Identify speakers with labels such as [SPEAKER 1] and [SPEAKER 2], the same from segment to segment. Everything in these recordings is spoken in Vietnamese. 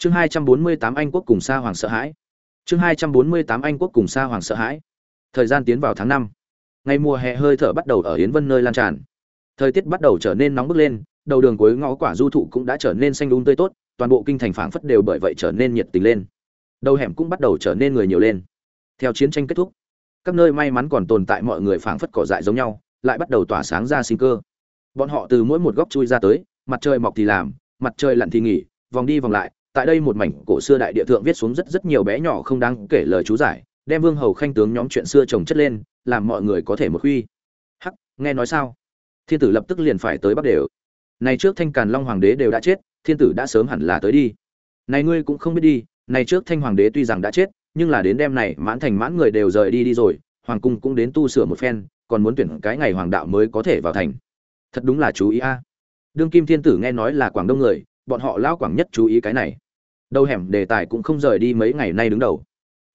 [SPEAKER 1] chương hai trăm bốn mươi tám anh quốc cùng sa hoàng sợ hãi. Chương hai trăm bốn mươi tám anh quốc cùng sa hoàng sợ hãi. Thời gian tiến vào tháng năm. Ngày mùa hè hơi thở bắt đầu ở yến vân nơi lan tràn. Thời tiết bắt đầu trở nên nóng bức lên, đầu đường cuối ngõ quả du thụ cũng đã trở nên xanh đúng tươi tốt, toàn bộ kinh thành phảng phất đều bởi vậy trở nên nhiệt tình lên. Đầu hẻm cũng bắt đầu trở nên người nhiều lên. Theo chiến tranh kết thúc, các nơi may mắn còn tồn tại mọi người phảng phất cỏ dại giống nhau, lại bắt đầu tỏa sáng ra sinh cơ. Bọn họ từ mỗi một góc chui ra tới, mặt trời mọc thì làm, mặt trời lặn thì nghỉ, vòng đi vòng lại tại đây một mảnh cổ xưa đại địa thượng viết xuống rất rất nhiều bé nhỏ không đáng kể lời chú giải, đem vương hầu khanh tướng nhóm chuyện xưa trồng chất lên, làm mọi người có thể một khuy hắc, nghe nói sao? Thiên tử lập tức liền phải tới bắc đều. Này trước thanh càn long hoàng đế đều đã chết, thiên tử đã sớm hẳn là tới đi. Này ngươi cũng không biết đi, này trước thanh hoàng đế tuy rằng đã chết, nhưng là đến đêm này mãn thành mãn người đều rời đi đi rồi, hoàng cung cũng đến tu sửa một phen, còn muốn tuyển cái ngày hoàng đạo mới có thể vào thành. Thật đúng là chú ý a. Đương kim thiên tử nghe nói là quảng đông người, bọn họ lão quảng nhất chú ý cái này đầu hẻm đề tài cũng không rời đi mấy ngày nay đứng đầu.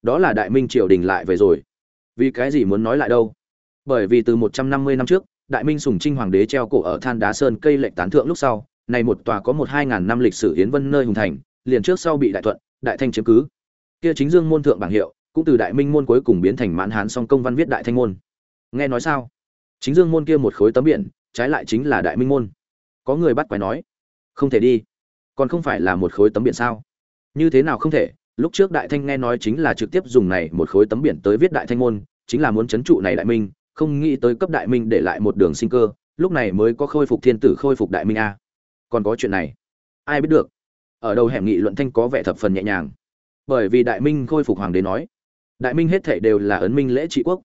[SPEAKER 1] Đó là đại minh triều đình lại về rồi. Vì cái gì muốn nói lại đâu? Bởi vì từ một trăm năm mươi năm trước, đại minh sùng trinh hoàng đế treo cổ ở than đá sơn cây lệnh tán thượng lúc sau, này một tòa có một hai ngàn năm lịch sử hiến vân nơi hùng thành, liền trước sau bị đại thuận, đại thanh chiếm cứ. Kia chính dương môn thượng bảng hiệu, cũng từ đại minh môn cuối cùng biến thành mãn hán song công văn viết đại thanh môn. Nghe nói sao? Chính dương môn kia một khối tấm biển, trái lại chính là đại minh môn. Có người bắt quái nói, không thể đi, còn không phải là một khối tấm biển sao? Như thế nào không thể, lúc trước đại thanh nghe nói chính là trực tiếp dùng này một khối tấm biển tới viết đại thanh môn, chính là muốn chấn trụ này đại minh, không nghĩ tới cấp đại minh để lại một đường sinh cơ, lúc này mới có khôi phục thiên tử, khôi phục đại minh a. Còn có chuyện này, ai biết được? Ở đầu hẻm nghị luận thanh có vẻ thập phần nhẹ nhàng. Bởi vì đại minh khôi phục hoàng đế nói, đại minh hết thể đều là ấn minh lễ trị quốc.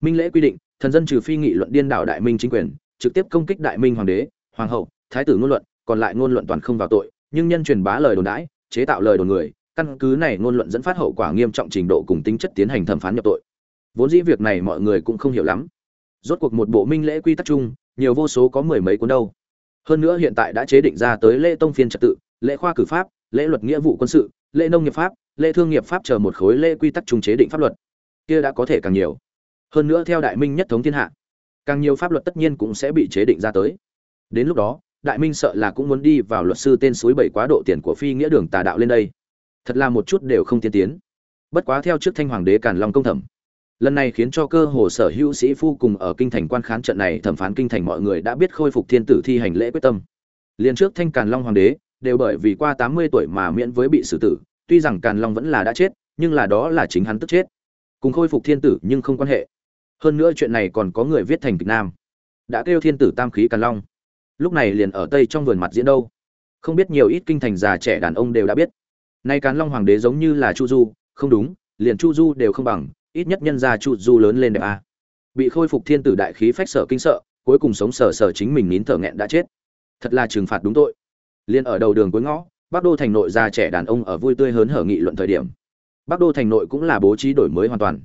[SPEAKER 1] Minh lễ quy định, thần dân trừ phi nghị luận điên đảo đại minh chính quyền, trực tiếp công kích đại minh hoàng đế, hoàng hậu, thái tử ngôn luận, còn lại ngôn luận toàn không vào tội, nhưng nhân truyền bá lời đồn đãi chế tạo lời đồn người, căn cứ này ngôn luận dẫn phát hậu quả nghiêm trọng trình độ cùng tính chất tiến hành thẩm phán nhập tội. Vốn dĩ việc này mọi người cũng không hiểu lắm. Rốt cuộc một bộ minh lễ quy tắc chung, nhiều vô số có mười mấy cuốn đâu. Hơn nữa hiện tại đã chế định ra tới lễ tông phiên trật tự, lễ khoa cử pháp, lễ luật nghĩa vụ quân sự, lễ nông nghiệp pháp, lễ thương nghiệp pháp chờ một khối lễ quy tắc chung chế định pháp luật. Kia đã có thể càng nhiều. Hơn nữa theo đại minh nhất thống thiên hạ, càng nhiều pháp luật tất nhiên cũng sẽ bị chế định ra tới. Đến lúc đó đại minh sợ là cũng muốn đi vào luật sư tên suối bảy quá độ tiền của phi nghĩa đường tà đạo lên đây. Thật là một chút đều không tiên tiến. Bất quá theo trước thanh hoàng đế càn long công thẩm, lần này khiến cho cơ hồ sở hữu sĩ phu cùng ở kinh thành quan khán trận này thẩm phán kinh thành mọi người đã biết khôi phục thiên tử thi hành lễ quyết tâm. Liền trước thanh càn long hoàng đế, đều bởi vì qua tám mươi tuổi mà miễn với bị xử tử, tuy rằng càn long vẫn là đã chết, nhưng là đó là chính hắn tức chết. Cùng khôi phục thiên tử nhưng không quan hệ. Hơn nữa chuyện này còn có người viết thành kịch nam. Đã kêu thiên tử tam khí càn long lúc này liền ở tây trong vườn mặt diễn đâu. Không biết nhiều ít kinh thành già trẻ đàn ông đều đã biết. Nay cán long hoàng đế giống như là chu du, không đúng, liền chu du đều không bằng, ít nhất nhân gia chu du lớn lên đẹp a bị khôi phục thiên tử đại khí phách sở kinh sợ, cuối cùng sống sở sở chính mình nín thở nghẹn đã chết. Thật là trừng phạt đúng tội. Liền ở đầu đường cuối ngõ, bắc đô thành nội già trẻ đàn ông ở vui tươi hớn hở nghị luận thời điểm. Bắc đô thành nội cũng là bố trí đổi mới hoàn toàn.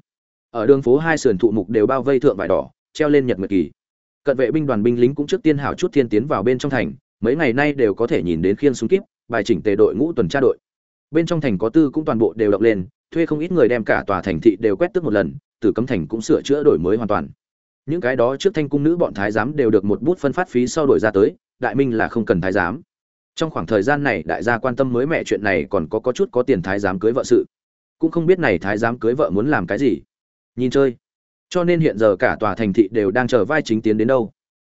[SPEAKER 1] Ở đường phố hai sườn thụ mục đều bao vây thượng vải đỏ, treo lên nhật nguyệt kỳ cận vệ binh đoàn binh lính cũng trước tiên hảo chút thiên tiến vào bên trong thành, mấy ngày nay đều có thể nhìn đến khiên súng kíp, bài chỉnh tề đội ngũ tuần tra đội. Bên trong thành có tư cũng toàn bộ đều động lên, thuê không ít người đem cả tòa thành thị đều quét tước một lần tử cấm thành cũng sửa chữa đổi mới hoàn toàn. Những cái đó trước thanh cung nữ bọn thái giám đều được một bút phân phát phí sau đổi ra tới, đại minh là không cần thái giám. Trong khoảng thời gian này, đại gia quan tâm mới mẹ chuyện này còn có có chút có tiền thái giám cưới vợ sự. Cũng không biết này thái giám cưới vợ muốn làm cái gì. Nhìn chơi cho nên hiện giờ cả tòa thành thị đều đang chờ vai chính tiến đến đâu.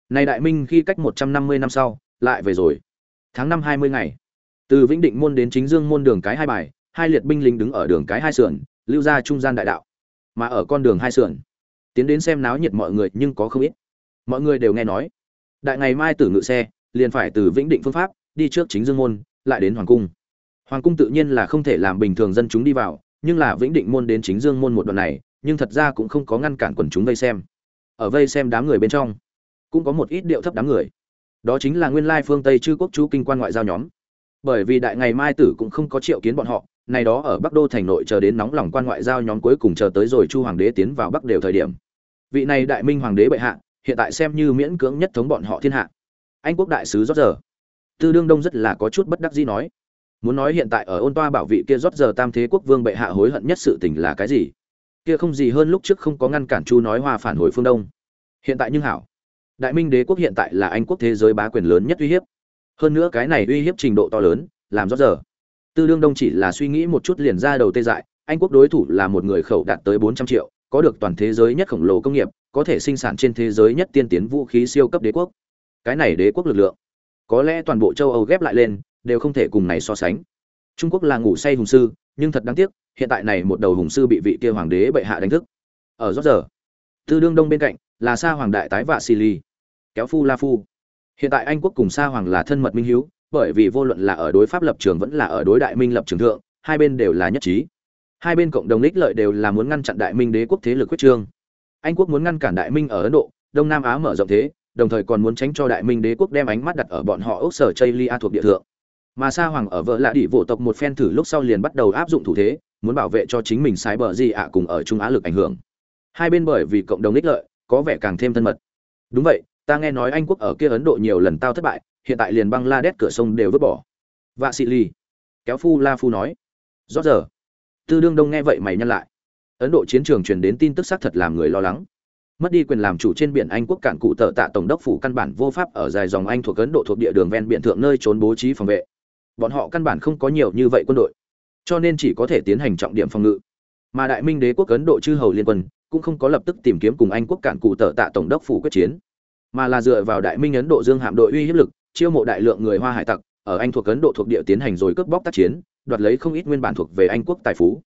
[SPEAKER 1] Này đại minh khi cách một trăm năm mươi năm sau, lại về rồi. Tháng năm hai mươi ngày. Từ vĩnh định môn đến chính dương môn đường cái hai bài, hai liệt binh lính đứng ở đường cái hai sườn, lưu ra trung gian đại đạo. Mà ở con đường hai sườn, tiến đến xem náo nhiệt mọi người nhưng có không ít. Mọi người đều nghe nói, đại ngày mai tử ngự xe, liền phải từ vĩnh định phương pháp, đi trước chính dương môn, lại đến hoàng cung. Hoàng cung tự nhiên là không thể làm bình thường dân chúng đi vào, nhưng là vĩnh định môn đến chính dương môn một đoạn này nhưng thật ra cũng không có ngăn cản quần chúng vây xem. Ở vây xem đám người bên trong, cũng có một ít điệu thấp đám người. Đó chính là nguyên lai phương tây chư quốc chú kinh quan ngoại giao nhóm. Bởi vì đại ngày mai tử cũng không có triệu kiến bọn họ, này đó ở bắc đô thành nội chờ đến nóng lòng quan ngoại giao nhóm cuối cùng chờ tới rồi chu hoàng đế tiến vào bắc đều thời điểm. Vị này đại minh hoàng đế bệ hạ, hiện tại xem như miễn cưỡng nhất thống bọn họ thiên hạ. Anh quốc đại sứ rót giờ tư đương đông rất là có chút bất đắc dĩ nói. Muốn nói hiện tại ở ôn toa bảo vị kia rót giờ tam thế quốc vương bệ hạ hối hận nhất sự tình là cái gì? Kia không gì hơn lúc trước không có ngăn cản chu nói hoa phản hồi phương đông. Hiện tại nhưng hảo. Đại minh đế quốc hiện tại là anh quốc thế giới bá quyền lớn nhất uy hiếp. Hơn nữa cái này uy hiếp trình độ to lớn, làm rõ giờ. Tư đương đông chỉ là suy nghĩ một chút liền ra đầu tê dại, anh quốc đối thủ là một người khẩu đạt tới bốn trăm triệu, có được toàn thế giới nhất khổng lồ công nghiệp, có thể sinh sản trên thế giới nhất tiên tiến vũ khí siêu cấp đế quốc. Cái này đế quốc lực lượng, có lẽ toàn bộ châu âu ghép lại lên, đều không thể cùng này so sánh. Trung quốc là ngủ say hùng sư, nhưng thật đáng tiếc hiện tại này một đầu hùng sư bị vị kia hoàng đế bệ hạ đánh thức. Ở rót giờ, tư đương đông bên cạnh là sa hoàng đại tái vạ xì ly kéo phu la phu. Hiện tại anh quốc cùng sa hoàng là thân mật minh hiếu, bởi vì vô luận là ở đối pháp lập trường vẫn là ở đối đại minh lập trường thượng, hai bên đều là nhất trí. Hai bên cộng đồng ích lợi đều là muốn ngăn chặn đại minh đế quốc thế lực quyết trương. Anh quốc muốn ngăn cản đại minh ở ấn độ, đông nam á mở rộng thế, đồng thời còn muốn tránh cho đại minh đế quốc đem ánh mắt đặt ở bọn họ ốc sở chây lia thuộc địa thượng. Mà sa hoàng ở vợ lạ đỉ vỗ tộc một phen thử lúc sau liền bắt đầu áp dụng thủ thế muốn bảo vệ cho chính mình sai bờ gì ạ cùng ở trung á lực ảnh hưởng. Hai bên bởi vì cộng đồng ích lợi, có vẻ càng thêm thân mật. Đúng vậy, ta nghe nói anh quốc ở kia ấn độ nhiều lần tao thất bại, hiện tại liền bangladesh cửa sông đều vứt bỏ. Vạ sĩ ly kéo phu la phu nói. Rõ giờ, tư đương đông nghe vậy mày nhăn lại. Ấn độ chiến trường truyền đến tin tức xác thật làm người lo lắng. Mất đi quyền làm chủ trên biển anh quốc cản cụ tờ tạ tổng đốc phủ căn bản vô pháp ở dài dòng anh thuộc ấn độ thuộc địa đường ven biển thượng nơi trốn bố trí phòng vệ. Bọn họ căn bản không có nhiều như vậy quân đội cho nên chỉ có thể tiến hành trọng điểm phòng ngự. Mà đại minh đế quốc ấn độ chư hầu liên quân cũng không có lập tức tìm kiếm cùng anh quốc cản cụ tờ tạ tổng đốc phủ quyết chiến, mà là dựa vào đại minh ấn độ dương hạm đội uy hiếp lực, chiêu mộ đại lượng người hoa hải tặc, ở anh thuộc ấn độ thuộc địa tiến hành rồi cướp bóc tác chiến, đoạt lấy không ít nguyên bản thuộc về anh quốc tài phú.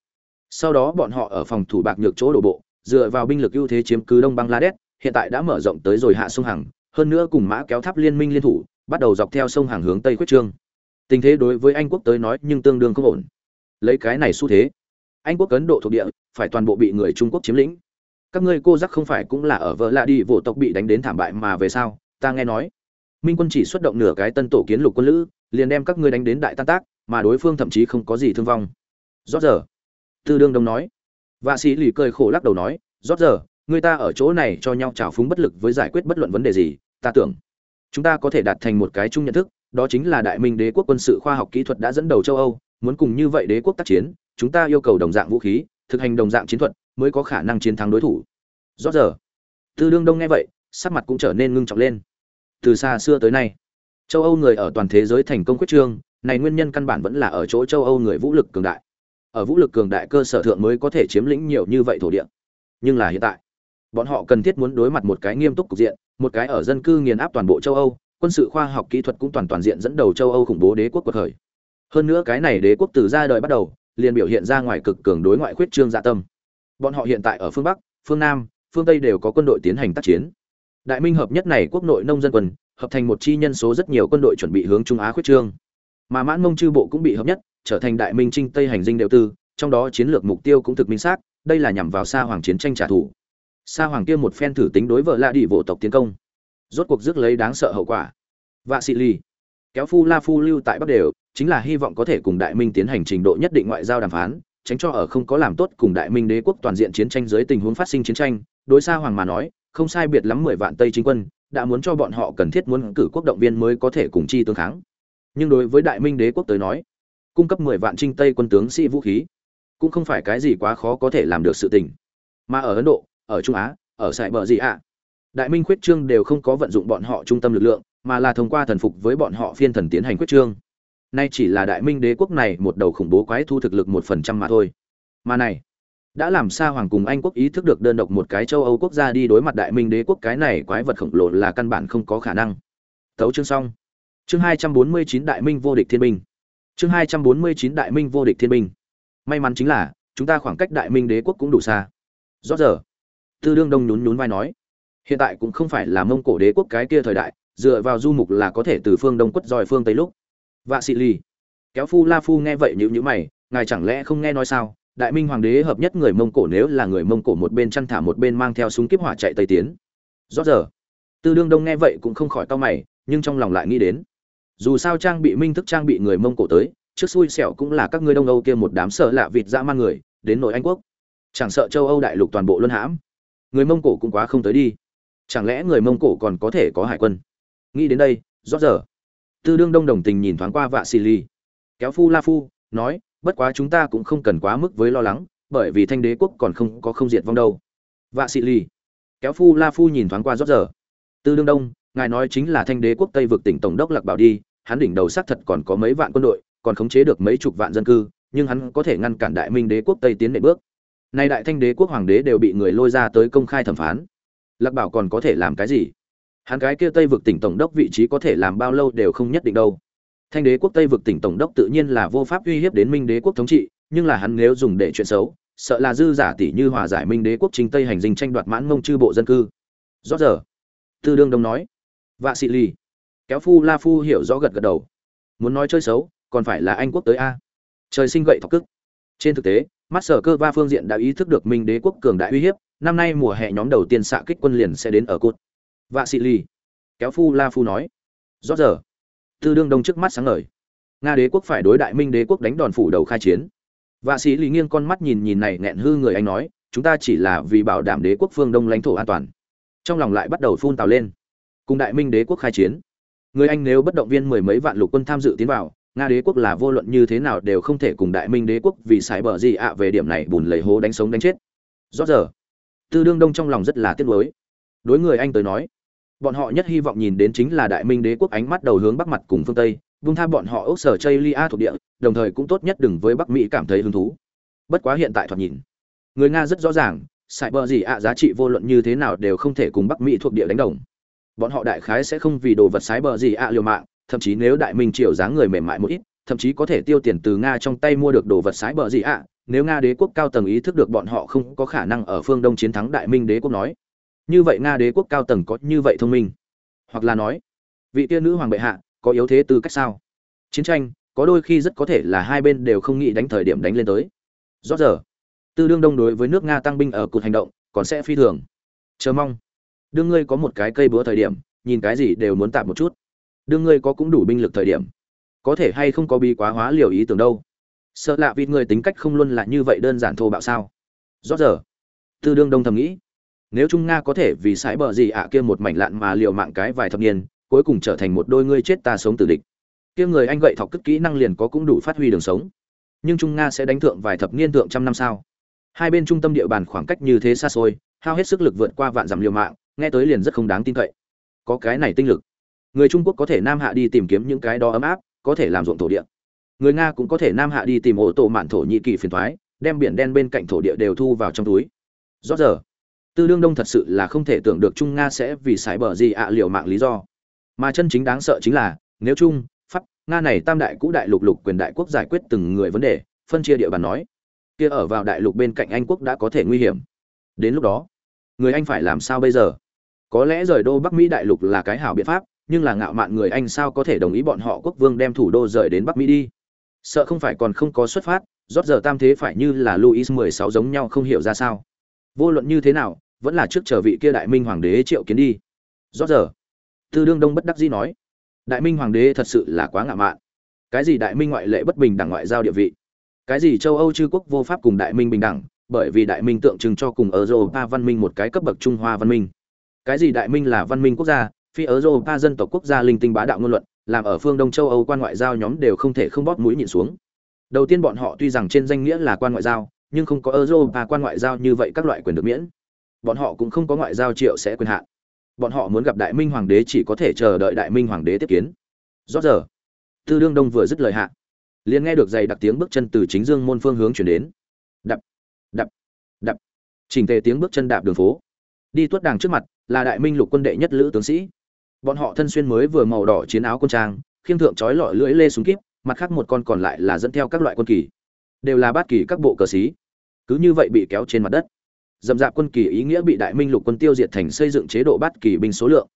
[SPEAKER 1] Sau đó bọn họ ở phòng thủ bạc nhược chỗ đổ bộ, dựa vào binh lực ưu thế chiếm cứ đông bangladesh, hiện tại đã mở rộng tới rồi hạ sông hằng, hơn nữa cùng mã kéo tháp liên minh liên thủ, bắt đầu dọc theo sông hàng hướng tây quyết trương. Tình thế đối với anh quốc tới nói nhưng tương đương không ổn lấy cái này xu thế. Anh quốc ấn độ thuộc địa, phải toàn bộ bị người trung quốc chiếm lĩnh. Các ngươi cô giác không phải cũng là ở vợ lạ đi vỗ tộc bị đánh đến thảm bại mà về sao? Ta nghe nói. Minh quân chỉ xuất động nửa cái tân tổ kiến lục quân lữ, liền đem các ngươi đánh đến đại tan tác, mà đối phương thậm chí không có gì thương vong. Rót giờ tư đương đông nói. Vạ sĩ lì cười khổ lắc đầu nói rót giờ người ta ở chỗ này cho nhau trào phúng bất lực với giải quyết bất luận vấn đề gì, ta tưởng, chúng ta có thể đạt thành một cái chung nhận thức, đó chính là đại minh đế quốc quân sự khoa học kỹ thuật đã dẫn đầu châu âu muốn cùng như vậy đế quốc tác chiến, chúng ta yêu cầu đồng dạng vũ khí, thực hành đồng dạng chiến thuật mới có khả năng chiến thắng đối thủ. Rót giờ, tư đương đông nghe vậy, sắc mặt cũng trở nên ngưng trọng lên. Từ xa xưa tới nay, châu âu người ở toàn thế giới thành công quyết trương, này nguyên nhân căn bản vẫn là ở chỗ châu âu người vũ lực cường đại. Ở vũ lực cường đại cơ sở thượng mới có thể chiếm lĩnh nhiều như vậy thổ địa. Nhưng là hiện tại, bọn họ cần thiết muốn đối mặt một cái nghiêm túc cục diện, một cái ở dân cư nghiền áp toàn bộ châu âu, quân sự khoa học kỹ thuật cũng toàn toàn diện dẫn đầu châu âu khủng bố đế quốc cuộc khởi hơn nữa cái này đế quốc từ ra đời bắt đầu, liền biểu hiện ra ngoài cực cường đối ngoại khuyết trương dạ tâm. Bọn họ hiện tại ở phương bắc, phương nam, phương tây đều có quân đội tiến hành tác chiến. Đại minh hợp nhất này quốc nội nông dân quân, hợp thành một chi nhân số rất nhiều quân đội chuẩn bị hướng trung á khuyết trương. Mà mãn mông chư bộ cũng bị hợp nhất, trở thành đại minh trinh tây hành dinh đều tư, trong đó chiến lược mục tiêu cũng thực minh xác, đây là nhằm vào xa hoàng chiến tranh trả thù. Xa hoàng kia một phen thử tính đối vợ la đi vỗ tộc tiến công. Rốt cuộc rước lấy đáng sợ hậu quả. Vạ sĩ ly kéo phu la phu lưu tại bắc đều, chính là hy vọng có thể cùng đại minh tiến hành trình độ nhất định ngoại giao đàm phán, tránh cho ở không có làm tốt cùng đại minh đế quốc toàn diện chiến tranh dưới tình huống phát sinh chiến tranh. Đối xa hoàng mà nói, không sai biệt lắm mười vạn tây chính quân, đã muốn cho bọn họ cần thiết muốn cử quốc động viên mới có thể cùng chi tương kháng. Nhưng đối với đại minh đế quốc tới nói, cung cấp mười vạn trinh tây quân tướng sĩ vũ khí, cũng không phải cái gì quá khó có thể làm được sự tình. Mà ở ấn độ, ở trung á, ở sài bờ gì ạ? Đại minh khuyết trương đều không có vận dụng bọn họ trung tâm lực lượng mà là thông qua thần phục với bọn họ phiên thần tiến hành quyết trương. Nay chỉ là đại minh đế quốc này một đầu khủng bố quái thu thực lực một phần trăm mà thôi. Mà này, đã làm sao hoàng cùng anh quốc ý thức được đơn độc một cái châu âu quốc gia đi đối mặt đại minh đế quốc cái này quái vật khổng lồ là căn bản không có khả năng. Thấu chương xong. Chương hai trăm bốn mươi chín đại minh vô địch thiên minh chương hai trăm bốn mươi chín đại minh vô địch thiên minh may mắn chính là, chúng ta khoảng cách đại minh đế quốc cũng đủ xa. Rót giờ, tư đương đông nhún nhún vai nói, hiện tại cũng không phải là mông cổ đế quốc cái kia thời đại dựa vào du mục là có thể từ phương đông quất roi phương tây lúc. Vạ sĩ ly kéo phu la phu nghe vậy nhữ nhữ mày, ngài chẳng lẽ không nghe nói sao? Đại minh hoàng đế hợp nhất người mông cổ nếu là người mông cổ một bên chăn thả một bên mang theo súng kiếp hỏa chạy tây tiến. Rót giờ. Tư đương đông nghe vậy cũng không khỏi to mày, nhưng trong lòng lại nghĩ đến. Dù sao trang bị minh thức trang bị người mông cổ tới, trước xui xẻo cũng là các ngươi đông âu kia một đám sợ lạ vịt dã man người, đến nội anh quốc. Chẳng sợ châu âu đại lục toàn bộ luân hãm, người mông cổ cũng quá không tới đi. Chẳng lẽ người mông cổ còn có thể có hải quân? Nghĩ đến đây, rót giờ. Tư đương đông đồng tình nhìn thoáng qua vạ xì ly kéo phu la phu, nói, bất quá chúng ta cũng không cần quá mức với lo lắng, bởi vì thanh đế quốc còn không có không diệt vong đâu. Vạ xì ly kéo phu la phu nhìn thoáng qua rót giờ. Tư đương đông, ngài nói chính là thanh đế quốc tây vực tỉnh tổng đốc lạc bảo đi, hắn đỉnh đầu xác thật còn có mấy vạn quân đội, còn khống chế được mấy chục vạn dân cư, nhưng hắn có thể ngăn cản đại minh đế quốc tây tiến nệ bước. Nay đại thanh đế quốc hoàng đế đều bị người lôi ra tới công khai thẩm phán. Lạc bảo còn có thể làm cái gì? Hắn cái kia tây vực tỉnh tổng đốc vị trí có thể làm bao lâu đều không nhất định đâu. Thanh đế quốc tây vực tỉnh tổng đốc tự nhiên là vô pháp uy hiếp đến minh đế quốc thống trị, nhưng là hắn nếu dùng để chuyện xấu, sợ là dư giả tỷ như hòa giải minh đế quốc chính tây hành dinh tranh đoạt mãn mông chư bộ dân cư. Rõ giờ, tư đương đông nói, vạ sĩ lì. kéo phu la phu hiểu rõ gật gật đầu. Muốn nói chơi xấu, còn phải là anh quốc tới a. Trời sinh gậy thọc cức. Trên thực tế, mắt sở cơ va phương diện đã ý thức được minh đế quốc cường đại uy hiếp, năm nay mùa hè nhóm đầu tiên xạ kích quân liền sẽ đến ở cốt vạ sĩ ly kéo phu la phu nói. Rõ giờ. Tư đương đông trước mắt sáng ngời. Nga đế quốc phải đối đại minh đế quốc đánh đòn phủ đầu khai chiến. Vạ sĩ lý nghiêng con mắt nhìn nhìn này nghẹn hư người anh nói, chúng ta chỉ là vì bảo đảm đế quốc phương đông lãnh thổ an toàn. Trong lòng lại bắt đầu phun tào lên. Cùng đại minh đế quốc khai chiến. Người anh nếu bất động viên mười mấy vạn lục quân tham dự tiến vào, nga đế quốc là vô luận như thế nào đều không thể cùng đại minh đế quốc vì sải bờ gì ạ về điểm này bùn lầy hố đánh sống đánh chết. Rõ giờ. Tư đương đông trong lòng rất là tiếc nuối. Đối người anh tới nói bọn họ nhất hy vọng nhìn đến chính là đại minh đế quốc ánh mắt đầu hướng bắc mặt cùng phương tây, vung tha bọn họ ốc sở chây lia thuộc địa, đồng thời cũng tốt nhất đừng với bắc mỹ cảm thấy hứng thú. Bất quá hiện tại thoạt nhìn, người nga rất rõ ràng sải bờ gì ạ, giá trị vô luận như thế nào đều không thể cùng bắc mỹ thuộc địa đánh đồng. Bọn họ đại khái sẽ không vì đồ vật sái bờ gì ạ liều mạng, thậm chí nếu đại minh triều dáng người mềm mại một ít, thậm chí có thể tiêu tiền từ nga trong tay mua được đồ vật sái bờ gì ạ. Nếu nga đế quốc cao tầng ý thức được bọn họ không có khả năng ở phương đông chiến thắng đại minh đế quốc nói như vậy nga đế quốc cao tầng có như vậy thông minh? Hoặc là nói, vị tiên nữ hoàng bệ hạ có yếu thế tư cách sao? Chiến tranh có đôi khi rất có thể là hai bên đều không nghĩ đánh thời điểm đánh lên tới. Rõ giờ, tư đương đông đối với nước nga tăng binh ở cột hành động còn sẽ phi thường. Chờ mong, đương ngươi có một cái cây búa thời điểm, nhìn cái gì đều muốn tạm một chút. Đương ngươi có cũng đủ binh lực thời điểm, có thể hay không có bi quá hóa liều ý tưởng đâu. Sợ lạ vì người tính cách không luôn là như vậy đơn giản thô bạo sao? Rõ giờ, tư đương đông thầm nghĩ nếu trung nga có thể vì sải bờ gì ạ kia một mảnh lạn mà liều mạng cái vài thập niên, cuối cùng trở thành một đôi ngươi chết ta sống tử địch. Kia người anh gậy thọc cất kỹ năng liền có cũng đủ phát huy đường sống. Nhưng trung nga sẽ đánh thượng vài thập niên thượng trăm năm sao? Hai bên trung tâm địa bàn khoảng cách như thế xa xôi, hao hết sức lực vượt qua vạn dặm liều mạng, nghe tới liền rất không đáng tin cậy. Có cái này tinh lực. Người trung quốc có thể nam hạ đi tìm kiếm những cái đó ấm áp, có thể làm ruộng thổ địa. Người nga cũng có thể nam hạ đi tìm ổ tổ mạn thổ nhị kỳ phiền thoái đem biển đen bên cạnh thổ địa đều thu vào trong túi. Rõ giờ tư đương đông thật sự là không thể tưởng được trung nga sẽ vì sải bờ gì ạ liều mạng lý do. Mà chân chính đáng sợ chính là, nếu trung, pháp, nga này tam đại cũ đại lục lục quyền đại quốc giải quyết từng người vấn đề, phân chia địa bàn nói, kia ở vào đại lục bên cạnh anh quốc đã có thể nguy hiểm. Đến lúc đó, người anh phải làm sao bây giờ? Có lẽ rời đô bắc mỹ đại lục là cái hảo biện pháp, nhưng là ngạo mạn người anh sao có thể đồng ý bọn họ quốc vương đem thủ đô rời đến bắc mỹ đi? Sợ không phải còn không có xuất phát rót giờ tam thế phải như là luis mười sáu giống nhau không hiểu ra sao. Vô luận như thế nào vẫn là trước chờ vị kia đại minh hoàng đế triệu kiến đi. Rót giờ, tư đương đông bất đắc dĩ nói, đại minh hoàng đế thật sự là quá ngạo mạn. Cái gì đại minh ngoại lệ bất bình đẳng ngoại giao địa vị? Cái gì châu âu chư quốc vô pháp cùng đại minh bình đẳng, bởi vì đại minh tượng trưng cho cùng ở europa văn minh một cái cấp bậc trung hoa văn minh? Cái gì đại minh là văn minh quốc gia, phi ở europa dân tộc quốc gia linh tinh bá đạo ngôn luận, làm ở phương đông châu âu quan ngoại giao nhóm đều không thể không bóp mũi nhịn xuống? Đầu tiên bọn họ tuy rằng trên danh nghĩa là quan ngoại giao, nhưng không có ở europa quan ngoại giao như vậy các loại quyền được miễn bọn họ cũng không có ngoại giao triệu sẽ quyền hạn. Bọn họ muốn gặp đại minh hoàng đế chỉ có thể chờ đợi đại minh hoàng đế tiếp kiến. Rót giờ, tư đương đông vừa dứt lời hạ, liền nghe được giày đặc tiếng bước chân từ chính dương môn phương hướng chuyển đến. Đập đập đập. Chỉnh tề tiếng bước chân đạp đường phố. Đi tuất đàng trước mặt là đại minh lục quân đệ nhất lữ tướng sĩ. Bọn họ thân xuyên mới vừa màu đỏ chiến áo quân trang, khiêng thượng trói lọi lưỡi lê súng kíp, mặt khác một con còn lại là dẫn theo các loại quân kỳ. Đều là bát kỳ các bộ cờ xí cứ như vậy bị kéo trên mặt đất dầm dạp quân kỳ ý nghĩa bị đại minh lục quân tiêu diệt thành xây dựng chế độ bắt kỳ binh số lượng.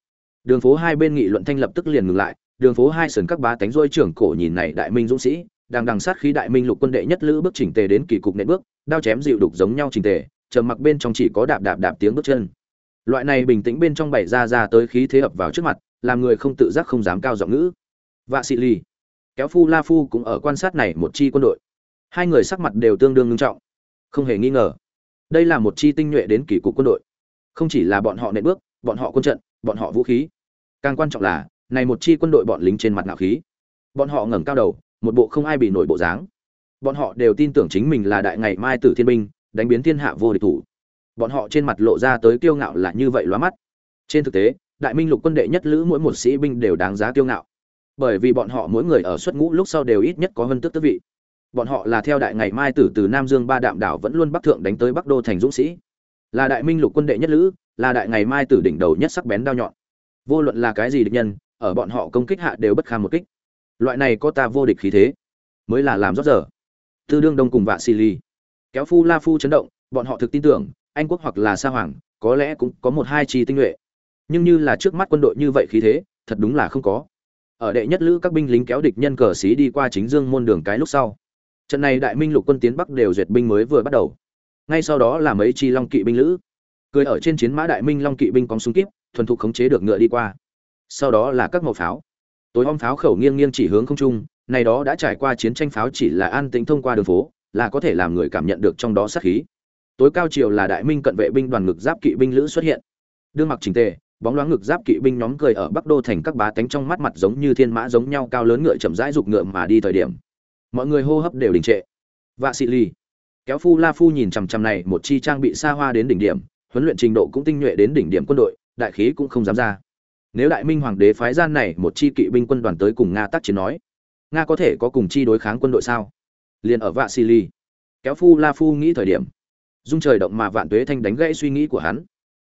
[SPEAKER 1] Đường phố hai bên nghị luận thanh lập tức liền ngừng lại, đường phố hai sườn các bá tánh rôi trưởng cổ nhìn này đại minh dũng sĩ, đang đằng sát khí đại minh lục quân đệ nhất lữ bước chỉnh tề đến kỳ cục nệ bước, đao chém dịu đục giống nhau chỉnh tề, trầm mặc bên trong chỉ có đạp đạp đạp tiếng bước chân. Loại này bình tĩnh bên trong bảy ra ra tới khí thế ập vào trước mặt, làm người không tự giác không dám cao giọng ngữ. Vạ sĩ lì, kéo phu la phu cũng ở quan sát này một chi quân đội. Hai người sắc mặt đều tương đương nghiêm trọng. Không hề nghi ngờ đây là một chi tinh nhuệ đến kỳ cục quân đội. Không chỉ là bọn họ nện bước, bọn họ quân trận, bọn họ vũ khí. Càng quan trọng là, này một chi quân đội bọn lính trên mặt ngạo khí. Bọn họ ngẩng cao đầu, một bộ không ai bị nổi bộ dáng. Bọn họ đều tin tưởng chính mình là đại ngày mai tử thiên binh, đánh biến thiên hạ vô địch thủ. Bọn họ trên mặt lộ ra tới kiêu ngạo là như vậy lóa mắt. Trên thực tế, đại minh lục quân đệ nhất lữ mỗi một sĩ binh đều đáng giá kiêu ngạo. Bởi vì bọn họ mỗi người ở xuất ngũ lúc sau đều ít nhất có hơn tước tước vị bọn họ là theo đại ngày mai tử từ nam dương ba đạm đảo vẫn luôn bắc thượng đánh tới bắc đô thành dũng sĩ. Là đại minh lục quân đệ nhất lữ, là đại ngày mai tử đỉnh đầu nhất sắc bén đao nhọn. Vô luận là cái gì địch nhân, ở bọn họ công kích hạ đều bất kham một kích. Loại này có ta vô địch khí thế, mới là làm rót giờ. Tư đương đông cùng vạ xì ly kéo phu la phu chấn động, bọn họ thực tin tưởng, anh quốc hoặc là sa hoàng, có lẽ cũng có một hai chi tinh nhuệ. Nhưng như là trước mắt quân đội như vậy khí thế, thật đúng là không có. Ở đệ nhất lữ các binh lính kéo địch nhân cờ xí đi qua chính dương môn đường cái lúc sau trận này đại minh lục quân tiến bắc đều duyệt binh mới vừa bắt đầu. Ngay sau đó là mấy chi long kỵ binh lữ. Cười ở trên chiến mã đại minh long kỵ binh cóng súng kíp, thuần thục khống chế được ngựa đi qua. Sau đó là các màu pháo. Tối om pháo khẩu nghiêng nghiêng chỉ hướng không trung, này đó đã trải qua chiến tranh pháo chỉ là an tĩnh thông qua đường phố, là có thể làm người cảm nhận được trong đó sát khí. Tối cao chiều là đại minh cận vệ binh đoàn ngực giáp kỵ binh lữ xuất hiện. Đương mặc trình tề, bóng loáng ngực giáp kỵ binh nhóm cười ở bắc đô thành các bá tánh trong mắt mặt giống như thiên mã giống nhau cao lớn ngựa chậm rãi dục ngựa mà đi thời điểm mọi người hô hấp đều đình trệ. Vạ sĩ ly kéo phu la phu nhìn chằm chằm này, một chi trang bị xa hoa đến đỉnh điểm, huấn luyện trình độ cũng tinh nhuệ đến đỉnh điểm quân đội, đại khí cũng không dám ra. Nếu đại minh hoàng đế phái gian này, một chi kỵ binh quân đoàn tới cùng nga tác chiến nói, nga có thể có cùng chi đối kháng quân đội sao? Liền ở vạ xì ly kéo phu la phu nghĩ thời điểm dung trời động mà vạn tuế thanh đánh gãy suy nghĩ của hắn.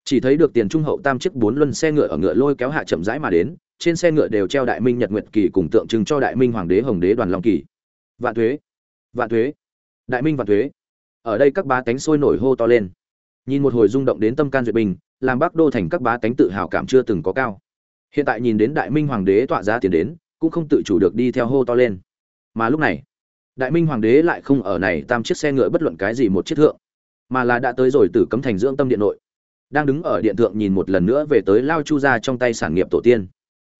[SPEAKER 1] Chỉ thấy được tiền trung hậu tam chiếc bốn luân xe ngựa ở ngựa lôi kéo hạ chậm rãi mà đến, trên xe ngựa đều treo đại minh nhật nguyệt kỳ cùng tượng trưng cho đại minh hoàng đế hồng đế đoàn long kỳ vạn thuế vạn thuế, đại minh vạn thuế. Ở đây các bá tánh sôi nổi hô to lên. Nhìn một hồi rung động đến tâm can duyệt bình, làm bắc đô thành các bá tánh tự hào cảm chưa từng có cao. Hiện tại nhìn đến đại minh hoàng đế tọa ra tiền đến, cũng không tự chủ được đi theo hô to lên. Mà lúc này, đại minh hoàng đế lại không ở này tam chiếc xe ngựa bất luận cái gì một chiếc thượng, mà là đã tới rồi từ cấm thành dưỡng tâm điện nội. Đang đứng ở điện thượng nhìn một lần nữa về tới lao chu ra trong tay sản nghiệp tổ tiên.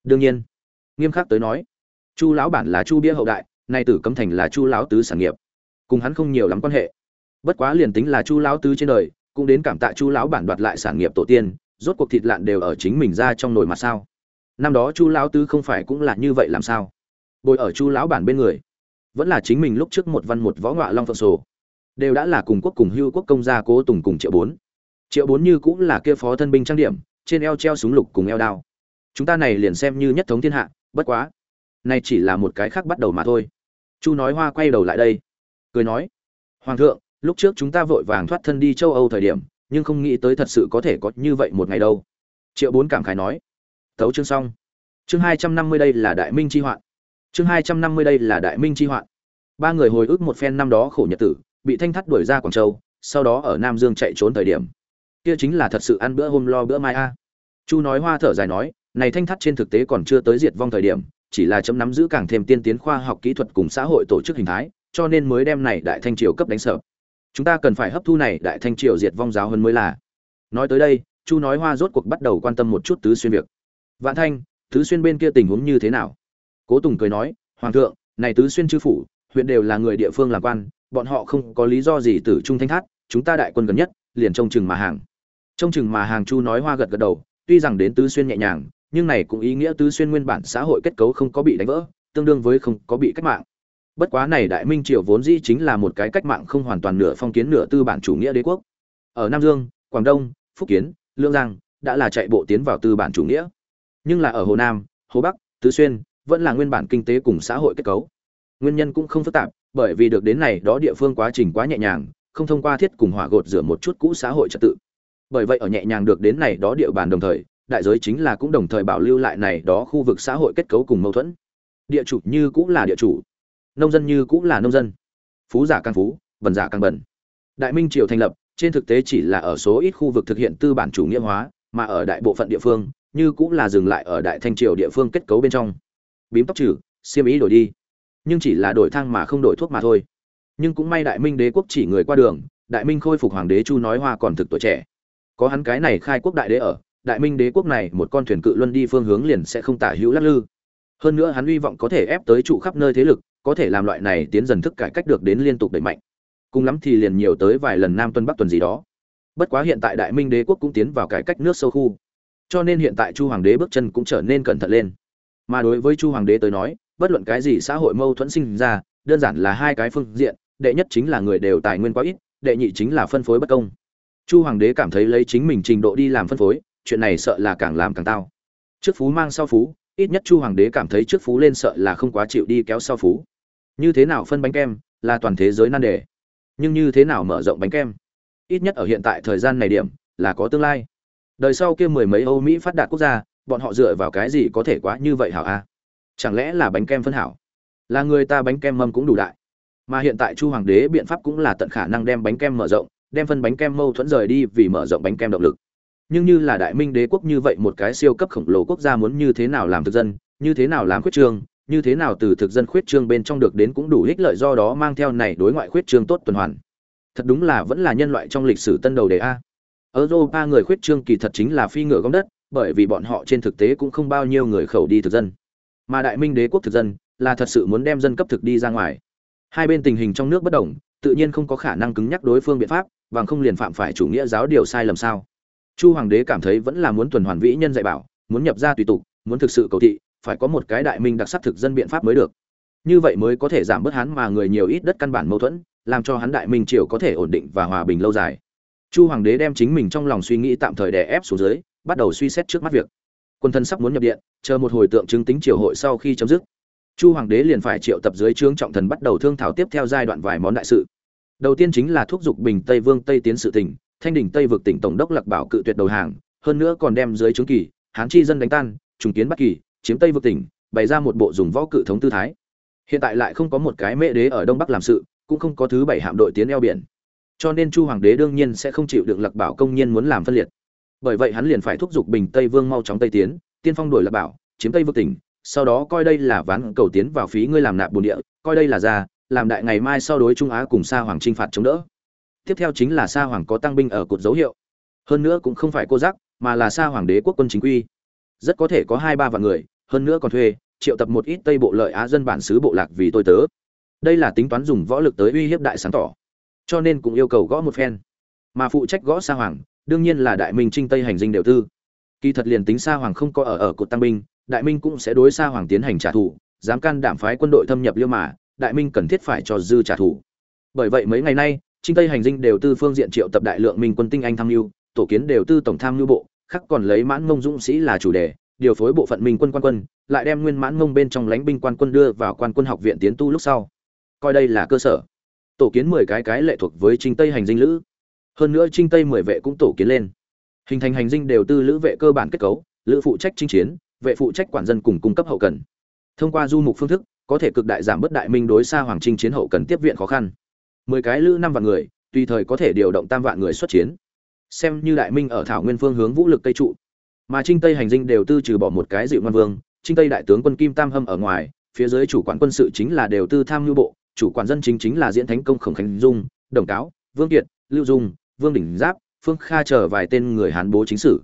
[SPEAKER 1] Đương nhiên, nghiêm khắc tới nói, chu lão bản là chu bia hậu đại nay tử cấm thành là chu lão tứ sản nghiệp, cùng hắn không nhiều lắm quan hệ. Bất quá liền tính là chu lão tứ trên đời, cũng đến cảm tạ chu lão bản đoạt lại sản nghiệp tổ tiên, rốt cuộc thịt lạn đều ở chính mình ra trong nồi mặt sao? Năm đó chu lão tứ không phải cũng là như vậy làm sao? Bồi ở chu lão bản bên người, vẫn là chính mình lúc trước một văn một võ ngọa long phượng sổ, đều đã là cùng quốc cùng hưu quốc công gia cố tùng cùng triệu bốn. Triệu bốn như cũng là kia phó thân binh trang điểm, trên eo treo súng lục cùng eo đao. Chúng ta này liền xem như nhất thống thiên hạ, bất quá, này chỉ là một cái khác bắt đầu mà thôi chu nói hoa quay đầu lại đây. Cười nói, hoàng thượng, lúc trước chúng ta vội vàng thoát thân đi châu âu thời điểm, nhưng không nghĩ tới thật sự có thể có như vậy một ngày đâu. Triệu bốn cảm khái nói, thấu chương xong. Chương hai trăm năm mươi đây là đại minh chi hoạn. Chương hai trăm năm mươi đây là đại minh chi hoạn. Ba người hồi ức một phen năm đó khổ nhật tử, bị thanh thắt đuổi ra quảng châu, sau đó ở nam dương chạy trốn thời điểm. Kia chính là thật sự ăn bữa hôm lo bữa mai a. Chu nói hoa thở dài nói, này thanh thắt trên thực tế còn chưa tới diệt vong thời điểm chỉ là chấm nắm giữ càng thêm tiên tiến khoa học kỹ thuật cùng xã hội tổ chức hình thái, cho nên mới đem này đại thanh triều cấp đánh sập. chúng ta cần phải hấp thu này đại thanh triều diệt vong giáo hơn mới là. Nói tới đây, chu nói hoa rốt cuộc bắt đầu quan tâm một chút tứ xuyên việc. Vạn thanh, tứ xuyên bên kia tình huống như thế nào? Cố tùng cười nói, hoàng thượng, này tứ xuyên chư phủ, huyện đều là người địa phương làm quan, bọn họ không có lý do gì tử trung thanh thát, chúng ta đại quân gần nhất, liền trông chừng mà hàng. Trông chừng mà hàng chu nói hoa gật gật đầu, tuy rằng đến tứ xuyên nhẹ nhàng nhưng này cũng ý nghĩa tứ xuyên nguyên bản xã hội kết cấu không có bị đánh vỡ, tương đương với không có bị cách mạng. Bất quá này đại minh triều vốn dĩ chính là một cái cách mạng không hoàn toàn nửa phong kiến nửa tư bản chủ nghĩa đế quốc. Ở nam dương, quảng đông, phúc kiến, lương giang đã là chạy bộ tiến vào tư bản chủ nghĩa. Nhưng là ở hồ nam, hồ bắc, tứ xuyên vẫn là nguyên bản kinh tế cùng xã hội kết cấu. Nguyên nhân cũng không phức tạp, bởi vì được đến này đó địa phương quá trình quá nhẹ nhàng, không thông qua thiết cùng hỏa gột rửa một chút cũ xã hội trật tự. Bởi vậy ở nhẹ nhàng được đến này đó địa bàn đồng thời đại giới chính là cũng đồng thời bảo lưu lại này đó khu vực xã hội kết cấu cùng mâu thuẫn. Địa chủ như cũng là địa chủ, nông dân như cũng là nông dân. Phú giả càng phú bần giả càng bẩn. Đại minh triều thành lập, trên thực tế chỉ là ở số ít khu vực thực hiện tư bản chủ nghĩa hóa, mà ở đại bộ phận địa phương, như cũng là dừng lại ở đại thanh triều địa phương kết cấu bên trong. Bím tóc trừ, xiêm ý đổi đi. Nhưng chỉ là đổi thang mà không đổi thuốc mà thôi. Nhưng cũng may đại minh đế quốc chỉ người qua đường, đại minh khôi phục hoàng đế chu nói hoa còn thực tuổi trẻ. Có hắn cái này khai quốc đại đế ở đại minh đế quốc này một con thuyền cự luân đi phương hướng liền sẽ không tả hữu lắc lư. Hơn nữa hắn hy vọng có thể ép tới trụ khắp nơi thế lực, có thể làm loại này tiến dần thức cải cách được đến liên tục đẩy mạnh. Cùng lắm thì liền nhiều tới vài lần nam tuần bắc tuần gì đó. Bất quá hiện tại đại minh đế quốc cũng tiến vào cải cách nước sâu khu. Cho nên hiện tại chu hoàng đế bước chân cũng trở nên cẩn thận lên. Mà đối với chu hoàng đế tới nói, bất luận cái gì xã hội mâu thuẫn sinh ra, đơn giản là hai cái phương diện, đệ nhất chính là người đều tài nguyên quá ít, đệ nhị chính là phân phối bất công. Chu hoàng đế cảm thấy lấy chính mình trình độ đi làm phân phối chuyện này sợ là càng làm càng tao. Trước phú mang sau phú, ít nhất chu hoàng đế cảm thấy trước phú lên sợ là không quá chịu đi kéo sau phú. Như thế nào phân bánh kem, là toàn thế giới nan đề. Nhưng như thế nào mở rộng bánh kem? Ít nhất ở hiện tại thời gian này điểm, là có tương lai. Đời sau kia mười mấy âu mỹ phát đạt quốc gia, bọn họ dựa vào cái gì có thể quá như vậy hảo a? Chẳng lẽ là bánh kem phân hảo? Là người ta bánh kem mâm cũng đủ đại. Mà hiện tại chu hoàng đế biện pháp cũng là tận khả năng đem bánh kem mở rộng, đem phân bánh kem mâu thuẫn rời đi vì mở rộng bánh kem động lực nhưng như là đại minh đế quốc như vậy một cái siêu cấp khổng lồ quốc gia muốn như thế nào làm thực dân, như thế nào làm khuyết trương, như thế nào từ thực dân khuyết trương bên trong được đến cũng đủ ích lợi do đó mang theo này đối ngoại khuyết trương tốt tuần hoàn. Thật đúng là vẫn là nhân loại trong lịch sử tân đầu đề a. Europa người khuyết trương kỳ thật chính là phi ngựa gom đất, bởi vì bọn họ trên thực tế cũng không bao nhiêu người khẩu đi thực dân. Mà đại minh đế quốc thực dân là thật sự muốn đem dân cấp thực đi ra ngoài. Hai bên tình hình trong nước bất đồng, tự nhiên không có khả năng cứng nhắc đối phương biện pháp và không liền phạm phải chủ nghĩa giáo điều sai lầm sao chu hoàng đế cảm thấy vẫn là muốn tuần hoàn vĩ nhân dạy bảo, muốn nhập ra tùy tục, muốn thực sự cầu thị, phải có một cái đại minh đặc sắc thực dân biện pháp mới được. Như vậy mới có thể giảm bớt hắn mà người nhiều ít đất căn bản mâu thuẫn, làm cho hắn đại minh triều có thể ổn định và hòa bình lâu dài. Chu hoàng đế đem chính mình trong lòng suy nghĩ tạm thời đè ép xuống dưới, bắt đầu suy xét trước mắt việc. Quân thân sắp muốn nhập điện, chờ một hồi tượng chứng tính triều hội sau khi chấm dứt, chu hoàng đế liền phải triệu tập dưới trướng trọng thần bắt đầu thương thảo tiếp theo giai đoạn vài món đại sự. Đầu tiên chính là thúc giục bình tây vương tây tiến sự tình thanh đỉnh tây vực tỉnh tổng đốc lạc bảo cự tuyệt đầu hàng, hơn nữa còn đem dưới trướng kỳ, hán chi dân đánh tan, trùng kiến bắc kỳ, chiếm tây vực tỉnh, bày ra một bộ dùng võ cự thống tư thái. Hiện tại lại không có một cái mễ đế ở đông bắc làm sự, cũng không có thứ bảy hạm đội tiến eo biển. Cho nên chu hoàng đế đương nhiên sẽ không chịu được lạc bảo công nhiên muốn làm phân liệt. Bởi vậy hắn liền phải thúc giục bình tây vương mau chóng tây tiến, tiên phong đổi lạc bảo, chiếm tây vực tỉnh, sau đó coi đây là ván cầu tiến vào phí ngươi làm nạp bồn địa, coi đây là ra, làm đại ngày mai sau đối trung á cùng sa hoàng trinh phạt chống đỡ tiếp theo chính là sa hoàng có tăng binh ở cột dấu hiệu. Hơn nữa cũng không phải cô giác mà là sa hoàng đế quốc quân chính quy. Rất có thể có hai ba vạn người, hơn nữa còn thuê, triệu tập một ít tây bộ lợi á dân bản xứ bộ lạc vì tôi tớ. Đây là tính toán dùng võ lực tới uy hiếp đại sáng tỏ, cho nên cũng yêu cầu gõ một phen. Mà phụ trách gõ sa hoàng, đương nhiên là đại minh trinh tây hành dinh đều tư. Kỳ thật liền tính sa hoàng không có ở ở cột tăng binh, đại minh cũng sẽ đối sa hoàng tiến hành trả thù, dám can đảm phái quân đội thâm nhập liêu mà, đại minh cần thiết phải cho dư trả thù. Bởi vậy mấy ngày nay trinh tây hành dinh đều tư phương diện triệu tập đại lượng minh quân tinh anh tham mưu, tổ kiến đều tư tổng tham mưu bộ khắc còn lấy mãn mông dũng sĩ là chủ đề, điều phối bộ phận minh quân quan quân, lại đem nguyên mãn mông bên trong lãnh binh quan quân đưa vào quan quân học viện tiến tu lúc sau. Coi đây là cơ sở. Tổ kiến mười cái cái lệ thuộc với trinh tây hành dinh lữ. Hơn nữa trinh tây mười vệ cũng tổ kiến lên. Hình thành hành dinh đều tư lữ vệ cơ bản kết cấu, lữ phụ trách chinh chiến, vệ phụ trách quản dân cùng cung cấp hậu cần. Thông qua du mục phương thức, có thể cực đại giảm bớt đại minh đối xa hoàng trinh chiến hậu cần tiếp viện khó khăn mười cái lữ năm vạn người, tùy thời có thể điều động tam vạn người xuất chiến. Xem như đại minh ở thảo nguyên phương hướng vũ lực tây trụ. Mà trinh tây hành dinh đều tư trừ bỏ một cái dịu ngoan vương, trinh tây đại tướng quân kim tam hâm ở ngoài, phía dưới chủ quản quân sự chính là đều tư tham nhu bộ, chủ quản dân chính chính là diễn thánh công khổng khánh dung, đồng cáo, vương kiệt, lưu dung, vương đỉnh giáp, phương kha chờ vài tên người hán bố chính sử.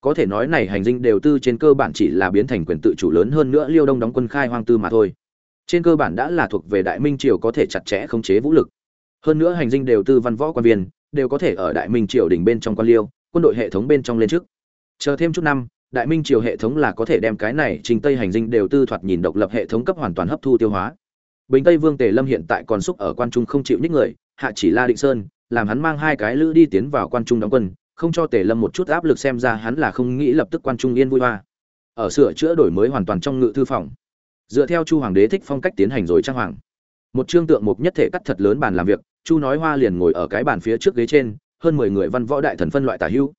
[SPEAKER 1] Có thể nói này hành dinh đều tư trên cơ bản chỉ là biến thành quyền tự chủ lớn hơn nữa liêu đông đóng quân khai hoang tư mà thôi. Trên cơ bản đã là thuộc về đại minh triều có thể chặt chẽ khống chế vũ lực hơn nữa hành dinh đều tư văn võ quan viên, đều có thể ở đại minh triều đỉnh bên trong quan liêu, quân đội hệ thống bên trong lên trước. Chờ thêm chút năm, đại minh triều hệ thống là có thể đem cái này trình tây hành dinh đều tư thoạt nhìn độc lập hệ thống cấp hoàn toàn hấp thu tiêu hóa. Bình tây vương tề lâm hiện tại còn xúc ở quan trung không chịu nhích người, hạ chỉ la định sơn, làm hắn mang hai cái lữ đi tiến vào quan trung đóng quân, không cho tề lâm một chút áp lực xem ra hắn là không nghĩ lập tức quan trung yên vui hoa. Ở sửa chữa đổi mới hoàn toàn trong ngự thư phòng, dựa theo chu hoàng đế thích phong cách tiến hành rồi trang hoàng. Một trương tượng mục nhất thể cắt thật lớn bàn làm việc chu nói hoa liền ngồi ở cái bàn phía trước ghế trên, hơn mười người văn võ đại thần phân loại tả hữu.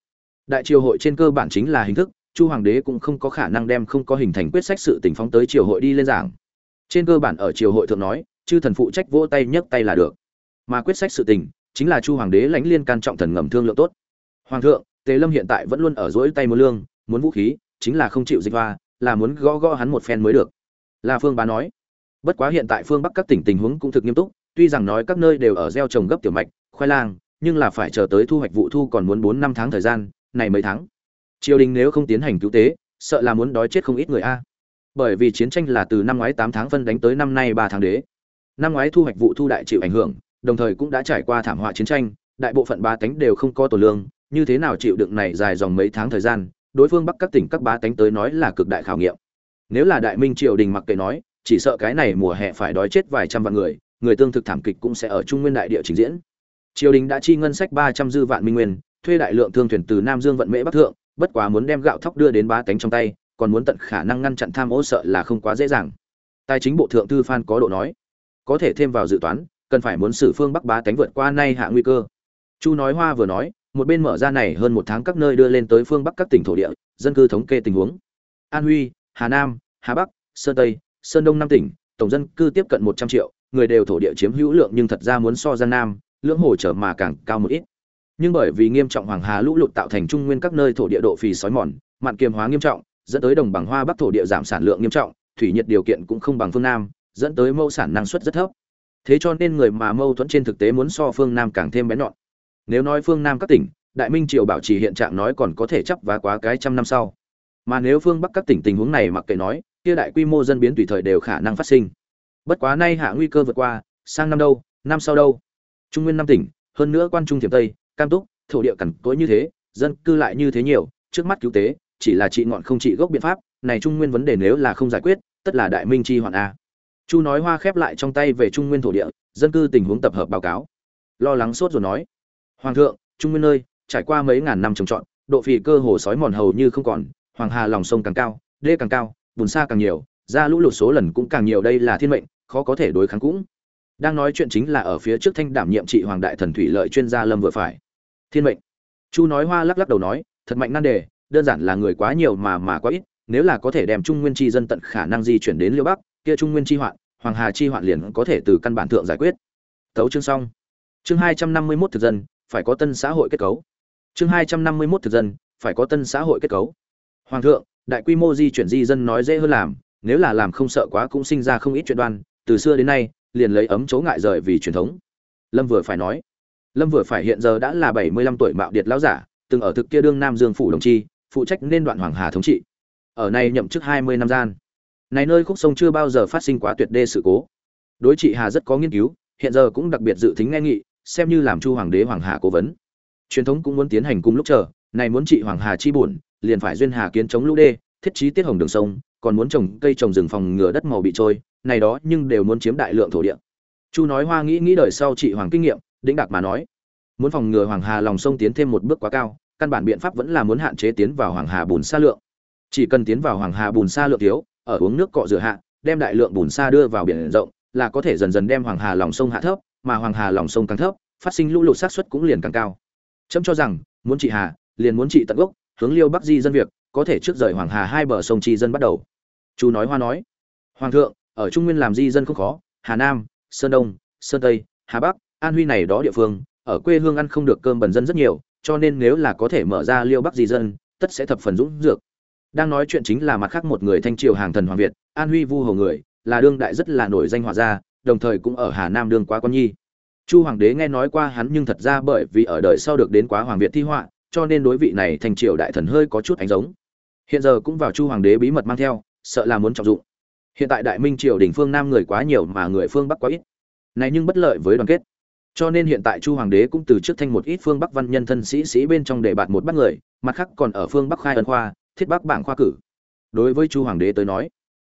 [SPEAKER 1] Đại triều hội trên cơ bản chính là hình thức, chu hoàng đế cũng không có khả năng đem không có hình thành quyết sách sự tình phóng tới triều hội đi lên giảng. Trên cơ bản ở triều hội thượng nói, chư thần phụ trách vỗ tay nhấc tay là được. Mà quyết sách sự tình, chính là chu hoàng đế lãnh liên can trọng thần ngầm thương lượng tốt. Hoàng thượng, tề lâm hiện tại vẫn luôn ở dỗi tay mua lương, muốn vũ khí, chính là không chịu dịch hoa, là muốn gõ gõ hắn một phen mới được. La phương bá nói, bất quá hiện tại phương bắc các tỉnh tình huống cũng thực nghiêm túc tuy rằng nói các nơi đều ở gieo trồng gấp tiểu mạch, khoai lang, nhưng là phải chờ tới thu hoạch vụ thu còn muốn bốn năm tháng thời gian, này mấy tháng. Triều đình nếu không tiến hành cứu tế, sợ là muốn đói chết không ít người a. Bởi vì chiến tranh là từ năm ngoái tám tháng phân đánh tới năm nay ba tháng đế. Năm ngoái thu hoạch vụ thu đại chịu ảnh hưởng, đồng thời cũng đã trải qua thảm họa chiến tranh, đại bộ phận ba tánh đều không có tổ lương, như thế nào chịu đựng này dài dòng mấy tháng thời gian, đối phương bắc các tỉnh các ba tánh tới nói là cực đại khảo nghiệm. Nếu là đại minh triều đình mặc kệ nói, chỉ sợ cái này mùa hè phải đói chết vài trăm vạn người người tương thực thảm kịch cũng sẽ ở trung nguyên đại địa trình diễn. Triều đình đã chi ngân sách ba trăm dư vạn minh nguyên, thuê đại lượng thương thuyền từ nam dương vận mễ bắc thượng, bất quá muốn đem gạo thóc đưa đến bá tánh trong tay, còn muốn tận khả năng ngăn chặn tham ô sợ là không quá dễ dàng. Tài chính bộ thượng thư phan có độ nói, có thể thêm vào dự toán, cần phải muốn xử phương bắc bá tánh vượt qua nay hạ nguy cơ. Chu nói hoa vừa nói, một bên mở ra này hơn một tháng các nơi đưa lên tới phương bắc các tỉnh thổ địa, dân cư thống kê tình huống. An huy, hà nam, hà bắc, sơn tây, sơn đông năm tỉnh, tổng dân cư tiếp cận một trăm triệu người đều thổ địa chiếm hữu lượng nhưng thật ra muốn so gian nam, lưỡng hồ trở mà càng cao một ít. Nhưng bởi vì nghiêm trọng hoàng hà lũ lụt tạo thành trung nguyên các nơi thổ địa độ phì sói mòn mặn kiềm hóa nghiêm trọng, dẫn tới đồng bằng hoa bắc thổ địa giảm sản lượng nghiêm trọng, thủy nhiệt điều kiện cũng không bằng phương nam, dẫn tới mâu sản năng suất rất thấp. Thế cho nên người mà mâu thuẫn trên thực tế muốn so phương nam càng thêm bén nhọn. Nếu nói phương nam các tỉnh, đại minh triều bảo trì hiện trạng nói còn có thể chấp và quá cái trăm năm sau. Mà nếu phương bắc các tỉnh tình huống này mặc kệ nói, kia đại quy mô dân biến tùy thời đều khả năng phát sinh bất quá nay hạ nguy cơ vượt qua, sang năm đâu, năm sau đâu? Trung nguyên năm tỉnh, hơn nữa quan trung thiểm tây, cam túc, thổ địa cằn cỗi như thế, dân cư lại như thế nhiều, trước mắt cứu tế, chỉ là trị ngọn không trị gốc biện pháp, này trung nguyên vấn đề nếu là không giải quyết, tất là đại minh chi hoạn a. Chu nói hoa khép lại trong tay về trung nguyên thổ địa, dân cư tình huống tập hợp báo cáo. Lo lắng sốt rồi nói, hoàng thượng, trung nguyên nơi trải qua mấy ngàn năm trồng trọt, độ phì cơ hồ sói mòn hầu như không còn, hoàng hà lòng sông càng cao, đê càng cao, bùn xa càng nhiều ra lũ lụt số lần cũng càng nhiều đây là thiên mệnh, khó có thể đối kháng cũng. Đang nói chuyện chính là ở phía trước thanh đảm nhiệm trị hoàng đại thần thủy lợi chuyên gia lâm vừa phải. Thiên mệnh. Chu nói hoa lắc lắc đầu nói, thật mạnh nan đề, đơn giản là người quá nhiều mà mà quá ít, nếu là có thể đem trung nguyên chi dân tận khả năng di chuyển đến liêu bắc, kia trung nguyên chi hoạn, hoàng hà chi hoạn liền có thể từ căn bản thượng giải quyết. Thấu chương xong. Chương hai trăm năm mươi mốt thực dân, phải có tân xã hội kết cấu. Chương hai trăm năm mươi mốt thực dân, phải có tân xã hội kết cấu. Hoàng thượng, đại quy mô di chuyển di dân nói dễ hơn làm nếu là làm không sợ quá cũng sinh ra không ít chuyện đoan, từ xưa đến nay, liền lấy ấm chỗ ngại rời vì truyền thống. Lâm vừa phải nói, lâm vừa phải hiện giờ đã là bảy mươi lăm tuổi mạo điệt lão giả, từng ở thực kia đương nam dương phủ đồng chi, phụ trách nên đoạn hoàng hà thống trị. Ở này nhậm chức hai mươi năm gian. Này nơi khúc sông chưa bao giờ phát sinh quá tuyệt đê sự cố. Đối trị hà rất có nghiên cứu, hiện giờ cũng đặc biệt dự tính nghe nghị, xem như làm chu hoàng đế hoàng hà cố vấn. Truyền thống cũng muốn tiến hành cùng lúc chờ, này muốn trị hoàng hà chi bổn liền phải duyên hà kiến chống lũ đê, thiết trí tiết hồng đường sông còn muốn trồng cây trồng rừng phòng ngừa đất màu bị trôi, này đó nhưng đều muốn chiếm đại lượng thổ địa. Chu nói hoa nghĩ nghĩ đời sau trị hoàng kinh nghiệm, đĩnh đạc mà nói, muốn phòng ngừa hoàng hà lòng sông tiến thêm một bước quá cao, căn bản biện pháp vẫn là muốn hạn chế tiến vào hoàng hà bùn sa lượng. Chỉ cần tiến vào hoàng hà bùn sa lượng thiếu, ở uống nước cọ rửa hạ, đem đại lượng bùn sa đưa vào biển rộng, là có thể dần dần đem hoàng hà lòng sông hạ thấp, mà hoàng hà lòng sông càng thấp, phát sinh lũ lụt xác suất cũng liền càng cao. Chấm cho rằng, muốn trị hà, liền muốn trị tận gốc, hướng liêu bắc di dân việc, có thể trước rời hoàng hà hai bờ sông tri dân bắt đầu chu nói hoa nói. Hoàng thượng, ở trung nguyên làm di dân không khó, hà nam, sơn đông, sơn tây, hà bắc, an huy này đó địa phương, ở quê hương ăn không được cơm bần dân rất nhiều, cho nên nếu là có thể mở ra liêu bắc di dân, tất sẽ thập phần dũng dược. Đang nói chuyện chính là mặt khác một người thanh triều hàng thần hoàng việt, an huy vu hầu người, là đương đại rất là nổi danh họa gia, đồng thời cũng ở hà nam đương quá con nhi. Chu hoàng đế nghe nói qua hắn nhưng thật ra bởi vì ở đời sau được đến quá hoàng việt thi họa, cho nên đối vị này thanh triều đại thần hơi có chút ánh giống. Hiện giờ cũng vào chu hoàng đế bí mật mang theo sợ là muốn trọng dụng. Hiện tại đại minh triều đình phương nam người quá nhiều mà người phương bắc quá ít. Này nhưng bất lợi với đoàn kết. Cho nên hiện tại chu hoàng đế cũng từ trước thanh một ít phương bắc văn nhân thân sĩ sĩ bên trong đề bạt một bắt người, mặt khác còn ở phương bắc khai ân khoa, thiết bắc bảng khoa cử. Đối với chu hoàng đế tới nói,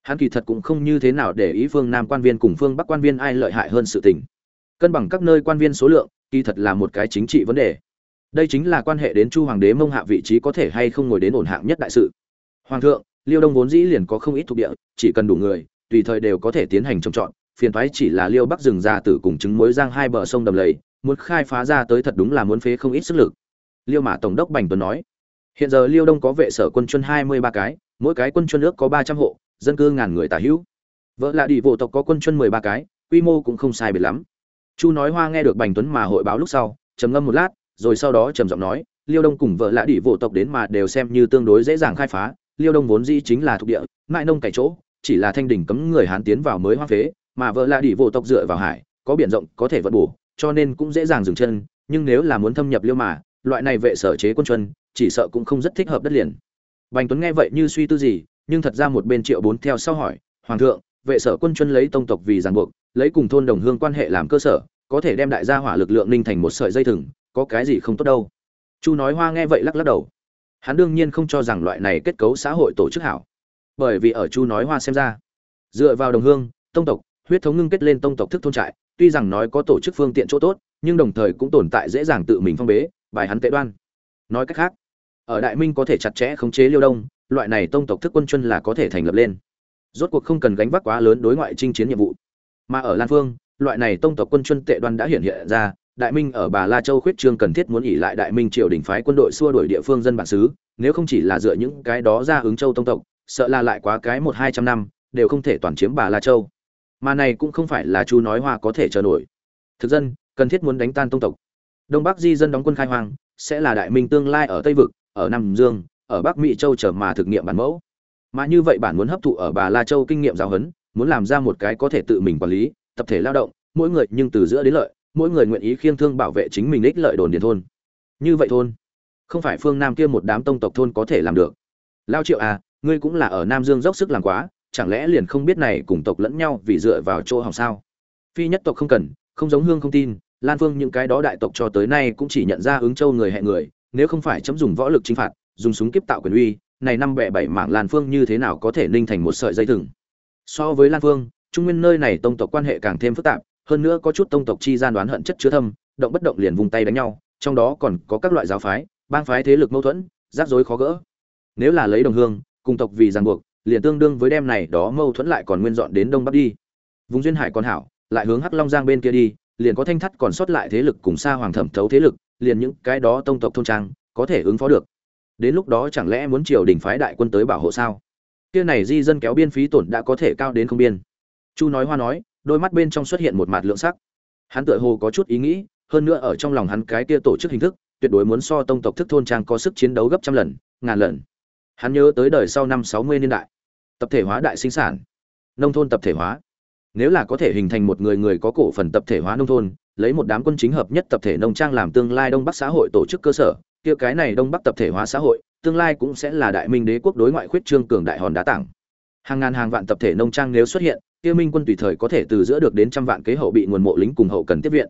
[SPEAKER 1] hắn kỳ thật cũng không như thế nào để ý phương nam quan viên cùng phương bắc quan viên ai lợi hại hơn sự tình. Cân bằng các nơi quan viên số lượng, kỳ thật là một cái chính trị vấn đề. Đây chính là quan hệ đến chu hoàng đế mông hạ vị trí có thể hay không ngồi đến ổn hạng nhất đại sự. Hoàng thượng liêu đông vốn dĩ liền có không ít thuộc địa, chỉ cần đủ người, tùy thời đều có thể tiến hành trồng trọt. Phiền thoái chỉ là liêu bắc rừng ra tử cùng trứng muối giang hai bờ sông đầm lầy, muốn khai phá ra tới thật đúng là muốn phế không ít sức lực. Liêu mã tổng đốc bành tuấn nói, hiện giờ liêu đông có vệ sở quân chuân hai mươi ba cái, mỗi cái quân chuân nước có ba trăm hộ, dân cư ngàn người tả hữu. Vợ lạ đi vô tộc có quân chuân mười ba cái, quy mô cũng không sai biệt lắm. Chu nói hoa nghe được bành tuấn mà hội báo lúc sau, trầm ngâm một lát, rồi sau đó trầm giọng nói, liêu đông cùng vợ lạ đi vô tộc đến mà đều xem như tương đối dễ dàng khai phá liêu đông vốn dĩ chính là thuộc địa mại nông cày chỗ, chỉ là thanh đỉnh cấm người hán tiến vào mới hoang phế, mà vợ lạ đi vô tộc dựa vào hải, có biển rộng, có thể vận bổ, cho nên cũng dễ dàng dừng chân, nhưng nếu là muốn thâm nhập liêu mà, loại này vệ sở chế quân chuân chỉ sợ cũng không rất thích hợp đất liền. Bành tuấn nghe vậy như suy tư gì, nhưng thật ra một bên triệu bốn theo sau hỏi, hoàng thượng, vệ sở quân chuân lấy tông tộc vì ràng buộc, lấy cùng thôn đồng hương quan hệ làm cơ sở, có thể đem đại gia hỏa lực lượng ninh thành một sợi dây thừng, có cái gì không tốt đâu? Chu nói hoa nghe vậy lắc lắc đầu hắn đương nhiên không cho rằng loại này kết cấu xã hội tổ chức hảo. Bởi vì ở chu nói hoa xem ra, dựa vào đồng hương, tông tộc, huyết thống ngưng kết lên tông tộc thức thôn trại, tuy rằng nói có tổ chức phương tiện chỗ tốt, nhưng đồng thời cũng tồn tại dễ dàng tự mình phong bế, bài hắn tệ đoan. Nói cách khác, ở đại minh có thể chặt chẽ khống chế liêu đông, loại này tông tộc thức quân chuân là có thể thành lập lên. Rốt cuộc không cần gánh vác quá lớn đối ngoại chinh chiến nhiệm vụ. Mà ở lan phương, loại này tông tộc quân chuân tệ đoan đã hiện hiện ra đại minh ở bà la châu khuyết trương cần thiết muốn ỉ lại đại minh triều đình phái quân đội xua đuổi địa phương dân bản xứ, nếu không chỉ là dựa những cái đó ra ứng châu tông tộc, sợ là lại quá cái một hai trăm năm, đều không thể toàn chiếm bà la châu. Mà này cũng không phải là chu nói hoa có thể chờ nổi. Thực dân, cần thiết muốn đánh tan tông tộc. Đông bắc di dân đóng quân khai hoang, sẽ là đại minh tương lai ở tây vực, ở nam dương, ở bắc mỹ châu chờ mà thực nghiệm bản mẫu. Mà như vậy bản muốn hấp thụ ở bà la châu kinh nghiệm giáo huấn, muốn làm ra một cái có thể tự mình quản lý, tập thể lao động, mỗi người nhưng từ giữa đến lợi mỗi người nguyện ý khiêng thương bảo vệ chính mình ích lợi đồn điền thôn. Như vậy thôn, không phải phương nam kia một đám tông tộc thôn có thể làm được. Lao triệu à ngươi cũng là ở nam dương dốc sức làm quá, chẳng lẽ liền không biết này cùng tộc lẫn nhau vì dựa vào chỗ hỏng sao? Phi nhất tộc không cần, không giống hương không tin, lan phương những cái đó đại tộc cho tới nay cũng chỉ nhận ra ứng châu người hẹn người, nếu không phải chấm dùng võ lực chinh phạt, dùng súng kiếp tạo quyền uy, này năm bẻ bảy mảng lan phương như thế nào có thể ninh thành một sợi dây thừng? So với lan phương, trung nguyên nơi này tông tộc quan hệ càng thêm phức tạp hơn nữa có chút tông tộc chi gian đoán hận chất chứa thâm, động bất động liền vùng tay đánh nhau, trong đó còn có các loại giáo phái, bang phái thế lực mâu thuẫn, rắc rối khó gỡ. Nếu là lấy đồng hương, cùng tộc vì ràng buộc, liền tương đương với đem này đó mâu thuẫn lại còn nguyên dọn đến đông bắc đi. Vùng duyên hải còn hảo, lại hướng hắc long giang bên kia đi, liền có thanh thắt còn sót lại thế lực cùng xa hoàng thẩm thấu thế lực, liền những cái đó tông tộc thôn trang, có thể ứng phó được. Đến lúc đó chẳng lẽ muốn triều đình phái đại quân tới bảo hộ sao? Kia này di dân kéo biên phí tổn đã có thể cao đến không biên. Chu nói hoa nói đôi mắt bên trong xuất hiện một mạt lượng sắc. Hắn tựa hồ có chút ý nghĩ, hơn nữa ở trong lòng hắn cái kia tổ chức hình thức, tuyệt đối muốn so tông tộc thức thôn trang có sức chiến đấu gấp trăm lần, ngàn lần. Hắn nhớ tới đời sau năm sáu mươi niên đại, tập thể hóa đại sinh sản, nông thôn tập thể hóa. Nếu là có thể hình thành một người người có cổ phần tập thể hóa nông thôn, lấy một đám quân chính hợp nhất tập thể nông trang làm tương lai đông bắc xã hội tổ chức cơ sở, kia cái này đông bắc tập thể hóa xã hội, tương lai cũng sẽ là đại minh đế quốc đối ngoại khuyết trương cường đại hòn đá tảng. Hàng ngàn hàng vạn tập thể nông trang nếu xuất hiện kia minh quân tùy thời có thể từ giữa được đến trăm vạn kế hậu bị nguồn mộ lính cùng hậu cần tiếp viện.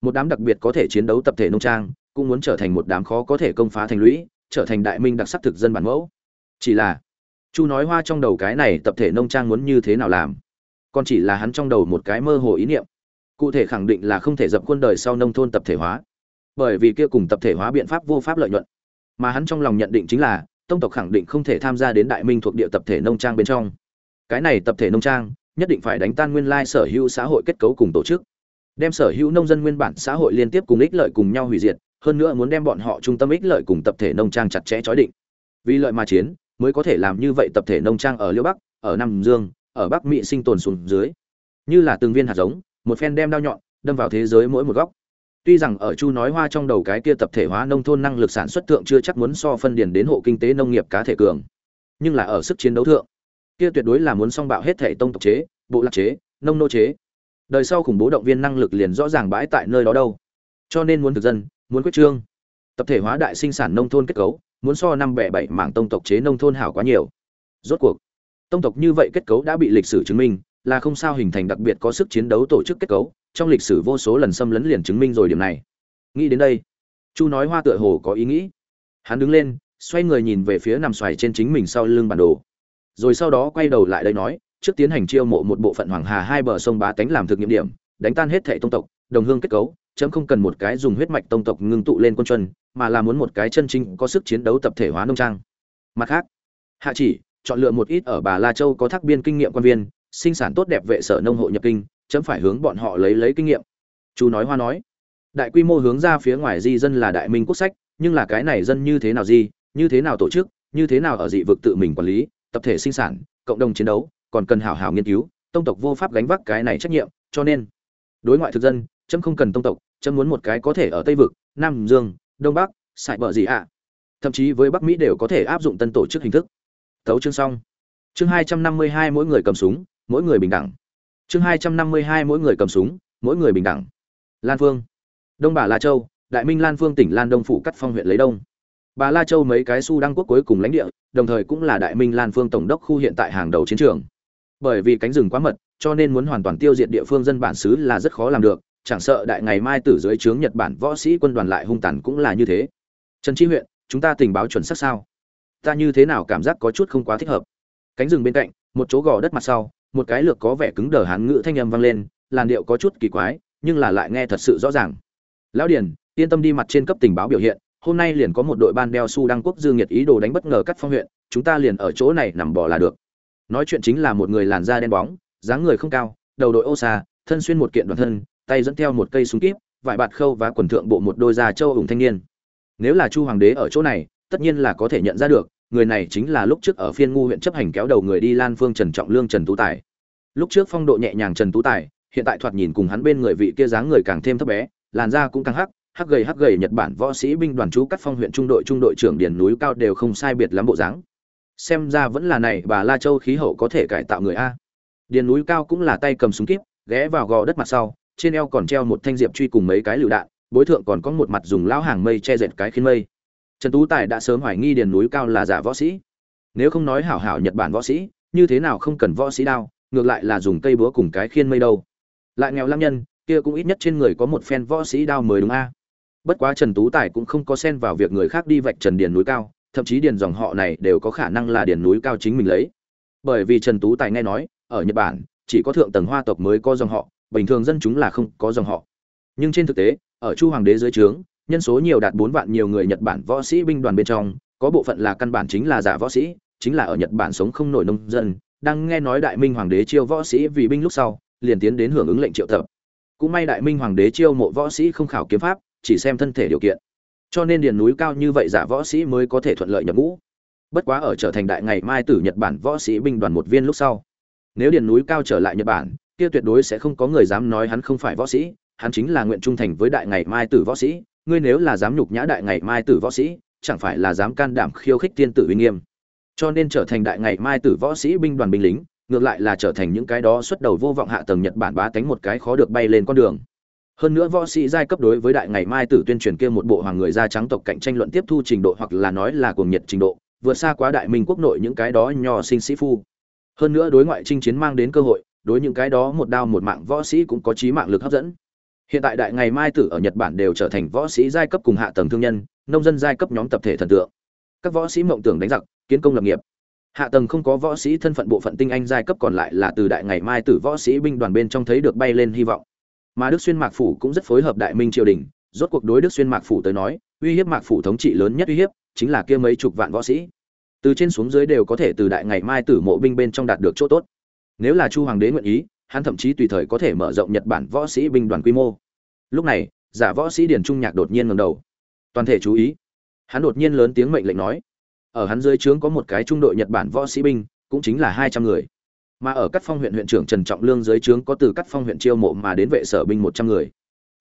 [SPEAKER 1] Một đám đặc biệt có thể chiến đấu tập thể nông trang, cũng muốn trở thành một đám khó có thể công phá thành lũy, trở thành đại minh đặc sắc thực dân bản mẫu. Chỉ là, chu nói hoa trong đầu cái này tập thể nông trang muốn như thế nào làm? Còn chỉ là hắn trong đầu một cái mơ hồ ý niệm. Cụ thể khẳng định là không thể dập khuôn đời sau nông thôn tập thể hóa. Bởi vì kia cùng tập thể hóa biện pháp vô pháp lợi nhuận. Mà hắn trong lòng nhận định chính là, tông tộc khẳng định không thể tham gia đến đại minh thuộc địa tập thể nông trang bên trong. Cái này tập thể nông trang nhất định phải đánh tan nguyên lai sở hữu xã hội kết cấu cùng tổ chức. Đem sở hữu nông dân nguyên bản xã hội liên tiếp cùng ích lợi cùng nhau hủy diệt, hơn nữa muốn đem bọn họ trung tâm ích lợi cùng tập thể nông trang chặt chẽ chói định. Vì lợi mà chiến, mới có thể làm như vậy tập thể nông trang ở liêu bắc, ở nam dương, ở bắc mỹ sinh tồn xuống dưới. Như là từng viên hạt giống, một phen đem đao nhọn, đâm vào thế giới mỗi một góc. Tuy rằng ở chu nói hoa trong đầu cái kia tập thể hóa nông thôn năng lực sản xuất thượng chưa chắc muốn so phân điền đến hộ kinh tế nông nghiệp cá thể cường, nhưng là ở sức chiến đấu thượng kia tuyệt đối là muốn song bạo hết thể tông tộc chế, bộ lạc chế, nông nô chế. Đời sau khủng bố động viên năng lực liền rõ ràng bãi tại nơi đó đâu. Cho nên muốn thực dân, muốn quyết trương. Tập thể hóa đại sinh sản nông thôn kết cấu, muốn so năm bẻ bảy mảng tông tộc chế nông thôn hảo quá nhiều. Rốt cuộc, tông tộc như vậy kết cấu đã bị lịch sử chứng minh, là không sao hình thành đặc biệt có sức chiến đấu tổ chức kết cấu, trong lịch sử vô số lần xâm lấn liền chứng minh rồi điểm này. Nghĩ đến đây, chu nói hoa tựa hồ có ý nghĩ. Hắn đứng lên, xoay người nhìn về phía nằm xoài trên chính mình sau lưng bản đồ rồi sau đó quay đầu lại đây nói, trước tiến hành chiêu mộ một bộ phận hoàng hà hai bờ sông bá tánh làm thực nghiệm điểm, đánh tan hết thệ tông tộc, đồng hương kết cấu, chấm không cần một cái dùng huyết mạch tông tộc ngưng tụ lên quân chân mà là muốn một cái chân chính có sức chiến đấu tập thể hóa nông trang. Mặt khác, hạ chỉ, chọn lựa một ít ở bà la châu có thác biên kinh nghiệm quan viên, sinh sản tốt đẹp vệ sở nông hộ nhập kinh, chấm phải hướng bọn họ lấy lấy kinh nghiệm. Chú nói hoa nói, đại quy mô hướng ra phía ngoài di dân là đại minh quốc sách, nhưng là cái này dân như thế nào di, như thế nào tổ chức, như thế nào ở dị vực tự mình quản lý tập thể sinh sản, cộng đồng chiến đấu, còn cần hảo hảo nghiên cứu, tông tộc vô pháp gánh vác cái này trách nhiệm, cho nên đối ngoại thực dân, chấm không cần tông tộc, chấm muốn một cái có thể ở tây vực, nam dương, đông bắc sải bờ gì ạ? Thậm chí với bắc mỹ đều có thể áp dụng tân tổ chức hình thức. Thấu chương xong. Chương hai trăm năm mươi hai mỗi người cầm súng, mỗi người bình đẳng. Chương hai trăm năm mươi hai mỗi người cầm súng, mỗi người bình đẳng. Lan phương. Đông bà la châu, đại minh lan phương tỉnh lan đông phủ cắt phong huyện lấy đông bà la châu mấy cái su đăng quốc cuối cùng lãnh địa, đồng thời cũng là đại minh lan phương tổng đốc khu hiện tại hàng đầu chiến trường. Bởi vì cánh rừng quá mật, cho nên muốn hoàn toàn tiêu diệt địa phương dân bản xứ là rất khó làm được, chẳng sợ đại ngày mai tử dưới trướng nhật bản võ sĩ quân đoàn lại hung tàn cũng là như thế. Trần chi huyện, chúng ta tình báo chuẩn xác sao? Ta như thế nào cảm giác có chút không quá thích hợp? Cánh rừng bên cạnh, một chỗ gò đất mặt sau, một cái lược có vẻ cứng đờ hán ngữ thanh âm vang lên, làn điệu có chút kỳ quái, nhưng là lại nghe thật sự rõ ràng. Lão điền, yên tâm đi mặt trên cấp tình báo biểu hiện hôm nay liền có một đội ban đeo su đăng quốc dương nhiệt ý đồ đánh bất ngờ cắt phong huyện, chúng ta liền ở chỗ này nằm bò là được. Nói chuyện chính là một người làn da đen bóng, dáng người không cao, đầu đội ô xa, thân xuyên một kiện đoàn thân, tay dẫn theo một cây súng kíp, vải bạt khâu và quần thượng bộ một đôi da châu ủng thanh niên. Nếu là chu hoàng đế ở chỗ này, tất nhiên là có thể nhận ra được, người này chính là lúc trước ở phiên ngu huyện chấp hành kéo đầu người đi lan phương trần trọng lương trần tú tài. Lúc trước phong độ nhẹ nhàng trần tú tài, hiện tại thoạt nhìn cùng hắn bên người vị kia dáng người càng thêm thấp bé, làn da cũng càng hắc hắc gầy hắc gầy nhật bản võ sĩ binh đoàn chú cắt phong huyện trung đội trung đội trưởng điền núi cao đều không sai biệt lắm bộ dáng. Xem ra vẫn là này, bà la châu khí hậu có thể cải tạo người a. Điền núi cao cũng là tay cầm súng kíp, ghé vào gò đất mặt sau, trên eo còn treo một thanh diệp truy cùng mấy cái lựu đạn, bối thượng còn có một mặt dùng lão hàng mây che dệt cái khiến mây. Trần tú tài đã sớm hoài nghi điền núi cao là giả võ sĩ. Nếu không nói hảo hảo nhật bản võ sĩ, như thế nào không cần võ sĩ đao, ngược lại là dùng cây búa cùng cái khiên mây đâu. Lại nghèo lam nhân, kia cũng ít nhất trên người có một phen võ sĩ đao mới đúng a bất quá trần tú tài cũng không có xen vào việc người khác đi vạch trần điền núi cao, thậm chí điền dòng họ này đều có khả năng là điền núi cao chính mình lấy. Bởi vì trần tú tài nghe nói, ở nhật bản, chỉ có thượng tầng hoa tộc mới có dòng họ, bình thường dân chúng là không có dòng họ. Nhưng trên thực tế, ở chu hoàng đế dưới trướng, nhân số nhiều đạt bốn vạn nhiều người nhật bản võ sĩ binh đoàn bên trong, có bộ phận là căn bản chính là giả võ sĩ, chính là ở nhật bản sống không nổi nông dân, đang nghe nói đại minh hoàng đế chiêu võ sĩ vì binh lúc sau, liền tiến đến hưởng ứng lệnh triệu tập. Cũng may đại minh hoàng đế chiêu mộ võ sĩ không khảo kiếm pháp chỉ xem thân thể điều kiện. Cho nên điền núi cao như vậy giả võ sĩ mới có thể thuận lợi nhập ngũ. Bất quá ở trở thành đại ngày mai tử nhật bản võ sĩ binh đoàn một viên lúc sau. Nếu điền núi cao trở lại nhật bản, kia tuyệt đối sẽ không có người dám nói hắn không phải võ sĩ, hắn chính là nguyện trung thành với đại ngày mai tử võ sĩ. Ngươi nếu là dám nhục nhã đại ngày mai tử võ sĩ, chẳng phải là dám can đảm khiêu khích tiên tử uy nghiêm. Cho nên trở thành đại ngày mai tử võ sĩ binh đoàn binh lính, ngược lại là trở thành những cái đó xuất đầu vô vọng hạ tầng nhật bản bá tánh một cái khó được bay lên con đường hơn nữa võ sĩ giai cấp đối với đại ngày mai tử tuyên truyền kia một bộ hoàng người da trắng tộc cạnh tranh luận tiếp thu trình độ hoặc là nói là cuồng nhiệt trình độ, vượt xa quá đại minh quốc nội những cái đó nho sinh sĩ phu. Hơn nữa đối ngoại chinh chiến mang đến cơ hội, đối những cái đó một đao một mạng võ sĩ cũng có trí mạng lực hấp dẫn. Hiện tại đại ngày mai tử ở nhật bản đều trở thành võ sĩ giai cấp cùng hạ tầng thương nhân, nông dân giai cấp nhóm tập thể thần tượng. Các võ sĩ mộng tưởng đánh giặc, kiến công lập nghiệp. Hạ tầng không có võ sĩ thân phận bộ phận tinh anh giai cấp còn lại là từ đại ngày mai tử võ sĩ binh đoàn bên trong thấy được bay lên hy vọng mà đức xuyên mạc phủ cũng rất phối hợp đại minh triều đình. Rốt cuộc đối đức xuyên mạc phủ tới nói, uy hiếp mạc phủ thống trị lớn nhất uy hiếp chính là kia mấy chục vạn võ sĩ. Từ trên xuống dưới đều có thể từ đại ngày mai tử mộ binh bên trong đạt được chỗ tốt. Nếu là chu hoàng đế nguyện ý, hắn thậm chí tùy thời có thể mở rộng nhật bản võ sĩ binh đoàn quy mô. Lúc này, giả võ sĩ điền trung nhạc đột nhiên ngầm đầu. Toàn thể chú ý. Hắn đột nhiên lớn tiếng mệnh lệnh nói, ở hắn dưới trướng có một cái trung đội nhật bản võ sĩ binh, cũng chính là hai trăm người mà ở các phong huyện huyện trưởng trần trọng lương dưới trướng có từ các phong huyện chiêu mộ mà đến vệ sở binh một trăm người.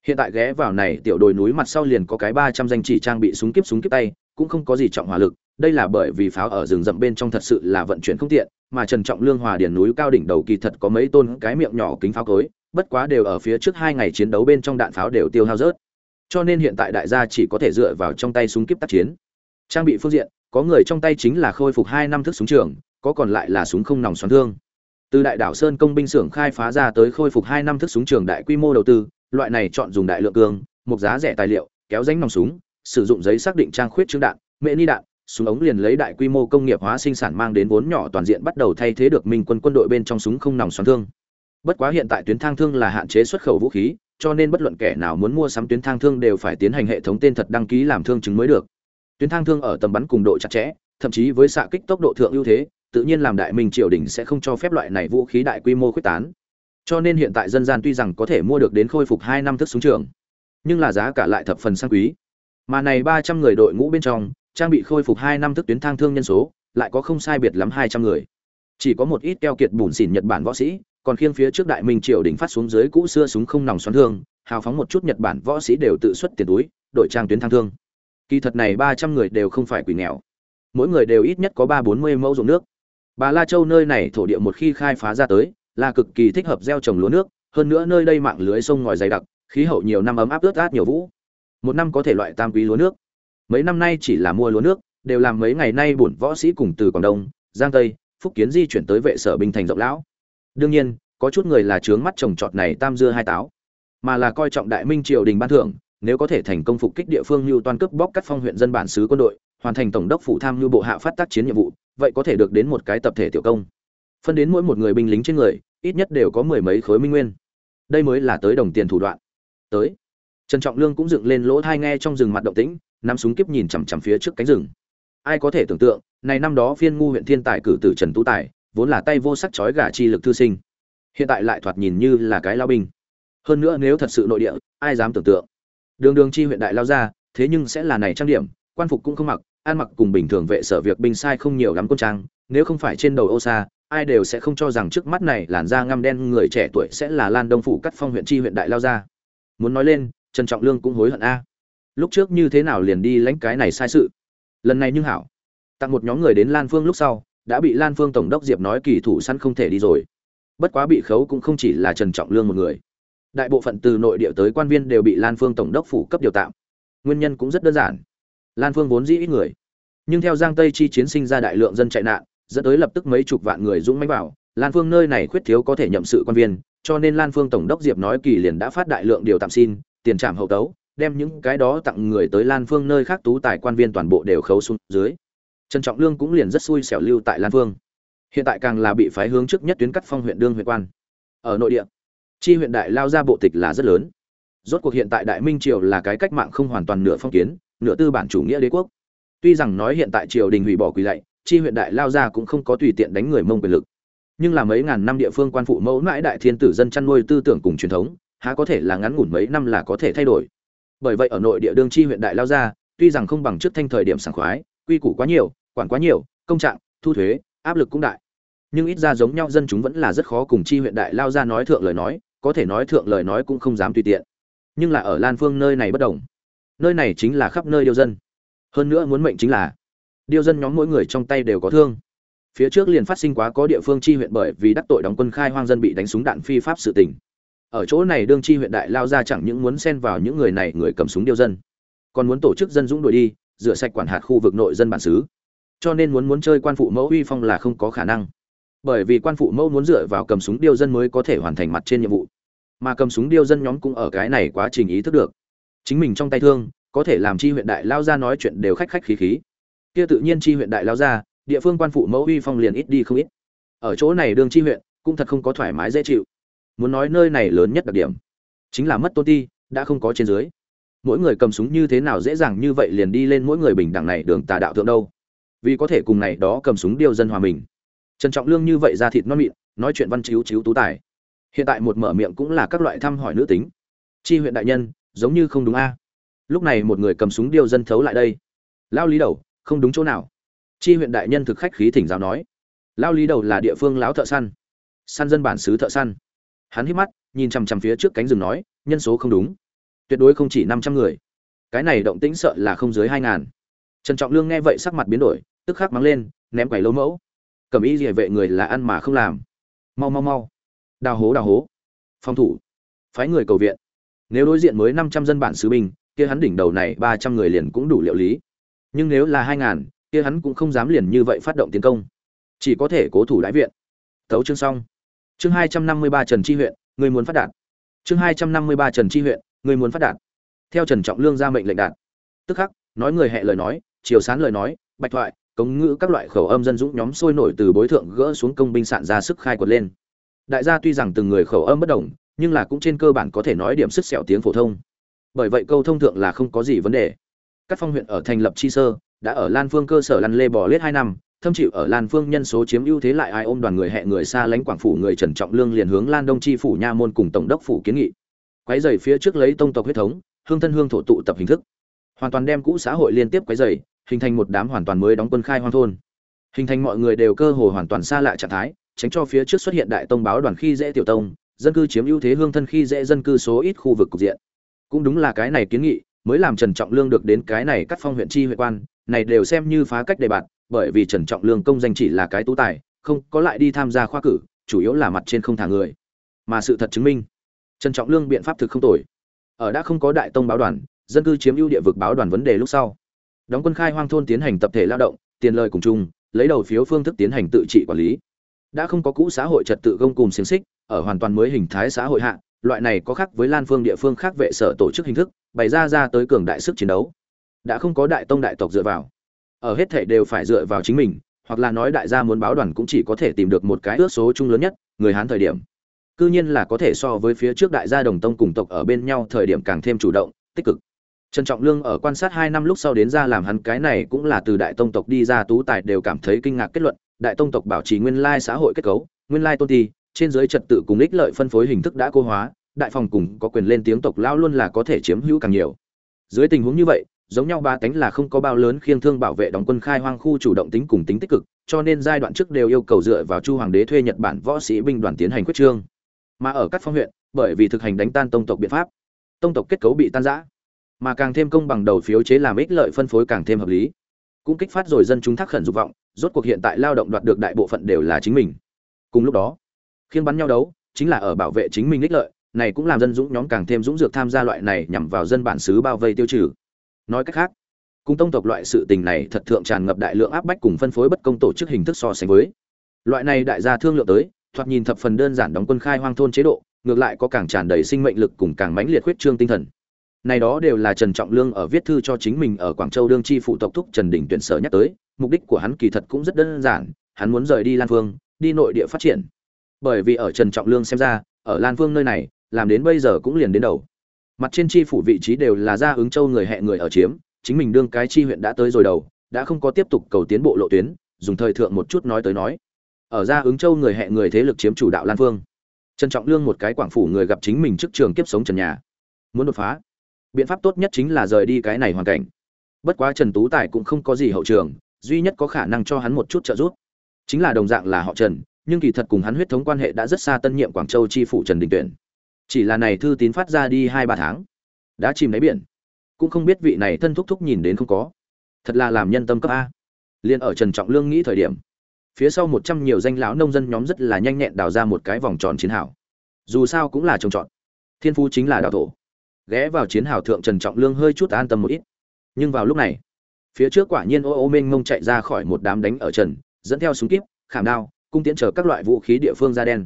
[SPEAKER 1] Hiện tại ghé vào này tiểu đồi núi mặt sau liền có cái ba trăm danh chỉ trang bị súng kiếp súng kiếp tay, cũng không có gì trọng hỏa lực, đây là bởi vì pháo ở rừng rậm bên trong thật sự là vận chuyển không tiện, mà trần trọng lương hòa điền núi cao đỉnh đầu kỳ thật có mấy tôn cái miệng nhỏ kính pháo cối, bất quá đều ở phía trước hai ngày chiến đấu bên trong đạn pháo đều tiêu hao rớt. Cho nên hiện tại đại gia chỉ có thể dựa vào trong tay súng kiếp tác chiến. Trang bị phương diện, có người trong tay chính là khôi phục hai năm thức súng trường, có còn lại là súng không nòng xoắn thương từ đại đảo sơn công binh xưởng khai phá ra tới khôi phục hai năm thức súng trường đại quy mô đầu tư, loại này chọn dùng đại lượng cường một giá rẻ tài liệu, kéo ránh nòng súng, sử dụng giấy xác định trang khuyết trứng đạn, mễ ni đạn, súng ống liền lấy đại quy mô công nghiệp hóa sinh sản mang đến vốn nhỏ toàn diện bắt đầu thay thế được minh quân quân đội bên trong súng không nòng xoắn thương. Bất quá hiện tại tuyến thang thương là hạn chế xuất khẩu vũ khí, cho nên bất luận kẻ nào muốn mua sắm tuyến thang thương đều phải tiến hành hệ thống tên thật đăng ký làm thương chứng mới được. Tuyến thang thương ở tầm bắn cùng độ chặt chẽ, thậm chí với xạ kích tốc độ thượng ưu thế tự nhiên làm đại minh triều đình sẽ không cho phép loại này vũ khí đại quy mô khuyết tán. Cho nên hiện tại dân gian tuy rằng có thể mua được đến khôi phục hai năm thức súng trường, nhưng là giá cả lại thập phần sang quý. Mà này ba trăm người đội ngũ bên trong, trang bị khôi phục hai năm thức tuyến thang thương nhân số, lại có không sai biệt lắm hai trăm người. Chỉ có một ít keo kiệt bùn xỉn nhật bản võ sĩ, còn khiêng phía trước đại minh triều đình phát xuống dưới cũ xưa súng không nòng xoắn thương, hào phóng một chút nhật bản võ sĩ đều tự xuất tiền túi, đội trang tuyến thang thương. Kỳ thật này ba trăm người đều không phải quỷ nghèo. Mỗi người đều ít nhất có ba bốn mươi mẫu ruộng nước bà la châu nơi này thổ địa một khi khai phá ra tới, là cực kỳ thích hợp gieo trồng lúa nước, hơn nữa nơi đây mạng lưới sông ngòi dày đặc, khí hậu nhiều năm ấm áp ướt át nhiều vũ. Một năm có thể loại tam quý lúa nước. Mấy năm nay chỉ là mua lúa nước, đều làm mấy ngày nay bổn võ sĩ cùng từ quảng đông, giang tây, phúc kiến di chuyển tới vệ sở binh thành rộng lão. Đương nhiên, có chút người là trướng mắt trồng trọt này tam dưa hai táo, mà là coi trọng đại minh triều đình ban thưởng, nếu có thể thành công phục kích địa phương như toàn cướp bóc cắt phong huyện dân bản xứ quân đội hoàn thành tổng đốc phủ tham như bộ hạ phát tác chiến nhiệm vụ, vậy có thể được đến một cái tập thể tiểu công. Phân đến mỗi một người binh lính trên người, ít nhất đều có mười mấy khối minh nguyên. Đây mới là tới đồng tiền thủ đoạn. Tới. Trần trọng lương cũng dựng lên lỗ thai nghe trong rừng mặt động tĩnh, nắm súng kiếp nhìn chằm chằm phía trước cánh rừng. Ai có thể tưởng tượng, này năm đó phiên ngu huyện thiên tài cử tử trần tú tài, vốn là tay vô sắc chói gà chi lực thư sinh. Hiện tại lại thoạt nhìn như là cái lao binh. Hơn nữa nếu thật sự nội địa, ai dám tưởng tượng? Đường đường chi huyện đại lao ra, thế nhưng sẽ là này trang điểm, quan phục cũng không mặc ăn mặc cùng bình thường vệ sở việc binh sai không nhiều lắm quân trang, nếu không phải trên đầu ô xa, ai đều sẽ không cho rằng trước mắt này làn da ngăm đen người trẻ tuổi sẽ là lan đông phủ cắt phong huyện chi huyện đại lao ra. Muốn nói lên, trần trọng lương cũng hối hận a. Lúc trước như thế nào liền đi lãnh cái này sai sự? Lần này nhưng hảo. Tặng một nhóm người đến lan phương lúc sau, đã bị lan phương tổng đốc diệp nói kỳ thủ săn không thể đi rồi. Bất quá bị khấu cũng không chỉ là trần trọng lương một người. Đại bộ phận từ nội địa tới quan viên đều bị lan phương tổng đốc phủ cấp điều tạm. Nguyên nhân cũng rất đơn giản lan phương vốn dĩ ít người. Nhưng theo giang tây chi chiến sinh ra đại lượng dân chạy nạn, dẫn tới lập tức mấy chục vạn người dũng mãnh vào. Lan phương nơi này khuyết thiếu có thể nhậm sự quan viên, cho nên lan phương tổng đốc diệp nói kỳ liền đã phát đại lượng điều tạm xin, tiền trảm hậu tấu, đem những cái đó tặng người tới lan phương nơi khác tú tài quan viên toàn bộ đều khấu xuống dưới. Trần trọng lương cũng liền rất xui xẻo lưu tại lan phương. Hiện tại càng là bị phái hướng trước nhất tuyến cắt phong huyện đương huyện quan. Ở nội địa, chi huyện đại lao ra bộ tịch là rất lớn. Rốt cuộc hiện tại đại minh triều là cái cách mạng không hoàn toàn nửa phong kiến nửa tư bản chủ nghĩa đế quốc. Tuy rằng nói hiện tại triều đình hủy bỏ quỳ lạy, chi huyện đại lao ra cũng không có tùy tiện đánh người mông quyền lực. Nhưng là mấy ngàn năm địa phương quan phụ mẫu mãi đại thiên tử dân chăn nuôi tư tưởng cùng truyền thống, há có thể là ngắn ngủn mấy năm là có thể thay đổi. Bởi vậy ở nội địa đương chi huyện đại lao ra tuy rằng không bằng trước thanh thời điểm sảng khoái, quy củ quá nhiều, quản quá nhiều, công trạng, thu thuế, áp lực cũng đại. Nhưng ít ra giống nhau dân chúng vẫn là rất khó cùng chi huyện đại lao ra nói thượng lời nói, có thể nói thượng lời nói cũng không dám tùy tiện. Nhưng là ở lan phương nơi này bất đồng nơi này chính là khắp nơi điêu dân. Hơn nữa muốn mệnh chính là, điêu dân nhóm mỗi người trong tay đều có thương. Phía trước liền phát sinh quá có địa phương chi huyện bởi vì đắc tội đóng quân khai hoang dân bị đánh súng đạn phi pháp sự tình. Ở chỗ này đương chi huyện đại lao ra chẳng những muốn xen vào những người này, người cầm súng điêu dân, còn muốn tổ chức dân dũng đuổi đi, rửa sạch quản hạt khu vực nội dân bản xứ. Cho nên muốn muốn chơi quan phụ mẫu uy phong là không có khả năng. Bởi vì quan phụ mẫu muốn dựa vào cầm súng điêu dân mới có thể hoàn thành mặt trên nhiệm vụ. Mà cầm súng điêu dân nhóm cũng ở cái này quá trình ý thức được chính mình trong tay thương, có thể làm chi huyện đại lao ra nói chuyện đều khách khách khí khí. Kia tự nhiên chi huyện đại lao ra, địa phương quan phụ mẫu uy phong liền ít đi không ít. Ở chỗ này đường chi huyện, cũng thật không có thoải mái dễ chịu. Muốn nói nơi này lớn nhất đặc điểm, chính là mất tôn ti, đã không có trên dưới. Mỗi người cầm súng như thế nào dễ dàng như vậy liền đi lên mỗi người bình đẳng này đường tà đạo thượng đâu. Vì có thể cùng này đó cầm súng điêu dân hòa mình. Trần trọng lương như vậy ra thịt non mịn, nói chuyện văn chiếu chiếu tú tài. Hiện tại một mở miệng cũng là các loại thăm hỏi nữ tính. Chi huyện đại nhân giống như không đúng a. Lúc này một người cầm súng điêu dân thấu lại đây. Lao lý đầu, không đúng chỗ nào. Chi huyện đại nhân thực khách khí thỉnh giáo nói. Lao lý đầu là địa phương lão thợ săn. Săn dân bản xứ thợ săn. Hắn hít mắt, nhìn chằm chằm phía trước cánh rừng nói, nhân số không đúng. Tuyệt đối không chỉ năm trăm người. Cái này động tĩnh sợ là không dưới hai ngàn. Trần trọng lương nghe vậy sắc mặt biến đổi, tức khắc mắng lên, ném quầy lâu mẫu. Cầm ý địa vệ người là ăn mà không làm. Mau mau mau. Đào hố đào hố. Phòng thủ. Phái người cầu viện nếu đối diện mới năm trăm dân bản xứ binh, kia hắn đỉnh đầu này ba trăm người liền cũng đủ liệu lý. Nhưng nếu là hai ngàn, kia hắn cũng không dám liền như vậy phát động tiến công. Chỉ có thể cố thủ đại viện. Tấu chương xong. Chương hai trăm năm mươi ba trần chi huyện, người muốn phát đạt. Chương hai trăm năm mươi ba trần chi huyện, người muốn phát đạt. Theo trần trọng lương ra mệnh lệnh đạt. Tức khắc, nói người hẹ lời nói chiều sán lời nói, bạch thoại, cống ngữ các loại khẩu âm dân dũng nhóm sôi nổi từ bối thượng gỡ xuống công binh sạn ra sức khai quật lên. Đại gia tuy rằng từng người khẩu âm bất đồng nhưng là cũng trên cơ bản có thể nói điểm sức sẹo tiếng phổ thông. Bởi vậy câu thông thượng là không có gì vấn đề. Các phong huyện ở thành lập chi sơ, đã ở lan phương cơ sở lăn lê bò lết hai năm, thâm chịu ở lan phương nhân số chiếm ưu thế lại ai ôm đoàn người hẹ người xa lánh quảng phủ người trần trọng lương liền hướng lan đông chi phủ nha môn cùng tổng đốc phủ kiến nghị. Quấy dày phía trước lấy tông tộc huyết thống, hương thân hương thổ tụ tập hình thức. Hoàn toàn đem cũ xã hội liên tiếp quấy dày hình thành một đám hoàn toàn mới đóng quân khai hoang thôn. Hình thành mọi người đều cơ hồ hoàn toàn xa lạ trạng thái, tránh cho phía trước xuất hiện đại tông báo đoàn khi dễ tiểu tông dân cư chiếm ưu thế hương thân khi dễ dân cư số ít khu vực cục diện. Cũng đúng là cái này kiến nghị, mới làm trần trọng lương được đến cái này cắt phong huyện chi huyện quan, này đều xem như phá cách đề bạt, bởi vì trần trọng lương công danh chỉ là cái tú tài, không có lại đi tham gia khoa cử, chủ yếu là mặt trên không thả người. Mà sự thật chứng minh, trần trọng lương biện pháp thực không tồi. Ở đã không có đại tông báo đoàn, dân cư chiếm ưu địa vực báo đoàn vấn đề lúc sau. Đóng quân khai hoang thôn tiến hành tập thể lao động, tiền lời cùng chung, lấy đầu phiếu phương thức tiến hành tự trị quản lý. Đã không có cũ xã hội trật tự gông cùng xiềng xích ở hoàn toàn mới hình thái xã hội hạ, loại này có khác với lan phương địa phương khác vệ sở tổ chức hình thức, bày ra ra tới cường đại sức chiến đấu. Đã không có đại tông đại tộc dựa vào. Ở hết thể đều phải dựa vào chính mình, hoặc là nói đại gia muốn báo đoàn cũng chỉ có thể tìm được một cái ước số chung lớn nhất, người hán thời điểm. Cư nhiên là có thể so với phía trước đại gia đồng tông cùng tộc ở bên nhau thời điểm càng thêm chủ động, tích cực. Trần trọng lương ở quan sát hai năm lúc sau đến ra làm hắn cái này cũng là từ đại tông tộc đi ra tú tài đều cảm thấy kinh ngạc kết luận, đại tông tộc bảo trì nguyên lai xã hội kết cấu, nguyên lai tôn ti trên dưới trật tự cùng ích lợi phân phối hình thức đã cô hóa, đại phòng cùng có quyền lên tiếng tộc lão luôn là có thể chiếm hữu càng nhiều. Dưới tình huống như vậy, giống nhau ba tánh là không có bao lớn khiêng thương bảo vệ đóng quân khai hoang khu chủ động tính cùng tính tích cực, cho nên giai đoạn trước đều yêu cầu dựa vào chu hoàng đế thuê nhật bản võ sĩ binh đoàn tiến hành quyết trương. Mà ở các phong huyện, bởi vì thực hành đánh tan tông tộc biện pháp, tông tộc kết cấu bị tan rã. Mà càng thêm công bằng đầu phiếu chế làm ích lợi phân phối càng thêm hợp lý. Cũng kích phát rồi dân chúng thắc khẩn dục vọng, rốt cuộc hiện tại lao động đoạt được đại bộ phận đều là chính mình. Cùng lúc đó khiêng bắn nhau đấu, chính là ở bảo vệ chính mình ích lợi, này cũng làm dân dũng nhóm càng thêm dũng dược tham gia loại này nhằm vào dân bản xứ bao vây tiêu trừ. Nói cách khác, cùng tông tộc loại sự tình này thật thượng tràn ngập đại lượng áp bách cùng phân phối bất công tổ chức hình thức so sánh với. Loại này đại gia thương lượng tới, thoạt nhìn thập phần đơn giản đóng quân khai hoang thôn chế độ, ngược lại có càng tràn đầy sinh mệnh lực cùng càng mãnh liệt khuyết trương tinh thần. Này đó đều là trần trọng lương ở viết thư cho chính mình ở quảng châu đương chi phụ tộc thúc trần đình tuyển sở nhắc tới, mục đích của hắn kỳ thật cũng rất đơn giản, hắn muốn rời đi lan phương, đi nội địa phát triển bởi vì ở trần trọng lương xem ra, ở lan phương nơi này, làm đến bây giờ cũng liền đến đầu. Mặt trên chi phủ vị trí đều là ra ứng châu người hẹ người ở chiếm, chính mình đương cái chi huyện đã tới rồi đầu, đã không có tiếp tục cầu tiến bộ lộ tuyến, dùng thời thượng một chút nói tới nói. Ở ra ứng châu người hẹ người thế lực chiếm chủ đạo lan phương. Trần trọng lương một cái quảng phủ người gặp chính mình trước trường kiếp sống trần nhà. Muốn đột phá, biện pháp tốt nhất chính là rời đi cái này hoàn cảnh. Bất quá trần tú tài cũng không có gì hậu trường, duy nhất có khả năng cho hắn một chút trợ giúp, chính là đồng dạng là họ trần nhưng kỳ thật cùng hắn huyết thống quan hệ đã rất xa tân nhiệm quảng châu tri phủ trần đình tuyển. Chỉ là này thư tín phát ra đi hai ba tháng, đã chìm đáy biển. Cũng không biết vị này thân thúc thúc nhìn đến không có. Thật là làm nhân tâm cấp a. Liền ở trần trọng lương nghĩ thời điểm, phía sau một trăm nhiều danh lão nông dân nhóm rất là nhanh nhẹn đào ra một cái vòng tròn chiến hào. Dù sao cũng là trồng trọt. Thiên phú chính là đào thổ. Ghé vào chiến hào thượng trần trọng lương hơi chút an tâm một ít. Nhưng vào lúc này, phía trước quả nhiên ô ô mênh mông chạy ra khỏi một đám đánh ở trần, dẫn theo súng kíp, khảm đao cung tiễn chờ các loại vũ khí địa phương da đen.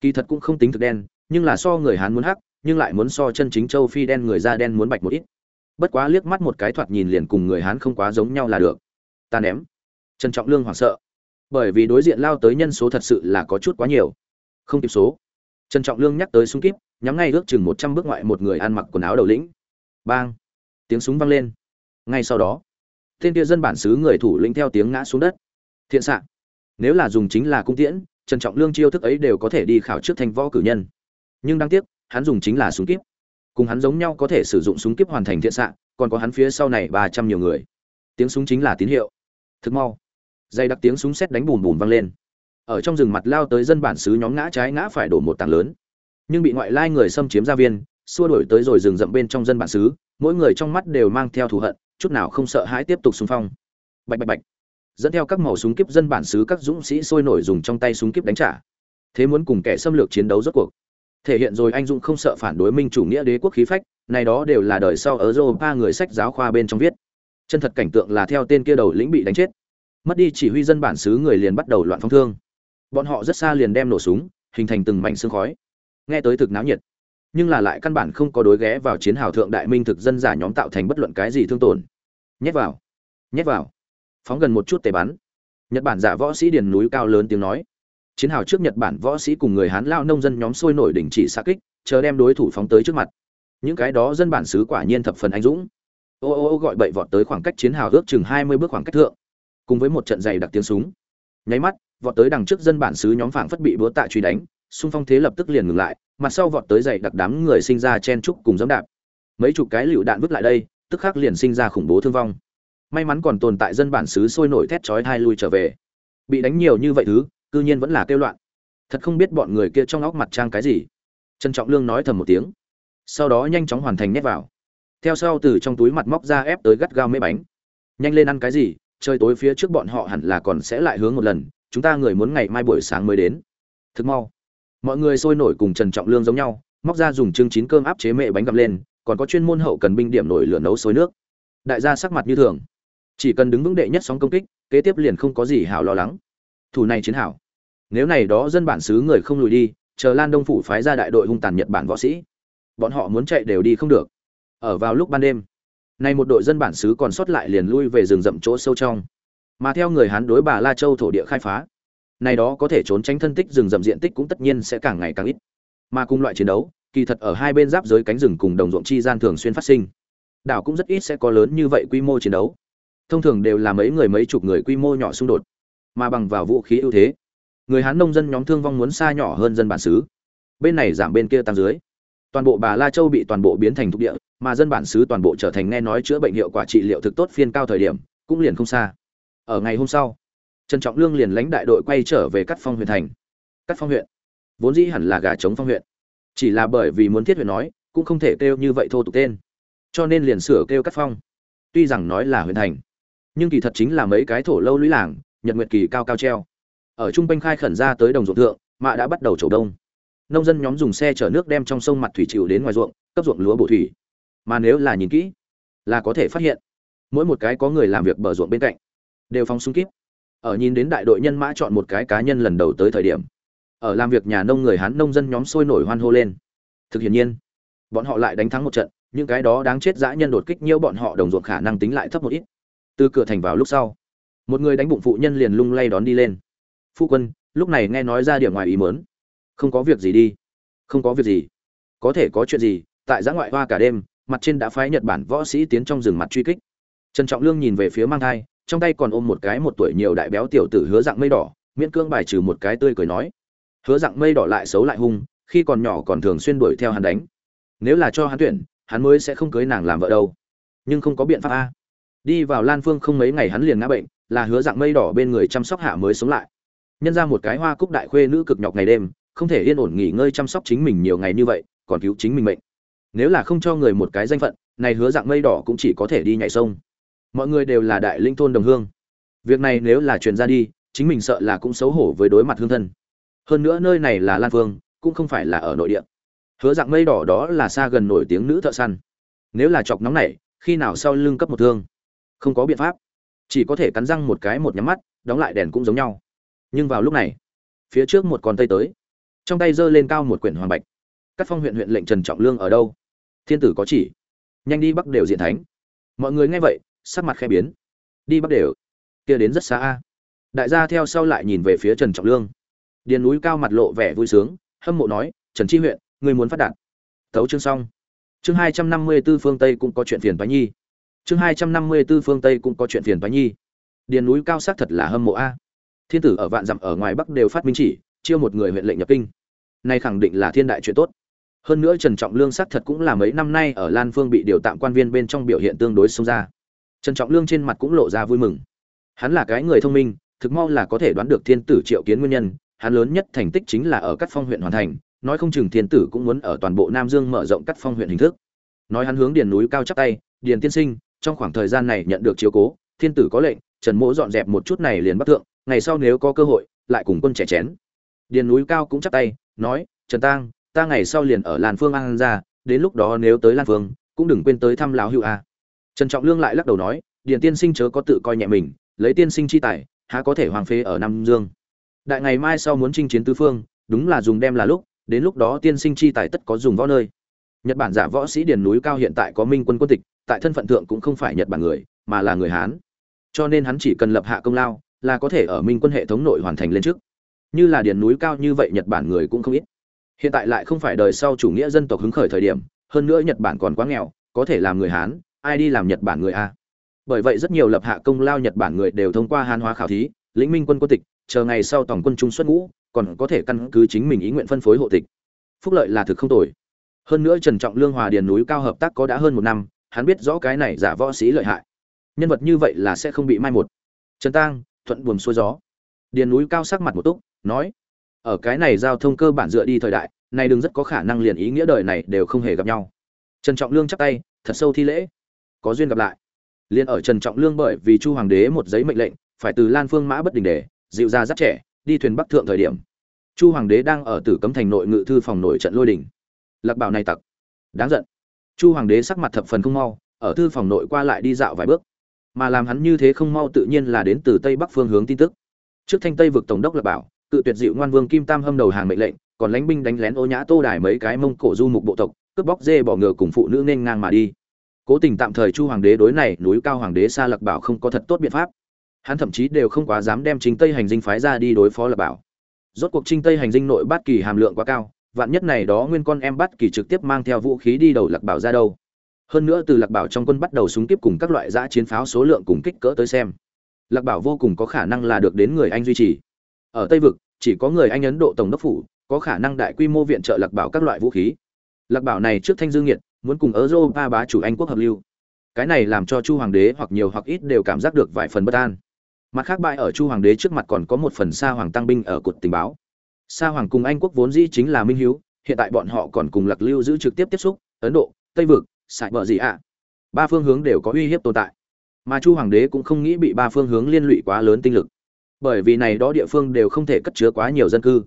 [SPEAKER 1] Kỳ thật cũng không tính thực đen, nhưng là so người hán muốn hắc, nhưng lại muốn so chân chính châu phi đen người da đen muốn bạch một ít. Bất quá liếc mắt một cái thoạt nhìn liền cùng người hán không quá giống nhau là được. Ta ném. Trần trọng lương hoảng sợ. Bởi vì đối diện lao tới nhân số thật sự là có chút quá nhiều. Không kịp số. Trần trọng lương nhắc tới súng kíp, nhắm ngay ước chừng một trăm bước ngoại một người ăn mặc quần áo đầu lĩnh. Bang. Tiếng súng vang lên. Ngay sau đó, tên kia dân bản xứ người thủ lĩnh theo tiếng ngã xuống đất. Thiện xạ nếu là dùng chính là cung tiễn, trần trọng lương chiêu thức ấy đều có thể đi khảo trước thanh võ cử nhân. Nhưng đáng tiếc, hắn dùng chính là súng kíp. Cùng hắn giống nhau có thể sử dụng súng kíp hoàn thành thiện xạ, còn có hắn phía sau này ba trăm nhiều người. Tiếng súng chính là tín hiệu. Thực mau. Dây đặc tiếng súng xét đánh bùm bùm vang lên. Ở trong rừng mặt lao tới dân bản xứ nhóm ngã trái ngã phải đổ một tảng lớn. Nhưng bị ngoại lai người xâm chiếm gia viên, xua đuổi tới rồi rừng rậm bên trong dân bản xứ, mỗi người trong mắt đều mang theo thù hận, chút nào không sợ hãi tiếp tục xung phong. Bạch bạch bạch dẫn theo các màu súng kíp dân bản xứ các dũng sĩ sôi nổi dùng trong tay súng kíp đánh trả. Thế muốn cùng kẻ xâm lược chiến đấu rốt cuộc. Thể hiện rồi anh dũng không sợ phản đối minh chủ nghĩa đế quốc khí phách, này đó đều là đời sau ở europa người sách giáo khoa bên trong viết. Chân thật cảnh tượng là theo tên kia đầu lĩnh bị đánh chết. Mất đi chỉ huy dân bản xứ người liền bắt đầu loạn phong thương. Bọn họ rất xa liền đem nổ súng, hình thành từng mảnh xương khói. Nghe tới thực náo nhiệt. Nhưng là lại căn bản không có đối ghé vào chiến hào thượng đại minh thực dân giả nhóm tạo thành bất luận cái gì thương tổn. Nhét vào. Nhét vào phóng gần một chút tề bắn. Nhật bản giả võ sĩ điền núi cao lớn tiếng nói. Chiến hào trước nhật bản võ sĩ cùng người hán lao nông dân nhóm sôi nổi đỉnh chỉ xa kích, chờ đem đối thủ phóng tới trước mặt. Những cái đó dân bản xứ quả nhiên thập phần anh dũng. Ô ô ô gọi bậy vọt tới khoảng cách chiến hào ước chừng hai mươi bước khoảng cách thượng. Cùng với một trận dày đặc tiếng súng. Nháy mắt, vọt tới đằng trước dân bản xứ nhóm phảng phất bị búa tạ truy đánh, xung phong thế lập tức liền ngừng lại, mặt sau vọt tới dày đặc đám người sinh ra chen trúc cùng dẫm đạp. Mấy chục cái lựu đạn vứt lại đây, tức khắc liền sinh ra khủng bố thương vong may mắn còn tồn tại dân bản xứ sôi nổi thét chói hai lui trở về. Bị đánh nhiều như vậy thứ, cư nhiên vẫn là kêu loạn. Thật không biết bọn người kia trong óc mặt trang cái gì. Trần trọng lương nói thầm một tiếng. Sau đó nhanh chóng hoàn thành nhét vào. Theo sau từ trong túi mặt móc ra ép tới gắt gao mấy bánh. Nhanh lên ăn cái gì, trời tối phía trước bọn họ hẳn là còn sẽ lại hướng một lần, chúng ta người muốn ngày mai buổi sáng mới đến. Thực mau. Mọi người sôi nổi cùng trần trọng lương giống nhau, móc ra dùng chương chín cơm áp chế mệ bánh gặm lên, còn có chuyên môn hậu cần binh điểm nổi lửa nấu sôi nước. Đại gia sắc mặt như thường chỉ cần đứng vững đệ nhất sóng công kích, kế tiếp liền không có gì hảo lo lắng. Thủ này chiến hảo. Nếu này đó dân bản xứ người không lùi đi, chờ lan đông phủ phái ra đại đội hung tàn nhật bản võ sĩ, bọn họ muốn chạy đều đi không được. Ở vào lúc ban đêm, nay một đội dân bản xứ còn sót lại liền lui về rừng rậm chỗ sâu trong. Mà theo người hán đối bà la châu thổ địa khai phá, này đó có thể trốn tránh thân tích rừng rậm diện tích cũng tất nhiên sẽ càng ngày càng ít. Mà cùng loại chiến đấu, kỳ thật ở hai bên giáp giới cánh rừng cùng đồng ruộng chi gian thường xuyên phát sinh. Đảo cũng rất ít sẽ có lớn như vậy quy mô chiến đấu thông thường đều là mấy người mấy chục người quy mô nhỏ xung đột, mà bằng vào vũ khí ưu thế, người hán nông dân nhóm thương vong muốn xa nhỏ hơn dân bản xứ. Bên này giảm bên kia tăng dưới. Toàn bộ bà la châu bị toàn bộ biến thành thuộc địa, mà dân bản xứ toàn bộ trở thành nghe nói chữa bệnh hiệu quả trị liệu thực tốt phiên cao thời điểm, cũng liền không xa. Ở ngày hôm sau, trần trọng lương liền lãnh đại đội quay trở về cắt phong huyện thành. Cắt phong huyện, vốn dĩ hẳn là gà chống phong huyện. Chỉ là bởi vì muốn thiết huyện nói, cũng không thể kêu như vậy thô tục tên. Cho nên liền sửa kêu cắt phong. Tuy rằng nói là huyện thành nhưng kỳ thật chính là mấy cái thổ lâu lũy làng, nhật nguyệt kỳ cao cao treo. Ở trung quanh khai khẩn ra tới đồng ruộng thượng, mạ đã bắt đầu trổ đông. Nông dân nhóm dùng xe chở nước đem trong sông mặt thủy chịu đến ngoài ruộng, cấp ruộng lúa bổ thủy. Mà nếu là nhìn kỹ, là có thể phát hiện, mỗi một cái có người làm việc bờ ruộng bên cạnh, đều phóng súng kíp. Ở nhìn đến đại đội nhân mã chọn một cái cá nhân lần đầu tới thời điểm, ở làm việc nhà nông người hán nông dân nhóm sôi nổi hoan hô lên. Thực hiện nhiên, bọn họ lại đánh thắng một trận, những cái đó đáng chết dã nhân đột kích nhiêu bọn họ đồng ruộng khả năng tính lại thấp một ít từ cửa thành vào lúc sau, một người đánh bụng phụ nhân liền lung lay đón đi lên. Phu quân, lúc này nghe nói ra điểm ngoài ý mớn không có việc gì đi. Không có việc gì. Có thể có chuyện gì, tại giã ngoại hoa cả đêm, mặt trên đã phái nhật bản võ sĩ tiến trong rừng mặt truy kích. Trần trọng lương nhìn về phía mang thai, trong tay còn ôm một cái một tuổi nhiều đại béo tiểu tử hứa dạng mây đỏ, miễn cương bài trừ một cái tươi cười nói. Hứa dạng mây đỏ lại xấu lại hung, khi còn nhỏ còn thường xuyên đuổi theo hắn đánh. Nếu là cho hắn tuyển, hắn mới sẽ không cưới nàng làm vợ đâu. Nhưng không có biện pháp a đi vào lan phương không mấy ngày hắn liền ngã bệnh, là hứa dạng mây đỏ bên người chăm sóc hạ mới sống lại. Nhân ra một cái hoa cúc đại khuê nữ cực nhọc ngày đêm, không thể yên ổn nghỉ ngơi chăm sóc chính mình nhiều ngày như vậy, còn cứu chính mình mệnh. Nếu là không cho người một cái danh phận, này hứa dạng mây đỏ cũng chỉ có thể đi nhảy sông. Mọi người đều là đại linh thôn đồng hương. Việc này nếu là truyền ra đi, chính mình sợ là cũng xấu hổ với đối mặt hương thân. Hơn nữa nơi này là lan phương, cũng không phải là ở nội địa. Hứa dạng mây đỏ đó là xa gần nổi tiếng nữ thợ săn. Nếu là chọc nóng này, khi nào sau lưng cấp một thương? Không có biện pháp. Chỉ có thể cắn răng một cái một nhắm mắt, đóng lại đèn cũng giống nhau. Nhưng vào lúc này, phía trước một con tây tới. Trong tay giơ lên cao một quyển hoàng bạch. Các phong huyện huyện lệnh trần trọng lương ở đâu? Thiên tử có chỉ. Nhanh đi bắc đều diện thánh. Mọi người nghe vậy, sắc mặt khe biến. Đi bắc đều. Kia đến rất xa a. Đại gia theo sau lại nhìn về phía trần trọng lương. Điền núi cao mặt lộ vẻ vui sướng, hâm mộ nói, trần tri huyện người muốn phát đạt. Thấu chương xong. Chương hai trăm năm mươi b ố phương tây cũng có chuyện phiền toái nhi chương hai trăm năm mươi b ố phương tây cũng có chuyện phiền toái nhi. Điền núi cao sắc thật là hâm mộ a. Thiên tử ở vạn dặm ở ngoài bắc đều phát minh chỉ, chiêu một người huyện lệnh nhập kinh. Nay khẳng định là thiên đại chuyện tốt. Hơn nữa trần trọng lương sắc thật cũng là mấy năm nay ở lan phương bị điều tạm quan viên bên trong biểu hiện tương đối xông ra. Trần trọng lương trên mặt cũng lộ ra vui mừng. Hắn là cái người thông minh, thực mau là có thể đoán được thiên tử triệu kiến nguyên nhân, hắn lớn nhất thành tích chính là ở cắt phong huyện hoàn thành, nói không chừng thiên tử cũng muốn ở toàn bộ nam dương mở rộng cắt phong huyện hình thức. Nói hắn hướng điền núi cao chắp tay, điền tiên sinh trong khoảng thời gian này nhận được chiếu cố, thiên tử có lệnh, trần mỗ dọn dẹp một chút này liền bắc thượng, ngày sau nếu có cơ hội, lại cùng quân trẻ chén. Điền núi cao cũng chắp tay, nói, trần tang, ta ngày sau liền ở lan phương an ra đến lúc đó nếu tới lan phương, cũng đừng quên tới thăm lão hữu a. Trần trọng lương lại lắc đầu nói, điền tiên sinh chớ có tự coi nhẹ mình, lấy tiên sinh chi tài, há có thể hoàng phế ở nam dương. Đại ngày mai sau muốn chinh chiến tứ phương, đúng là dùng đem là lúc, đến lúc đó tiên sinh chi tài tất có dùng võ nơi. Nhật bản giả võ sĩ điền núi cao hiện tại có minh quân quân tịch tại thân phận thượng cũng không phải nhật bản người, mà là người hán. Cho nên hắn chỉ cần lập hạ công lao, là có thể ở minh quân hệ thống nội hoàn thành lên trước. Như là điền núi cao như vậy nhật bản người cũng không ít. Hiện tại lại không phải đời sau chủ nghĩa dân tộc hứng khởi thời điểm, hơn nữa nhật bản còn quá nghèo, có thể làm người hán, ai đi làm nhật bản người a. Bởi vậy rất nhiều lập hạ công lao nhật bản người đều thông qua hán hóa khảo thí, lĩnh minh quân quân tịch, chờ ngày sau tổng quân trung xuất ngũ, còn có thể căn cứ chính mình ý nguyện phân phối hộ tịch. Phúc lợi là thực không tồi. Hơn nữa trần trọng lương hòa điền núi cao hợp tác có đã hơn một năm hắn biết rõ cái này giả võ sĩ lợi hại. Nhân vật như vậy là sẽ không bị mai một. Trần tang, thuận buồm xuôi gió. Điền núi cao sắc mặt một túc, nói, ở cái này giao thông cơ bản dựa đi thời đại, này đừng rất có khả năng liền ý nghĩa đời này đều không hề gặp nhau. Trần trọng lương chắp tay, thật sâu thi lễ, có duyên gặp lại. Liền ở trần trọng lương bởi vì chu hoàng đế một giấy mệnh lệnh, phải từ lan phương mã bất đình để, dịu ra rất trẻ, đi thuyền bắc thượng thời điểm. Chu hoàng đế đang ở tử cấm thành nội ngự thư phòng nội trận lôi đình. Lạc bảo này tặc. Đáng giận chu hoàng đế sắc mặt thập phần không mau, ở thư phòng nội qua lại đi dạo vài bước. Mà làm hắn như thế không mau tự nhiên là đến từ tây bắc phương hướng tin tức. Trước thanh tây vực tổng đốc là bảo, cự tuyệt dịu ngoan vương kim tam hâm đầu hàng mệnh lệnh, còn lãnh binh đánh lén ô nhã tô đài mấy cái mông cổ du mục bộ tộc, cướp bóc dê bỏ ngựa cùng phụ nữ nên ngang mà đi. Cố tình tạm thời chu hoàng đế đối này núi cao hoàng đế xa lặc bảo không có thật tốt biện pháp. Hắn thậm chí đều không quá dám đem chính tây hành dinh phái ra đi đối phó lạc bảo. Rốt cuộc trinh tây hành dinh nội bát kỳ hàm lượng quá cao vạn nhất này đó nguyên con em bắt kỳ trực tiếp mang theo vũ khí đi đầu lạc bảo ra đâu. Hơn nữa từ lạc bảo trong quân bắt đầu súng tiếp cùng các loại giã chiến pháo số lượng cùng kích cỡ tới xem. Lạc bảo vô cùng có khả năng là được đến người anh duy trì. Ở tây vực, chỉ có người anh ấn độ tổng đốc phủ có khả năng đại quy mô viện trợ lạc bảo các loại vũ khí. Lạc bảo này trước thanh dương nhiệt muốn cùng europa bá chủ anh quốc hợp lưu. Cái này làm cho chu hoàng đế hoặc nhiều hoặc ít đều cảm giác được vài phần bất an. Mặt khác bại ở chu hoàng đế trước mặt còn có một phần xa hoàng tăng binh ở cột tình báo sa hoàng cùng anh quốc vốn dĩ chính là minh hiếu, hiện tại bọn họ còn cùng lạc lưu giữ trực tiếp tiếp xúc, ấn độ, tây vực sải bờ gì ạ? Ba phương hướng đều có uy hiếp tồn tại. Mà chu hoàng đế cũng không nghĩ bị ba phương hướng liên lụy quá lớn tinh lực. Bởi vì này đó địa phương đều không thể cất chứa quá nhiều dân cư.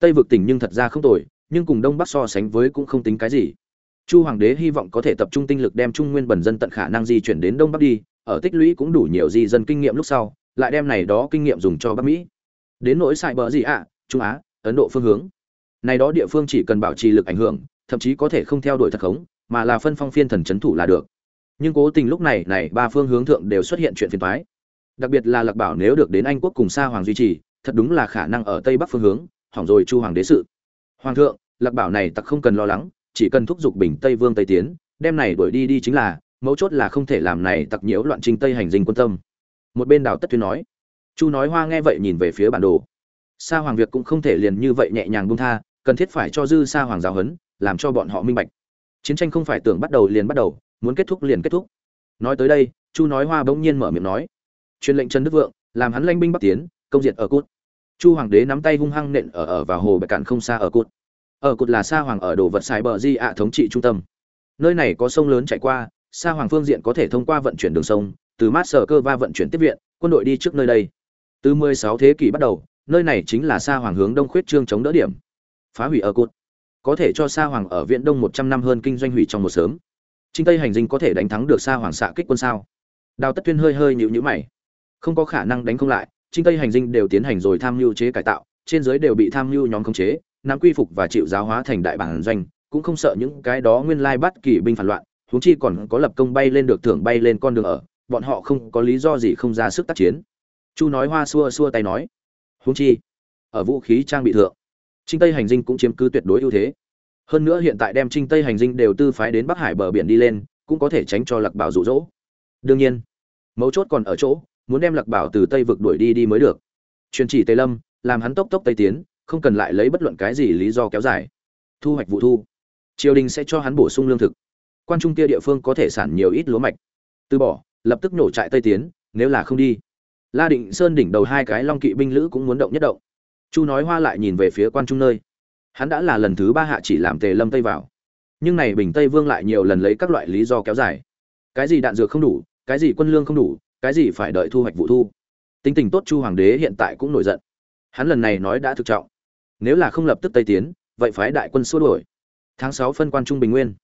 [SPEAKER 1] Tây vực tỉnh nhưng thật ra không tồi, nhưng cùng đông bắc so sánh với cũng không tính cái gì. Chu hoàng đế hy vọng có thể tập trung tinh lực đem trung nguyên bẩn dân tận khả năng di chuyển đến đông bắc đi, ở tích lũy cũng đủ nhiều di dân kinh nghiệm lúc sau, lại đem này đó kinh nghiệm dùng cho bắc mỹ. Đến nỗi sải bờ gì ạ? Trung á ấn độ phương hướng. Này đó địa phương chỉ cần bảo trì lực ảnh hưởng, thậm chí có thể không theo đuổi thật khống, mà là phân phong phiên thần chấn thủ là được. Nhưng cố tình lúc này này ba phương hướng thượng đều xuất hiện chuyện phiền toái. Đặc biệt là lạc bảo nếu được đến anh quốc cùng sa hoàng duy trì, thật đúng là khả năng ở tây bắc phương hướng, hỏng rồi chu hoàng đế sự. Hoàng thượng, lạc bảo này tặc không cần lo lắng, chỉ cần thúc giục bình tây vương tây tiến, đem này đuổi đi đi chính là, mấu chốt là không thể làm này tặc nhiễu loạn trinh tây hành dinh quân tâm. Một bên đào tất tuyên nói, chu nói hoa nghe vậy nhìn về phía bản đồ sa hoàng việc cũng không thể liền như vậy nhẹ nhàng buông tha, cần thiết phải cho dư sa hoàng giáo huấn, làm cho bọn họ minh bạch chiến tranh không phải tưởng bắt đầu liền bắt đầu, muốn kết thúc liền kết thúc nói tới đây, chu nói hoa bỗng nhiên mở miệng nói, truyền lệnh trần đức vượng, làm hắn lãnh binh bắc tiến, công diệt ở cút." chu hoàng đế nắm tay hung hăng nện ở ở vào hồ bạch cạn không xa ở cút. ở cút là sa hoàng ở đồ vật xài bờ di ạ thống trị trung tâm nơi này có sông lớn chảy qua, sa hoàng phương diện có thể thông qua vận chuyển đường sông, từ mát sở cơ va vận chuyển tiếp viện, quân đội đi trước nơi đây từ 16 thế kỷ bắt đầu nơi này chính là sa hoàng hướng đông khuyết trương chống đỡ điểm phá hủy ở cột, có thể cho sa hoàng ở Viễn đông 100 năm hơn kinh doanh hủy trong một sớm Trinh Tây hành dinh có thể đánh thắng được Sa Hoàng xạ kích quân sao? Đào Tất Tuyên hơi hơi nhíu nhíu mày. Không có khả năng đánh không lại, Trinh Tây hành dinh đều tiến hành rồi tham mưu chế cải tạo, trên dưới đều bị tham mưu nhóm khống chế, nắm quy phục và chịu giáo hóa thành đại bản doanh, cũng không sợ những cái đó nguyên lai bắt kỳ binh phản loạn, huống chi còn có lập công bay lên được thưởng bay lên con đường ở, bọn họ không có lý do gì không ra sức tác chiến. Chu nói hoa xua xua tay nói, huống chi ở vũ khí trang bị thượng, Trinh Tây hành dinh cũng chiếm cứ tuyệt đối ưu thế. Hơn nữa hiện tại đem trinh tây hành dinh đều tư phái đến bắc hải bờ biển đi lên cũng có thể tránh cho lạc bảo rụ rỗ đương nhiên mấu chốt còn ở chỗ muốn đem lạc bảo từ tây vực đuổi đi đi mới được. Truyền chỉ tây lâm làm hắn tốc tốc tây tiến không cần lại lấy bất luận cái gì lý do kéo dài. Thu hoạch vụ thu. Triều đình sẽ cho hắn bổ sung lương thực. Quan trung kia địa phương có thể sản nhiều ít lúa mạch. Từ bỏ lập tức nổ trại tây tiến nếu là không đi la định sơn đỉnh đầu hai cái long kỵ binh lữ cũng muốn động nhất động. Chu nói hoa lại nhìn về phía quan trung nơi. Hắn đã là lần thứ ba hạ chỉ làm tề lâm tây vào. Nhưng này bình tây vương lại nhiều lần lấy các loại lý do kéo dài. Cái gì đạn dược không đủ, cái gì quân lương không đủ, cái gì phải đợi thu hoạch vụ thu. Tính tình tốt chu hoàng đế hiện tại cũng nổi giận. Hắn lần này nói đã thực trọng. Nếu là không lập tức tây tiến, vậy phái đại quân xua đuổi. Tháng sáu phân quan trung bình nguyên.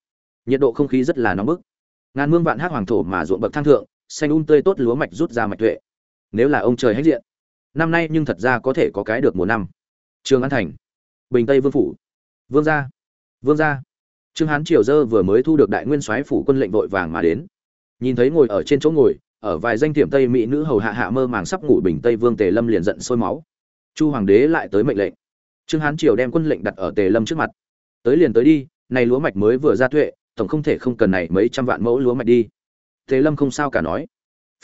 [SPEAKER 1] Nhiệt độ không khí rất là nóng bức. Ngàn mương vạn hát hoàng thổ mà ruộng bậc thang thượng, xanh un um tươi tốt lúa mạch rút ra mạch tuệ nếu là ông trời hết diện, năm nay nhưng thật ra có thể có cái được mùa năm. Trường an thành, bình tây vương phủ. Vương gia vương gia. Trương hán triều dơ vừa mới thu được đại nguyên soái phủ quân lệnh vội vàng mà đến. Nhìn thấy ngồi ở trên chỗ ngồi, ở vài danh tiệm tây mỹ nữ hầu hạ hạ mơ màng sắp ngủ bình tây vương tề lâm liền giận sôi máu. Chu hoàng đế lại tới mệnh lệnh. Trương hán triều đem quân lệnh đặt ở tề lâm trước mặt. Tới liền tới đi, này lúa mạch mới vừa ra tuệ, tổng không thể không cần này mấy trăm vạn mẫu lúa mạch đi. Tề lâm không sao cả nói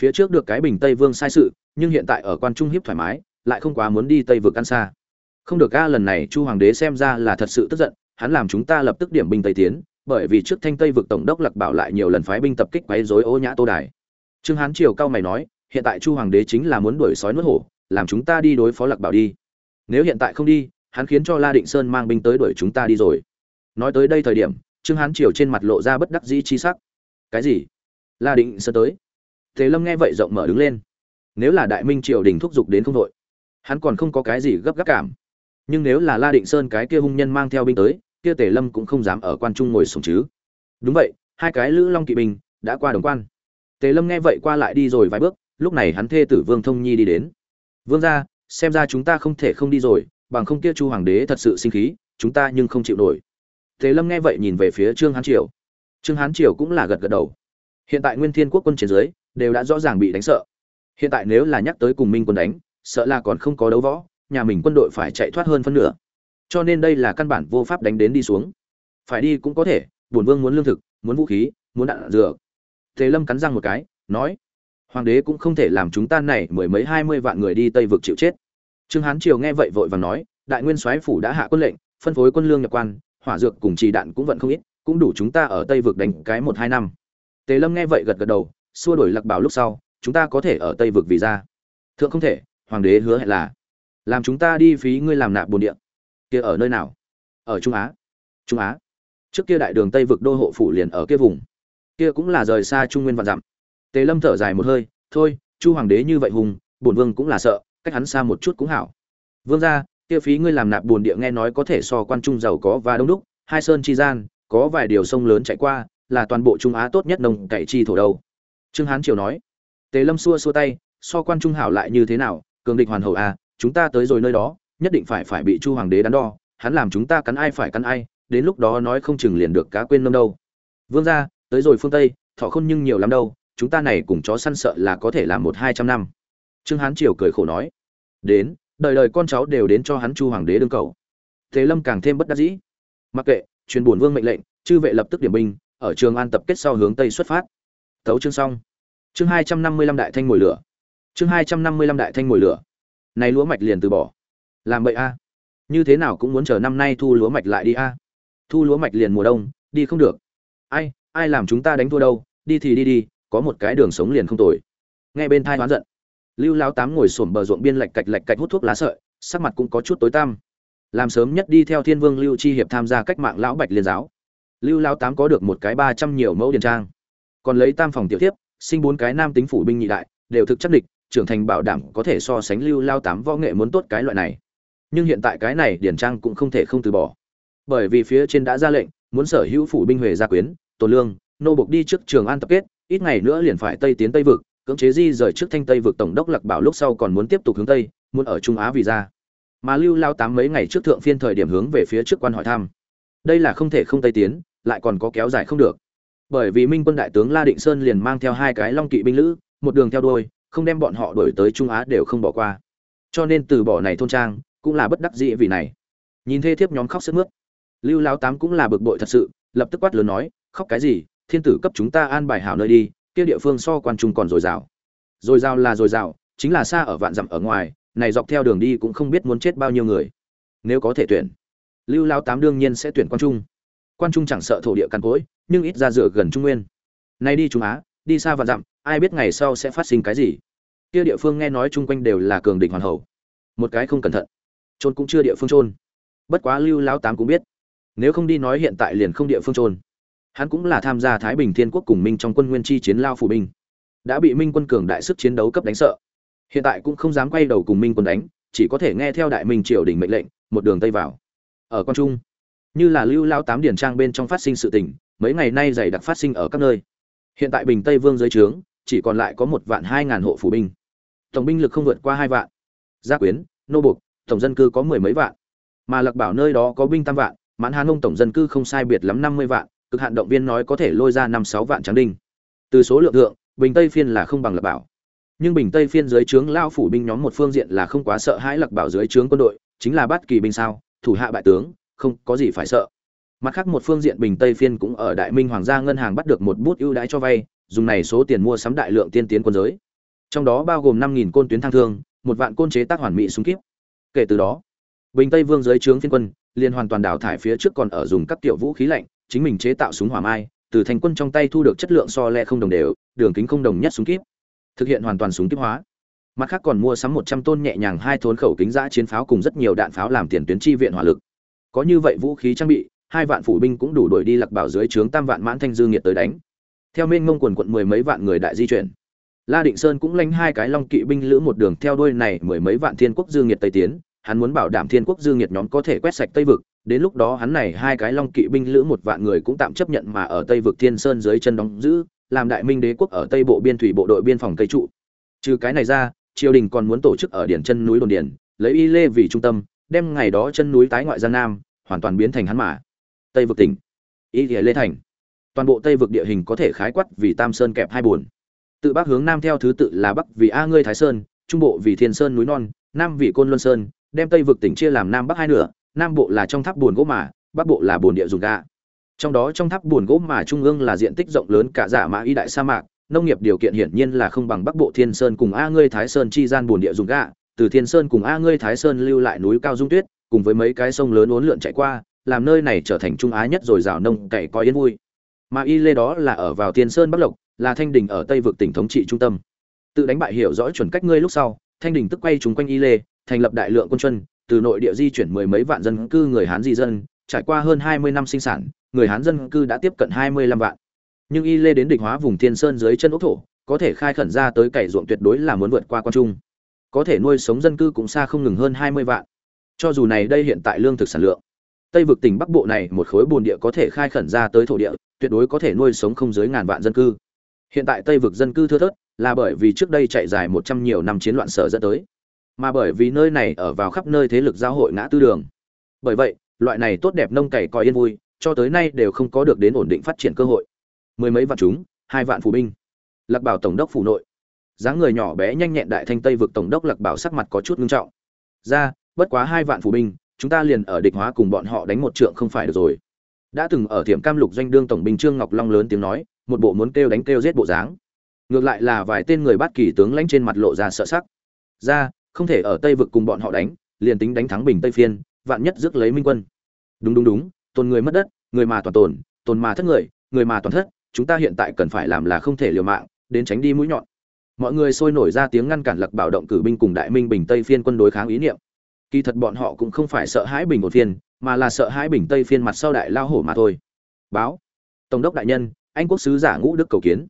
[SPEAKER 1] phía trước được cái bình tây vương sai sự, nhưng hiện tại ở quan trung hiếp thoải mái, lại không quá muốn đi tây vực ăn xa. Không được a, lần này chu hoàng đế xem ra là thật sự tức giận, hắn làm chúng ta lập tức điểm binh tây tiến, bởi vì trước thanh tây vực tổng đốc lạc bảo lại nhiều lần phái binh tập kích quấy rối ô nhã tô đài. Trương hán triều cao mày nói, hiện tại chu hoàng đế chính là muốn đuổi sói nuốt hổ, làm chúng ta đi đối phó lạc bảo đi. Nếu hiện tại không đi, hắn khiến cho la định sơn mang binh tới đuổi chúng ta đi rồi. Nói tới đây thời điểm, trương hán triều trên mặt lộ ra bất đắc dĩ chi sắc. Cái gì? La định sơn tới thế lâm nghe vậy rộng mở đứng lên. Nếu là đại minh triều đình thúc giục đến không đội, hắn còn không có cái gì gấp gáp cảm. Nhưng nếu là la định sơn cái kia hung nhân mang theo binh tới, kia tề lâm cũng không dám ở quan trung ngồi sùng chứ. Đúng vậy, hai cái lữ long kỵ binh đã qua đồng quan. Tề lâm nghe vậy qua lại đi rồi vài bước, lúc này hắn thê tử vương thông nhi đi đến. Vương ra xem ra chúng ta không thể không đi rồi, bằng không kia chu hoàng đế thật sự sinh khí, chúng ta nhưng không chịu nổi. Tề lâm nghe vậy nhìn về phía trương hán triều. Trương hán triều cũng là gật gật đầu. Hiện tại nguyên thiên quốc quân trên dưới đều đã rõ ràng bị đánh sợ. Hiện tại nếu là nhắc tới cùng minh quân đánh, sợ là còn không có đấu võ, nhà mình quân đội phải chạy thoát hơn phân nửa. Cho nên đây là căn bản vô pháp đánh đến đi xuống. Phải đi cũng có thể, bổn vương muốn lương thực, muốn vũ khí, muốn đạn dược. Tề lâm cắn răng một cái, nói, hoàng đế cũng không thể làm chúng ta này mười mấy hai mươi vạn người đi tây vực chịu chết. Trương hán triều nghe vậy vội vàng nói, đại nguyên soái phủ đã hạ quân lệnh, phân phối quân lương nhập quan, hỏa dược cùng trì đạn cũng vẫn không ít, cũng đủ chúng ta ở tây vực đánh cái một hai năm. Tề lâm nghe vậy gật gật đầu xua đổi lạc bảo lúc sau, chúng ta có thể ở tây vực vì ra. Thượng không thể, hoàng đế hứa hẹn là, làm chúng ta đi phí ngươi làm nạp bồn địa. Kia ở nơi nào? Ở trung á. Trung á. Trước kia đại đường tây vực đô hộ phủ liền ở kia vùng. Kia cũng là rời xa trung nguyên vạn dặm. Tề lâm thở dài một hơi, thôi, chu hoàng đế như vậy hùng, bổn vương cũng là sợ, cách hắn xa một chút cũng hảo. Vương gia, kia phí ngươi làm nạp bồn địa nghe nói có thể so quan trung giàu có và đông đúc, hai sơn chi gian, có vài điều sông lớn chạy qua, là toàn bộ trung á tốt nhất nông cậy chi thổ đầu trương hán triều nói, tề lâm xua xua tay, so quan trung hảo lại như thế nào, cường địch hoàn hậu à chúng ta tới rồi nơi đó, nhất định phải phải bị chu hoàng đế đắn đo, hắn làm chúng ta cắn ai phải cắn ai, đến lúc đó nói không chừng liền được cá quên lâm đâu. Vương gia, tới rồi phương tây, thọ khôn nhưng nhiều lắm đâu, chúng ta này cùng chó săn sợ là có thể làm một hai trăm năm. Trương hán triều cười khổ nói, đến, đời đời con cháu đều đến cho hắn chu hoàng đế đương cầu. Thế lâm càng thêm bất đắc dĩ. Mặc kệ, truyền bổn vương mệnh lệnh, chư vệ lập tức điểm binh, ở trường an tập kết sau hướng tây xuất phát thấu chương xong. Chương hai trăm năm mươi lăm đại thanh ngồi lửa. Chương hai trăm năm mươi lăm đại thanh ngồi lửa. Này lúa mạch liền từ bỏ. Làm vậy a. Như thế nào cũng muốn chờ năm nay thu lúa mạch lại đi a. Thu lúa mạch liền mùa đông, đi không được. Ai ai làm chúng ta đánh thua đâu, đi thì đi đi, có một cái đường sống liền không tồi. Nghe bên thai hoán giận. Lưu lao tám ngồi xổm bờ ruộng biên lạch cạch lạch cạch hút thuốc lá sợi, sắc mặt cũng có chút tối tăm. Làm sớm nhất đi theo thiên vương lưu chi hiệp tham gia cách mạng lão bạch liên giáo. Lưu lao tám có được một cái ba trăm nhiều mẫu điền trang còn lấy tam phòng tiểu tiếp sinh bốn cái nam tính phủ binh nhị đại, đều thực chất địch, trưởng thành bảo đảm có thể so sánh lưu lao tám võ nghệ muốn tốt cái loại này. Nhưng hiện tại cái này điển trang cũng không thể không từ bỏ. Bởi vì phía trên đã ra lệnh, muốn sở hữu phủ binh huệ gia quyến, tổ lương, nô buộc đi trước trường an tập kết, ít ngày nữa liền phải tây tiến tây vực, cưỡng chế di rời trước thanh tây vực tổng đốc lạc bảo lúc sau còn muốn tiếp tục hướng tây, muốn ở trung á vì ra mà lưu lao tám mấy ngày trước thượng phiên thời điểm hướng về phía trước quan hỏi thăm. Đây là không thể không tây tiến, lại còn có kéo dài không được bởi vì minh quân đại tướng la định sơn liền mang theo hai cái long kỵ binh lữ, một đường theo đuôi, không đem bọn họ đuổi tới trung á đều không bỏ qua. Cho nên từ bỏ này thôn trang, cũng là bất đắc dĩ vì này. Nhìn thê thiếp nhóm khóc sức mướt. Lưu lao tám cũng là bực bội thật sự, lập tức quát lớn nói, khóc cái gì? Thiên tử cấp chúng ta an bài hảo nơi đi, kia địa phương so quan trung còn dồi dào. Dồi dào là dồi dào, chính là xa ở vạn dặm ở ngoài, này dọc theo đường đi cũng không biết muốn chết bao nhiêu người. Nếu có thể tuyển, lưu lao tám đương nhiên sẽ tuyển quan trung quan trung chẳng sợ thổ địa cằn cỗi, nhưng ít ra dựa gần trung nguyên. Nay đi trung á, đi xa và dặm, ai biết ngày sau sẽ phát sinh cái gì. Kia địa phương nghe nói chung quanh đều là cường địch hoàn hậu một cái không cẩn thận. Trôn cũng chưa địa phương trôn. Bất quá lưu lão tám cũng biết. Nếu không đi nói hiện tại liền không địa phương trôn. Hắn cũng là tham gia thái bình thiên quốc cùng minh trong quân nguyên chi chiến lao phủ binh. Đã bị minh quân cường đại sức chiến đấu cấp đánh sợ. Hiện tại cũng không dám quay đầu cùng minh quân đánh, chỉ có thể nghe theo đại minh triều đình mệnh lệnh, một đường tây vào. Ở quan trung như là lưu lao tám điển trang bên trong phát sinh sự tình, mấy ngày nay dày đặc phát sinh ở các nơi. Hiện tại bình tây vương dưới trướng, chỉ còn lại có một vạn hai ngàn hộ phủ binh. Tổng binh lực không vượt qua hai vạn. Gia quyến, nô buộc, tổng dân cư có mười mấy vạn. Mà lạc bảo nơi đó có binh tam vạn, mãn hà nông tổng dân cư không sai biệt lắm năm mươi vạn, cực hạn động viên nói có thể lôi ra năm sáu vạn tráng đinh. Từ số lượng thượng, bình tây phiên là không bằng lạc bảo. Nhưng bình tây phiên dưới trướng lao phủ binh nhóm một phương diện là không quá sợ hãi lạc bảo dưới trướng quân đội, chính là bắt kỳ binh sao, thủ hạ bại tướng không có gì phải sợ. Mặt khác một phương diện bình tây phiên cũng ở đại minh hoàng gia ngân hàng bắt được một bút ưu đãi cho vay, dùng này số tiền mua sắm đại lượng tiên tiến quân giới. Trong đó bao gồm năm nghìn côn tuyến thang thương, một vạn côn chế tác hoàn mỹ súng kíp. Kể từ đó, bình tây vương dưới trướng phiên quân liền hoàn toàn đào thải phía trước còn ở dùng các tiểu vũ khí lạnh, chính mình chế tạo súng hỏa mai, từ thành quân trong tay thu được chất lượng so le không đồng đều, đường kính không đồng nhất súng kíp. Thực hiện hoàn toàn súng kíp hóa. Mặt khác còn mua sắm một trăm tôn nhẹ nhàng hai thốn khẩu kính giã chiến pháo cùng rất nhiều đạn pháo làm tiền tuyến chi viện hỏa lực có như vậy vũ khí trang bị, hai vạn phủ binh cũng đủ đuổi đi lặc bảo dưới trướng tam vạn mãn thanh dư nghiệt tới đánh. Theo mênh mông quần quận mười mấy vạn người đại di chuyển. La định sơn cũng lanh hai cái long kỵ binh lữ một đường theo đuôi này mười mấy vạn thiên quốc dư nghiệt tây tiến. Hắn muốn bảo đảm thiên quốc dư nghiệt nhóm có thể quét sạch tây vực. Đến lúc đó hắn này hai cái long kỵ binh lữ một vạn người cũng tạm chấp nhận mà ở tây vực thiên sơn dưới chân đóng giữ, làm đại minh đế quốc ở tây bộ biên thủy bộ đội biên phòng tây trụ. Trừ cái này ra, triều đình còn muốn tổ chức ở điển chân núi đồn điển lấy y lê vì trung tâm, đem ngày đó chân núi tái ngoại giang nam hoàn toàn biến thành hắn mà. Tây vực tỉnh. Y lê thành. Toàn bộ tây vực địa hình có thể khái quát vì tam sơn kẹp hai buồn. Tự bắc hướng nam theo thứ tự là bắc vì a ngươi thái sơn, trung bộ vì thiên sơn núi non, nam vì côn luân sơn, đem tây vực tỉnh chia làm nam bắc hai nửa, nam bộ là trong tháp buồn gỗ mà, bắc bộ là buồn địa dùng ga trong đó trong tháp buồn gỗ mà trung ương là diện tích rộng lớn cả giả mã y đại sa mạc, nông nghiệp điều kiện hiển nhiên là không bằng bắc bộ thiên sơn cùng a ngươi thái sơn chi gian buồn địa dùng gạ từ thiên sơn cùng a ngươi thái sơn lưu lại núi cao dung tuyết cùng với mấy cái sông lớn uốn lượn chạy qua làm nơi này trở thành trung á nhất rồi rào nông cày coi yên vui. Mà y lê đó là ở vào thiên sơn bắc lộc là thanh đình ở tây vực tỉnh thống trị trung tâm. Tự đánh bại hiểu rõ chuẩn cách ngươi lúc sau thanh đình tức quay chúng quanh y lê thành lập đại lượng quân chân, từ nội địa di chuyển mười mấy vạn dân cư người hán di dân trải qua hơn hai mươi năm sinh sản người hán dân cư đã tiếp cận hai mươi lăm vạn. Nhưng y lê đến địch hóa vùng thiên sơn dưới chân ốc thổ có thể khai khẩn ra tới cày ruộng tuyệt đối là muốn vượt qua quan trung. Có thể nuôi sống dân cư cũng xa không ngừng hơn hai mươi vạn cho dù này đây hiện tại lương thực sản lượng, tây vực tỉnh bắc bộ này một khối bồn địa có thể khai khẩn ra tới thổ địa, tuyệt đối có thể nuôi sống không dưới ngàn vạn dân cư. Hiện tại tây vực dân cư thưa thớt, là bởi vì trước đây chạy dài một trăm nhiều năm chiến loạn sở dẫn tới, mà bởi vì nơi này ở vào khắp nơi thế lực giao hội ngã tư đường. Bởi vậy, loại này tốt đẹp nông cày coi yên vui, cho tới nay đều không có được đến ổn định phát triển cơ hội. Mười mấy vạn chúng, hai vạn phủ binh. Lạc bảo tổng đốc phủ nội. Dáng người nhỏ bé nhanh nhẹn đại thanh tây vực tổng đốc lạc bảo sắc mặt có chút ngưng trọng. Ra bất quá hai vạn phủ binh, chúng ta liền ở địch hóa cùng bọn họ đánh một trượng không phải được rồi. Đã từng ở thiểm cam lục doanh đương tổng binh trương ngọc long lớn tiếng nói, một bộ muốn kêu đánh kêu giết bộ dáng. Ngược lại là vài tên người bắt kỳ tướng lãnh trên mặt lộ ra sợ sắc. Ra, không thể ở tây vực cùng bọn họ đánh, liền tính đánh thắng bình tây phiên, vạn nhất rước lấy minh quân. Đúng đúng đúng, tồn người mất đất, người mà toàn tồn tồn mà thất người người mà toàn thất, chúng ta hiện tại cần phải làm là không thể liều mạng, đến tránh đi mũi nhọn. Mọi người sôi nổi ra tiếng ngăn cản lặc bảo động cử binh cùng đại minh bình tây phiên quân đối kháng ý niệm kỳ thật bọn họ cũng không phải sợ hãi bình một phiên, mà là sợ hãi bình tây phiên mặt sau đại lao hổ mà thôi. Báo. Tổng đốc đại nhân, anh quốc sứ giả ngũ đức cầu kiến.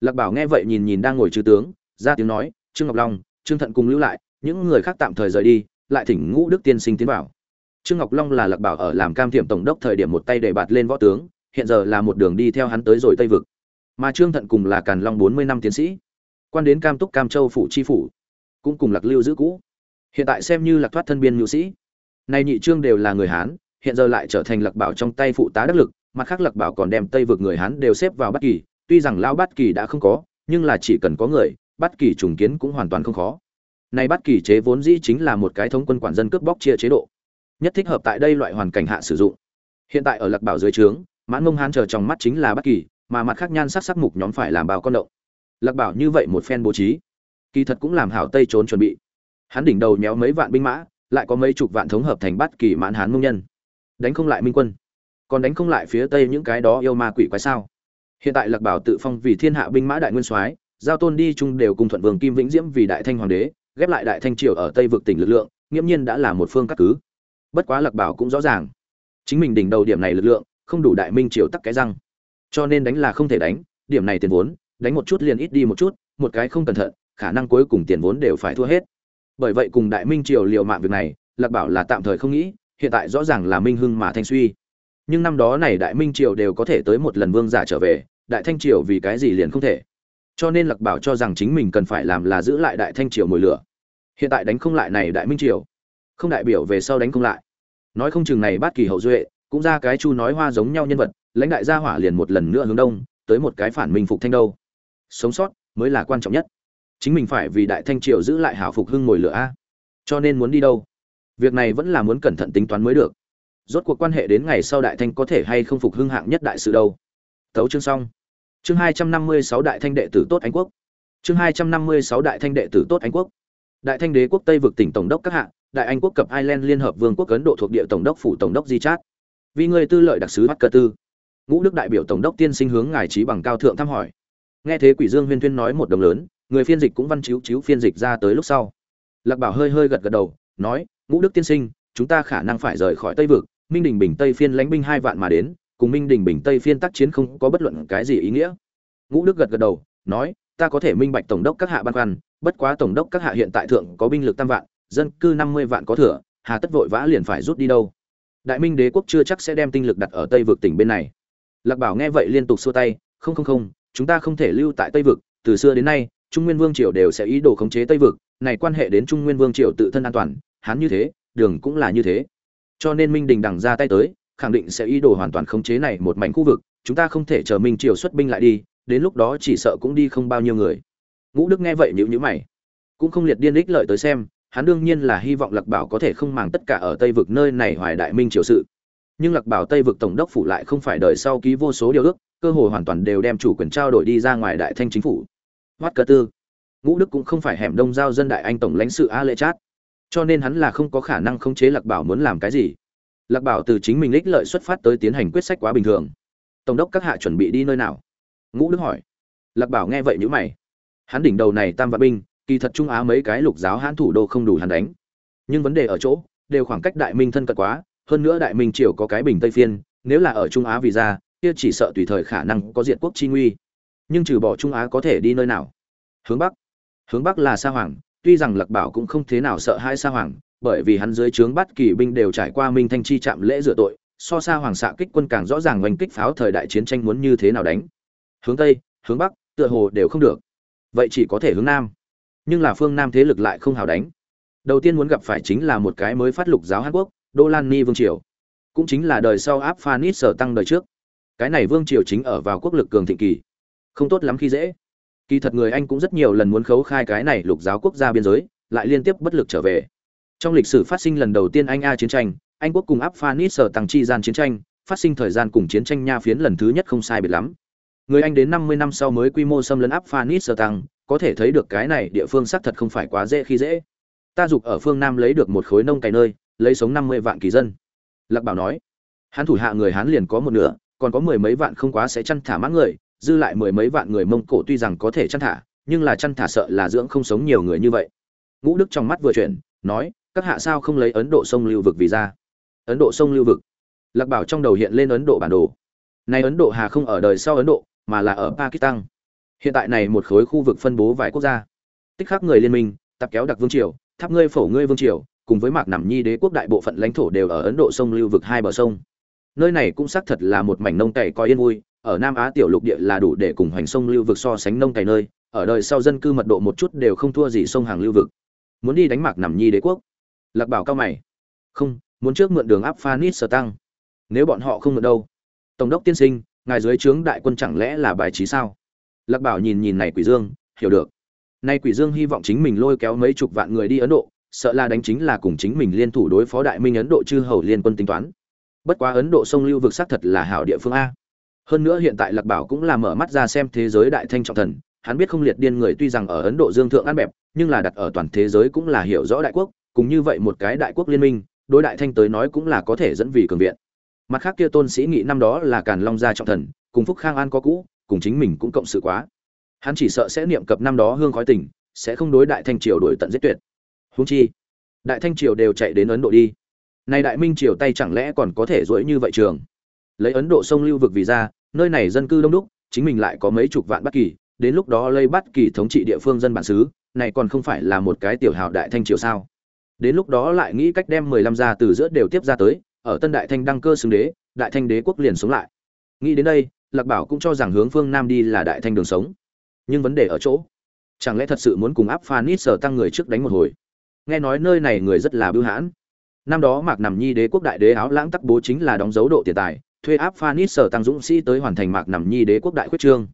[SPEAKER 1] Lạc bảo nghe vậy nhìn nhìn đang ngồi chư tướng, ra tiếng nói, trương ngọc long, trương thận cùng lưu lại, những người khác tạm thời rời đi, lại thỉnh ngũ đức tiên sinh tiến vào. Trương ngọc long là lạc bảo ở làm cam thiệm tổng đốc thời điểm một tay để bạt lên võ tướng, hiện giờ là một đường đi theo hắn tới rồi tây vực. Mà trương thận cùng là càn long bốn mươi năm tiến sĩ, quan đến cam túc cam châu phủ chi phủ, cũng cùng lạc lưu giữ cũ hiện tại xem như lạc thoát thân biên nhu sĩ. Nay nhị trương đều là người hán, hiện giờ lại trở thành lạc bảo trong tay phụ tá đắc lực, mặt khác lạc bảo còn đem tây vực người hán đều xếp vào bất kỳ. Tuy rằng lao bất kỳ đã không có, nhưng là chỉ cần có người bất kỳ trùng kiến cũng hoàn toàn không khó. Nay bất kỳ chế vốn dĩ chính là một cái thống quân quản dân cướp bóc chia chế độ, nhất thích hợp tại đây loại hoàn cảnh hạ sử dụng. Hiện tại ở lạc bảo dưới trướng, mãn mông hán chờ trong mắt chính là bất kỳ, mà mặt khác nhan sắc sắc mục nhóm phải làm bao con động. Lạc bảo như vậy một phen bố trí, kỳ thật cũng làm hảo tây trốn chuẩn bị hắn đỉnh đầu nhéo mấy vạn binh mã, lại có mấy chục vạn thống hợp thành bắt kỳ mãn hán mông nhân. Đánh không lại minh quân. Còn đánh không lại phía tây những cái đó yêu ma quỷ quái sao? Hiện tại lạc bảo tự phong vì thiên hạ binh mã đại nguyên soái, giao tôn đi chung đều cùng thuận vương kim vĩnh diễm vì đại thanh hoàng đế, ghép lại đại thanh triều ở tây vực tỉnh lực lượng, nghiễm nhiên đã là một phương cắt cứ. Bất quá lạc bảo cũng rõ ràng, chính mình đỉnh đầu điểm này lực lượng, không đủ đại minh triều tắc cái răng. Cho nên đánh là không thể đánh, điểm này tiền vốn, đánh một chút liền ít đi một chút, một cái không cẩn thận, khả năng cuối cùng tiền vốn đều phải thua hết bởi vậy cùng đại minh triều liều mạng việc này, lạc bảo là tạm thời không nghĩ, hiện tại rõ ràng là minh hưng mà thanh suy. Nhưng năm đó này đại minh triều đều có thể tới một lần vương giả trở về, đại thanh triều vì cái gì liền không thể? Cho nên lạc bảo cho rằng chính mình cần phải làm là giữ lại đại thanh triều mồi lửa. Hiện tại đánh không lại này đại minh triều. Không đại biểu về sau đánh không lại. Nói không chừng này bát kỳ hậu duệ, cũng ra cái chu nói hoa giống nhau nhân vật, lãnh đại gia hỏa liền một lần nữa hướng đông, tới một cái phản minh phục thanh đâu. Sống sót mới là quan trọng nhất chính mình phải vì đại thanh triều giữ lại hảo phục hưng ngồi lửa a. Cho nên muốn đi đâu? Việc này vẫn là muốn cẩn thận tính toán mới được. Rốt cuộc quan hệ đến ngày sau đại thanh có thể hay không phục hưng hạng nhất đại sự đâu? Tấu chương xong. Chương hai trăm năm mươi sáu đại thanh đệ tử tốt anh quốc. Chương hai trăm năm mươi sáu đại thanh đệ tử tốt anh quốc. Đại thanh đế quốc tây vực tỉnh tổng đốc các hạng đại anh quốc cập ireland liên hợp vương quốc ấn độ thuộc địa tổng đốc phủ tổng đốc di chát. Vì người tư lợi đặc sứ bắc cơ tư, ngũ đức đại biểu tổng đốc tiên sinh hướng ngài trí bằng cao thượng thăm hỏi. Nghe thế quỷ dương huyên thuyên nói một đồng lớn người phiên dịch cũng văn chiếu chiếu phiên dịch ra tới lúc sau. Lạc bảo hơi hơi gật gật đầu, nói, ngũ đức tiên sinh, chúng ta khả năng phải rời khỏi tây vực, minh đình bình tây phiên lãnh binh hai vạn mà đến, cùng minh đình bình tây phiên tác chiến không có bất luận cái gì ý nghĩa. Ngũ đức gật gật đầu, nói, ta có thể minh bạch tổng đốc các hạ ban khoăn, bất quá tổng đốc các hạ hiện tại thượng có binh lực tam vạn, dân cư năm mươi vạn có thừa, hà tất vội vã liền phải rút đi đâu. Đại minh đế quốc chưa chắc sẽ đem tinh lực đặt ở tây vực tỉnh bên này. Lạc bảo nghe vậy liên tục xua tay, không không không, chúng ta không thể lưu tại tây vực, từ xưa đến nay trung nguyên vương triều đều sẽ ý đồ khống chế tây vực, này quan hệ đến trung nguyên vương triều tự thân an toàn, hắn như thế, đường cũng là như thế. Cho nên minh đình đằng ra tay tới, khẳng định sẽ ý đồ hoàn toàn khống chế này một mảnh khu vực, chúng ta không thể chờ minh triều xuất binh lại đi, đến lúc đó chỉ sợ cũng đi không bao nhiêu người. Ngũ đức nghe vậy nhữ nhữ mày. Cũng không liệt điên ích lợi tới xem, hắn đương nhiên là hy vọng lạc bảo có thể không màng tất cả ở tây vực nơi này hoài đại minh triều sự. Nhưng lạc bảo tây vực tổng đốc phủ lại không phải đợi sau ký vô số điều ước, cơ hội hoàn toàn đều đem chủ quyền trao đổi đi ra ngoài đại thanh chính phủ hoát cơ tư. Ngũ đức cũng không phải hẻm đông giao dân đại anh tổng lãnh sự a lệ chát. Cho nên hắn là không có khả năng khống chế lạc bảo muốn làm cái gì. Lạc bảo từ chính mình ích lợi xuất phát tới tiến hành quyết sách quá bình thường. Tổng đốc các hạ chuẩn bị đi nơi nào? Ngũ đức hỏi. Lạc bảo nghe vậy nhữ mày. Hắn đỉnh đầu này tam vạn binh, kỳ thật trung á mấy cái lục giáo hãn thủ đô không đủ hắn đánh. Nhưng vấn đề ở chỗ, đều khoảng cách đại minh thân cận quá, hơn nữa đại minh triều có cái bình tây phiên, nếu là ở trung á vì ra, kia chỉ sợ tùy thời khả năng có diện quốc chi nguy nhưng trừ bỏ trung á có thể đi nơi nào? Hướng bắc. Hướng bắc là sa hoàng, tuy rằng lạc bảo cũng không thế nào sợ hai sa hoàng, bởi vì hắn dưới trướng bắt kỳ binh đều trải qua minh thanh chi chạm lễ rửa tội, so Sa hoàng xạ kích quân càng rõ ràng oanh kích pháo thời đại chiến tranh muốn như thế nào đánh. Hướng tây, hướng bắc, tựa hồ đều không được. Vậy chỉ có thể hướng nam. Nhưng là phương nam thế lực lại không hào đánh. Đầu tiên muốn gặp phải chính là một cái mới phát lục giáo hàn quốc, đô lan ni vương triều. Cũng chính là đời sau áp phanit sở tăng đời trước. Cái này vương triều chính ở vào quốc lực cường thịnh kỳ không tốt lắm khi dễ. Kỳ thật người anh cũng rất nhiều lần muốn khấu khai cái này lục giáo quốc gia biên giới, lại liên tiếp bất lực trở về. Trong lịch sử phát sinh lần đầu tiên anh a chiến tranh, anh quốc cùng áp phanit sở tăng chi gian chiến tranh, phát sinh thời gian cùng chiến tranh nha phiến lần thứ nhất không sai biệt lắm. Người anh đến 50 năm sau mới quy mô xâm lấn áp phanit sở tăng, có thể thấy được cái này địa phương xác thật không phải quá dễ khi dễ. Ta dục ở phương nam lấy được một khối nông cày nơi, lấy sống 50 vạn kỳ dân. Lạc bảo nói hắn thủ hạ người hán liền có một nửa, còn có mười mấy vạn không quá sẽ chăn thả mãng người dư lại mười mấy vạn người mông cổ tuy rằng có thể chăn thả, nhưng là chăn thả sợ là dưỡng không sống nhiều người như vậy. Ngũ đức trong mắt vừa chuyển, nói, các hạ sao không lấy ấn độ sông lưu vực vì ra? Ấn độ sông lưu vực? Lạc bảo trong đầu hiện lên ấn độ bản đồ. Này ấn độ hà không ở đời sau ấn độ, mà là ở pakistan. Hiện tại này một khối khu vực phân bố vài quốc gia. Tích khắc người liên minh tập kéo đặc vương triều, tháp ngươi phổ ngươi vương triều, cùng với mạc nằm nhi đế quốc đại bộ phận lãnh thổ đều ở ấn độ sông lưu vực hai bờ sông. Nơi này cũng xác thật là một mảnh nông cày coi yên vui ở nam á tiểu lục địa là đủ để cùng hoành sông lưu vực so sánh nông cày nơi, ở đời sau dân cư mật độ một chút đều không thua gì sông hàng lưu vực. Muốn đi đánh mạc nằm nhi đế quốc. Lạc bảo cao mày. Không, muốn trước mượn đường áp Phanis sở tăng nếu bọn họ không mượn đâu. Tổng đốc tiên sinh, ngài dưới trướng đại quân chẳng lẽ là bài trí sao? Lạc bảo nhìn nhìn này quỷ dương, hiểu được. Nay quỷ dương hy vọng chính mình lôi kéo mấy chục vạn người đi ấn độ, sợ là đánh chính là cùng chính mình liên thủ đối phó đại minh ấn độ chư hầu liên quân tính toán. Bất quá ấn độ sông lưu vực xác thật là hảo địa phương a hơn nữa hiện tại lạc bảo cũng là mở mắt ra xem thế giới đại thanh trọng thần, hắn biết không liệt điên người tuy rằng ở ấn độ dương thượng ăn bẹp, nhưng là đặt ở toàn thế giới cũng là hiểu rõ đại quốc, cùng như vậy một cái đại quốc liên minh, đối đại thanh tới nói cũng là có thể dẫn vì cường viện. Mặt khác kia tôn sĩ nghị năm đó là càn long gia trọng thần, cùng phúc khang an có cũ, cùng chính mình cũng cộng sự quá. Hắn chỉ sợ sẽ niệm cập năm đó hương khói tình, sẽ không đối đại thanh triều đổi tận giết tuyệt. Huống chi, đại thanh triều đều chạy đến ấn độ đi. Nay đại minh triều tay chẳng lẽ còn có thể dỗi như vậy trường? Lấy ấn độ sông lưu vực vì ra, nơi này dân cư đông đúc, chính mình lại có mấy chục vạn bất kỳ, đến lúc đó lây bắt kỳ thống trị địa phương dân bản xứ, này còn không phải là một cái tiểu hào đại thanh triều sao? Đến lúc đó lại nghĩ cách đem mười lăm gia từ giữa đều tiếp ra tới, ở tân đại thanh đăng cơ xưng đế, đại thanh đế quốc liền sống lại. Nghĩ đến đây, lạc bảo cũng cho rằng hướng phương nam đi là đại thanh đường sống. Nhưng vấn đề ở chỗ, chẳng lẽ thật sự muốn cùng áp phanit sở tăng người trước đánh một hồi? Nghe nói nơi này người rất là bưu hãn. Năm đó mạc nằm nhi đế quốc đại đế áo lãng tắc bố chính là đóng dấu độ tiền tài thuê áp phanit sở tăng dũng sĩ tới hoàn thành mạc nằm nhi đế quốc đại quyết trương.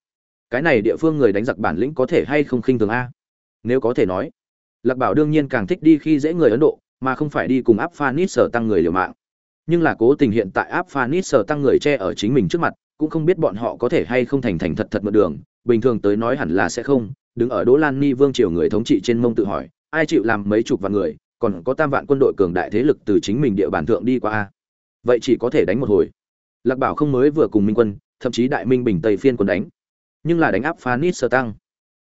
[SPEAKER 1] Cái này địa phương người đánh giặc bản lĩnh có thể hay không khinh thường a? Nếu có thể nói, lạc bảo đương nhiên càng thích đi khi dễ người ấn độ, mà không phải đi cùng áp phanit sở tăng người liều mạng. Nhưng là cố tình hiện tại áp phanit sở tăng người che ở chính mình trước mặt, cũng không biết bọn họ có thể hay không thành thành thật thật mượn đường, bình thường tới nói hẳn là sẽ không. Đứng ở đỗ lan ni vương triều người thống trị trên mông tự hỏi, ai chịu làm mấy chục vạn người, còn có tam vạn quân đội cường đại thế lực từ chính mình địa bàn thượng đi qua a? Vậy chỉ có thể đánh một hồi lạc bảo không mới vừa cùng minh quân, thậm chí đại minh bình tây phiên quân đánh. Nhưng là đánh áp phanis sơ tăng.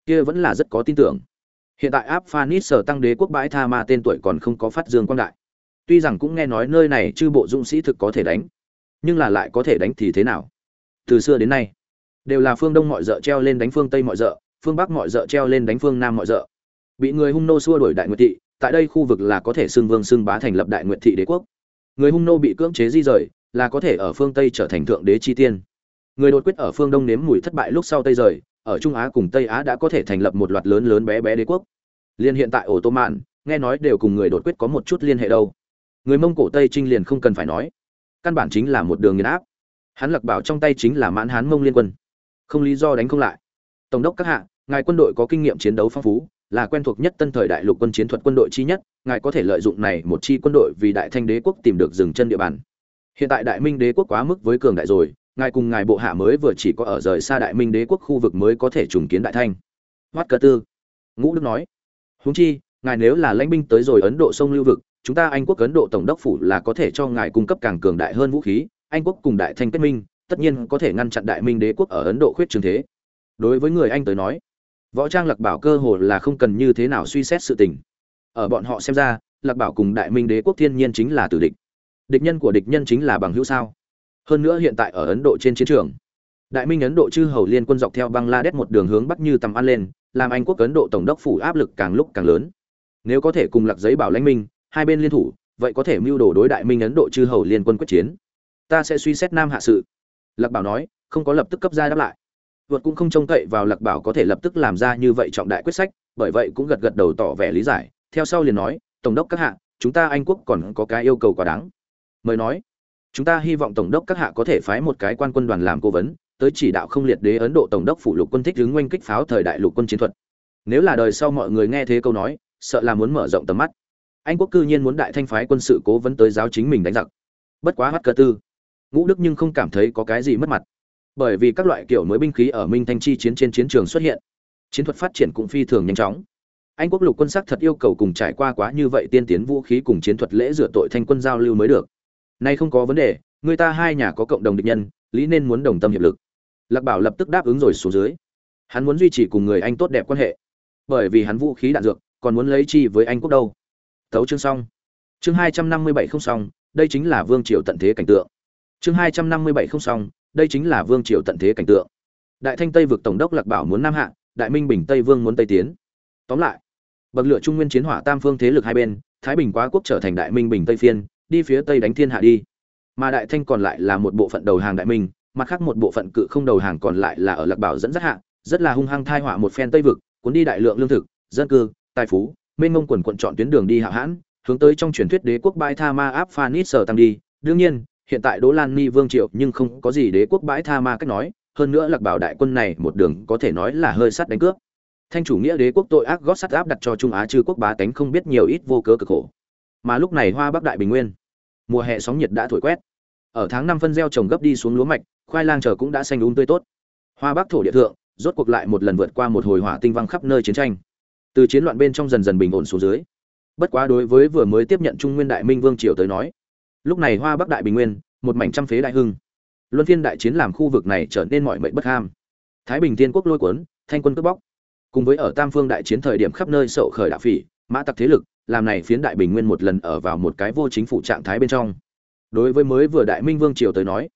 [SPEAKER 1] Kia vẫn là rất có tin tưởng. Hiện tại áp phanis sơ tăng đế quốc bãi tha ma tên tuổi còn không có phát dương quang đại. Tuy rằng cũng nghe nói nơi này chư bộ dũng sĩ thực có thể đánh, nhưng là lại có thể đánh thì thế nào? Từ xưa đến nay, đều là phương đông mọi d treo lên đánh phương tây mọi d phương bắc mọi d treo lên đánh phương nam mọi d bị người hung nô xua đuổi đại nguyệt thị, tại đây khu vực là có thể xưng vương xưng bá thành lập đại nguyệt thị đế quốc. Người hung nô bị cưỡng chế di rời là có thể ở phương tây trở thành thượng đế chi tiên. Người đột quyết ở phương đông nếm mùi thất bại lúc sau tây rời, ở trung á cùng tây á đã có thể thành lập một loạt lớn lớn bé bé đế quốc. Liên hiện tại ổ tô mạn nghe nói đều cùng người đột quyết có một chút liên hệ đâu. Người mông cổ tây trinh liền không cần phải nói. Căn bản chính là một đường nghiền áp. Hắn lặc bảo trong tay chính là mãn hán mông liên quân. Không lý do đánh không lại. Tổng đốc các hạ, ngài quân đội có kinh nghiệm chiến đấu phong phú, là quen thuộc nhất tân thời đại lục quân chiến thuật quân đội chi nhất, ngài có thể lợi dụng này một chi quân đội vì đại thanh đế quốc tìm được dừng chân địa bàn hiện tại đại minh đế quốc quá mức với cường đại rồi, ngài cùng ngài bộ hạ mới vừa chỉ có ở rời xa đại minh đế quốc khu vực mới có thể trùng kiến đại thanh. Hoắt cơ tư, ngũ đức nói, huống chi, ngài nếu là lãnh binh tới rồi ấn độ sông lưu vực, chúng ta anh quốc ấn độ tổng đốc phủ là có thể cho ngài cung cấp càng cường đại hơn vũ khí, anh quốc cùng đại thanh kết minh, tất nhiên có thể ngăn chặn đại minh đế quốc ở ấn độ khuyết trường thế. Đối với người anh tới nói, võ trang lạc bảo cơ hồ là không cần như thế nào suy xét sự tình. Ở bọn họ xem ra, lạc bảo cùng đại minh đế quốc thiên nhiên chính là tử địch địch nhân của địch nhân chính là bằng hữu sao? Hơn nữa hiện tại ở ấn độ trên chiến trường, đại minh ấn độ chư hầu liên quân dọc theo bangladesh một đường hướng bắc như tầm ăn lên, làm anh quốc ấn độ tổng đốc phủ áp lực càng lúc càng lớn. Nếu có thể cùng lạc giấy bảo lãnh minh, hai bên liên thủ, vậy có thể mưu đồ đối đại minh ấn độ chư hầu liên quân quyết chiến. Ta sẽ suy xét nam hạ sự. Lạc bảo nói, không có lập tức cấp ra đáp lại. Vượt cũng không trông cậy vào lạc bảo có thể lập tức làm ra như vậy trọng đại quyết sách, bởi vậy cũng gật gật đầu tỏ vẻ lý giải, theo sau liền nói, tổng đốc các hạ, chúng ta anh quốc còn có cái yêu cầu quá đáng mời nói. Chúng ta hy vọng tổng đốc các hạ có thể phái một cái quan quân đoàn làm cố vấn, tới chỉ đạo không liệt đế ấn độ tổng đốc phủ lục quân thích hướng oanh kích pháo thời đại lục quân chiến thuật. Nếu là đời sau mọi người nghe thế câu nói, sợ là muốn mở rộng tầm mắt. Anh quốc cư nhiên muốn đại thanh phái quân sự cố vấn tới giáo chính mình đánh giặc. Bất quá hắc cơ tư, ngũ đức nhưng không cảm thấy có cái gì mất mặt. Bởi vì các loại kiểu mới binh khí ở minh thanh chi chiến trên chiến trường xuất hiện, chiến thuật phát triển cũng phi thường nhanh chóng. Anh quốc lục quân sắc thật yêu cầu cùng trải qua quá như vậy tiên tiến vũ khí cùng chiến thuật lễ rửa tội thanh quân giao lưu mới được nay không có vấn đề, người ta hai nhà có cộng đồng địch nhân, lý nên muốn đồng tâm hiệp lực. Lạc bảo lập tức đáp ứng rồi xuống dưới. Hắn muốn duy trì cùng người anh tốt đẹp quan hệ. Bởi vì hắn vũ khí đạn dược, còn muốn lấy chi với anh quốc đâu. Tấu chương xong. Chương hai trăm năm mươi bảy không xong, đây chính là vương triều tận thế cảnh tượng. Chương hai trăm năm mươi bảy không xong, đây chính là vương triều tận thế cảnh tượng. Đại thanh tây vực tổng đốc lạc bảo muốn nam hạ, đại minh bình tây vương muốn tây tiến. Tóm lại, bậc lửa trung nguyên chiến hỏa tam phương thế lực hai bên, thái bình quá quốc trở thành đại minh bình tây phiên đi phía tây đánh thiên hạ đi. Mà đại thanh còn lại là một bộ phận đầu hàng đại minh, mặt khác một bộ phận cự không đầu hàng còn lại là ở lạc bảo dẫn dắt hạ, rất là hung hăng thai họa một phen tây vực, cuốn đi đại lượng lương thực, dân cư, tài phú, mênh mông quần quận chọn tuyến đường đi hạ hãn, hướng tới trong truyền thuyết đế quốc bãi tha ma áp phanit sở tăng đi. Đương nhiên, hiện tại đỗ lan ni vương triệu nhưng không có gì đế quốc bãi tha ma cách nói, hơn nữa lạc bảo đại quân này một đường có thể nói là hơi sắt đánh cướp. Thanh chủ nghĩa đế quốc tội ác gót sắt áp đặt cho trung á chư quốc bá tánh không biết nhiều ít vô cớ cực khổ mà lúc này hoa bắc đại bình nguyên. Mùa hè sóng nhiệt đã thổi quét. Ở tháng năm phân gieo trồng gấp đi xuống lúa mạch, khoai lang chờ cũng đã xanh đúng tươi tốt. Hoa bắc thổ địa thượng, rốt cuộc lại một lần vượt qua một hồi hỏa tinh văng khắp nơi chiến tranh. Từ chiến loạn bên trong dần dần bình ổn xuống dưới. Bất quá đối với vừa mới tiếp nhận trung nguyên đại minh vương triều tới nói, lúc này hoa bắc đại bình nguyên, một mảnh trăm phế đại hưng. Luân phiên đại chiến làm khu vực này trở nên mọi mệnh bất ham. Thái bình thiên quốc lôi cuốn, thanh quân cướp bóc. Cùng với ở tam phương đại chiến thời điểm khắp nơi sậu khởi đạo phỉ, mã tặc thế lực làm này phiến đại bình nguyên một lần ở vào một cái vô chính phủ trạng thái bên trong. Đối với mới vừa đại minh vương triều tới nói,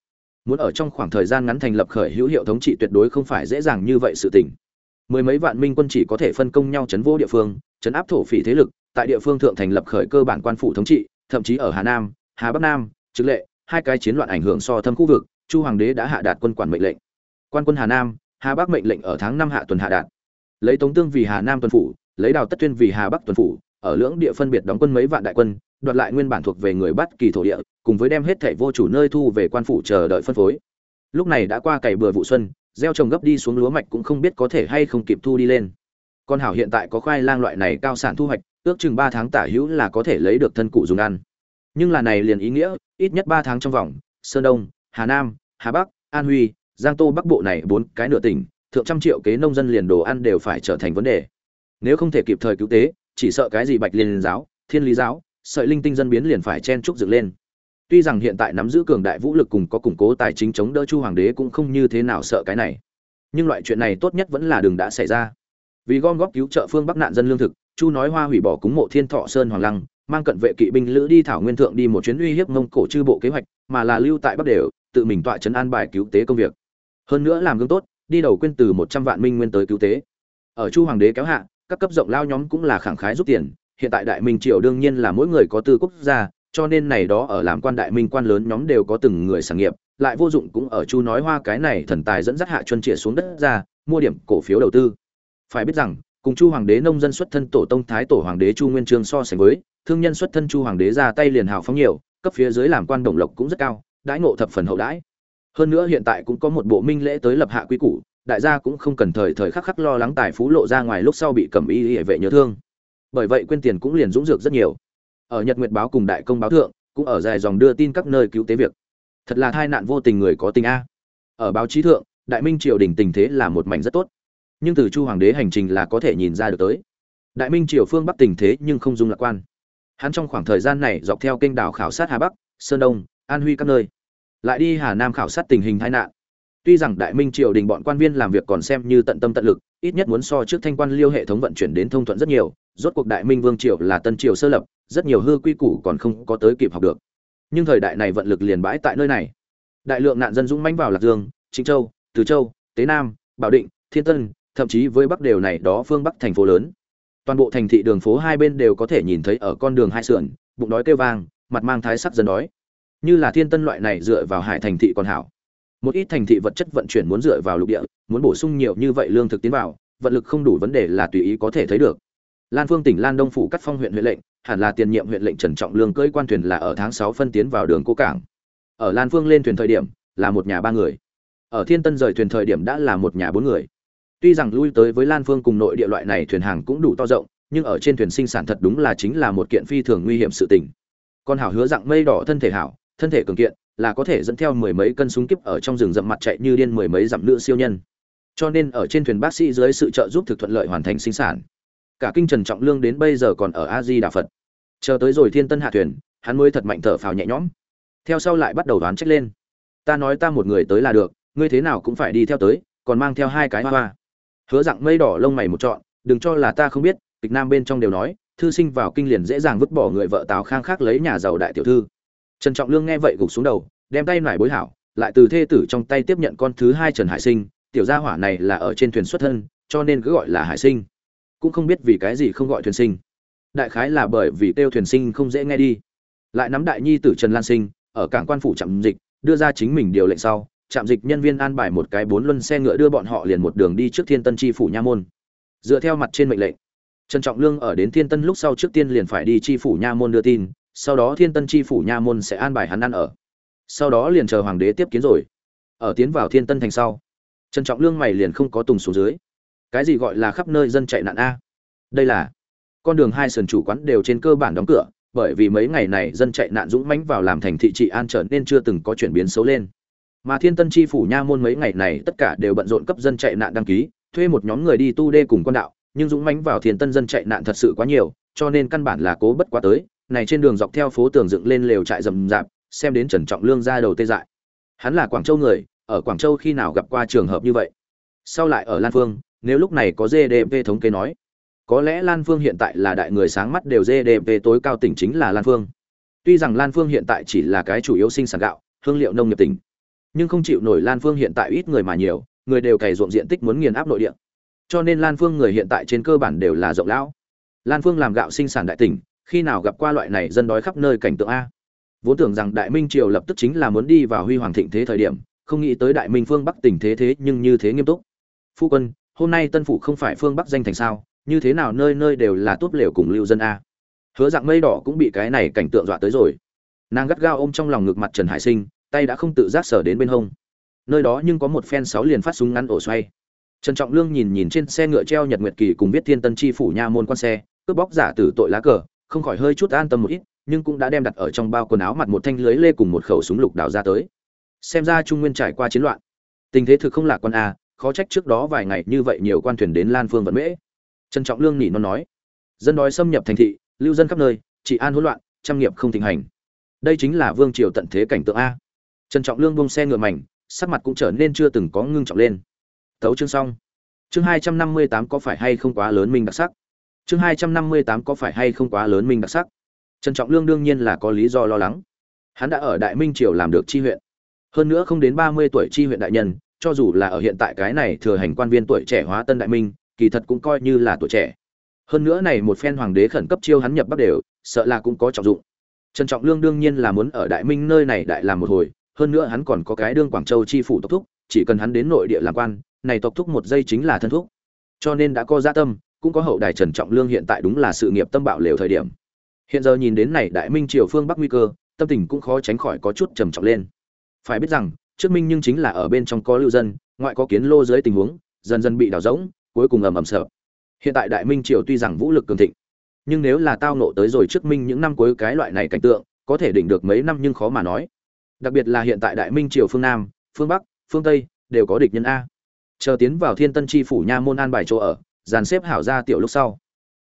[SPEAKER 1] muốn ở trong khoảng thời gian ngắn thành lập khởi hữu hiệu thống trị tuyệt đối không phải dễ dàng như vậy sự tình. Mười mấy vạn minh quân chỉ có thể phân công nhau chấn vô địa phương, chấn áp thổ phỉ thế lực, tại địa phương thượng thành lập khởi cơ bản quan phủ thống trị, thậm chí ở hà nam, hà bắc nam, trực lệ, hai cái chiến loạn ảnh hưởng so thâm khu vực, chu hoàng đế đã hạ đạt quân quản mệnh lệnh. Quan quân hà nam, hà bắc mệnh lệnh ở tháng năm hạ tuần hạ đạt. Lấy tống tương vì hà nam tuần phủ, lấy đào tất tuyên vì hà bắc tuần phủ ở lưỡng địa phân biệt đóng quân mấy vạn đại quân, đoạt lại nguyên bản thuộc về người bắt kỳ thổ địa, cùng với đem hết thảy vô chủ nơi thu về quan phủ chờ đợi phân phối. Lúc này đã qua cày bừa vụ xuân, gieo trồng gấp đi xuống lúa mạch cũng không biết có thể hay không kịp thu đi lên. Con hảo hiện tại có khoai lang loại này cao sản thu hoạch, ước chừng ba tháng tả hữu là có thể lấy được thân cụ dùng ăn. Nhưng là này liền ý nghĩa, ít nhất ba tháng trong vòng, sơn đông, hà nam, hà bắc, an huy, giang tô bắc bộ này bốn cái nửa tỉnh, thượng trăm triệu kế nông dân liền đồ ăn đều phải trở thành vấn đề. Nếu không thể kịp thời cứu tế chỉ sợ cái gì bạch liên giáo, thiên lý giáo, sợi linh tinh dân biến liền phải chen trúc dựng lên. Tuy rằng hiện tại nắm giữ cường đại vũ lực cùng có củng cố tài chính chống đỡ chu hoàng đế cũng không như thế nào sợ cái này. Nhưng loại chuyện này tốt nhất vẫn là đường đã xảy ra. Vì gom góp cứu trợ phương bắc nạn dân lương thực, chu nói hoa hủy bỏ cúng mộ thiên thọ sơn hoàng lăng, mang cận vệ kỵ binh lữ đi thảo nguyên thượng đi một chuyến uy hiếp mông cổ chư bộ kế hoạch, mà là lưu tại bắc đều, tự mình tọa trấn an bài cứu tế công việc. Hơn nữa làm gương tốt, đi đầu quên từ một trăm vạn minh nguyên tới cứu tế. Ở chu hoàng đế kéo hạ các cấp rộng lao nhóm cũng là khẳng khái giúp tiền. Hiện tại đại minh triều đương nhiên là mỗi người có tư quốc gia, cho nên này đó ở làm quan đại minh quan lớn nhóm đều có từng người sản nghiệp. Lại vô dụng cũng ở chu nói hoa cái này thần tài dẫn dắt hạ chuân trịa xuống đất ra, mua điểm cổ phiếu đầu tư. Phải biết rằng, cùng chu hoàng đế nông dân xuất thân tổ tông thái tổ hoàng đế chu nguyên trương so sánh với, thương nhân xuất thân chu hoàng đế ra tay liền hào phóng nhiều, cấp phía dưới làm quan đồng lộc cũng rất cao, đãi ngộ thập phần hậu đãi. Hơn nữa hiện tại cũng có một bộ minh lễ tới lập hạ quy củ đại gia cũng không cần thời thời khắc khắc lo lắng tài phú lộ ra ngoài lúc sau bị cầm y hệ vệ nhớ thương. Bởi vậy quên tiền cũng liền dũng dược rất nhiều. Ở nhật nguyệt báo cùng đại công báo thượng, cũng ở dài dòng đưa tin các nơi cứu tế việc. Thật là tai nạn vô tình người có tình a. Ở báo chí thượng, đại minh triều đình tình thế là một mảnh rất tốt. Nhưng từ chu hoàng đế hành trình là có thể nhìn ra được tới. Đại minh triều phương bắc tình thế nhưng không dung lạc quan. Hắn trong khoảng thời gian này dọc theo kênh đảo khảo sát hà bắc, sơn đông, an huy các nơi, lại đi hà nam khảo sát tình hình tai nạn tuy rằng đại minh triều đình bọn quan viên làm việc còn xem như tận tâm tận lực, ít nhất muốn so trước thanh quan liêu hệ thống vận chuyển đến thông thuận rất nhiều, rốt cuộc đại minh vương triều là tân triều sơ lập, rất nhiều hư quy củ còn không có tới kịp học được. Nhưng thời đại này vận lực liền bãi tại nơi này. Đại lượng nạn dân dũng mãnh vào lạc dương, trịnh châu, từ châu, tế nam, bảo định, thiên tân, thậm chí với bắc đều này đó phương bắc thành phố lớn. Toàn bộ thành thị đường phố hai bên đều có thể nhìn thấy ở con đường hai sườn, bụng đói kêu vang, mặt mang thái sắc dân đói. Như là thiên tân loại này dựa vào hải thành thị còn hảo một ít thành thị vật chất vận chuyển muốn dựa vào lục địa, muốn bổ sung nhiều như vậy lương thực tiến vào, vận lực không đủ vấn đề là tùy ý có thể thấy được. Lan phương tỉnh lan đông phủ cắt phong huyện huyện lệnh, hẳn là tiền nhiệm huyện lệnh trần trọng lương cưỡi quan thuyền là ở tháng sáu phân tiến vào đường cố cảng. Ở lan phương lên thuyền thời điểm, là một nhà ba người. Ở thiên tân rời thuyền thời điểm đã là một nhà bốn người. Tuy rằng lui tới với lan phương cùng nội địa loại này thuyền hàng cũng đủ to rộng, nhưng ở trên thuyền sinh sản thật đúng là chính là một kiện phi thường nguy hiểm sự tình. Con hảo hứa dạng mây đỏ thân thể hảo, thân thể cường kiện là có thể dẫn theo mười mấy cân súng kíp ở trong rừng rậm mặt chạy như điên mười mấy dặm nữ siêu nhân. Cho nên ở trên thuyền bác sĩ dưới sự trợ giúp thực thuận lợi hoàn thành sinh sản. Cả kinh trần trọng lương đến bây giờ còn ở a di đà phật. Chờ tới rồi thiên tân hạ thuyền, hắn mới thật mạnh thở phào nhẹ nhõm. Theo sau lại bắt đầu đoán trách lên. Ta nói ta một người tới là được, ngươi thế nào cũng phải đi theo tới, còn mang theo hai cái hoa hoa. Hứa rằng mây đỏ lông mày một trọn, đừng cho là ta không biết, kịch nam bên trong đều nói, thư sinh vào kinh liền dễ dàng vứt bỏ người vợ tào khang khác lấy nhà giàu đại tiểu thư trần trọng lương nghe vậy gục xuống đầu, đem tay nải bối hảo, lại từ thê tử trong tay tiếp nhận con thứ hai trần hải sinh, tiểu gia hỏa này là ở trên thuyền xuất thân, cho nên cứ gọi là hải sinh. Cũng không biết vì cái gì không gọi thuyền sinh. Đại khái là bởi vì kêu thuyền sinh không dễ nghe đi. Lại nắm đại nhi tử trần lan sinh, ở cảng quan phủ trạm dịch, đưa ra chính mình điều lệnh sau, trạm dịch nhân viên an bài một cái bốn luân xe ngựa đưa bọn họ liền một đường đi trước thiên tân chi phủ nha môn. Dựa theo mặt trên mệnh lệnh, trần trọng lương ở đến thiên tân lúc sau trước tiên liền phải đi chi phủ nha môn đưa tin sau đó thiên tân chi phủ nha môn sẽ an bài hắn ăn ở. Sau đó liền chờ hoàng đế tiếp kiến rồi. Ở tiến vào thiên tân thành sau, trần trọng lương mày liền không có tùng xuống dưới. Cái gì gọi là khắp nơi dân chạy nạn a? Đây là, con đường hai sườn chủ quán đều trên cơ bản đóng cửa, bởi vì mấy ngày này dân chạy nạn dũng mãnh vào làm thành thị trị an trở nên chưa từng có chuyển biến xấu lên. Mà thiên tân chi phủ nha môn mấy ngày này tất cả đều bận rộn cấp dân chạy nạn đăng ký, thuê một nhóm người đi tu đê cùng con đạo, nhưng dũng mãnh vào thiên tân dân chạy nạn thật sự quá nhiều, cho nên căn bản là cố bất quá tới này trên đường dọc theo phố tường dựng lên lều trại rầm rạp, xem đến trần trọng lương ra đầu tê dại. Hắn là quảng châu người, ở quảng châu khi nào gặp qua trường hợp như vậy? Sau lại ở lan phương, nếu lúc này có gdp thống kê nói, có lẽ lan phương hiện tại là đại người sáng mắt đều gdp tối cao tỉnh chính là lan phương. Tuy rằng lan phương hiện tại chỉ là cái chủ yếu sinh sản gạo, hương liệu nông nghiệp tỉnh, nhưng không chịu nổi lan phương hiện tại ít người mà nhiều, người đều cày ruộng diện tích muốn nghiền áp nội địa. Cho nên lan phương người hiện tại trên cơ bản đều là rộng lão. Lan phương làm gạo sinh sản đại tỉnh khi nào gặp qua loại này dân đói khắp nơi cảnh tượng a? Vốn tưởng rằng đại minh triều lập tức chính là muốn đi vào huy hoàng thịnh thế thời điểm, không nghĩ tới đại minh phương bắc tình thế thế nhưng như thế nghiêm túc. Phu quân, hôm nay tân phủ không phải phương bắc danh thành sao? Như thế nào nơi nơi đều là tốt lều cùng lưu dân a? Hứa dạng mây đỏ cũng bị cái này cảnh tượng dọa tới rồi. Nàng gắt gao ôm trong lòng ngực mặt trần hải sinh, tay đã không tự giác sở đến bên hông. Nơi đó nhưng có một phen sáu liền phát súng ngắn ổ xoay. Trần trọng lương nhìn nhìn trên xe ngựa treo nhật nguyệt kỳ cùng viết thiên tân chi phủ nha môn quan xe, cướp bóc giả tử tội lá cờ không khỏi hơi chút an tâm một ít, nhưng cũng đã đem đặt ở trong bao quần áo mặt một thanh lưới lê cùng một khẩu súng lục đào ra tới. Xem ra trung nguyên trải qua chiến loạn. Tình thế thực không lạc quan a khó trách trước đó vài ngày như vậy nhiều quan thuyền đến lan phương vận mễ. Trần trọng lương nỉ non nói. Dân đói xâm nhập thành thị, lưu dân khắp nơi, trị an hỗn loạn, trăm nghiệp không thịnh hành. Đây chính là vương triều tận thế cảnh tượng a. Trần trọng lương bông xe ngựa mảnh, sắc mặt cũng trở nên chưa từng có ngưng trọng lên. Thấu chương xong. Chương hai trăm năm mươi tám có phải hay không quá lớn minh đặc sắc? Chương hai trăm năm mươi tám có phải hay không quá lớn minh đặc sắc? Trần trọng lương đương nhiên là có lý do lo lắng. Hắn đã ở đại minh triều làm được chi huyện. Hơn nữa không đến ba mươi tuổi chi huyện đại nhân, cho dù là ở hiện tại cái này thừa hành quan viên tuổi trẻ hóa tân đại minh, kỳ thật cũng coi như là tuổi trẻ. Hơn nữa này một phen hoàng đế khẩn cấp chiêu hắn nhập bắc đều, sợ là cũng có trọng dụng. Trần trọng lương đương nhiên là muốn ở đại minh nơi này đại làm một hồi, hơn nữa hắn còn có cái đương quảng châu chi phủ tộc thúc, chỉ cần hắn đến nội địa làm quan, này tộc thúc một giây chính là thân thúc. Cho nên đã có gia tâm cũng có hậu đài trần trọng lương hiện tại đúng là sự nghiệp tâm bạo lều thời điểm. Hiện giờ nhìn đến này đại minh triều phương bắc nguy cơ, tâm tình cũng khó tránh khỏi có chút trầm trọng lên. Phải biết rằng, trước minh nhưng chính là ở bên trong có lưu dân, ngoại có kiến lô dưới tình huống, dần dần bị đảo rỗng, cuối cùng ầm ầm sợ. Hiện tại đại minh triều tuy rằng vũ lực cường thịnh, nhưng nếu là tao nộ tới rồi trước minh những năm cuối cái loại này cảnh tượng, có thể đỉnh được mấy năm nhưng khó mà nói. Đặc biệt là hiện tại đại minh triều phương nam, phương bắc, phương tây đều có địch nhân a. Chờ tiến vào thiên tân tri phủ nha môn an bài chỗ ở dàn xếp hảo ra tiểu lúc sau.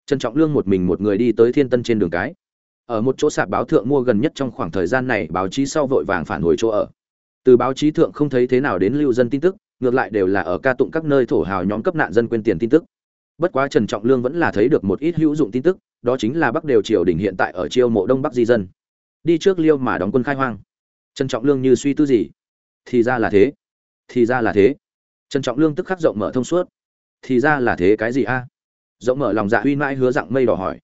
[SPEAKER 1] Trần trọng lương một mình một người đi tới thiên tân trên đường cái. Ở một chỗ sạp báo thượng mua gần nhất trong khoảng thời gian này, báo chí sau vội vàng phản hồi chỗ ở. Từ báo chí thượng không thấy thế nào đến lưu dân tin tức, ngược lại đều là ở ca tụng các nơi thổ hào nhóm cấp nạn dân quên tiền tin tức. Bất quá trần trọng lương vẫn là thấy được một ít hữu dụng tin tức, đó chính là bắc đều triều đình hiện tại ở chiêu mộ đông bắc di dân. Đi trước liêu mà đóng quân khai hoang. Trần trọng lương như suy tư gì? Thì ra là thế. Thì ra là thế. Trần trọng lương tức khắc rộng mở thông suốt thì ra là thế cái gì a? Rộng mở lòng dạ uy mãi hứa dặng mây đỏ hỏi.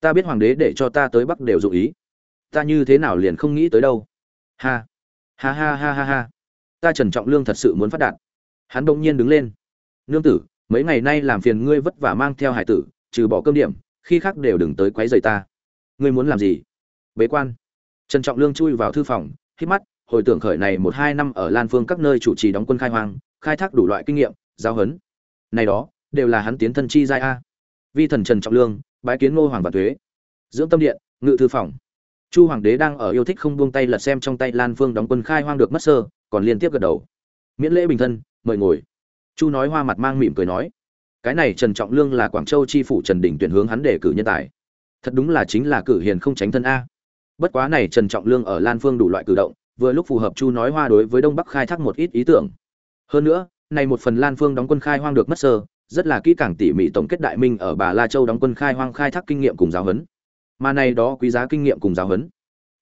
[SPEAKER 1] Ta biết hoàng đế để cho ta tới bắc đều dụ ý. Ta như thế nào liền không nghĩ tới đâu. Ha. Ha ha ha ha ha. Ta trần trọng lương thật sự muốn phát đạt. Hắn bỗng nhiên đứng lên. Nương tử, mấy ngày nay làm phiền ngươi vất vả mang theo hải tử, trừ bỏ cơm điểm, khi khác đều đừng tới quấy rầy ta. Ngươi muốn làm gì? Bế quan. Trần trọng lương chui vào thư phòng, hít mắt, hồi tưởng khởi này một hai năm ở lan phương các nơi chủ trì đóng quân khai hoang, khai thác đủ loại kinh nghiệm giao hấn này đó, đều là hắn tiến thân chi giai a. Vi thần trần trọng lương, bái kiến ngô hoàng và thuế dưỡng tâm điện, ngự thư phòng. Chu hoàng đế đang ở yêu thích không buông tay lật xem trong tay lan phương đóng quân khai hoang được mất sơ, còn liên tiếp gật đầu. Miễn lễ bình thân, mời ngồi. Chu nói hoa mặt mang mỉm cười nói, cái này trần trọng lương là quảng châu chi phủ trần đình tuyển hướng hắn để cử nhân tài. Thật đúng là chính là cử hiền không tránh thân a. Bất quá này trần trọng lương ở lan phương đủ loại cử động, vừa lúc phù hợp chu nói hoa đối với đông bắc khai thác một ít ý tưởng. Hơn nữa này một phần lan phương đóng quân khai hoang được mất sơ, rất là kỹ càng tỉ mỉ tổng kết đại minh ở bà la châu đóng quân khai hoang khai thác kinh nghiệm cùng giáo huấn. Mà này đó quý giá kinh nghiệm cùng giáo huấn,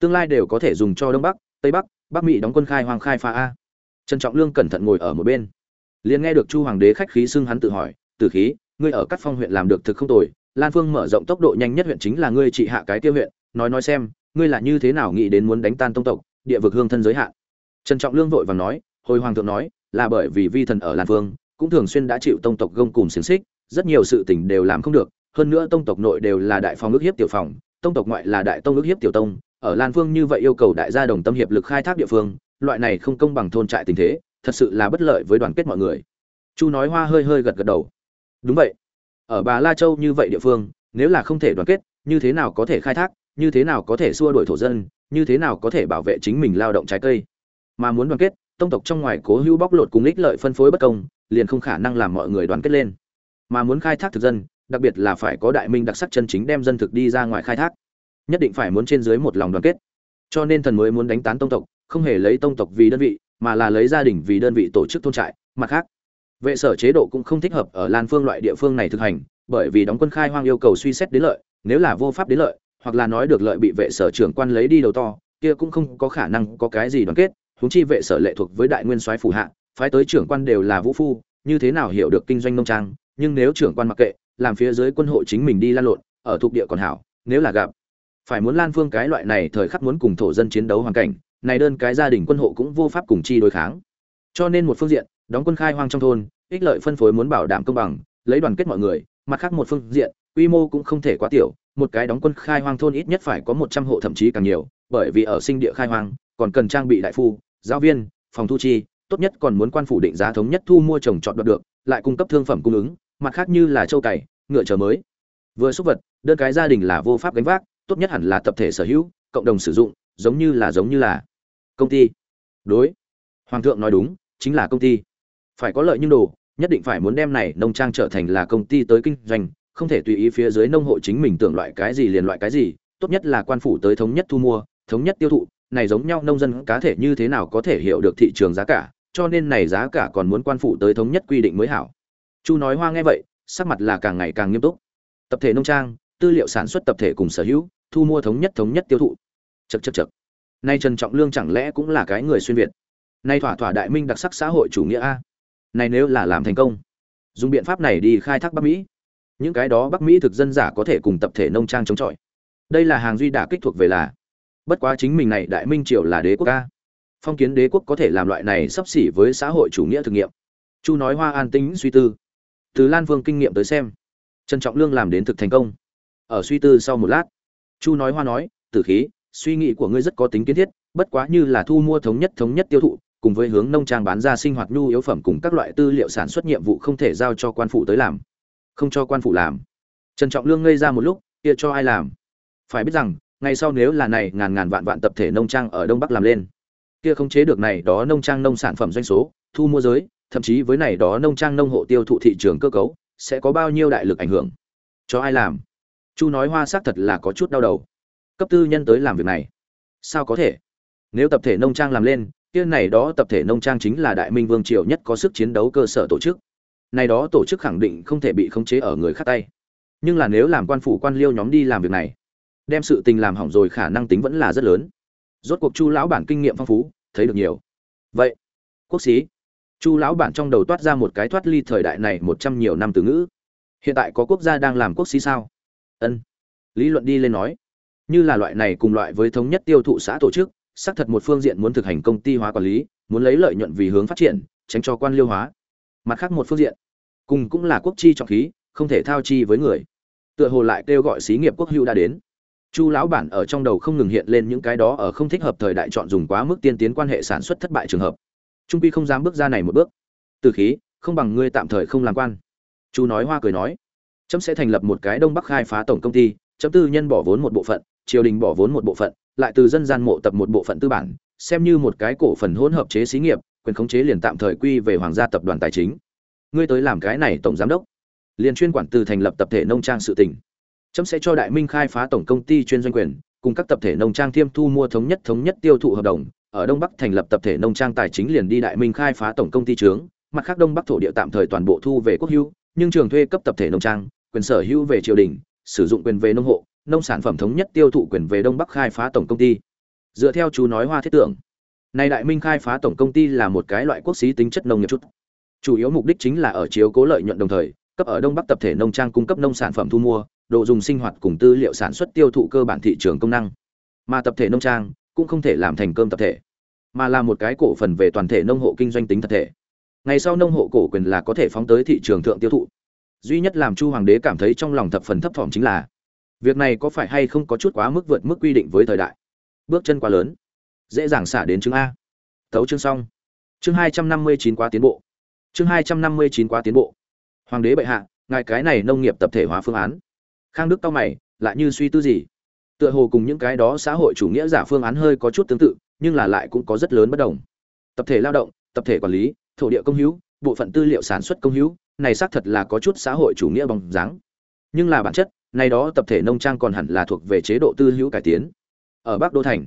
[SPEAKER 1] tương lai đều có thể dùng cho đông bắc, tây bắc bắc mỹ đóng quân khai hoang khai phá a. Trần trọng lương cẩn thận ngồi ở một bên. Liền nghe được chu hoàng đế khách khí xưng hắn tự hỏi, tử khí, ngươi ở Cát phong huyện làm được thực không tồi, lan phương mở rộng tốc độ nhanh nhất huyện chính là ngươi trị hạ cái tiêu huyện, nói nói xem, ngươi là như thế nào nghĩ đến muốn đánh tan tông tộc, địa vực hương thân giới hạn? Trần trọng lương vội vàng nói, hồi hoàng thượng nói là bởi vì vi thần ở lan phương, cũng thường xuyên đã chịu tông tộc gông cùng xiềng xích, rất nhiều sự tình đều làm không được. Hơn nữa tông tộc nội đều là đại phong ước hiếp tiểu phòng tông tộc ngoại là đại tông ước hiếp tiểu tông. Ở lan phương như vậy yêu cầu đại gia đồng tâm hiệp lực khai thác địa phương, loại này không công bằng thôn trại tình thế, thật sự là bất lợi với đoàn kết mọi người. Chu nói hoa hơi hơi gật gật đầu. Đúng vậy. Ở bà la châu như vậy địa phương, nếu là không thể đoàn kết, như thế nào có thể khai thác, như thế nào có thể xua đuổi thổ dân, như thế nào có thể bảo vệ chính mình lao động trái cây? Mà muốn đoàn kết tông tộc trong ngoài cố hữu bóc lột cùng ích lợi phân phối bất công, liền không khả năng làm mọi người đoàn kết lên. Mà muốn khai thác thực dân, đặc biệt là phải có đại minh đặc sắc chân chính đem dân thực đi ra ngoài khai thác. Nhất định phải muốn trên dưới một lòng đoàn kết. Cho nên thần mới muốn đánh tán tông tộc, không hề lấy tông tộc vì đơn vị, mà là lấy gia đình vì đơn vị tổ chức thôn trại, mặt khác. Vệ sở chế độ cũng không thích hợp ở lan phương loại địa phương này thực hành, bởi vì đóng quân khai hoang yêu cầu suy xét đến lợi, nếu là vô pháp đến lợi, hoặc là nói được lợi bị vệ sở trưởng quan lấy đi đầu to, kia cũng không có khả năng có cái gì đoàn kết huống chi vệ sở lệ thuộc với đại nguyên soái phủ hạ, phái tới trưởng quan đều là vũ phu, như thế nào hiểu được kinh doanh nông trang, nhưng nếu trưởng quan mặc kệ, làm phía dưới quân hộ chính mình đi lan lộn, ở thuộc địa còn hảo, nếu là gặp. Phải muốn lan phương cái loại này thời khắc muốn cùng thổ dân chiến đấu hoàn cảnh, này đơn cái gia đình quân hộ cũng vô pháp cùng chi đối kháng. Cho nên một phương diện, đóng quân khai hoang trong thôn, ích lợi phân phối muốn bảo đảm công bằng, lấy đoàn kết mọi người, mặt khác một phương diện, quy mô cũng không thể quá tiểu, một cái đóng quân khai hoang thôn ít nhất phải có một trăm hộ thậm chí càng nhiều, bởi vì ở sinh địa khai hoang còn cần trang bị đại phu, giáo viên, phòng thu chi, tốt nhất còn muốn quan phủ định giá thống nhất thu mua trồng trọt đoạt được, lại cung cấp thương phẩm cung ứng, mặt khác như là châu cày, ngựa chờ mới. Vừa xúc vật, đơn cái gia đình là vô pháp gánh vác, tốt nhất hẳn là tập thể sở hữu, cộng đồng sử dụng, giống như là giống như là công ty. Đối, hoàng thượng nói đúng, chính là công ty. Phải có lợi nhưng đồ, nhất định phải muốn đem này nông trang trở thành là công ty tới kinh doanh, không thể tùy ý phía dưới nông hộ chính mình tưởng loại cái gì liền loại cái gì, tốt nhất là quan phủ tới thống nhất thu mua, thống nhất tiêu thụ này giống nhau nông dân cá thể như thế nào có thể hiểu được thị trường giá cả, cho nên này giá cả còn muốn quan phủ tới thống nhất quy định mới hảo. Chu nói hoa nghe vậy, sắc mặt là càng ngày càng nghiêm túc. Tập thể nông trang, tư liệu sản xuất tập thể cùng sở hữu, thu mua thống nhất thống nhất tiêu thụ. Chậc chậc chậc. nay trần trọng lương chẳng lẽ cũng là cái người xuyên việt? Nay thỏa thỏa đại minh đặc sắc xã hội chủ nghĩa a? Này nếu là làm thành công, dùng biện pháp này đi khai thác bắc mỹ. Những cái đó bắc mỹ thực dân giả có thể cùng tập thể nông trang chống chọi. Đây là hàng duy đả kích thuộc về là bất quá chính mình này đại minh triều là đế quốc ca. Phong kiến đế quốc có thể làm loại này sắp xỉ với xã hội chủ nghĩa thực nghiệm. Chu nói hoa an tính suy tư. Từ lan vương kinh nghiệm tới xem. Trần trọng lương làm đến thực thành công. Ở suy tư sau một lát, chu nói hoa nói, tử khí, suy nghĩ của ngươi rất có tính kiến thiết, bất quá như là thu mua thống nhất thống nhất tiêu thụ, cùng với hướng nông trang bán ra sinh hoạt nhu yếu phẩm cùng các loại tư liệu sản xuất nhiệm vụ không thể giao cho quan phụ tới làm. Không cho quan phụ làm. Trần trọng lương ngây ra một lúc, kia cho ai làm? Phải biết rằng ngay sau nếu là này, ngàn ngàn vạn vạn tập thể nông trang ở đông bắc làm lên. Kia không chế được này đó nông trang nông sản phẩm doanh số, thu mua giới, thậm chí với này đó nông trang nông hộ tiêu thụ thị trường cơ cấu, sẽ có bao nhiêu đại lực ảnh hưởng? Cho ai làm? Chu nói hoa xác thật là có chút đau đầu. Cấp tư nhân tới làm việc này. Sao có thể? Nếu tập thể nông trang làm lên, kia này đó tập thể nông trang chính là đại minh vương triều nhất có sức chiến đấu cơ sở tổ chức. Này đó tổ chức khẳng định không thể bị khống chế ở người khác tay. Nhưng là nếu làm quan phủ quan liêu nhóm đi làm việc này đem sự tình làm hỏng rồi khả năng tính vẫn là rất lớn. Rốt cuộc chu lão bản kinh nghiệm phong phú, thấy được nhiều. Vậy, quốc sĩ, chu lão bản trong đầu toát ra một cái thoát ly thời đại này một trăm nhiều năm từ ngữ. Hiện tại có quốc gia đang làm quốc sĩ sao? Ân. Lý luận đi lên nói. Như là loại này cùng loại với thống nhất tiêu thụ xã tổ chức, xác thật một phương diện muốn thực hành công ty hóa quản lý, muốn lấy lợi nhuận vì hướng phát triển, tránh cho quan liêu hóa. Mặt khác một phương diện, cùng cũng là quốc chi trọng khí, không thể thao chi với người. Tựa hồ lại kêu gọi xí nghiệp quốc hữu đã đến chu lão bản ở trong đầu không ngừng hiện lên những cái đó ở không thích hợp thời đại chọn dùng quá mức tiên tiến quan hệ sản xuất thất bại trường hợp. Trung quy không dám bước ra này một bước. Từ khí, không bằng ngươi tạm thời không làm quan. Chu nói hoa cười nói. Chấm sẽ thành lập một cái đông bắc khai phá tổng công ty, chấm tư nhân bỏ vốn một bộ phận, triều đình bỏ vốn một bộ phận, lại từ dân gian mộ tập một bộ phận tư bản, xem như một cái cổ phần hỗn hợp chế xí nghiệp, quyền khống chế liền tạm thời quy về hoàng gia tập đoàn tài chính. Ngươi tới làm cái này tổng giám đốc. Liền chuyên quản từ thành lập tập thể nông trang sự tỉnh chấm sẽ cho đại minh khai phá tổng công ty chuyên doanh quyền, cùng các tập thể nông trang thiêm thu mua thống nhất thống nhất tiêu thụ hợp đồng. Ở đông bắc thành lập tập thể nông trang tài chính liền đi đại minh khai phá tổng công ty trướng, mặt khác đông bắc thổ địa tạm thời toàn bộ thu về quốc hữu, nhưng trường thuê cấp tập thể nông trang, quyền sở hữu về triều đình, sử dụng quyền về nông hộ, nông sản phẩm thống nhất tiêu thụ quyền về đông bắc khai phá tổng công ty. Dựa theo chú nói hoa thiết tưởng, nay đại minh khai phá tổng công ty là một cái loại quốc xí tính chất nông nghiệp chút. Chủ yếu mục đích chính là ở chiếu cố lợi nhuận đồng thời, cấp ở đông bắc tập thể nông trang cung cấp nông sản phẩm thu mua đồ dùng sinh hoạt cùng tư liệu sản xuất tiêu thụ cơ bản thị trường công năng. Mà tập thể nông trang cũng không thể làm thành cơm tập thể, mà là một cái cổ phần về toàn thể nông hộ kinh doanh tính tập thể. Ngày sau nông hộ cổ quyền là có thể phóng tới thị trường thượng tiêu thụ. Duy nhất làm chu hoàng đế cảm thấy trong lòng thập phần thấp thỏm chính là, việc này có phải hay không có chút quá mức vượt mức quy định với thời đại? Bước chân quá lớn, dễ dàng xả đến chương a. Tấu chương xong. Chương hai trăm năm mươi chín quá tiến bộ. Chương hai trăm năm mươi chín quá tiến bộ. Hoàng đế bệ hạ, ngài cái này nông nghiệp tập thể hóa phương án khang đức cao mày, lại như suy tư gì? Tựa hồ cùng những cái đó xã hội chủ nghĩa giả phương án hơi có chút tương tự, nhưng là lại cũng có rất lớn bất đồng. Tập thể lao động, tập thể quản lý, thổ địa công hữu, bộ phận tư liệu sản xuất công hữu, này xác thật là có chút xã hội chủ nghĩa bóng dáng. Nhưng là bản chất, này đó tập thể nông trang còn hẳn là thuộc về chế độ tư hữu cải tiến. Ở bắc đô thành,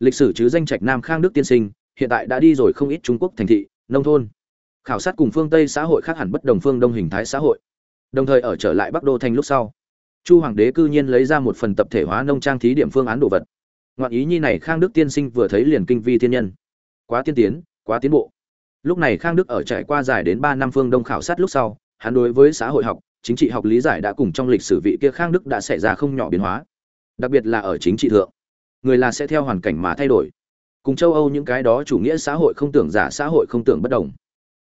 [SPEAKER 1] lịch sử chứ danh trạch nam khang đức tiên sinh, hiện tại đã đi rồi không ít trung quốc thành thị, nông thôn. Khảo sát cùng phương tây xã hội khác hẳn bất đồng phương đông hình thái xã hội. Đồng thời ở trở lại bắc đô thành lúc sau chu hoàng đế cư nhiên lấy ra một phần tập thể hóa nông trang thí điểm phương án đồ vật. Ngoạn ý nhi này khang đức tiên sinh vừa thấy liền kinh vi thiên nhân. Quá tiên tiến, quá tiến bộ. Lúc này khang đức ở trải qua dài đến ba năm phương đông khảo sát lúc sau, hắn đối với xã hội học, chính trị học lý giải đã cùng trong lịch sử vị kia khang đức đã xảy ra không nhỏ biến hóa. Đặc biệt là ở chính trị thượng, người là sẽ theo hoàn cảnh mà thay đổi. Cùng châu âu những cái đó chủ nghĩa xã hội không tưởng giả xã hội không tưởng bất đồng.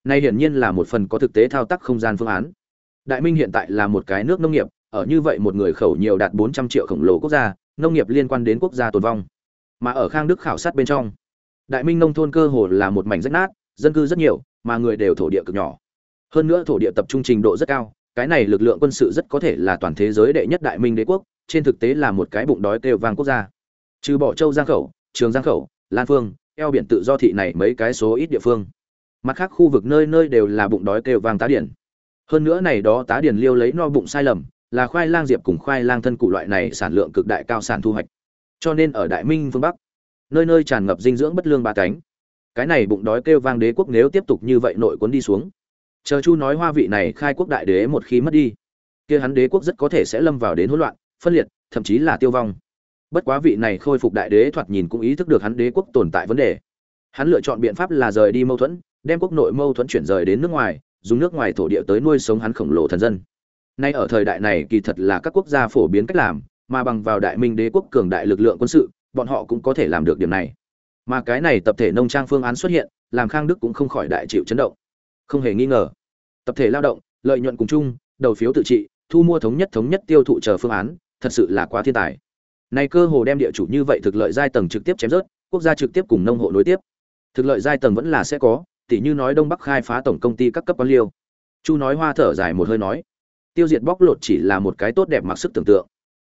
[SPEAKER 1] Nay hiển nhiên là một phần có thực tế thao tác không gian phương án. Đại minh hiện tại là một cái nước nông nghiệp ở như vậy một người khẩu nhiều đạt 400 triệu khổng lồ quốc gia, nông nghiệp liên quan đến quốc gia tồn vong. Mà ở khang đức khảo sát bên trong, đại minh nông thôn cơ hồ là một mảnh rách nát, dân cư rất nhiều, mà người đều thổ địa cực nhỏ. Hơn nữa thổ địa tập trung trình độ rất cao, cái này lực lượng quân sự rất có thể là toàn thế giới đệ nhất đại minh đế quốc, trên thực tế là một cái bụng đói kêu vang quốc gia. Trừ bỏ châu giang khẩu, trường giang khẩu, lan phương, eo biển tự do thị này mấy cái số ít địa phương. Mặt khác khu vực nơi nơi đều là bụng đói kêu vang tá điển. Hơn nữa này đó tá điển liêu lấy no bụng sai lầm là khoai lang diệp cùng khoai lang thân cụ loại này sản lượng cực đại cao sản thu hoạch. Cho nên ở đại minh phương bắc, nơi nơi tràn ngập dinh dưỡng bất lương ba cánh. Cái này bụng đói kêu vang đế quốc nếu tiếp tục như vậy nội cuốn đi xuống. Chờ chu nói hoa vị này khai quốc đại đế một khi mất đi, kia hắn đế quốc rất có thể sẽ lâm vào đến hỗn loạn, phân liệt, thậm chí là tiêu vong. Bất quá vị này khôi phục đại đế thoạt nhìn cũng ý thức được hắn đế quốc tồn tại vấn đề. Hắn lựa chọn biện pháp là rời đi mâu thuẫn, đem quốc nội mâu thuẫn chuyển rời đến nước ngoài, dùng nước ngoài thổ địa tới nuôi sống hắn khổng lồ thần dân nay ở thời đại này kỳ thật là các quốc gia phổ biến cách làm, mà bằng vào đại minh đế quốc cường đại lực lượng quân sự, bọn họ cũng có thể làm được điểm này. Mà cái này tập thể nông trang phương án xuất hiện, làm khang đức cũng không khỏi đại chịu chấn động. Không hề nghi ngờ, tập thể lao động, lợi nhuận cùng chung, đầu phiếu tự trị, thu mua thống nhất thống nhất tiêu thụ chờ phương án, thật sự là quá thiên tài. Này cơ hồ đem địa chủ như vậy thực lợi giai tầng trực tiếp chém rớt, quốc gia trực tiếp cùng nông hộ nối tiếp. Thực lợi giai tầng vẫn là sẽ có, tỉ như nói đông bắc khai phá tổng công ty các cấp quan liêu. Chu nói hoa thở dài một hơi nói tiêu diệt bóc lột chỉ là một cái tốt đẹp mặc sức tưởng tượng.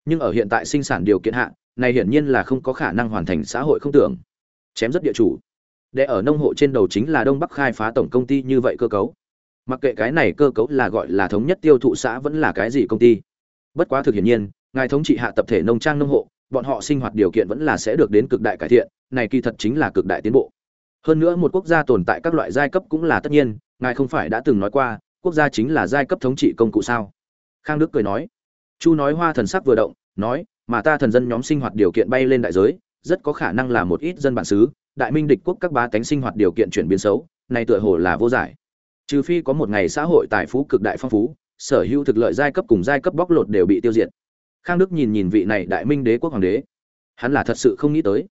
[SPEAKER 1] Nhưng ở hiện tại sinh sản điều kiện hạn, này hiển nhiên là không có khả năng hoàn thành xã hội không tưởng. Chém rất địa chủ. Để ở nông hộ trên đầu chính là đông bắc khai phá tổng công ty như vậy cơ cấu. Mặc kệ cái này cơ cấu là gọi là thống nhất tiêu thụ xã vẫn là cái gì công ty. Bất quá thực hiển nhiên ngài thống trị hạ tập thể nông trang nông hộ bọn họ sinh hoạt điều kiện vẫn là sẽ được đến cực đại cải thiện này kỳ thật chính là cực đại tiến bộ. Hơn nữa một quốc gia tồn tại các loại giai cấp cũng là tất nhiên ngài không phải đã từng nói qua quốc gia chính là giai cấp thống trị công cụ sao? Khang đức cười nói. Chu nói hoa thần sắc vừa động, nói, mà ta thần dân nhóm sinh hoạt điều kiện bay lên đại giới, rất có khả năng là một ít dân bản xứ, đại minh địch quốc các bá tánh sinh hoạt điều kiện chuyển biến xấu, này tựa hồ là vô giải. Trừ phi có một ngày xã hội tài phú cực đại phong phú, sở hữu thực lợi giai cấp cùng giai cấp bóc lột đều bị tiêu diệt. Khang đức nhìn nhìn vị này đại minh đế quốc hoàng đế. Hắn là thật sự không nghĩ tới.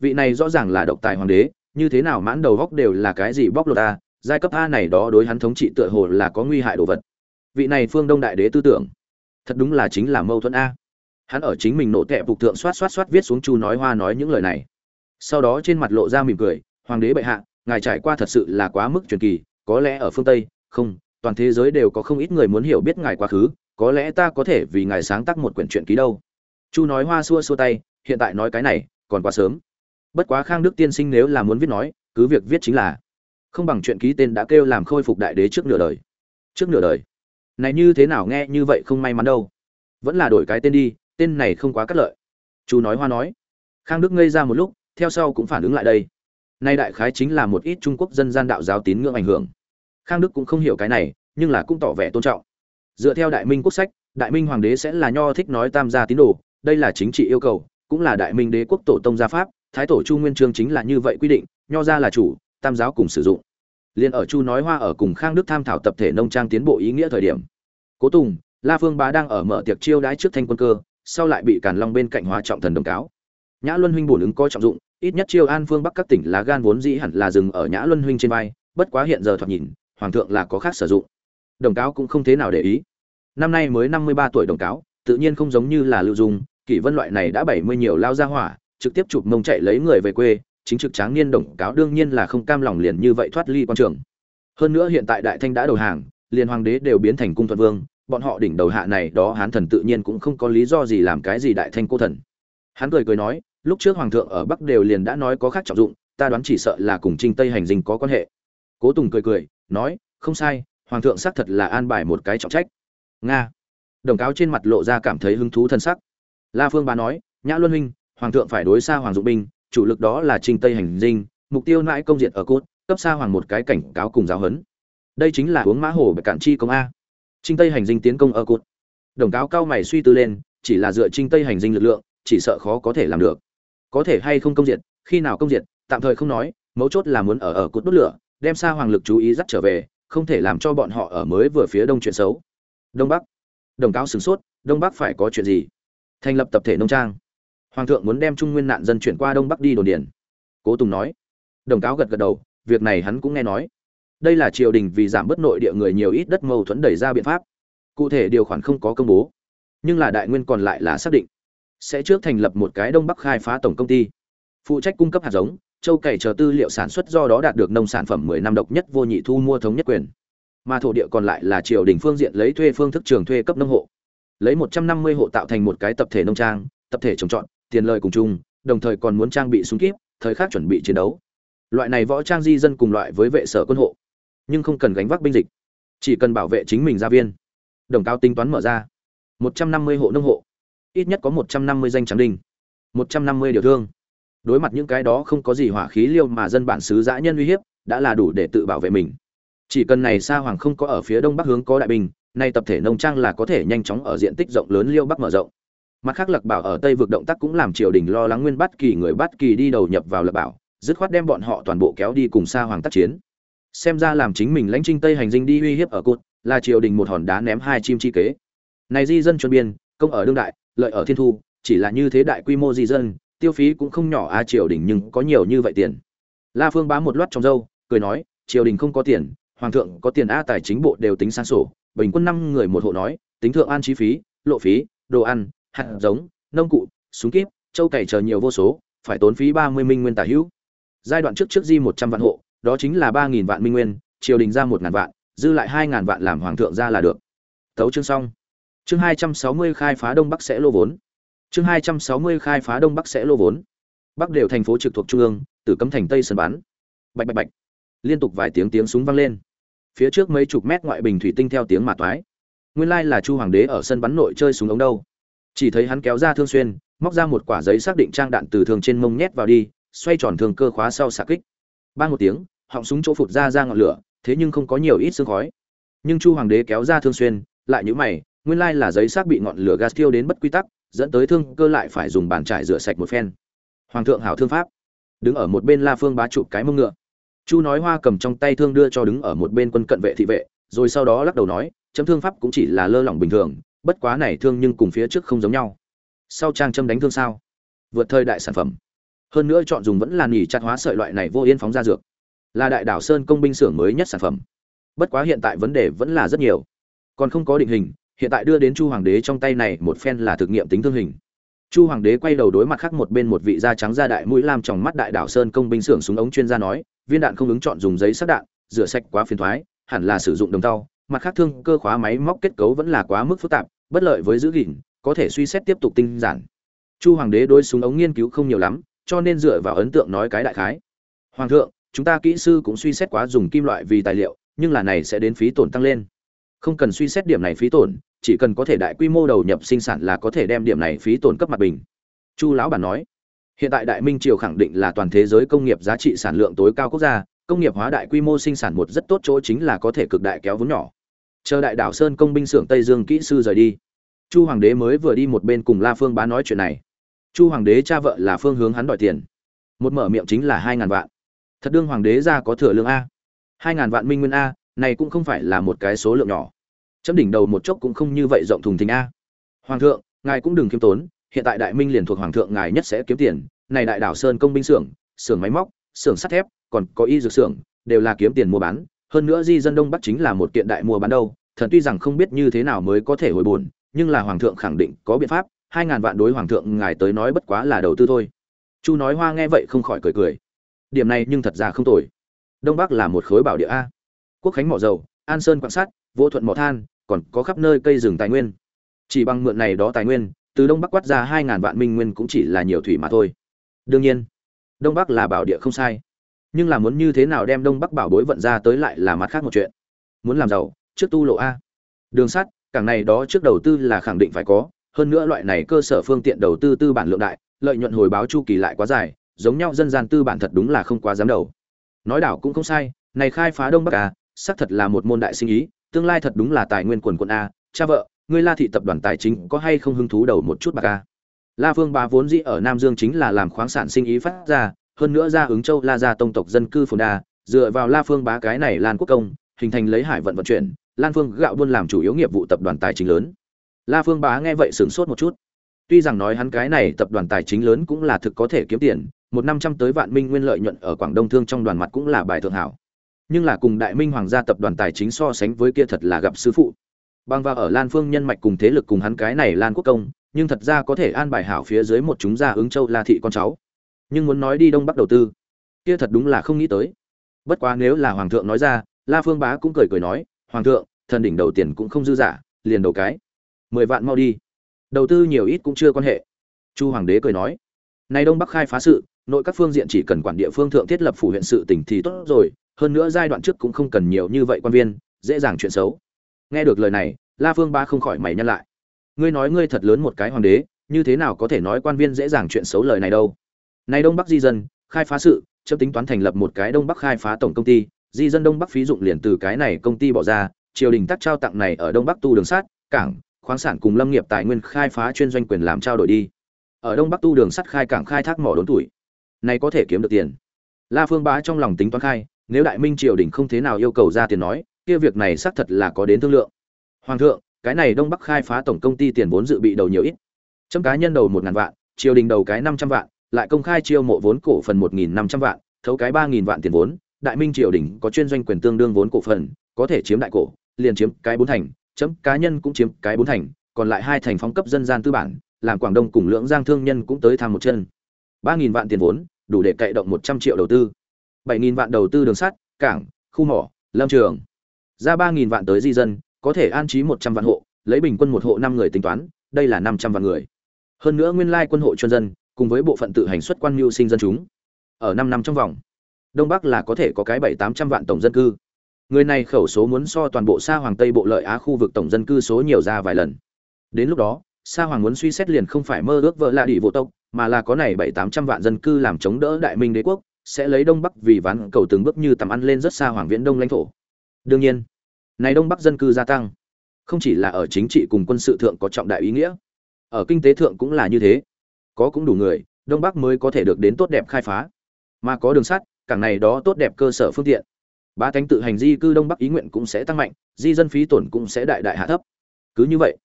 [SPEAKER 1] Vị này rõ ràng là độc tài hoàng đế, như thế nào mãn đầu góc đều là cái gì bóc lột ta giai cấp a này đó đối hắn thống trị tựa hồ là có nguy hại đồ vật. Vị này phương đông đại đế tư tưởng, thật đúng là chính là mâu thuẫn a. Hắn ở chính mình nổ tẹp phục thượng xoát xoát xoát viết xuống chu nói hoa nói những lời này. Sau đó trên mặt lộ ra mỉm cười, hoàng đế bệ hạ, ngài trải qua thật sự là quá mức truyền kỳ, có lẽ ở phương tây, không, toàn thế giới đều có không ít người muốn hiểu biết ngài quá khứ, có lẽ ta có thể vì ngài sáng tác một quyển truyện ký đâu. Chu nói hoa xua xua tay, hiện tại nói cái này, còn quá sớm. Bất quá khang đức tiên sinh nếu là muốn viết nói, cứ việc viết chính là không bằng chuyện ký tên đã kêu làm khôi phục đại đế trước nửa đời. Trước nửa đời. Này như thế nào nghe như vậy không may mắn đâu. Vẫn là đổi cái tên đi, tên này không quá cắt lợi. Chú nói hoa nói. Khang đức ngây ra một lúc, theo sau cũng phản ứng lại đây. Nay đại khái chính là một ít trung quốc dân gian đạo giáo tín ngưỡng ảnh hưởng. Khang đức cũng không hiểu cái này, nhưng là cũng tỏ vẻ tôn trọng. Dựa theo đại minh quốc sách, đại minh hoàng đế sẽ là nho thích nói tam gia tín đồ, đây là chính trị yêu cầu, cũng là đại minh đế quốc tổ tông gia pháp, thái tổ chu nguyên chương chính là như vậy quy định, nho gia là chủ tam giáo cùng sử dụng. Liền ở chu nói hoa ở cùng khang đức tham thảo tập thể nông trang tiến bộ ý nghĩa thời điểm. Cố tùng, la phương bá đang ở mở tiệc chiêu đãi trước thanh quân cơ, sau lại bị càn long bên cạnh hóa trọng thần đồng cáo. Nhã luân huynh bổn ứng coi trọng dụng, ít nhất chiêu an phương bắc các tỉnh lá gan vốn dĩ hẳn là dừng ở nhã luân huynh trên vai, bất quá hiện giờ thoạt nhìn, hoàng thượng là có khác sử dụng. Đồng cáo cũng không thế nào để ý. Năm nay mới năm mươi ba tuổi đồng cáo, tự nhiên không giống như là lưu dung, kỷ vân loại này đã bảy mươi nhiều lao ra hỏa, trực tiếp chụp mông chạy lấy người về quê chính trực tráng niên đồng cáo đương nhiên là không cam lòng liền như vậy thoát ly quan trường. Hơn nữa hiện tại đại thanh đã đầu hàng, liền hoàng đế đều biến thành cung thuận vương, bọn họ đỉnh đầu hạ này đó hán thần tự nhiên cũng không có lý do gì làm cái gì đại thanh cô thần. Hắn cười cười nói, lúc trước hoàng thượng ở bắc đều liền đã nói có khác trọng dụng, ta đoán chỉ sợ là cùng trinh tây hành dinh có quan hệ. Cố tùng cười cười, nói, không sai, hoàng thượng xác thật là an bài một cái trọng trách. Nga. Đồng cáo trên mặt lộ ra cảm thấy hứng thú thân sắc. La phương bà nói, nhã luân huynh, hoàng thượng phải đối xa hoàng dụng binh chủ lực đó là Trình tây hành dinh, mục tiêu nãi công diện ở cốt, cấp xa hoàng một cái cảnh cáo cùng giáo huấn. Đây chính là uống mã hồ bạch cản chi công a. Trình tây hành dinh tiến công ở cốt. Đồng cáo cao mày suy tư lên, chỉ là dựa Trình tây hành dinh lực lượng, chỉ sợ khó có thể làm được. Có thể hay không công diệt, khi nào công diệt, tạm thời không nói, mấu chốt là muốn ở ở cốt đốt lửa, đem xa hoàng lực chú ý dắt trở về, không thể làm cho bọn họ ở mới vừa phía đông chuyện xấu. Đông bắc. Đồng cáo sửng sốt, đông bắc phải có chuyện gì? Thành lập tập thể nông trang hoàng thượng muốn đem trung nguyên nạn dân chuyển qua đông bắc đi đồn điền. Cố tùng nói. Đồng cáo gật gật đầu, việc này hắn cũng nghe nói. Đây là triều đình vì giảm bớt nội địa người nhiều ít đất mâu thuẫn đẩy ra biện pháp. Cụ thể điều khoản không có công bố. Nhưng là đại nguyên còn lại là xác định. Sẽ trước thành lập một cái đông bắc khai phá tổng công ty. Phụ trách cung cấp hạt giống, châu cày chờ tư liệu sản xuất do đó đạt được nông sản phẩm 10 năm độc nhất vô nhị thu mua thống nhất quyền. Mà thổ địa còn lại là triều đình phương diện lấy thuê phương thức trường thuê cấp nông hộ. Lấy 150 hộ tạo thành một cái tập thể nông trang, tập thể trồng trọt tiền lời cùng chung đồng thời còn muốn trang bị súng kíp thời khắc chuẩn bị chiến đấu. Loại này võ trang di dân cùng loại với vệ sở quân hộ nhưng không cần gánh vác binh dịch chỉ cần bảo vệ chính mình gia viên. Đồng cao tính toán mở ra. 150 hộ nông hộ ít nhất có 150 danh trắng đinh 150 điều thương. Đối mặt những cái đó không có gì hỏa khí liêu mà dân bản xứ dã nhân uy hiếp đã là đủ để tự bảo vệ mình. Chỉ cần này sa hoàng không có ở phía đông bắc hướng có đại bình, nay tập thể nông trang là có thể nhanh chóng ở diện tích rộng lớn liêu bắc mở rộng mặt khác lặc bảo ở tây vực động tác cũng làm triều đình lo lắng nguyên bắt kỳ, người bắt kỳ đi đầu nhập vào lặc bảo, dứt khoát đem bọn họ toàn bộ kéo đi cùng xa hoàng tác chiến. Xem ra làm chính mình lãnh trinh tây hành dinh đi uy hiếp ở cột, là triều đình một hòn đá ném hai chim chi kế. Này di dân chuẩn biên, công ở đương đại, lợi ở thiên thu, chỉ là như thế đại quy mô di dân, tiêu phí cũng không nhỏ a à triều đình nhưng có nhiều như vậy tiền. La phương bá một loát trong dâu, cười nói, triều đình không có tiền, hoàng thượng có tiền a tài chính bộ đều tính sang sổ, bình quân năm người một hộ nói, tính thượng an chi phí, lộ phí, đồ ăn hạt giống, nông cụ, súng kíp, châu cày chờ nhiều vô số, phải tốn phí ba mươi minh nguyên tả hữu. Giai đoạn trước trước di một trăm vạn hộ, đó chính là ba nghìn vạn minh nguyên, triều đình ra một ngàn vạn, dư lại hai ngàn vạn làm hoàng thượng ra là được. Tấu chương xong. Chương hai trăm sáu mươi khai phá đông bắc sẽ lô vốn. Chương hai trăm sáu mươi khai phá đông bắc sẽ lô vốn. Bắc đều thành phố trực thuộc trung ương, từ cấm thành tây sân bán bạch bạch bạch. Liên tục vài tiếng tiếng súng vang lên. Phía trước mấy chục mét ngoại bình thủy tinh theo tiếng mà toái. Nguyên lai là chu hoàng đế ở sân bắn nội chơi súng ống đâu chỉ thấy hắn kéo ra thương xuyên, móc ra một quả giấy xác định trang đạn từ thường trên mông nhét vào đi, xoay tròn thường cơ khóa sau xạ kích. Ba một tiếng, họng súng chỗ phụt ra ra ngọn lửa, thế nhưng không có nhiều ít sương khói. Nhưng chu hoàng đế kéo ra thương xuyên, lại nhữ mày, nguyên lai là giấy xác bị ngọn lửa gas thiêu đến bất quy tắc, dẫn tới thương cơ lại phải dùng bàn trải rửa sạch một phen. Hoàng thượng hảo thương pháp. Đứng ở một bên la phương bá chụp cái mông ngựa. Chu nói hoa cầm trong tay thương đưa cho đứng ở một bên quân cận vệ thị vệ, rồi sau đó lắc đầu nói, chấm thương pháp cũng chỉ là lơ lỏng bình thường bất quá này thương nhưng cùng phía trước không giống nhau. Sau trang châm đánh thương sao? Vượt thời đại sản phẩm. Hơn nữa chọn dùng vẫn là nghỉ chặt hóa sợi loại này vô yên phóng ra dược. Là đại đảo sơn công binh xưởng mới nhất sản phẩm. Bất quá hiện tại vấn đề vẫn là rất nhiều. Còn không có định hình, hiện tại đưa đến chu hoàng đế trong tay này một phen là thực nghiệm tính thương hình. Chu hoàng đế quay đầu đối mặt khác một bên một vị da trắng da đại mũi lam trong mắt đại đảo sơn công binh xưởng súng ống chuyên gia nói, viên đạn không ứng chọn dùng giấy sắc đạn, rửa sạch quá phiền thoái, hẳn là sử dụng đồng tàu mặt khác thương cơ khóa máy móc kết cấu vẫn là quá mức phức tạp, bất lợi với giữ gìn, có thể suy xét tiếp tục tinh giản. Chu hoàng đế đối súng ống nghiên cứu không nhiều lắm, cho nên dựa vào ấn tượng nói cái đại khái. Hoàng thượng, chúng ta kỹ sư cũng suy xét quá dùng kim loại vì tài liệu, nhưng là này sẽ đến phí tổn tăng lên. Không cần suy xét điểm này phí tổn, chỉ cần có thể đại quy mô đầu nhập sinh sản là có thể đem điểm này phí tổn cấp mặt bình. Chu lão bản nói, hiện tại đại minh triều khẳng định là toàn thế giới công nghiệp giá trị sản lượng tối cao quốc gia, công nghiệp hóa đại quy mô sinh sản một rất tốt chỗ chính là có thể cực đại kéo vốn nhỏ chờ đại đảo sơn công binh xưởng tây dương kỹ sư rời đi. Chu hoàng đế mới vừa đi một bên cùng la phương bá nói chuyện này. Chu hoàng đế cha vợ là phương hướng hắn đòi tiền. Một mở miệng chính là hai ngàn vạn. Thật đương hoàng đế ra có thừa lương a. Hai ngàn vạn minh nguyên a, này cũng không phải là một cái số lượng nhỏ. Chấm đỉnh đầu một chốc cũng không như vậy rộng thùng thình a. Hoàng thượng, ngài cũng đừng khiêm tốn, hiện tại đại minh liền thuộc hoàng thượng ngài nhất sẽ kiếm tiền. Này đại đảo sơn công binh xưởng xưởng máy móc, xưởng sắt thép, còn có y dược xưởng, đều là kiếm tiền mua bán hơn nữa di dân đông bắc chính là một kiện đại mua bán đâu, thần tuy rằng không biết như thế nào mới có thể hồi buồn, nhưng là hoàng thượng khẳng định có biện pháp, hai ngàn vạn đối hoàng thượng ngài tới nói bất quá là đầu tư thôi. Chu nói hoa nghe vậy không khỏi cười cười. Điểm này nhưng thật ra không tồi. Đông bắc là một khối bảo địa a. Quốc khánh mỏ dầu, an sơn quan sát, vô thuận mỏ than, còn có khắp nơi cây rừng tài nguyên. Chỉ bằng mượn này đó tài nguyên, từ đông bắc quát ra hai ngàn vạn minh nguyên cũng chỉ là nhiều thủy mà thôi. Đương nhiên, đông bắc là bảo địa không sai nhưng là muốn như thế nào đem đông bắc bảo bối vận ra tới lại là mặt khác một chuyện. Muốn làm giàu, trước tu lộ a. Đường sắt, cảng này đó trước đầu tư là khẳng định phải có. Hơn nữa loại này cơ sở phương tiện đầu tư tư bản lượng đại, lợi nhuận hồi báo chu kỳ lại quá dài, giống nhau dân gian tư bản thật đúng là không quá dám đầu. Nói đảo cũng không sai, này khai phá đông bắc a, xác thật là một môn đại sinh ý, tương lai thật đúng là tài nguyên quần quận a. Cha vợ, ngươi la thị tập đoàn tài chính có hay không hứng thú đầu một chút bạc a? La phương bà vốn dĩ ở nam dương chính là làm khoáng sản sinh ý phát ra hơn nữa ra ứng châu la gia tông tộc dân cư phồn đa, dựa vào la phương bá cái này lan quốc công, hình thành lấy hải vận vận chuyển, lan phương gạo buôn làm chủ yếu nghiệp vụ tập đoàn tài chính lớn. La phương bá nghe vậy sửng sốt một chút. Tuy rằng nói hắn cái này tập đoàn tài chính lớn cũng là thực có thể kiếm tiền, một năm trăm tới vạn minh nguyên lợi nhuận ở quảng đông thương trong đoàn mặt cũng là bài thượng hảo. Nhưng là cùng đại minh hoàng gia tập đoàn tài chính so sánh với kia thật là gặp sư phụ. Bằng vào ở lan phương nhân mạch cùng thế lực cùng hắn cái này lan quốc công, nhưng thật ra có thể an bài hảo phía dưới một chúng gia ứng châu la thị con cháu nhưng muốn nói đi đông bắc đầu tư, kia thật đúng là không nghĩ tới. Bất quá nếu là hoàng thượng nói ra, la phương bá cũng cười cười nói, hoàng thượng, thần đỉnh đầu tiền cũng không dư giả liền đầu cái. Mười vạn mau đi. Đầu tư nhiều ít cũng chưa quan hệ. Chu hoàng đế cười nói, nay đông bắc khai phá sự, nội các phương diện chỉ cần quản địa phương thượng thiết lập phủ huyện sự tỉnh thì tốt rồi, hơn nữa giai đoạn trước cũng không cần nhiều như vậy quan viên, dễ dàng chuyện xấu. Nghe được lời này, la phương ba không khỏi mày nhăn lại. Ngươi nói ngươi thật lớn một cái hoàng đế, như thế nào có thể nói quan viên dễ dàng chuyện xấu lời này đâu? Nay đông bắc di dân, khai phá sự chấp tính toán thành lập một cái đông bắc khai phá tổng công ty. Di dân đông bắc phí dụng liền từ cái này công ty bỏ ra, triều đình tác trao tặng này ở đông bắc tu đường sắt, cảng, khoáng sản cùng lâm nghiệp tài nguyên khai phá chuyên doanh quyền làm trao đổi đi. Ở đông bắc tu đường sắt khai cảng khai thác mỏ đốn tuổi. Này có thể kiếm được tiền. La phương bá trong lòng tính toán khai, nếu đại minh triều đình không thế nào yêu cầu ra tiền nói, kia việc này xác thật là có đến thương lượng. Hoàng thượng, cái này đông bắc khai phá tổng công ty tiền vốn dự bị đầu nhiều ít. Chấm cá nhân đầu một ngàn vạn, triều đình đầu cái năm trăm vạn lại công khai chiêu mộ vốn cổ phần một nghìn năm trăm vạn, thấu cái ba nghìn vạn tiền vốn. Đại minh triều đình có chuyên doanh quyền tương đương vốn cổ phần, có thể chiếm đại cổ, liền chiếm cái bốn thành, chấm cá nhân cũng chiếm cái bốn thành, còn lại hai thành phóng cấp dân gian tư bản, làm quảng đông cùng lưỡng giang thương nhân cũng tới tham một chân. ba nghìn vạn tiền vốn, đủ để cậy động một trăm triệu đầu tư. bảy nghìn vạn đầu tư đường sắt, cảng, khu mỏ, lâm trường. Ra ba nghìn vạn tới di dân, có thể an trí một trăm vạn hộ, lấy bình quân một hộ năm người tính toán, đây là năm trăm vạn người. Hơn nữa nguyên lai quân hộ chuyên dân cùng với bộ phận tự hành xuất quan mưu sinh dân chúng. Ở năm năm trong vòng, đông bắc là có thể có cái bảy tám trăm vạn tổng dân cư. Người này khẩu số muốn so toàn bộ xa hoàng tây bộ lợi á khu vực tổng dân cư số nhiều ra vài lần. Đến lúc đó, Sa hoàng muốn suy xét liền không phải mơ ước vợ lạ đi vô tộc, mà là có này bảy tám trăm vạn dân cư làm chống đỡ đại minh đế quốc, sẽ lấy đông bắc vì ván cầu từng bước như tầm ăn lên rất xa hoàng viễn đông lãnh thổ. Đương nhiên, này đông bắc dân cư gia tăng, không chỉ là ở chính trị cùng quân sự thượng có trọng đại ý nghĩa, ở kinh tế thượng cũng là như thế có cũng đủ người, đông bắc mới có thể được đến tốt đẹp khai phá. Mà có đường sắt, cảng này đó tốt đẹp cơ sở phương tiện. Ba tánh tự hành di cư đông bắc ý nguyện cũng sẽ tăng mạnh, di dân phí tổn cũng sẽ đại đại hạ thấp. Cứ như vậy,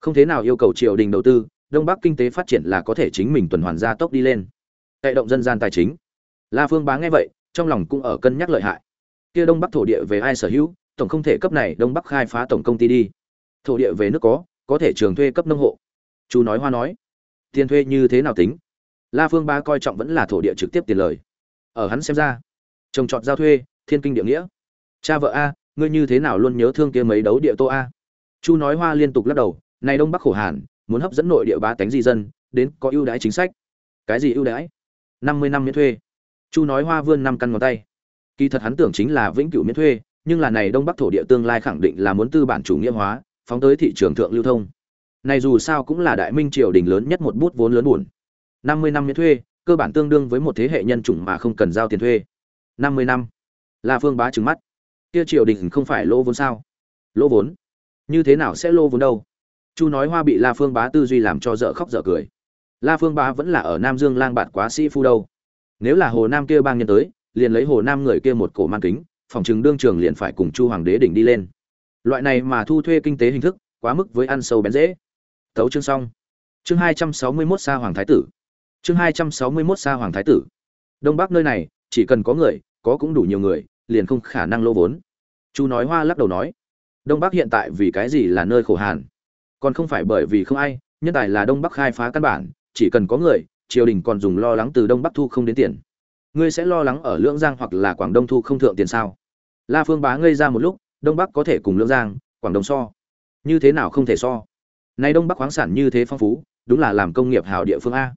[SPEAKER 1] không thế nào yêu cầu triều đình đầu tư, đông bắc kinh tế phát triển là có thể chính mình tuần hoàn gia tốc đi lên. Cậy động dân gian tài chính. La phương bá nghe vậy, trong lòng cũng ở cân nhắc lợi hại. Kia đông bắc thổ địa về ai sở hữu, tổng không thể cấp này đông bắc khai phá tổng công ty đi. Thổ địa về nước có có thể trường thuê cấp nông hộ. Chú nói hoa nói tiền thuê như thế nào tính? La phương ba coi trọng vẫn là thổ địa trực tiếp tiền lời. Ở hắn xem ra, trồng trọt giao thuê, thiên kinh địa nghĩa. Cha vợ a, ngươi như thế nào luôn nhớ thương kia mấy đấu địa tô a? Chu nói hoa liên tục lắc đầu, này đông bắc khổ hàn, muốn hấp dẫn nội địa ba tánh di dân, đến có ưu đãi chính sách. Cái gì ưu đãi? Năm mươi năm miễn thuê. Chu nói hoa vươn năm căn ngón tay. Kỳ thật hắn tưởng chính là vĩnh cửu miễn thuê, nhưng là này đông bắc thổ địa tương lai khẳng định là muốn tư bản chủ nghĩa hóa, phóng tới thị trường thượng lưu thông này dù sao cũng là đại minh triều đình lớn nhất một bút vốn lớn buồn. Năm mươi năm miễn thuê, cơ bản tương đương với một thế hệ nhân chủng mà không cần giao tiền thuê. Năm mươi năm. La phương bá trừng mắt. Kia triều đình không phải lỗ vốn sao? Lỗ vốn? Như thế nào sẽ lỗ vốn đâu? Chu nói hoa bị la phương bá tư duy làm cho dở khóc dở cười. La phương bá vẫn là ở nam dương lang bạt quá sĩ phu đâu. Nếu là hồ nam kia bang nhân tới, liền lấy hồ nam người kia một cổ mang kính, phòng trừng đương trường liền phải cùng chu hoàng đế đỉnh đi lên. Loại này mà thu thuê kinh tế hình thức, quá mức với ăn sâu bén dễ tấu chương xong. Chương hai trăm sáu mươi 261 xa hoàng thái tử. Chương hai trăm sáu mươi 261 xa hoàng thái tử. Đông bắc nơi này, chỉ cần có người, có cũng đủ nhiều người, liền không khả năng lô vốn. Chu nói hoa lắc đầu nói, đông bắc hiện tại vì cái gì là nơi khổ hàn? Còn không phải bởi vì không ai, nhân tài là đông bắc khai phá căn bản, chỉ cần có người, triều đình còn dùng lo lắng từ đông bắc thu không đến tiền. Ngươi sẽ lo lắng ở lưỡng giang hoặc là quảng đông thu không thượng tiền sao? La phương bá ngây ra một lúc, đông bắc có thể cùng lưỡng giang, quảng đông so. Như thế nào không thể so? Nay đông bắc khoáng sản như thế phong phú, đúng là làm công nghiệp hào địa phương a.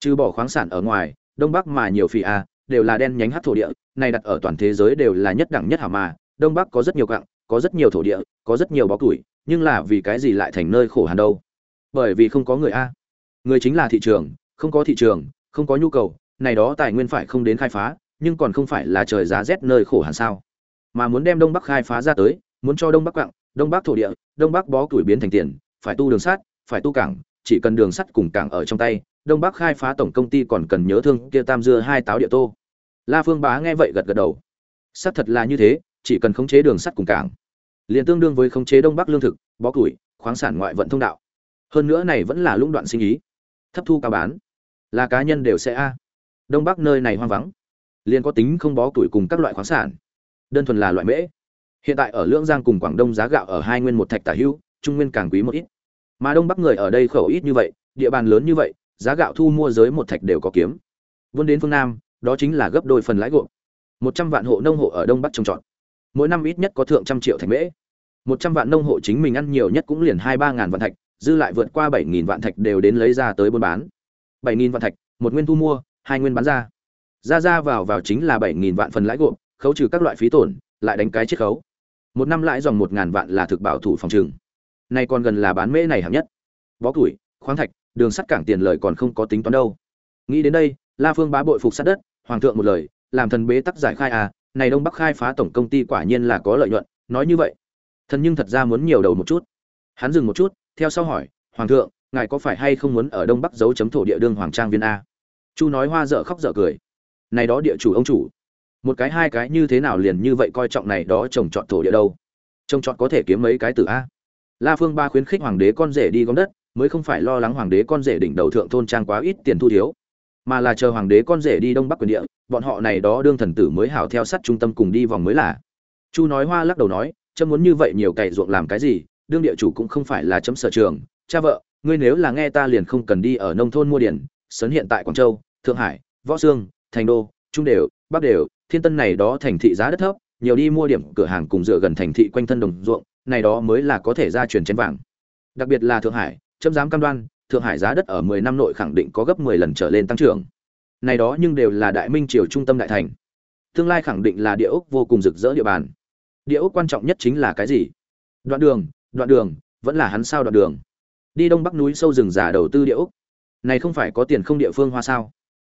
[SPEAKER 1] Trừ bỏ khoáng sản ở ngoài, đông bắc mà nhiều phi a, đều là đen nhánh hát thổ địa, này đặt ở toàn thế giới đều là nhất đẳng nhất hảo mà. Đông bắc có rất nhiều cặng có rất nhiều thổ địa, có rất nhiều bó củi, nhưng là vì cái gì lại thành nơi khổ hàn đâu? Bởi vì không có người a. Người chính là thị trường, không có thị trường, không có nhu cầu, này đó tài nguyên phải không đến khai phá, nhưng còn không phải là trời giá rét nơi khổ hàn sao? Mà muốn đem đông bắc khai phá ra tới, muốn cho đông bắc quặng đông bắc thổ địa, đông bắc bó củi biến thành tiền phải tu đường sắt, phải tu cảng, chỉ cần đường sắt cùng cảng ở trong tay, đông bắc khai phá tổng công ty còn cần nhớ thương kia tam dưa hai táo địa tô. La phương bá nghe vậy gật gật đầu. Sắt thật là như thế, chỉ cần khống chế đường sắt cùng cảng, liền tương đương với khống chế đông bắc lương thực, bó củi, khoáng sản ngoại vận thông đạo. Hơn nữa này vẫn là lũng đoạn sinh ý. Thấp thu cao bán. Là cá nhân đều sẽ a. Đông bắc nơi này hoang vắng. Liền có tính không bó tuổi cùng các loại khoáng sản. Đơn thuần là loại mễ. Hiện tại ở lưỡng giang cùng quảng đông giá gạo ở hai nguyên một thạch tả hưu, trung nguyên càng quý một ít mà đông bắc người ở đây khẩu ít như vậy, địa bàn lớn như vậy, giá gạo thu mua giới một thạch đều có kiếm. Vươn đến phương nam, đó chính là gấp đôi phần lãi gộp. Một trăm vạn hộ nông hộ ở đông bắc trồng trọt. Mỗi năm ít nhất có thượng trăm triệu thạch mễ. Một trăm vạn nông hộ chính mình ăn nhiều nhất cũng liền hai ba ngàn vạn thạch, dư lại vượt qua bảy nghìn vạn thạch đều đến lấy ra tới buôn bán. Bảy nghìn vạn thạch, một nguyên thu mua, hai nguyên bán ra. Ra ra vào vào chính là bảy nghìn vạn phần lãi gộp, khấu trừ các loại phí tổn, lại đánh cái chiết khấu. Một năm lãi dòng một ngàn vạn là thực bảo thủ phòng trừng nay còn gần là bán mễ này hạng nhất. Bó củi, khoáng thạch, đường sắt cảng tiền lời còn không có tính toán đâu. Nghĩ đến đây, la phương bá bội phục sát đất, hoàng thượng một lời, làm thần bế tắc giải khai à này đông bắc khai phá tổng công ty quả nhiên là có lợi nhuận, nói như vậy. Thần nhưng thật ra muốn nhiều đầu một chút. Hắn dừng một chút, theo sau hỏi, hoàng thượng, ngài có phải hay không muốn ở đông bắc giấu chấm thổ địa đương hoàng trang viên a? Chu nói hoa dở khóc dở cười. Này đó địa chủ ông chủ, một cái hai cái như thế nào liền như vậy coi trọng này đó trồng trọt thổ địa đâu? Trồng trọt có thể kiếm mấy cái từ a? La phương ba khuyến khích hoàng đế con rể đi gom đất mới không phải lo lắng hoàng đế con rể đỉnh đầu thượng thôn trang quá ít tiền thu thiếu mà là chờ hoàng đế con rể đi đông bắc quyền địa bọn họ này đó đương thần tử mới hảo theo sát trung tâm cùng đi vòng mới là. Chu nói hoa lắc đầu nói chấm muốn như vậy nhiều cày ruộng làm cái gì đương địa chủ cũng không phải là chấm sở trường. Cha vợ ngươi nếu là nghe ta liền không cần đi ở nông thôn mua điển sấn hiện tại quảng châu thượng hải võ dương, thành đô trung đều bắc đều thiên tân này đó thành thị giá đất thấp nhiều đi mua điểm cửa hàng cùng dựa gần thành thị quanh thân đồng ruộng này đó mới là có thể ra truyền chén vàng. Đặc biệt là thượng hải, chấm dám cam đoan, thượng hải giá đất ở 10 năm nội khẳng định có gấp 10 lần trở lên tăng trưởng. Này đó nhưng đều là đại minh triều trung tâm đại thành. Tương lai khẳng định là địa ốc vô cùng rực rỡ địa bàn. Địa ốc quan trọng nhất chính là cái gì? Đoạn đường đoạn đường, vẫn là hắn sao đoạn đường? Đi đông bắc núi sâu rừng già đầu tư địa ốc. Này không phải có tiền không địa phương hoa sao?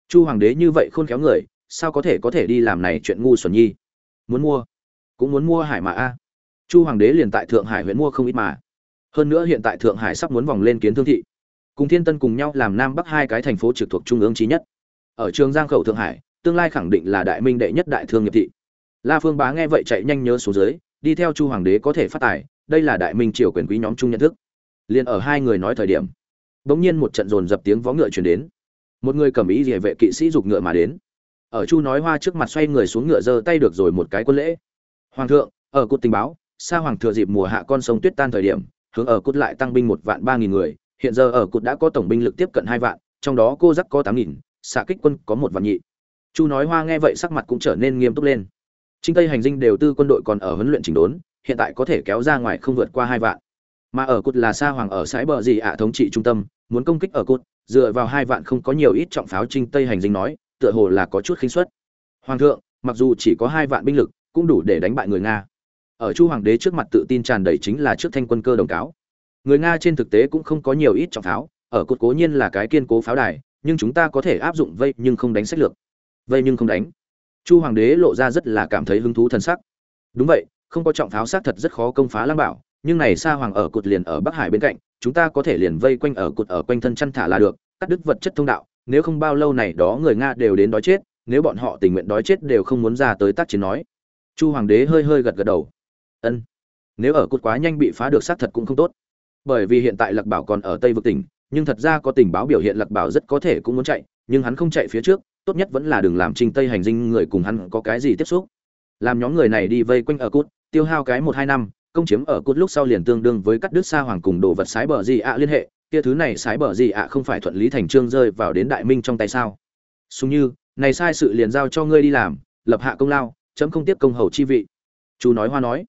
[SPEAKER 1] Chu hoàng đế như vậy khôn khéo người, sao có thể có thể đi làm này chuyện ngu xuẩn nhi? Muốn mua, cũng muốn mua hải mà a chu hoàng đế liền tại thượng hải huyện mua không ít mà. Hơn nữa hiện tại thượng hải sắp muốn vòng lên kiến thương thị. Cùng thiên tân cùng nhau làm nam bắc hai cái thành phố trực thuộc trung ương trí nhất. Ở trường giang khẩu thượng hải, tương lai khẳng định là đại minh đệ nhất đại thương nghiệp thị. La phương bá nghe vậy chạy nhanh nhớ xuống dưới, đi theo chu hoàng đế có thể phát tài, đây là đại minh triều quyền quý nhóm chung nhận thức. Liền ở hai người nói thời điểm, bỗng nhiên một trận dồn dập tiếng vó ngựa chuyển đến. Một người cầm ý địa vệ kỵ sĩ giục ngựa mà đến. Ở chu nói hoa trước mặt xoay người xuống ngựa giơ tay được rồi một cái quân lễ. Hoàng thượng, ở cột tình báo sa hoàng thừa dịp mùa hạ con sông tuyết tan thời điểm hướng ở Cút lại tăng binh một vạn ba nghìn người hiện giờ ở Cút đã có tổng binh lực tiếp cận hai vạn trong đó cô giắc có tám nghìn xạ kích quân có một vạn nhị. Chu nói hoa nghe vậy sắc mặt cũng trở nên nghiêm túc lên. Trinh tây hành dinh đều tư quân đội còn ở huấn luyện chỉnh đốn hiện tại có thể kéo ra ngoài không vượt qua hai vạn. Mà ở Cút là sa hoàng ở sái bờ gì ạ thống trị trung tâm muốn công kích ở Cút, dựa vào hai vạn không có nhiều ít trọng pháo trinh tây hành dinh nói tựa hồ là có chút khinh suất. Hoàng thượng mặc dù chỉ có hai vạn binh lực cũng đủ để đánh bại người nga ở chu hoàng đế trước mặt tự tin tràn đầy chính là trước thanh quân cơ đồng cáo. Người nga trên thực tế cũng không có nhiều ít trọng pháo, ở cột cố nhiên là cái kiên cố pháo đài, nhưng chúng ta có thể áp dụng vây nhưng không đánh sách lược. Vây nhưng không đánh. Chu hoàng đế lộ ra rất là cảm thấy hứng thú thân sắc. Đúng vậy, không có trọng pháo xác thật rất khó công phá lăng bảo, nhưng này sa hoàng ở cột liền ở bắc hải bên cạnh, chúng ta có thể liền vây quanh ở cột ở quanh thân chăn thả là được, cắt đứt vật chất thông đạo, nếu không bao lâu này đó người nga đều đến đói chết, nếu bọn họ tình nguyện đói chết đều không muốn ra tới tác chiến nói. Chu hoàng đế hơi hơi gật gật đầu ân. Nếu ở cột quá nhanh bị phá được, xác thật cũng không tốt. Bởi vì hiện tại lạc bảo còn ở tây vực tỉnh, nhưng thật ra có tình báo biểu hiện lạc bảo rất có thể cũng muốn chạy, nhưng hắn không chạy phía trước, tốt nhất vẫn là đừng làm Trình tây hành dinh người cùng hắn có cái gì tiếp xúc. Làm nhóm người này đi vây quanh ở cút tiêu hao cái một hai năm, công chiếm ở cút lúc sau liền tương đương với cắt đứt xa hoàng cùng đồ vật sái bờ gì ạ liên hệ, kia thứ này sái bờ gì ạ không phải thuận lý thành trương rơi vào đến đại minh trong tay sao? Xung như, này sai sự liền giao cho ngươi đi làm, lập hạ công lao, chấm không tiếp công hầu chi vị. Chú nói hoa nói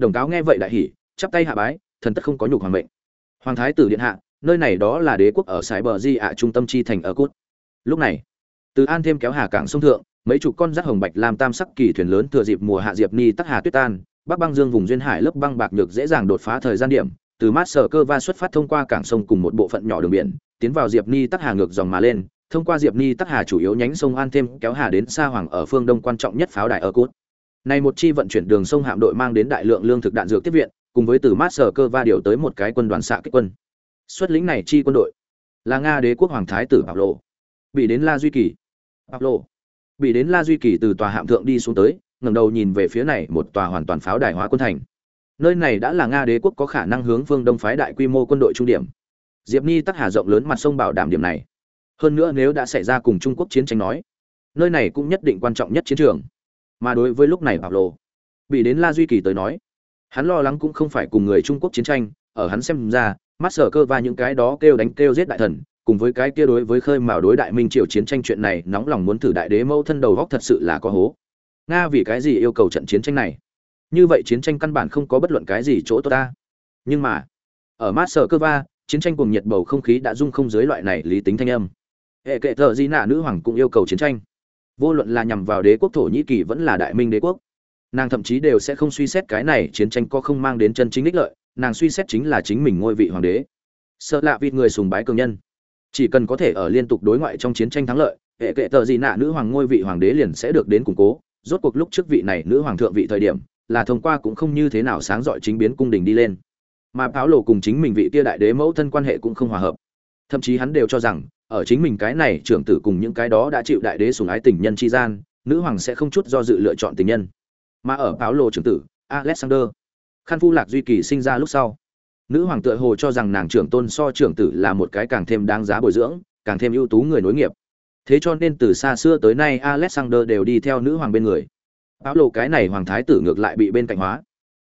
[SPEAKER 1] đồng cáo nghe vậy đại hỉ, chắp tay hạ bái, thần tất không có nhục hoàng mệnh. Hoàng thái tử điện hạ, nơi này đó là đế quốc ở sài bờ di ạ, trung tâm chi thành ở cút. Lúc này, từ an thêm kéo hà cảng sông thượng, mấy chục con rác hồng bạch làm tam sắc kỳ thuyền lớn thừa dịp mùa hạ diệp ni tắc hà tuyết tan, bắc băng dương vùng duyên hải lớp băng bạc nhược dễ dàng đột phá thời gian điểm, từ mát sở cơ va xuất phát thông qua cảng sông cùng một bộ phận nhỏ đường biển, tiến vào diệp ni tắc hà ngược dòng mà lên, thông qua diệp ni tắc hà chủ yếu nhánh sông an thêm kéo hà đến xa hoàng ở phương đông quan trọng nhất pháo đài ở cốt này một chi vận chuyển đường sông hạm đội mang đến đại lượng lương thực đạn dược tiếp viện, cùng với từ mát sở cơ va điều tới một cái quân đoàn xạ kích quân. Xuất lĩnh này chi quân đội là nga đế quốc hoàng thái tử bảo lộ bị đến la duy kỳ. Bảo lộ bị đến la duy kỳ từ tòa hạm thượng đi xuống tới, ngẩng đầu nhìn về phía này một tòa hoàn toàn pháo đài hóa quân thành. Nơi này đã là nga đế quốc có khả năng hướng phương đông phái đại quy mô quân đội trung điểm. Diệp ni tắc hà rộng lớn mặt sông bảo đảm điểm này. Hơn nữa nếu đã xảy ra cùng trung quốc chiến tranh nói, nơi này cũng nhất định quan trọng nhất chiến trường mà đối với lúc này bảo lộ, bị đến la duy kỳ tới nói, hắn lo lắng cũng không phải cùng người trung quốc chiến tranh, ở hắn xem ra mắt sở cơ và những cái đó kêu đánh kêu giết đại thần, cùng với cái kia đối với khơi mào đối đại minh triều chiến tranh chuyện này nóng lòng muốn thử đại đế mâu thân đầu góc thật sự là có hố. Nga vì cái gì yêu cầu trận chiến tranh này? Như vậy chiến tranh căn bản không có bất luận cái gì chỗ tốt ta. Nhưng mà, ở mát sở cơ va chiến tranh cùng nhiệt bầu không khí đã dung không dưới loại này lý tính thanh âm. Hệ kệ thợ di nạ nữ hoàng cũng yêu cầu chiến tranh vô luận là nhằm vào đế quốc thổ nhĩ kỳ vẫn là đại minh đế quốc. Nàng thậm chí đều sẽ không suy xét cái này chiến tranh có không mang đến chân chính ích lợi, nàng suy xét chính là chính mình ngôi vị hoàng đế. Sợ lạ vịt người sùng bái cường nhân. Chỉ cần có thể ở liên tục đối ngoại trong chiến tranh thắng lợi, hệ kệ tờ gì nạ nữ hoàng ngôi vị hoàng đế liền sẽ được đến củng cố. Rốt cuộc lúc trước vị này nữ hoàng thượng vị thời điểm, là thông qua cũng không như thế nào sáng dọi chính biến cung đình đi lên. Mà pháo lộ cùng chính mình vị kia đại đế mẫu thân quan hệ cũng không hòa hợp. Thậm chí hắn đều cho rằng ở chính mình cái này trưởng tử cùng những cái đó đã chịu đại đế sủng ái tình nhân chi gian nữ hoàng sẽ không chút do dự lựa chọn tình nhân. Mà ở báo lộ trưởng tử alexander khăn phu lạc duy kỳ sinh ra lúc sau nữ hoàng tựa hồ cho rằng nàng trưởng tôn so trưởng tử là một cái càng thêm đáng giá bồi dưỡng càng thêm ưu tú người nối nghiệp. Thế cho nên từ xa xưa tới nay alexander đều đi theo nữ hoàng bên người. Báo lộ cái này hoàng thái tử ngược lại bị bên cạnh hóa.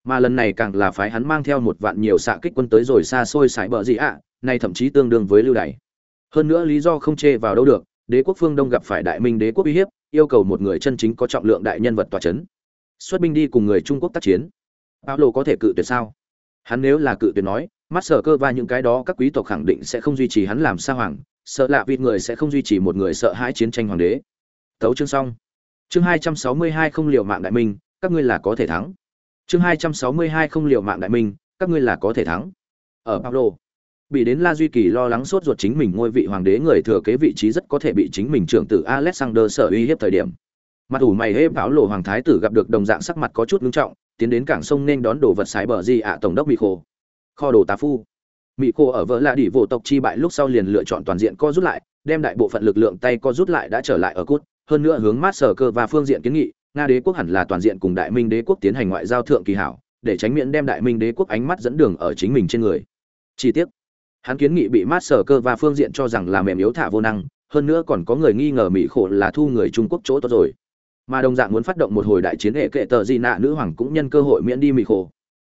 [SPEAKER 1] Mà lần này càng là phái hắn mang theo một vạn nhiều xạ kích quân tới rồi xa xôi sải bờ gì ạ à, này thậm chí tương đương với lưu đày hơn nữa lý do không chê vào đâu được đế quốc phương đông gặp phải đại minh đế quốc uy hiếp yêu cầu một người chân chính có trọng lượng đại nhân vật tòa c h ấ n xuất binh đi cùng người trung quốc tác chiến Paulo có thể cự tuyệt sao? Hắn nếu là cự tuyệt nói, mắt sở cơ và những cái đó các quý tộc khẳng định sẽ không duy trì hắn làm sa hoàng, sợ lạ vịt người sẽ không duy trì một người sợ hãi chiến tranh hoàng đế. Tấu chương xong. chương hai trăm sáu mươi hai không liều mạng đại minh các ngươi là có thể thắng chương hai trăm sáu mươi hai không liều mạng đại minh các ngươi là có thể thắng ở Pablo bị đến La Duy Kỳ lo lắng sốt ruột chính mình ngôi vị hoàng đế người thừa kế vị trí rất có thể bị chính mình trưởng tử Alexander sở uy hiếp thời điểm. Mặt ủ mày hế báo lộ hoàng thái tử gặp được đồng dạng sắc mặt có chút nghiêm trọng, tiến đến cảng sông nên đón đồ vật sái bờ gì ạ tổng đốc Mị Khô. Kho đồ tá phu. Mị Khô ở vỡ là đỉ vô tộc chi bại lúc sau liền lựa chọn toàn diện co rút lại, đem đại bộ phận lực lượng tay co rút lại đã trở lại ở cút hơn nữa hướng mát sở cơ và phương diện kiến nghị, Nga đế quốc hẳn là toàn diện cùng Đại Minh đế quốc tiến hành ngoại giao thượng kỳ hảo, để tránh miễn đem Đại Minh đế quốc ánh mắt dẫn đường ở chính mình trên người. Chi tiết hắn kiến nghị bị mát sở cơ và phương diện cho rằng là mềm yếu thả vô năng, hơn nữa còn có người nghi ngờ mỹ khổ là thu người trung quốc chỗ tốt rồi. Mà đồng dạng muốn phát động một hồi đại chiến hệ kệ tờ di nạ nữ hoàng cũng nhân cơ hội miễn đi mỹ khổ.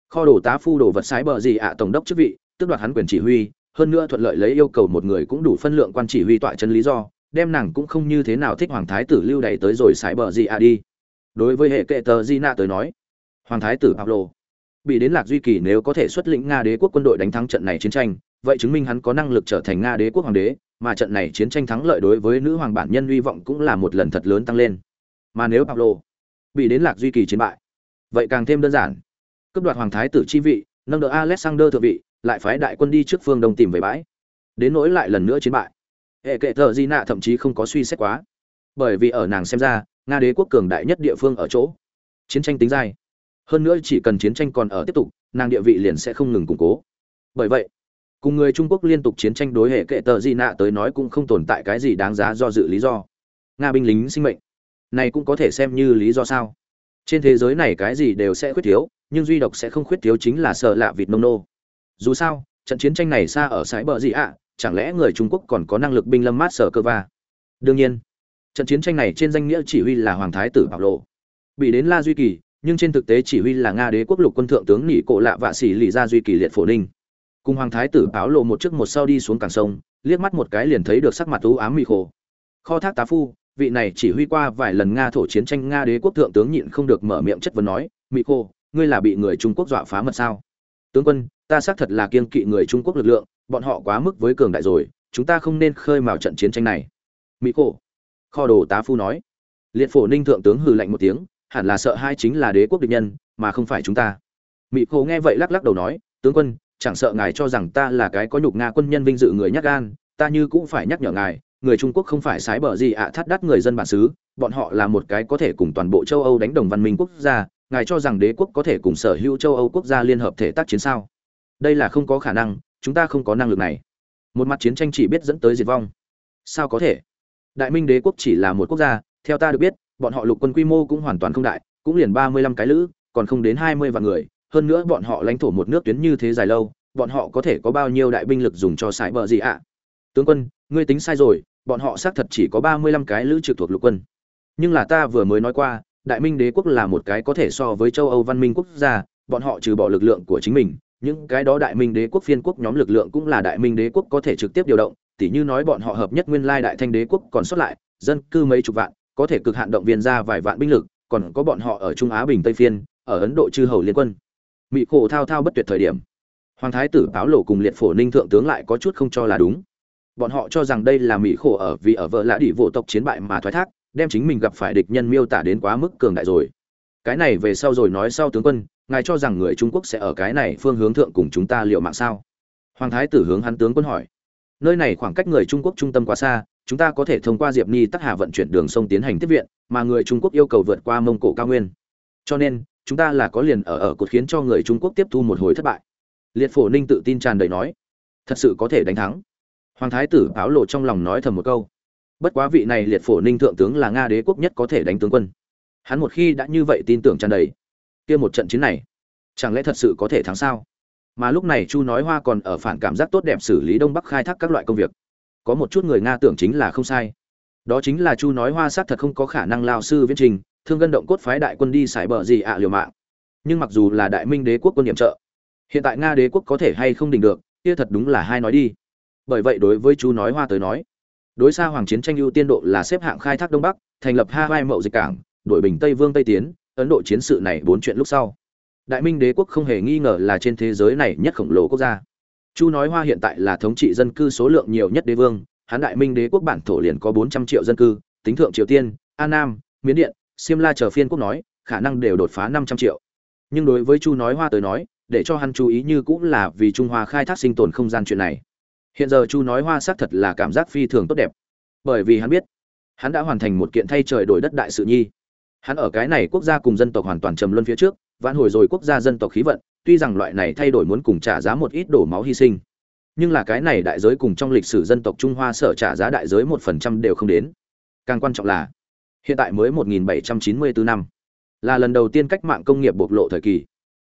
[SPEAKER 1] Kho đồ tá phu đồ vật sái bờ gì ạ, tổng đốc chức vị tức đoạt hắn quyền chỉ huy, hơn nữa thuận lợi lấy yêu cầu một người cũng đủ phân lượng quan chỉ huy tọa chân lý do, đem nàng cũng không như thế nào thích hoàng thái tử lưu đày tới rồi sái bờ gì ạ đi. Đối với hệ kệ tờ di nạ tới nói, hoàng thái tử pablo bị đến lạc duy kỳ nếu có thể xuất lĩnh nga đế quốc quân đội đánh thắng trận này chiến tranh vậy chứng minh hắn có năng lực trở thành nga đế quốc hoàng đế, mà trận này chiến tranh thắng lợi đối với nữ hoàng bản nhân hy vọng cũng là một lần thật lớn tăng lên. Mà nếu pablo bị đến lạc duy kỳ chiến bại, vậy càng thêm đơn giản. Cấp đoạt hoàng thái tử chi vị, nâng đỡ alexander thượng vị, lại phái đại quân đi trước phương đông tìm về bãi. Đến nỗi lại lần nữa chiến bại, hệ kệ thợ di nạ thậm chí không có suy xét quá. Bởi vì ở nàng xem ra, nga đế quốc cường đại nhất địa phương ở chỗ. Chiến tranh tính dai hơn nữa chỉ cần chiến tranh còn ở tiếp tục, nàng địa vị liền sẽ không ngừng củng cố. Bởi vậy cùng người trung quốc liên tục chiến tranh đối hệ kệ tờ di nạ tới nói cũng không tồn tại cái gì đáng giá do dự lý do. Nga binh lính sinh mệnh. Này cũng có thể xem như lý do sao? Trên thế giới này cái gì đều sẽ khuyết thiếu, nhưng duy độc sẽ không khuyết thiếu chính là sợ lạ vịt nông nô. Dù sao, trận chiến tranh này xa ở sái bờ gì ạ? Chẳng lẽ người trung quốc còn có năng lực binh lâm mát sở cơ va? Đương nhiên, trận chiến tranh này trên danh nghĩa chỉ huy là hoàng thái tử bảo lộ. Bị đến la duy kỳ, nhưng trên thực tế chỉ huy là nga đế quốc lục quân thượng tướng nỉ cổ lạ vạ sĩ lì ra duy kỳ liệt phổ ninh cùng hoàng thái tử báo lộ một chiếc một sau đi xuống cảng sông, liếc mắt một cái liền thấy được sắc mặt u ám mị khổ. Kho thác tá phu, vị này chỉ huy qua vài lần nga thổ chiến tranh nga đế quốc thượng tướng nhịn không được mở miệng chất vấn nói, mị khô ngươi là bị người trung quốc dọa phá mật sao? Tướng quân, ta xác thật là kiên kỵ người trung quốc lực lượng, bọn họ quá mức với cường đại rồi, chúng ta không nên khơi mào trận chiến tranh này. Mỹ khô kho đồ tá phu nói. Liệt phổ ninh thượng tướng hừ lạnh một tiếng, hẳn là sợ hai chính là đế quốc địch nhân, mà không phải chúng ta. Mỹ khô nghe vậy lắc lắc đầu nói, tướng quân chẳng sợ ngài cho rằng ta là cái có nhục nga quân nhân vinh dự người nhắc gan, ta như cũng phải nhắc nhở ngài, người trung quốc không phải sái bờ gì ạ à, thắt đắt người dân bản xứ, bọn họ là một cái có thể cùng toàn bộ châu âu đánh đồng văn minh quốc gia, ngài cho rằng đế quốc có thể cùng sở hữu châu âu quốc gia liên hợp thể tác chiến sao? Đây là không có khả năng, chúng ta không có năng lực này. Một mặt chiến tranh chỉ biết dẫn tới diệt vong. Sao có thể? Đại minh đế quốc chỉ là một quốc gia, theo ta được biết, bọn họ lục quân quy mô cũng hoàn toàn không đại, cũng liền ba mươi lăm cái lữ, còn không đến hai mươi vạn người, hơn nữa bọn họ lãnh thổ một nước tuyến như thế dài lâu bọn họ có thể có bao nhiêu đại binh lực dùng cho sải bờ gì ạ? Tướng quân, ngươi tính sai rồi, bọn họ xác thật chỉ có ba mươi lăm cái lữ trực thuộc lục quân. Nhưng là ta vừa mới nói qua, đại minh đế quốc là một cái có thể so với châu âu văn minh quốc gia, bọn họ trừ bỏ lực lượng của chính mình, những cái đó đại minh đế quốc phiên quốc nhóm lực lượng cũng là đại minh đế quốc có thể trực tiếp điều động, tỉ như nói bọn họ hợp nhất nguyên lai đại thanh đế quốc còn sót lại, dân cư mấy chục vạn, có thể cực hạn động viên ra vài vạn binh lực, còn có bọn họ ở trung á bình tây phiên, ở ấn độ chư hầu liên quân. Mỹ khổ thao thao bất tuyệt thời điểm hoàng thái tử báo lộ cùng liệt phổ ninh thượng tướng lại có chút không cho là đúng. Bọn họ cho rằng đây là mỹ khổ ở vì ở vợ lạ đỉ vô tộc chiến bại mà thoái thác, đem chính mình gặp phải địch nhân miêu tả đến quá mức cường đại rồi. Cái này về sau rồi nói sau tướng quân, ngài cho rằng người trung quốc sẽ ở cái này phương hướng thượng cùng chúng ta liệu mạng sao? Hoàng thái tử hướng hắn tướng quân hỏi. Nơi này khoảng cách người trung quốc trung tâm quá xa, chúng ta có thể thông qua diệp ni tắc hà vận chuyển đường sông tiến hành tiếp viện, mà người trung quốc yêu cầu vượt qua mông cổ cao nguyên. Cho nên, chúng ta là có liền ở ở cột khiến cho người Trung Quốc tiếp thu một hồi thất bại. Liệt Phổ Ninh tự tin tràn đầy nói, thật sự có thể đánh thắng. Hoàng thái tử áo lộ trong lòng nói thầm một câu. Bất quá vị này Liệt Phổ Ninh thượng tướng là Nga đế quốc nhất có thể đánh tướng quân. Hắn một khi đã như vậy tin tưởng tràn đầy, kia một trận chiến này, chẳng lẽ thật sự có thể thắng sao? Mà lúc này Chu nói Hoa còn ở phản cảm giác tốt đẹp xử lý Đông Bắc khai thác các loại công việc. Có một chút người Nga tưởng chính là không sai. Đó chính là Chu nói Hoa xác thật không có khả năng lao sư viễn trình, thương gân động cốt phái đại quân đi xài bờ gì ạ liều mạng nhưng mặc dù là đại minh đế quốc quân nhiệm trợ hiện tại nga đế quốc có thể hay không đỉnh được kia thật đúng là hai nói đi. Bởi vậy đối với chú nói hoa tới nói đối xa hoàng chiến tranh ưu tiên độ là xếp hạng khai thác đông bắc thành lập hai mậu dịch cảng đổi bình tây vương tây tiến ấn độ chiến sự này bốn chuyện lúc sau. Đại minh đế quốc không hề nghi ngờ là trên thế giới này nhất khổng lồ quốc gia. Chu nói hoa hiện tại là thống trị dân cư số lượng nhiều nhất đế vương hán đại minh đế quốc bản thổ liền có bốn trăm triệu dân cư tính thượng triều tiên an nam miến điện Siêm La chờ phiên quốc nói, khả năng đều đột phá 500 triệu. Nhưng đối với Chu nói Hoa tới nói, để cho hắn chú ý như cũng là vì Trung Hoa khai thác sinh tồn không gian chuyện này. Hiện giờ Chu nói Hoa xác thật là cảm giác phi thường tốt đẹp, bởi vì hắn biết, hắn đã hoàn thành một kiện thay trời đổi đất đại sự nhi. Hắn ở cái này quốc gia cùng dân tộc hoàn toàn trầm luân phía trước, vãn hồi rồi quốc gia dân tộc khí vận, tuy rằng loại này thay đổi muốn cùng trả giá một ít đổ máu hy sinh, nhưng là cái này đại giới cùng trong lịch sử dân tộc Trung Hoa sở trả giá đại giới một phần trăm đều không đến. Càng quan trọng là, hiện tại mới 1794 năm, là lần đầu tiên cách mạng công nghiệp bộc lộ thời kỳ.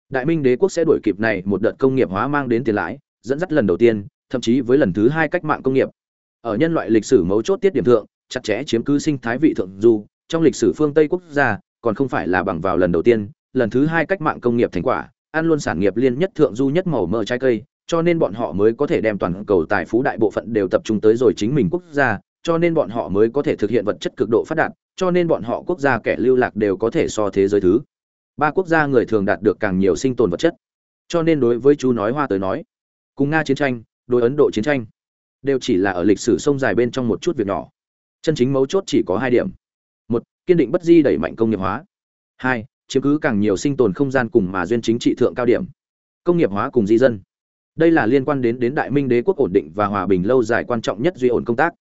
[SPEAKER 1] Đại Minh đế quốc sẽ đuổi kịp này một đợt công nghiệp hóa mang đến tiền lãi, dẫn dắt lần đầu tiên, thậm chí với lần thứ hai cách mạng công nghiệp. Ở nhân loại lịch sử mấu chốt tiết điểm thượng, chặt chẽ chiếm cứ sinh thái vị thượng du, trong lịch sử phương Tây quốc gia, còn không phải là bằng vào lần đầu tiên, lần thứ hai cách mạng công nghiệp thành quả, ăn luôn sản nghiệp liên nhất thượng du nhất màu mỡ trái cây, cho nên bọn họ mới có thể đem toàn cầu tài phú đại bộ phận đều tập trung tới rồi chính mình quốc gia, cho nên bọn họ mới có thể thực hiện vật chất cực độ phát đạt, cho nên bọn họ quốc gia kẻ lưu lạc đều có thể so thế giới thứ. Ba quốc gia người thường đạt được càng nhiều sinh tồn vật chất. Cho nên đối với chú nói hoa tới nói, cùng Nga chiến tranh, đối Ấn Độ chiến tranh, đều chỉ là ở lịch sử sông dài bên trong một chút việc nhỏ. Chân chính mấu chốt chỉ có hai điểm. Một, kiên định bất di đẩy mạnh công nghiệp hóa. Hai, chiếm cứ càng nhiều sinh tồn không gian cùng mà duyên chính trị thượng cao điểm. Công nghiệp hóa cùng di dân đây là liên quan đến đến đại minh đế quốc ổn định và hòa bình lâu dài quan trọng nhất duy ổn công tác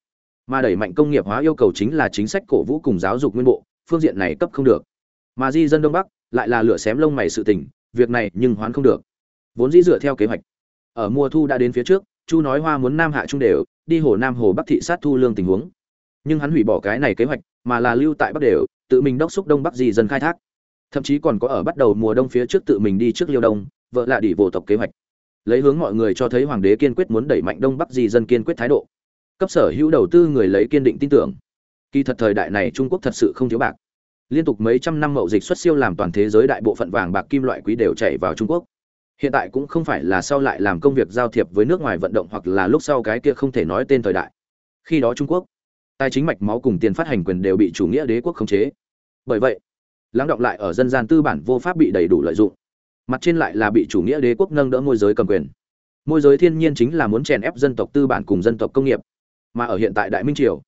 [SPEAKER 1] mà đẩy mạnh công nghiệp hóa yêu cầu chính là chính sách cổ vũ cùng giáo dục nguyên bộ phương diện này cấp không được mà di dân đông bắc lại là lửa xém lông mày sự tình, việc này nhưng hoán không được. Vốn dĩ dựa theo kế hoạch. Ở mùa thu đã đến phía trước, chu nói hoa muốn nam hạ trung đều, đi hồ nam hồ bắc thị sát thu lương tình huống. Nhưng hắn hủy bỏ cái này kế hoạch, mà là lưu tại bắc đều, tự mình đốc xúc đông bắc gì dân khai thác. Thậm chí còn có ở bắt đầu mùa đông phía trước tự mình đi trước liêu đông, vợ lạ đỉ vô tộc kế hoạch. Lấy hướng mọi người cho thấy hoàng đế kiên quyết muốn đẩy mạnh đông bắc gì dân kiên quyết thái độ. Cấp sở hữu đầu tư người lấy kiên định tin tưởng. Kỳ thật thời đại này trung quốc thật sự không thiếu bạc liên tục mấy trăm năm mậu dịch xuất siêu làm toàn thế giới đại bộ phận vàng bạc kim loại quý đều chảy vào trung quốc. Hiện tại cũng không phải là sau lại làm công việc giao thiệp với nước ngoài vận động hoặc là lúc sau cái kia không thể nói tên thời đại. Khi đó trung quốc, tài chính mạch máu cùng tiền phát hành quyền đều bị chủ nghĩa đế quốc khống chế. Bởi vậy, lắng động lại ở dân gian tư bản vô pháp bị đầy đủ lợi dụng. Mặt trên lại là bị chủ nghĩa đế quốc nâng đỡ môi giới cầm quyền. Môi giới thiên nhiên chính là muốn chèn ép dân tộc tư bản cùng dân tộc công nghiệp. Mà ở hiện tại đại minh triều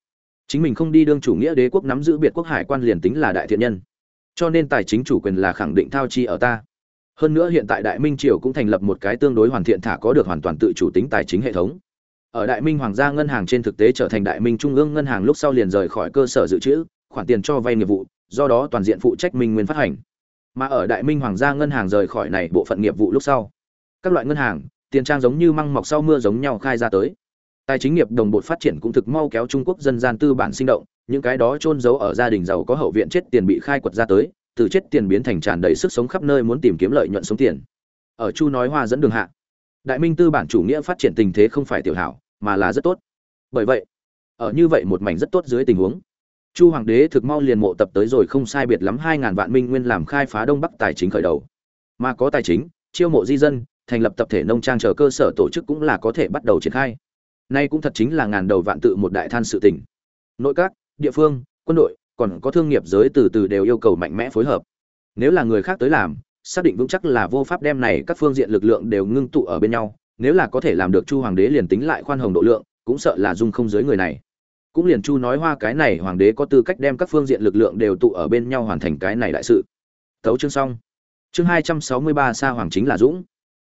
[SPEAKER 1] chính mình không đi đương chủ nghĩa đế quốc nắm giữ biệt quốc hải quan liền tính là đại thiện nhân. Cho nên tài chính chủ quyền là khẳng định thao chi ở ta. Hơn nữa hiện tại đại minh triều cũng thành lập một cái tương đối hoàn thiện thả có được hoàn toàn tự chủ tính tài chính hệ thống. Ở đại minh hoàng gia ngân hàng trên thực tế trở thành đại minh trung ương ngân hàng lúc sau liền rời khỏi cơ sở dự trữ, khoản tiền cho vay nghiệp vụ, do đó toàn diện phụ trách minh nguyên phát hành. Mà ở đại minh hoàng gia ngân hàng rời khỏi này bộ phận nghiệp vụ lúc sau, các loại ngân hàng, tiền trang giống như măng mọc sau mưa giống nhau khai ra tới tài chính nghiệp đồng bộ phát triển cũng thực mau kéo trung quốc dân gian tư bản sinh động, những cái đó trôn giấu ở gia đình giàu có hậu viện chết tiền bị khai quật ra tới, từ chết tiền biến thành tràn đầy sức sống khắp nơi muốn tìm kiếm lợi nhuận sống tiền. Ở chu nói hoa dẫn đường hạ, đại minh tư bản chủ nghĩa phát triển tình thế không phải tiểu hảo, mà là rất tốt. Bởi vậy, ở như vậy một mảnh rất tốt dưới tình huống, chu hoàng đế thực mau liền mộ tập tới rồi không sai biệt lắm hai ngàn vạn minh nguyên làm khai phá đông bắc tài chính khởi đầu. Mà có tài chính, chiêu mộ di dân, thành lập tập thể nông trang chờ cơ sở tổ chức cũng là có thể bắt đầu triển khai nay cũng thật chính là ngàn đầu vạn tự một đại than sự tình. Nội các, địa phương, quân đội, còn có thương nghiệp giới từ từ đều yêu cầu mạnh mẽ phối hợp. Nếu là người khác tới làm, xác định vững chắc là vô pháp đem này các phương diện lực lượng đều ngưng tụ ở bên nhau, nếu là có thể làm được chu hoàng đế liền tính lại khoan hồng độ lượng, cũng sợ là dung không dưới người này. Cũng liền chu nói hoa cái này, hoàng đế có tư cách đem các phương diện lực lượng đều tụ ở bên nhau hoàn thành cái này đại sự. Tấu chương xong. Chương hai trăm sáu mươi ba sa hoàng chính là dũng.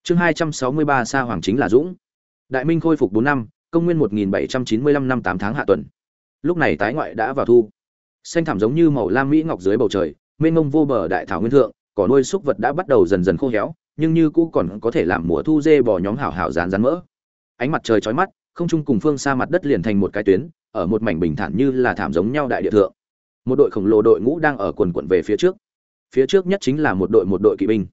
[SPEAKER 1] Chương hai trăm sáu mươi ba sa hoàng chính là dũng. Đại minh khôi phục bốn năm công nguyên một nghìn bảy trăm chín mươi lăm năm tám tháng hạ tuần. Lúc này tái ngoại đã vào thu. Xanh thảm giống như màu lam mỹ ngọc dưới bầu trời, mênh mông vô bờ đại thảo nguyên thượng, cỏ nuôi súc vật đã bắt đầu dần dần khô héo, nhưng như cũ còn có thể làm mùa thu dê bò nhóm hảo hảo rán rán mỡ. Ánh mặt trời chói mắt, không trung cùng phương xa mặt đất liền thành một cái tuyến, ở một mảnh bình thản như là thảm giống nhau đại địa thượng. Một đội khổng lồ đội ngũ đang ở quần quần về phía trước. Phía trước nhất chính là một đội một đội kỵ binh.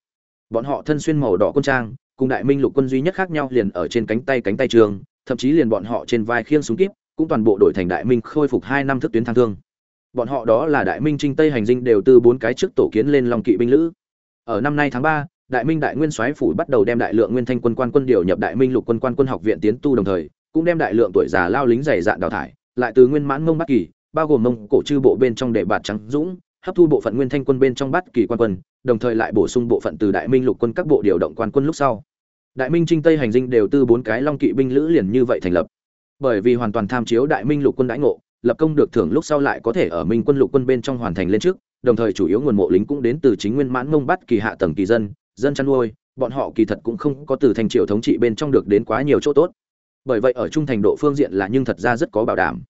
[SPEAKER 1] Bọn họ thân xuyên màu đỏ quân trang, cùng đại minh lục quân duy nhất khác nhau liền ở trên cánh tay cánh tay trường thậm chí liền bọn họ trên vai khiêng súng kíp, cũng toàn bộ đội thành đại minh khôi phục hai năm thức tuyến thang thương. Bọn họ đó là đại minh trinh tây hành dinh đều từ bốn cái trước tổ kiến lên long kỵ binh lữ. Ở năm nay tháng ba, đại minh đại nguyên soái phủ bắt đầu đem đại lượng nguyên thanh quân quan quân điều nhập đại minh lục quân quan quân học viện tiến tu đồng thời, cũng đem đại lượng tuổi già lao lính dày dạn đào thải, lại từ nguyên mãn mông bắc kỳ, bao gồm mông cổ chư bộ bên trong đệ bạt trắng dũng, hấp thu bộ phận nguyên thanh quân bên trong bát kỳ quan quân, đồng thời lại bổ sung bộ phận từ đại minh lục quân các bộ điều động quan quân lúc sau đại minh trinh tây hành dinh đều tư bốn cái long kỵ binh lữ liền như vậy thành lập. Bởi vì hoàn toàn tham chiếu đại minh lục quân đãi ngộ, lập công được thưởng lúc sau lại có thể ở minh quân lục quân bên trong hoàn thành lên trước, đồng thời chủ yếu nguồn mộ lính cũng đến từ chính nguyên mãn mông bắt kỳ hạ tầng kỳ dân dân chăn nuôi, bọn họ kỳ thật cũng không có từ thành triều thống trị bên trong được đến quá nhiều chỗ tốt. Bởi vậy ở trung thành độ phương diện là nhưng thật ra rất có bảo đảm.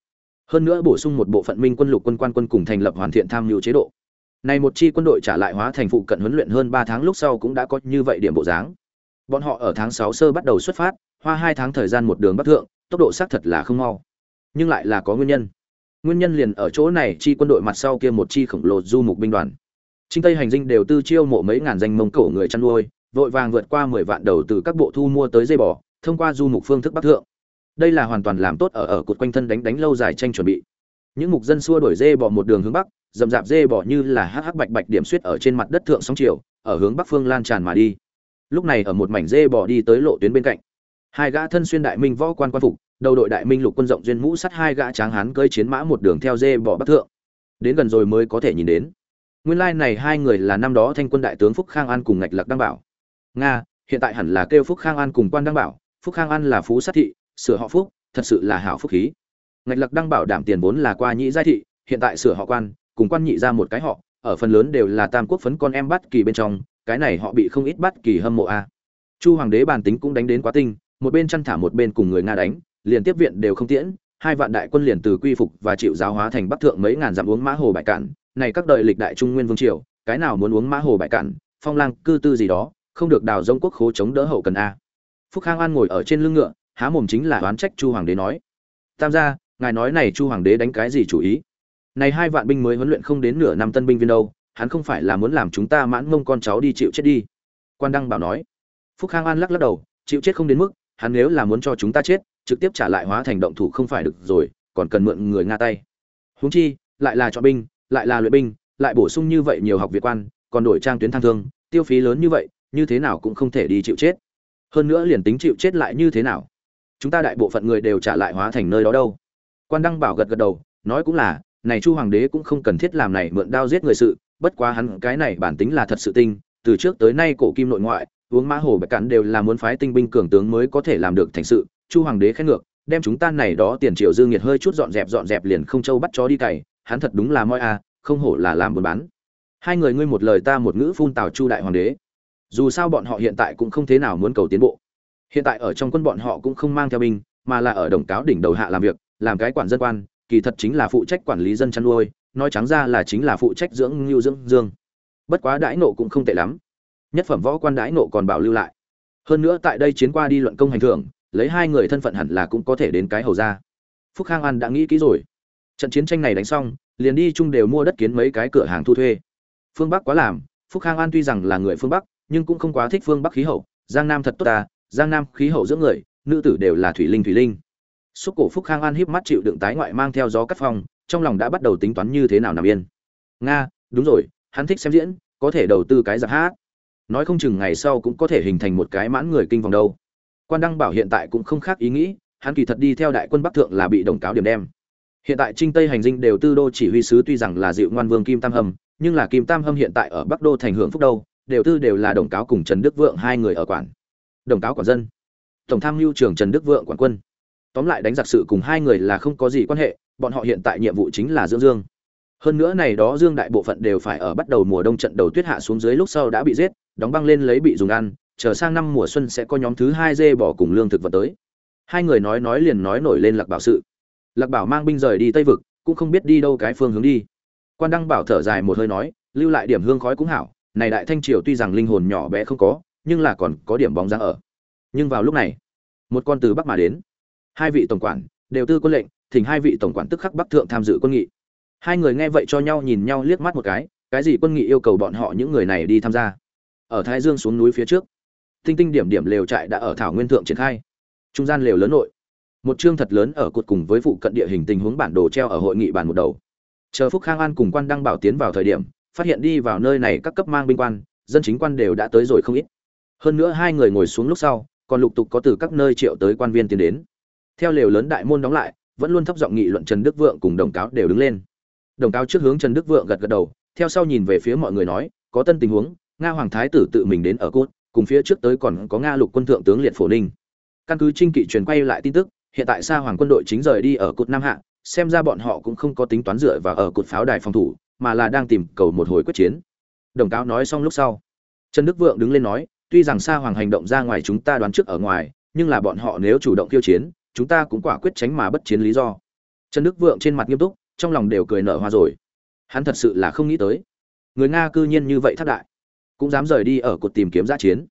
[SPEAKER 1] Hơn nữa bổ sung một bộ phận minh quân lục quân quan quân cùng thành lập hoàn thiện tham mưu chế độ. Này một chi quân đội trả lại hóa thành phụ cận huấn luyện hơn ba tháng lúc sau cũng đã có như vậy điểm bộ dáng bọn họ ở tháng sáu sơ bắt đầu xuất phát, hoa hai tháng thời gian một đường bắc thượng, tốc độ xác thật là không mau. Nhưng lại là có nguyên nhân. Nguyên nhân liền ở chỗ này, chi quân đội mặt sau kia một chi khổng lồ du mục binh đoàn. Trinh tây hành dinh đều tư chiêu mộ mấy ngàn danh mông cổ người chăn nuôi, vội vàng vượt qua mười vạn đầu từ các bộ thu mua tới dây bò, thông qua du mục phương thức bắc thượng. Đây là hoàn toàn làm tốt ở ở cột quanh thân đánh đánh lâu dài tranh chuẩn bị. Những mục dân xua đuổi dê bò một đường hướng bắc, dầm dạp dê bò như là hắc hắc bạch bạch điểm xuyết ở trên mặt đất thượng sóng chiều, ở hướng bắc phương lan tràn mà đi lúc này ở một mảnh dê bò đi tới lộ tuyến bên cạnh. Hai gã thân xuyên đại minh võ quan quan phục, đầu đội đại minh lục quân rộng duyên mũ sắt hai gã tráng hán cơi chiến mã một đường theo dê bò bắc thượng. Đến gần rồi mới có thể nhìn đến. Nguyên lai like này hai người là năm đó thanh quân đại tướng phúc khang an cùng ngạch lạc đăng bảo. Nga, hiện tại hẳn là kêu phúc khang an cùng quan đăng bảo, phúc khang an là phú sát thị, sửa họ phúc, thật sự là hảo phúc khí. Ngạch lạc đăng bảo đảm tiền vốn là qua nhĩ giai thị, hiện tại sửa họ quan, cùng quan nhị ra một cái họ, ở phần lớn đều là tam quốc phấn con em bắt kỳ bên trong cái này họ bị không ít bắt kỳ hâm mộ a. Chu hoàng đế bản tính cũng đánh đến quá tinh, một bên chăn thả một bên cùng người nga đánh, liền tiếp viện đều không tiễn, hai vạn đại quân liền từ quy phục và chịu giáo hóa thành bắc thượng mấy ngàn dặm uống mã hồ bại cạn. Này các đời lịch đại trung nguyên vương triều, cái nào muốn uống mã hồ bại cạn, phong lang, cư tư gì đó, không được đào dông quốc khố chống đỡ hậu cần a. Phúc khang an ngồi ở trên lưng ngựa, há mồm chính là oán trách chu hoàng đế nói. Tam gia, ngài nói này chu hoàng đế đánh cái gì chủ ý? Này hai vạn binh mới huấn luyện không đến nửa năm tân binh viên đâu hắn không phải là muốn làm chúng ta mãn mông con cháu đi chịu chết đi. Quan đăng bảo nói. Phúc khang an lắc lắc đầu, chịu chết không đến mức, hắn nếu là muốn cho chúng ta chết, trực tiếp trả lại hóa thành động thủ không phải được rồi, còn cần mượn người nga tay. Huống chi, lại là cho binh, lại là luyện binh, lại bổ sung như vậy nhiều học việt quan, còn đổi trang tuyến thang thương, tiêu phí lớn như vậy, như thế nào cũng không thể đi chịu chết. Hơn nữa liền tính chịu chết lại như thế nào? Chúng ta đại bộ phận người đều trả lại hóa thành nơi đó đâu. Quan đăng bảo gật gật đầu, nói cũng là, này chu hoàng đế cũng không cần thiết làm này mượn đao giết người sự bất quá hắn, cái này bản tính là thật sự tinh, từ trước tới nay cổ kim nội ngoại, uống mã hồ bạch cạn đều là muốn phái tinh binh cường tướng mới có thể làm được thành sự. Chu hoàng đế khen ngược, đem chúng ta này đó tiền triệu dư nghiệt hơi chút dọn dẹp dọn dẹp liền không châu bắt chó đi cày, hắn thật đúng là moi a, không hổ là làm buôn bán. Hai người ngươi một lời ta một ngữ phun tào chu đại hoàng đế. Dù sao bọn họ hiện tại cũng không thế nào muốn cầu tiến bộ. Hiện tại ở trong quân bọn họ cũng không mang theo binh, mà là ở đồng cáo đỉnh đầu hạ làm việc, làm cái quản dân quan, kỳ thật chính là phụ trách quản lý dân chăn nuôi nói trắng ra là chính là phụ trách dưỡng Nưu dưỡng dương. Bất quá đãi nộ cũng không tệ lắm. Nhất phẩm võ quan đãi nộ còn bảo lưu lại. Hơn nữa tại đây chiến qua đi luận công hành thưởng, lấy hai người thân phận hẳn là cũng có thể đến cái hầu ra. Phúc khang an đã nghĩ kỹ rồi. Trận chiến tranh này đánh xong, liền đi chung đều mua đất kiến mấy cái cửa hàng thu thuê. Phương bắc quá làm, phúc khang an tuy rằng là người phương bắc, nhưng cũng không quá thích phương bắc khí hậu. Giang nam thật tốt ta, giang nam khí hậu giữa người, nữ tử đều là thủy linh thủy linh. Xúc cổ phúc khang an híp mắt chịu đựng tái ngoại mang theo gió cắt phong trong lòng đã bắt đầu tính toán như thế nào nằm yên. Nga, đúng rồi, hắn thích xem diễn, có thể đầu tư cái giặc hát. Nói không chừng ngày sau cũng có thể hình thành một cái mãn người kinh vòng đâu. Quan đăng bảo hiện tại cũng không khác ý nghĩ, hắn kỳ thật đi theo đại quân bắc thượng là bị đồng cáo điểm đem. Hiện tại trinh tây hành dinh đều tư đô chỉ huy sứ tuy rằng là dịu ngoan vương kim tam hầm nhưng là kim tam hâm hiện tại ở bắc đô thành hưởng phúc đâu, đều tư đều là đồng cáo cùng trần đức vượng hai người ở quản. Đồng cáo quản dân. Tổng tham mưu trưởng trần đức vượng quản quân. Tóm lại đánh giặc sự cùng hai người là không có gì quan hệ bọn họ hiện tại nhiệm vụ chính là dưỡng dương. Hơn nữa này đó dương đại bộ phận đều phải ở bắt đầu mùa đông trận đầu tuyết hạ xuống dưới lúc sau đã bị giết, đóng băng lên lấy bị dùng ăn, chờ sang năm mùa xuân sẽ có nhóm thứ hai dê bỏ cùng lương thực vật tới. Hai người nói nói liền nói nổi lên lạc bảo sự. Lạc bảo mang binh rời đi tây vực, cũng không biết đi đâu cái phương hướng đi. Quan đăng bảo thở dài một hơi nói, lưu lại điểm hương khói cũng hảo, này đại thanh triều tuy rằng linh hồn nhỏ bé không có, nhưng là còn có điểm bóng dáng ở. Nhưng vào lúc này, một con từ bắc mà đến. Hai vị tổng quản đều tư quân lệnh thỉnh hai vị tổng quản tức khắc bắc thượng tham dự quân nghị. Hai người nghe vậy cho nhau nhìn nhau liếc mắt một cái cái gì quân nghị yêu cầu bọn họ những người này đi tham gia? Ở thái dương xuống núi phía trước, tinh tinh điểm điểm lều trại đã ở thảo nguyên thượng triển khai. Trung gian lều lớn nội, một chương thật lớn ở cột cùng với phụ cận địa hình tình huống bản đồ treo ở hội nghị bản một đầu. Chờ phúc khang an cùng quan đăng bảo tiến vào thời điểm, phát hiện đi vào nơi này các cấp mang binh quan, dân chính quan đều đã tới rồi không ít. Hơn nữa hai người ngồi xuống lúc sau, còn lục tục có từ các nơi triệu tới quan viên tiến đến. Theo lều lớn đại môn đóng lại vẫn luôn thấp giọng nghị luận trần đức vượng cùng đồng cáo đều đứng lên. Đồng cáo trước hướng trần đức vượng gật gật đầu, theo sau nhìn về phía mọi người nói, có tân tình huống, nga hoàng thái tử tự mình đến ở cốt, cùng phía trước tới còn có nga lục quân thượng tướng liệt phổ ninh. Căn cứ trinh kỵ truyền quay lại tin tức, hiện tại xa hoàng quân đội chính rời đi ở cột nam hạ, xem ra bọn họ cũng không có tính toán dựa vào ở cột pháo đài phòng thủ, mà là đang tìm cầu một hồi quyết chiến. Đồng cáo nói xong lúc sau, trần đức vượng đứng lên nói, tuy rằng sa hoàng hành động ra ngoài chúng ta đoán trước ở ngoài, nhưng là bọn họ nếu chủ động khiêu chiến chúng ta cũng quả quyết tránh mà bất chiến lý do. Trần đức vượng trên mặt nghiêm túc, trong lòng đều cười nở hoa rồi. Hắn thật sự là không nghĩ tới. Người nga cư nhiên như vậy thất đại, cũng dám rời đi ở cột tìm kiếm giã chiến.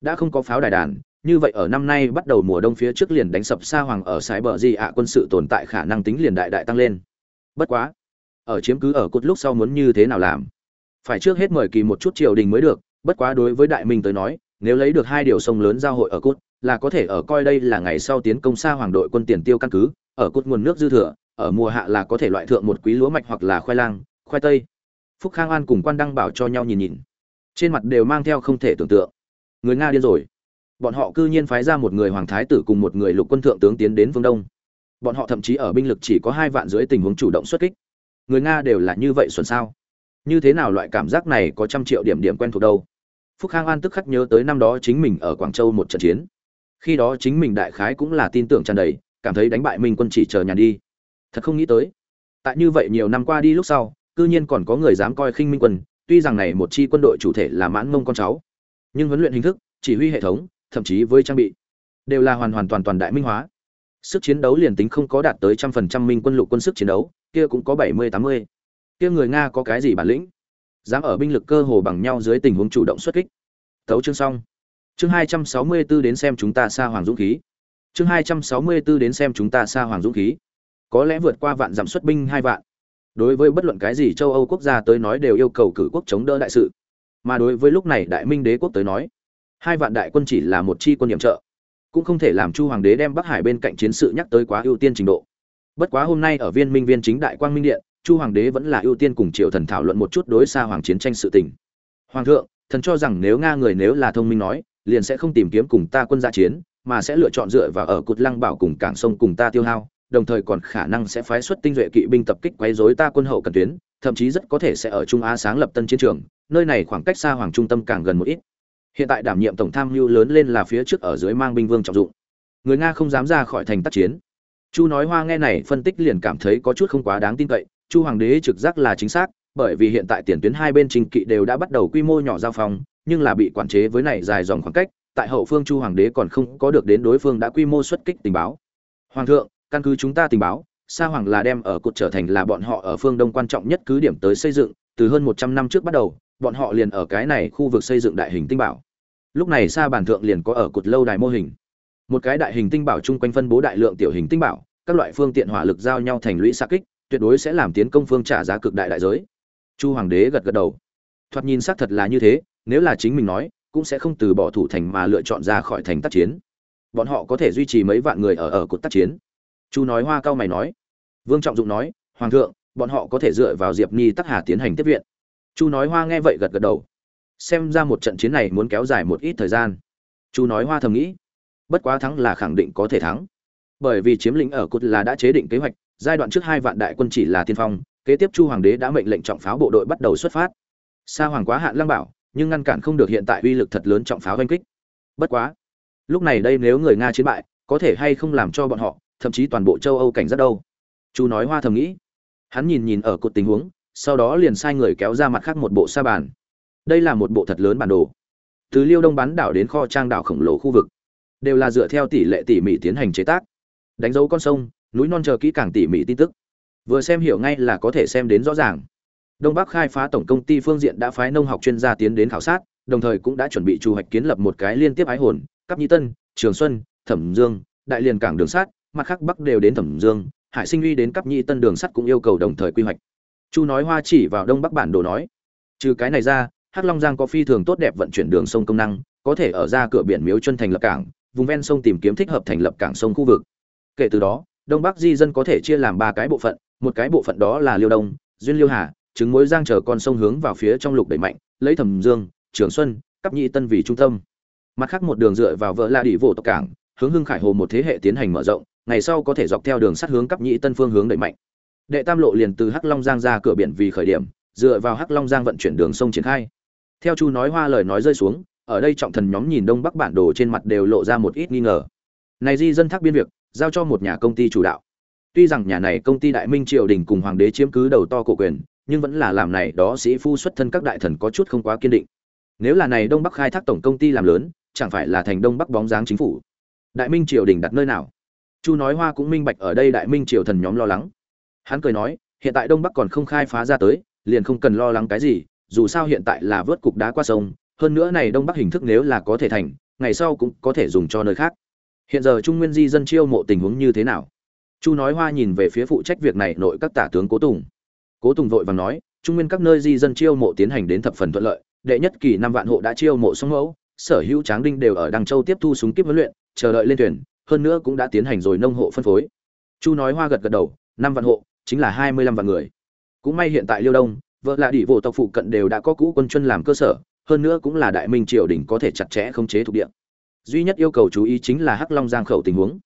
[SPEAKER 1] Đã không có pháo đài đàn, như vậy ở năm nay bắt đầu mùa đông phía trước liền đánh sập sa hoàng ở sái bờ di ạ quân sự tồn tại khả năng tính liền đại đại tăng lên. Bất quá, ở chiếm cứ ở cột lúc sau muốn như thế nào làm? Phải trước hết mời kỳ một chút triều đình mới được, bất quá đối với đại minh tới nói, nếu lấy được hai điều sông lớn giao hội ở cốt là có thể ở coi đây là ngày sau tiến công xa hoàng đội quân tiền tiêu căn cứ, ở cốt nguồn nước dư thừa, ở mùa hạ là có thể loại thượng một quý lúa mạch hoặc là khoai lang, khoai tây. Phúc khang an cùng quan đăng bảo cho nhau nhìn nhìn. Trên mặt đều mang theo không thể tưởng tượng. Người nga điên rồi. Bọn họ cư nhiên phái ra một người hoàng thái tử cùng một người lục quân thượng tướng tiến đến phương đông. Bọn họ thậm chí ở binh lực chỉ có hai vạn dưới tình huống chủ động xuất kích. Người nga đều là như vậy xuẩn sao? Như thế nào loại cảm giác này có trăm triệu điểm điểm quen thuộc đâu? Phúc khang an tức khắc nhớ tới năm đó chính mình ở quảng châu một trận chiến khi đó chính mình đại khái cũng là tin tưởng tràn đầy, cảm thấy đánh bại minh quân chỉ chờ nhàn đi. Thật không nghĩ tới, tại như vậy nhiều năm qua đi lúc sau, cư nhiên còn có người dám coi khinh minh quân, tuy rằng này một chi quân đội chủ thể là mãn mông con cháu, nhưng huấn luyện hình thức, chỉ huy hệ thống, thậm chí với trang bị, đều là hoàn hoàn toàn toàn đại minh hóa. Sức chiến đấu liền tính không có đạt tới trăm phần trăm minh quân lục quân sức chiến đấu, kia cũng có bảy mươi, tám mươi. Kia người nga có cái gì bản lĩnh? Dám ở binh lực cơ hồ bằng nhau dưới tình huống chủ động xuất kích. Tấu chương xong chương hai trăm sáu mươi 264 đến xem chúng ta xa hoàng dũng khí. Chương hai trăm sáu mươi 264 đến xem chúng ta xa hoàng dũng khí. Có lẽ vượt qua vạn giảm xuất binh hai vạn. Đối với bất luận cái gì châu âu quốc gia tới nói đều yêu cầu cử quốc chống đỡ đại sự. Mà đối với lúc này đại minh đế quốc tới nói, hai vạn đại quân chỉ là một chi quân nhiệm trợ. Cũng không thể làm chu hoàng đế đem bắc hải bên cạnh chiến sự nhắc tới quá ưu tiên trình độ. Bất quá hôm nay ở viên minh viên chính đại quang minh điện, chu hoàng đế vẫn là ưu tiên cùng triều thần thảo luận một chút đối xa hoàng chiến tranh sự tình. Hoàng thượng, thần cho rằng nếu nga người nếu là thông minh nói liền sẽ không tìm kiếm cùng ta quân gia chiến, mà sẽ lựa chọn dựa vào ở cột lăng bảo cùng cảng sông cùng ta tiêu hao, đồng thời còn khả năng sẽ phái xuất tinh duệ kỵ binh tập kích quấy rối ta quân hậu cần tuyến, thậm chí rất có thể sẽ ở trung á sáng lập tân chiến trường, nơi này khoảng cách xa hoàng trung tâm càng gần một ít hiện tại đảm nhiệm tổng tham mưu lớn lên là phía trước ở dưới mang binh vương trọng dụng người nga không dám ra khỏi thành tác chiến chu nói hoa nghe này phân tích liền cảm thấy có chút không quá đáng tin cậy, chu hoàng đế trực giác là chính xác, bởi vì hiện tại tiền tuyến hai bên trình kỵ đều đã bắt đầu quy mô nhỏ giao phòng nhưng là bị quản chế với này dài dòng khoảng cách, tại hậu phương chu hoàng đế còn không có được đến đối phương đã quy mô xuất kích tình báo. Hoàng thượng, căn cứ chúng ta tình báo, sa hoàng là đem ở cột trở thành là bọn họ ở phương đông quan trọng nhất cứ điểm tới xây dựng, từ hơn một trăm năm trước bắt đầu, bọn họ liền ở cái này khu vực xây dựng đại hình tinh bảo. Lúc này sa bản thượng liền có ở cột lâu đài mô hình. Một cái đại hình tinh bảo chung quanh phân bố đại lượng tiểu hình tinh bảo, các loại phương tiện hỏa lực giao nhau thành lũy xa kích, tuyệt đối sẽ làm tiến công phương trả giá cực đại đại giới. Chu hoàng đế gật gật đầu. Thoạt nhìn xác thật là như thế nếu là chính mình nói, cũng sẽ không từ bỏ thủ thành mà lựa chọn ra khỏi thành tác chiến. Bọn họ có thể duy trì mấy vạn người ở ở cột tác chiến. Chu nói hoa cao mày nói. Vương trọng dụng nói, hoàng thượng, bọn họ có thể dựa vào diệp ni tắc hà tiến hành tiếp viện. Chu nói hoa nghe vậy gật gật đầu. Xem ra một trận chiến này muốn kéo dài một ít thời gian. Chu nói hoa thầm nghĩ, bất quá thắng là khẳng định có thể thắng. Bởi vì chiếm lĩnh ở cột là đã chế định kế hoạch, giai đoạn trước hai vạn đại quân chỉ là tiên phong, kế tiếp chu hoàng đế đã mệnh lệnh trọng pháo bộ đội bắt đầu xuất phát. Sa hoàng quá hạn lăng bảo nhưng ngăn cản không được hiện tại uy lực thật lớn trọng pháo oanh kích. Bất quá, lúc này đây nếu người nga chiến bại, có thể hay không làm cho bọn họ, thậm chí toàn bộ châu âu cảnh giác đâu? Chú nói hoa thầm nghĩ. Hắn nhìn nhìn ở cột tình huống, sau đó liền sai người kéo ra mặt khác một bộ sa bàn. Đây là một bộ thật lớn bản đồ. Từ liêu đông bán đảo đến kho trang đảo khổng lồ khu vực, đều là dựa theo tỷ lệ tỉ mỉ tiến hành chế tác. Đánh dấu con sông, núi non chờ kỹ càng tỉ mỉ tin tức. Vừa xem hiểu ngay là có thể xem đến rõ ràng đông bắc khai phá tổng công ty phương diện đã phái nông học chuyên gia tiến đến khảo sát, đồng thời cũng đã chuẩn bị chủ hoạch kiến lập một cái liên tiếp ái hồn cấp Nhi tân, trường xuân, thẩm dương, đại liền cảng đường sắt, mặt khác bắc đều đến thẩm dương, hải sinh uy đến cấp Nhi tân đường sắt cũng yêu cầu đồng thời quy hoạch. Chu nói hoa chỉ vào đông bắc bản đồ nói, trừ cái này ra, hắc long giang có phi thường tốt đẹp vận chuyển đường sông công năng, có thể ở ra cửa biển miếu chân thành lập cảng, vùng ven sông tìm kiếm thích hợp thành lập cảng sông khu vực. Kể từ đó, đông bắc di dân có thể chia làm ba cái bộ phận, một cái bộ phận đó là liêu đông, duyên liêu hà trứng mối giang chờ con sông hướng vào phía trong lục đẩy mạnh, lấy thẩm dương, trường xuân, cấp nhị tân vì trung tâm. Mặt khác một đường dựa vào vợ la đi vỗ tộc cảng, hướng hưng khải hồ một thế hệ tiến hành mở rộng, ngày sau có thể dọc theo đường sắt hướng cấp nhị tân phương hướng đẩy mạnh. Đệ tam lộ liền từ hắc long giang ra cửa biển vì khởi điểm, dựa vào hắc long giang vận chuyển đường sông triển khai. Theo chu nói hoa lời nói rơi xuống, ở đây trọng thần nhóm nhìn đông bắc bản đồ trên mặt đều lộ ra một ít nghi ngờ. Này di dân thác biên việc, giao cho một nhà công ty chủ đạo. Tuy rằng nhà này công ty đại minh triều đình cùng hoàng đế chiếm cứ đầu to cổ quyền nhưng vẫn là làm này đó sĩ phu xuất thân các đại thần có chút không quá kiên định. Nếu là này đông bắc khai thác tổng công ty làm lớn, chẳng phải là thành đông bắc bóng dáng chính phủ. Đại minh triều đình đặt nơi nào? Chu nói hoa cũng minh bạch ở đây đại minh triều thần nhóm lo lắng. Hắn cười nói, hiện tại đông bắc còn không khai phá ra tới, liền không cần lo lắng cái gì, dù sao hiện tại là vớt cục đá qua sông, hơn nữa này đông bắc hình thức nếu là có thể thành, ngày sau cũng có thể dùng cho nơi khác. Hiện giờ trung nguyên di dân chiêu mộ tình huống như thế nào? Chu nói hoa nhìn về phía phụ trách việc này nội các tả tướng cố tùng cố tùng vội vàng nói, trung nguyên các nơi di dân chiêu mộ tiến hành đến thập phần thuận lợi, đệ nhất kỳ năm vạn hộ đã chiêu mộ song mẫu, sở hữu tráng đinh đều ở đăng châu tiếp thu súng kíp huấn luyện, chờ đợi lên tuyển. hơn nữa cũng đã tiến hành rồi nông hộ phân phối. Chu nói hoa gật gật đầu, năm vạn hộ, chính là hai mươi lăm vạn người. Cũng may hiện tại liêu đông, vợ là đỉ vụ tộc phụ cận đều đã có cũ quân chân làm cơ sở, hơn nữa cũng là đại minh triều đình có thể chặt chẽ khống chế thuộc địa. Duy nhất yêu cầu chú ý chính là hắc long giang khẩu tình huống.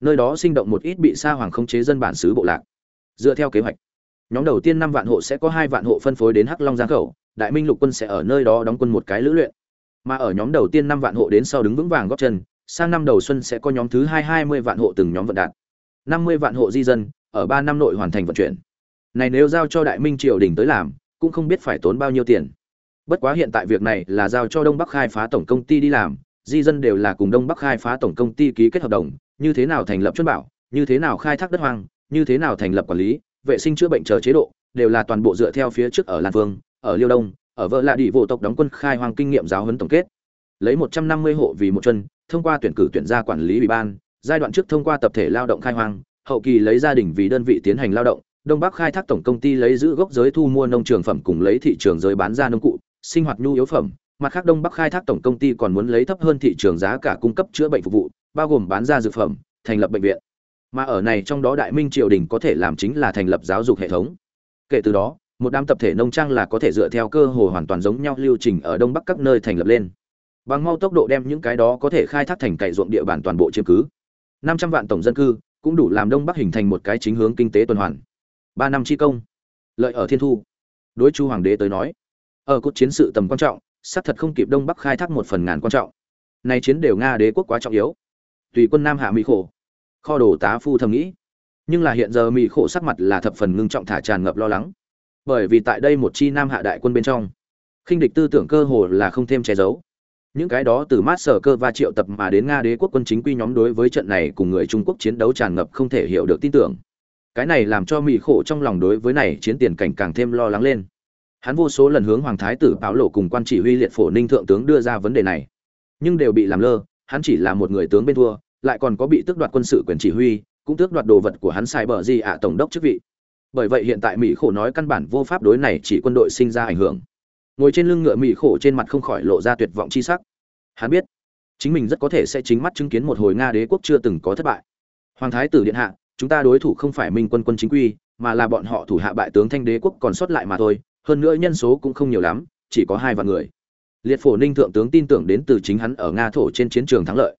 [SPEAKER 1] Nơi đó sinh động một ít bị sa hoàng khống chế dân bản xứ bộ lạc. Dựa theo kế hoạch nhóm đầu tiên năm vạn hộ sẽ có hai vạn hộ phân phối đến hắc long giang khẩu, đại minh lục quân sẽ ở nơi đó đóng quân một cái lữ luyện. Mà ở nhóm đầu tiên năm vạn hộ đến sau đứng vững vàng góp chân, sang năm đầu xuân sẽ có nhóm thứ hai hai mươi vạn hộ từng nhóm vận đạt. năm mươi vạn hộ di dân, ở ba năm nội hoàn thành vận chuyển. Này nếu giao cho đại minh triều đình tới làm, cũng không biết phải tốn bao nhiêu tiền. Bất quá hiện tại việc này là giao cho đông bắc khai phá tổng công ty đi làm, di dân đều là cùng đông bắc khai phá tổng công ty ký kết hợp đồng, như thế nào thành lập chuân bảo, như thế nào khai thác đất hoang, như thế nào thành lập quản lý vệ sinh chữa bệnh chờ chế độ, đều là toàn bộ dựa theo phía trước ở lan vương ở liêu đông, ở vợ lạ đi vô tộc đóng quân khai hoang kinh nghiệm giáo huấn tổng kết. Lấy một trăm năm mươi hộ vì một chân, thông qua tuyển cử tuyển ra quản lý ủy ban, giai đoạn trước thông qua tập thể lao động khai hoang, hậu kỳ lấy gia đình vì đơn vị tiến hành lao động, đông bắc khai thác tổng công ty lấy giữ gốc giới thu mua nông trường phẩm cùng lấy thị trường giới bán ra nông cụ, sinh hoạt nhu yếu phẩm. Mặt khác đông bắc khai thác tổng công ty còn muốn lấy thấp hơn thị trường giá cả cung cấp chữa bệnh phục vụ, bao gồm bán ra dược phẩm, thành lập bệnh viện mà ở này trong đó đại minh triều đình có thể làm chính là thành lập giáo dục hệ thống. Kể từ đó, một đám tập thể nông trang là có thể dựa theo cơ hồ hoàn toàn giống nhau lưu trình ở đông bắc các nơi thành lập lên. Bằng mau tốc độ đem những cái đó có thể khai thác thành cày ruộng địa bàn toàn bộ chiếm cứ. Năm trăm vạn tổng dân cư cũng đủ làm đông bắc hình thành một cái chính hướng kinh tế tuần hoàn. Ba năm chi công, lợi ở thiên thu. Đối chu hoàng đế tới nói, ở cốt chiến sự tầm quan trọng, xác thật không kịp đông bắc khai thác một phần ngàn quan trọng. Nay chiến đều nga đế quốc quá trọng yếu. Tùy quân nam hạ mỹ khổ kho đồ tá phu thầm nghĩ. Nhưng là hiện giờ mỹ khổ sắc mặt là thập phần ngưng trọng thả tràn ngập lo lắng. Bởi vì tại đây một chi nam hạ đại quân bên trong, khinh địch tư tưởng cơ hồ là không thêm che giấu. Những cái đó từ mát sở cơ và triệu tập mà đến nga đế quốc quân chính quy nhóm đối với trận này cùng người trung quốc chiến đấu tràn ngập không thể hiểu được tin tưởng. Cái này làm cho mỹ khổ trong lòng đối với này chiến tiền cảnh càng thêm lo lắng lên. Hắn vô số lần hướng hoàng thái tử báo lộ cùng quan chỉ huy liệt phổ ninh thượng tướng đưa ra vấn đề này. Nhưng đều bị làm lơ, hắn chỉ là một người tướng bên thua lại còn có bị tước đoạt quân sự quyền chỉ huy, cũng tước đoạt đồ vật của hắn sai bờ gì ạ tổng đốc chức vị. Bởi vậy hiện tại mỹ khổ nói căn bản vô pháp đối này chỉ quân đội sinh ra ảnh hưởng. Ngồi trên lưng ngựa mỹ khổ trên mặt không khỏi lộ ra tuyệt vọng chi sắc. Hắn biết, chính mình rất có thể sẽ chính mắt chứng kiến một hồi nga đế quốc chưa từng có thất bại. Hoàng thái tử điện hạ, chúng ta đối thủ không phải minh quân quân chính quy, mà là bọn họ thủ hạ bại tướng thanh đế quốc còn sót lại mà thôi, hơn nữa nhân số cũng không nhiều lắm, chỉ có hai vạn người. Liệt phổ ninh thượng tướng tin tưởng đến từ chính hắn ở nga thổ trên chiến trường thắng lợi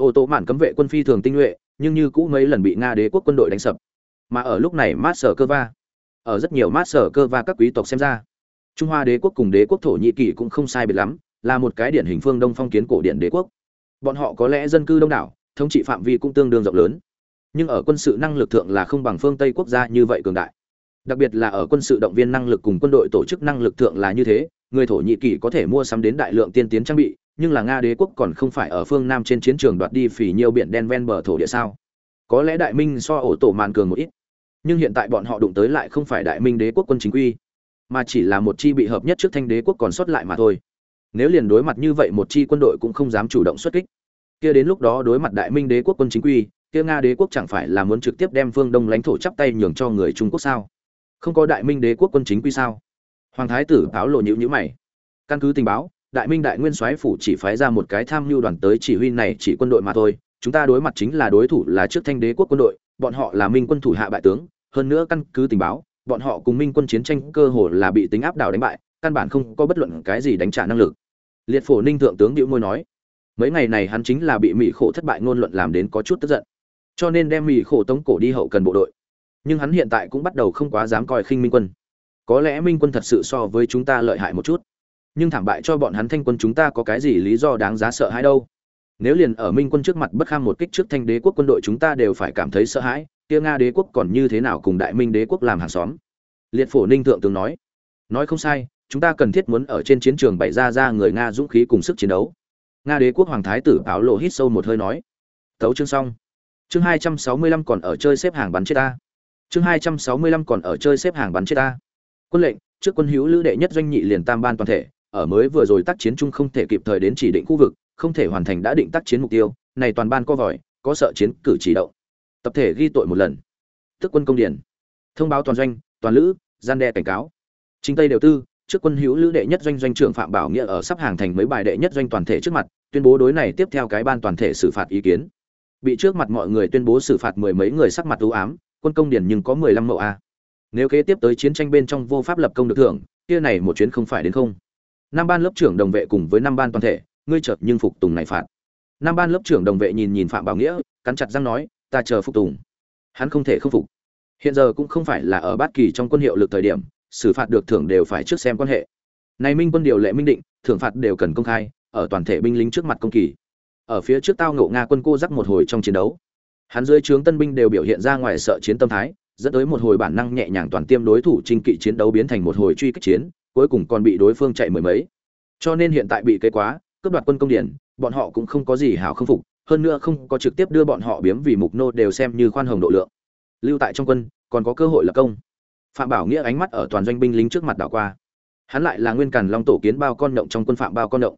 [SPEAKER 1] ô tô mạn cấm vệ quân phi thường tinh nhuệ, nhưng như cũ mấy lần bị nga đế quốc quân đội đánh sập. Mà ở lúc này mát sở cơ va ở rất nhiều mát sở cơ va các quý tộc xem ra, trung hoa đế quốc cùng đế quốc thổ nhĩ kỳ cũng không sai biệt lắm, là một cái điển hình phương đông phong kiến cổ điển đế quốc. Bọn họ có lẽ dân cư đông đảo, thống trị phạm vi cũng tương đương rộng lớn. Nhưng ở quân sự năng lực thượng là không bằng phương tây quốc gia như vậy cường đại. Đặc biệt là ở quân sự động viên năng lực cùng quân đội tổ chức năng lực thượng là như thế, người thổ nhĩ kỳ có thể mua sắm đến đại lượng tiên tiến trang bị nhưng là nga đế quốc còn không phải ở phương nam trên chiến trường đoạt đi phỉ nhiều biển đen ven bờ thổ địa sao? Có lẽ đại minh so ổ tổ màn cường một ít, nhưng hiện tại bọn họ đụng tới lại không phải đại minh đế quốc quân chính quy, mà chỉ là một chi bị hợp nhất trước thanh đế quốc còn sót lại mà thôi. Nếu liền đối mặt như vậy một chi quân đội cũng không dám chủ động xuất kích. Kia đến lúc đó đối mặt đại minh đế quốc quân chính quy, kia nga đế quốc chẳng phải là muốn trực tiếp đem phương đông lãnh thổ chắp tay nhường cho người trung quốc sao? Không có đại minh đế quốc quân chính quy sao? Hoàng thái tử báo lộ nhữ nhữ mày. Căn cứ tình báo đại minh đại nguyên soái phủ chỉ phái ra một cái tham mưu đoàn tới chỉ huy này chỉ quân đội mà thôi, chúng ta đối mặt chính là đối thủ là trước thanh đế quốc quân đội, bọn họ là minh quân thủ hạ bại tướng, hơn nữa căn cứ tình báo, bọn họ cùng minh quân chiến tranh cơ hồ là bị tính áp đảo đánh bại, căn bản không có bất luận cái gì đánh trả năng lực. Liệt phổ ninh thượng tướng điệu môi nói. Mấy ngày này hắn chính là bị mỹ khổ thất bại ngôn luận làm đến có chút tức giận, cho nên đem mỹ khổ tống cổ đi hậu cần bộ đội. Nhưng hắn hiện tại cũng bắt đầu không quá dám coi khinh minh quân. Có lẽ minh quân thật sự so với chúng ta lợi hại một chút nhưng thảm bại cho bọn hắn thanh quân chúng ta có cái gì lý do đáng giá sợ hãi đâu. Nếu liền ở minh quân trước mặt bất kham một kích trước thanh đế quốc quân đội chúng ta đều phải cảm thấy sợ hãi, kia nga đế quốc còn như thế nào cùng đại minh đế quốc làm hàng xóm? Liệt phổ ninh thượng tướng nói. Nói không sai, chúng ta cần thiết muốn ở trên chiến trường bày ra ra người nga dũng khí cùng sức chiến đấu. Nga đế quốc hoàng thái tử áo lộ hít sâu một hơi nói. Tấu chương xong. Chương hai trăm sáu mươi lăm còn ở chơi xếp hàng bắn chết ta. Chương hai trăm sáu mươi lăm còn ở chơi xếp hàng bắn chết ta. Quân lệnh, trước quân hữu lữ đệ nhất doanh nhị liền tam ban toàn thể ở mới vừa rồi tác chiến chung không thể kịp thời đến chỉ định khu vực, không thể hoàn thành đã định tác chiến mục tiêu, này toàn ban co vòi, có sợ chiến cử chỉ động. Tập thể ghi tội một lần. Tức quân công điển thông báo toàn doanh, toàn lữ, gian đe cảnh cáo. Chính tây đều tư, trước quân hữu lữ đệ nhất doanh doanh trưởng phạm bảo nghĩa ở sắp hàng thành mấy bài đệ nhất doanh toàn thể trước mặt, tuyên bố đối này tiếp theo cái ban toàn thể xử phạt ý kiến. Bị trước mặt mọi người tuyên bố xử phạt mười mấy người sắc mặt u ám, quân công điển nhưng có mười lăm mẫu a. Nếu kế tiếp tới chiến tranh bên trong vô pháp lập công được thưởng, kia này một chuyến không phải đến không năm ban lớp trưởng đồng vệ cùng với năm ban toàn thể, ngươi chợt nhưng phục tùng này phạt. Năm ban lớp trưởng đồng vệ nhìn nhìn phạm bảo nghĩa, cắn chặt răng nói, ta chờ phục tùng. Hắn không thể không phục. Hiện giờ cũng không phải là ở bát kỳ trong quân hiệu lực thời điểm, xử phạt được thưởng đều phải trước xem quan hệ. Này minh quân điều lệ minh định, thưởng phạt đều cần công khai, ở toàn thể binh lính trước mặt công kỳ. Ở phía trước tao ngộ nga quân cô rắc một hồi trong chiến đấu. Hắn dưới trướng tân binh đều biểu hiện ra ngoài sợ chiến tâm thái, dẫn tới một hồi bản năng nhẹ nhàng toàn tiêm đối thủ trinh kỵ chiến đấu biến thành một hồi truy kích chiến cuối cùng còn bị đối phương chạy mười mấy. Cho nên hiện tại bị kế quá, cướp đoạt quân công điển bọn họ cũng không có gì hảo không phục, hơn nữa không có trực tiếp đưa bọn họ biếm vì mục nô đều xem như khoan hồng độ lượng. Lưu tại trong quân, còn có cơ hội lập công. Phạm bảo nghĩa ánh mắt ở toàn doanh binh lính trước mặt đảo qua. Hắn lại là nguyên càn long tổ kiến bao con động trong quân phạm bao con động.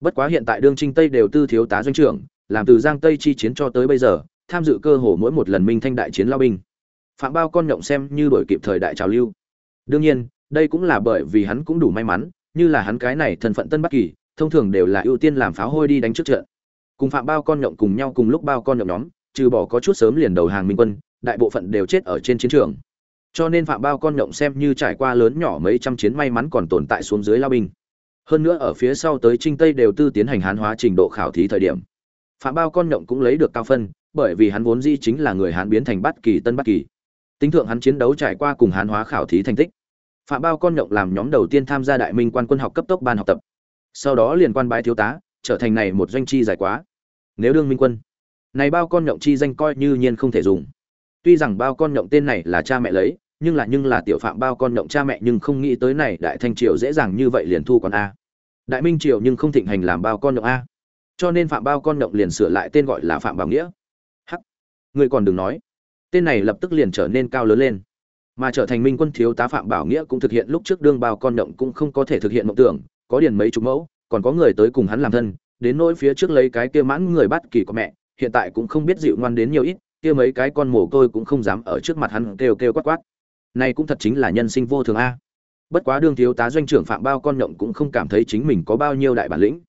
[SPEAKER 1] Bất quá hiện tại đương trinh tây đều tư thiếu tá doanh trưởng, làm từ giang tây chi chiến cho tới bây giờ, tham dự cơ hồ mỗi một lần minh thanh đại chiến lao binh. Phạm bao con động xem như đổi kịp thời đại trào lưu. Đương nhiên đây cũng là bởi vì hắn cũng đủ may mắn, như là hắn cái này thân phận tân bắc kỳ, thông thường đều là ưu tiên làm pháo hôi đi đánh trước trận. Cùng phạm bao con nhộng cùng nhau cùng lúc bao con nhộng nhóm, trừ bỏ có chút sớm liền đầu hàng minh quân, đại bộ phận đều chết ở trên chiến trường. Cho nên phạm bao con nhộng xem như trải qua lớn nhỏ mấy trăm chiến may mắn còn tồn tại xuống dưới lao binh. Hơn nữa ở phía sau tới trinh tây đều tư tiến hành hán hóa trình độ khảo thí thời điểm. Phạm bao con nhộng cũng lấy được cao phân, bởi vì hắn vốn di chính là người hán biến thành bát kỳ, tân bát kỳ. Tính thượng hắn chiến đấu trải qua cùng hán hóa khảo thí thành tích phạm bao con nhộng làm nhóm đầu tiên tham gia đại minh quan quân học cấp tốc ban học tập. Sau đó liền quan bái thiếu tá, trở thành này một doanh chi dài quá. Nếu đương minh quân, này bao con nhộng chi danh coi như nhiên không thể dùng. Tuy rằng bao con nhộng tên này là cha mẹ lấy, nhưng là nhưng là tiểu phạm bao con nhộng cha mẹ nhưng không nghĩ tới này đại thanh triều dễ dàng như vậy liền thu còn a. Đại minh triều nhưng không thịnh hành làm bao con nhộng a. Cho nên phạm bao con nhộng liền sửa lại tên gọi là phạm bảo nghĩa. Hắc, người còn đừng nói. Tên này lập tức liền trở nên cao lớn lên mà trở thành minh quân thiếu tá phạm bảo nghĩa cũng thực hiện lúc trước đương bao con nhộng cũng không có thể thực hiện mộng tưởng, có điền mấy chục mẫu, còn có người tới cùng hắn làm thân, đến nỗi phía trước lấy cái kia mãn người bắt kỳ của mẹ, hiện tại cũng không biết dịu ngoan đến nhiều ít, kia mấy cái con mồ côi cũng không dám ở trước mặt hắn kêu kêu quát quát. Này cũng thật chính là nhân sinh vô thường a. Bất quá đương thiếu tá doanh trưởng phạm bao con nhộng cũng không cảm thấy chính mình có bao nhiêu đại bản lĩnh.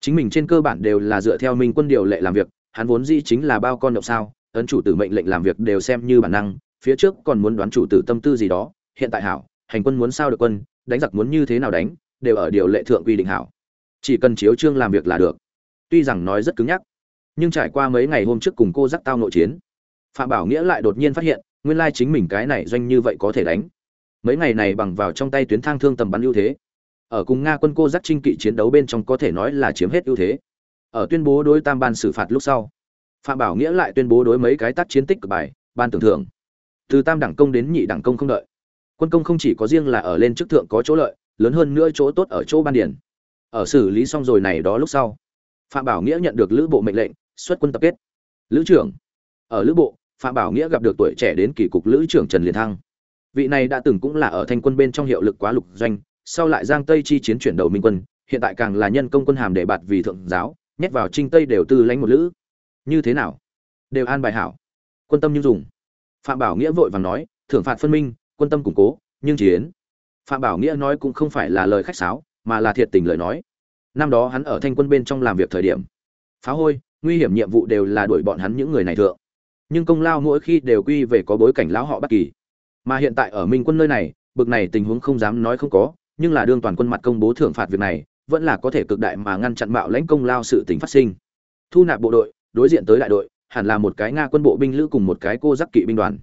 [SPEAKER 1] Chính mình trên cơ bản đều là dựa theo minh quân điều lệ làm việc, hắn vốn dĩ chính là bao con nhộng sao, ấn chủ tử mệnh lệnh làm việc đều xem như bản năng phía trước còn muốn đoán chủ tử tâm tư gì đó, hiện tại hảo, hành quân muốn sao được quân, đánh giặc muốn như thế nào đánh, đều ở điều lệ thượng quy định hảo. Chỉ cần chiếu trương làm việc là được. Tuy rằng nói rất cứng nhắc, nhưng trải qua mấy ngày hôm trước cùng cô dắt tao nội chiến, phạm bảo nghĩa lại đột nhiên phát hiện, nguyên lai chính mình cái này doanh như vậy có thể đánh. Mấy ngày này bằng vào trong tay tuyến thang thương tầm bắn ưu thế. Ở cùng nga quân cô dắt trinh kỵ chiến đấu bên trong có thể nói là chiếm hết ưu thế. Ở tuyên bố đối tam ban xử phạt lúc sau, phạm bảo nghĩa lại tuyên bố đối mấy cái tác chiến tích cực bài, ban tưởng thưởng từ tam đẳng công đến nhị đẳng công không đợi. Quân công không chỉ có riêng là ở lên chức thượng có chỗ lợi, lớn hơn nữa chỗ tốt ở chỗ ban điển ở xử lý xong rồi này đó lúc sau, phạm bảo nghĩa nhận được lữ bộ mệnh lệnh, xuất quân tập kết. Lữ trưởng, ở lữ bộ, phạm bảo nghĩa gặp được tuổi trẻ đến kỳ cục lữ trưởng trần liền thăng. Vị này đã từng cũng là ở thanh quân bên trong hiệu lực quá lục doanh, sau lại giang tây chi chiến chuyển đầu minh quân, hiện tại càng là nhân công quân hàm để bạt vì thượng giáo, nhét vào trinh tây đều tư lãnh một lữ. Như thế nào? Đều an bài hảo. Quân tâm như dùng phạm bảo nghĩa vội vàng nói, thưởng phạt phân minh, quân tâm củng cố, nhưng chiến. Phạm bảo nghĩa nói cũng không phải là lời khách sáo, mà là thiệt tình lời nói. Năm đó hắn ở thanh quân bên trong làm việc thời điểm. Phá hôi, nguy hiểm nhiệm vụ đều là đuổi bọn hắn những người này thượng. Nhưng công lao mỗi khi đều quy về có bối cảnh lão họ bất kỳ. Mà hiện tại ở minh quân nơi này, bực này tình huống không dám nói không có, nhưng là đương toàn quân mặt công bố thưởng phạt việc này, vẫn là có thể cực đại mà ngăn chặn bạo lãnh công lao sự tình phát sinh. Thu nạp bộ đội, đối diện tới đại đội hẳn là một cái nga quân bộ binh lữ cùng một cái cô giáp kỵ binh đoàn.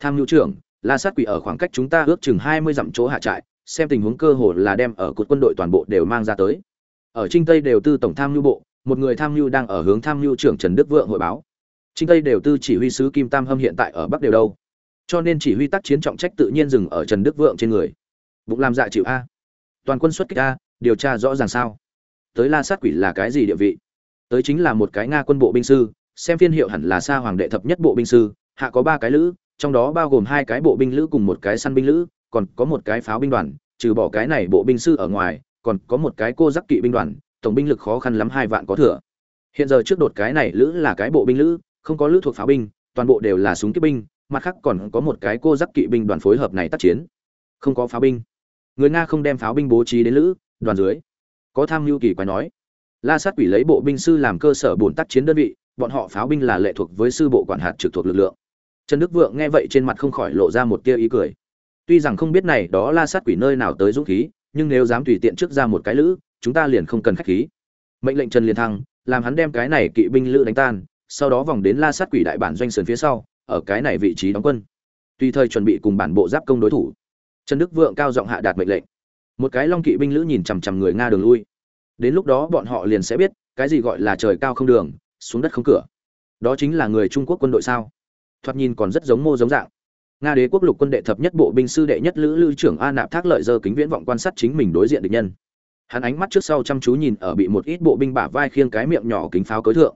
[SPEAKER 1] Tham nhu trưởng, la sát quỷ ở khoảng cách chúng ta ước chừng hai mươi dặm chỗ hạ trại, xem tình huống cơ hồ là đem ở cột quân đội toàn bộ đều mang ra tới. Ở trinh tây đều tư tổng tham mưu bộ, một người tham mưu đang ở hướng tham mưu trưởng trần đức vượng hội báo. Trinh tây đều tư chỉ huy sứ kim tam hâm hiện tại ở bắc đều đâu. Cho nên chỉ huy tác chiến trọng trách tự nhiên dừng ở trần đức vượng trên người. Bụng làm dạ chịu a. Toàn quân xuất kích a, điều tra rõ ràng sao. Tới la sát quỷ là cái gì địa vị? Tới chính là một cái nga quân bộ binh sư xem phiên hiệu hẳn là sa hoàng đệ thập nhất bộ binh sư, hạ có ba cái lữ, trong đó bao gồm hai cái bộ binh lữ cùng một cái săn binh lữ, còn có một cái pháo binh đoàn, trừ bỏ cái này bộ binh sư ở ngoài, còn có một cái cô giác kỵ binh đoàn, tổng binh lực khó khăn lắm hai vạn có thừa. Hiện giờ trước đột cái này lữ là cái bộ binh lữ, không có lữ thuộc pháo binh, toàn bộ đều là súng kích binh, mặt khác còn có một cái cô giác kỵ binh đoàn phối hợp này tác chiến. Không có pháo binh. Người nga không đem pháo binh bố trí đến lữ, đoàn dưới. Có tham mưu kỳ quái nói. La sát quỷ lấy bộ binh sư làm cơ sở bổn tác chiến đơn vị bọn họ pháo binh là lệ thuộc với sư bộ quản hạt trực thuộc lực lượng. Trần đức vượng nghe vậy trên mặt không khỏi lộ ra một tia ý cười. Tuy rằng không biết này đó la sát quỷ nơi nào tới dũng khí, nhưng nếu dám tùy tiện trước ra một cái lữ, chúng ta liền không cần khách khí. Mệnh lệnh trần liền thăng, làm hắn đem cái này kỵ binh lữ đánh tan, sau đó vòng đến la sát quỷ đại bản doanh sườn phía sau, ở cái này vị trí đóng quân. Tùy thời chuẩn bị cùng bản bộ giáp công đối thủ. Trần đức vượng cao giọng hạ đạt mệnh lệnh. Một cái long kỵ binh lữ nhìn chằm chằm người nga đường lui. Đến lúc đó bọn họ liền sẽ biết, cái gì gọi là trời cao không đường xuống đất không cửa. Đó chính là người trung quốc quân đội sao? Thoạt nhìn còn rất giống mô giống dạng. Nga đế quốc lục quân đệ thập nhất bộ binh sư đệ nhất lữ lữ trưởng a nạp thác lợi dơ kính viễn vọng quan sát chính mình đối diện địch nhân. Hắn ánh mắt trước sau chăm chú nhìn ở bị một ít bộ binh bả vai khiêng cái miệng nhỏ kính pháo cối thượng.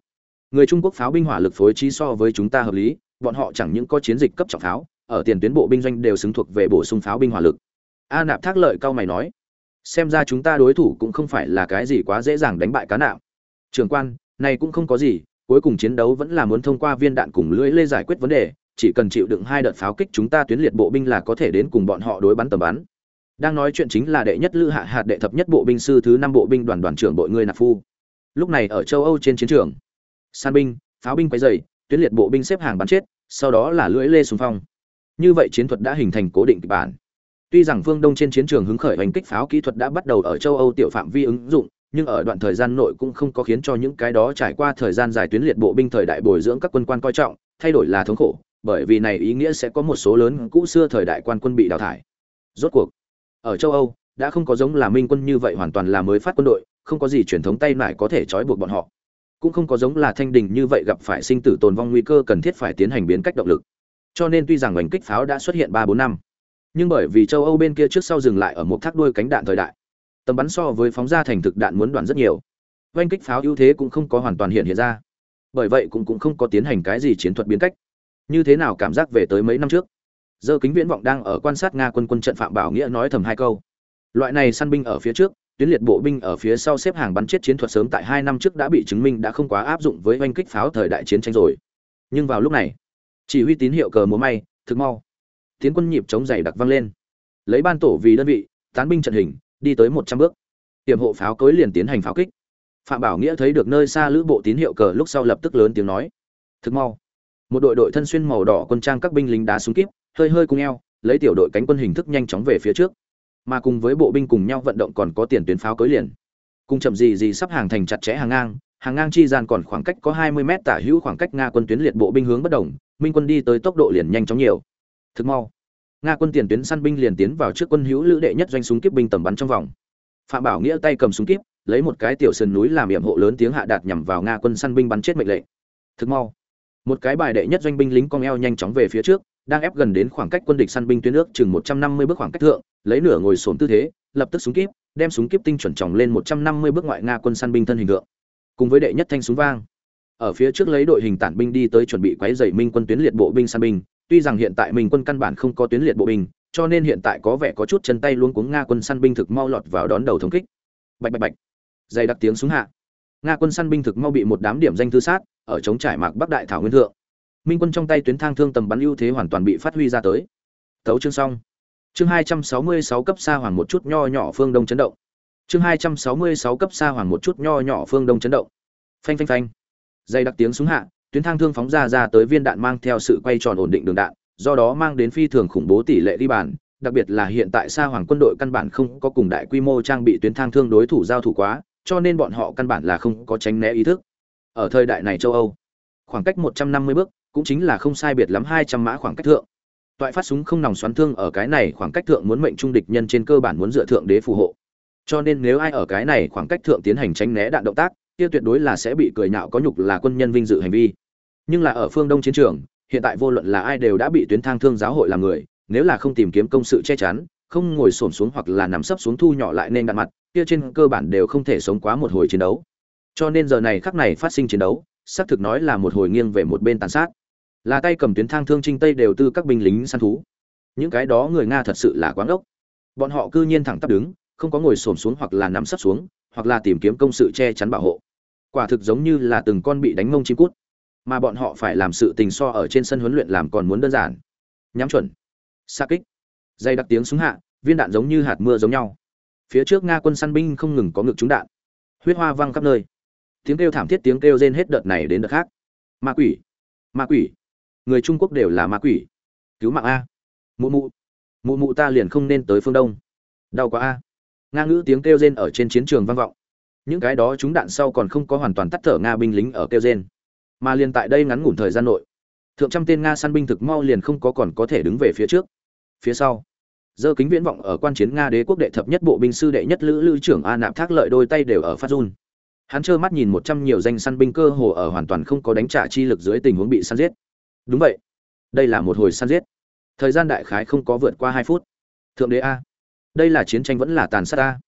[SPEAKER 1] Người trung quốc pháo binh hỏa lực phối trí so với chúng ta hợp lý, bọn họ chẳng những có chiến dịch cấp trọng pháo, ở tiền tuyến bộ binh doanh đều xứng thuộc về bổ sung pháo binh hỏa lực. A nạp thác lợi cao mày nói, xem ra chúng ta đối thủ cũng không phải là cái gì quá dễ dàng đánh bại cá nạo trường quan này cũng không có gì, cuối cùng chiến đấu vẫn là muốn thông qua viên đạn cùng lưỡi lê giải quyết vấn đề, chỉ cần chịu đựng hai đợt pháo kích chúng ta tuyến liệt bộ binh là có thể đến cùng bọn họ đối bắn tầm bắn. Đang nói chuyện chính là đệ nhất lữ hạ hạt đệ thập nhất bộ binh sư thứ năm bộ binh đoàn đoàn trưởng bội ngươi nạp phu. Lúc này ở châu âu trên chiến trường san binh, pháo binh quấy dày tuyến liệt bộ binh xếp hàng bắn chết, sau đó là lưỡi lê xung phong. Như vậy chiến thuật đã hình thành cố định kịch bản. Tuy rằng phương đông trên chiến trường hứng khởi hành kích pháo kỹ thuật đã bắt đầu ở châu âu tiểu phạm vi ứng dụng nhưng ở đoạn thời gian nội cũng không có khiến cho những cái đó trải qua thời gian dài tuyến liệt bộ binh thời đại bồi dưỡng các quân quan coi trọng, thay đổi là thống khổ, bởi vì này ý nghĩa sẽ có một số lớn cũ xưa thời đại quan quân bị đào thải. Rốt cuộc, ở châu âu, đã không có giống là minh quân như vậy hoàn toàn là mới phát quân đội, không có gì truyền thống tay nải có thể trói buộc bọn họ. Cũng không có giống là thanh đình như vậy gặp phải sinh tử tồn vong nguy cơ cần thiết phải tiến hành biến cách động lực. Cho nên tuy rằng ngành kích pháo đã xuất hiện ba bốn năm, nhưng bởi vì châu âu bên kia trước sau dừng lại ở một thác đuôi cánh đạn thời đại tầm bắn so với phóng ra thành thực đạn muốn đoạn rất nhiều. Oanh kích pháo ưu thế cũng không có hoàn toàn hiện hiện ra. Bởi vậy cũng cũng không có tiến hành cái gì chiến thuật biến cách. Như thế nào cảm giác về tới mấy năm trước? Dơ kính viễn vọng đang ở quan sát nga quân quân trận phạm bảo nghĩa nói thầm hai câu. Loại này săn binh ở phía trước, tuyến liệt bộ binh ở phía sau xếp hàng bắn chết chiến thuật sớm tại hai năm trước đã bị chứng minh đã không quá áp dụng với oanh kích pháo thời đại chiến tranh rồi. Nhưng vào lúc này, chỉ huy tín hiệu cờ múa may, thực mau. Tiến quân nhịp chống dày đặc vang lên. Lấy ban tổ vì đơn vị, tán binh trận hình đi tới một trăm bước. Tiềm hộ pháo cối liền tiến hành pháo kích. Phạm bảo nghĩa thấy được nơi xa lữ bộ tín hiệu cờ lúc sau lập tức lớn tiếng nói, thực mau. Một đội đội thân xuyên màu đỏ quân trang các binh lính đá súng kíp, hơi hơi cùng eo, lấy tiểu đội cánh quân hình thức nhanh chóng về phía trước. Mà cùng với bộ binh cùng nhau vận động còn có tiền tuyến pháo cối liền. Cùng chậm gì gì sắp hàng thành chặt chẽ hàng ngang hàng ngang chi gian còn khoảng cách có 20 mét tả hữu khoảng cách nga quân tuyến liệt bộ binh hướng bất động minh quân đi tới tốc độ liền nhanh chóng nhiều. Thực mau nga quân tiền tuyến săn binh liền tiến vào trước quân hữu lữ đệ nhất doanh súng kiếp binh tầm bắn trong vòng. Phạm bảo nghĩa tay cầm súng kiếp, lấy một cái tiểu sườn núi làm yểm hộ lớn tiếng hạ đạt nhằm vào nga quân săn binh bắn chết mệnh lệnh. Thực mau, một cái bài đệ nhất doanh binh lính cong eo nhanh chóng về phía trước, đang ép gần đến khoảng cách quân địch săn binh tuyến nước chừng một trăm năm mươi bước khoảng cách thượng, lấy nửa ngồi xổm tư thế, lập tức súng kíp đem súng kíp tinh chuẩn tròng lên một trăm năm mươi bước ngoại nga quân săn binh thân hình thượng. Cùng với đệ nhất thanh súng vang, ở phía trước lấy đội hình tản binh đi tới chuẩn bị quấy dày minh quân tuyến liệt bộ binh săn binh tuy rằng hiện tại minh quân căn bản không có tuyến liệt bộ binh, cho nên hiện tại có vẻ có chút chân tay luôn cuống nga quân săn binh thực mau lọt vào đón đầu thống kích. Bạch bạch bạch. Dày đặc tiếng súng hạ. Nga quân săn binh thực mau bị một đám điểm danh thư sát, ở chống trải mạc bắc đại thảo nguyên thượng. Minh quân trong tay tuyến thang thương tầm bắn ưu thế hoàn toàn bị phát huy ra tới. Thấu chương xong. Chương hai trăm sáu mươi sáu cấp xa hoàng một chút nho nhỏ phương đông chấn động. Chương hai trăm sáu mươi sáu cấp xa hoàng một chút nho nhỏ phương đông chấn động. Phanh phanh phanh. Dây đặc tiếng súng hạ tuyến thang thương phóng ra ra tới viên đạn mang theo sự quay tròn ổn định đường đạn, do đó mang đến phi thường khủng bố tỷ lệ đi bàn, đặc biệt là hiện tại xa hoàng quân đội căn bản không có cùng đại quy mô trang bị tuyến thang thương đối thủ giao thủ quá, cho nên bọn họ căn bản là không có tránh né ý thức. Ở thời đại này châu âu, khoảng cách một trăm năm mươi bước cũng chính là không sai biệt lắm hai trăm mã khoảng cách thượng. Toại phát súng không nòng xoắn thương ở cái này khoảng cách thượng muốn mệnh trung địch nhân trên cơ bản muốn dựa thượng đế phù hộ. Cho nên nếu ai ở cái này khoảng cách thượng tiến hành tránh né đạn động tác, kia tuyệt đối là sẽ bị cười nhạo có nhục là quân nhân vinh dự hành vi nhưng là ở phương đông chiến trường, hiện tại vô luận là ai đều đã bị tuyến thang thương giáo hội làm người, nếu là không tìm kiếm công sự che chắn, không ngồi xổm xuống hoặc là nằm sấp xuống thu nhỏ lại nên đạn mặt, kia trên cơ bản đều không thể sống quá một hồi chiến đấu. Cho nên giờ này khắc này phát sinh chiến đấu, xác thực nói là một hồi nghiêng về một bên tàn sát. Là tay cầm tuyến thang thương trinh tây đều tư các binh lính săn thú. Những cái đó người nga thật sự là quáng ốc bọn họ cư nhiên thẳng tắp đứng, không có ngồi xổm xuống hoặc là nằm sấp xuống, hoặc là tìm kiếm công sự che chắn bảo hộ. Quả thực giống như là từng con bị đánh mông chim cút mà bọn họ phải làm sự tình so ở trên sân huấn luyện làm còn muốn đơn giản. Nhắm chuẩn. Xa kích. Dây đặc tiếng súng hạ, viên đạn giống như hạt mưa giống nhau. Phía trước nga quân săn binh không ngừng có ngực trúng đạn. Huyết hoa văng khắp nơi. Tiếng kêu thảm thiết, tiếng kêu rên hết đợt này đến đợt khác. Ma quỷ. Ma quỷ. Người trung quốc đều là ma quỷ. Cứu mạng a. Mụ mụ. Mụ mụ ta liền không nên tới phương đông. Đau quá a. Nga ngữ tiếng kêu rên ở trên chiến trường vang vọng. Những cái đó chúng đạn sau còn không có hoàn toàn tắt thở nga binh lính ở kêu rên mà liền tại đây ngắn ngủn thời gian nội, thượng trăm tên nga săn binh thực mau liền không có còn có thể đứng về phía trước. Phía sau, dơ kính viễn vọng ở quan chiến nga đế quốc đệ thập nhất bộ binh sư đệ nhất lữ lữ trưởng a nạp thác lợi đôi tay đều ở phát run. Hắn trơ mắt nhìn một trăm nhiều danh săn binh cơ hồ ở hoàn toàn không có đánh trả chi lực dưới tình huống bị săn giết. Đúng vậy, đây là một hồi săn giết. Thời gian đại khái không có vượt qua hai phút. Thượng đế a, đây là chiến tranh vẫn là tàn sát a.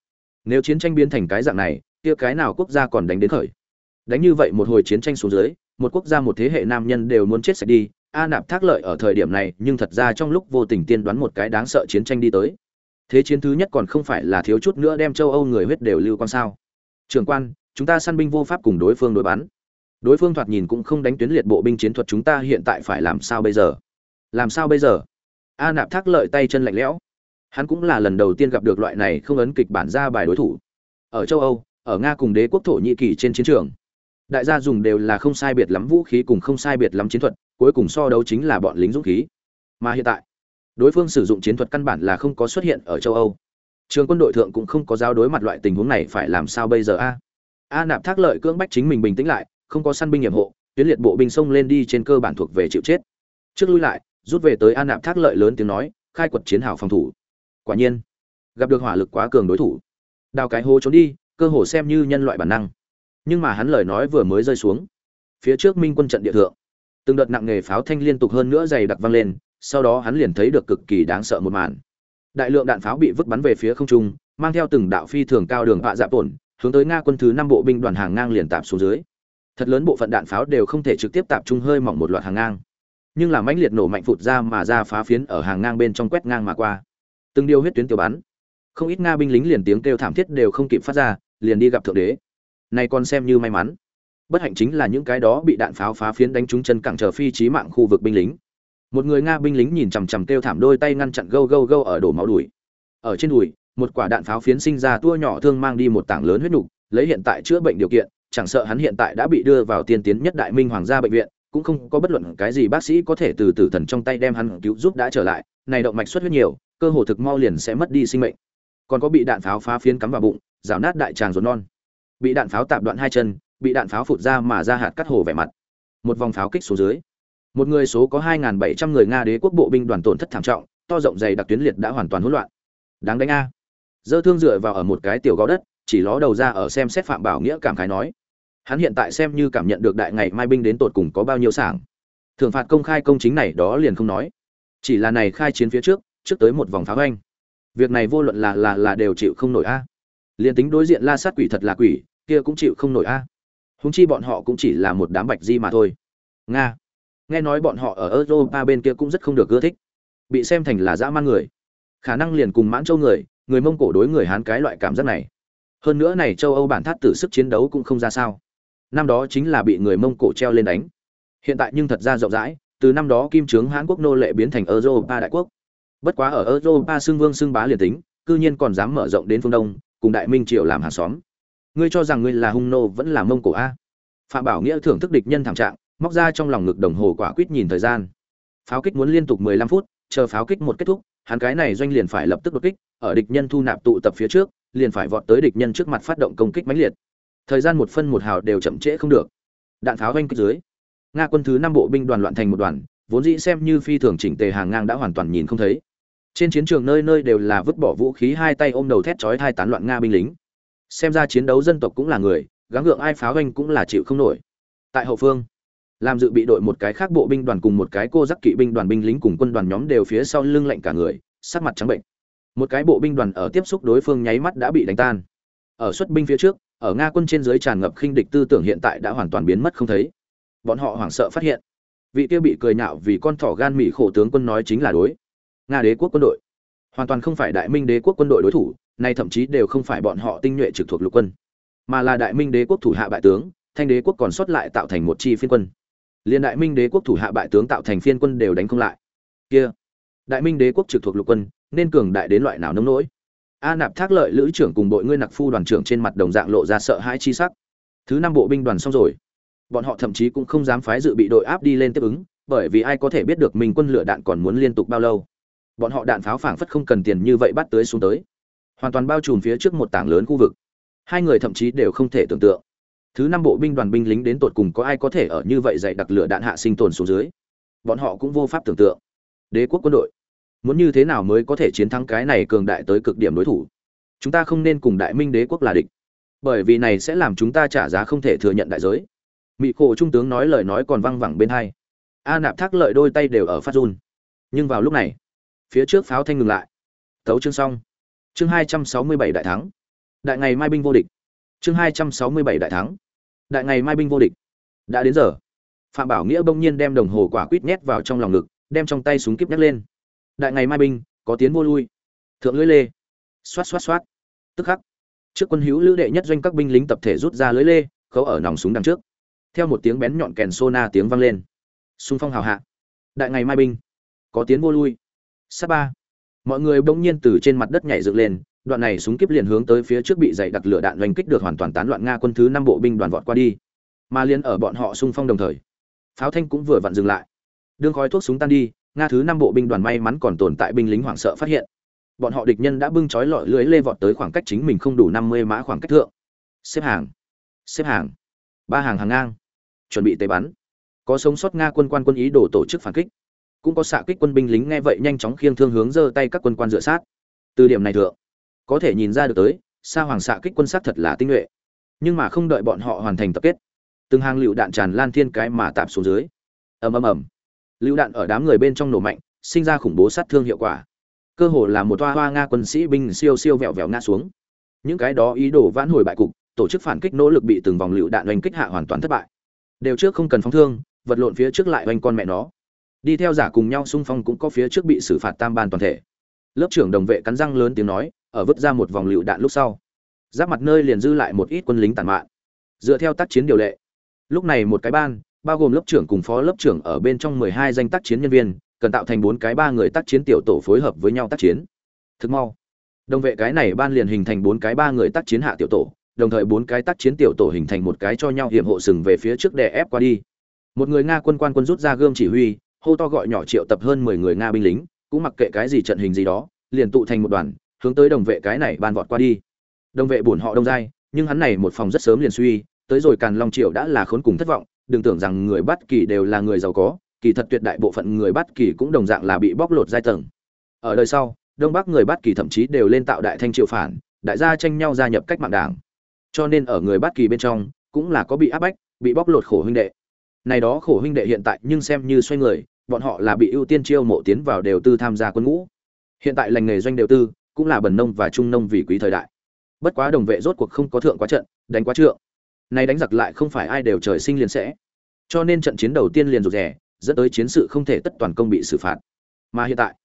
[SPEAKER 1] Nếu chiến tranh biến thành cái dạng này, kia cái nào quốc gia còn đánh đến khởi? Đánh như vậy một hồi chiến tranh xuống dưới một quốc gia một thế hệ nam nhân đều muốn chết sạch đi, a nạp thác lợi ở thời điểm này, nhưng thật ra trong lúc vô tình tiên đoán một cái đáng sợ chiến tranh đi tới. Thế chiến thứ nhất còn không phải là thiếu chút nữa đem châu âu người huyết đều lưu quan sao. Trường quan, chúng ta săn binh vô pháp cùng đối phương đối bắn. Đối phương thoạt nhìn cũng không đánh tuyến liệt bộ binh chiến thuật chúng ta hiện tại phải làm sao bây giờ? Làm sao bây giờ? A nạp thác lợi tay chân lạnh lẽo. Hắn cũng là lần đầu tiên gặp được loại này không ấn kịch bản ra bài đối thủ. Ở châu âu, ở nga cùng đế quốc thổ nhĩ kỳ trên chiến trường đại gia dùng đều là không sai biệt lắm vũ khí cùng không sai biệt lắm chiến thuật, cuối cùng so đấu chính là bọn lính dũng khí. Mà hiện tại, đối phương sử dụng chiến thuật căn bản là không có xuất hiện ở châu âu. Trường quân đội thượng cũng không có giao đối mặt loại tình huống này phải làm sao bây giờ a? A nạp thác lợi cưỡng bách chính mình bình tĩnh lại, không có săn binh nhiệm hộ, tuyến liệt bộ binh sông lên đi trên cơ bản thuộc về chịu chết. Trước lui lại, rút về tới a nạp thác lợi lớn tiếng nói, khai quật chiến hào phòng thủ. Quả nhiên, gặp được hỏa lực quá cường đối thủ. Đào cái hố trốn đi, cơ hồ xem như nhân loại bản năng nhưng mà hắn lời nói vừa mới rơi xuống. Phía trước minh quân trận địa thượng, từng đợt nặng nghề pháo thanh liên tục hơn nữa dày đặc văng lên, sau đó hắn liền thấy được cực kỳ đáng sợ một màn. Đại lượng đạn pháo bị vứt bắn về phía không trung, mang theo từng đạo phi thường cao đường vạ dạp tổn, hướng tới nga quân thứ năm bộ binh đoàn hàng ngang liền tạp xuống dưới. Thật lớn bộ phận đạn pháo đều không thể trực tiếp tạp trung hơi mỏng một loạt hàng ngang, nhưng là mãnh liệt nổ mạnh phụt ra mà ra phá phiến ở hàng ngang bên trong quét ngang mà qua. Từng điều huyết tuyến tiêu bắn, không ít nga binh lính liền tiếng kêu thảm thiết đều không kịp phát ra, liền đi gặp thượng đế này còn xem như may mắn. Bất hạnh chính là những cái đó bị đạn pháo phá phiến đánh trúng chân cẳng chờ phi trí mạng khu vực binh lính. Một người nga binh lính nhìn chằm chằm kêu thảm đôi tay ngăn chặn gâu gâu gâu ở đổ máu đùi. Ở trên đùi, một quả đạn pháo phiến sinh ra tua nhỏ thương mang đi một tảng lớn huyết nục, lấy hiện tại chữa bệnh điều kiện, chẳng sợ hắn hiện tại đã bị đưa vào tiên tiến nhất đại minh hoàng gia bệnh viện, cũng không có bất luận cái gì bác sĩ có thể từ tử thần trong tay đem hắn cứu giúp đã trở lại, này động mạch xuất huyết nhiều, cơ hồ thực mau liền sẽ mất đi sinh mệnh. Còn có bị đạn pháo phá phiến cắm vào bụng rào nát đại tràng ruột non bị đạn pháo tạm đoạn hai chân, bị đạn pháo phụt ra mà ra hạt cắt hồ vẻ mặt. Một vòng pháo kích xuống dưới, một người số có 2.700 người nga đế quốc bộ binh đoàn tổn thất thảm trọng, to rộng dày đặc tuyến liệt đã hoàn toàn hỗn loạn. Đáng đánh a. Dơ thương dựa vào ở một cái tiểu gó đất, chỉ ló đầu ra ở xem xét phạm bảo nghĩa cảm khái nói. Hắn hiện tại xem như cảm nhận được đại ngày mai binh đến tột cùng có bao nhiêu sảng. Thưởng phạt công khai công chính này đó liền không nói. Chỉ là này khai chiến phía trước trước tới một vòng pháo anh việc này vô luận là là là đều chịu không nổi a liền tính đối diện la sát quỷ thật là quỷ, kia cũng chịu không nổi a. Húng chi bọn họ cũng chỉ là một đám bạch di mà thôi. Nga. Nghe nói bọn họ ở europa bên kia cũng rất không được ưa thích. Bị xem thành là dã man người. Khả năng liền cùng mãn châu người người mông cổ đối người hán cái loại cảm giác này. Hơn nữa này châu âu bản thát tử sức chiến đấu cũng không ra sao. Năm đó chính là bị người mông cổ treo lên đánh. Hiện tại nhưng thật ra rộng rãi, từ năm đó kim trướng hán quốc nô lệ biến thành europa đại quốc. Bất quá ở europa xưng vương xưng bá liền tính, cư nhiên còn dám mở rộng đến phương đông cùng đại minh triều làm hàng xóm. Ngươi cho rằng ngươi là hung nô vẫn là mông cổ a? Phạm bảo nghĩa thưởng thức địch nhân thảm trạng, móc ra trong lòng ngực đồng hồ quả quyết nhìn thời gian. Pháo kích muốn liên tục 15 phút, chờ pháo kích một kết thúc, hắn cái này doanh liền phải lập tức đột kích, ở địch nhân thu nạp tụ tập phía trước, liền phải vọt tới địch nhân trước mặt phát động công kích mãnh liệt. Thời gian một phân một hào đều chậm trễ không được. Đạn pháo doanh kích dưới, nga quân thứ năm bộ binh đoàn loạn thành một đoàn, vốn dĩ xem như phi thường chỉnh tề hàng ngang đã hoàn toàn nhìn không thấy trên chiến trường nơi nơi đều là vứt bỏ vũ khí hai tay ôm đầu thét chói hai tán loạn nga binh lính. Xem ra chiến đấu dân tộc cũng là người, gắng gượng ai pháo anh cũng là chịu không nổi. Tại hậu phương, làm dự bị đội một cái khác bộ binh đoàn cùng một cái cô giác kỵ binh đoàn binh lính cùng quân đoàn nhóm đều phía sau lưng lạnh cả người, sắc mặt trắng bệnh. Một cái bộ binh đoàn ở tiếp xúc đối phương nháy mắt đã bị đánh tan. Ở xuất binh phía trước, ở nga quân trên dưới tràn ngập khinh địch tư tưởng hiện tại đã hoàn toàn biến mất không thấy. Bọn họ hoảng sợ phát hiện. Vị kia bị cười nhạo vì con thỏ gan mỹ khổ tướng quân nói chính là đối nga đế quốc quân đội. Hoàn toàn không phải đại minh đế quốc quân đội đối thủ, nay thậm chí đều không phải bọn họ tinh nhuệ trực thuộc lục quân. Mà là đại minh đế quốc thủ hạ bại tướng, thanh đế quốc còn sót lại tạo thành một chi phiên quân. Liên đại minh đế quốc thủ hạ bại tướng tạo thành phiên quân đều đánh không lại. Kia, đại minh đế quốc trực thuộc lục quân, nên cường đại đến loại nào nông nỗi? A nạp thác lợi lữ trưởng cùng đội ngươi nặc phu đoàn trưởng trên mặt đồng dạng lộ ra sợ hãi chi sắc. Thứ năm bộ binh đoàn xong rồi. Bọn họ thậm chí cũng không dám phái dự bị đội áp đi lên tiếp ứng, bởi vì ai có thể biết được mình quân lửa đạn còn muốn liên tục bao lâu bọn họ đạn pháo phảng phất không cần tiền như vậy bắt tới xuống tới. Hoàn toàn bao trùm phía trước một tảng lớn khu vực. Hai người thậm chí đều không thể tưởng tượng. Thứ năm bộ binh đoàn binh lính đến tột cùng có ai có thể ở như vậy dạy đặc lửa đạn hạ sinh tồn xuống dưới. Bọn họ cũng vô pháp tưởng tượng. Đế quốc quân đội. Muốn như thế nào mới có thể chiến thắng cái này cường đại tới cực điểm đối thủ? Chúng ta không nên cùng đại minh đế quốc là địch. Bởi vì này sẽ làm chúng ta trả giá không thể thừa nhận đại giới. Mỹ khổ trung tướng nói lời nói còn văng vẳng bên hai. A nạp thác lợi đôi tay đều ở phát run. Nhưng vào lúc này phía trước pháo thanh ngừng lại. Tấu chương xong. Chương hai trăm sáu mươi bảy đại thắng. Đại ngày mai binh vô địch. Chương hai trăm sáu mươi bảy đại thắng. Đại ngày mai binh vô địch. Đã đến giờ. Phạm bảo nghĩa bỗng nhiên đem đồng hồ quả quýt nhét vào trong lòng ngực, đem trong tay súng kíp nhắc lên. Đại ngày mai binh, có tiến vô lui. Thượng lưỡi lê. Xoát xoát xoát. Tức khắc. Trước quân hữu lữ đệ nhất doanh các binh lính tập thể rút ra lưỡi lê, khấu ở nòng súng đằng trước. Theo một tiếng bén nhọn kèn sona tiếng vang lên. Xung phong hào hạ. Đại ngày mai binh, có tiến vô lui sát ba. Mọi người bỗng nhiên từ trên mặt đất nhảy dựng lên, đoạn này súng kiếp liền hướng tới phía trước bị dày đặc lửa đạn đánh kích được hoàn toàn tán loạn nga quân thứ năm bộ binh đoàn vọt qua đi. Mà liên ở bọn họ xung phong đồng thời, pháo thanh cũng vừa vặn dừng lại. Đương khói thuốc súng tan đi, nga thứ năm bộ binh đoàn may mắn còn tồn tại binh lính hoảng sợ phát hiện. Bọn họ địch nhân đã bưng chói lọi lưới lê vọt tới khoảng cách chính mình không đủ năm mươi mã khoảng cách thượng. Xếp hàng xếp hàng, ba hàng hàng ngang, chuẩn bị tế bắn. Có sống sót nga quân quan quân ý đồ tổ chức phản kích cũng có xạ kích quân binh lính nghe vậy nhanh chóng khiêng thương hướng giơ tay các quân quan dựa sát. Từ điểm này thượng, có thể nhìn ra được tới xa hoàng xạ kích quân sát thật là tinh nhuệ. Nhưng mà không đợi bọn họ hoàn thành tập kết, từng hàng lựu đạn tràn lan thiên cái mà tạp xuống dưới. Ầm ầm ầm. Lựu đạn ở đám người bên trong nổ mạnh, sinh ra khủng bố sát thương hiệu quả. Cơ hồ là một toa hoa nga quân sĩ binh siêu siêu vẹo vẹo ngã xuống. Những cái đó ý đồ vãn hồi bại cục, tổ chức phản kích nỗ lực bị từng vòng lựu đạn oanh kích hạ hoàn toàn thất bại. Đều trước không cần phóng thương, vật lộn phía trước lại oanh con mẹ nó đi theo giả cùng nhau xung phong cũng có phía trước bị xử phạt tam ban toàn thể. Lớp trưởng đồng vệ cắn răng lớn tiếng nói, ở vứt ra một vòng lựu đạn lúc sau, giáp mặt nơi liền dư lại một ít quân lính tàn mạn. Dựa theo tác chiến điều lệ, lúc này một cái ban, bao gồm lớp trưởng cùng phó lớp trưởng ở bên trong mười hai danh tác chiến nhân viên, cần tạo thành bốn cái ba người tác chiến tiểu tổ phối hợp với nhau tác chiến. Thực mau, đồng vệ cái này ban liền hình thành bốn cái ba người tác chiến hạ tiểu tổ, đồng thời bốn cái tác chiến tiểu tổ hình thành một cái cho nhau hiểm hộ sừng về phía trước để ép qua đi. Một người nga quân quan quân rút ra gươm chỉ huy hô to gọi nhỏ triệu tập hơn mười người nga binh lính, cũng mặc kệ cái gì trận hình gì đó, liền tụ thành một đoàn, hướng tới đồng vệ cái này ban vọt qua đi. Đồng vệ bổn họ đông dai nhưng hắn này một phòng rất sớm liền suy, tới rồi càn long triệu đã là khốn cùng thất vọng, đừng tưởng rằng người bắt kỳ đều là người giàu có, kỳ thật tuyệt đại bộ phận người bắt kỳ cũng đồng dạng là bị bóc lột giai tầng. Ở đời sau, đông bắc người bắt kỳ thậm chí đều lên tạo đại thanh triệu phản, đại gia tranh nhau gia nhập cách mạng đảng. Cho nên ở người bắt kỳ bên trong, cũng là có bị áp bách, bị bóc lột khổ huynh đệ này đó khổ huynh đệ hiện tại nhưng xem như xoay người bọn họ là bị ưu tiên chiêu mộ tiến vào đều tư tham gia quân ngũ. Hiện tại lành nghề doanh đều tư cũng là bần nông và trung nông vì quý thời đại. Bất quá đồng vệ rốt cuộc không có thượng quá trận đánh quá trượng. Nay đánh giặc lại không phải ai đều trời sinh liền sẽ. Cho nên trận chiến đầu tiên liền rụt rẻ, dẫn tới chiến sự không thể tất toàn công bị xử phạt. Mà hiện tại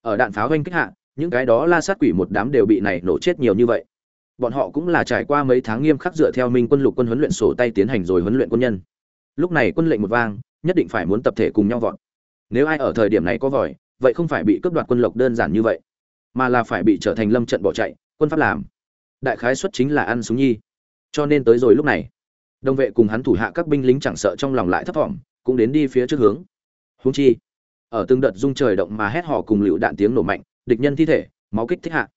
[SPEAKER 1] ở đạn pháo doanh kích hạ những cái đó la sát quỷ một đám đều bị này nổ chết nhiều như vậy. Bọn họ cũng là trải qua mấy tháng nghiêm khắc dựa theo minh quân lục quân huấn luyện sổ tay tiến hành rồi huấn luyện quân nhân lúc này quân lệnh một vang nhất định phải muốn tập thể cùng nhau vọt. Nếu ai ở thời điểm này có vòi vậy không phải bị cướp đoạt quân lộc đơn giản như vậy mà là phải bị trở thành lâm trận bỏ chạy quân pháp làm. Đại khái xuất chính là ăn súng nhi. Cho nên tới rồi lúc này đồng vệ cùng hắn thủ hạ các binh lính chẳng sợ trong lòng lại thấp thỏm cũng đến đi phía trước hướng. Húng chi ở từng đợt rung trời động mà hét hò cùng lựu đạn tiếng nổ mạnh địch nhân thi thể máu kích thích hạ.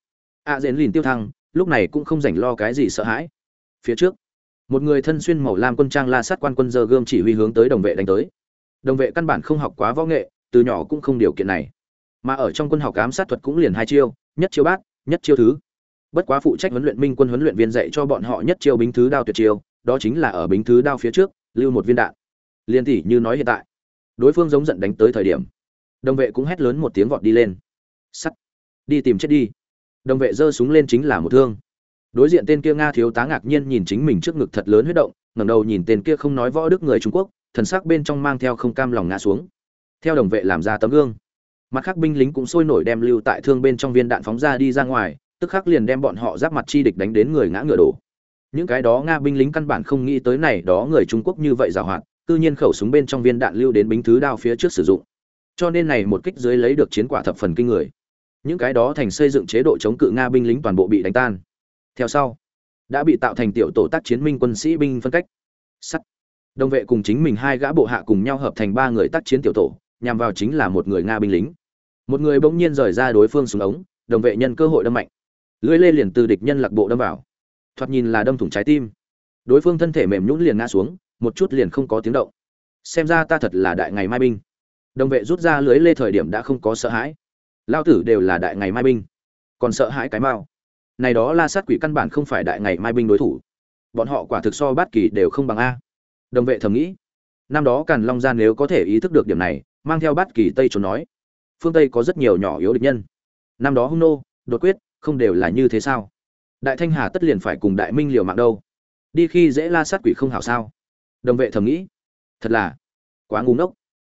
[SPEAKER 1] A à, dễn lìn tiêu thăng lúc này cũng không dành lo cái gì sợ hãi. Phía trước một người thân xuyên màu lam quân trang la sát quan quân giờ gươm chỉ huy hướng tới đồng vệ đánh tới. Đồng vệ căn bản không học quá võ nghệ, từ nhỏ cũng không điều kiện này. Mà ở trong quân học ám sát thuật cũng liền hai chiêu, nhất chiêu bát, nhất chiêu thứ. Bất quá phụ trách huấn luyện minh quân huấn luyện viên dạy cho bọn họ nhất chiêu bính thứ đao tuyệt chiêu, đó chính là ở bính thứ đao phía trước, lưu một viên đạn. Liên tỷ như nói hiện tại, đối phương giống giận đánh tới thời điểm. Đồng vệ cũng hét lớn một tiếng vọt đi lên. Sắt. Đi tìm chết đi. Đồng vệ giơ súng lên chính là một thương đối diện tên kia nga thiếu tá ngạc nhiên nhìn chính mình trước ngực thật lớn huyết động, ngẩng đầu nhìn tên kia không nói võ đức người trung quốc, thần sắc bên trong mang theo không cam lòng ngã xuống. Theo đồng vệ làm ra tấm gương. Mặt khác binh lính cũng sôi nổi đem lưu tại thương bên trong viên đạn phóng ra đi ra ngoài, tức khắc liền đem bọn họ giáp mặt chi địch đánh đến người ngã ngựa đổ. Những cái đó nga binh lính căn bản không nghĩ tới này đó người trung quốc như vậy giàu hoạt tự nhiên khẩu súng bên trong viên đạn lưu đến bính thứ đao phía trước sử dụng. Cho nên này một kích dưới lấy được chiến quả thập phần kinh người. Những cái đó thành xây dựng chế độ chống cự nga binh lính toàn bộ bị đánh tan theo sau, đã bị tạo thành tiểu tổ tác chiến minh quân sĩ binh phân cách. Sắt. Đồng vệ cùng chính mình hai gã bộ hạ cùng nhau hợp thành ba người tác chiến tiểu tổ, nhằm vào chính là một người nga binh lính. Một người bỗng nhiên rời ra đối phương xuống ống, đồng vệ nhân cơ hội đâm mạnh. Lưỡi lê liền từ địch nhân lạc bộ đâm vào. Thoạt nhìn là đâm thủng trái tim. Đối phương thân thể mềm nhũn liền ngã xuống, một chút liền không có tiếng động. Xem ra ta thật là đại ngày mai binh. Đồng vệ rút ra lưới lê thời điểm đã không có sợ hãi. Lao tử đều là đại ngày mai binh. Còn sợ hãi cái mao này đó la sát quỷ căn bản không phải đại ngày mai binh đối thủ. Bọn họ quả thực so bát kỳ đều không bằng a. Đồng vệ thầm nghĩ. Năm đó càn long gian nếu có thể ý thức được điểm này, mang theo bát kỳ tây trốn nói. Phương tây có rất nhiều nhỏ yếu địch nhân. Năm đó hung nô, đột quyết, không đều là như thế sao? Đại thanh hà tất liền phải cùng đại minh liều mạng đâu. Đi khi dễ la sát quỷ không hảo sao? Đồng vệ thầm nghĩ. Thật là quá ngu ngốc.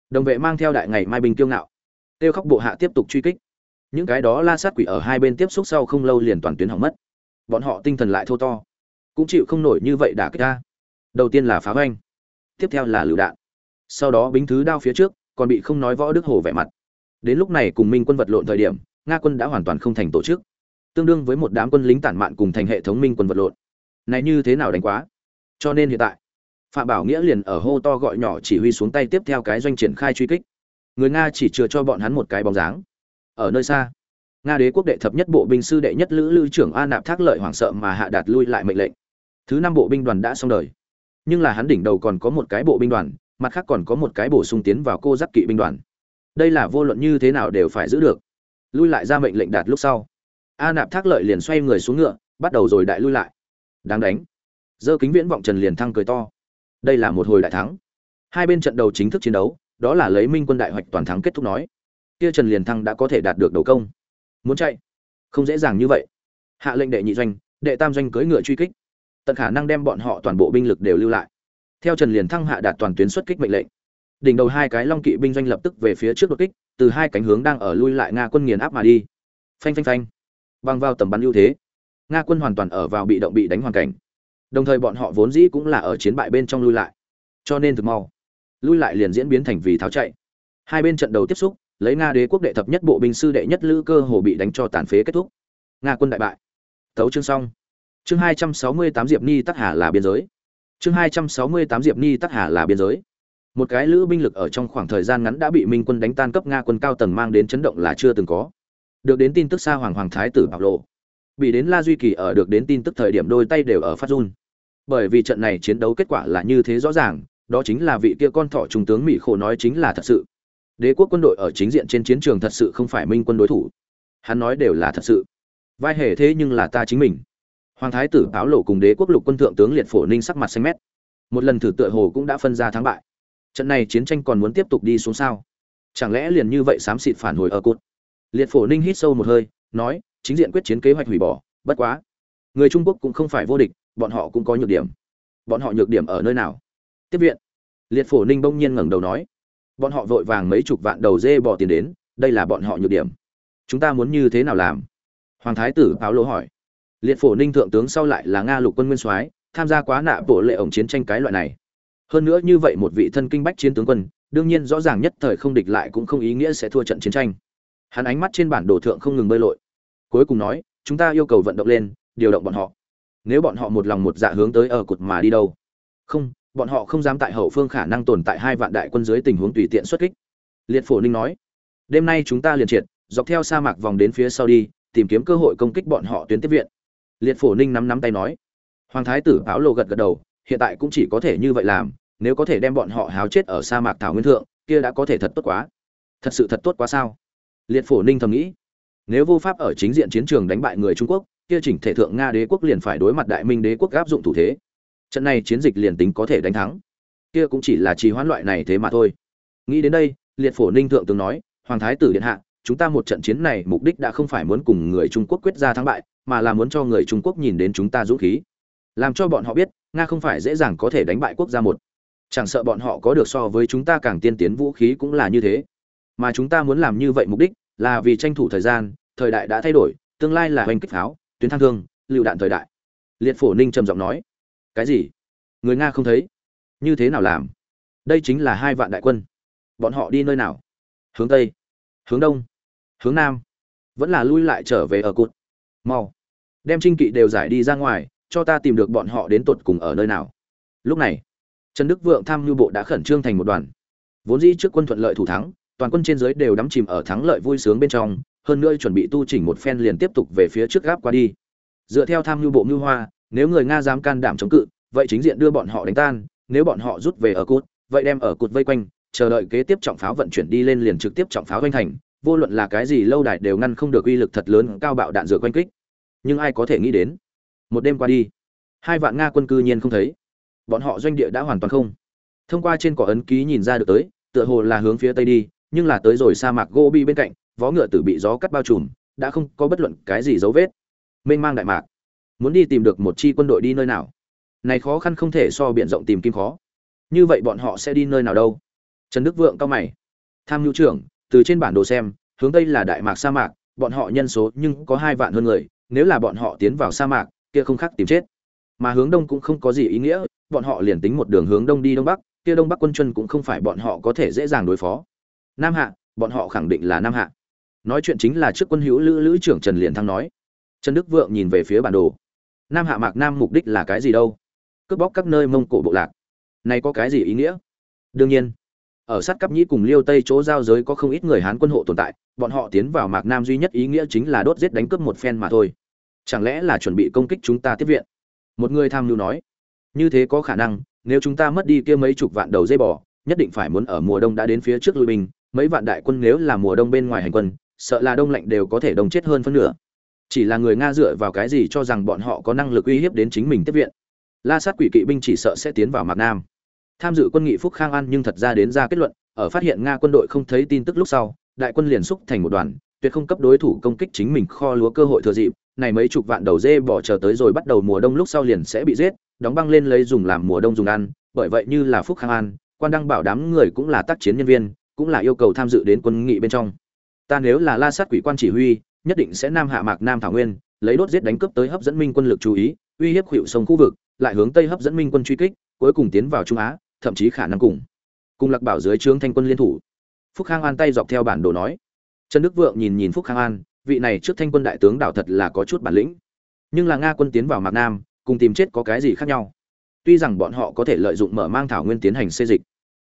[SPEAKER 1] Đồng vệ mang theo đại ngày mai binh kiêu ngạo. Tiêu khóc bộ hạ tiếp tục truy kích những cái đó la sát quỷ ở hai bên tiếp xúc sau không lâu liền toàn tuyến hỏng mất. Bọn họ tinh thần lại thô to, cũng chịu không nổi như vậy đã kích ra đầu tiên là phá hoanh tiếp theo là lựu đạn. Sau đó bính thứ đao phía trước, còn bị không nói võ đức hồ vẻ mặt. Đến lúc này cùng minh quân vật lộn thời điểm, nga quân đã hoàn toàn không thành tổ chức. Tương đương với một đám quân lính tản mạn cùng thành hệ thống minh quân vật lộn. Này như thế nào đánh quá? Cho nên hiện tại, phạm bảo nghĩa liền ở hô to gọi nhỏ chỉ huy xuống tay tiếp theo cái doanh triển khai truy kích. Người nga chỉ chưa cho bọn hắn một cái bóng dáng ở nơi xa. Nga đế quốc đệ thập nhất bộ binh sư đệ nhất lữ lữ trưởng a nạp thác lợi hoảng sợ mà hạ đạt lui lại mệnh lệnh. Thứ năm bộ binh đoàn đã xong đời. Nhưng là hắn đỉnh đầu còn có một cái bộ binh đoàn, mặt khác còn có một cái bổ sung tiến vào cô giáp kỵ binh đoàn. Đây là vô luận như thế nào đều phải giữ được. Lui lại ra mệnh lệnh đạt lúc sau. A nạp thác lợi liền xoay người xuống ngựa, bắt đầu rồi đại lui lại. Đáng đánh. Dơ kính viễn vọng trần liền thăng cười to. Đây là một hồi đại thắng. Hai bên trận đầu chính thức chiến đấu, đó là lấy minh quân đại hoạch toàn thắng kết thúc nói kia trần liền thăng đã có thể đạt được đầu công. Muốn chạy? Không dễ dàng như vậy. Hạ lệnh đệ nhị doanh, đệ tam doanh cưỡi ngựa truy kích. Tận khả năng đem bọn họ toàn bộ binh lực đều lưu lại. Theo trần liền thăng hạ đạt toàn tuyến xuất kích mệnh lệnh. Đỉnh đầu hai cái long kỵ binh doanh lập tức về phía trước đột kích, từ hai cánh hướng đang ở lui lại nga quân nghiền áp mà đi. Phanh phanh phanh. Băng vào tầm bắn ưu thế. Nga quân hoàn toàn ở vào bị động bị đánh hoàn cảnh. Đồng thời bọn họ vốn dĩ cũng là ở chiến bại bên trong lui lại. Cho nên thực mau. Lui lại liền diễn biến thành vì tháo chạy. Hai bên trận đầu tiếp xúc lấy nga đế quốc đệ thập nhất bộ binh sư đệ nhất lữ cơ hồ bị đánh cho tàn phế kết thúc. Nga quân đại bại. Tấu chương xong. Chương hai trăm sáu mươi tám diệp ni tắc hà là biên giới. Chương hai trăm sáu mươi tám diệp ni tắc hà là biên giới. Một cái lữ binh lực ở trong khoảng thời gian ngắn đã bị minh quân đánh tan cấp nga quân cao tầng mang đến chấn động là chưa từng có. Được đến tin tức xa hoàng hoàng thái tử bảo lộ. Bị đến la duy kỳ ở được đến tin tức thời điểm đôi tay đều ở phát run. Bởi vì trận này chiến đấu kết quả là như thế rõ ràng, đó chính là vị kia con thỏ trung tướng mỹ khổ nói chính là thật sự đế quốc quân đội ở chính diện trên chiến trường thật sự không phải minh quân đối thủ. Hắn nói đều là thật sự. Vai hề thế nhưng là ta chính mình. Hoàng thái tử báo lộ cùng đế quốc lục quân thượng tướng liệt phổ ninh sắc mặt xanh mét. Một lần thử tựa hồ cũng đã phân ra thắng bại. Trận này chiến tranh còn muốn tiếp tục đi xuống sao? Chẳng lẽ liền như vậy xám xịt phản hồi ở cốt liệt phổ ninh hít sâu một hơi, nói, chính diện quyết chiến kế hoạch hủy bỏ, bất quá. Người trung quốc cũng không phải vô địch, bọn họ cũng có nhược điểm. Bọn họ nhược điểm ở nơi nào? Tiếp viện. Liệt phổ ninh bỗng nhiên ngẩng đầu nói bọn họ vội vàng mấy chục vạn đầu dê bỏ tiền đến, đây là bọn họ nhược điểm. Chúng ta muốn như thế nào làm? Hoàng thái tử áo lỗ hỏi. Liệt phổ ninh thượng tướng sau lại là nga lục quân nguyên soái, tham gia quá nạ bộ lệ ổng chiến tranh cái loại này. Hơn nữa như vậy một vị thân kinh bách chiến tướng quân, đương nhiên rõ ràng nhất thời không địch lại cũng không ý nghĩa sẽ thua trận chiến tranh. Hắn ánh mắt trên bản đồ thượng không ngừng bơi lội. Cuối cùng nói, chúng ta yêu cầu vận động lên, điều động bọn họ. Nếu bọn họ một lòng một dạ hướng tới ở cột mà đi đâu? Không bọn họ không dám tại hậu phương khả năng tồn tại hai vạn đại quân dưới tình huống tùy tiện xuất kích. Liệt phổ ninh nói, đêm nay chúng ta liền triệt, dọc theo sa mạc vòng đến phía sau đi, tìm kiếm cơ hội công kích bọn họ tuyến tiếp viện. Liệt phổ ninh nắm nắm tay nói. Hoàng thái tử báo lộ gật gật đầu, hiện tại cũng chỉ có thể như vậy làm, nếu có thể đem bọn họ háo chết ở sa mạc thảo nguyên thượng, kia đã có thể thật tốt quá. Thật sự thật tốt quá sao? Liệt phổ ninh thầm nghĩ. Nếu vô pháp ở chính diện chiến trường đánh bại người trung quốc, kia chỉnh thể thượng nga đế quốc liền phải đối mặt đại minh đế quốc áp dụng thủ thế trận này chiến dịch liền tính có thể đánh thắng. Kia cũng chỉ là trì hoãn loại này thế mà thôi. Nghĩ đến đây, liệt phổ ninh thượng tướng nói, hoàng thái tử điện hạ, chúng ta một trận chiến này mục đích đã không phải muốn cùng người trung quốc quyết ra thắng bại, mà là muốn cho người trung quốc nhìn đến chúng ta dũng khí. Làm cho bọn họ biết, nga không phải dễ dàng có thể đánh bại quốc gia một. Chẳng sợ bọn họ có được so với chúng ta càng tiên tiến vũ khí cũng là như thế. Mà chúng ta muốn làm như vậy mục đích là vì tranh thủ thời gian, thời đại đã thay đổi, tương lai là hoành kích pháo, tuyến thang thương, lựu đạn thời đại. Liệt phổ ninh trầm giọng nói cái gì? Người nga không thấy. Như thế nào làm? Đây chính là hai vạn đại quân. Bọn họ đi nơi nào? Hướng tây, hướng đông, hướng nam. Vẫn là lui lại trở về ở cụt mau. Đem trinh kỵ đều giải đi ra ngoài, cho ta tìm được bọn họ đến tột cùng ở nơi nào. Lúc này, trần đức vượng tham mưu bộ đã khẩn trương thành một đoàn. Vốn dĩ trước quân thuận lợi thủ thắng, toàn quân trên dưới đều đắm chìm ở thắng lợi vui sướng bên trong, hơn nữa chuẩn bị tu chỉnh một phen liền tiếp tục về phía trước gáp qua đi. Dựa theo tham mưu bộ mưu hoa nếu người nga dám can đảm chống cự, vậy chính diện đưa bọn họ đánh tan, nếu bọn họ rút về ở cút vậy đem ở cút vây quanh, chờ đợi kế tiếp trọng pháo vận chuyển đi lên liền trực tiếp trọng pháo vanh thành, vô luận là cái gì lâu đài đều ngăn không được uy lực thật lớn cao bạo đạn dược quanh kích. Nhưng ai có thể nghĩ đến? Một đêm qua đi, hai vạn nga quân cư nhiên không thấy. Bọn họ doanh địa đã hoàn toàn không. Thông qua trên cỏ ấn ký nhìn ra được tới, tựa hồ là hướng phía tây đi, nhưng là tới rồi sa mạc gobi bên cạnh, vó ngựa tử bị gió cắt bao trùm, đã không có bất luận cái gì dấu vết. Mênh mang đại mạc muốn đi tìm được một chi quân đội đi nơi nào? Này khó khăn không thể so biện rộng tìm kim khó. Như vậy bọn họ sẽ đi nơi nào đâu? Trần đức vượng cao mày. Tham nhu trưởng, từ trên bản đồ xem, hướng tây là đại mạc sa mạc, bọn họ nhân số nhưng có hai vạn hơn người, nếu là bọn họ tiến vào sa mạc, kia không khác tìm chết. Mà hướng đông cũng không có gì ý nghĩa, bọn họ liền tính một đường hướng đông đi đông bắc, kia đông bắc quân chân cũng không phải bọn họ có thể dễ dàng đối phó. Nam hạ, bọn họ khẳng định là nam hạ. Nói chuyện chính là trước quân hữu lữ lữ trưởng trần liền thăng nói. Trần đức vượng nhìn về phía bản đồ nam hạ mạc nam mục đích là cái gì đâu? Cướp bóc các nơi mông cổ bộ lạc. Này có cái gì ý nghĩa? Đương nhiên, ở sát cấp nhĩ cùng liêu tây chỗ giao giới có không ít người hán quân hộ tồn tại, bọn họ tiến vào mạc nam duy nhất ý nghĩa chính là đốt giết đánh cướp một phen mà thôi. Chẳng lẽ là chuẩn bị công kích chúng ta tiếp viện? Một người tham mưu nói. Như thế có khả năng, nếu chúng ta mất đi kia mấy chục vạn đầu dây bò, nhất định phải muốn ở mùa đông đã đến phía trước lui binh. Mấy vạn đại quân nếu là mùa đông bên ngoài hành quân, sợ là đông lạnh đều có thể đông chết hơn phân nửa chỉ là người nga dựa vào cái gì cho rằng bọn họ có năng lực uy hiếp đến chính mình tiếp viện? La sát quỷ kỵ binh chỉ sợ sẽ tiến vào mạc nam. Tham dự quân nghị phúc khang an nhưng thật ra đến ra kết luận, ở phát hiện nga quân đội không thấy tin tức lúc sau, đại quân liền xúc thành một đoàn, tuyệt không cấp đối thủ công kích chính mình kho lúa cơ hội thừa dịp, này mấy chục vạn đầu dê bỏ chờ tới rồi bắt đầu mùa đông lúc sau liền sẽ bị giết, đóng băng lên lấy dùng làm mùa đông dùng ăn, bởi vậy như là phúc khang an, quan đăng bảo đám người cũng là tác chiến nhân viên, cũng là yêu cầu tham dự đến quân nghị bên trong. Ta nếu là la sát quỷ quan chỉ huy nhất định sẽ nam hạ mạc nam thảo nguyên, lấy đốt giết đánh cướp tới hấp dẫn minh quân lực chú ý, uy hiếp hiệu sông khu vực, lại hướng tây hấp dẫn minh quân truy kích, cuối cùng tiến vào trung á, thậm chí khả năng cùng. Cùng lạc bảo dưới trướng thanh quân liên thủ. Phúc khang an tay dọc theo bản đồ nói. Trần đức vượng nhìn nhìn phúc khang an, vị này trước thanh quân đại tướng đảo thật là có chút bản lĩnh. Nhưng là nga quân tiến vào mạc nam, cùng tìm chết có cái gì khác nhau? Tuy rằng bọn họ có thể lợi dụng mở mang thảo nguyên tiến hành xây dịch,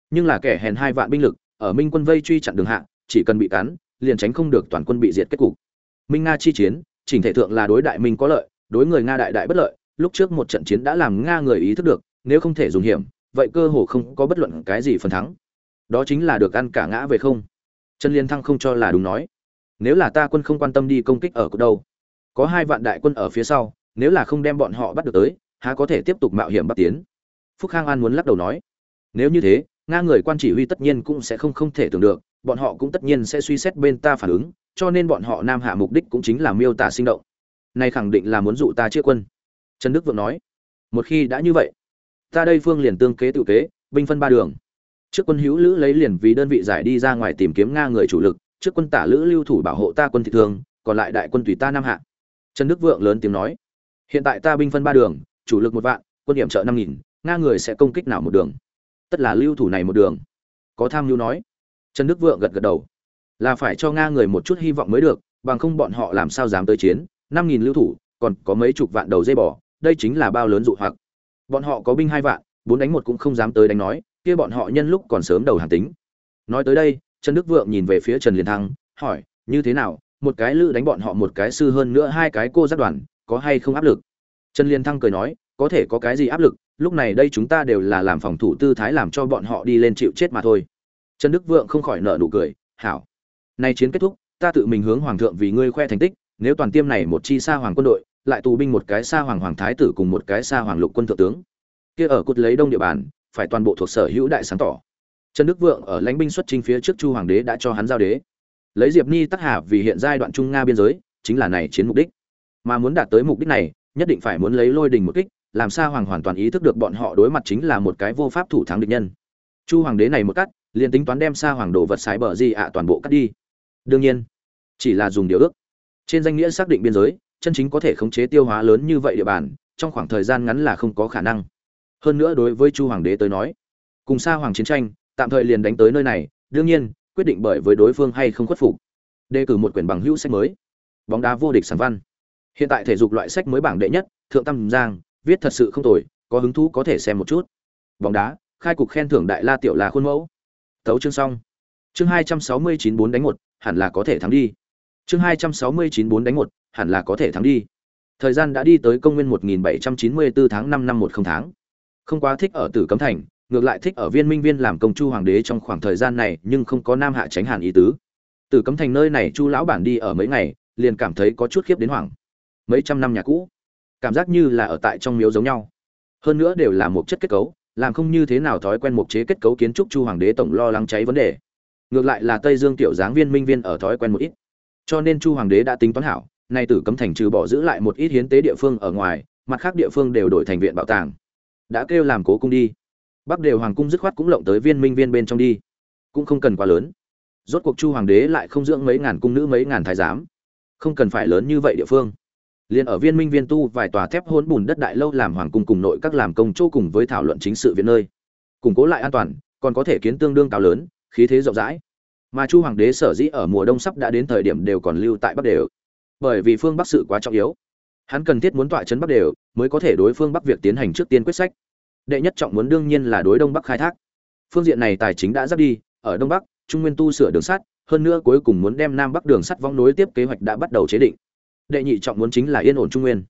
[SPEAKER 1] nhưng là kẻ hèn hai vạn binh lực, ở minh quân vây truy chặn đường hạ, chỉ cần bị cắn, liền tránh không được toàn quân bị diệt kết cục minh nga chi chiến, chỉnh thể thượng là đối đại minh có lợi, đối người nga đại đại bất lợi, lúc trước một trận chiến đã làm nga người ý thức được, nếu không thể dùng hiểm, vậy cơ hồ không có bất luận cái gì phần thắng. Đó chính là được ăn cả ngã về không. Trần liên thăng không cho là đúng nói. Nếu là ta quân không quan tâm đi công kích ở cột đâu, có hai vạn đại quân ở phía sau, nếu là không đem bọn họ bắt được tới, há có thể tiếp tục mạo hiểm bắt tiến? Phúc khang an muốn lắc đầu nói. Nếu như thế, nga người quan chỉ huy tất nhiên cũng sẽ không không thể tưởng được bọn họ cũng tất nhiên sẽ suy xét bên ta phản ứng cho nên bọn họ nam hạ mục đích cũng chính là miêu tả sinh động. Này khẳng định là muốn dụ ta chia quân. Trần đức vượng nói. Một khi đã như vậy ta đây phương liền tương kế tự kế binh phân ba đường. Trước quân hữu lữ lấy liền vì đơn vị giải đi ra ngoài tìm kiếm nga người chủ lực trước quân tả lữ lưu thủ bảo hộ ta quân thị thường, còn lại đại quân tùy ta nam hạ. Trần đức vượng lớn tiếng nói. Hiện tại ta binh phân ba đường chủ lực một vạn quân điểm trợ năm nghìn nga người sẽ công kích nào một đường? Tất là lưu thủ này một đường. Có tham mưu nói trần đức vượng gật gật đầu. Là phải cho nga người một chút hy vọng mới được, bằng không bọn họ làm sao dám tới chiến, năm nghìn lưu thủ, còn có mấy chục vạn đầu dây bò, đây chính là bao lớn dụ hoặc. Bọn họ có binh hai vạn, bốn đánh một cũng không dám tới đánh nói, kia bọn họ nhân lúc còn sớm đầu hàng tính. Nói tới đây, trần đức vượng nhìn về phía trần liên thăng, hỏi, như thế nào, một cái lữ đánh bọn họ một cái sư hơn nữa hai cái cô giác đoàn, có hay không áp lực? Trần liên thăng cười nói, có thể có cái gì áp lực, lúc này đây chúng ta đều là làm phòng thủ tư thái làm cho bọn họ đi lên chịu chết mà thôi trần đức vượng không khỏi nợ nụ cười, hảo. Nay chiến kết thúc, ta tự mình hướng hoàng thượng vì ngươi khoe thành tích, nếu toàn tiêm này một chi xa hoàng quân đội, lại tù binh một cái xa hoàng hoàng thái tử cùng một cái xa hoàng lục quân thượng tướng. Kia ở cột lấy đông địa bàn, phải toàn bộ thuộc sở hữu đại sáng tỏ. Trần đức vượng ở lãnh binh xuất chinh phía trước chu hoàng đế đã cho hắn giao đế. Lấy diệp ni tắc hà vì hiện giai đoạn trung nga biên giới, chính là này chiến mục đích. Mà muốn đạt tới mục đích này, nhất định phải muốn lấy lôi đình một kích, làm sao hoàng hoàn toàn ý thức được bọn họ đối mặt chính là một cái vô pháp thủ thắng địch nhân. Chu hoàng đế này một cắt liền tính toán đem xa hoàng đồ vật sái bờ gì ạ toàn bộ cắt đi. Đương nhiên, chỉ là dùng điều ước. Trên danh nghĩa xác định biên giới, chân chính có thể khống chế tiêu hóa lớn như vậy địa bàn, trong khoảng thời gian ngắn là không có khả năng. Hơn nữa đối với chu hoàng đế tới nói, cùng xa hoàng chiến tranh, tạm thời liền đánh tới nơi này, đương nhiên, quyết định bởi với đối phương hay không khuất phục. Đề cử một quyển bằng hữu sách mới. Bóng đá vô địch sản văn. Hiện tại thể dục loại sách mới bảng đệ nhất, thượng tam giang, viết thật sự không tồi, có hứng thú có thể xem một chút. Bóng đá, khai cục khen thưởng đại la tiểu là khuôn mẫu thấu chương xong. Chương hai trăm sáu mươi chín bốn đánh một, hẳn là có thể thắng đi. Chương hai trăm sáu mươi chín bốn đánh một, hẳn là có thể thắng đi. Thời gian đã đi tới công nguyên một nghìn bảy trăm chín mươi bốn tháng năm năm một không tháng. Không quá thích ở tử cấm thành, ngược lại thích ở viên minh viên làm công chu hoàng đế trong khoảng thời gian này, nhưng không có nam hạ tránh hàn ý tứ. Tử cấm thành nơi này chu lão bản đi ở mấy ngày, liền cảm thấy có chút khiếp đến hoảng. Mấy trăm năm nhà cũ, cảm giác như là ở tại trong miếu giống nhau. Hơn nữa đều là một chất kết cấu làm không như thế nào thói quen mục chế kết cấu kiến trúc chu hoàng đế tổng lo lắng cháy vấn đề. Ngược lại là tây dương tiểu giáng viên minh viên ở thói quen một ít. Cho nên chu hoàng đế đã tính toán hảo, nay tử cấm thành trừ bỏ giữ lại một ít hiến tế địa phương ở ngoài, mặt khác địa phương đều đổi thành viện bảo tàng. Đã kêu làm cố cung đi. Bắc đều hoàng cung dứt khoát cũng lộng tới viên minh viên bên trong đi. Cũng không cần quá lớn. Rốt cuộc chu hoàng đế lại không dưỡng mấy ngàn cung nữ mấy ngàn thái giám. Không cần phải lớn như vậy địa phương liền ở viên minh viên tu vài tòa thép hôn bùn đất đại lâu làm hoàng cung cùng nội các làm công chỗ cùng với thảo luận chính sự viện nơi. Củng cố lại an toàn, còn có thể kiến tương đương cao lớn, khí thế rộng rãi. Mà chu hoàng đế sở dĩ ở mùa đông sắp đã đến thời điểm đều còn lưu tại bắc đều. Bởi vì phương bắc sự quá trọng yếu. Hắn cần thiết muốn tọa chấn bắc đều mới có thể đối phương bắc việc tiến hành trước tiên quyết sách. Đệ nhất trọng muốn đương nhiên là đối đông bắc khai thác. Phương diện này tài chính đã dắt đi, ở đông bắc, trung nguyên tu sửa đường sắt, hơn nữa cuối cùng muốn đem nam bắc đường sắt vong nối tiếp kế hoạch đã bắt đầu chế định đệ nhị trọng muốn chính là yên ổn trung nguyên.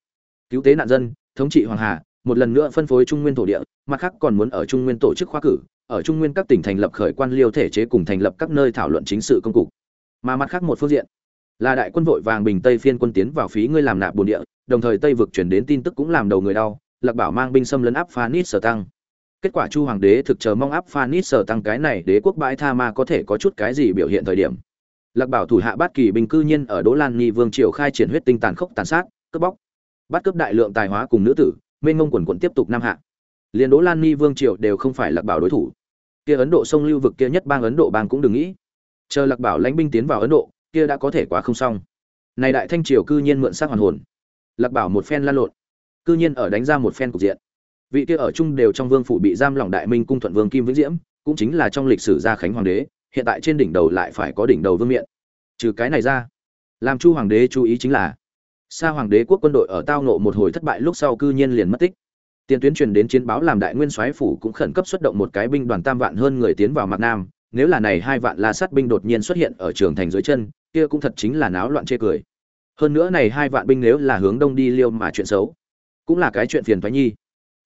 [SPEAKER 1] Cứu tế nạn dân, thống trị hoàng hà, một lần nữa phân phối trung nguyên thổ địa, mặt khác còn muốn ở trung nguyên tổ chức khoa cử, ở trung nguyên các tỉnh thành lập khởi quan liêu thể chế cùng thành lập các nơi thảo luận chính sự công cục. Mà mặt khác một phương diện, là đại quân vội vàng bình tây phiên quân tiến vào phí ngươi làm nạp bồn địa, đồng thời tây vực chuyển đến tin tức cũng làm đầu người đau, lạc bảo mang binh xâm lấn áp phanit sở tăng. Kết quả chu hoàng đế thực chờ mong áp phanit sở tăng cái này đế quốc bãi tha ma có thể có chút cái gì biểu hiện thời điểm lạc bảo thủ hạ bát kỳ bình cư nhiên ở đỗ lan nghi vương triều khai triển huyết tinh tàn khốc tàn sát, cướp bóc. Bắt cướp đại lượng tài hóa cùng nữ tử, mênh mông quần quận tiếp tục nam hạ. Liền đỗ lan nghi vương triều đều không phải lạc bảo đối thủ. Kia ấn độ sông lưu vực, kia nhất bang ấn độ bang cũng đừng nghĩ. Chờ lạc bảo lãnh binh tiến vào ấn độ, kia đã có thể quá không xong. Này đại thanh triều cư nhiên mượn xác hoàn hồn. Lạc bảo một phen lan lộn, cư nhiên ở đánh ra một phen cục diện. Vị kia ở chung đều trong vương phủ bị giam lỏng đại minh cung thuận vương kim vĩnh diễm, cũng chính là trong lịch sử gia khánh hoàng đế hiện tại trên đỉnh đầu lại phải có đỉnh đầu vương miện. Trừ cái này ra, làm chu hoàng đế chú ý chính là, sa hoàng đế quốc quân đội ở tao nộ một hồi thất bại lúc sau cư nhiên liền mất tích. Tiền tuyến truyền đến chiến báo làm đại nguyên soái phủ cũng khẩn cấp xuất động một cái binh đoàn tam vạn hơn người tiến vào mặt nam. Nếu là này hai vạn la sát binh đột nhiên xuất hiện ở trường thành dưới chân, kia cũng thật chính là náo loạn chê cười. Hơn nữa này hai vạn binh nếu là hướng đông đi liêu mà chuyện xấu, cũng là cái chuyện phiền thoái nhi.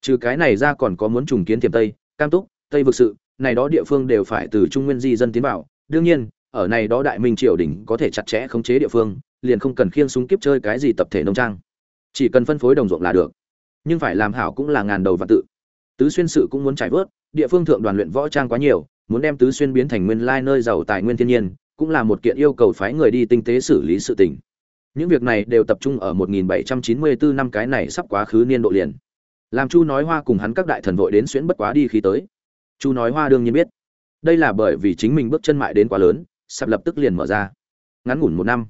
[SPEAKER 1] Trừ cái này ra còn có muốn trùng kiến tiềm tây, cam túc, tây vực sự này đó địa phương đều phải từ trung nguyên di dân tiến vào. Đương nhiên, ở này đó đại minh triều đình có thể chặt chẽ khống chế địa phương, liền không cần khiêng súng kiếp chơi cái gì tập thể nông trang. Chỉ cần phân phối đồng ruộng là được. Nhưng phải làm hảo cũng là ngàn đầu và tự. Tứ xuyên sự cũng muốn trải vớt, địa phương thượng đoàn luyện võ trang quá nhiều, muốn đem tứ xuyên biến thành nguyên lai nơi giàu tài nguyên thiên nhiên, cũng là một kiện yêu cầu phái người đi tinh tế xử lý sự tình. Những việc này đều tập trung ở 1794 năm cái này sắp quá khứ niên độ liền. Làm chu nói hoa cùng hắn các đại thần vội đến xuyễn bất quá đi khi tới chu nói hoa đương nhiên biết. Đây là bởi vì chính mình bước chân mại đến quá lớn sập lập tức liền mở ra. Ngắn ngủn một năm,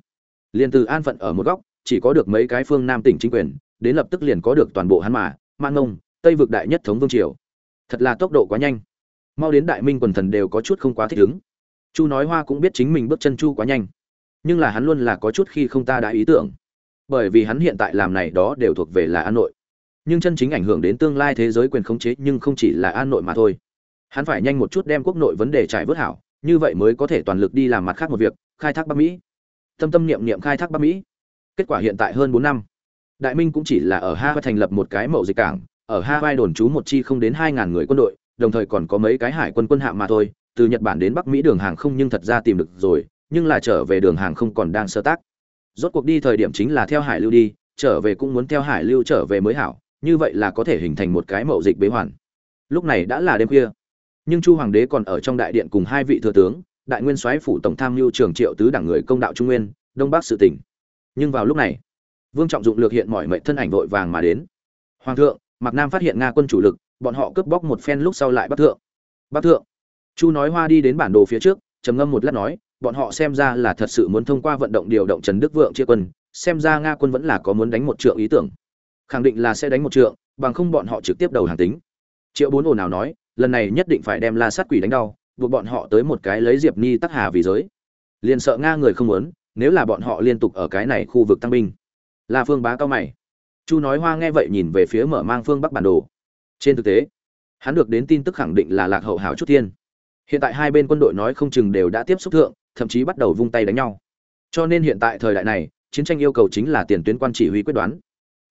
[SPEAKER 1] liền từ an phận ở một góc, chỉ có được mấy cái phương nam tỉnh chính quyền, đến lập tức liền có được toàn bộ hắn mà mang ngông, tây vực đại nhất thống vương triều. Thật là tốc độ quá nhanh. Mau đến đại minh quần thần đều có chút không quá thích ứng. Chu nói hoa cũng biết chính mình bước chân chu quá nhanh. Nhưng là hắn luôn là có chút khi không ta đã ý tưởng. Bởi vì hắn hiện tại làm này đó đều thuộc về là an nội. Nhưng chân chính ảnh hưởng đến tương lai thế giới quyền khống chế nhưng không chỉ là an nội mà thôi hắn phải nhanh một chút đem quốc nội vấn đề trải vớt hảo, như vậy mới có thể toàn lực đi làm mặt khác một việc, khai thác bắc mỹ. Tâm tâm niệm niệm khai thác bắc mỹ. Kết quả hiện tại hơn bốn năm. Đại minh cũng chỉ là ở hawaii thành lập một cái mậu dịch cảng, ở hawaii đồn trú một chi không đến hai ngàn người quân đội, đồng thời còn có mấy cái hải quân quân hạm mà thôi, từ nhật bản đến bắc mỹ đường hàng không nhưng thật ra tìm được rồi, nhưng là trở về đường hàng không còn đang sơ tác. Rốt cuộc đi thời điểm chính là theo hải lưu đi, trở về cũng muốn theo hải lưu trở về mới hảo, như vậy là có thể hình thành một cái mậu dịch bế hoàn. Lúc này đã là đêm khuya nhưng chu hoàng đế còn ở trong đại điện cùng hai vị thừa tướng, đại nguyên soái phủ tổng tham mưu Trường triệu tứ đảng người công đạo trung nguyên, đông bắc sự tỉnh. Nhưng vào lúc này, vương trọng dụng lược hiện mọi mệnh thân ảnh vội vàng mà đến. Hoàng thượng, mạc nam phát hiện nga quân chủ lực, bọn họ cướp bóc một phen lúc sau lại bắt thượng. Bắc thượng. Chu nói hoa đi đến bản đồ phía trước, trầm ngâm một lát nói, bọn họ xem ra là thật sự muốn thông qua vận động điều động trần đức vượng chia quân, xem ra nga quân vẫn là có muốn đánh một trượng ý tưởng. Khẳng định là sẽ đánh một trượng, bằng không bọn họ trực tiếp đầu hàng tính. Triệu bốn ồn nào nói lần này nhất định phải đem la sát quỷ đánh đau, buộc bọn họ tới một cái lấy diệp ni tắc hà vì giới. Liền sợ nga người không muốn, nếu là bọn họ liên tục ở cái này khu vực tăng binh. La phương bá cao mày. Chu nói hoa nghe vậy nhìn về phía mở mang phương bắc bản đồ. Trên thực tế, hắn được đến tin tức khẳng định là lạc hậu hảo chút thiên. Hiện tại hai bên quân đội nói không chừng đều đã tiếp xúc thượng, thậm chí bắt đầu vung tay đánh nhau. Cho nên hiện tại thời đại này, chiến tranh yêu cầu chính là tiền tuyến quan chỉ huy quyết đoán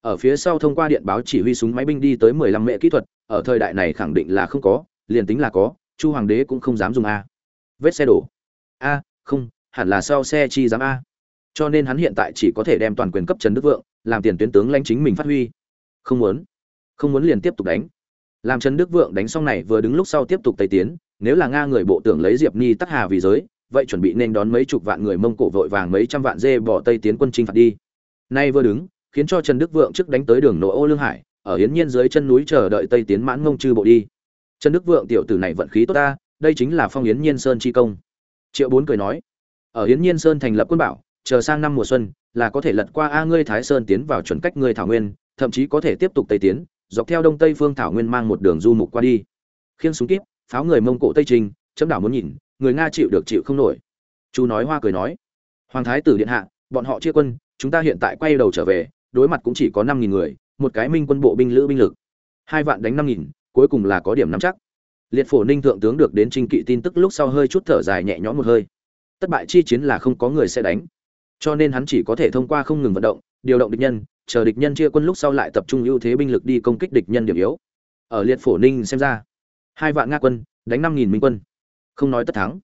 [SPEAKER 1] ở phía sau thông qua điện báo chỉ huy súng máy binh đi tới mười lăm kỹ thuật, ở thời đại này khẳng định là không có, liền tính là có, chu hoàng đế cũng không dám dùng a. Vết xe đổ. A, không, hẳn là sau xe chi dám a. Cho nên hắn hiện tại chỉ có thể đem toàn quyền cấp trần đức vượng, làm tiền tuyến tướng lãnh chính mình phát huy. Không muốn. Không muốn liền tiếp tục đánh. Làm trần đức vượng đánh xong này vừa đứng lúc sau tiếp tục tây tiến, nếu là nga người bộ tưởng lấy diệp ni tắc hà vì giới, vậy chuẩn bị nên đón mấy chục vạn người mông cổ vội vàng mấy trăm vạn dê bỏ tây tiến quân chinh phạt đi. Nay vừa đứng khiến cho trần đức vượng trước đánh tới đường nội ô lương hải, ở hiến nhiên dưới chân núi chờ đợi tây tiến mãn ngông chư bộ đi. Trần đức vượng tiểu tử này vận khí tốt ta, đây chính là phong yến nhiên sơn chi công. Triệu bốn cười nói, ở hiến nhiên sơn thành lập quân bảo, chờ sang năm mùa xuân, là có thể lật qua a ngươi thái sơn tiến vào chuẩn cách ngươi thảo nguyên, thậm chí có thể tiếp tục tây tiến, dọc theo đông tây phương thảo nguyên mang một đường du mục qua đi. Khiên súng kíp, pháo người mông cổ tây trình, chấm đảo muốn nhìn, người nga chịu được chịu không nổi. Chu nói hoa cười nói, hoàng thái tử điện hạ, bọn họ chia quân, chúng ta hiện tại quay đầu trở về đối mặt cũng chỉ có năm nghìn người, một cái minh quân bộ binh lữ binh lực. Hai vạn đánh năm nghìn, cuối cùng là có điểm nắm chắc. Liệt phổ ninh thượng tướng được đến trinh kỵ tin tức lúc sau hơi chút thở dài nhẹ nhõm một hơi. Thất bại chi chiến là không có người sẽ đánh. Cho nên hắn chỉ có thể thông qua không ngừng vận động, điều động địch nhân, chờ địch nhân chia quân lúc sau lại tập trung ưu thế binh lực đi công kích địch nhân điểm yếu. Ở liệt phổ ninh xem ra, hai vạn nga quân, đánh năm nghìn minh quân. Không nói tất thắng,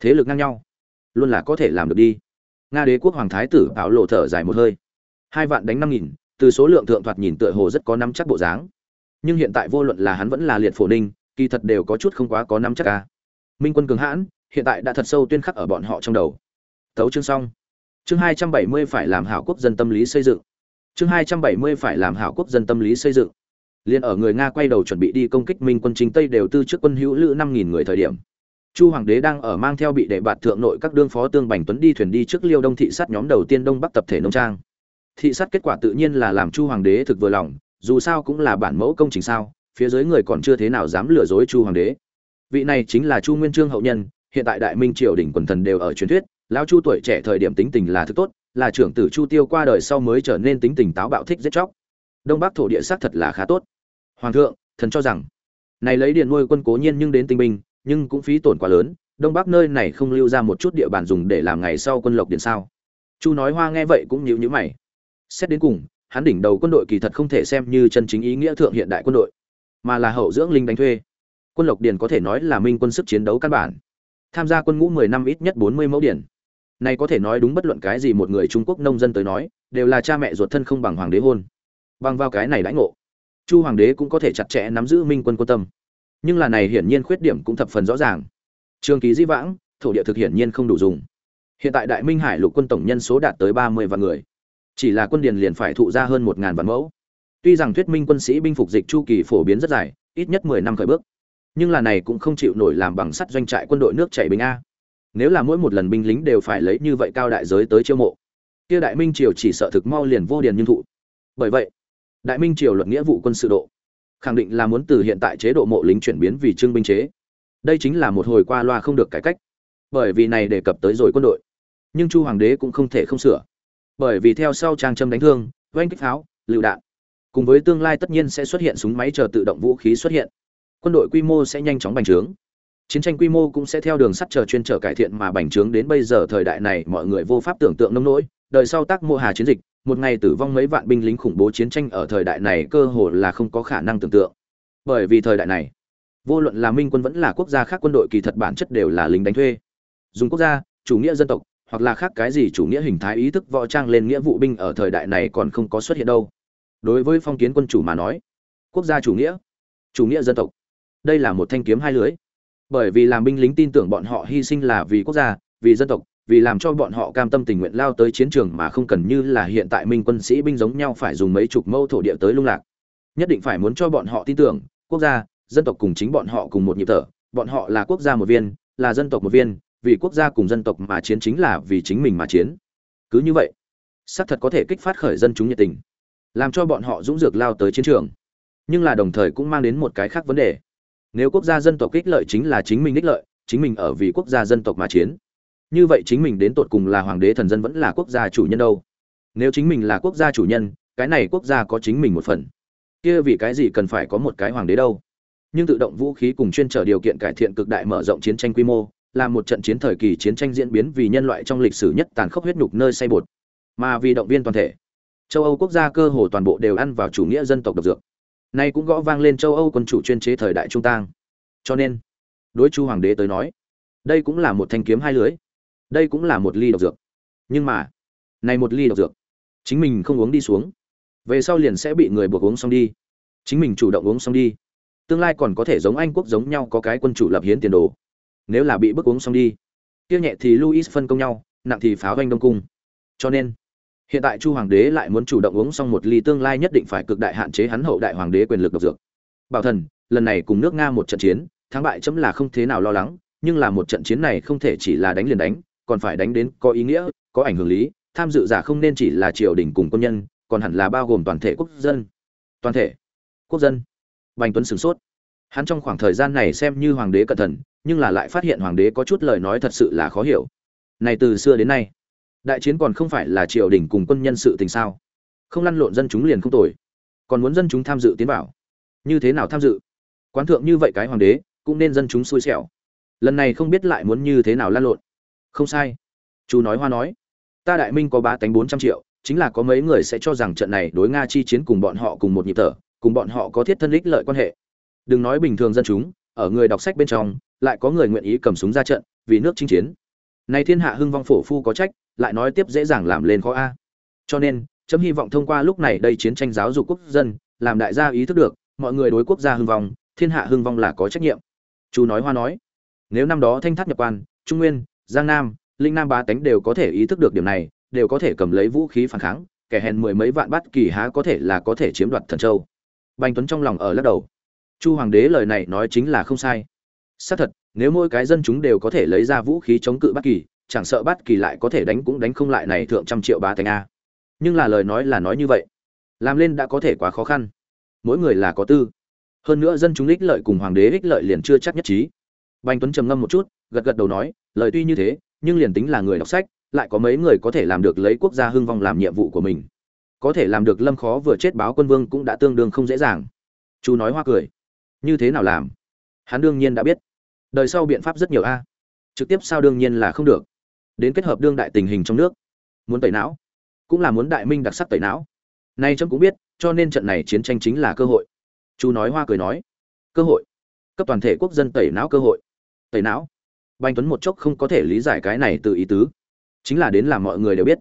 [SPEAKER 1] thế lực ngang nhau, luôn là có thể làm được đi. Nga đế quốc hoàng thái tử bảo lộ thở dài một hơi hai vạn đánh năm nghìn, từ số lượng thượng thoạt nhìn tựa hồ rất có nắm chắc bộ dáng. Nhưng hiện tại vô luận là hắn vẫn là liệt phổ ninh, kỳ thật đều có chút không quá có nắm chắc ca minh quân cường hãn, hiện tại đã thật sâu tuyên khắc ở bọn họ trong đầu. Tấu chương xong. Chương hai trăm bảy mươi phải làm hảo quốc dân tâm lý xây dựng. Chương hai trăm bảy mươi phải làm hảo quốc dân tâm lý xây dựng. Liên ở người nga quay đầu chuẩn bị đi công kích minh quân chính tây đều tư trước quân hữu lữ năm nghìn người thời điểm. Chu hoàng đế đang ở mang theo bị đệ bạt thượng nội các đương phó tương bành tuấn đi thuyền đi trước liêu đông thị sát nhóm đầu tiên đông bắc tập thể nông trang thị sát kết quả tự nhiên là làm chu hoàng đế thực vừa lòng, dù sao cũng là bản mẫu công trình sao, phía dưới người còn chưa thế nào dám lừa dối chu hoàng đế. Vị này chính là chu nguyên trương hậu nhân, hiện tại đại minh triều đình quần thần đều ở truyền thuyết, lão chu tuổi trẻ thời điểm tính tình là thứ tốt, là trưởng tử chu tiêu qua đời sau mới trở nên tính tình táo bạo thích giết chóc. Đông bắc thổ địa xác thật là khá tốt. Hoàng thượng, thần cho rằng, này lấy điện nuôi quân cố nhiên nhưng đến tinh binh, nhưng cũng phí tổn quá lớn, đông bắc nơi này không lưu ra một chút địa bàn dùng để làm ngày sau quân lộc điện sao? Chu nói hoa nghe vậy cũng nhíu nhíu mày xét đến cùng, hắn đỉnh đầu quân đội kỳ thật không thể xem như chân chính ý nghĩa thượng hiện đại quân đội, mà là hậu dưỡng linh đánh thuê. Quân lộc điền có thể nói là minh quân sức chiến đấu căn bản. Tham gia quân ngũ mười năm ít nhất bốn mươi mẫu điển. Này có thể nói đúng bất luận cái gì một người trung quốc nông dân tới nói, đều là cha mẹ ruột thân không bằng hoàng đế hôn. Bằng vào cái này đãi ngộ, chu hoàng đế cũng có thể chặt chẽ nắm giữ minh quân quân tâm. Nhưng là này hiển nhiên khuyết điểm cũng thập phần rõ ràng. Trường ký di vãng, thổ địa thực hiển nhiên không đủ dùng. Hiện tại đại minh hải lục quân tổng nhân số đạt tới ba mươi vạn người chỉ là quân điền liền phải thụ ra hơn một ngàn vạn mẫu. Tuy rằng thuyết minh quân sĩ binh phục dịch chu kỳ phổ biến rất dài, ít nhất mười năm khởi bước. Nhưng là này cũng không chịu nổi làm bằng sắt doanh trại quân đội nước chảy bình a. Nếu là mỗi một lần binh lính đều phải lấy như vậy cao đại giới tới chiêu mộ, kia đại minh triều chỉ sợ thực mau liền vô điền nhưng thụ. Bởi vậy, đại minh triều luật nghĩa vụ quân sự độ, khẳng định là muốn từ hiện tại chế độ mộ lính chuyển biến vì trưng binh chế. Đây chính là một hồi qua loa không được cải cách. Bởi vì này đề cập tới rồi quân đội. Nhưng chu hoàng đế cũng không thể không sửa bởi vì theo sau trang châm đánh thương, oanh kích pháo, lựu đạn. Cùng với tương lai tất nhiên sẽ xuất hiện súng máy chờ tự động vũ khí xuất hiện. Quân đội quy mô sẽ nhanh chóng bành trướng. Chiến tranh quy mô cũng sẽ theo đường sắt chờ chuyên trở cải thiện mà bành trướng đến bây giờ thời đại này, mọi người vô pháp tưởng tượng nông nỗi. Đời sau tác mô hà chiến dịch, một ngày tử vong mấy vạn binh lính khủng bố chiến tranh ở thời đại này cơ hồ là không có khả năng tưởng tượng. Bởi vì thời đại này, vô luận là minh quân vẫn là quốc gia khác quân đội kỳ thật bản chất đều là lính đánh thuê. Dùng quốc gia, chủ nghĩa dân tộc hoặc là khác cái gì chủ nghĩa hình thái ý thức võ trang lên nghĩa vụ binh ở thời đại này còn không có xuất hiện đâu. Đối với phong kiến quân chủ mà nói, quốc gia chủ nghĩa chủ nghĩa dân tộc, đây là một thanh kiếm hai lưới. Bởi vì làm binh lính tin tưởng bọn họ hy sinh là vì quốc gia, vì dân tộc, vì làm cho bọn họ cam tâm tình nguyện lao tới chiến trường mà không cần như là hiện tại minh quân sĩ binh giống nhau phải dùng mấy chục mâu thổ địa tới lung lạc. Nhất định phải muốn cho bọn họ tin tưởng, quốc gia, dân tộc cùng chính bọn họ cùng một nhịp thở. Bọn họ là quốc gia một viên, là dân tộc một viên vì quốc gia cùng dân tộc mà chiến chính là vì chính mình mà chiến. Cứ như vậy, xác thật có thể kích phát khởi dân chúng nhiệt tình, làm cho bọn họ dũng dược lao tới chiến trường. Nhưng là đồng thời cũng mang đến một cái khác vấn đề. Nếu quốc gia dân tộc ích lợi chính là chính mình ích lợi, chính mình ở vì quốc gia dân tộc mà chiến, như vậy chính mình đến tột cùng là hoàng đế thần dân vẫn là quốc gia chủ nhân đâu? Nếu chính mình là quốc gia chủ nhân, cái này quốc gia có chính mình một phần. Kia vì cái gì cần phải có một cái hoàng đế đâu? Nhưng tự động vũ khí cùng chuyên trở điều kiện cải thiện cực đại mở rộng chiến tranh quy mô là một trận chiến thời kỳ chiến tranh diễn biến vì nhân loại trong lịch sử nhất tàn khốc huyết nhục nơi say bột. Mà vì động viên toàn thể, châu âu quốc gia cơ hồ toàn bộ đều ăn vào chủ nghĩa dân tộc độc dược. Nay cũng gõ vang lên châu âu quân chủ chuyên chế thời đại trung tang. Cho nên, đối chu hoàng đế tới nói, đây cũng là một thanh kiếm hai lưới, đây cũng là một ly độc dược. Nhưng mà, này một ly độc dược, chính mình không uống đi xuống. Về sau liền sẽ bị người buộc uống xong đi. Chính mình chủ động uống xong đi. Tương lai còn có thể giống anh quốc giống nhau có cái quân chủ lập hiến tiền đồ nếu là bị bức uống xong đi. Tiêu nhẹ thì luis phân công nhau, nặng thì pháo doanh đông cung. Cho nên, hiện tại chu hoàng đế lại muốn chủ động uống xong một ly tương lai nhất định phải cực đại hạn chế hắn hậu đại hoàng đế quyền lực độc dược. Bảo thần, lần này cùng nước nga một trận chiến, thắng bại chấm là không thế nào lo lắng, nhưng là một trận chiến này không thể chỉ là đánh liền đánh, còn phải đánh đến có ý nghĩa, có ảnh hưởng lý, tham dự giả không nên chỉ là triều đình cùng quân nhân, còn hẳn là bao gồm toàn thể quốc dân. Toàn thể quốc dân. Bành tuấn sửng sốt. Hắn trong khoảng thời gian này xem như hoàng đế cẩn thận nhưng là lại phát hiện hoàng đế có chút lời nói thật sự là khó hiểu. Này từ xưa đến nay, đại chiến còn không phải là triều đình cùng quân nhân sự tình sao? Không lăn lộn dân chúng liền không tồi. Còn muốn dân chúng tham dự tiến vào, như thế nào tham dự? Quán thượng như vậy cái hoàng đế, cũng nên dân chúng xui xẻo. Lần này không biết lại muốn như thế nào lăn lộn. Không sai. Chú nói hoa nói, ta đại minh có ba tánh bốn trăm triệu, chính là có mấy người sẽ cho rằng trận này đối nga chi chiến cùng bọn họ cùng một nhịp thở, cùng bọn họ có thiết thân ích lợi quan hệ. Đừng nói bình thường dân chúng ở người đọc sách bên trong, lại có người nguyện ý cầm súng ra trận vì nước chinh chiến. Này thiên hạ hưng vong phổ phu có trách, lại nói tiếp dễ dàng làm lên khó a. Cho nên, chấm hy vọng thông qua lúc này đây chiến tranh giáo dục quốc dân, làm đại gia ý thức được, mọi người đối quốc gia hưng vong, thiên hạ hưng vong là có trách nhiệm. Chú nói hoa nói, nếu năm đó thanh thác nhập quan, trung nguyên, giang nam, linh nam ba tánh đều có thể ý thức được điểm này, đều có thể cầm lấy vũ khí phản kháng, kẻ hèn mười mấy vạn bát kỳ há có thể là có thể chiếm đoạt thần châu. Bành tuấn trong lòng ở lắc đầu chu hoàng đế lời này nói chính là không sai. Xác thật, nếu mỗi cái dân chúng đều có thể lấy ra vũ khí chống cự bất kỳ, chẳng sợ bất kỳ lại có thể đánh cũng đánh không lại này thượng trăm triệu bá thành a. Nhưng là lời nói là nói như vậy. Làm lên đã có thể quá khó khăn. Mỗi người là có tư. Hơn nữa dân chúng ích lợi cùng hoàng đế ích lợi liền chưa chắc nhất trí. Bành tuấn trầm ngâm một chút, gật gật đầu nói, lời tuy như thế, nhưng liền tính là người đọc sách, lại có mấy người có thể làm được lấy quốc gia hưng vong làm nhiệm vụ của mình. Có thể làm được lâm khó vừa chết báo quân vương cũng đã tương đương không dễ dàng. Chú nói hoa cười như thế nào làm? Hắn đương nhiên đã biết. Đời sau biện pháp rất nhiều a. Trực tiếp sao đương nhiên là không được. Đến kết hợp đương đại tình hình trong nước. Muốn tẩy não. Cũng là muốn đại minh đặc sắc tẩy não. Nay trâm cũng biết, cho nên trận này chiến tranh chính là cơ hội. Chú nói hoa cười nói. Cơ hội. Cấp toàn thể quốc dân tẩy não cơ hội. Tẩy não. Banh tuấn một chốc không có thể lý giải cái này từ ý tứ. Chính là đến làm mọi người đều biết.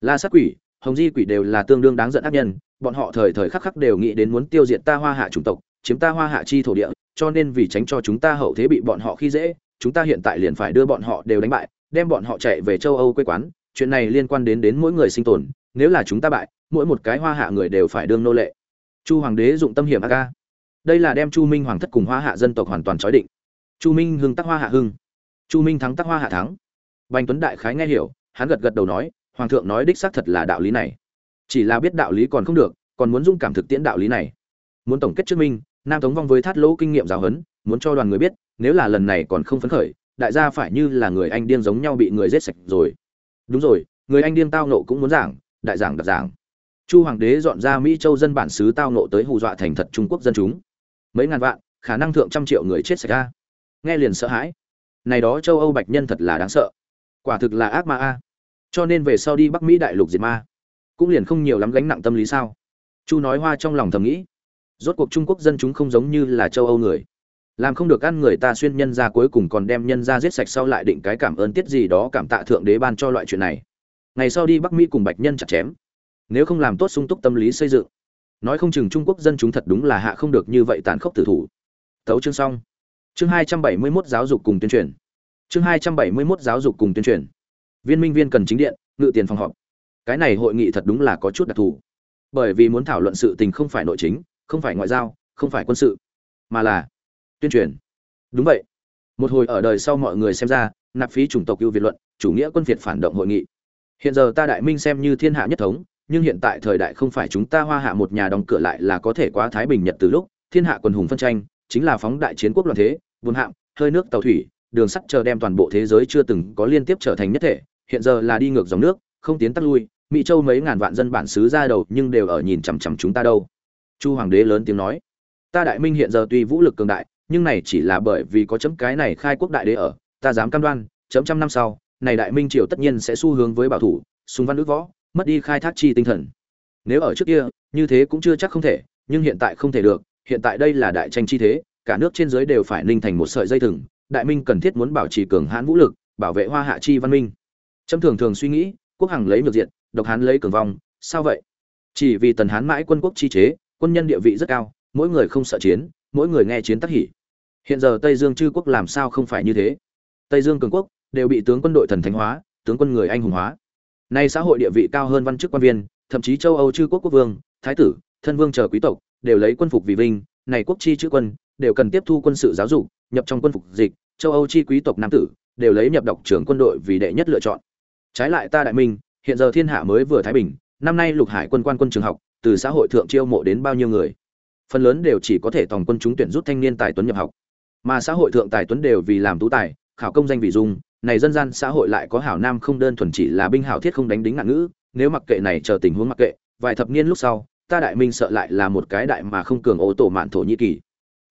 [SPEAKER 1] La sát quỷ, hồng di quỷ đều là tương đương đáng giận ác nhân. Bọn họ thời thời khắc khắc đều nghĩ đến muốn tiêu diệt ta hoa hạ chủng tộc chiếm ta hoa hạ chi thổ địa, cho nên vì tránh cho chúng ta hậu thế bị bọn họ khi dễ, chúng ta hiện tại liền phải đưa bọn họ đều đánh bại, đem bọn họ chạy về châu âu quê quán. Chuyện này liên quan đến đến mỗi người sinh tồn, nếu là chúng ta bại, mỗi một cái hoa hạ người đều phải đương nô lệ. Chu hoàng đế dụng tâm hiểm a ca. Đây là đem chu minh hoàng thất cùng hoa hạ dân tộc hoàn toàn chói định. Chu minh hưng tắc hoa hạ hưng. Chu minh thắng tắc hoa hạ thắng. Bành tuấn đại khái nghe hiểu, hắn gật gật đầu nói, hoàng thượng nói đích xác thật là đạo lý này. Chỉ là biết đạo lý còn không được, còn muốn dung cảm thực tiễn đạo lý này. Muốn tổng kết trước minh nam tống vong với thát lỗ kinh nghiệm giáo huấn, muốn cho đoàn người biết, nếu là lần này còn không phấn khởi, đại gia phải như là người anh điên giống nhau bị người giết sạch rồi. Đúng rồi, người anh điên tao nộ cũng muốn giảng, đại giảng đặc giảng. Chu hoàng đế dọn ra mỹ châu dân bản xứ tao nộ tới hù dọa thành thật trung quốc dân chúng. Mấy ngàn vạn, khả năng thượng trăm triệu người chết sạch ra. Nghe liền sợ hãi. Này đó châu âu bạch nhân thật là đáng sợ. Quả thực là ác ma a. Cho nên về sau đi bắc mỹ đại lục diệt ma. Cũng liền không nhiều lắm gánh nặng tâm lý sao. Chu nói hoa trong lòng thầm nghĩ rốt cuộc trung quốc dân chúng không giống như là châu âu người. Làm không được ăn người ta xuyên nhân ra cuối cùng còn đem nhân ra giết sạch sau lại định cái cảm ơn tiết gì đó cảm tạ thượng đế ban cho loại chuyện này. Ngày sau đi bắc mỹ cùng bạch nhân chặt chém. Nếu không làm tốt sung túc tâm lý xây dựng. Nói không chừng trung quốc dân chúng thật đúng là hạ không được như vậy tàn khốc tử thủ. Tấu chương xong. Chương hai trăm bảy mươi 271 giáo dục cùng tuyên truyền. Chương hai trăm bảy mươi 271 giáo dục cùng tuyên truyền. Viên minh viên cần chính điện, ngự tiền phòng họp. Cái này hội nghị thật đúng là có chút đặc thù. Bởi vì muốn thảo luận sự tình không phải nội chính không phải ngoại giao, không phải quân sự, mà là tuyên truyền. Đúng vậy. Một hồi ở đời sau mọi người xem ra, nạp phí chủng tộc ưu việt luận, chủ nghĩa quân việt phản động hội nghị. Hiện giờ ta đại minh xem như thiên hạ nhất thống, nhưng hiện tại thời đại không phải chúng ta hoa hạ một nhà đóng cửa lại là có thể quá thái bình nhật từ lúc, thiên hạ quần hùng phân tranh, chính là phóng đại chiến quốc loạn thế vùng hạm, hơi nước tàu thủy, đường sắt chờ đem toàn bộ thế giới chưa từng có liên tiếp trở thành nhất thể, hiện giờ là đi ngược dòng nước, không tiến tắt lui, mỹ châu mấy ngàn vạn dân bản xứ ra đầu nhưng đều ở nhìn chằm chằm chúng ta đâu chu hoàng đế lớn tiếng nói, ta đại minh hiện giờ tuy vũ lực cường đại, nhưng này chỉ là bởi vì có chấm cái này khai quốc đại đế ở, ta dám cam đoan, chấm trăm năm sau, này đại minh triều tất nhiên sẽ xu hướng với bảo thủ, súng văn nước võ, mất đi khai thác chi tinh thần. Nếu ở trước kia, như thế cũng chưa chắc không thể, nhưng hiện tại không thể được, hiện tại đây là đại tranh chi thế, cả nước trên dưới đều phải ninh thành một sợi dây thừng, đại minh cần thiết muốn bảo trì cường hãn vũ lực, bảo vệ hoa hạ chi văn minh. Trâm thường thường suy nghĩ, quốc hằng lấy ngược diện, độc hán lấy cường vong, sao vậy? Chỉ vì tần hán mãi quân quốc chi chế quân nhân địa vị rất cao, mỗi người không sợ chiến, mỗi người nghe chiến tác hỉ. Hiện giờ tây dương chư quốc làm sao không phải như thế? Tây dương cường quốc đều bị tướng quân đội thần thánh hóa, tướng quân người anh hùng hóa. Nay xã hội địa vị cao hơn văn chức quan viên, thậm chí châu âu chư quốc quốc vương, thái tử, thân vương chờ quý tộc đều lấy quân phục vì vinh, này quốc chi chữ quân đều cần tiếp thu quân sự giáo dục, nhập trong quân phục dịch, châu âu chi quý tộc nam tử đều lấy nhập đọc trưởng quân đội vì đệ nhất lựa chọn. Trái lại ta đại minh, hiện giờ thiên hạ mới vừa thái bình, năm nay lục hải quân quan quân trường học từ xã hội thượng chiêu mộ đến bao nhiêu người. Phần lớn đều chỉ có thể tòng quân chúng tuyển rút thanh niên tài tuấn nhập học. Mà xã hội thượng tài tuấn đều vì làm tú tài, khảo công danh vị dung, này dân gian xã hội lại có hảo nam không đơn thuần chỉ là binh hảo thiết không đánh đính ngạn ngữ, nếu mặc kệ này chờ tình huống mặc kệ, vài thập niên lúc sau, ta đại minh sợ lại là một cái đại mà không cường ô tổ mạn thổ nhĩ kỳ.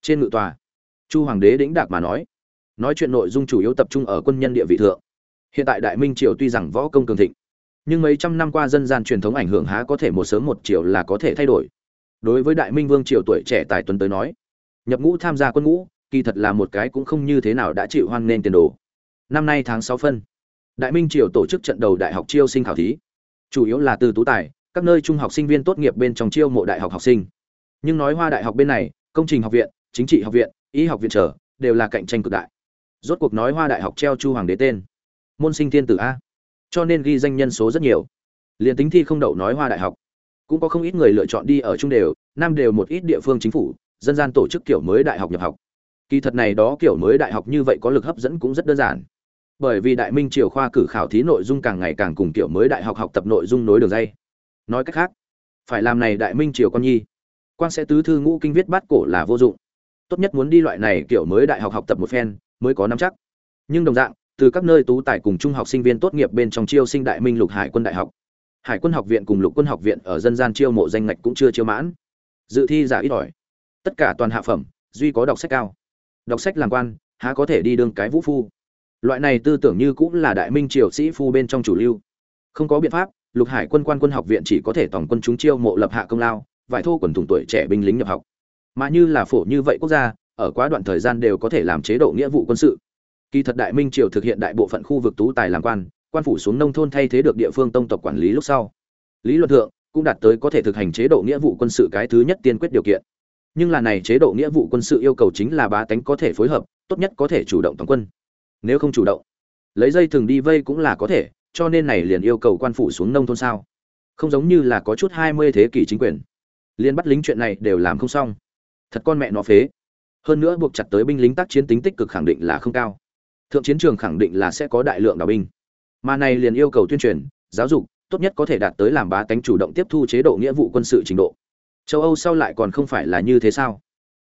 [SPEAKER 1] Trên ngự tòa, chu hoàng đế đĩnh đạc mà nói nói chuyện nội dung chủ yếu tập trung ở quân nhân địa vị thượng. Hiện tại đại minh triều tuy rằng võ công cường thịnh nhưng mấy trăm năm qua dân gian truyền thống ảnh hưởng há có thể một sớm một chiều là có thể thay đổi. Đối với đại minh vương triều tuổi trẻ tài tuấn tới nói, nhập ngũ tham gia quân ngũ, kỳ thật là một cái cũng không như thế nào đã chịu hoan nên tiền đồ. Năm nay tháng sáu phân, đại minh triều tổ chức trận đầu đại học chiêu sinh khảo thí. Chủ yếu là từ tú tài, các nơi trung học sinh viên tốt nghiệp bên trong chiêu mộ đại học học sinh. Nhưng nói hoa đại học bên này, công trình học viện, chính trị học viện, y học viện trở, đều là cạnh tranh cực đại. Rốt cuộc nói hoa đại học treo chu hoàng đế tên. Môn sinh thiên tử a cho nên ghi danh nhân số rất nhiều. Liền tính thi không đậu nói hoa đại học, cũng có không ít người lựa chọn đi ở trung đều, nam đều một ít địa phương chính phủ, dân gian tổ chức kiểu mới đại học nhập học. Kỳ thật này đó kiểu mới đại học như vậy có lực hấp dẫn cũng rất đơn giản. Bởi vì đại minh triều khoa cử khảo thí nội dung càng ngày càng cùng kiểu mới đại học học tập nội dung nối đường dây. Nói cách khác, phải làm này đại minh triều con nhi, quan sẽ tứ thư ngũ kinh viết bát cổ là vô dụng. Tốt nhất muốn đi loại này kiểu mới đại học học tập một phen, mới có nắm chắc. Nhưng đồng dạng từ các nơi tú tài cùng trung học sinh viên tốt nghiệp bên trong chiêu sinh đại minh lục hải quân đại học. Hải quân học viện cùng lục quân học viện ở dân gian chiêu mộ danh ngạch cũng chưa chiêu mãn. Dự thi giả ít ỏi. Tất cả toàn hạ phẩm, duy có đọc sách cao. Đọc sách làm quan, há có thể đi đương cái vũ phu. Loại này tư tưởng như cũng là đại minh triều sĩ phu bên trong chủ lưu. Không có biện pháp, lục hải quân quan quân học viện chỉ có thể tổng quân chúng chiêu mộ lập hạ công lao vải thô quần thủng tuổi trẻ binh lính nhập học. Mà như là phổ như vậy quốc gia, ở quá đoạn thời gian đều có thể làm chế độ nghĩa vụ quân sự kỳ thật đại minh triều thực hiện đại bộ phận khu vực tú tài làm quan quan phủ xuống nông thôn thay thế được địa phương tông tộc quản lý lúc sau. Lý luận thượng cũng đạt tới có thể thực hành chế độ nghĩa vụ quân sự cái thứ nhất tiên quyết điều kiện. Nhưng là này chế độ nghĩa vụ quân sự yêu cầu chính là bá tánh có thể phối hợp, tốt nhất có thể chủ động toàn quân. Nếu không chủ động, lấy dây thường đi vây cũng là có thể, cho nên này liền yêu cầu quan phủ xuống nông thôn sao? Không giống như là có chút hai mươi thế kỷ chính quyền. Liên bắt lính chuyện này đều làm không xong. Thật con mẹ nó phế. Hơn nữa buộc chặt tới binh lính tác chiến tính tích cực khẳng định là không cao thượng chiến trường khẳng định là sẽ có đại lượng đào binh. Mà này liền yêu cầu tuyên truyền, giáo dục, tốt nhất có thể đạt tới làm bá tánh chủ động tiếp thu chế độ nghĩa vụ quân sự trình độ. Châu âu sau lại còn không phải là như thế sao?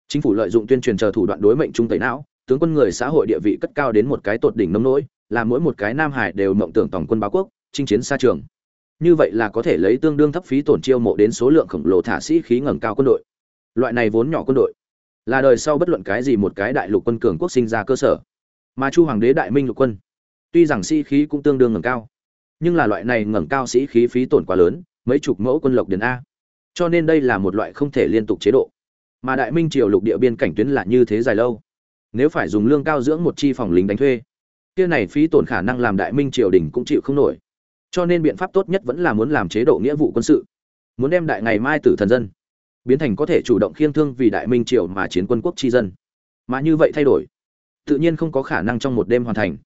[SPEAKER 1] Chính phủ lợi dụng tuyên truyền chờ thủ đoạn đối mệnh trung tẩy não, tướng quân người xã hội địa vị cất cao đến một cái tột đỉnh nông nỗi, là mỗi một cái nam hải đều mộng tưởng tổng quân báo quốc, chinh chiến xa trường. Như vậy là có thể lấy tương đương thấp phí tổn chiêu mộ đến số lượng khổng lồ thả sĩ khí ngẩng cao quân đội. Loại này vốn nhỏ quân đội, là đời sau bất luận cái gì một cái đại lục quân cường quốc sinh ra cơ sở mà chu hoàng đế đại minh lục quân. Tuy rằng sĩ khí cũng tương đương ngẩng cao, nhưng là loại này ngẩng cao sĩ khí phí tổn quá lớn, mấy chục mẫu quân lộc điền a. Cho nên đây là một loại không thể liên tục chế độ. Mà đại minh triều lục địa biên cảnh tuyến là như thế dài lâu. Nếu phải dùng lương cao dưỡng một chi phòng lính đánh thuê, kia này phí tổn khả năng làm đại minh triều đình cũng chịu không nổi. Cho nên biện pháp tốt nhất vẫn là muốn làm chế độ nghĩa vụ quân sự. Muốn đem đại ngày mai tử thần dân biến thành có thể chủ động khiêng thương vì đại minh triều mà chiến quân quốc chi dân. Mà như vậy thay đổi tự nhiên không có khả năng trong một đêm hoàn thành.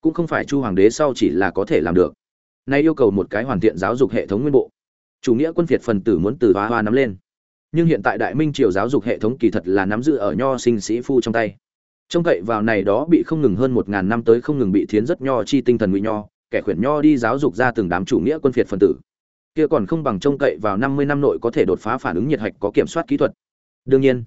[SPEAKER 1] Cũng không phải chu hoàng đế sau chỉ là có thể làm được. Nay yêu cầu một cái hoàn thiện giáo dục hệ thống nguyên bộ. Chủ nghĩa quân phiệt phần tử muốn từ hoa hoa nắm lên. Nhưng hiện tại đại minh triều giáo dục hệ thống kỳ thật là nắm giữ ở nho sinh sĩ phu trong tay. Trông cậy vào này đó bị không ngừng hơn một ngàn năm tới không ngừng bị thiến rất nho chi tinh thần ngụy nho, kẻ khuyển nho đi giáo dục ra từng đám chủ nghĩa quân phiệt phần tử. Kia còn không bằng trông cậy vào năm mươi năm nội có thể đột phá phản ứng nhiệt hạch có kiểm soát kỹ thuật. Đương nhiên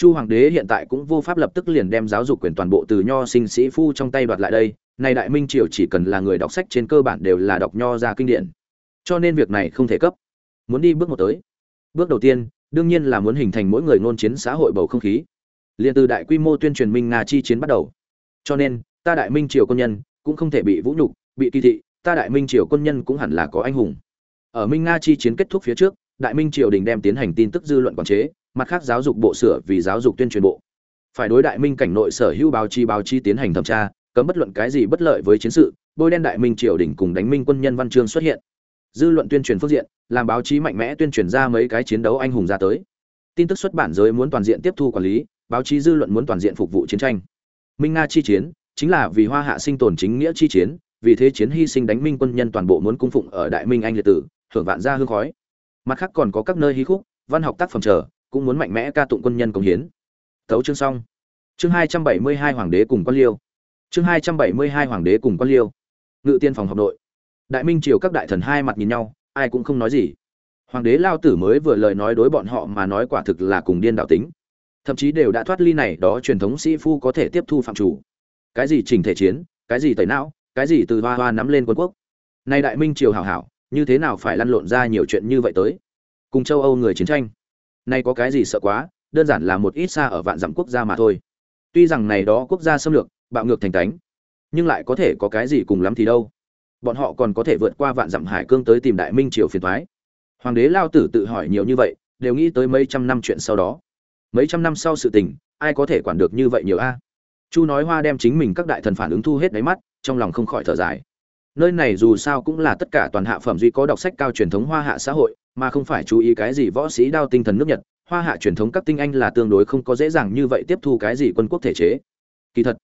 [SPEAKER 1] chu hoàng đế hiện tại cũng vô pháp lập tức liền đem giáo dục quyền toàn bộ từ nho sinh sĩ phu trong tay đoạt lại đây này đại minh triều chỉ cần là người đọc sách trên cơ bản đều là đọc nho ra kinh điển. Cho nên việc này không thể cấp. Muốn đi bước một tới. Bước đầu tiên, đương nhiên là muốn hình thành mỗi người ngôn chiến xã hội bầu không khí. Liền từ đại quy mô tuyên truyền minh nga chi chiến bắt đầu. Cho nên, ta đại minh triều quân nhân cũng không thể bị vũ nhục, bị kỳ thị, ta đại minh triều quân nhân cũng hẳn là có anh hùng. Ở minh nga chi chiến kết thúc phía trước, đại minh triều đình đem tiến hành tin tức dư luận quản chế mặt khác giáo dục bộ sửa vì giáo dục tuyên truyền bộ. Phải đối đại minh cảnh nội sở hữu báo chí báo chí tiến hành thẩm tra, cấm bất luận cái gì bất lợi với chiến sự, bôi đen đại minh triều đình cùng đánh minh quân nhân văn chương xuất hiện. Dư luận tuyên truyền phương diện, làm báo chí mạnh mẽ tuyên truyền ra mấy cái chiến đấu anh hùng ra tới. Tin tức xuất bản giới muốn toàn diện tiếp thu quản lý, báo chí dư luận muốn toàn diện phục vụ chiến tranh. Minh nga chi chiến, chính là vì hoa hạ sinh tồn chính nghĩa chi chiến, vì thế chiến hy sinh đánh minh quân nhân toàn bộ muốn cung phụng ở đại minh anh liệt tử, thưởng vạn gia hương khói. Mặt khác còn có các nơi hí khúc, văn học tác phẩm trở cũng muốn mạnh mẽ ca tụng quân nhân công hiến. Tấu chương xong. Chương hai trăm bảy mươi hai hoàng đế cùng quan liêu. Chương hai trăm bảy mươi hai hoàng đế cùng quan liêu. Ngự tiên phòng học nội. Đại minh triều các đại thần hai mặt nhìn nhau, ai cũng không nói gì. Hoàng đế lao tử mới vừa lời nói đối bọn họ mà nói quả thực là cùng điên đạo tính. Thậm chí đều đã thoát ly này, đó truyền thống sĩ phu có thể tiếp thu phạm chủ. Cái gì chỉnh thể chiến, cái gì tẩy não, cái gì từ hoa hoa nắm lên quân quốc. Nay đại minh triều hảo hảo, như thế nào phải lăn lộn ra nhiều chuyện như vậy tới? Cùng châu âu người chiến tranh nay có cái gì sợ quá, đơn giản là một ít xa ở vạn dặm quốc gia mà thôi. Tuy rằng này đó quốc gia xâm lược, bạo ngược thành cánh, nhưng lại có thể có cái gì cùng lắm thì đâu. Bọn họ còn có thể vượt qua vạn dặm hải cương tới tìm đại minh triều phiền thoái. Hoàng đế lao tử tự hỏi nhiều như vậy, đều nghĩ tới mấy trăm năm chuyện sau đó. Mấy trăm năm sau sự tình, ai có thể quản được như vậy nhiều a? Chu nói hoa đem chính mình các đại thần phản ứng thu hết đáy mắt, trong lòng không khỏi thở dài. Nơi này dù sao cũng là tất cả toàn hạ phẩm duy có đọc sách cao truyền thống hoa hạ xã hội mà không phải chú ý cái gì võ sĩ đao tinh thần nước nhật, hoa hạ truyền thống các tinh anh là tương đối không có dễ dàng như vậy tiếp thu cái gì quân quốc thể chế. Kỳ thật,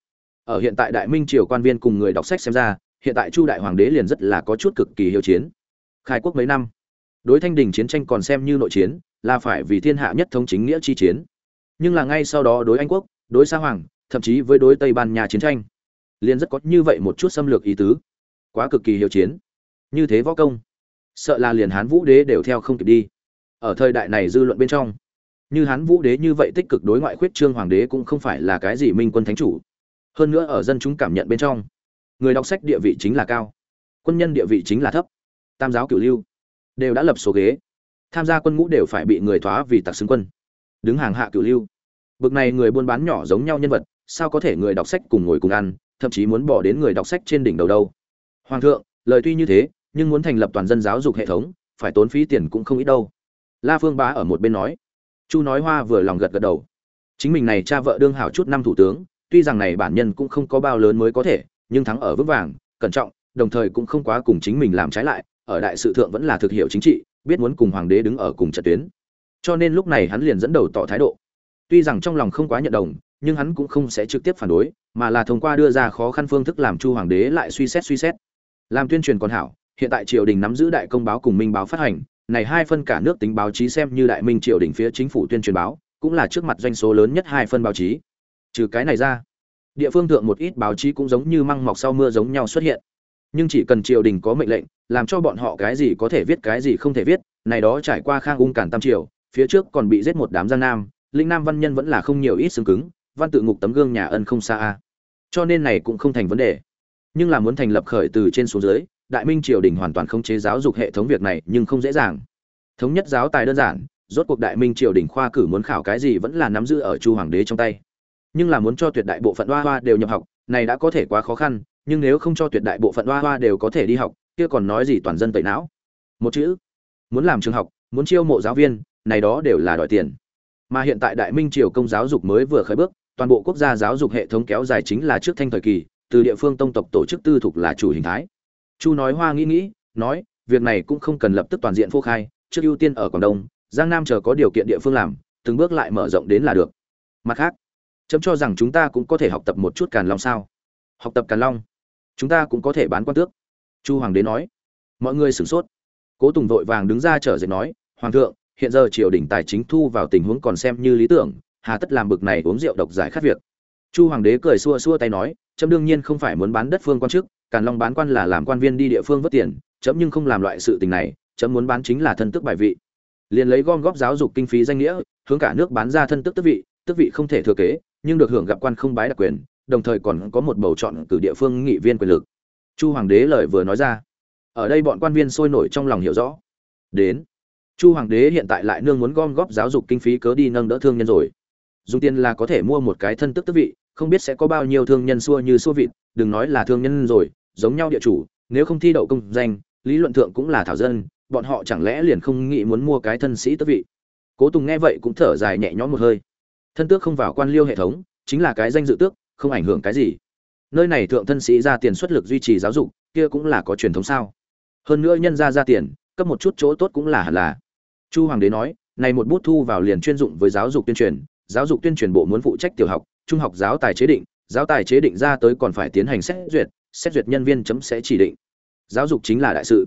[SPEAKER 1] ở hiện tại đại minh triều quan viên cùng người đọc sách xem ra, hiện tại chu đại hoàng đế liền rất là có chút cực kỳ hiếu chiến. Khai quốc mấy năm, đối thanh đình chiến tranh còn xem như nội chiến, là phải vì thiên hạ nhất thống chính nghĩa chi chiến. Nhưng là ngay sau đó đối anh quốc, đối Sa hoàng, thậm chí với đối tây ban nha chiến tranh, liền rất có như vậy một chút xâm lược ý tứ. Quá cực kỳ hiếu chiến. Như thế võ công sợ là liền hán vũ đế đều theo không kịp đi. Ở thời đại này dư luận bên trong, như hán vũ đế như vậy tích cực đối ngoại khuyết trương hoàng đế cũng không phải là cái gì minh quân thánh chủ. Hơn nữa ở dân chúng cảm nhận bên trong, người đọc sách địa vị chính là cao, quân nhân địa vị chính là thấp, tam giáo cửu lưu đều đã lập số ghế, tham gia quân ngũ đều phải bị người thoá vì tặc xứng quân, đứng hàng hạ cửu lưu. Bực này người buôn bán nhỏ giống nhau nhân vật, sao có thể người đọc sách cùng ngồi cùng ăn, thậm chí muốn bỏ đến người đọc sách trên đỉnh đầu đâu? Hoàng thượng, lời tuy như thế nhưng muốn thành lập toàn dân giáo dục hệ thống, phải tốn phí tiền cũng không ít đâu. La phương bá ở một bên nói. Chu nói hoa vừa lòng gật gật đầu. Chính mình này cha vợ đương hảo chút năm thủ tướng, tuy rằng này bản nhân cũng không có bao lớn mới có thể, nhưng thắng ở vững vàng, cẩn trọng, đồng thời cũng không quá cùng chính mình làm trái lại, ở đại sự thượng vẫn là thực hiệu chính trị, biết muốn cùng hoàng đế đứng ở cùng trận tuyến. Cho nên lúc này hắn liền dẫn đầu tỏ thái độ. Tuy rằng trong lòng không quá nhận đồng, nhưng hắn cũng không sẽ trực tiếp phản đối, mà là thông qua đưa ra khó khăn phương thức làm chu hoàng đế lại suy xét suy xét. Làm tuyên truyền còn hảo hiện tại triều đình nắm giữ đại công báo cùng minh báo phát hành, này hai phân cả nước tính báo chí xem như đại minh triều đình phía chính phủ tuyên truyền báo, cũng là trước mặt doanh số lớn nhất hai phân báo chí. Trừ cái này ra, địa phương thượng một ít báo chí cũng giống như măng mọc sau mưa giống nhau xuất hiện. Nhưng chỉ cần triều đình có mệnh lệnh, làm cho bọn họ cái gì có thể viết cái gì không thể viết, này đó trải qua khang ung cản tam triều, phía trước còn bị giết một đám giang nam, linh nam văn nhân vẫn là không nhiều ít xương cứng, văn tự ngục tấm gương nhà ân không xa a. Cho nên này cũng không thành vấn đề. Nhưng là muốn thành lập khởi từ trên xuống dưới đại minh triều đình hoàn toàn không chế giáo dục hệ thống việc này nhưng không dễ dàng. Thống nhất giáo tài đơn giản, rốt cuộc đại minh triều đình khoa cử muốn khảo cái gì vẫn là nắm giữ ở chu hoàng đế trong tay. Nhưng là muốn cho tuyệt đại bộ phận hoa hoa đều nhập học, này đã có thể quá khó khăn, nhưng nếu không cho tuyệt đại bộ phận hoa hoa đều có thể đi học, kia còn nói gì toàn dân tẩy não. Một chữ, muốn làm trường học, muốn chiêu mộ giáo viên, này đó đều là đòi tiền. Mà hiện tại đại minh triều công giáo dục mới vừa khởi bước, toàn bộ quốc gia giáo dục hệ thống kéo dài chính là trước thanh thời kỳ, từ địa phương tông tộc tổ chức tư thục là chủ hình thái chu nói hoa nghĩ nghĩ, nói, việc này cũng không cần lập tức toàn diện phô khai, trước ưu tiên ở quảng đông, giang nam chờ có điều kiện địa phương làm, từng bước lại mở rộng đến là được. Mặt khác, chấm cho rằng chúng ta cũng có thể học tập một chút càn long sao? Học tập càn long, chúng ta cũng có thể bán quan tước. Chu hoàng đế nói, mọi người sửng sốt. Cố tùng vội vàng đứng ra trở dậy nói, hoàng thượng, hiện giờ triều đình tài chính thu vào tình huống còn xem như lý tưởng, hà tất làm bực này uống rượu độc giải khát việc chu hoàng đế cười xua xua tay nói trẫm đương nhiên không phải muốn bán đất phương quan chức càn long bán quan là làm quan viên đi địa phương vất tiền Trẫm nhưng không làm loại sự tình này Trẫm muốn bán chính là thân tức bài vị. Liền lấy gom góp giáo dục kinh phí danh nghĩa, hướng cả nước bán ra thân tức tức vị tức vị không thể thừa kế, nhưng được hưởng gặp quan không bái đặc quyền, đồng thời còn có một bầu chọn từ địa phương nghị viên quyền lực. Chu hoàng đế lời vừa nói ra, ở đây bọn quan viên sôi nổi trong lòng hiểu rõ. Đến, chu hoàng đế hiện tại lại nương muốn gom góp giáo dục kinh phí cớ đi nâng đỡ thương nhân rồi. Dùng tiền là có thể mua một cái thân tức tức vị không biết sẽ có bao nhiêu thương nhân xua như xua vịt, đừng nói là thương nhân rồi, giống nhau địa chủ, nếu không thi đậu công danh, lý luận thượng cũng là thảo dân, bọn họ chẳng lẽ liền không nghĩ muốn mua cái thân sĩ tước vị? Cố tùng nghe vậy cũng thở dài nhẹ nhõm một hơi. Thân tước không vào quan liêu hệ thống, chính là cái danh dự tước, không ảnh hưởng cái gì. Nơi này thượng thân sĩ ra tiền xuất lực duy trì giáo dục, kia cũng là có truyền thống sao? Hơn nữa nhân ra ra tiền, cấp một chút chỗ tốt cũng là hẳn là. Chu hoàng đế nói, này một bút thu vào liền chuyên dụng với giáo dục tuyên truyền, giáo dục tuyên truyền bộ muốn phụ trách tiểu học trung học giáo tài chế định, giáo tài chế định ra tới còn phải tiến hành xét duyệt xét duyệt nhân viên chấm sẽ chỉ định. Giáo dục chính là đại sự.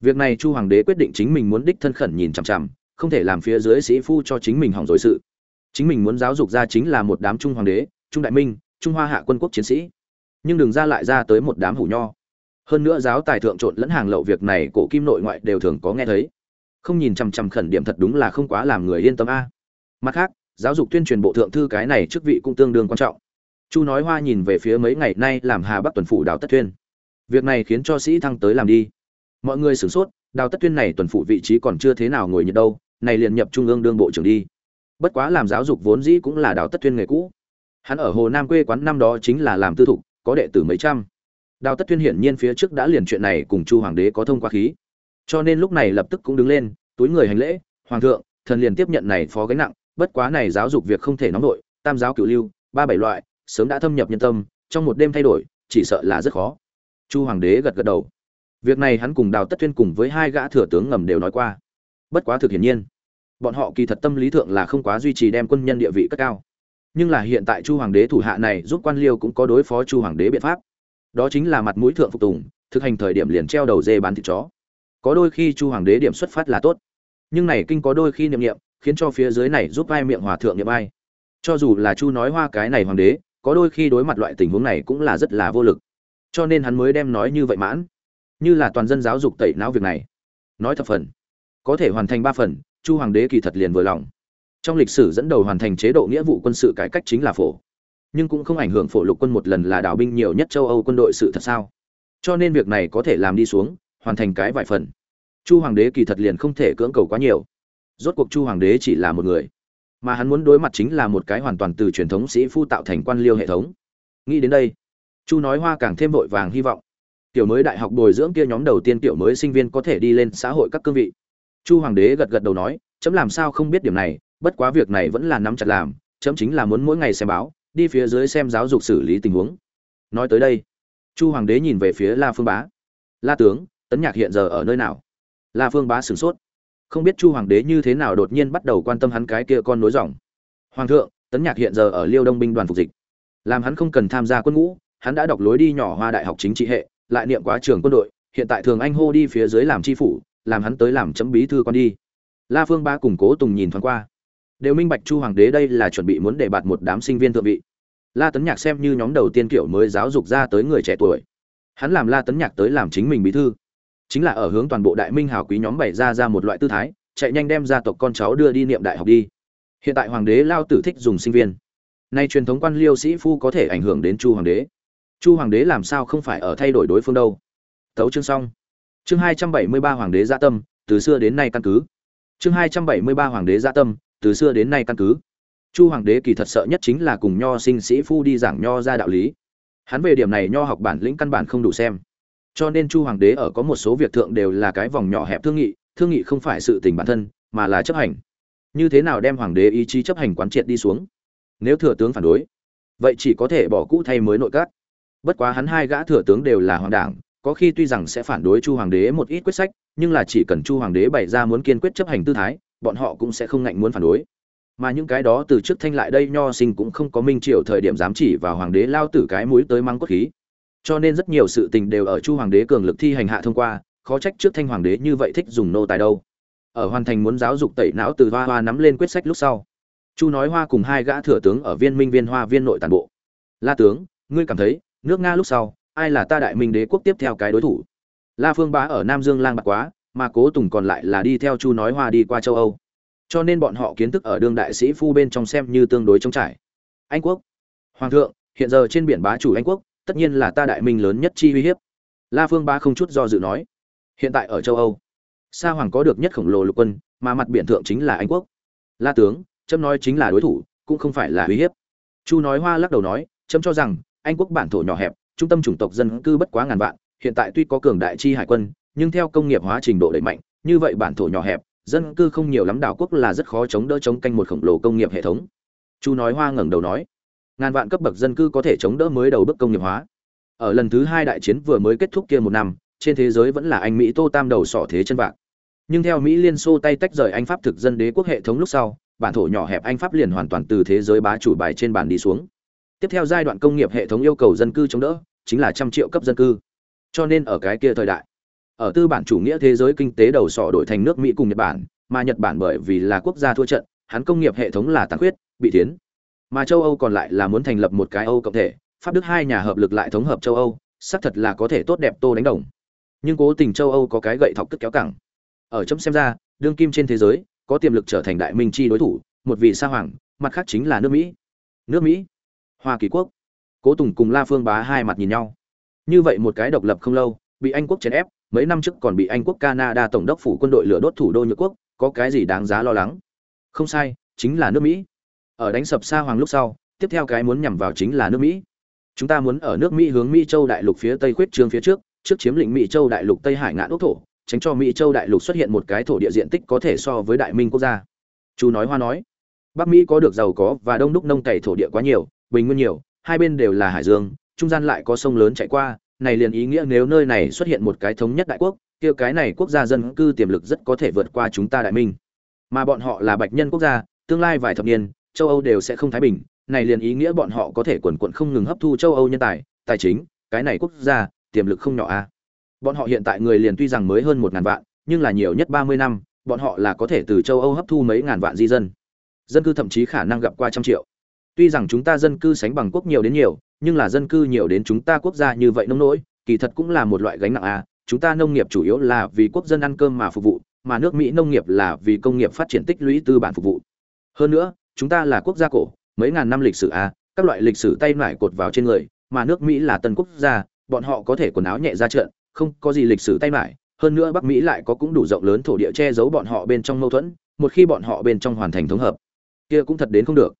[SPEAKER 1] Việc này chu hoàng đế quyết định chính mình muốn đích thân khẩn nhìn chằm chằm, không thể làm phía dưới sĩ phu cho chính mình hỏng rồi sự. Chính mình muốn giáo dục ra chính là một đám trung hoàng đế, trung đại minh, trung hoa hạ quân quốc chiến sĩ. Nhưng đừng ra lại ra tới một đám hủ nho. Hơn nữa giáo tài thượng trộn lẫn hàng lậu việc này, cổ kim nội ngoại đều thường có nghe thấy. Không nhìn chằm chằm khẩn điểm thật đúng là không quá làm người yên tâm a. Mặt khác giáo dục tuyên truyền bộ thượng thư cái này chức vị cũng tương đương quan trọng. Chu nói hoa nhìn về phía mấy ngày nay làm hà bắc tuần phủ đào tất tuyên. Việc này khiến cho sĩ thăng tới làm đi. Mọi người sửng sốt, đào tất tuyên này tuần phủ vị trí còn chưa thế nào ngồi nhiệt đâu, này liền nhập trung ương đương bộ trưởng đi. Bất quá làm giáo dục vốn dĩ cũng là đào tất tuyên nghề cũ. Hắn ở hồ nam quê quán năm đó chính là làm tư thục, có đệ tử mấy trăm. Đào tất tuyên hiển nhiên phía trước đã liền chuyện này cùng chu hoàng đế có thông qua khí. Cho nên lúc này lập tức cũng đứng lên, túi người hành lễ, hoàng thượng, thần liền tiếp nhận này phó gánh nặng bất quá này giáo dục việc không thể nóng nổi tam giáo cửu lưu, ba bảy loại, sớm đã thâm nhập nhân tâm, trong một đêm thay đổi, chỉ sợ là rất khó. Chu hoàng đế gật gật đầu. Việc này hắn cùng đào tất tuyên cùng với hai gã thừa tướng ngầm đều nói qua. Bất quá thực hiển nhiên, bọn họ kỳ thật tâm lý thượng là không quá duy trì đem quân nhân địa vị cất cao. Nhưng là hiện tại chu hoàng đế thủ hạ này giúp quan liêu cũng có đối phó chu hoàng đế biện pháp. Đó chính là mặt mũi thượng phục tùng, thực hành thời điểm liền treo đầu dê bán thịt chó. Có đôi khi chu hoàng đế điểm xuất phát là tốt, nhưng này kinh có đôi khi niệm niệm khiến cho phía dưới này giúp ai miệng hòa thượng niệm ai. Cho dù là chu nói hoa cái này hoàng đế, có đôi khi đối mặt loại tình huống này cũng là rất là vô lực. Cho nên hắn mới đem nói như vậy mãn. Như là toàn dân giáo dục tẩy não việc này. Nói thập phần. Có thể hoàn thành ba phần, chu hoàng đế kỳ thật liền vừa lòng. Trong lịch sử dẫn đầu hoàn thành chế độ nghĩa vụ quân sự cải cách chính là phổ. Nhưng cũng không ảnh hưởng phổ lục quân một lần là đảo binh nhiều nhất châu âu quân đội sự thật sao. Cho nên việc này có thể làm đi xuống, hoàn thành cái vài phần. Chu hoàng đế kỳ thật liền không thể cưỡng cầu quá nhiều rốt cuộc chu hoàng đế chỉ là một người, mà hắn muốn đối mặt chính là một cái hoàn toàn từ truyền thống sĩ phu tạo thành quan liêu hệ thống. Nghĩ đến đây, chu nói hoa càng thêm vội vàng hy vọng. Tiểu mới đại học bồi dưỡng kia nhóm đầu tiên tiểu mới sinh viên có thể đi lên xã hội các cương vị. Chu hoàng đế gật gật đầu nói, chấm làm sao không biết điểm này, bất quá việc này vẫn là nắm chặt làm, chấm chính là muốn mỗi ngày xem báo, đi phía dưới xem giáo dục xử lý tình huống. Nói tới đây, chu hoàng đế nhìn về phía la phương bá. La tướng, tấn nhạc hiện giờ ở nơi nào? La phương bá sửng sốt không biết chu hoàng đế như thế nào đột nhiên bắt đầu quan tâm hắn cái kia con nối dòng. Hoàng thượng, tấn nhạc hiện giờ ở liêu đông binh đoàn phục dịch. Làm hắn không cần tham gia quân ngũ, hắn đã đọc lối đi nhỏ hoa đại học chính trị hệ, lại niệm quá trường quân đội, hiện tại thường anh hô đi phía dưới làm tri phủ, làm hắn tới làm chấm bí thư con đi. La phương ba cùng cố tùng nhìn thoáng qua. Đều minh bạch chu hoàng đế đây là chuẩn bị muốn để bạt một đám sinh viên thượng vị. La tấn nhạc xem như nhóm đầu tiên kiểu mới giáo dục ra tới người trẻ tuổi. Hắn làm la tấn nhạc tới làm chính mình bí thư chính là ở hướng toàn bộ đại minh hào quý nhóm bày ra ra một loại tư thái, chạy nhanh đem gia tộc con cháu đưa đi niệm đại học đi. Hiện tại hoàng đế lao tử thích dùng sinh viên. Nay truyền thống quan liêu sĩ phu có thể ảnh hưởng đến chu hoàng đế. Chu hoàng đế làm sao không phải ở thay đổi đối phương đâu? Tấu chương xong. Chương hai trăm bảy mươi ba hoàng đế gia tâm, từ xưa đến nay căn cứ. Chương hai trăm bảy mươi ba hoàng đế gia tâm, từ xưa đến nay căn cứ. Chu hoàng đế kỳ thật sợ nhất chính là cùng nho sinh sĩ phu đi giảng nho ra đạo lý. Hắn về điểm này nho học bản lĩnh căn bản không đủ xem cho nên chu hoàng đế ở có một số việc thượng đều là cái vòng nhỏ hẹp thương nghị thương nghị không phải sự tình bản thân, mà là chấp hành. Như thế nào đem hoàng đế ý chí chấp hành quán triệt đi xuống? Nếu thừa tướng phản đối, vậy chỉ có thể bỏ cũ thay mới nội các. Bất quá hắn hai gã thừa tướng đều là hoàng đảng, có khi tuy rằng sẽ phản đối chu hoàng đế một ít quyết sách, nhưng là chỉ cần chu hoàng đế bày ra muốn kiên quyết chấp hành tư thái, bọn họ cũng sẽ không ngạnh muốn phản đối. Mà những cái đó từ trước thanh lại đây nho sinh cũng không có minh triều thời điểm dám chỉ vào hoàng đế lao tử cái mũi tới mang cốt khí cho nên rất nhiều sự tình đều ở chu hoàng đế cường lực thi hành hạ thông qua, khó trách trước thanh hoàng đế như vậy thích dùng nô tài đâu. Ở hoàn thành muốn giáo dục tẩy não từ hoa hoa nắm lên quyết sách lúc sau, chu nói hoa cùng hai gã thừa tướng ở viên minh viên hoa viên nội tàn bộ. La tướng, ngươi cảm thấy, nước nga lúc sau, ai là ta đại minh đế quốc tiếp theo cái đối thủ? La phương bá ở nam dương lang bạc quá, mà cố tùng còn lại là đi theo chu nói hoa đi qua châu âu. Cho nên bọn họ kiến thức ở đương đại sĩ phu bên trong xem như tương đối trống trải. Anh quốc. Hoàng thượng, hiện giờ trên biển bá chủ anh quốc tất nhiên là ta đại minh lớn nhất chi uy hiếp. La phương ba không chút do dự nói, hiện tại ở châu âu, sa hoàng có được nhất khổng lồ lục quân, mà mặt biển thượng chính là anh quốc. La tướng trâm nói chính là đối thủ, cũng không phải là uy hiếp. Chu nói hoa lắc đầu nói trâm cho rằng, anh quốc bản thổ nhỏ hẹp, trung tâm chủng tộc dân cư bất quá ngàn vạn, hiện tại tuy có cường đại chi hải quân, nhưng theo công nghiệp hóa trình độ đẩy mạnh, như vậy bản thổ nhỏ hẹp, dân cư không nhiều lắm, đảo quốc là rất khó chống đỡ chống canh một khổng lồ công nghiệp hệ thống. Chu nói hoa ngẩng đầu nói ngàn vạn cấp bậc dân cư có thể chống đỡ mới đầu bước công nghiệp hóa. Ở lần thứ hai đại chiến vừa mới kết thúc kia một năm, trên thế giới vẫn là anh mỹ tô tam đầu sỏ thế chân vạc. Nhưng theo mỹ liên xô tay tách rời anh pháp thực dân đế quốc hệ thống lúc sau, bản thổ nhỏ hẹp anh pháp liền hoàn toàn từ thế giới bá chủ bài trên bàn đi xuống. Tiếp theo giai đoạn công nghiệp hệ thống yêu cầu dân cư chống đỡ, chính là trăm triệu cấp dân cư. Cho nên ở cái kia thời đại, ở tư bản chủ nghĩa thế giới kinh tế đầu sỏ đổi thành nước mỹ cùng nhật bản, mà nhật bản bởi vì là quốc gia thua trận, hắn công nghiệp hệ thống là tàn khuyết, bị tiến mà châu âu còn lại là muốn thành lập một cái âu cộng thể, pháp đức hai nhà hợp lực lại thống hợp châu âu, xác thật là có thể tốt đẹp tô đánh đồng. Nhưng cố tình châu âu có cái gậy thọc cất kéo cẳng. Ở chấm xem ra, đương kim trên thế giới, có tiềm lực trở thành đại minh chi đối thủ, một vị sa hoàng, mặt khác chính là nước mỹ. Nước mỹ? Hoa kỳ quốc. Cố tùng cùng la phương bá hai mặt nhìn nhau. Như vậy một cái độc lập không lâu, bị anh quốc chèn ép, mấy năm trước còn bị anh quốc canada tổng đốc phủ quân đội lửa đốt thủ đô nhược quốc, có cái gì đáng giá lo lắng? Không sai, chính là nước mỹ ở đánh sập sa hoàng lúc sau, tiếp theo cái muốn nhằm vào chính là nước mỹ. Chúng ta muốn ở nước mỹ hướng mỹ châu đại lục phía tây khuyết trương phía trước trước chiếm lĩnh mỹ châu đại lục tây hải ngạn ốc thổ, tránh cho mỹ châu đại lục xuất hiện một cái thổ địa diện tích có thể so với đại minh quốc gia. Chú nói hoa nói, bắc mỹ có được giàu có và đông đúc nông cày thổ địa quá nhiều, bình nguyên nhiều, hai bên đều là hải dương, trung gian lại có sông lớn chạy qua, này liền ý nghĩa nếu nơi này xuất hiện một cái thống nhất đại quốc, kia cái này quốc gia dân cư tiềm lực rất có thể vượt qua chúng ta đại minh. Mà bọn họ là bạch nhân quốc gia, tương lai vài thập niên châu âu đều sẽ không thái bình, này liền ý nghĩa bọn họ có thể quần quật không ngừng hấp thu châu âu nhân tài tài chính, cái này quốc gia, tiềm lực không nhỏ a bọn họ hiện tại người liền tuy rằng mới hơn một ngàn vạn, nhưng là nhiều nhất ba mươi năm, bọn họ là có thể từ châu âu hấp thu mấy ngàn vạn di dân. Dân cư thậm chí khả năng gặp qua trăm triệu. Tuy rằng chúng ta dân cư sánh bằng quốc nhiều đến nhiều, nhưng là dân cư nhiều đến chúng ta quốc gia như vậy nông nỗi, kỳ thật cũng là một loại gánh nặng a chúng ta nông nghiệp chủ yếu là vì quốc dân ăn cơm mà phục vụ, mà nước mỹ nông nghiệp là vì công nghiệp phát triển tích lũy tư bản phục vụ. Hơn nữa chúng ta là quốc gia cổ, mấy ngàn năm lịch sử a các loại lịch sử tay nải cột vào trên người, mà nước mỹ là tân quốc gia, bọn họ có thể quần áo nhẹ ra trận, không có gì lịch sử tay nải, hơn nữa bắc mỹ lại có cũng đủ rộng lớn thổ địa che giấu bọn họ bên trong mâu thuẫn, một khi bọn họ bên trong hoàn thành thống hợp, kia cũng thật đến không được.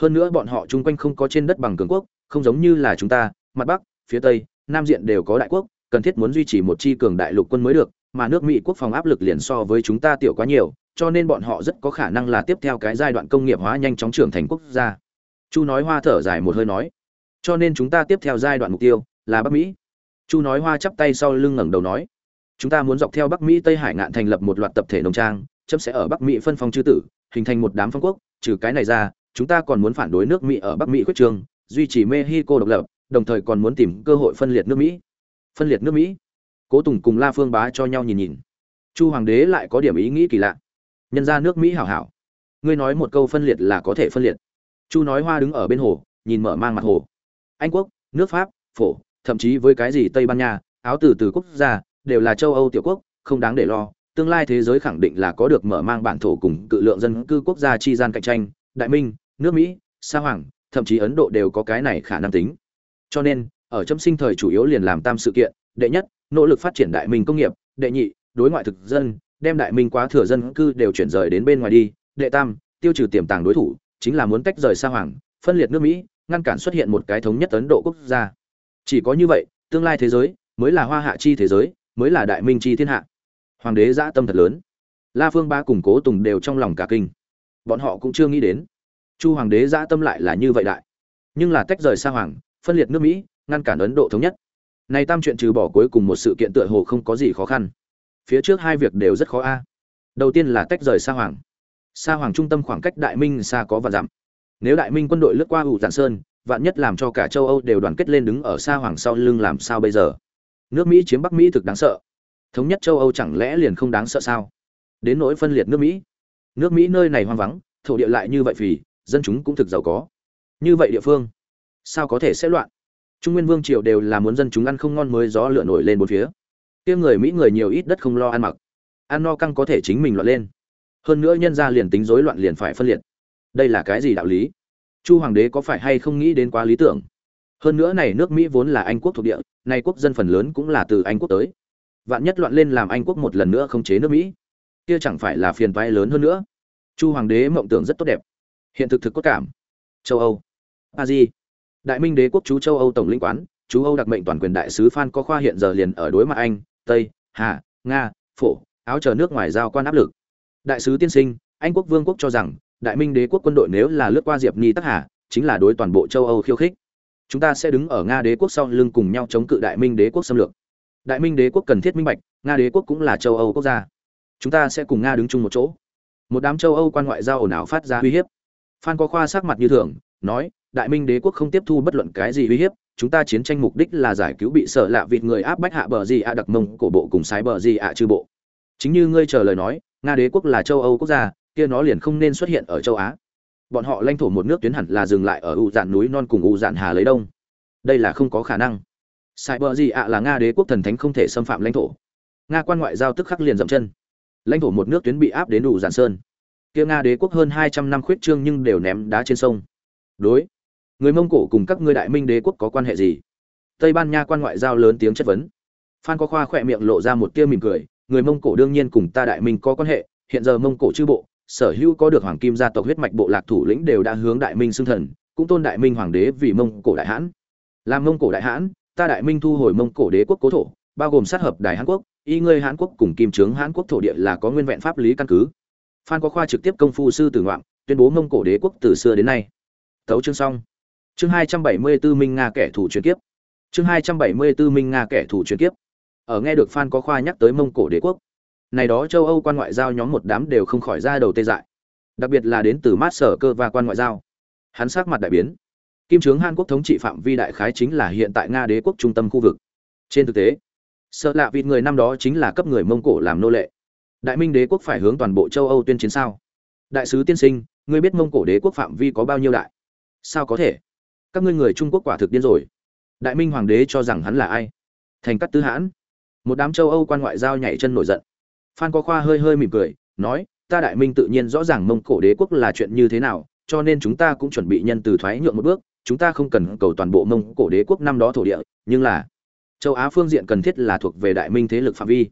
[SPEAKER 1] Hơn nữa bọn họ chung quanh không có trên đất bằng cường quốc, không giống như là chúng ta, mặt bắc, phía tây, nam diện đều có đại quốc, cần thiết muốn duy trì một chi cường đại lục quân mới được, mà nước mỹ quốc phòng áp lực liền so với chúng ta tiểu quá nhiều cho nên bọn họ rất có khả năng là tiếp theo cái giai đoạn công nghiệp hóa nhanh chóng trưởng thành quốc gia. Chu nói hoa thở dài một hơi nói cho nên chúng ta tiếp theo giai đoạn mục tiêu là bắc mỹ. Chu nói hoa chắp tay sau lưng ngẩng đầu nói chúng ta muốn dọc theo bắc mỹ tây hải ngạn thành lập một loạt tập thể nông trang chấm sẽ ở bắc mỹ phân phong chư tử hình thành một đám phong quốc trừ cái này ra chúng ta còn muốn phản đối nước mỹ ở bắc mỹ quyết trường, duy trì mexico độc lập đồng thời còn muốn tìm cơ hội phân liệt nước mỹ. Phân liệt nước mỹ. Cố tùng cùng la phương bá cho nhau nhìn nhìn. Chu hoàng đế lại có điểm ý nghĩ kỳ lạ nhân ra nước mỹ hảo hảo. Ngươi nói một câu phân liệt là có thể phân liệt. Chu nói hoa đứng ở bên hồ, nhìn mở mang mặt hồ. Anh quốc, nước pháp, phổ, thậm chí với cái gì tây ban nha, áo từ từ quốc gia, đều là châu âu tiểu quốc, không đáng để lo. Tương lai thế giới khẳng định là có được mở mang bản thổ cùng cự lượng dân cư quốc gia chi gian cạnh tranh, đại minh, nước mỹ, sa hoàng, thậm chí ấn độ đều có cái này khả năng tính. Cho nên, ở châm sinh thời chủ yếu liền làm tam sự kiện, đệ nhất, nỗ lực phát triển đại minh công nghiệp, đệ nhị, đối ngoại thực dân đem đại minh quá thừa dân cư đều chuyển rời đến bên ngoài đi, đệ tam, tiêu trừ tiềm tàng đối thủ, chính là muốn tách rời sa hoàng, phân liệt nước mỹ, ngăn cản xuất hiện một cái thống nhất ấn độ quốc gia. Chỉ có như vậy, tương lai thế giới mới là hoa hạ chi thế giới, mới là đại minh chi thiên hạ. Hoàng đế dã tâm thật lớn. La phương ba cùng cố tùng đều trong lòng cả kinh. Bọn họ cũng chưa nghĩ đến, chu hoàng đế dã tâm lại là như vậy đại. Nhưng là tách rời sa hoàng, phân liệt nước mỹ, ngăn cản ấn độ thống nhất. Này tam chuyện trừ bỏ cuối cùng một sự kiện tựa hồ không có gì khó khăn phía trước hai việc đều rất khó a đầu tiên là tách rời sa hoàng Sa Hoàng trung tâm khoảng cách Đại Minh xa có và giảm Nếu Đại Minh quân đội lướt qua ủ Giản Sơn, vạn nhất làm cho cả châu Âu đều đoàn kết lên đứng ở Sa Hoàng sau lưng làm sao bây giờ? Nước Mỹ chiếm Bắc Mỹ thực đáng sợ. Thống nhất châu Âu chẳng lẽ liền không đáng sợ sao? Đến nỗi phân liệt nước Mỹ. Nước Mỹ nơi này hoang vắng, thổ địa lại như vậy phì, dân chúng cũng thực giàu có. Như vậy địa phương, sao có thể sẽ loạn? Trung Nguyên Vương triều đều là muốn dân chúng ăn không ngon mới gió lửa nổi lên bốn phía. Kia người Mỹ người nhiều ít đất không lo ăn mặc, ăn no căng có thể chính mình loạn lên. Hơn nữa nhân ra liền tính rối loạn liền phải phân liệt. Đây là cái gì đạo lý? Chu hoàng đế có phải hay không nghĩ đến quá lý tưởng? Hơn nữa này nước mỹ vốn là anh quốc thuộc địa nay quốc dân phần lớn cũng là từ anh quốc tới. Vạn nhất loạn lên làm anh quốc một lần nữa không chế nước mỹ kia chẳng phải là phiền toái lớn hơn nữa? Chu hoàng đế mộng tưởng rất tốt đẹp. Hiện thực thực cốt cảm. Châu âu. A di. Đại minh đế quốc chú châu âu tổng lĩnh quán chú âu đặc mệnh toàn quyền đại sứ phan có khoa hiện giờ liền ở đối mặt anh tây, hà, nga, phổ, áo chờ nước ngoài giao quan áp lực. Đại sứ tiên sinh, anh quốc vương quốc cho rằng, đại minh đế quốc quân đội nếu là lướt qua diệp ni tắc hà, chính là đối toàn bộ châu âu khiêu khích. Chúng ta sẽ đứng ở nga đế quốc sau lưng cùng nhau chống cự đại minh đế quốc xâm lược. Đại minh đế quốc cần thiết minh bạch, nga đế quốc cũng là châu âu quốc gia. Chúng ta sẽ cùng nga đứng chung một chỗ. Một đám châu âu quan ngoại giao ồn ào phát ra uy hiếp. Phan có khoa sắc mặt như thường, nói, đại minh đế quốc không tiếp thu bất luận cái gì uy hiếp chúng ta chiến tranh mục đích là giải cứu bị sợ lạ vịt người áp bách hạ bờ gì ạ đặc mông, cổ bộ cùng sái bờ gì ạ chư bộ. Chính như ngươi chờ lời nói, nga đế quốc là châu âu quốc gia, kia nó liền không nên xuất hiện ở châu á. Bọn họ lãnh thổ một nước tuyến hẳn là dừng lại ở u dạn núi non cùng u dạn hà lấy đông. Đây là không có khả năng. Sai bờ gì ạ là nga đế quốc thần thánh không thể xâm phạm lãnh thổ. Nga quan ngoại giao tức khắc liền dậm chân. Lãnh thổ một nước tuyến bị áp đến đủ giản sơn. Kia nga đế quốc hơn hai trăm năm khuyết trương nhưng đều ném đá trên sông. Đối người mông cổ cùng các ngươi đại minh đế quốc có quan hệ gì? Tây ban nha quan ngoại giao lớn tiếng chất vấn. Phan có khoa khỏe miệng lộ ra một tia mỉm cười, người mông cổ đương nhiên cùng ta đại minh có quan hệ, hiện giờ mông cổ chư bộ, sở hữu có được hoàng kim gia tộc huyết mạch bộ lạc thủ lĩnh đều đã hướng đại minh xưng thần, cũng tôn đại minh hoàng đế vì mông cổ đại hãn. Làm mông cổ đại hãn, ta đại minh thu hồi mông cổ đế quốc cố thổ, bao gồm sát hợp đài hàn quốc, y ngươi hàn quốc cùng kim trướng hàn quốc thổ địa là có nguyên vẹn pháp lý căn cứ. Phan có khoa trực tiếp công phu sư tử ngoạn tuyên bố mông cổ đế quốc từ xưa đến nay. Thấu chương xong chương hai trăm bảy mươi 274 minh nga kẻ thù truyền kiếp. Chương hai trăm bảy mươi 274 minh nga kẻ thù truyền kiếp. Ở nghe được phan có khoa nhắc tới mông cổ đế quốc. Này đó châu âu quan ngoại giao nhóm một đám đều không khỏi ra đầu tê dại. Đặc biệt là đến từ mát sở cơ và quan ngoại giao. Hắn sắc mặt đại biến. Kim trướng hàn quốc thống trị phạm vi đại khái chính là hiện tại nga đế quốc trung tâm khu vực. Trên thực tế, sợ lạ vịt người năm đó chính là cấp người mông cổ làm nô lệ. Đại minh đế quốc phải hướng toàn bộ châu âu tuyên chiến sao? Đại sứ tiên sinh, ngươi biết mông cổ đế quốc phạm vi có bao nhiêu đại? Sao có thể? Các ngươi người trung quốc quả thực điên rồi. Đại minh hoàng đế cho rằng hắn là ai? Thành cắt tứ hãn. Một đám châu âu quan ngoại giao nhảy chân nổi giận. Phan có khoa hơi hơi mỉm cười, nói, ta đại minh tự nhiên rõ ràng mông cổ đế quốc là chuyện như thế nào, cho nên chúng ta cũng chuẩn bị nhân từ thoái nhượng một bước. Chúng ta không cần cầu toàn bộ mông cổ đế quốc năm đó thổ địa, nhưng là châu á phương diện cần thiết là thuộc về đại minh thế lực phạm vi.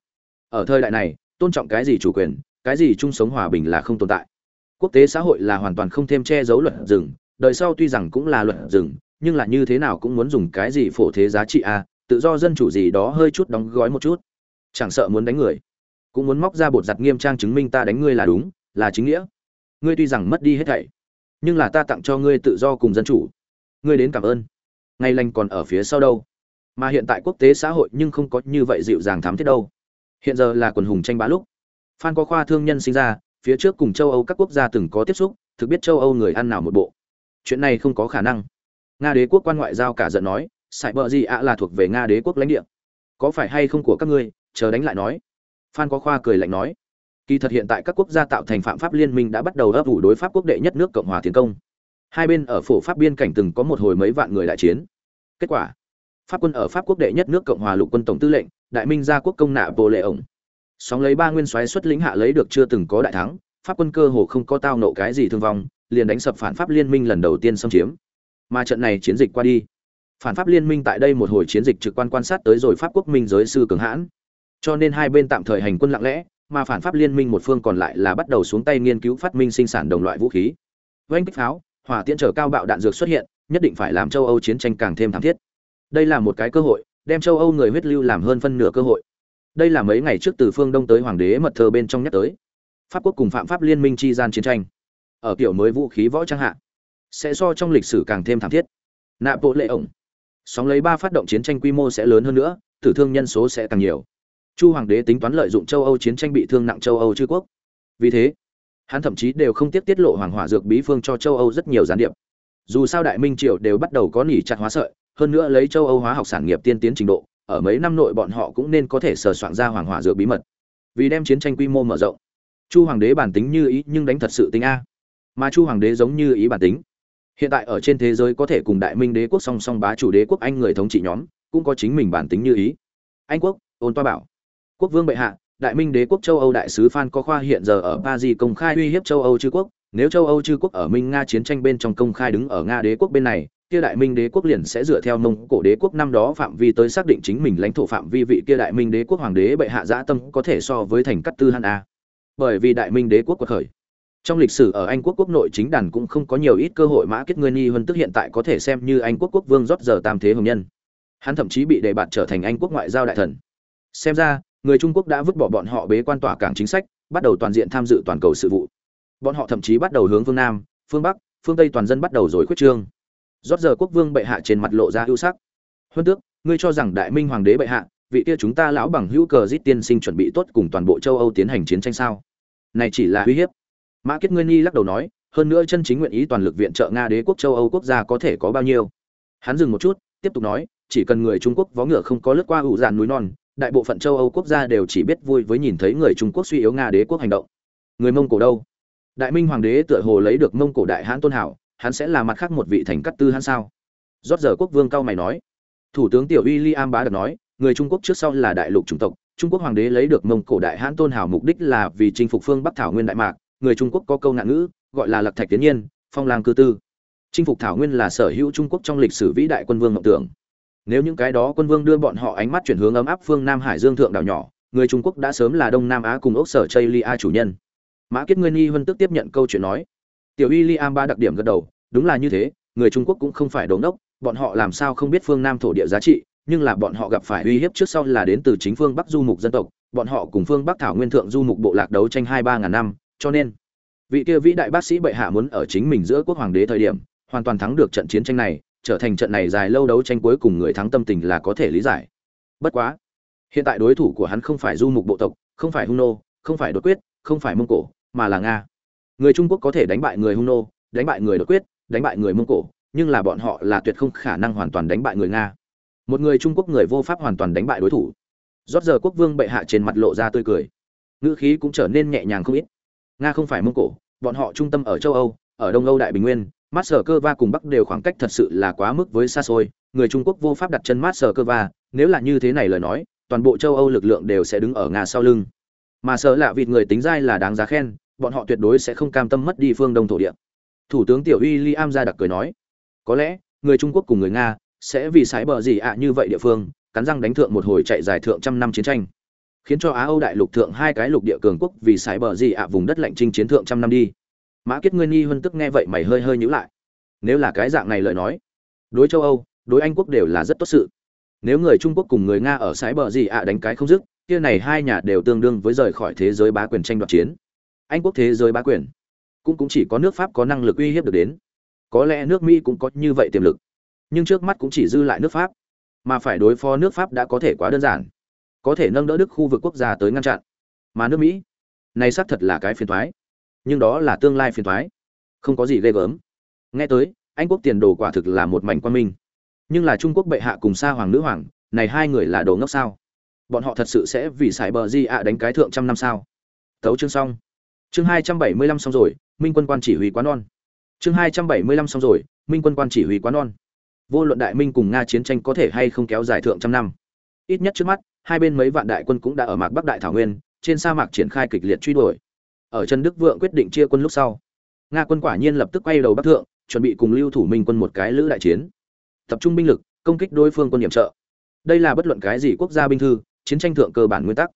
[SPEAKER 1] Ở thời đại này, tôn trọng cái gì chủ quyền, cái gì chung sống hòa bình là không tồn tại. Quốc tế xã hội là hoàn toàn không thêm che giấu luật rừng đời sau tuy rằng cũng là luật rừng, nhưng là như thế nào cũng muốn dùng cái gì phổ thế giá trị a, tự do dân chủ gì đó hơi chút đóng gói một chút. Chẳng sợ muốn đánh người, cũng muốn móc ra bột giặt nghiêm trang chứng minh ta đánh ngươi là đúng, là chính nghĩa. Ngươi tuy rằng mất đi hết thảy, nhưng là ta tặng cho ngươi tự do cùng dân chủ. Ngươi đến cảm ơn. Ngày lành còn ở phía sau đâu? Mà hiện tại quốc tế xã hội nhưng không có như vậy dịu dàng thám thiết đâu. Hiện giờ là quần hùng tranh bá lúc. Phan có khoa thương nhân sinh ra, phía trước cùng châu âu các quốc gia từng có tiếp xúc, thực biết châu âu người ăn nào một bộ chuyện này không có khả năng. Nga đế quốc quan ngoại giao cả giận nói, sải bờ gì ạ là thuộc về nga đế quốc lãnh địa. Có phải hay không của các ngươi? Chờ đánh lại nói. Phan có khoa cười lạnh nói, kỳ thật hiện tại các quốc gia tạo thành phạm pháp liên minh đã bắt đầu ấp ủ đối pháp quốc đệ nhất nước cộng hòa tiến công. Hai bên ở phổ pháp biên cảnh từng có một hồi mấy vạn người đại chiến. Kết quả, pháp quân ở pháp quốc đệ nhất nước cộng hòa lục quân tổng tư lệnh, đại minh gia quốc công nạ bộ lệ ổng. Sóng lấy ba nguyên soái xuất lĩnh hạ lấy được chưa từng có đại thắng, pháp quân cơ hồ không có tao nộ cái gì thương vong liền đánh sập phản pháp liên minh lần đầu tiên xâm chiếm. Mà trận này chiến dịch qua đi, phản pháp liên minh tại đây một hồi chiến dịch trực quan quan sát tới rồi pháp quốc minh giới sư cường hãn. Cho nên hai bên tạm thời hành quân lặng lẽ, mà phản pháp liên minh một phương còn lại là bắt đầu xuống tay nghiên cứu phát minh sinh sản đồng loại vũ khí. Vanh kích pháo, hỏa tiễn trở cao bạo đạn dược xuất hiện, nhất định phải làm châu âu chiến tranh càng thêm thảm thiết. Đây là một cái cơ hội, đem châu âu người huyết lưu làm hơn phân nửa cơ hội. Đây là mấy ngày trước từ phương đông tới hoàng đế mật thơ bên trong nhắc tới. Pháp quốc cùng phạm pháp liên minh chi gian chiến tranh ở kiểu mới vũ khí võ trang hạ, sẽ so trong lịch sử càng thêm thảm thiết. Nạ bộ lệ ổng sóng lấy ba phát động chiến tranh quy mô sẽ lớn hơn nữa, tử thương nhân số sẽ càng nhiều. Chu hoàng đế tính toán lợi dụng châu âu chiến tranh bị thương nặng châu âu chư quốc. Vì thế, hắn thậm chí đều không tiếc tiết lộ hoàng hỏa dược bí phương cho châu âu rất nhiều gián điệp. Dù sao đại minh triều đều bắt đầu có nỉ chặt hóa sợi, hơn nữa lấy châu âu hóa học sản nghiệp tiên tiến trình độ, ở mấy năm nội bọn họ cũng nên có thể sờ soạn ra hoàng hỏa dược bí mật. Vì đem chiến tranh quy mô mở rộng, chu hoàng đế bản tính như ý nhưng đánh thật sự tính a mà chu hoàng đế giống như ý bản tính. Hiện tại ở trên thế giới có thể cùng đại minh đế quốc song song bá chủ đế quốc anh người thống trị nhóm, cũng có chính mình bản tính như ý. Anh quốc, ôn toa bảo. Quốc vương bệ hạ, đại minh đế quốc châu âu đại sứ phan có khoa hiện giờ ở paris công khai uy hiếp châu âu chư quốc. Nếu châu âu chư quốc ở minh nga chiến tranh bên trong công khai đứng ở nga đế quốc bên này, kia đại minh đế quốc liền sẽ dựa theo mông cổ đế quốc năm đó phạm vi tới xác định chính mình lãnh thổ phạm vi vị kia đại minh đế quốc hoàng đế bệ hạ dã tâm có thể so với thành cắt tư han a. Bởi vì đại minh đế quốc quật khởi trong lịch sử ở anh quốc quốc nội chính đàn cũng không có nhiều ít cơ hội mã kết ngươi ni hơn tức hiện tại có thể xem như anh quốc quốc vương rót giờ tam thế hồng nhân. Hắn thậm chí bị đề bạt trở thành anh quốc ngoại giao đại thần. Xem ra, người trung quốc đã vứt bỏ bọn họ bế quan tỏa cảng chính sách, bắt đầu toàn diện tham dự toàn cầu sự vụ. Bọn họ thậm chí bắt đầu hướng phương nam, phương bắc, phương tây toàn dân bắt đầu rồi khuyết trương. Rót giờ quốc vương bệ hạ trên mặt lộ ra ưu sắc. Huân tước, ngươi cho rằng đại minh hoàng đế bệ hạ, vị kia chúng ta lão bằng hữu cờ giết tiên sinh chuẩn bị tốt cùng toàn bộ châu âu tiến hành chiến tranh sao? Này chỉ là uy hiếp mã kết ngươi ni lắc đầu nói, hơn nữa chân chính nguyện ý toàn lực viện trợ nga đế quốc châu âu quốc gia có thể có bao nhiêu? Hắn dừng một chút, tiếp tục nói, chỉ cần người trung quốc vó ngựa không có lướt qua ủ dàn núi non, đại bộ phận châu âu quốc gia đều chỉ biết vui với nhìn thấy người trung quốc suy yếu nga đế quốc hành động. Người mông cổ đâu? Đại minh hoàng đế tựa hồ lấy được mông cổ đại hãn tôn hảo, hắn sẽ là mặt khác một vị thành cắt tư hắn sao? Rót giờ quốc vương cao mày nói. Thủ tướng tiểu uy liam bá được nói, người trung quốc trước sau là đại lục chủng tộc, trung quốc hoàng đế lấy được mông cổ đại hãn tôn hảo mục đích là vì chinh phục phương bắc thảo nguyên đại mạc người trung quốc có câu nạn ngữ, gọi là lạc thạch tiến nhiên, phong lang cư tư. Chinh phục thảo nguyên là sở hữu trung quốc trong lịch sử vĩ đại quân vương ngọc tưởng. Nếu những cái đó quân vương đưa bọn họ ánh mắt chuyển hướng ấm áp phương nam hải dương thượng đảo nhỏ, người trung quốc đã sớm là đông nam á cùng ốc sở chây lia chủ nhân. Mã kết nguyên nghi vân tức tiếp nhận câu chuyện nói, tiểu y liam ba đặc điểm gật đầu, đúng là như thế, người trung quốc cũng không phải đống đốc, bọn họ làm sao không biết phương nam thổ địa giá trị, nhưng là bọn họ gặp phải uy hiếp trước sau là đến từ chính phương bắc du mục dân tộc, bọn họ cùng phương bắc thảo nguyên thượng du mục bộ lạc đấu tranh hai ba ngàn năm cho nên, vị kia vĩ đại bác sĩ bệ hạ muốn ở chính mình giữa quốc hoàng đế thời điểm, hoàn toàn thắng được trận chiến tranh này, trở thành trận này dài lâu đấu tranh cuối cùng người thắng tâm tình là có thể lý giải. Bất quá, hiện tại đối thủ của hắn không phải du mục bộ tộc, không phải hung nô, không phải đột quyết, không phải mông cổ, mà là nga. Người trung quốc có thể đánh bại người hung nô, đánh bại người đột quyết, đánh bại người mông cổ, nhưng là bọn họ là tuyệt không khả năng hoàn toàn đánh bại người nga. Một người trung quốc người vô pháp hoàn toàn đánh bại đối thủ. Rót giờ quốc vương bệ hạ trên mặt lộ ra tươi cười. Ngữ khí cũng trở nên nhẹ nhàng không ít nga không phải mông cổ, bọn họ trung tâm ở châu âu, ở đông âu đại bình nguyên, mát sở cơ va cùng bắc đều khoảng cách thật sự là quá mức với xa xôi, người trung quốc vô pháp đặt chân mát sở cơ va, nếu là như thế này lời nói, toàn bộ châu âu lực lượng đều sẽ đứng ở nga sau lưng. Mà sợ lạ vịt người tính dai là đáng giá khen, bọn họ tuyệt đối sẽ không cam tâm mất đi phương đông thổ địa. Thủ tướng tiểu uy liam ra đặc cười nói, có lẽ, người trung quốc cùng người nga sẽ vì sái bờ gì ạ như vậy địa phương, cắn răng đánh thượng một hồi chạy dài thượng trăm năm chiến tranh khiến cho á âu đại lục thượng hai cái lục địa cường quốc vì sải bờ gì ạ, vùng đất lạnh chinh chiến thượng trăm năm đi. Mã Kiệt nguyên nghi hân tức nghe vậy mày hơi hơi nhíu lại. Nếu là cái dạng này lời nói, đối châu âu, đối anh quốc đều là rất tốt sự. Nếu người trung quốc cùng người nga ở sải bờ gì ạ đánh cái không dứt, kia này hai nhà đều tương đương với rời khỏi thế giới bá quyền tranh đoạt chiến. Anh quốc thế giới bá quyền cũng cũng chỉ có nước pháp có năng lực uy hiếp được đến. Có lẽ nước mỹ cũng có như vậy tiềm lực, nhưng trước mắt cũng chỉ dư lại nước pháp, mà phải đối phó nước pháp đã có thể quá đơn giản có thể nâng đỡ đức khu vực quốc gia tới ngăn chặn. Mà nước mỹ, này xác thật là cái phiền thoái. Nhưng đó là tương lai phiền thoái. Không có gì ghê gớm. Nghe tới, anh quốc tiền đồ quả thực là một mảnh quan minh. Nhưng là trung quốc bệ hạ cùng sa hoàng nữ hoàng, này hai người là đồ ngốc sao? Bọn họ thật sự sẽ vì sải bờ di ạ đánh cái thượng trăm năm sao? Tấu chương xong. Chương hai trăm bảy mươi lăm xong rồi, minh quân quan chỉ huy quán non chương hai trăm bảy mươi lăm xong rồi, minh quân quan chỉ huy quán non vô luận đại minh cùng nga chiến tranh có thể hay không kéo dài thượng trăm năm. Ít nhất trước mắt hai bên mấy vạn đại quân cũng đã ở mạc bắc đại thảo nguyên, trên sa mạc triển khai kịch liệt truy đuổi. Ở trần đức vượng quyết định chia quân lúc sau, nga quân quả nhiên lập tức quay đầu bắc thượng, chuẩn bị cùng lưu thủ minh quân một cái lữ đại chiến. Tập trung binh lực, công kích đối phương quân nhiệm trợ. Đây là bất luận cái gì quốc gia binh thư, chiến tranh thượng cơ bản nguyên tắc.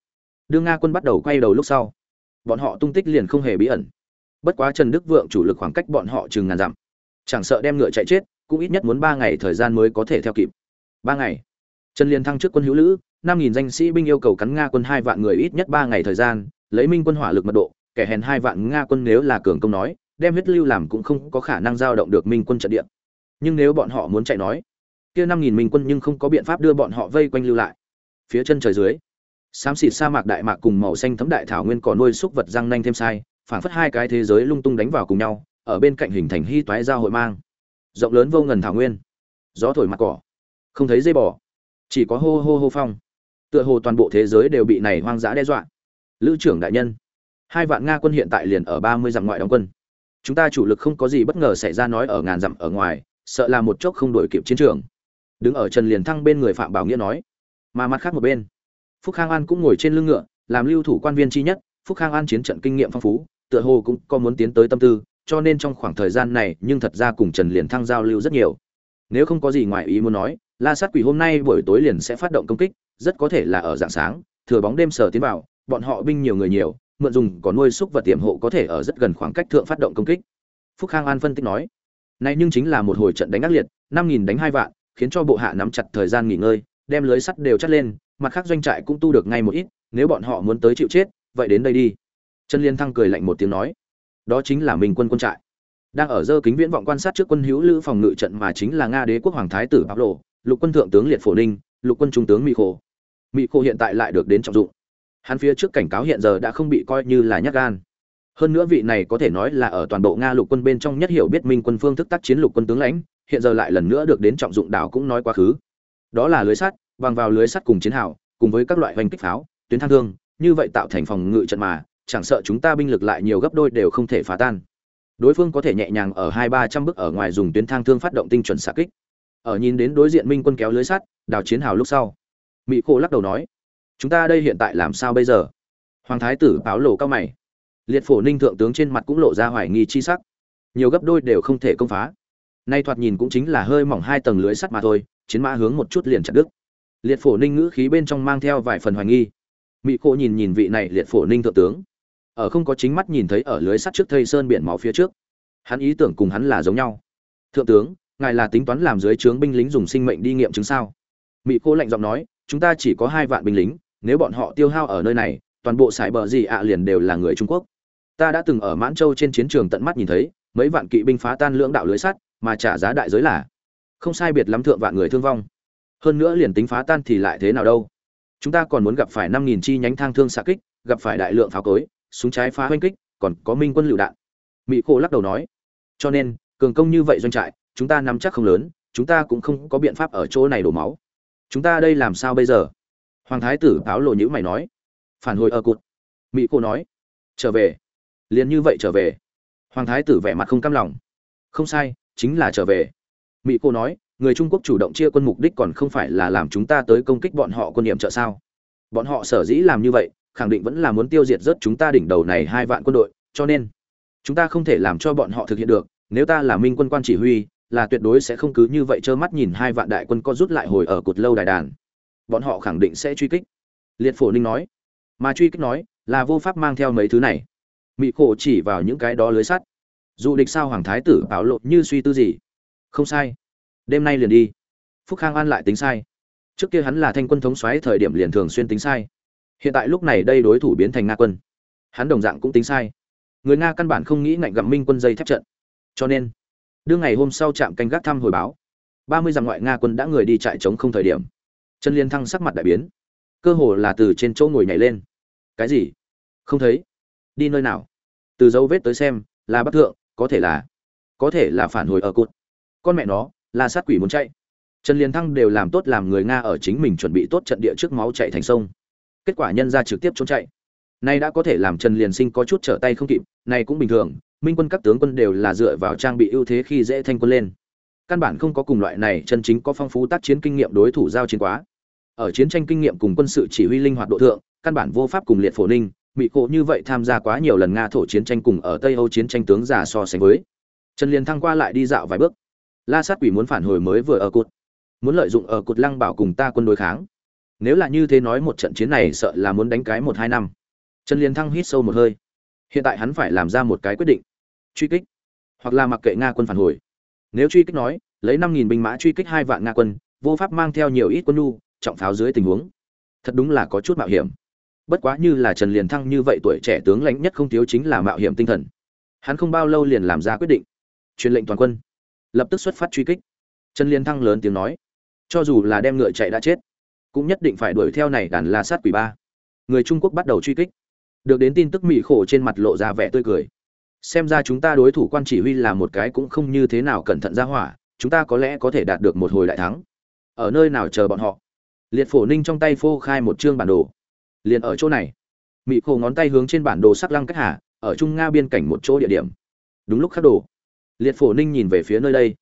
[SPEAKER 1] Đương nga quân bắt đầu quay đầu lúc sau, bọn họ tung tích liền không hề bí ẩn. Bất quá trần đức vượng chủ lực khoảng cách bọn họ chừng ngàn dặm. Chẳng sợ đem ngựa chạy chết, cũng ít nhất muốn ba ngày thời gian mới có thể theo kịp. Ba ngày, trần liên thăng trước quân hữu lữ năm nghìn danh sĩ binh yêu cầu cắn nga quân hai vạn người ít nhất ba ngày thời gian, lấy minh quân hỏa lực mật độ, kẻ hèn hai vạn nga quân nếu là cường công nói, đem huyết lưu làm cũng không có khả năng giao động được minh quân trận địa. Nhưng nếu bọn họ muốn chạy nói, kia năm nghìn minh quân nhưng không có biện pháp đưa bọn họ vây quanh lưu lại. Phía chân trời dưới, xám xịt sa mạc đại mạc cùng màu xanh thấm đại thảo nguyên cỏ nuôi súc vật răng nanh thêm sai, phảng phất hai cái thế giới lung tung đánh vào cùng nhau, ở bên cạnh hình thành hy toái giao hội mang. Rộng lớn vô ngần thảo nguyên. Gió thổi mặt cỏ. Không thấy dây bò. Chỉ có hô hô hô phong tựa hồ toàn bộ thế giới đều bị này hoang dã đe dọa. Lữ trưởng đại nhân, hai vạn nga quân hiện tại liền ở ba mươi dặm ngoại đóng quân. Chúng ta chủ lực không có gì bất ngờ xảy ra nói ở ngàn dặm ở ngoài, sợ là một chốc không đổi kịp chiến trường. Đứng ở trần liền thăng bên người phạm bảo nghĩa nói, mà mặt khác một bên, phúc khang an cũng ngồi trên lưng ngựa, làm lưu thủ quan viên chi nhất, phúc khang an chiến trận kinh nghiệm phong phú, tựa hồ cũng có muốn tiến tới tâm tư, cho nên trong khoảng thời gian này, nhưng thật ra cùng trần liền thăng giao lưu rất nhiều. Nếu không có gì ngoài ý muốn nói, la sát quỷ hôm nay buổi tối liền sẽ phát động công kích rất có thể là ở dạng sáng thừa bóng đêm sở tiến vào bọn họ binh nhiều người nhiều mượn dùng có nuôi súc vật tiềm hộ có thể ở rất gần khoảng cách thượng phát động công kích. Phúc khang an phân tích nói này nhưng chính là một hồi trận đánh ác liệt năm nghìn đánh hai vạn khiến cho bộ hạ nắm chặt thời gian nghỉ ngơi đem lưới sắt đều chắt lên mặt khác doanh trại cũng tu được ngay một ít nếu bọn họ muốn tới chịu chết vậy đến đây đi. Trần liên thăng cười lạnh một tiếng nói đó chính là minh quân quân trại. Đang ở dơ kính viễn vọng quan sát trước quân hữu lữ phòng ngự trận mà chính là nga đế quốc hoàng thái tử Pablo, lộ lục quân thượng tướng liệt phổ ninh lục quân trung tướng mỹ khổ mỹ cô hiện tại lại được đến trọng dụng. Hắn phía trước cảnh cáo hiện giờ đã không bị coi như là nhát gan. Hơn nữa vị này có thể nói là ở toàn bộ nga lục quân bên trong nhất hiểu biết minh quân phương thức tác chiến lục quân tướng lãnh, hiện giờ lại lần nữa được đến trọng dụng đảo cũng nói quá khứ. Đó là lưới sắt, bằng vào lưới sắt cùng chiến hào, cùng với các loại hoành kích pháo, tuyến thang thương, như vậy tạo thành phòng ngự trận mà, chẳng sợ chúng ta binh lực lại nhiều gấp đôi đều không thể phá tan. Đối phương có thể nhẹ nhàng ở hai ba trăm bước ở ngoài dùng tuyến thang thương phát động tinh chuẩn xạ kích. Ở nhìn đến đối diện minh quân kéo lưới sắt đào chiến hào lúc sau mỹ cô lắc đầu nói, chúng ta đây hiện tại làm sao bây giờ? Hoàng thái tử báo lộ cao mày. Liệt phổ ninh thượng tướng trên mặt cũng lộ ra hoài nghi chi sắc. Nhiều gấp đôi đều không thể công phá. Nay thoạt nhìn cũng chính là hơi mỏng hai tầng lưới sắt mà thôi, chiến mã hướng một chút liền chặt đứt. Liệt phổ ninh ngữ khí bên trong mang theo vài phần hoài nghi. Mỹ cô nhìn nhìn vị này liệt phổ ninh thượng tướng. Ở không có chính mắt nhìn thấy ở lưới sắt trước thây sơn biển máu phía trước, hắn ý tưởng cùng hắn là giống nhau. Thượng tướng, ngài là tính toán làm dưới trướng binh lính dùng sinh mệnh đi nghiệm chứng sao? Mỹ cô lạnh giọng nói chúng ta chỉ có hai vạn binh lính, nếu bọn họ tiêu hao ở nơi này, toàn bộ sải bờ gì ạ liền đều là người trung quốc. Ta đã từng ở mãn châu trên chiến trường tận mắt nhìn thấy, mấy vạn kỵ binh phá tan lưỡng đạo lưới sắt, mà trả giá đại giới là không sai biệt lắm thượng vạn người thương vong. Hơn nữa liền tính phá tan thì lại thế nào đâu? Chúng ta còn muốn gặp phải năm nghìn chi nhánh thang thương xạ kích, gặp phải đại lượng pháo cối, súng trái phá hoanh kích, còn có minh quân lựu đạn. Mỹ cô lắc đầu nói. Cho nên, cường công như vậy doanh trại, chúng ta nắm chắc không lớn, chúng ta cũng không có biện pháp ở chỗ này đổ máu chúng ta đây làm sao bây giờ? Hoàng thái tử táo lộ nhữ mày nói. Phản hồi ở cụt. Mỹ cô nói. Trở về. Liền như vậy trở về. Hoàng thái tử vẻ mặt không cam lòng. Không sai, chính là trở về. Mỹ cô nói, người trung quốc chủ động chia quân mục đích còn không phải là làm chúng ta tới công kích bọn họ quân niệm trợ sao? Bọn họ sở dĩ làm như vậy, khẳng định vẫn là muốn tiêu diệt rớt chúng ta đỉnh đầu này hai vạn quân đội, cho nên chúng ta không thể làm cho bọn họ thực hiện được, nếu ta là minh quân quan chỉ huy là tuyệt đối sẽ không cứ như vậy trơ mắt nhìn hai vạn đại quân có rút lại hồi ở cột lâu đài đàn. Bọn họ khẳng định sẽ truy kích. Liệt phổ ninh nói. Mà truy kích nói, là vô pháp mang theo mấy thứ này. Mị khổ chỉ vào những cái đó lưới sắt. Dù địch sao hoàng thái tử bảo lộ như suy tư gì? Không sai. Đêm nay liền đi. Phúc khang an lại tính sai. Trước kia hắn là thanh quân thống xoáy thời điểm liền thường xuyên tính sai. Hiện tại lúc này đây đối thủ biến thành nga quân. Hắn đồng dạng cũng tính sai. Người nga căn bản không nghĩ ngạnh gặm minh quân dây thép trận. Cho nên đương ngày hôm sau trạm canh gác thăm hồi báo. Ba mươi dặm ngoại nga quân đã người đi trại chống không thời điểm. Trần liên thăng sắc mặt đại biến. Cơ hồ là từ trên chỗ ngồi nhảy lên. Cái gì? Không thấy. Đi nơi nào? Từ dấu vết tới xem, là bắc thượng, có thể là có thể là phản hồi ở cột. Con mẹ nó, là sát quỷ muốn chạy. Trần liên thăng đều làm tốt làm người nga ở chính mình chuẩn bị tốt trận địa trước máu chạy thành sông. Kết quả nhân ra trực tiếp trốn chạy. Nay đã có thể làm trần liền sinh có chút trở tay không kịp này cũng bình thường minh quân các tướng quân đều là dựa vào trang bị ưu thế khi dễ thanh quân lên. Căn bản không có cùng loại này chân chính có phong phú tác chiến kinh nghiệm đối thủ giao chiến quá. Ở chiến tranh kinh nghiệm cùng quân sự chỉ huy linh hoạt độ thượng căn bản vô pháp cùng liệt phổ ninh mỹ cộ như vậy tham gia quá nhiều lần nga thổ chiến tranh cùng ở tây âu chiến tranh tướng giả so sánh với. Trần liền thăng qua lại đi dạo vài bước. La sát quỷ muốn phản hồi mới vừa ở cột, muốn lợi dụng ở cột lăng bảo cùng ta quân đối kháng. Nếu là như thế nói một trận chiến này sợ là muốn đánh cái một hai năm. Trần liền thăng hít sâu một hơi. Hiện tại hắn phải làm ra một cái quyết định truy kích, hoặc là mặc kệ nga quân phản hồi. Nếu truy kích nói, lấy năm nghìn binh mã truy kích hai vạn nga quân, vô pháp mang theo nhiều ít quân nhu, trọng pháo dưới tình huống. Thật đúng là có chút mạo hiểm. Bất quá như là trần liền thăng như vậy tuổi trẻ tướng lãnh nhất không thiếu chính là mạo hiểm tinh thần. Hắn không bao lâu liền làm ra quyết định. Truyền lệnh toàn quân. Lập tức xuất phát truy kích. Trần liền thăng lớn tiếng nói, cho dù là đem ngựa chạy đã chết, cũng nhất định phải đuổi theo này đàn la sát quỷ ba. Người trung quốc bắt đầu truy kích. Được đến tin tức mỹ khổ trên mặt lộ ra vẻ tươi cười xem ra chúng ta đối thủ quan chỉ huy là một cái cũng không như thế nào cẩn thận ra hỏa, chúng ta có lẽ có thể đạt được một hồi đại thắng. Ở nơi nào chờ bọn họ? Liệt phổ ninh trong tay phô khai một chương bản đồ. Liền ở chỗ này. Mỹ khổ ngón tay hướng trên bản đồ sắc lăng cách hà, ở trung nga biên cảnh một chỗ địa điểm. Đúng lúc khắc đồ. Liệt phổ ninh nhìn về phía nơi đây.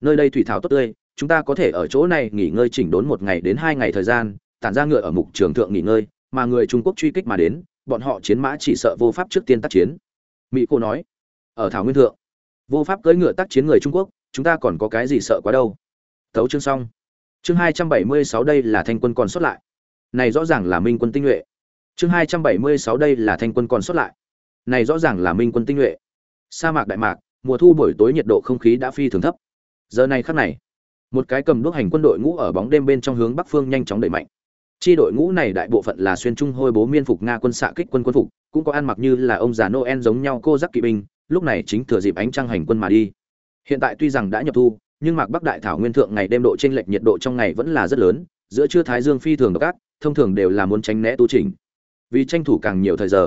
[SPEAKER 1] Nơi đây thủy thảo tốt tươi, chúng ta có thể ở chỗ này nghỉ ngơi chỉnh đốn một ngày đến hai ngày thời gian, tản ra ngựa ở mục trường thượng nghỉ ngơi, mà người trung quốc truy kích mà đến, bọn họ chiến mã chỉ sợ vô pháp trước tiên tác chiến mỹ cô nói, ở thảo nguyên thượng, vô pháp cưỡi ngựa tác chiến người trung quốc, chúng ta còn có cái gì sợ quá đâu. Tấu chương xong. Chương hai trăm bảy mươi sáu đây là thanh quân còn sót lại. Này rõ ràng là minh quân tinh nhuệ. Chương hai trăm bảy mươi sáu đây là thanh quân còn sót lại. Này rõ ràng là minh quân tinh nhuệ. Sa mạc đại mạc, mùa thu buổi tối nhiệt độ không khí đã phi thường thấp. Giờ này khắc này, một cái cầm đuốc hành quân đội ngũ ở bóng đêm bên trong hướng bắc phương nhanh chóng đẩy mạnh chi đội ngũ này đại bộ phận là xuyên trung hôi bố miên phục nga quân xạ kích quân quân phục, cũng có ăn mặc như là ông già noel giống nhau cô giác kỵ binh, lúc này chính thừa dịp ánh trăng hành quân mà đi. Hiện tại tuy rằng đã nhập thu, nhưng mạc bắc đại thảo nguyên thượng ngày đêm độ t r ê n lệch nhiệt độ trong ngày vẫn là rất lớn, giữa trưa thái dương phi thường độc ác, thông thường đều là muốn tránh né tu trình vì tranh thủ càng nhiều thời giờ,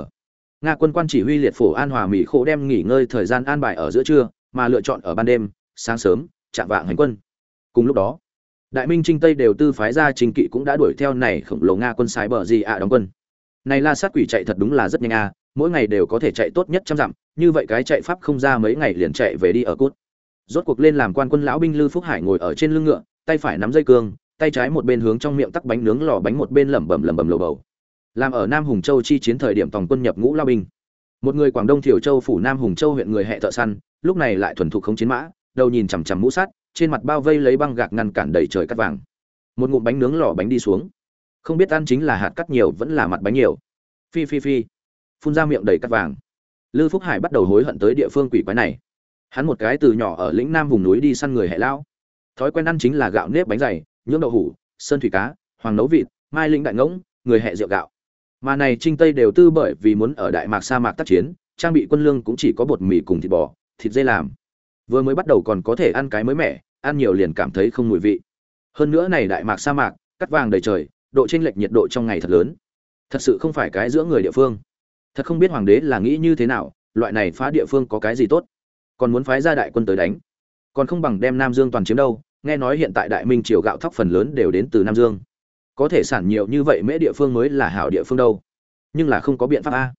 [SPEAKER 1] nga quân quan chỉ huy liệt phổ an hòa mỹ khổ đem nghỉ ngơi thời gian an bài ở giữa trưa, mà lựa chọn ở ban đêm, sáng sớm, chạm vạng hành quân. Cùng lúc đó đại minh trinh tây đều tư phái ra trình kỵ cũng đã đuổi theo này khổng lồ nga quân sái bờ gì ạ đóng quân. Này la sát quỷ chạy thật đúng là rất nhanh a mỗi ngày đều có thể chạy tốt nhất trăm dặm, như vậy cái chạy pháp không ra mấy ngày liền chạy về đi ở cốt. Rốt cuộc lên làm quan quân lão binh lư phúc hải ngồi ở trên lưng ngựa, tay phải nắm dây cương, tay trái một bên hướng trong miệng tắc bánh nướng lò bánh một bên lẩm bẩm lẩm bẩm lầu bầu. Làm ở nam hùng châu chi chiến thời điểm tòng quân nhập ngũ lao binh. Một người quảng đông thiểu châu phủ nam hùng châu huyện người hệ thợ săn, lúc này lại thuần thục không chiến mã, đầu nhìn chằm chằm mũ sắt trên mặt bao vây lấy băng gạc ngăn cản đầy trời cắt vàng. Một ngụm bánh nướng lò bánh đi xuống. Không biết ăn chính là hạt cắt nhiều vẫn là mặt bánh nhiều. Phi phi phi. Phun ra miệng đầy cắt vàng. Lư phúc hải bắt đầu hối hận tới địa phương quỷ quái này. Hắn một cái từ nhỏ ở lĩnh nam vùng núi đi săn người hệ lao thói quen ăn chính là gạo nếp bánh dày nhưỡng đậu hủ, sơn thủy cá, hoàng nấu vịt, mai lĩnh đại ngỗng, người hệ rượu gạo. Mà này trinh tây đều tư bởi vì muốn ở đại mạc sa mạc tác chiến, trang bị quân lương cũng chỉ có bột mì cùng thịt bò, thịt dây làm vừa mới bắt đầu còn có thể ăn cái mới mẻ, ăn nhiều liền cảm thấy không mùi vị. Hơn nữa này đại mạc sa mạc, cắt vàng đầy trời, độ chênh lệch nhiệt độ trong ngày thật lớn. Thật sự không phải cái giữa người địa phương. Thật không biết hoàng đế là nghĩ như thế nào, loại này phá địa phương có cái gì tốt. Còn muốn phái ra đại quân tới đánh. Còn không bằng đem nam dương toàn chiếm đâu, nghe nói hiện tại đại minh triều gạo thóc phần lớn đều đến từ nam dương. Có thể sản nhiều như vậy mễ địa phương mới là hảo địa phương đâu. Nhưng là không có biện pháp a.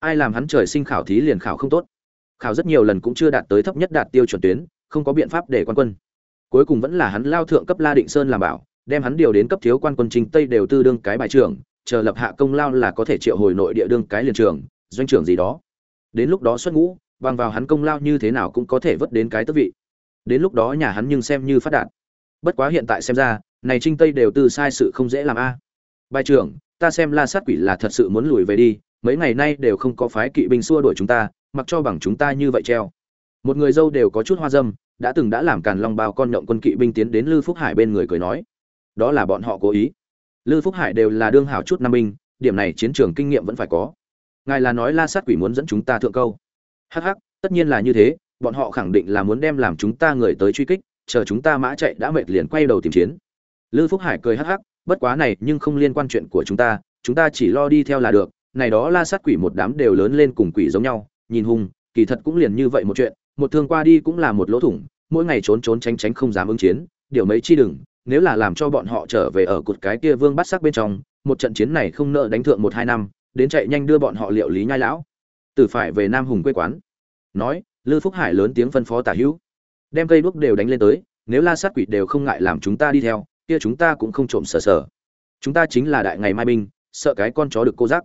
[SPEAKER 1] Ai làm hắn trời sinh khảo thí liền khảo không tốt khảo rất nhiều lần cũng chưa đạt tới thấp nhất đạt tiêu chuẩn tuyến, không có biện pháp để quan quân. Cuối cùng vẫn là hắn lao thượng cấp la định sơn làm bảo, đem hắn điều đến cấp thiếu quan quân trình tây đều tư đương cái bài trưởng, chờ lập hạ công lao là có thể triệu hồi nội địa đương cái liền trường, doanh trưởng gì đó. Đến lúc đó xuất ngũ, bằng vào hắn công lao như thế nào cũng có thể vớt đến cái tước vị. Đến lúc đó nhà hắn nhưng xem như phát đạt. Bất quá hiện tại xem ra, này trinh tây đều tư sai sự không dễ làm a. Bài trưởng, ta xem la sát quỷ là thật sự muốn lùi về đi, mấy ngày nay đều không có phái kỵ binh xua đuổi chúng ta mặc cho bằng chúng ta như vậy treo. Một người dâu đều có chút hoa dâm, đã từng đã làm càn long bao con nhộng quân kỵ binh tiến đến lư phúc hải bên người cười nói, đó là bọn họ cố ý. Lư phúc hải đều là đương hảo chút nam binh, điểm này chiến trường kinh nghiệm vẫn phải có. Ngài là nói la sát quỷ muốn dẫn chúng ta thượng câu. Hắc hắc, tất nhiên là như thế, bọn họ khẳng định là muốn đem làm chúng ta người tới truy kích, chờ chúng ta mã chạy đã mệt liền quay đầu tìm chiến. Lư phúc hải cười hắc hắc, bất quá này, nhưng không liên quan chuyện của chúng ta chúng ta chỉ lo đi theo là được, này đó la sát quỷ một đám đều lớn lên cùng quỷ giống nhau nhìn hung, kỳ thật cũng liền như vậy một chuyện, một thương qua đi cũng là một lỗ thủng, mỗi ngày trốn trốn tránh tránh không dám ứng chiến, điều mấy chi đừng, nếu là làm cho bọn họ trở về ở cột cái kia vương bắt sắc bên trong, một trận chiến này không nợ đánh thượng một hai năm, đến chạy nhanh đưa bọn họ liệu lý nhai lão. Từ phải về nam hùng quê quán. Nói, lư phúc hải lớn tiếng phân phó tả hữu. Đem cây đuốc đều đánh lên tới, nếu la sát quỷ đều không ngại làm chúng ta đi theo, kia chúng ta cũng không trộm sờ sờ. Chúng ta chính là đại ngày mai binh, sợ cái con chó được cô giác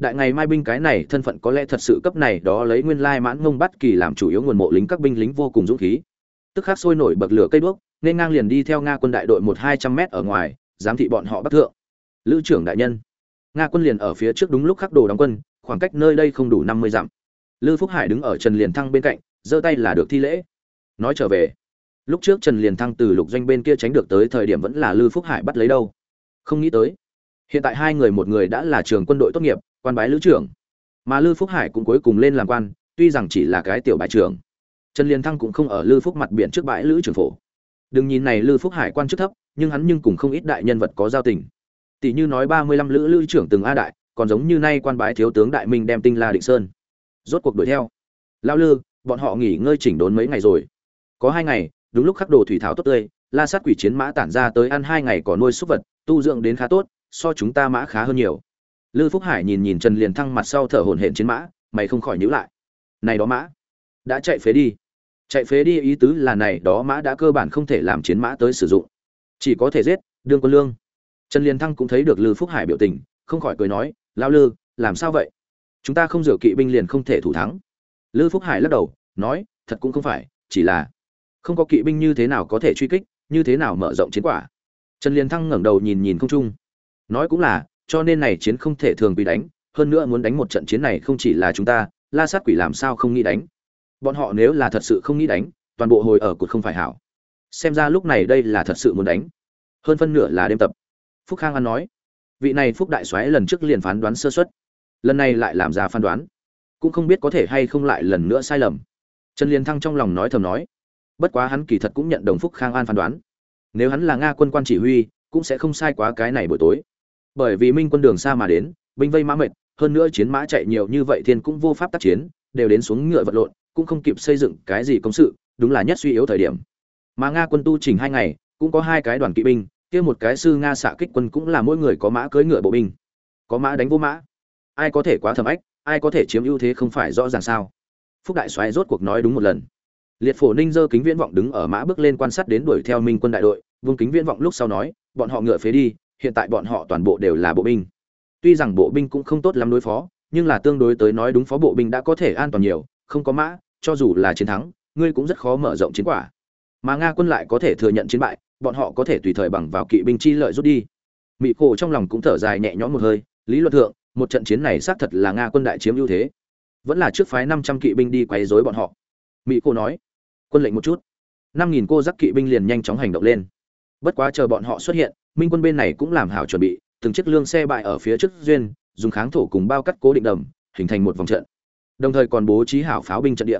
[SPEAKER 1] đại ngày mai binh cái này thân phận có lẽ thật sự cấp này đó lấy nguyên lai mãn ngông bắt kỳ làm chủ yếu nguồn mộ lính các binh lính vô cùng dũng khí. Tức khắc sôi nổi bậc lửa cây đuốc, nên ngang liền đi theo nga quân đại đội một hai trăm mét ở ngoài, giám thị bọn họ bắt thượng. Lữ trưởng đại nhân, nga quân liền ở phía trước đúng lúc khắc đồ đóng quân, khoảng cách nơi đây không đủ năm mươi dặm. Lư phúc hải đứng ở trần liền thăng bên cạnh, giơ tay là được thi lễ. Nói trở về. Lúc trước trần liền thăng từ lục doanh bên kia tránh được tới thời điểm vẫn là lư phúc hải bắt lấy đâu. Không nghĩ tới, hiện tại hai người một người đã là trường quân đội tốt nghiệp quan bái lữ trưởng. Mà lư phúc hải cũng cuối cùng lên làm quan, tuy rằng chỉ là cái tiểu bãi trưởng. Trần liên thăng cũng không ở lư phúc mặt biển trước bãi lữ trưởng phổ. Đừng nhìn này lư phúc hải quan chức thấp, nhưng hắn nhưng cùng không ít đại nhân vật có giao tình. Tỷ như nói ba mươi lăm lữ lữ trưởng từng a đại, còn giống như nay quan bái thiếu tướng đại minh đem tinh la định sơn. Rốt cuộc đuổi theo. Lao lư, bọn họ nghỉ ngơi chỉnh đốn mấy ngày rồi. Có hai ngày, đúng lúc khắc đồ thủy thảo tốt tươi, la sát quỷ chiến mã tản ra tới ăn hai ngày có nuôi súc vật, tu dưỡng đến khá tốt, so chúng ta mã khá hơn nhiều lư phúc hải nhìn nhìn trần liền thăng mặt sau thở hổn hển chiến mã, mày không khỏi nhíu lại. Này đó mã, đã chạy phế đi. Chạy phế đi ý tứ là này đó mã đã cơ bản không thể làm chiến mã tới sử dụng. Chỉ có thể giết, đương quân lương. Trần liền thăng cũng thấy được lư phúc hải biểu tình, không khỏi cười nói lao lư, làm sao vậy? Chúng ta không rửa kỵ binh liền không thể thủ thắng. Lư phúc hải lắc đầu, nói, thật cũng không phải, chỉ là không có kỵ binh như thế nào có thể truy kích, như thế nào mở rộng chiến quả. Trần liền thăng ngẩng đầu nhìn nhìn không trung, nói cũng là cho nên này chiến không thể thường bị đánh, hơn nữa muốn đánh một trận chiến này không chỉ là chúng ta, la sát quỷ làm sao không nghĩ đánh? Bọn họ nếu là thật sự không nghĩ đánh, toàn bộ hồi ở cột không phải hảo. Xem ra lúc này đây là thật sự muốn đánh. Hơn phân nửa là đêm tập. Phúc khang an nói, vị này phúc đại soái lần trước liền phán đoán sơ xuất lần này lại làm ra phán đoán. Cũng không biết có thể hay không lại lần nữa sai lầm. Trần liên thăng trong lòng nói thầm nói, bất quá hắn kỳ thật cũng nhận đồng phúc khang an phán đoán. Nếu hắn là nga quân quan chỉ huy, cũng sẽ không sai quá cái này buổi tối bởi vì minh quân đường xa mà đến, binh vây mã mệt, hơn nữa chiến mã chạy nhiều như vậy thiên cũng vô pháp tác chiến, đều đến xuống ngựa vật lộn, cũng không kịp xây dựng cái gì công sự, đúng là nhất suy yếu thời điểm. Mà nga quân tu trình hai ngày, cũng có hai cái đoàn kỵ binh, kia một cái sư nga xạ kích quân cũng là mỗi người có mã cưỡi ngựa bộ binh. Có mã đánh vô mã. Ai có thể quá thầm ách, ai có thể chiếm ưu thế không phải rõ ràng sao? Phúc đại soái rốt cuộc nói đúng một lần. Liệt phổ ninh dơ kính viễn vọng đứng ở mã bước lên quan sát đến đuổi theo minh quân đại đội vương kính viễn vọng lúc sau nói, bọn họ ngựa phế đi hiện tại bọn họ toàn bộ đều là bộ binh. Tuy rằng bộ binh cũng không tốt lắm đối phó, nhưng là tương đối tới nói đúng phó bộ binh đã có thể an toàn nhiều, không có mã, cho dù là chiến thắng, ngươi cũng rất khó mở rộng chiến quả. Mà nga quân lại có thể thừa nhận chiến bại, bọn họ có thể tùy thời bằng vào kỵ binh chi lợi rút đi. Mỹ cổ trong lòng cũng thở dài nhẹ nhõm một hơi, lý luận thượng, một trận chiến này xác thật là nga quân đại chiếm ưu thế. Vẫn là trước phái năm trăm kỵ binh đi quấy rối bọn họ. Mỹ cô nói, quân lệnh một chút. Năm nghìn cô giác kỵ binh liền nhanh chóng hành động lên bất quá chờ bọn họ xuất hiện, minh quân bên này cũng làm hảo chuẩn bị, từng chiếc lương xe bại ở phía trước duyên, dùng kháng thổ cùng bao cắt cố định đầm, hình thành một vòng trận. Đồng thời còn bố trí hảo pháo binh trận địa.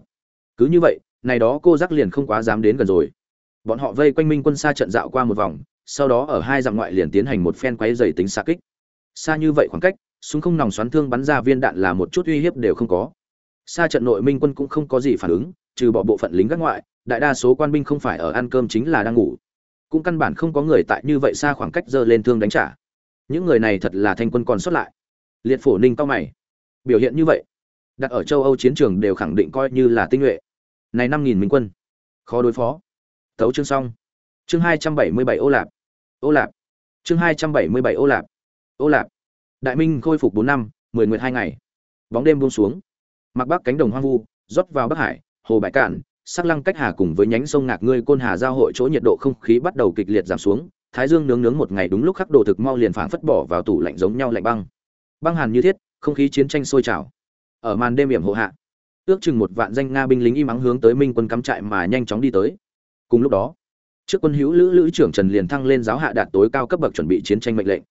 [SPEAKER 1] Cứ như vậy, này đó cô giác liền không quá dám đến gần rồi. Bọn họ vây quanh minh quân xa trận dạo qua một vòng, sau đó ở hai dặm ngoại liền tiến hành một phen quấy dày tính xa kích. Xa như vậy khoảng cách, súng không nòng xoắn thương bắn ra viên đạn là một chút uy hiếp đều không có. Xa trận nội minh quân cũng không có gì phản ứng, trừ bỏ bộ phận lính gác ngoại, đại đa số quan binh không phải ở ăn cơm chính là đang ngủ cũng căn bản không có người tại như vậy xa khoảng cách giơ lên thương đánh trả. Những người này thật là thanh quân còn xuất lại. Liệt phổ ninh cao mày. Biểu hiện như vậy, đặt ở châu âu chiến trường đều khẳng định coi như là tinh nhuệ. Này năm nghìn minh quân, khó đối phó. Tấu chương xong. Chương hai trăm bảy mươi bảy ô lạp. Ô lạp. Chương hai trăm bảy mươi bảy ô lạp. Ô lạp. Đại minh khôi phục bốn năm, mười nguyệt hai ngày. Bóng đêm buông xuống. Mặc bắc cánh đồng hoang vu, rót vào bắc hải, hồ bãi cạn sắc lăng cách hà cùng với nhánh sông ngạc ngươi côn hà giao hội chỗ nhiệt độ không khí bắt đầu kịch liệt giảm xuống, thái dương nướng nướng một ngày đúng lúc khắc đồ thực mau liền phảng phất bỏ vào tủ lạnh giống nhau lạnh băng. Băng hàn như thiết, không khí chiến tranh sôi trào. Ở màn đêm hiểm hộ hạ, ước chừng một vạn danh nga binh lính im ắng hướng tới minh quân cắm trại mà nhanh chóng đi tới. Cùng lúc đó, trước quân hữu lữ lữ trưởng trần liền thăng lên giáo hạ đạt tối cao cấp bậc chuẩn bị chiến tranh mệnh lệnh.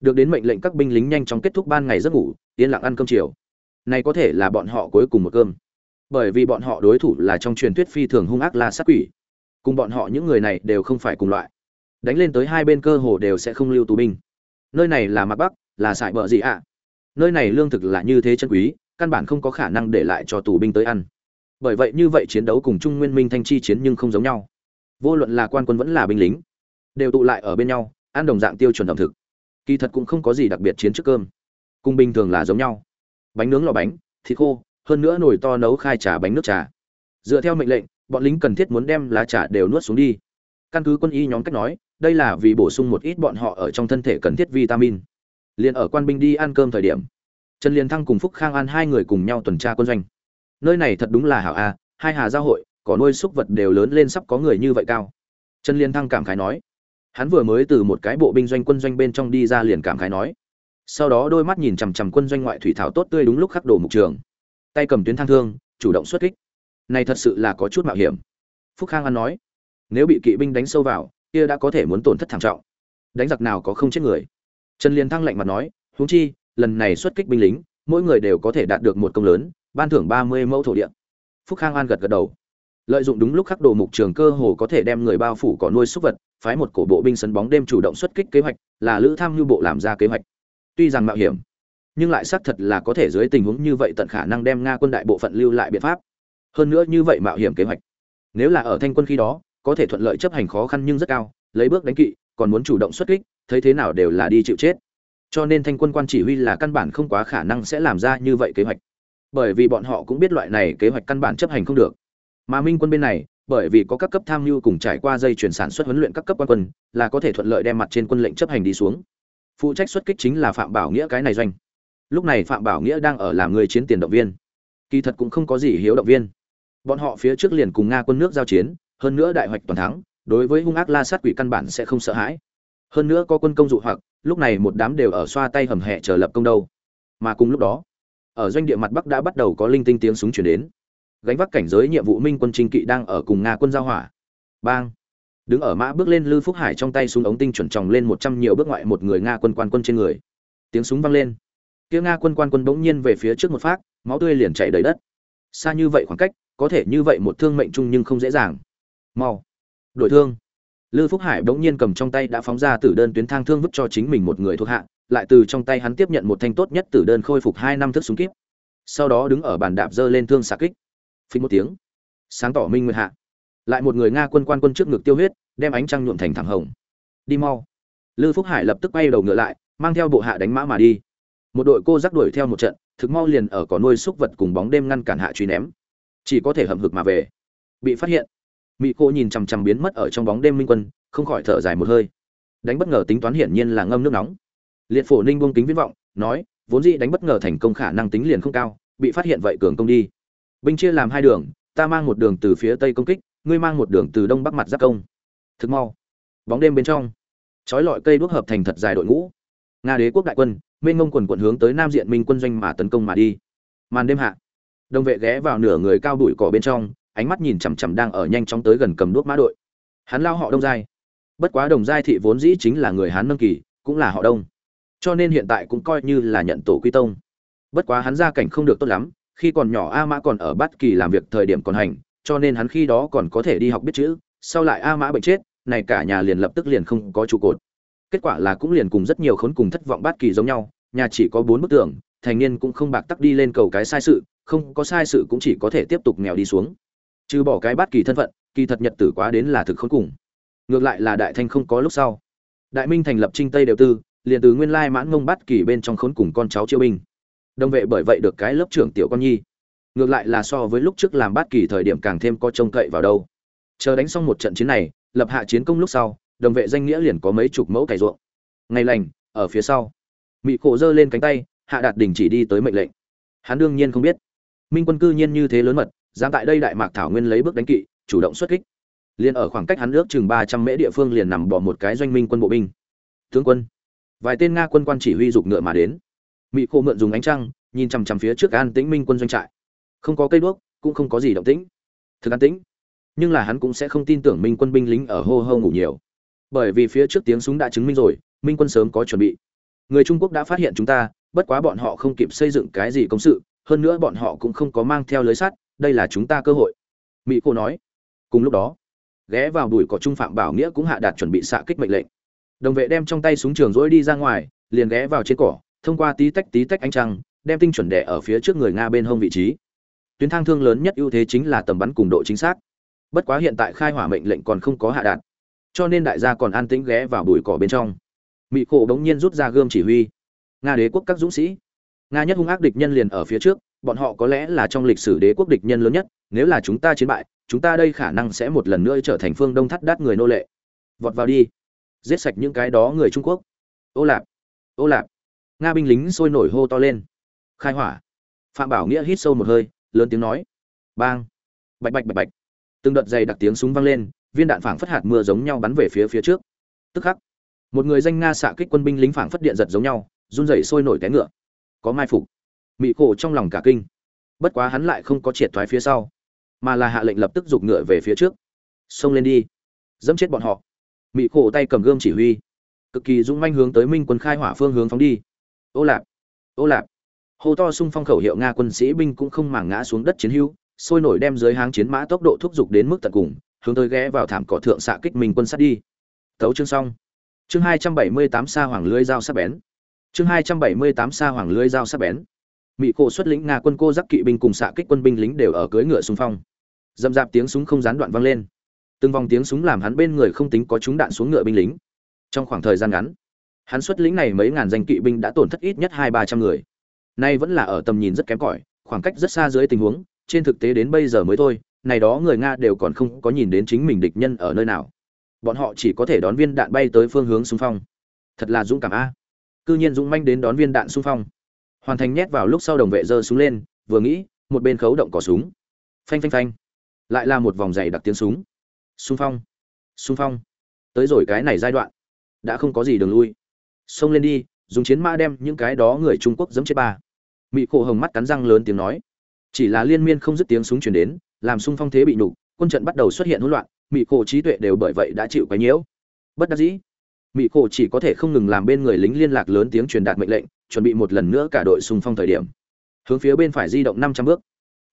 [SPEAKER 1] Được đến mệnh lệnh các binh lính nhanh chóng kết thúc ban ngày giấc ngủ, yên lặng ăn cơm chiều. Này có thể là bọn họ cuối cùng một cơm bởi vì bọn họ đối thủ là trong truyền thuyết phi thường hung ác la sát quỷ. Cùng bọn họ những người này đều không phải cùng loại. Đánh lên tới hai bên cơ hồ đều sẽ không lưu tù binh. Nơi này là mặt bắc, là sải bờ gì ạ. Nơi này lương thực là như thế chân quý, căn bản không có khả năng để lại cho tù binh tới ăn. Bởi vậy như vậy chiến đấu cùng trung nguyên minh thanh chi chiến nhưng không giống nhau. Vô luận là quan quân vẫn là binh lính, đều tụ lại ở bên nhau, ăn đồng dạng tiêu chuẩn ẩm thực. Kỳ thật cũng không có gì đặc biệt chiến trước cơm. Cùng bình thường là giống nhau. Bánh nướng lò bánh, thịt khô hơn nữa nồi to nấu khai trà bánh nước trà. Dựa theo mệnh lệnh, bọn lính cần thiết muốn đem lá trà đều nuốt xuống đi. Căn cứ quân y nhóm cách nói, đây là vì bổ sung một ít bọn họ ở trong thân thể cần thiết vitamin. Liền ở quan binh đi ăn cơm thời điểm, trần liên thăng cùng phúc khang an hai người cùng nhau tuần tra quân doanh. Nơi này thật đúng là hảo a, hai hà giao hội có nuôi súc vật đều lớn lên sắp có người như vậy cao. Trần liên thăng cảm khái nói. Hắn vừa mới từ một cái bộ binh doanh quân doanh bên trong đi ra liền cảm khái nói. Sau đó đôi mắt nhìn chằm chằm quân doanh ngoại thủy thảo tốt tươi đúng lúc khắc đổ mục trường tay cầm tuyến thang thương, chủ động xuất kích. Này thật sự là có chút mạo hiểm. Phúc khang an nói, nếu bị kỵ binh đánh sâu vào, kia đã có thể muốn tổn thất thảm trọng. Đánh giặc nào có không chết người. Trần liên thăng lạnh mặt nói, huống chi, lần này xuất kích binh lính, mỗi người đều có thể đạt được một công lớn, ban thưởng ba mươi mẫu thổ địa. Phúc khang an gật gật đầu. Lợi dụng đúng lúc khắc đồ mục trường cơ hồ có thể đem người bao phủ cỏ nuôi súc vật, phái một cổ bộ binh sân bóng đêm chủ động xuất kích kế hoạch, là lữ tham nhu bộ làm ra kế hoạch. Tuy rằng mạo hiểm nhưng lại xác thật là có thể dưới tình huống như vậy tận khả năng đem nga quân đại bộ phận lưu lại biện pháp. Hơn nữa như vậy mạo hiểm kế hoạch. Nếu là ở thanh quân khi đó, có thể thuận lợi chấp hành khó khăn nhưng rất cao, lấy bước đánh kỵ, còn muốn chủ động xuất kích, thấy thế nào đều là đi chịu chết. Cho nên thanh quân quan chỉ huy là căn bản không quá khả năng sẽ làm ra như vậy kế hoạch. Bởi vì bọn họ cũng biết loại này kế hoạch căn bản chấp hành không được. Mà minh quân bên này, bởi vì có các cấp tham mưu cùng trải qua dây chuyển sản xuất huấn luyện các cấp quan quân, là có thể thuận lợi đem mặt trên quân lệnh chấp hành đi xuống. Phụ trách xuất kích chính là phạm bảo nghĩa cái này doanh lúc này phạm bảo nghĩa đang ở làm người chiến tiền động viên. Kỳ thật cũng không có gì hiếu động viên. Bọn họ phía trước liền cùng nga quân nước giao chiến, hơn nữa đại hoạch toàn thắng, đối với hung ác la sát quỷ căn bản sẽ không sợ hãi. Hơn nữa có quân công dụ hoặc, lúc này một đám đều ở xoa tay hầm hẹ chờ lập công đâu. Mà cùng lúc đó, ở doanh địa mặt bắc đã bắt đầu có linh tinh tiếng súng chuyển đến. Gánh vác cảnh giới nhiệm vụ minh quân trinh kỵ đang ở cùng nga quân giao hỏa. Bang! Đứng ở mã bước lên lư phúc hải trong tay súng ống tinh chuẩn tròng lên một trăm nhiều bước ngoại một người nga quân quan quân trên người. Tiếng súng vang lên kia nga quân quan quân bỗng nhiên về phía trước một phát, máu tươi liền chảy đầy đất. Xa như vậy khoảng cách, có thể như vậy một thương mệnh chung nhưng không dễ dàng. Mau. Đổi thương. Lư phúc hải bỗng nhiên cầm trong tay đã phóng ra tử đơn tuyến thang thương vứt cho chính mình một người thuộc hạ, lại từ trong tay hắn tiếp nhận một thanh tốt nhất tử đơn khôi phục hai năm thức súng kíp. Sau đó đứng ở bàn đạp dơ lên thương xạ kích. Phí một tiếng. Sáng tỏ minh nguyệt hạ. Lại một người nga quân quan quân trước ngực tiêu huyết, đem ánh trăng nhuộm thành thẳng hồng. Đi mau. Lư phúc hải lập tức bay đầu ngựa lại, mang theo bộ hạ đánh mã mà đi một đội cô rắc đuổi theo một trận, thực mau liền ở cỏ nuôi súc vật cùng bóng đêm ngăn cản hạ truy ném. Chỉ có thể hầm hực mà về. Bị phát hiện mỹ cô nhìn chằm chằm biến mất ở trong bóng đêm minh quân, không khỏi thở dài một hơi. Đánh bất ngờ tính toán hiển nhiên là ngâm nước nóng. Liệt phổ ninh buông kính viễn vọng, nói, vốn dĩ đánh bất ngờ thành công khả năng tính liền không cao, bị phát hiện vậy cường công đi. Binh chia làm hai đường, ta mang một đường từ phía tây công kích, ngươi mang một đường từ đông bắc mặt giáp công. Thực mau, bóng đêm bên trong, trói lọi cây đuốc hợp thành thật dài đội ngũ. Nga đế quốc đại quân mênh ngông quần quận hướng tới nam diện minh quân doanh mà tấn công mà đi. Màn đêm hạ đồng vệ ghé vào nửa người cao đuổi cỏ bên trong, ánh mắt nhìn chằm chằm đang ở nhanh chóng tới gần cầm đuốc mã đội. Hắn lao họ đông giai. Bất quá đồng giai thị vốn dĩ chính là người hán nâng kỳ, cũng là họ đông. Cho nên hiện tại cũng coi như là nhận tổ quy tông. Bất quá hắn gia cảnh không được tốt lắm, khi còn nhỏ a mã còn ở bát kỳ làm việc thời điểm còn hành, cho nên hắn khi đó còn có thể đi học biết chữ, sau lại a mã bệnh chết, này cả nhà liền lập tức liền không có trụ cột. Kết quả là cũng liền cùng rất nhiều khốn cùng thất vọng bát kỳ giống nhau nhà chỉ có bốn bức tường, thành niên cũng không bạc tắc đi lên cầu cái sai sự, không có sai sự cũng chỉ có thể tiếp tục nghèo đi xuống. Trừ bỏ cái bát kỳ thân phận, kỳ thật nhật tử quá đến là thực khốn cùng. Ngược lại là đại thanh không có lúc sau. Đại minh thành lập trinh tây đều tư, liền từ nguyên lai mãn ngông bát kỳ bên trong khốn cùng con cháu chiêu binh. Đồng vệ bởi vậy được cái lớp trưởng tiểu con nhi. Ngược lại là so với lúc trước làm bát kỳ thời điểm càng thêm có trông cậy vào đâu. Chờ đánh xong một trận chiến này, lập hạ chiến công lúc sau, đồng vệ danh nghĩa liền có mấy chục mẫu cày ruộng. Ngày lành, ở phía sau mị cổ giơ lên cánh tay, hạ đạt đình chỉ đi tới mệnh lệnh. Hắn đương nhiên không biết. Minh quân cư nhiên như thế lớn mật, dám tại đây đại mạc thảo nguyên lấy bước đánh kỵ, chủ động xuất kích. Liền ở khoảng cách hắn ước chừng ba trăm mễ địa phương liền nằm bỏ một cái doanh minh quân bộ binh. Tướng quân. Vài tên nga quân quan chỉ huy giục ngựa mà đến. Mỹ khô mượn dùng ánh trăng, nhìn chằm chằm phía trước an tĩnh minh quân doanh trại. Không có cây đuốc, cũng không có gì động tĩnh. Thực an tĩnh. Nhưng là hắn cũng sẽ không tin tưởng minh quân binh lính ở hô hô ngủ nhiều. Bởi vì phía trước tiếng súng đã chứng minh rồi, minh quân sớm có chuẩn bị người trung quốc đã phát hiện chúng ta, bất quá bọn họ không kịp xây dựng cái gì công sự, hơn nữa bọn họ cũng không có mang theo lưới sắt, đây là chúng ta cơ hội. Mỹ cô nói. Cùng lúc đó, ghé vào đùi cỏ trung phạm bảo nghĩa cũng hạ đạt chuẩn bị xạ kích mệnh lệnh. Đồng vệ đem trong tay súng trường rỗi đi ra ngoài, liền ghé vào trên cỏ, thông qua tí tách tí tách ánh trăng, đem tinh chuẩn đẻ ở phía trước người nga bên hông vị trí. Tuyến thang thương lớn nhất ưu thế chính là tầm bắn cùng độ chính xác. Bất quá hiện tại khai hỏa mệnh lệnh còn không có hạ đạt, cho nên đại gia còn an tĩnh ghé vào bụi cỏ bên trong mỹ khổ đống nhiên rút ra gươm chỉ huy. Nga đế quốc các dũng sĩ. Nga nhất hung ác địch nhân liền ở phía trước, bọn họ có lẽ là trong lịch sử đế quốc địch nhân lớn nhất, nếu là chúng ta chiến bại, chúng ta đây khả năng sẽ một lần nữa trở thành phương đông thắt đát người nô lệ. Vọt vào đi. Giết sạch những cái đó người trung quốc. Ô lạp. Ô lạp. Nga binh lính sôi nổi hô to lên. Khai hỏa. Phạm bảo nghĩa hít sâu một hơi, lớn tiếng nói. Bang. Bạch bạch bạch bạch. Từng đợt dày đặc tiếng súng vang lên, viên đạn phảng phất hạt mưa giống nhau bắn về phía phía trước. Tức khắc một người danh nga xạ kích quân binh lính phảng phất điện giật giống nhau, run rẩy sôi nổi té ngựa. Có mai phục. Mị cổ trong lòng cả kinh. Bất quá hắn lại không có triệt thoái phía sau, mà là hạ lệnh lập tức giục ngựa về phía trước. Xông lên đi. Dẫm chết bọn họ. Mị cổ tay cầm gươm chỉ huy. Cực kỳ dũng manh hướng tới minh quân khai hỏa phương hướng phóng đi. Ô lạp. Ô lạp. Hô to sung phong khẩu hiệu nga quân sĩ binh cũng không màng ngã xuống đất chiến hữu, sôi nổi đem dưới háng chiến mã tốc độ thúc giục đến mức tận cùng, hướng tới ghé vào thảm cỏ thượng xạ kích minh quân sát đi. Tấu chương xong chương hai trăm bảy mươi tám xa hoàng lưới dao sắc bén. Chương hai trăm bảy mươi tám xa hoàng lưới dao sắc bén. Mỹ cổ xuất lĩnh nga quân cô giáp kỵ binh cùng xạ kích quân binh lính đều ở cưỡi ngựa xung phong. Dậm dạp tiếng súng không gián đoạn vang lên. Từng vòng tiếng súng làm hắn bên người không tính có chúng đạn xuống ngựa binh lính. Trong khoảng thời gian ngắn, hắn xuất lĩnh này mấy ngàn danh kỵ binh đã tổn thất ít nhất hai ba trăm người. Nay vẫn là ở tầm nhìn rất kém cỏi, khoảng cách rất xa dưới tình huống, trên thực tế đến bây giờ mới thôi, này đó người nga đều còn không có nhìn đến chính mình địch nhân ở nơi nào bọn họ chỉ có thể đón viên đạn bay tới phương hướng xung phong. Thật là dũng cảm a. Cư nhiên dũng manh đến đón viên đạn xung phong. Hoàn thành nhét vào lúc sau đồng vệ giơ súng lên, vừa nghĩ, một bên khấu động cỏ súng. Phanh phanh phanh. Lại là một vòng dày đặc tiếng súng. Xung phong. Xung phong. Tới rồi cái này giai đoạn. Đã không có gì đường lui. Xông lên đi, dùng chiến mã đem những cái đó người trung quốc giẫm chết ba. Mỹ khổ hồng mắt cắn răng lớn tiếng nói. Chỉ là liên miên không dứt tiếng súng chuyển đến, làm xung phong thế bị nổ quân trận bắt đầu xuất hiện hỗn loạn mỹ cổ trí tuệ đều bởi vậy đã chịu cái nhiễu. Bất đắc dĩ mỹ cổ chỉ có thể không ngừng làm bên người lính liên lạc lớn tiếng truyền đạt mệnh lệnh, chuẩn bị một lần nữa cả đội xung phong thời điểm. Hướng phía bên phải di động năm trăm bước.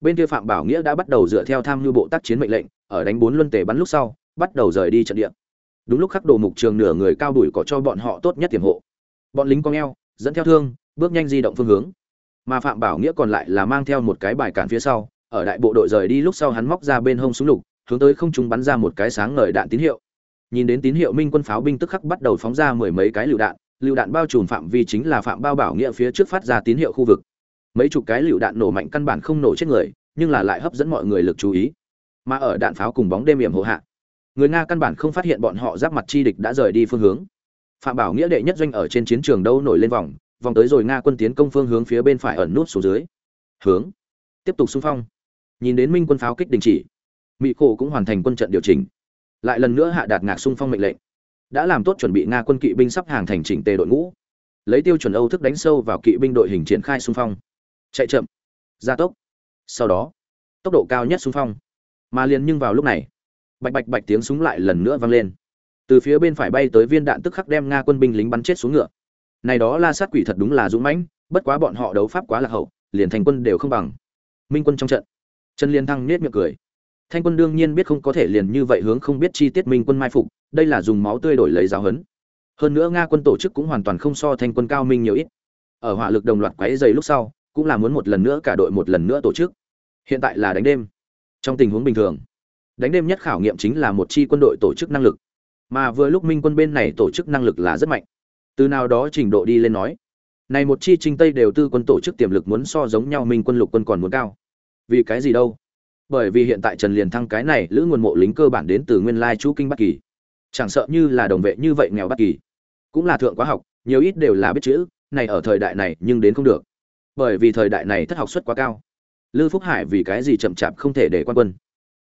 [SPEAKER 1] Bên kia phạm bảo nghĩa đã bắt đầu dựa theo tham mưu bộ tác chiến mệnh lệnh, ở đánh bốn luân tề bắn lúc sau, bắt đầu rời đi trận địa. Đúng lúc khắc đồ mục trường nửa người cao đuổi có cho bọn họ tốt nhất tiềm hộ. Bọn lính cong eo, dẫn theo thương, bước nhanh di động phương hướng. Mà phạm bảo nghĩa còn lại là mang theo một cái bài cản phía sau, ở đại bộ đội rời đi lúc sau hắn móc ra bên hông súng lục hướng tới không trung bắn ra một cái sáng ngời đạn tín hiệu. Nhìn đến tín hiệu minh quân pháo binh tức khắc bắt đầu phóng ra mười mấy cái lựu đạn lựu đạn bao trùm phạm vi chính là phạm bao bảo nghĩa phía trước phát ra tín hiệu khu vực. Mấy chục cái lựu đạn nổ mạnh căn bản không nổ chết người, nhưng là lại hấp dẫn mọi người lực chú ý. Mà ở đạn pháo cùng bóng đêm hiểm hộ hạ, người nga căn bản không phát hiện bọn họ giáp mặt chi địch đã rời đi phương hướng. Phạm bảo nghĩa đệ nhất doanh ở trên chiến trường đâu nổi lên vòng vòng tới rồi nga quân tiến công phương hướng phía bên phải ẩn nút xuống dưới. Hướng. Tiếp tục xung phong. Nhìn đến minh quân pháo kích đình chỉ mỹ cổ cũng hoàn thành quân trận điều chỉnh. Lại lần nữa hạ đạt ngạc xung phong mệnh lệnh. Đã làm tốt chuẩn bị nga quân kỵ binh sắp hàng thành chỉnh tề đội ngũ. Lấy tiêu chuẩn âu thức đánh sâu vào kỵ binh đội hình triển khai xung phong. Chạy chậm. Gia tốc. Sau đó, tốc độ cao nhất xung phong. Mà liền nhưng vào lúc này, bạch bạch bạch tiếng súng lại lần nữa vang lên. Từ phía bên phải bay tới viên đạn tức khắc đem nga quân binh lính bắn chết xuống ngựa. Này đó la sát quỷ thật đúng là dũng mãnh, bất quá bọn họ đấu pháp quá là hậu, liền thành quân đều không bằng. Minh quân trong trận. Trần liên thăng nết miệng cười thanh quân đương nhiên biết không có thể liền như vậy hướng không biết chi tiết minh quân mai phục, đây là dùng máu tươi đổi lấy giáo hấn hơn nữa nga quân tổ chức cũng hoàn toàn không so thanh quân cao minh nhiều ít. Ở hỏa lực đồng loạt quấy dày lúc sau, cũng là muốn một lần nữa cả đội một lần nữa tổ chức. Hiện tại là đánh đêm. Trong tình huống bình thường, đánh đêm nhất khảo nghiệm chính là một chi quân đội tổ chức năng lực. Mà vừa lúc minh quân bên này tổ chức năng lực là rất mạnh. Từ nào đó trình độ đi lên nói, này một chi trinh tây đều tư quân tổ chức tiềm lực muốn so giống nhau minh quân lục quân còn muốn cao. Vì cái gì đâu? Bởi vì hiện tại trần liền thăng cái này lữ nguồn mộ lính cơ bản đến từ nguyên lai chú kinh bắc kỳ. Chẳng sợ như là đồng vệ như vậy nghèo bắc kỳ, cũng là thượng quá học, nhiều ít đều là biết chữ, này ở thời đại này nhưng đến không được. Bởi vì thời đại này thất học suất quá cao. Lư phúc hải vì cái gì chậm chạp không thể để quan quân?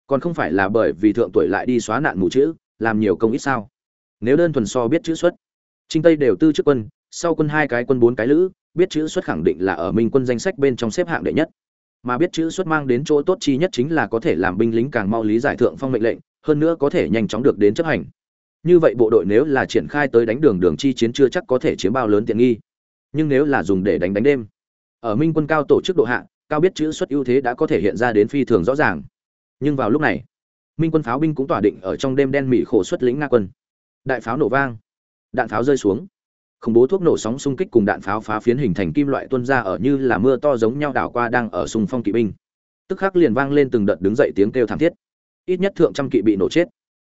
[SPEAKER 1] Còn không phải là bởi vì thượng tuổi lại đi xóa nạn mù chữ, làm nhiều công ít sao? Nếu đơn thuần so biết chữ xuất trinh tây đều tư trước quân, sau quân hai cái, quân bốn cái lữ, biết chữ xuất khẳng định là ở minh quân danh sách bên trong xếp hạng đệ nhất mà biết chữ xuất mang đến chỗ tốt chi nhất chính là có thể làm binh lính càng mau lý giải thượng phong mệnh lệnh, hơn nữa có thể nhanh chóng được đến chấp hành. Như vậy bộ đội nếu là triển khai tới đánh đường đường chi chiến chưa chắc có thể chiếm bao lớn tiện nghi. Nhưng nếu là dùng để đánh đánh đêm, ở minh quân cao tổ chức độ hạ, cao biết chữ xuất ưu thế đã có thể hiện ra đến phi thường rõ ràng. Nhưng vào lúc này, minh quân pháo binh cũng tỏa định ở trong đêm đen mị khổ xuất lĩnh nga quân. Đại pháo nổ vang, đạn pháo rơi xuống khủng bố thuốc nổ sóng xung kích cùng đạn pháo phá phiến hình thành kim loại tuôn ra ở như là mưa to giống nhau đảo qua đang ở xung phong kỵ binh. Tức khắc liền vang lên từng đợt đứng dậy tiếng kêu thảm thiết. Ít nhất thượng trăm kỵ bị nổ chết.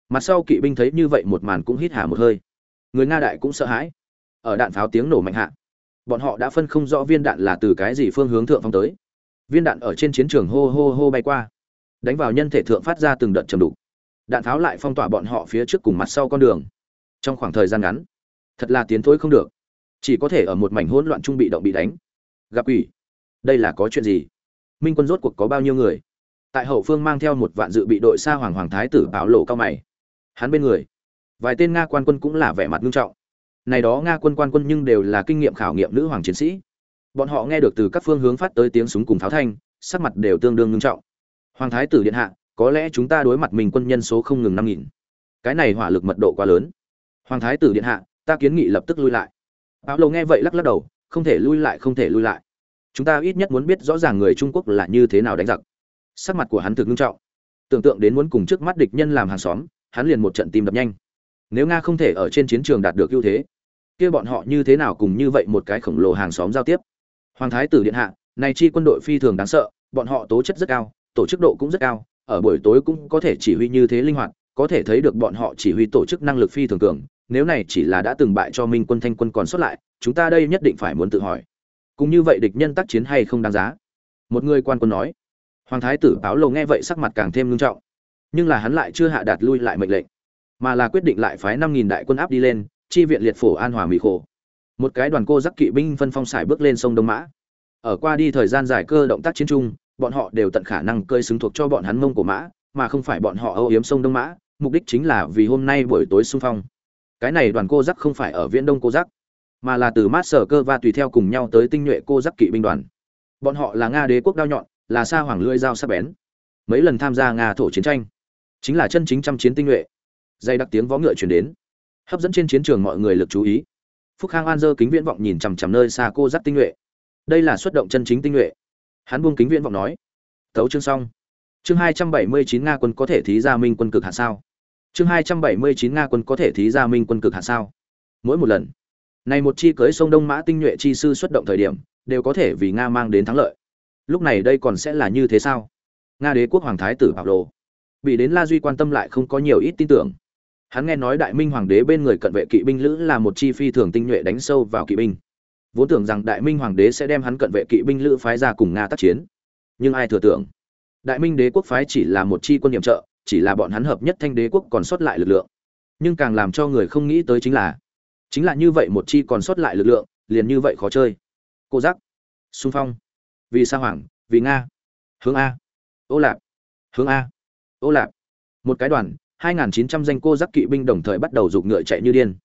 [SPEAKER 1] Mặt sau kỵ binh thấy như vậy một màn cũng hít hà một hơi. Người nga đại cũng sợ hãi. Ở đạn pháo tiếng nổ mạnh hạ, bọn họ đã phân không rõ viên đạn là từ cái gì phương hướng thượng phong tới. Viên đạn ở trên chiến trường hô hô hô bay qua, đánh vào nhân thể thượng phát ra từng đợt trầm đục. Đạn pháo lại phong tỏa bọn họ phía trước cùng mặt sau con đường. Trong khoảng thời gian ngắn thật là tiến thối không được. Chỉ có thể ở một mảnh hỗn loạn trung bị động bị đánh. Gặp quỷ. Đây là có chuyện gì? Minh quân rốt cuộc có bao nhiêu người? Tại hậu phương mang theo một vạn dự bị đội xa hoàng hoàng thái tử bảo lộ cao mày. Hắn bên người. Vài tên nga quan quân cũng là vẻ mặt nghiêm trọng. Này đó nga quân quan quân nhưng đều là kinh nghiệm khảo nghiệm nữ hoàng chiến sĩ. Bọn họ nghe được từ các phương hướng phát tới tiếng súng cùng pháo thanh, sắc mặt đều tương đương nghiêm trọng. Hoàng thái tử điện hạ, có lẽ chúng ta đối mặt mình quân nhân số không ngừng năm nghìn. Cái này hỏa lực mật độ quá lớn. Hoàng thái tử điện hạ ta kiến nghị lập tức lui lại. Áo lầu nghe vậy lắc lắc đầu, không thể lui lại, không thể lui lại. Chúng ta ít nhất muốn biết rõ ràng người trung quốc là như thế nào đánh giặc. Sắc mặt của hắn thực nghiêm trọng. Tưởng tượng đến muốn cùng trước mắt địch nhân làm hàng xóm, hắn liền một trận tim đập nhanh. Nếu nga không thể ở trên chiến trường đạt được ưu thế, kia bọn họ như thế nào cùng như vậy một cái khổng lồ hàng xóm giao tiếp? Hoàng thái tử điện hạ, này chi quân đội phi thường đáng sợ, bọn họ tố chất rất cao, tổ chức độ cũng rất cao, ở buổi tối cũng có thể chỉ huy như thế linh hoạt, có thể thấy được bọn họ chỉ huy tổ chức năng lực phi thường cường nếu này chỉ là đã từng bại cho minh quân thanh quân còn xuất lại, chúng ta đây nhất định phải muốn tự hỏi. Cũng như vậy địch nhân tác chiến hay không đáng giá? Một người quan quân nói. Hoàng thái tử báo lầu nghe vậy sắc mặt càng thêm nghiêm trọng. Nhưng là hắn lại chưa hạ đạt lui lại mệnh lệnh, mà là quyết định lại phái năm nghìn đại quân áp đi lên, chi viện liệt phổ an hòa mỹ khổ. Một cái đoàn cô giắc kỵ binh phân phong xài bước lên sông đông mã. Ở qua đi thời gian dài cơ động tác chiến trung bọn họ đều tận khả năng cơi xứng thuộc cho bọn hắn mông của mã, mà không phải bọn họ âu yếm sông đông mã, mục đích chính là vì hôm nay buổi tối xung phong cái này đoàn cô giác không phải ở viễn đông cô giác mà là từ mát sở cơ và tùy theo cùng nhau tới tinh nhuệ cô giác kỵ binh đoàn. Bọn họ là nga đế quốc đao nhọn, là sa hoàng lưỡi dao sắc bén. Mấy lần tham gia nga thổ chiến tranh, chính là chân chính trăm chiến tinh nhuệ. Dây đặc tiếng vó ngựa chuyển đến, hấp dẫn trên chiến trường mọi người lực chú ý. Phúc khang an dơ kính viễn vọng nhìn chằm chằm nơi xa cô giác tinh nhuệ. Đây là xuất động chân chính tinh nhuệ. Hắn buông kính viễn vọng nói, tấu chương xong. Chương hai trăm bảy mươi chín nga quân có thể thí ra minh quân cực hạ sao? Chương hai trăm bảy mươi chín nga quân có thể thí ra minh quân cực hạ sao? Mỗi một lần, này một chi cưới sông đông mã tinh nhuệ chi sư xuất động thời điểm, đều có thể vì nga mang đến thắng lợi. Lúc này đây còn sẽ là như thế sao? Nga đế quốc hoàng thái tử bảo đồ bị đến la duy quan tâm lại không có nhiều ít tin tưởng. Hắn nghe nói đại minh hoàng đế bên người cận vệ kỵ binh lữ là một chi phi thường tinh nhuệ đánh sâu vào kỵ binh. Vốn tưởng rằng đại minh hoàng đế sẽ đem hắn cận vệ kỵ binh lữ phái ra cùng nga tác chiến. Nhưng ai thừa tưởng, đại minh đế quốc phái chỉ là một chi quân nhiệm trợ chỉ là bọn hắn hợp nhất thanh đế quốc còn sót lại lực lượng. Nhưng càng làm cho người không nghĩ tới chính là chính là như vậy một chi còn sót lại lực lượng, liền như vậy khó chơi. Cô giác, xung phong, vì sa hoàng, vì nga, hướng a, ô lạp, hướng a, ô lạp. Một cái đoàn 2.900 danh cô giác kỵ binh đồng thời bắt đầu rục ngựa chạy như điên.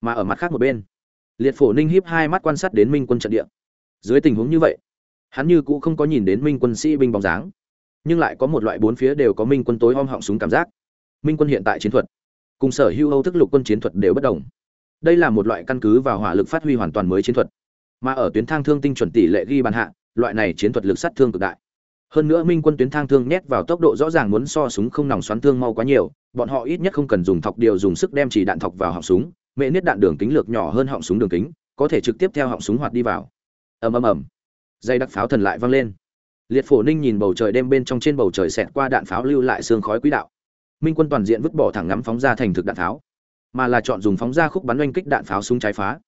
[SPEAKER 1] Mà ở mặt khác một bên, liệt phổ ninh híp hai mắt quan sát đến minh quân trận địa. Dưới tình huống như vậy, hắn như cũ không có nhìn đến minh quân sĩ binh bóng dáng nhưng lại có một loại bốn phía đều có minh quân tối om họng súng cảm giác. Minh quân hiện tại chiến thuật, cùng sở hữu âu thức lục quân chiến thuật đều bất đồng. Đây là một loại căn cứ vào hỏa lực phát huy hoàn toàn mới chiến thuật. Mà ở tuyến thang thương tinh chuẩn tỷ lệ ghi bàn hạ, loại này chiến thuật lực sát thương cực đại. Hơn nữa minh quân tuyến thang thương nhét vào tốc độ rõ ràng muốn so súng không nòng xoắn thương mau quá nhiều, bọn họ ít nhất không cần dùng thọc điều dùng sức đem chỉ đạn thọc vào họng súng, mẹ niết đạn đường kính lược nhỏ hơn họng súng đường kính, có thể trực tiếp theo họng súng hoạt đi vào. Ầm ầm ầm. Dây đặc pháo thần lại vang lên liệt phổ ninh nhìn bầu trời đêm bên trong trên bầu trời xẹt qua đạn pháo lưu lại xương khói quỹ đạo. Minh quân toàn diện vứt bỏ thẳng ngắm phóng ra thành thực đạn pháo, mà là chọn dùng phóng ra khúc bắn oanh kích đạn pháo súng trái phá.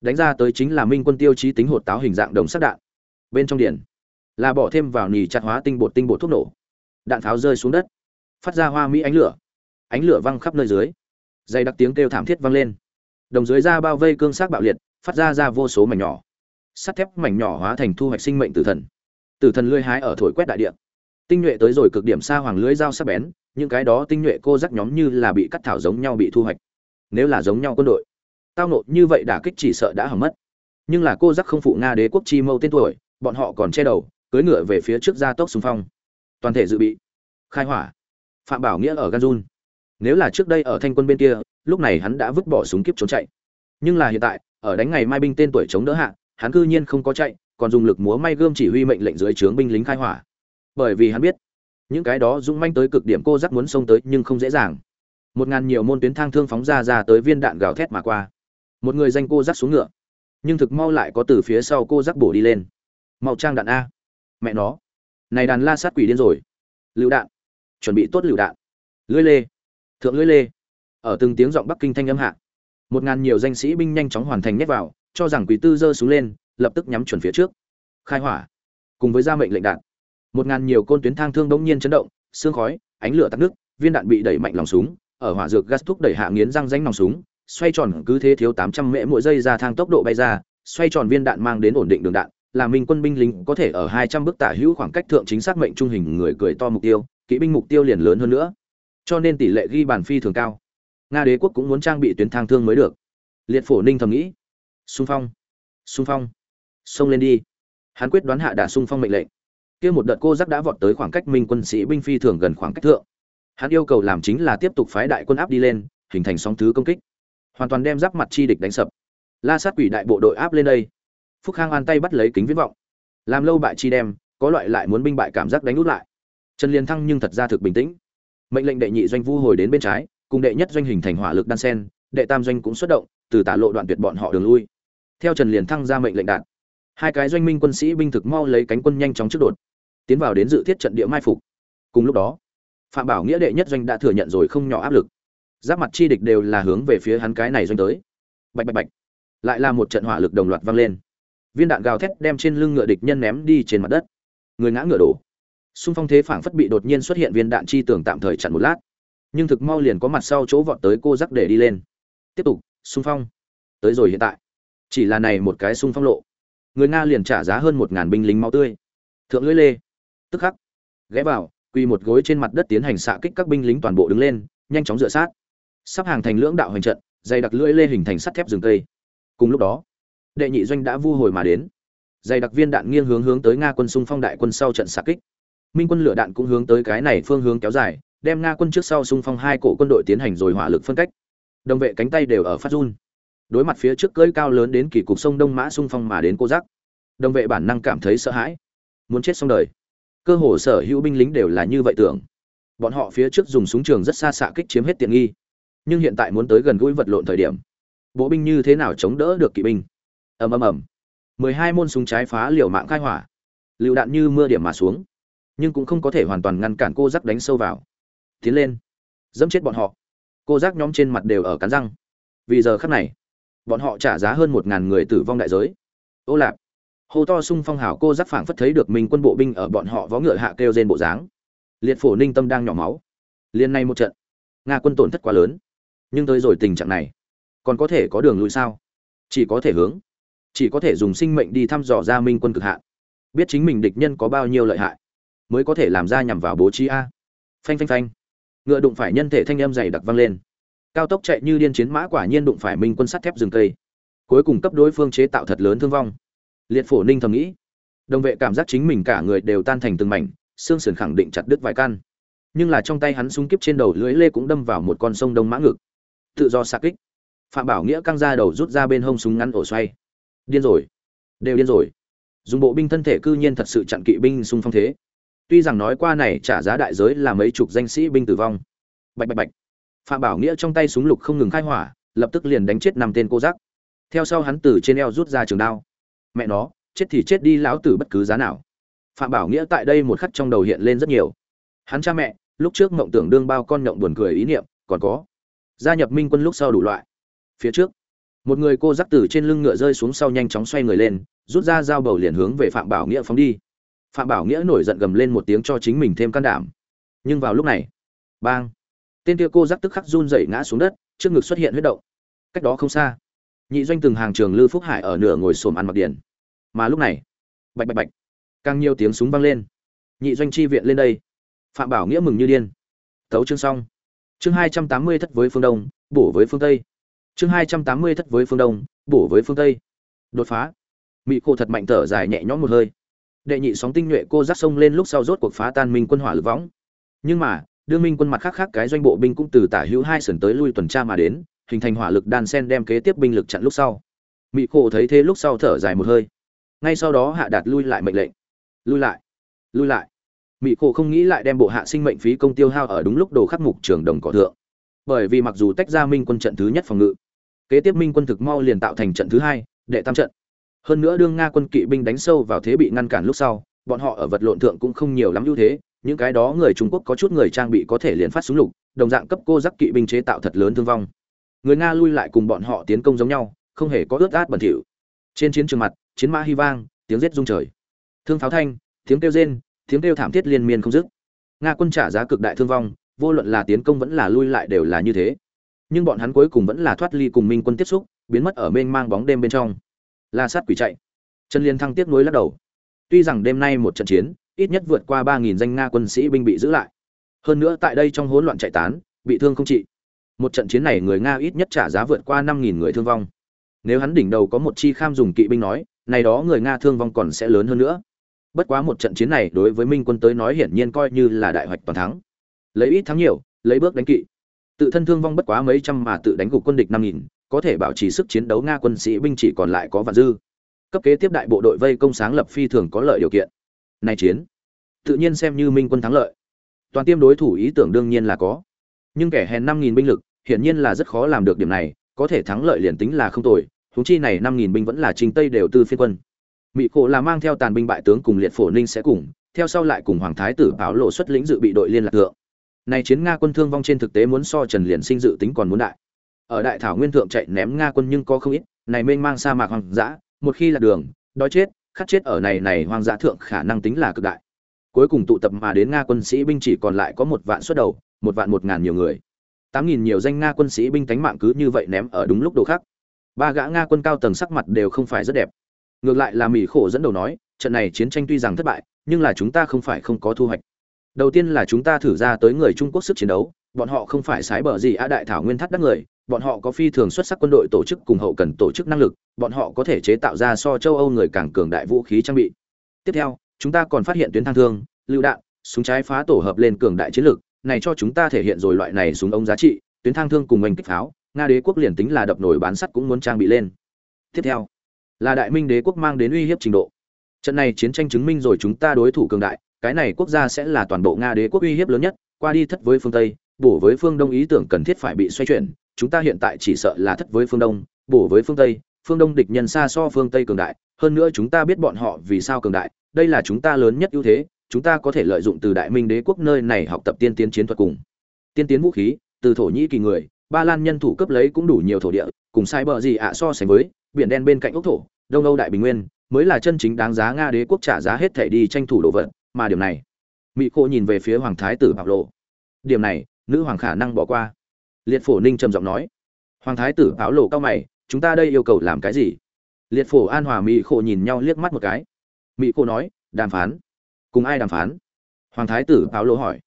[SPEAKER 1] Đánh ra tới chính là minh quân tiêu chí tính hột táo hình dạng đồng sắt đạn. Bên trong điện là bỏ thêm vào nì chặt hóa tinh bột tinh bột thuốc nổ. Đạn pháo rơi xuống đất, phát ra hoa mỹ ánh lửa. Ánh lửa văng khắp nơi dưới. Dây đặc tiếng kêu thảm thiết vang lên. Đồng dưới ra bao vây cương xác bạo liệt, phát ra ra vô số mảnh nhỏ. Sắt thép mảnh nhỏ hóa thành thu hoạch sinh mệnh tử thần tử thần lưỡi hái ở thổi quét đại địa. Tinh nhuệ tới rồi cực điểm xa hoàng lưới dao sắc bén, những cái đó tinh nhuệ cô rắc nhóm như là bị cắt thảo giống nhau bị thu hoạch. Nếu là giống nhau quân đội, tao nộ như vậy đả kích chỉ sợ đã hỏng mất. Nhưng là cô rắc không phụ nga đế quốc chi mâu tên tuổi, bọn họ còn che đầu, cưỡi ngựa về phía trước gia tốc xung phong. Toàn thể dự bị. Khai hỏa. Phạm bảo nghĩa ở ganjun. Nếu là trước đây ở thanh quân bên kia, lúc này hắn đã vứt bỏ súng kiếp trốn chạy. Nhưng là hiện tại, ở đánh ngày mai binh tên tuổi chống đỡ hạ, hắn cư nhiên không có chạy còn dùng lực múa may gươm chỉ huy mệnh lệnh dưới trướng binh lính khai hỏa. Bởi vì hắn biết, những cái đó dũng manh tới cực điểm cô giác muốn xông tới nhưng không dễ dàng. Một ngàn nhiều môn tuyến thang thương phóng ra ra tới viên đạn gào thét mà qua. Một người danh cô giác xuống ngựa, nhưng thực mau lại có từ phía sau cô giác bổ đi lên. Màu trang đạn a. Mẹ nó, này đàn la sát quỷ điên rồi. Lựu đạn, chuẩn bị tốt lựu đạn. Lưỡi lê, thượng lưỡi lê. Ở từng tiếng giọng bắc kinh thanh âm hạ, một ngàn nhiều danh sĩ binh nhanh chóng hoàn thành nhét vào, cho rằng quỷ tư giơ xuống lên lập tức nhắm chuẩn phía trước. Khai hỏa. Cùng với ra mệnh lệnh đạn. Một ngàn nhiều côn tuyến thang thương đống nhiên chấn động xương khói, ánh lửa tắt nước, viên đạn bị đẩy mạnh lòng súng, ở hỏa dược gas thúc đẩy hạ nghiến răng ránh lòng súng, xoay tròn cứ thế thiếu tám trăm mễ mỗi giây ra thang tốc độ bay ra, xoay tròn viên đạn mang đến ổn định đường đạn, là minh quân binh lính có thể ở hai trăm bước tả hữu khoảng cách thượng chính xác mệnh trung hình người cười to mục tiêu, kỵ binh mục tiêu liền lớn hơn nữa. Cho nên tỷ lệ ghi bàn phi thường cao. Nga đế quốc cũng muốn trang bị tuyến thang thương mới được. Liệt phổ ninh thầm nghĩ. Xung phong. Xung phong xông lên đi. Hắn quyết đoán hạ đả sung phong mệnh lệnh. Kia một đợt cô giác đã vọt tới khoảng cách minh quân sĩ binh phi thường gần khoảng cách thượng. Hắn yêu cầu làm chính là tiếp tục phái đại quân áp đi lên, hình thành sóng thứ công kích. Hoàn toàn đem giáp mặt chi địch đánh sập. La sát quỷ đại bộ đội áp lên đây. Phúc khang an tay bắt lấy kính viễn vọng. Làm lâu bại chi đem, có loại lại muốn binh bại cảm giác đánh út lại. Trần liên thăng nhưng thật ra thực bình tĩnh. Mệnh lệnh đệ nhị doanh vu hồi đến bên trái, cùng đệ nhất doanh hình thành hỏa lực đan sen, đệ tam doanh cũng xuất động, từ tả lộ đoạn tuyệt bọn họ đường lui. Theo trần liền thăng ra mệnh lệnh đạt hai cái doanh minh quân sĩ binh thực mau lấy cánh quân nhanh chóng trước đột, tiến vào đến dự thiết trận địa mai phục. Cùng lúc đó, phạm bảo nghĩa đệ nhất doanh đã thừa nhận rồi không nhỏ áp lực. Giáp mặt chi địch đều là hướng về phía hắn cái này doanh tới. Bạch bạch bạch. Lại là một trận hỏa lực đồng loạt vang lên. Viên đạn gào thét đem trên lưng ngựa địch nhân ném đi trên mặt đất. Người ngã ngựa đổ. Xung phong thế phảng phất bị đột nhiên xuất hiện viên đạn chi tưởng tạm thời chặn một lát. Nhưng thực mau liền có mặt sau chỗ vọt tới cô giắc để đi lên. Tiếp tục, xung phong. Tới rồi hiện tại. Chỉ là này một cái xung phong lộ người nga liền trả giá hơn một ngàn binh lính máu tươi. Thượng lưỡi lê. Tức khắc. Ghé vào, quỳ một gối trên mặt đất tiến hành xạ kích các binh lính toàn bộ đứng lên, nhanh chóng dựa sát. Sắp hàng thành lưỡng đạo hành trận, dày đặc lưỡi lê hình thành sắt thép rừng cây. Cùng lúc đó, đệ nhị doanh đã vu hồi mà đến. Dày đặc viên đạn nghiêng hướng hướng tới nga quân xung phong đại quân sau trận xạ kích. Minh quân lửa đạn cũng hướng tới cái này phương hướng kéo dài, đem nga quân trước sau xung phong hai cổ quân đội tiến hành rồi hỏa lực phân cách. Đồng vệ cánh tay đều ở phát run đối mặt phía trước cưỡi cao lớn đến kỳ cục sông đông mã xung phong mà đến cô giác. Đồng vệ bản năng cảm thấy sợ hãi. Muốn chết xong đời. Cơ hồ sở hữu binh lính đều là như vậy tưởng. Bọn họ phía trước dùng súng trường rất xa xạ kích chiếm hết tiện nghi. Nhưng hiện tại muốn tới gần gũi vật lộn thời điểm, bộ binh như thế nào chống đỡ được kỵ binh? Ầm ầm ầm. Mười hai môn súng trái phá liều mạng khai hỏa. Lựu đạn như mưa điểm mà xuống. Nhưng cũng không có thể hoàn toàn ngăn cản cô giác đánh sâu vào. Tiến lên. Dẫm chết bọn họ. Cô giác nhóm trên mặt đều ở cắn răng. Vì giờ khắc này bọn họ trả giá hơn một ngàn người tử vong đại giới. Ô lạp. Hô to sung phong hào cô giáp phảng phất thấy được mình quân bộ binh ở bọn họ vó ngựa hạ kêu trên bộ dáng. Liệt phổ ninh tâm đang nhỏ máu. Liên nay một trận. Nga quân tổn thất quá lớn. Nhưng tới rồi tình trạng này, còn có thể có đường lùi sao? Chỉ có thể hướng. Chỉ có thể dùng sinh mệnh đi thăm dò ra minh quân cực hạn. Biết chính mình địch nhân có bao nhiêu lợi hại, mới có thể làm ra nhằm vào bố trí a. Phanh phanh phanh. Ngựa đụng phải nhân thể thanh âm dày đặc vang lên cao tốc chạy như điên chiến mã quả nhiên đụng phải minh quân sắt thép rừng cây. Cuối cùng cấp đối phương chế tạo thật lớn thương vong. Liệt phổ ninh thầm nghĩ. Đồng vệ cảm giác chính mình cả người đều tan thành từng mảnh, xương sườn khẳng định chặt đứt vài căn. Nhưng là trong tay hắn súng kiếp trên đầu lưỡi lê cũng đâm vào một con sông đông mã ngực. Tự do xa kích. Phạm bảo nghĩa căng ra đầu rút ra bên hông súng ngắn ổ xoay. Điên rồi. Đều điên rồi. Dùng bộ binh thân thể cư nhiên thật sự chặn kỵ binh xung phong thế. Tuy rằng nói qua này trả giá đại giới là mấy chục danh sĩ binh tử vong. Bạch bạch bạch phạm bảo nghĩa trong tay súng lục không ngừng khai hỏa, lập tức liền đánh chết năm tên cô giác theo sau hắn từ trên eo rút ra trường đao. Mẹ nó, chết thì chết đi lão tử bất cứ giá nào. Phạm bảo nghĩa tại đây một khắc trong đầu hiện lên rất nhiều. Hắn cha mẹ, lúc trước mộng tưởng đương bao con nhộng buồn cười ý niệm, còn có. Gia nhập minh quân lúc sau đủ loại. Phía trước, một người cô giác tử trên lưng ngựa rơi xuống sau nhanh chóng xoay người lên, rút ra dao bầu liền hướng về phạm bảo nghĩa phóng đi. Phạm bảo nghĩa nổi giận gầm lên một tiếng cho chính mình thêm can đảm. Nhưng vào lúc này, bang! Tên kia cô giác tức khắc run dậy ngã xuống đất, trước ngực xuất hiện huyết động. Cách đó không xa, nhị doanh từng hàng trường lư phúc hải ở nửa ngồi xổm ăn mặc điển mà lúc này, bạch bạch bạch, càng nhiều tiếng súng vang lên. Nhị doanh chi viện lên đây. Phạm bảo nghĩa mừng như điên. Tấu chương xong. Chương hai trăm tám mươi thất với phương đông, bổ với phương tây. Chương hai trăm tám mươi thất với phương đông, bổ với phương tây. Đột phá. Mỹ cô thật mạnh thở dài nhẹ nhõm một hơi. Đệ nhị sóng tinh nhuệ cô giác sông lên lúc sau rốt cuộc phá tan minh quân hỏa lực võng. Nhưng mà đương minh quân mặt khác khác cái doanh bộ binh cũng từ tả hữu hai sườn tới lui tuần tra mà đến, hình thành hỏa lực đan sen đem kế tiếp binh lực chặn lúc sau. Mỹ cô thấy thế lúc sau thở dài một hơi. Ngay sau đó hạ đạt lui lại mệnh lệnh. Lui lại lui lại. Mỹ cô không nghĩ lại đem bộ hạ sinh mệnh phí công tiêu hao ở đúng lúc đồ khắc mục trường đồng cỏ thượng. Bởi vì mặc dù tách ra minh quân trận thứ nhất phòng ngự, kế tiếp minh quân thực mau liền tạo thành trận thứ hai, đệ tam trận. Hơn nữa đương nga quân kỵ binh đánh sâu vào thế bị ngăn cản lúc sau, bọn họ ở vật lộn thượng cũng không nhiều lắm ưu thế những cái đó người trung quốc có chút người trang bị có thể liền phát súng lục, đồng dạng cấp cô giác kỵ binh chế tạo thật lớn thương vong. Người nga lui lại cùng bọn họ tiến công giống nhau, không hề có ướt át bẩn thỉu. Trên chiến trường mặt, chiến mã hy vang, tiếng rết rung trời. Thương pháo thanh, tiếng kêu rên, tiếng kêu thảm thiết liên miên không dứt. Nga quân trả giá cực đại thương vong, vô luận là tiến công vẫn là lui lại đều là như thế. Nhưng bọn hắn cuối cùng vẫn là thoát ly cùng minh quân tiếp xúc, biến mất ở mênh mang bóng đêm bên trong. La sát quỷ chạy. Trần liên thăng tiếp nối lắc đầu. Tuy rằng đêm nay một trận chiến ít nhất vượt qua ba nghìn danh nga quân sĩ binh bị giữ lại. Hơn nữa tại đây trong hỗn loạn chạy tán, bị thương không trị. Một trận chiến này người nga ít nhất trả giá vượt qua năm nghìn người thương vong. Nếu hắn đỉnh đầu có một chi kham dùng kỵ binh nói, này đó người nga thương vong còn sẽ lớn hơn nữa. Bất quá một trận chiến này đối với minh quân tới nói hiển nhiên coi như là đại hoạch toàn thắng. Lấy ít thắng nhiều, lấy bước đánh kỵ. Tự thân thương vong bất quá mấy trăm mà tự đánh gục quân địch năm nghìn, có thể bảo trì sức chiến đấu nga quân sĩ binh chỉ còn lại có vạn dư. Cấp kế tiếp đại bộ đội vây công sáng lập phi thường có lợi điều kiện nay chiến. Tự nhiên xem như minh quân thắng lợi. Toàn tiêm đối thủ ý tưởng đương nhiên là có. Nhưng kẻ hèn năm nghìn binh lực, hiển nhiên là rất khó làm được điểm này, có thể thắng lợi liền tính là không tồi, huống chi này năm nghìn binh vẫn là trình tây đều tư phiên quân. Mỹ cổ là mang theo tàn binh bại tướng cùng liệt phổ ninh sẽ cùng, theo sau lại cùng hoàng thái tử bảo lộ xuất lĩnh dự bị đội liên lạc thượng. Này chiến nga quân thương vong trên thực tế muốn so trần liền sinh dự tính còn muốn đại. Ở đại thảo nguyên thượng chạy ném nga quân nhưng có không ít, này mênh mang sa mạc hoang dã, một khi là đường, đói chết khát chết ở này này hoang dã thượng khả năng tính là cực đại. Cuối cùng tụ tập mà đến nga quân sĩ binh chỉ còn lại có một vạn xuất đầu, một vạn một ngàn nhiều người. Tám nghìn nhiều danh nga quân sĩ binh tánh mạng cứ như vậy ném ở đúng lúc đồ khác. Ba gã nga quân cao tầng sắc mặt đều không phải rất đẹp. Ngược lại là mỹ khổ dẫn đầu nói, trận này chiến tranh tuy rằng thất bại, nhưng là chúng ta không phải không có thu hoạch. Đầu tiên là chúng ta thử ra tới người trung quốc sức chiến đấu, bọn họ không phải sái bờ gì a đại thảo nguyên thắt đắc người bọn họ có phi thường xuất sắc quân đội tổ chức cùng hậu cần tổ chức năng lực, bọn họ có thể chế tạo ra so châu âu người càng cường đại vũ khí trang bị. Tiếp theo, chúng ta còn phát hiện tuyến thang thương, lựu đạn, súng trái phá tổ hợp lên cường đại chiến lược, này cho chúng ta thể hiện rồi loại này súng ống giá trị, tuyến thang thương cùng ngành kích pháo, nga đế quốc liền tính là đập nổi bán sắt cũng muốn trang bị lên. Tiếp theo, là đại minh đế quốc mang đến uy hiếp trình độ. Trận này chiến tranh chứng minh rồi chúng ta đối thủ cường đại, cái này quốc gia sẽ là toàn bộ nga đế quốc uy hiếp lớn nhất, qua đi thất với phương tây, bổ với phương đông ý tưởng cần thiết phải bị xoay chuyển chúng ta hiện tại chỉ sợ là thất với phương đông, bổ với phương tây, phương đông địch nhân xa so phương tây cường đại, hơn nữa chúng ta biết bọn họ vì sao cường đại, đây là chúng ta lớn nhất ưu thế, chúng ta có thể lợi dụng từ đại minh đế quốc nơi này học tập tiên tiến chiến thuật cùng tiên tiến vũ khí, từ thổ nhĩ kỳ người, ba lan nhân thủ cấp lấy cũng đủ nhiều thổ địa, cùng sai bờ gì ạ so sánh với biển đen bên cạnh ốc thổ, đông âu đại bình nguyên, mới là chân chính đáng giá nga đế quốc trả giá hết thể đi tranh thủ đồ vật, mà điểm này mỹ cô nhìn về phía hoàng thái tử bạo lộ. Điểm này, nữ hoàng khả năng bỏ qua liệt phổ ninh trầm giọng nói. Hoàng thái tử áo lộ cao mày, chúng ta đây yêu cầu làm cái gì? Liệt phổ an hòa mỹ khổ nhìn nhau liếc mắt một cái. Mỹ cô nói, đàm phán. Cùng ai đàm phán? Hoàng thái tử áo lộ hỏi.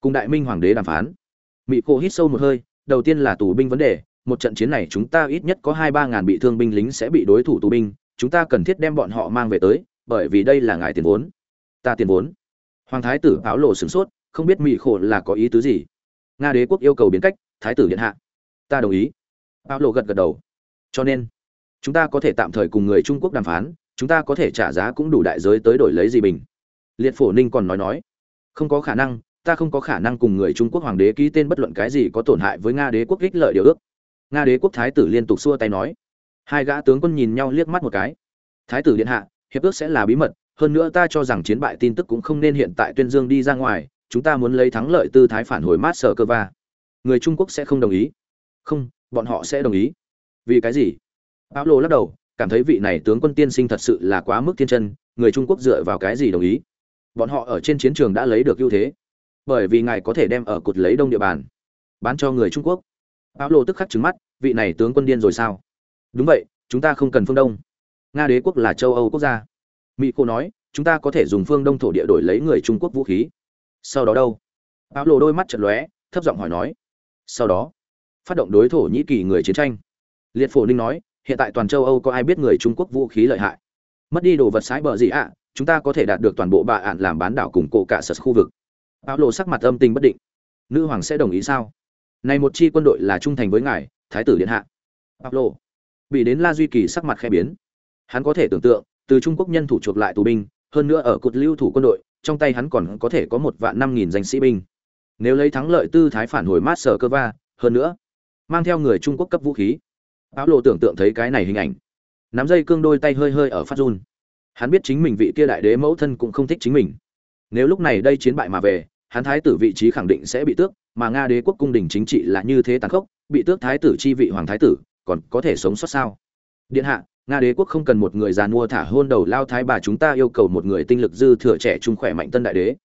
[SPEAKER 1] Cùng đại minh hoàng đế đàm phán. Mỹ cô hít sâu một hơi, đầu tiên là tù binh vấn đề, một trận chiến này chúng ta ít nhất có hai ba ngàn bị thương binh lính sẽ bị đối thủ tù binh, chúng ta cần thiết đem bọn họ mang về tới, bởi vì đây là ngài tiền vốn. Ta tiền vốn. Hoàng thái tử áo lộ sửng sốt, không biết mỹ khổ là có ý tứ gì. Nga đế quốc yêu cầu biến cách thái tử điện hạ. Ta đồng ý. Bao lộ gật gật đầu. Cho nên, chúng ta có thể tạm thời cùng người trung quốc đàm phán, chúng ta có thể trả giá cũng đủ đại giới tới đổi lấy gì bình. Liệt phổ ninh còn nói nói. Không có khả năng, ta không có khả năng cùng người trung quốc hoàng đế ký tên bất luận cái gì có tổn hại với nga đế quốc ích lợi điều ước. Nga đế quốc thái tử liên tục xua tay nói. Hai gã tướng quân nhìn nhau liếc mắt một cái. Thái tử điện hạ, hiệp ước sẽ là bí mật, hơn nữa ta cho rằng chiến bại tin tức cũng không nên hiện tại tuyên dương đi ra ngoài, chúng ta muốn lấy thắng lợi tư thái phản hồi mát sở cơ va người trung quốc sẽ không đồng ý. Không, bọn họ sẽ đồng ý. Vì cái gì? Áo lô lắc đầu, cảm thấy vị này tướng quân tiên sinh thật sự là quá mức thiên chân, người trung quốc dựa vào cái gì đồng ý? Bọn họ ở trên chiến trường đã lấy được ưu thế. Bởi vì ngài có thể đem ở cột lấy đông địa bàn, bán cho người trung quốc. Áo lô tức khắc trứng mắt, vị này tướng quân điên rồi sao? Đúng vậy, chúng ta không cần phương đông. Nga đế quốc là châu âu quốc gia. Mỹ cô nói, chúng ta có thể dùng phương đông thổ địa đổi lấy người trung quốc vũ khí. Sau đó đâu? Áo lộ đôi mắt chật lóe, thấp giọng hỏi nói sau đó, phát động đối thổ nhĩ kỳ người chiến tranh. Liệt phổ ninh nói, hiện tại toàn châu âu có ai biết người trung quốc vũ khí lợi hại? Mất đi đồ vật sái bờ gì ạ, chúng ta có thể đạt được toàn bộ bà ạn làm bán đảo cùng cổ cả sật khu vực. Áo lộ sắc mặt âm tình bất định. Nữ hoàng sẽ đồng ý sao? Này một chi quân đội là trung thành với ngài, thái tử điện hạ. Áo lộ bị đến la duy kỳ sắc mặt khẽ biến. Hắn có thể tưởng tượng, từ trung quốc nhân thủ chuộc lại tù binh, hơn nữa ở cột lưu thủ quân đội, trong tay hắn còn có thể có một vạn năm nghìn danh sĩ binh nếu lấy thắng lợi tư thái phản hồi mát sở cơ va hơn nữa, mang theo người trung quốc cấp vũ khí. Áo lộ tưởng tượng thấy cái này hình ảnh. Nắm dây cương đôi tay hơi hơi ở phát run. Hắn biết chính mình vị kia đại đế mẫu thân cũng không thích chính mình. Nếu lúc này đây chiến bại mà về, hắn thái tử vị trí khẳng định sẽ bị tước, mà nga đế quốc cung đình chính trị là như thế tàn khốc, bị tước thái tử chi vị hoàng thái tử, còn có thể sống sót sao? Điện hạ, nga đế quốc không cần một người già mua thả hôn đầu lao thái bà chúng ta yêu cầu một người tinh lực dư thừa trẻ trung khỏe mạnh tân đại đế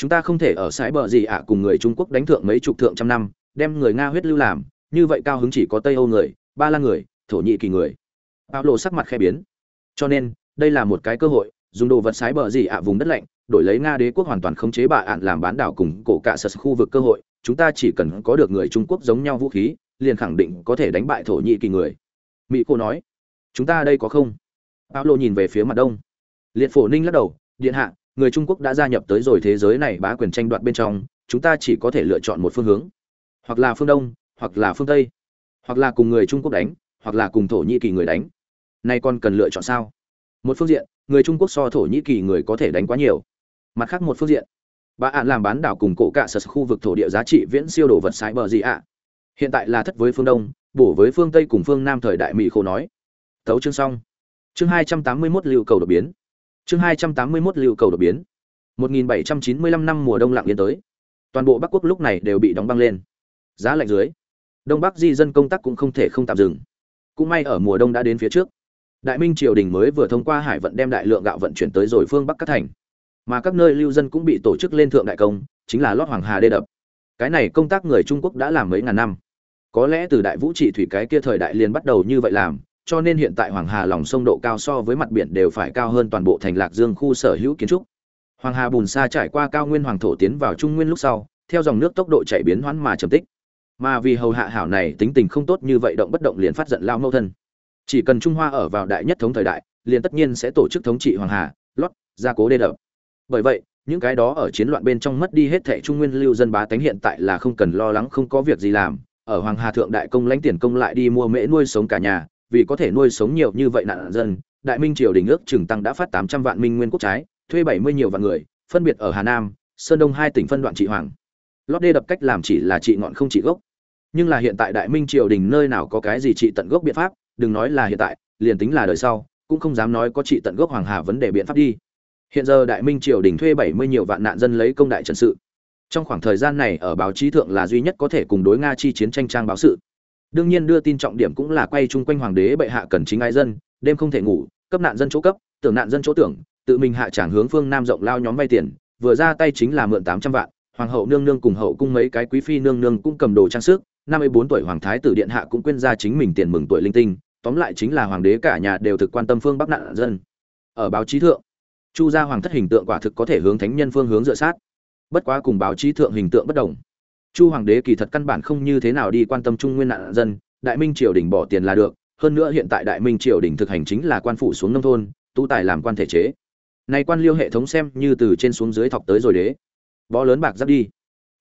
[SPEAKER 1] chúng ta không thể ở sái bờ gì ạ, cùng người trung quốc đánh thượng mấy chục thượng trăm năm, đem người nga huyết lưu làm, như vậy cao hứng chỉ có tây âu người, ba Lan người, thổ nhĩ kỳ người. Bao lộ sắc mặt khe biến. Cho nên, đây là một cái cơ hội, dùng đồ vật sái bờ gì ạ, vùng đất lạnh, đổi lấy nga đế quốc hoàn toàn khống chế bà ạn làm bán đảo cùng cổ cả sật khu vực cơ hội, chúng ta chỉ cần có được người trung quốc giống nhau vũ khí, liền khẳng định có thể đánh bại thổ nhĩ kỳ người. Mỹ cô nói, chúng ta đây có không? Áo lộ nhìn về phía mặt đông. Liệt phổ ninh lắc đầu, điện hạ người trung quốc đã gia nhập tới rồi thế giới này bá quyền tranh đoạt bên trong, chúng ta chỉ có thể lựa chọn một phương hướng. Hoặc là phương đông, hoặc là phương tây. Hoặc là cùng người trung quốc đánh, hoặc là cùng thổ nhĩ kỳ người đánh. Nay còn cần lựa chọn sao? Một phương diện, người trung quốc so thổ nhĩ kỳ người có thể đánh quá nhiều. Mặt khác một phương diện, bà ạn làm bán đảo cùng cổ cả sở khu vực thổ địa giá trị viễn siêu đồ vật sai bờ gì ạ? Hiện tại là thất với phương đông, bổ với phương tây cùng phương nam thời đại mỹ khô nói. Tấu chương xong. Chương hai trăm tám mươi 281 lưu cầu đột biến chương hai trăm tám mươi 281 lưu cầu đột biến. 1795 năm mùa đông lặng yên tới. Toàn bộ bắc quốc lúc này đều bị đóng băng lên. Giá lạnh dưới, đông bắc di dân công tác cũng không thể không tạm dừng. Cũng may ở mùa đông đã đến phía trước. Đại minh triều đình mới vừa thông qua hải vận đem đại lượng gạo vận chuyển tới rồi phương bắc các thành. Mà các nơi lưu dân cũng bị tổ chức lên thượng đại công, chính là lót hoàng hà đê đập. Cái này công tác người trung quốc đã làm mấy ngàn năm. Có lẽ từ đại vũ trị thủy cái kia thời đại liền bắt đầu như vậy làm cho nên hiện tại hoàng hà lòng sông độ cao so với mặt biển đều phải cao hơn toàn bộ thành lạc dương khu sở hữu kiến trúc. Hoàng hà bùn xa trải qua cao nguyên hoàng thổ tiến vào trung nguyên lúc sau, theo dòng nước tốc độ chảy biến hoãn mà trầm tích. Mà vì hầu hạ hảo này, tính tình không tốt như vậy động bất động liền phát giận lao mâu thân. Chỉ cần trung hoa ở vào đại nhất thống thời đại, liền tất nhiên sẽ tổ chức thống trị hoàng hà, lót, gia cố đê đập bởi vậy, những cái đó ở chiến loạn bên trong mất đi hết thệ trung nguyên lưu dân bá tánh hiện tại là không cần lo lắng, không có việc gì làm. Ở hoàng hà thượng đại công lãnh tiền công lại đi mua mễ nuôi sống cả nhà vì có thể nuôi sống nhiều như vậy nạn dân, đại minh triều đình ước chừng tăng đã phát tám trăm vạn minh nguyên quốc trái, thuê bảy mươi nhiều vạn người, phân biệt ở hà nam, sơn đông hai tỉnh phân đoạn trị hoàng. Lót đê đập cách làm chỉ là trị ngọn không trị gốc. Nhưng là hiện tại đại minh triều đình nơi nào có cái gì trị tận gốc biện pháp, đừng nói là hiện tại, liền tính là đời sau, cũng không dám nói có trị tận gốc hoàng hà vấn đề biện pháp đi. Hiện giờ đại minh triều đình thuê bảy mươi nhiều vạn nạn dân lấy công đại trận sự. Trong khoảng thời gian này ở báo chí thượng là duy nhất có thể cùng đối nga chi chiến tranh trang báo sự đương nhiên đưa tin trọng điểm cũng là quay chung quanh hoàng đế bệ hạ cần chính ai dân, đêm không thể ngủ, cấp nạn dân chỗ cấp, tưởng nạn dân chỗ tưởng, tự mình hạ tràng hướng phương nam rộng lao nhóm vay tiền, vừa ra tay chính là mượn tám trăm vạn, hoàng hậu nương nương cùng hậu cung mấy cái quý phi nương nương cũng cầm đồ trang sức, năm mươi bốn tuổi hoàng thái tử điện hạ cũng quên ra chính mình tiền mừng tuổi linh tinh, tóm lại chính là hoàng đế cả nhà đều thực quan tâm phương bắc nạn dân. Ở báo chí thượng, chu gia hoàng thất hình tượng quả thực có thể hướng thánh nhân phương hướng dựa sát. Bất quá cùng báo chí thượng hình tượng bất đồng chu hoàng đế kỳ thật căn bản không như thế nào đi quan tâm trung nguyên nạn dân, đại minh triều đình bỏ tiền là được, hơn nữa hiện tại đại minh triều đình thực hành chính là quan phủ xuống nông thôn tu tài làm quan thể chế. Nay quan liêu hệ thống xem như từ trên xuống dưới thọc tới rồi đế. Bó lớn bạc giáp đi.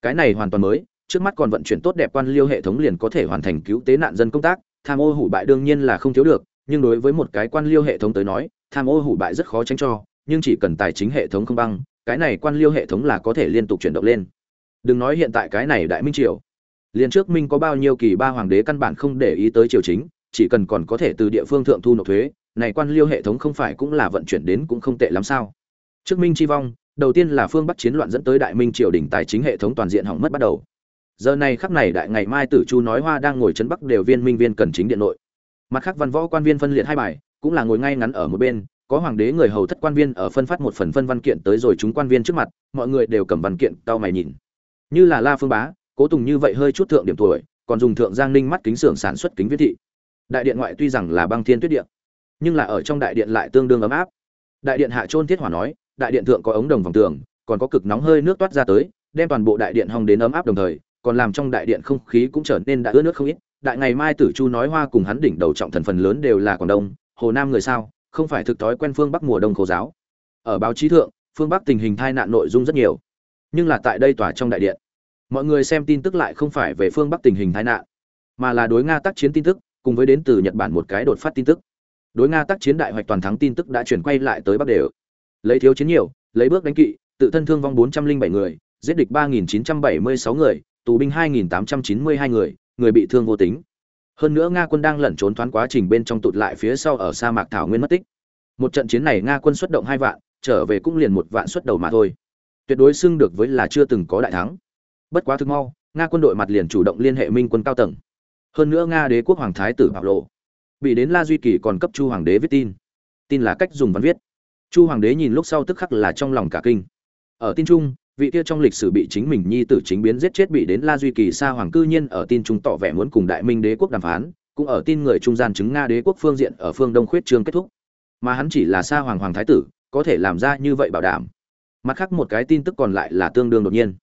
[SPEAKER 1] Cái này hoàn toàn mới, trước mắt còn vận chuyển tốt đẹp quan liêu hệ thống liền có thể hoàn thành cứu tế nạn dân công tác, tham ô hủ bại đương nhiên là không thiếu được, nhưng đối với một cái quan liêu hệ thống tới nói, tham ô hủ bại rất khó tránh cho, nhưng chỉ cần tài chính hệ thống không băng, cái này quan liêu hệ thống là có thể liên tục chuyển động lên đừng nói hiện tại cái này đại minh triều. Liền trước minh có bao nhiêu kỳ ba hoàng đế căn bản không để ý tới triều chính, chỉ cần còn có thể từ địa phương thượng thu nộp thuế, này quan liêu hệ thống không phải cũng là vận chuyển đến cũng không tệ lắm sao? Trước minh chi vong, đầu tiên là phương bắc chiến loạn dẫn tới đại minh triều đình tài chính hệ thống toàn diện hỏng mất bắt đầu. Giờ này khắc này đại ngày mai tử chu nói hoa đang ngồi chấn bắc đều viên minh viên cần chính điện nội. Mặt khác văn võ quan viên phân liệt hai bài, cũng là ngồi ngay ngắn ở một bên, có hoàng đế người hầu thất quan viên ở phân phát một phần phân văn kiện tới rồi chúng quan viên trước mặt, mọi người đều cầm văn kiện cao mày nhìn như là la phương bá, cố tùng như vậy hơi chút thượng điểm tuổi, còn dùng thượng giang ninh mắt kính xưởng sản xuất kính viết thị. Đại điện ngoại tuy rằng là băng thiên tuyết điện nhưng là ở trong đại điện lại tương đương ấm áp. Đại điện hạ trôn thiết hỏa nói, đại điện thượng có ống đồng vòng tường, còn có cực nóng hơi nước toát ra tới, đem toàn bộ đại điện hong đến ấm áp đồng thời, còn làm trong đại điện không khí cũng trở nên đã ướt nước không ít. Đại ngày mai tử chu nói hoa cùng hắn đỉnh đầu trọng thần phần lớn đều là quảng đông, hồ nam người sao, không phải thực thói quen phương bắc mùa đông khô giáo. Ở báo chí thượng, phương bắc tình hình tai nạn nội dung rất nhiều nhưng là tại đây tòa trong đại điện. Mọi người xem tin tức lại không phải về phương bắc tình hình tai nạn, mà là đối nga tác chiến tin tức, cùng với đến từ nhật bản một cái đột phát tin tức. Đối nga tác chiến đại hoạch toàn thắng tin tức đã chuyển quay lại tới bắc đều. Lấy thiếu chiến nhiều, lấy bước đánh kỵ, tự thân thương vong 407 người, giết địch 3.976 người, tù binh 2.892 người người bị thương vô tính. Hơn nữa nga quân đang lẩn trốn thoáng quá trình bên trong tụt lại phía sau ở sa mạc thảo nguyên mất tích. Một trận chiến này nga quân xuất động hai vạn, trở về cũng liền một vạn xuất đầu mà thôi tuyệt đối xưng được với là chưa từng có đại thắng. Bất quá thực mau, nga quân đội mặt liền chủ động liên hệ minh quân cao tầng. Hơn nữa nga đế quốc hoàng thái tử bạo lộ, bị đến la duy kỳ còn cấp chu hoàng đế viết tin. Tin là cách dùng văn viết. Chu hoàng đế nhìn lúc sau tức khắc là trong lòng cả kinh. Ở tin trung, vị kia trong lịch sử bị chính mình nhi tử chính biến giết chết bị đến la duy kỳ sa hoàng cư nhiên ở tin trung tỏ vẻ muốn cùng đại minh đế quốc đàm phán, cũng ở tin người trung gian chứng nga đế quốc phương diện ở phương đông khuyết trương kết thúc. Mà hắn chỉ là sa hoàng hoàng thái tử, có thể làm ra như vậy bảo đảm mặt khác một cái tin tức còn lại là tương đương đột nhiên.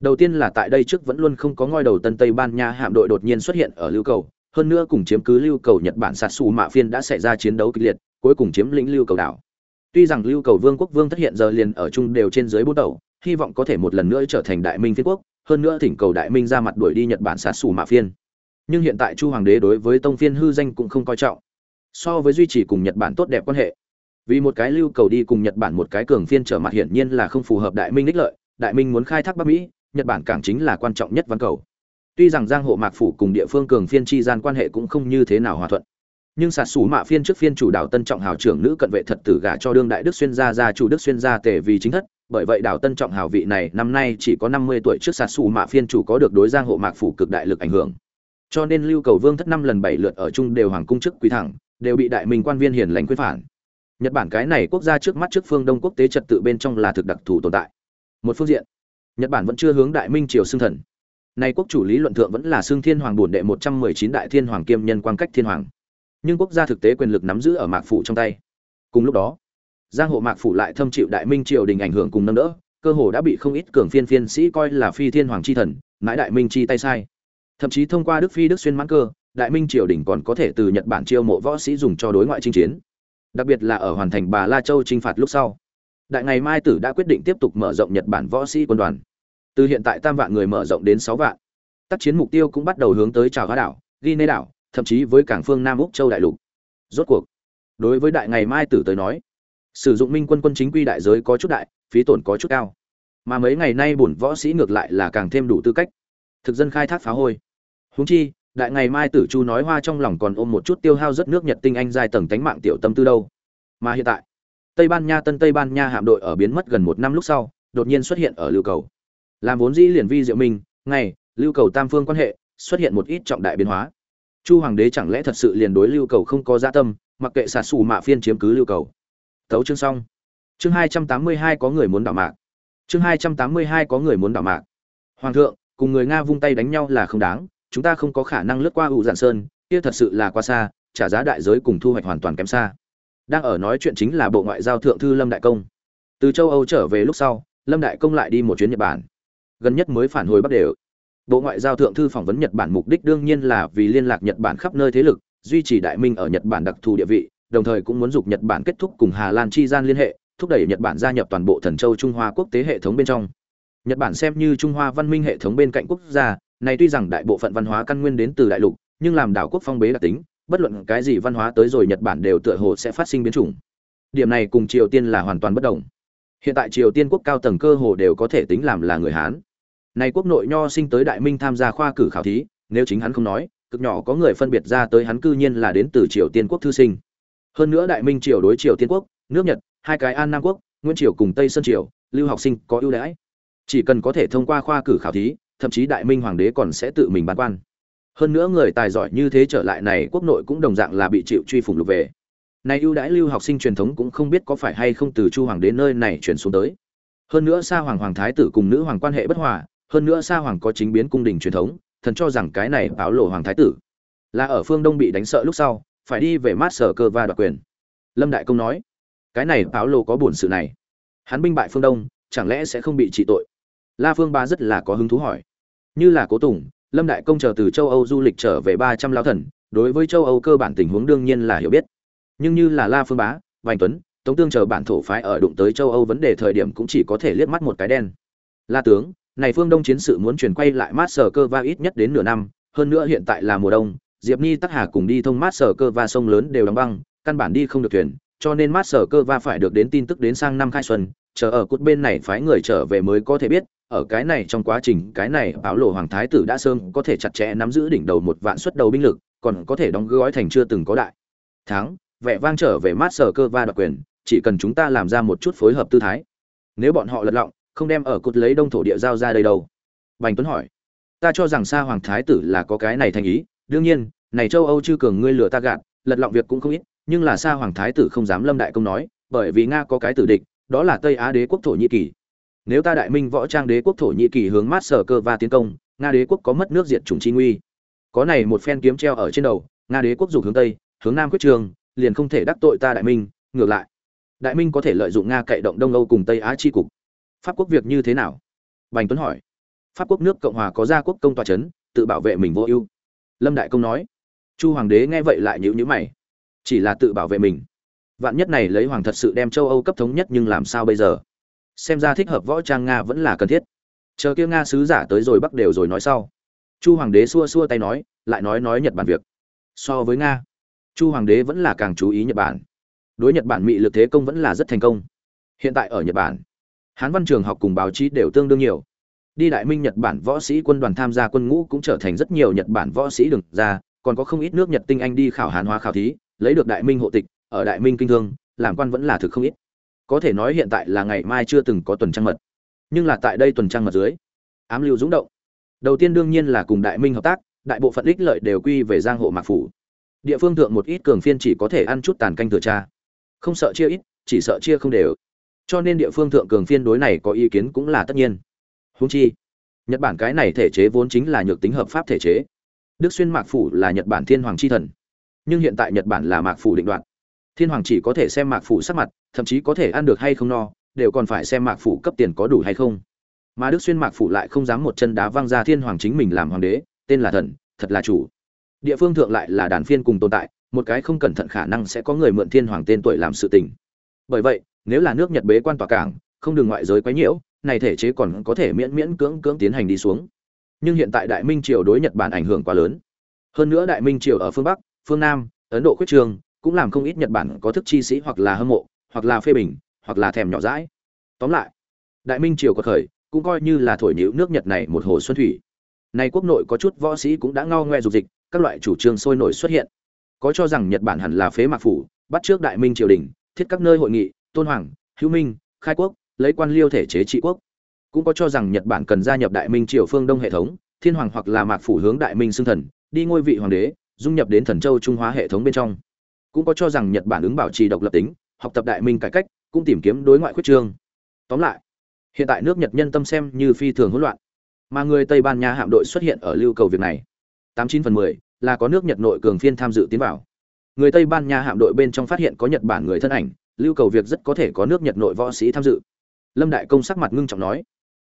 [SPEAKER 1] Đầu tiên là tại đây trước vẫn luôn không có ngôi đầu tân tây ban nha hạm đội đột nhiên xuất hiện ở lưu cầu, hơn nữa cùng chiếm cứ lưu cầu nhật bản sạt xù mạ phiên đã xảy ra chiến đấu kịch liệt, cuối cùng chiếm lĩnh lưu cầu đảo. Tuy rằng lưu cầu vương quốc vương thất hiện giờ liền ở chung đều trên dưới bốn đầu hy vọng có thể một lần nữa trở thành đại minh phiên quốc, hơn nữa thỉnh cầu đại minh ra mặt đuổi đi nhật bản sát xù mạ phiên. Nhưng hiện tại chu hoàng đế đối với tông phiên hư danh cũng không coi trọng. So với duy trì cùng nhật bản tốt đẹp quan hệ vì một cái lưu cầu đi cùng nhật bản một cái cường phiên trở mặt hiển nhiên là không phù hợp đại minh đích lợi, đại minh muốn khai thác bắc mỹ, nhật bản càng chính là quan trọng nhất văn cầu. Tuy rằng giang hộ mạc phủ cùng địa phương cường phiên chi gian quan hệ cũng không như thế nào hòa thuận, nhưng sạt sủ mạ phiên trước phiên chủ đạo tân trọng hào trưởng nữ cận vệ thật tử gả cho đương đại đức xuyên gia gia chủ đức xuyên gia tề vì chính thất, bởi vậy đảo tân trọng hào vị này năm nay chỉ có năm mươi tuổi trước sạt sủ mạ phiên chủ có được đối giang hộ mạc phủ cực đại lực ảnh hưởng. Cho nên lưu cầu vương thất năm lần bảy lượt ở chung đều hoàng cung chức quý thẳng, đều bị đại minh quan viên hiền lành quyết phản nhật bản cái này quốc gia trước mắt trước phương đông quốc tế trật tự bên trong là thực đặc thù tồn tại. Một phương diện, nhật bản vẫn chưa hướng đại minh triều xưng thần. Nay quốc chủ lý luận thượng vẫn là xưng thiên hoàng bổn đệ một trăm mười chín đại thiên hoàng kiêm nhân quan cách thiên hoàng. Nhưng quốc gia thực tế quyền lực nắm giữ ở mạc phủ trong tay. Cùng lúc đó, giang hộ mạc phủ lại thâm chịu đại minh triều đình ảnh hưởng cùng nâng đỡ, cơ hồ đã bị không ít cường phiên phiên sĩ coi là phi thiên hoàng chi thần, mãi đại minh chi tay sai. Thậm chí thông qua đức phi đức xuyên mãn cơ, đại minh triều đình còn có thể từ nhật bản chiêu mộ võ sĩ dùng cho đối ngoại chinh chiến đặc biệt là ở hoàn thành bà la châu chinh phạt lúc sau. Đại ngày mai tử đã quyết định tiếp tục mở rộng nhật bản võ sĩ quân đoàn. Từ hiện tại tam vạn người mở rộng đến sáu vạn. Tác chiến mục tiêu cũng bắt đầu hướng tới trào hóa đảo, guinea đảo, thậm chí với cảng phương nam úc châu đại lục. Rốt cuộc, đối với đại ngày mai tử tới nói, sử dụng minh quân quân chính quy đại giới có chút đại, phí tổn có chút cao. Mà mấy ngày nay bổn võ sĩ ngược lại là càng thêm đủ tư cách. Thực dân khai thác phá hôi. Huống chi đại ngày mai tử chu nói hoa trong lòng còn ôm một chút tiêu hao rất nước nhật tinh anh giai tầng tánh mạng tiểu tâm tư đâu. Mà hiện tại, tây ban nha tân tây ban nha hạm đội ở biến mất gần một năm lúc sau, đột nhiên xuất hiện ở lưu cầu. Làm vốn dĩ liền vi diệu minh ngày, lưu cầu tam phương quan hệ, xuất hiện một ít trọng đại biến hóa. Chu hoàng đế chẳng lẽ thật sự liền đối lưu cầu không có gia tâm, mặc kệ sạt xù mạ phiên chiếm cứ lưu cầu. Thấu chương xong. Chương hai trăm tám mươi hai có người muốn đảo mạc. Chương hai trăm tám mươi hai có người muốn đảo mạc. Hoàng thượng, cùng người nga vung tay đánh nhau là không đáng chúng ta không có khả năng lướt qua ủ dạn sơn, kia thật sự là quá xa, trả giá đại giới cùng thu hoạch hoàn toàn kém xa. Đang ở nói chuyện chính là bộ ngoại giao thượng thư lâm đại công. Từ châu âu trở về lúc sau, lâm đại công lại đi một chuyến nhật bản. Gần nhất mới phản hồi bắc đều. Bộ ngoại giao thượng thư phỏng vấn nhật bản mục đích đương nhiên là vì liên lạc nhật bản khắp nơi thế lực, duy trì đại minh ở nhật bản đặc thù địa vị, đồng thời cũng muốn giục nhật bản kết thúc cùng hà lan chi gian liên hệ, thúc đẩy nhật bản gia nhập toàn bộ thần châu trung hoa quốc tế hệ thống bên trong. Nhật bản xem như trung hoa văn minh hệ thống bên cạnh quốc gia này tuy rằng đại bộ phận văn hóa căn nguyên đến từ đại lục, nhưng làm đảo quốc phong bế đặc tính, bất luận cái gì văn hóa tới rồi nhật bản đều tựa hồ sẽ phát sinh biến chủng. Điểm này cùng triều tiên là hoàn toàn bất đồng. Hiện tại triều tiên quốc cao tầng cơ hồ đều có thể tính làm là người hán. Này quốc nội nho sinh tới đại minh tham gia khoa cử khảo thí, nếu chính hắn không nói, cực nhỏ có người phân biệt ra tới hắn cư nhiên là đến từ triều tiên quốc thư sinh. Hơn nữa đại minh triều đối triều tiên quốc, nước nhật, hai cái an nam quốc nguyên triều cùng tây sơn triều, lưu học sinh có ưu đãi. Chỉ cần có thể thông qua khoa cử khảo thí thậm chí đại minh hoàng đế còn sẽ tự mình ban quan. Hơn nữa người tài giỏi như thế trở lại này quốc nội cũng đồng dạng là bị chịu truy phủng lục về. Này ưu đãi lưu học sinh truyền thống cũng không biết có phải hay không từ chu hoàng đến nơi này chuyển xuống tới. Hơn nữa sa hoàng hoàng thái tử cùng nữ hoàng quan hệ bất hòa, hơn nữa sa hoàng có chính biến cung đình truyền thống, thần cho rằng cái này báo lộ hoàng thái tử là ở phương đông bị đánh sợ lúc sau, phải đi về mát sở cơ và đoạt quyền. Lâm đại công nói, cái này báo lộ có buồn sự này. Hắn binh bại phương đông, chẳng lẽ sẽ không bị trị tội? La phương ba rất là có hứng thú hỏi như là cố tùng, lâm đại công chờ từ châu âu du lịch trở về ba trăm lao thần, đối với châu âu cơ bản tình huống đương nhiên là hiểu biết. Nhưng như là la phương bá, vành tuấn, tống tương chờ bản thổ phái ở đụng tới châu âu vấn đề thời điểm cũng chỉ có thể liếc mắt một cái đen. La tướng, này phương đông chiến sự muốn chuyển quay lại mát sở cơ va ít nhất đến nửa năm, hơn nữa hiện tại là mùa đông, diệp ni, tắc hà cùng đi thông mát sở cơ va sông lớn đều đóng băng, căn bản đi không được thuyền, cho nên mát sở cơ va phải được đến tin tức đến sang năm khai xuân, chờ ở cốt bên này phái người trở về mới có thể biết ở cái này trong quá trình, cái này báo lộ hoàng thái tử đã sơn có thể chặt chẽ nắm giữ đỉnh đầu một vạn suất đầu binh lực, còn có thể đóng gói thành chưa từng có đại. Thắng, vẻ vang trở về mát sở cơ va đặc quyền, chỉ cần chúng ta làm ra một chút phối hợp tư thái. Nếu bọn họ lật lọng, không đem ở cột lấy đông thổ địa giao ra đây đâu. Bành tuấn hỏi, ta cho rằng sa hoàng thái tử là có cái này thành ý, đương nhiên, này châu âu chư cường ngươi lừa ta gạt, lật lọng việc cũng không ít, nhưng là sa hoàng thái tử không dám lâm đại công nói, bởi vì nga có cái tử địch, đó là tây á đế quốc thổ nhĩ kỳ nếu ta đại minh võ trang đế quốc thổ nhĩ kỳ hướng mát sở cơ và tiến công, nga đế quốc có mất nước diệt chủng chi nguy. Có này một phen kiếm treo ở trên đầu, nga đế quốc dục hướng tây, hướng nam quyết trường, liền không thể đắc tội ta đại minh, ngược lại. Đại minh có thể lợi dụng nga cậy động đông âu cùng tây á chi cục. Pháp quốc việc như thế nào? Bành tuấn hỏi. Pháp quốc nước cộng hòa có gia quốc công tòa c h ấ n tự bảo vệ mình vô ưu. Lâm đại công nói. Chu hoàng đế nghe vậy lại nhữ nhữ mày. Chỉ là tự bảo vệ mình. Vạn nhất này lấy hoàng thật sự đem châu âu cấp thống nhất nhưng làm sao bây giờ? Xem ra thích hợp võ trang nga vẫn là cần thiết. Chờ kia nga sứ giả tới rồi bắc đều rồi nói sau. Chu hoàng đế xua xua tay nói, lại nói nói nhật bản việc. So với nga, chu hoàng đế vẫn là càng chú ý nhật bản. Đối nhật bản mỹ lực thế công vẫn là rất thành công. Hiện tại ở nhật bản, hán văn trường học cùng báo chí đều tương đương nhiều. Đi đại minh nhật bản võ sĩ quân đoàn tham gia quân ngũ cũng trở thành rất nhiều nhật bản võ sĩ đừng ra, còn có không ít nước nhật tinh anh đi khảo hàn hóa khảo thí, lấy được đại minh hộ tịch, ở đại minh kinh thương, làm quan vẫn là thực không ít có thể nói hiện tại là ngày mai chưa từng có tuần trăng mật. Nhưng là tại đây tuần trăng mật dưới, ám lưu dũng động. Đầu tiên đương nhiên là cùng đại minh hợp tác, đại bộ phận ích lợi đều quy về giang hộ mạc phủ. Địa phương thượng một ít cường phiên chỉ có thể ăn chút tàn canh thừa cha. Không sợ chia ít, chỉ sợ chia không đều. Cho nên địa phương thượng cường phiên đối này có ý kiến cũng là tất nhiên. Húng chi, nhật bản cái này thể chế vốn chính là nhược tính hợp pháp thể chế. Đức xuyên mạc phủ là nhật bản thiên hoàng c h i thần. Nhưng hiện tại nhật bản là mạc phủ định đoạn thiên hoàng chỉ có thể xem mạc phủ sắc mặt, thậm chí có thể ăn được hay không no, đều còn phải xem mạc phủ cấp tiền có đủ hay không. Mà đức xuyên mạc phủ lại không dám một chân đá văng ra thiên hoàng chính mình làm hoàng đế, tên là thần, thật là chủ. Địa phương thượng lại là đàn phiên cùng tồn tại, một cái không cẩn thận khả năng sẽ có người mượn thiên hoàng tên tuổi làm sự tình. Bởi vậy, nếu là nước nhật bế quan tòa cảng, không đường ngoại giới quấy nhiễu, này thể chế còn có thể miễn miễn cưỡng cưỡng tiến hành đi xuống. Nhưng hiện tại đại minh triều đối nhật bản ảnh hưởng quá lớn. Hơn nữa đại minh triều ở phương bắc, phương nam, ấn độ khuyết trường cũng làm không ít nhật bản có thức chi sĩ hoặc là hâm mộ, hoặc là phê bình, hoặc là thèm nhỏ dãi. Tóm lại, đại minh triều có khởi cũng coi như là thổi nhũ nước nhật này một hồ xuân thủy. Nay quốc nội có chút võ sĩ cũng đã ngao ngoe dục dịch, các loại chủ trương sôi nổi xuất hiện. Có cho rằng nhật bản hẳn là phế mạc phủ, bắt trước đại minh triều đình, thiết các nơi hội nghị, tôn hoàng, hữu minh, khai quốc, lấy quan liêu thể chế trị quốc. Cũng có cho rằng nhật bản cần gia nhập đại minh triều phương đông hệ thống, thiên hoàng hoặc là mạc phủ hướng đại minh xưng thần, đi ngôi vị hoàng đế, dung nhập đến thần châu trung hóa hệ thống bên trong cũng có cho rằng nhật bản ứng bảo trì độc lập tính, học tập đại minh cải cách, cũng tìm kiếm đối ngoại khuyết trương. Tóm lại, hiện tại nước nhật nhân tâm xem như phi thường hỗn loạn, mà người tây ban nha hạm đội xuất hiện ở lưu cầu việc này. Tám chín phần mười là có nước nhật nội cường phiên tham dự tiến vào. Người tây ban nha hạm đội bên trong phát hiện có nhật bản người thân ảnh, lưu cầu việc rất có thể có nước nhật nội võ sĩ tham dự. Lâm đại công sắc mặt ngưng trọng nói,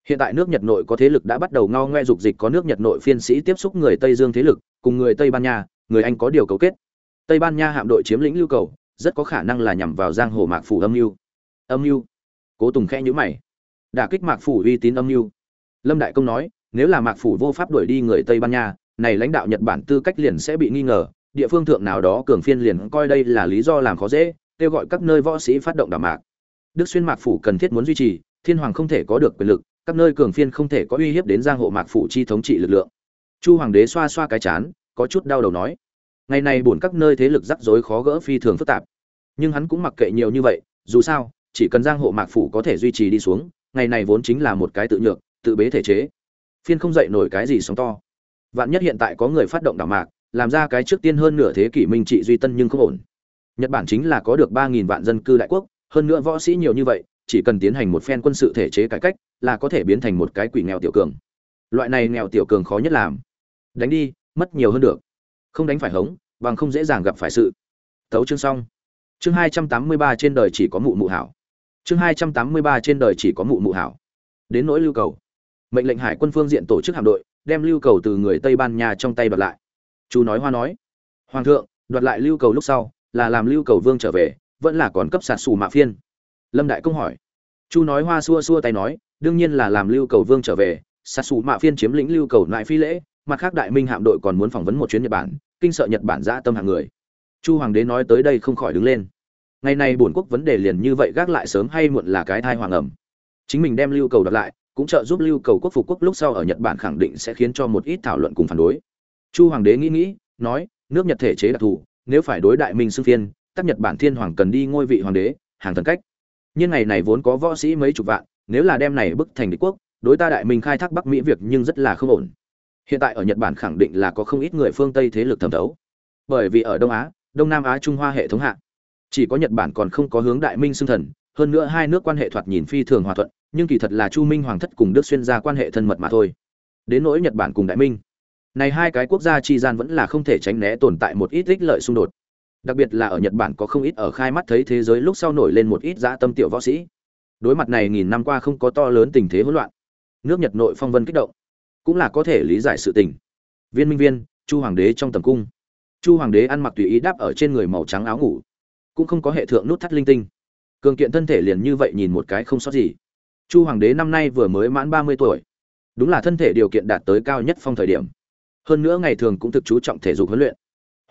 [SPEAKER 1] hiện tại nước nhật nội có thế lực đã bắt đầu ngao ngoe dục dịch, có nước nhật nội phiên sĩ tiếp xúc người tây dương thế lực, cùng người tây ban nha, người anh có điều cấu kết tây ban nha hạm đội chiếm lĩnh lưu cầu, rất có khả năng là nhằm vào giang hồ mạc phủ âm mưu. Âm mưu? Cố tùng khẽ nhíu mày. Đả kích mạc phủ uy tín âm mưu. Lâm đại công nói, nếu là mạc phủ vô pháp đuổi đi người tây ban nha, này lãnh đạo nhật bản tư cách liền sẽ bị nghi ngờ, địa phương thượng nào đó cường phiên liền coi đây là lý do làm khó dễ, kêu gọi các nơi võ sĩ phát động đảo mạc. Đức xuyên mạc phủ cần thiết muốn duy trì, thiên hoàng không thể có được quyền lực, các nơi cường phiên không thể có uy hiếp đến giang hộ mạc phủ chi thống trị lực lượng. Chu hoàng đế xoa xoa cái chán, có chút đau đầu nói ngày này buồn các nơi thế lực rắc rối khó gỡ phi thường phức tạp. Nhưng hắn cũng mặc kệ nhiều như vậy, dù sao, chỉ cần giang hộ mạc phủ có thể duy trì đi xuống, ngày này vốn chính là một cái tự nhược, tự bế thể chế. Phiên không dậy nổi cái gì sóng to. Vạn nhất hiện tại có người phát động đảo mạc, làm ra cái trước tiên hơn nửa thế kỷ minh trị duy tân nhưng không ổn. Nhật bản chính là có được ba nghìn vạn dân cư đại quốc, hơn nữa võ sĩ nhiều như vậy, chỉ cần tiến hành một phen quân sự thể chế cải cách, là có thể biến thành một cái quỷ nghèo tiểu cường. Loại này nghèo tiểu cường khó nhất làm. Đánh đi, mất nhiều hơn được không đánh phải hống, bằng không dễ dàng gặp phải sự. Tấu chương xong. Chương hai trăm tám mươi ba trên đời chỉ có mụ mụ hảo. Chương hai trăm tám mươi ba trên đời chỉ có mụ mụ hảo. Đến nỗi lưu cầu. Mệnh lệnh hải quân phương diện tổ chức hạm đội, đem lưu cầu từ người tây ban nha trong tay đoạt lại. Chú nói hoa nói. Hoàng thượng, đoạt lại lưu cầu lúc sau, là làm lưu cầu vương trở về, vẫn là còn cấp sạt xù mạ phiên. Lâm đại công hỏi. Chu nói hoa xua xua tay nói, đương nhiên là làm lưu cầu vương trở về, sạt xù mạ phiên chiếm lĩnh lưu cầu lại phi lễ, mặt khác đại minh hạm đội còn muốn phỏng vấn một chuyến nhật bản kinh sợ nhật bản dã tâm hạng người. Chu hoàng đế nói tới đây không khỏi đứng lên. Ngày nay bổn quốc vấn đề liền như vậy gác lại sớm hay muộn là cái thai hoàng ẩm. Chính mình đem lưu cầu đặt lại, cũng trợ giúp lưu cầu quốc phục quốc lúc sau ở nhật bản khẳng định sẽ khiến cho một ít thảo luận cùng phản đối. Chu hoàng đế nghĩ nghĩ, nói, nước nhật thể chế đặc thù, nếu phải đối đại minh xưng phiên tất nhật bản thiên hoàng cần đi ngôi vị hoàng đế, hàng thần cách. Nhưng ngày này vốn có võ sĩ mấy chục vạn, nếu là đem này bức thành đế quốc, đối ta đại minh khai thác bắc mỹ việc nhưng rất là không ổn hiện tại ở nhật bản khẳng định là có không ít người phương tây thế lực thẩm thấu. Bởi vì ở đông á, đông nam á trung hoa hệ thống hạ, chỉ có nhật bản còn không có hướng đại minh xưng thần, hơn nữa hai nước quan hệ thoạt nhìn phi thường hòa thuận, nhưng kỳ thật là chu minh hoàng thất cùng đức xuyên ra quan hệ thân mật mà thôi. Đến nỗi nhật bản cùng đại minh, này hai cái quốc gia chi gian vẫn là không thể tránh né tồn tại một ít ích lợi xung đột. Đặc biệt là ở nhật bản có không ít ở khai mắt thấy thế giới lúc sau nổi lên một ít dã tâm tiểu võ sĩ. Đối mặt này nghìn năm qua không có to lớn tình thế hỗn loạn, nước nhật nội phong vân kích động cũng là có thể lý giải sự tình. Viên minh viên, chu hoàng đế trong tầm cung. Chu hoàng đế ăn mặc tùy ý đáp ở trên người màu trắng áo ngủ, cũng không có hệ thượng nút thắt linh tinh. Cường kiện thân thể liền như vậy nhìn một cái không sót gì. Chu hoàng đế năm nay vừa mới mãn ba mươi tuổi, đúng là thân thể điều kiện đạt tới cao nhất phong thời điểm. Hơn nữa ngày thường cũng thực chú trọng thể dục huấn luyện,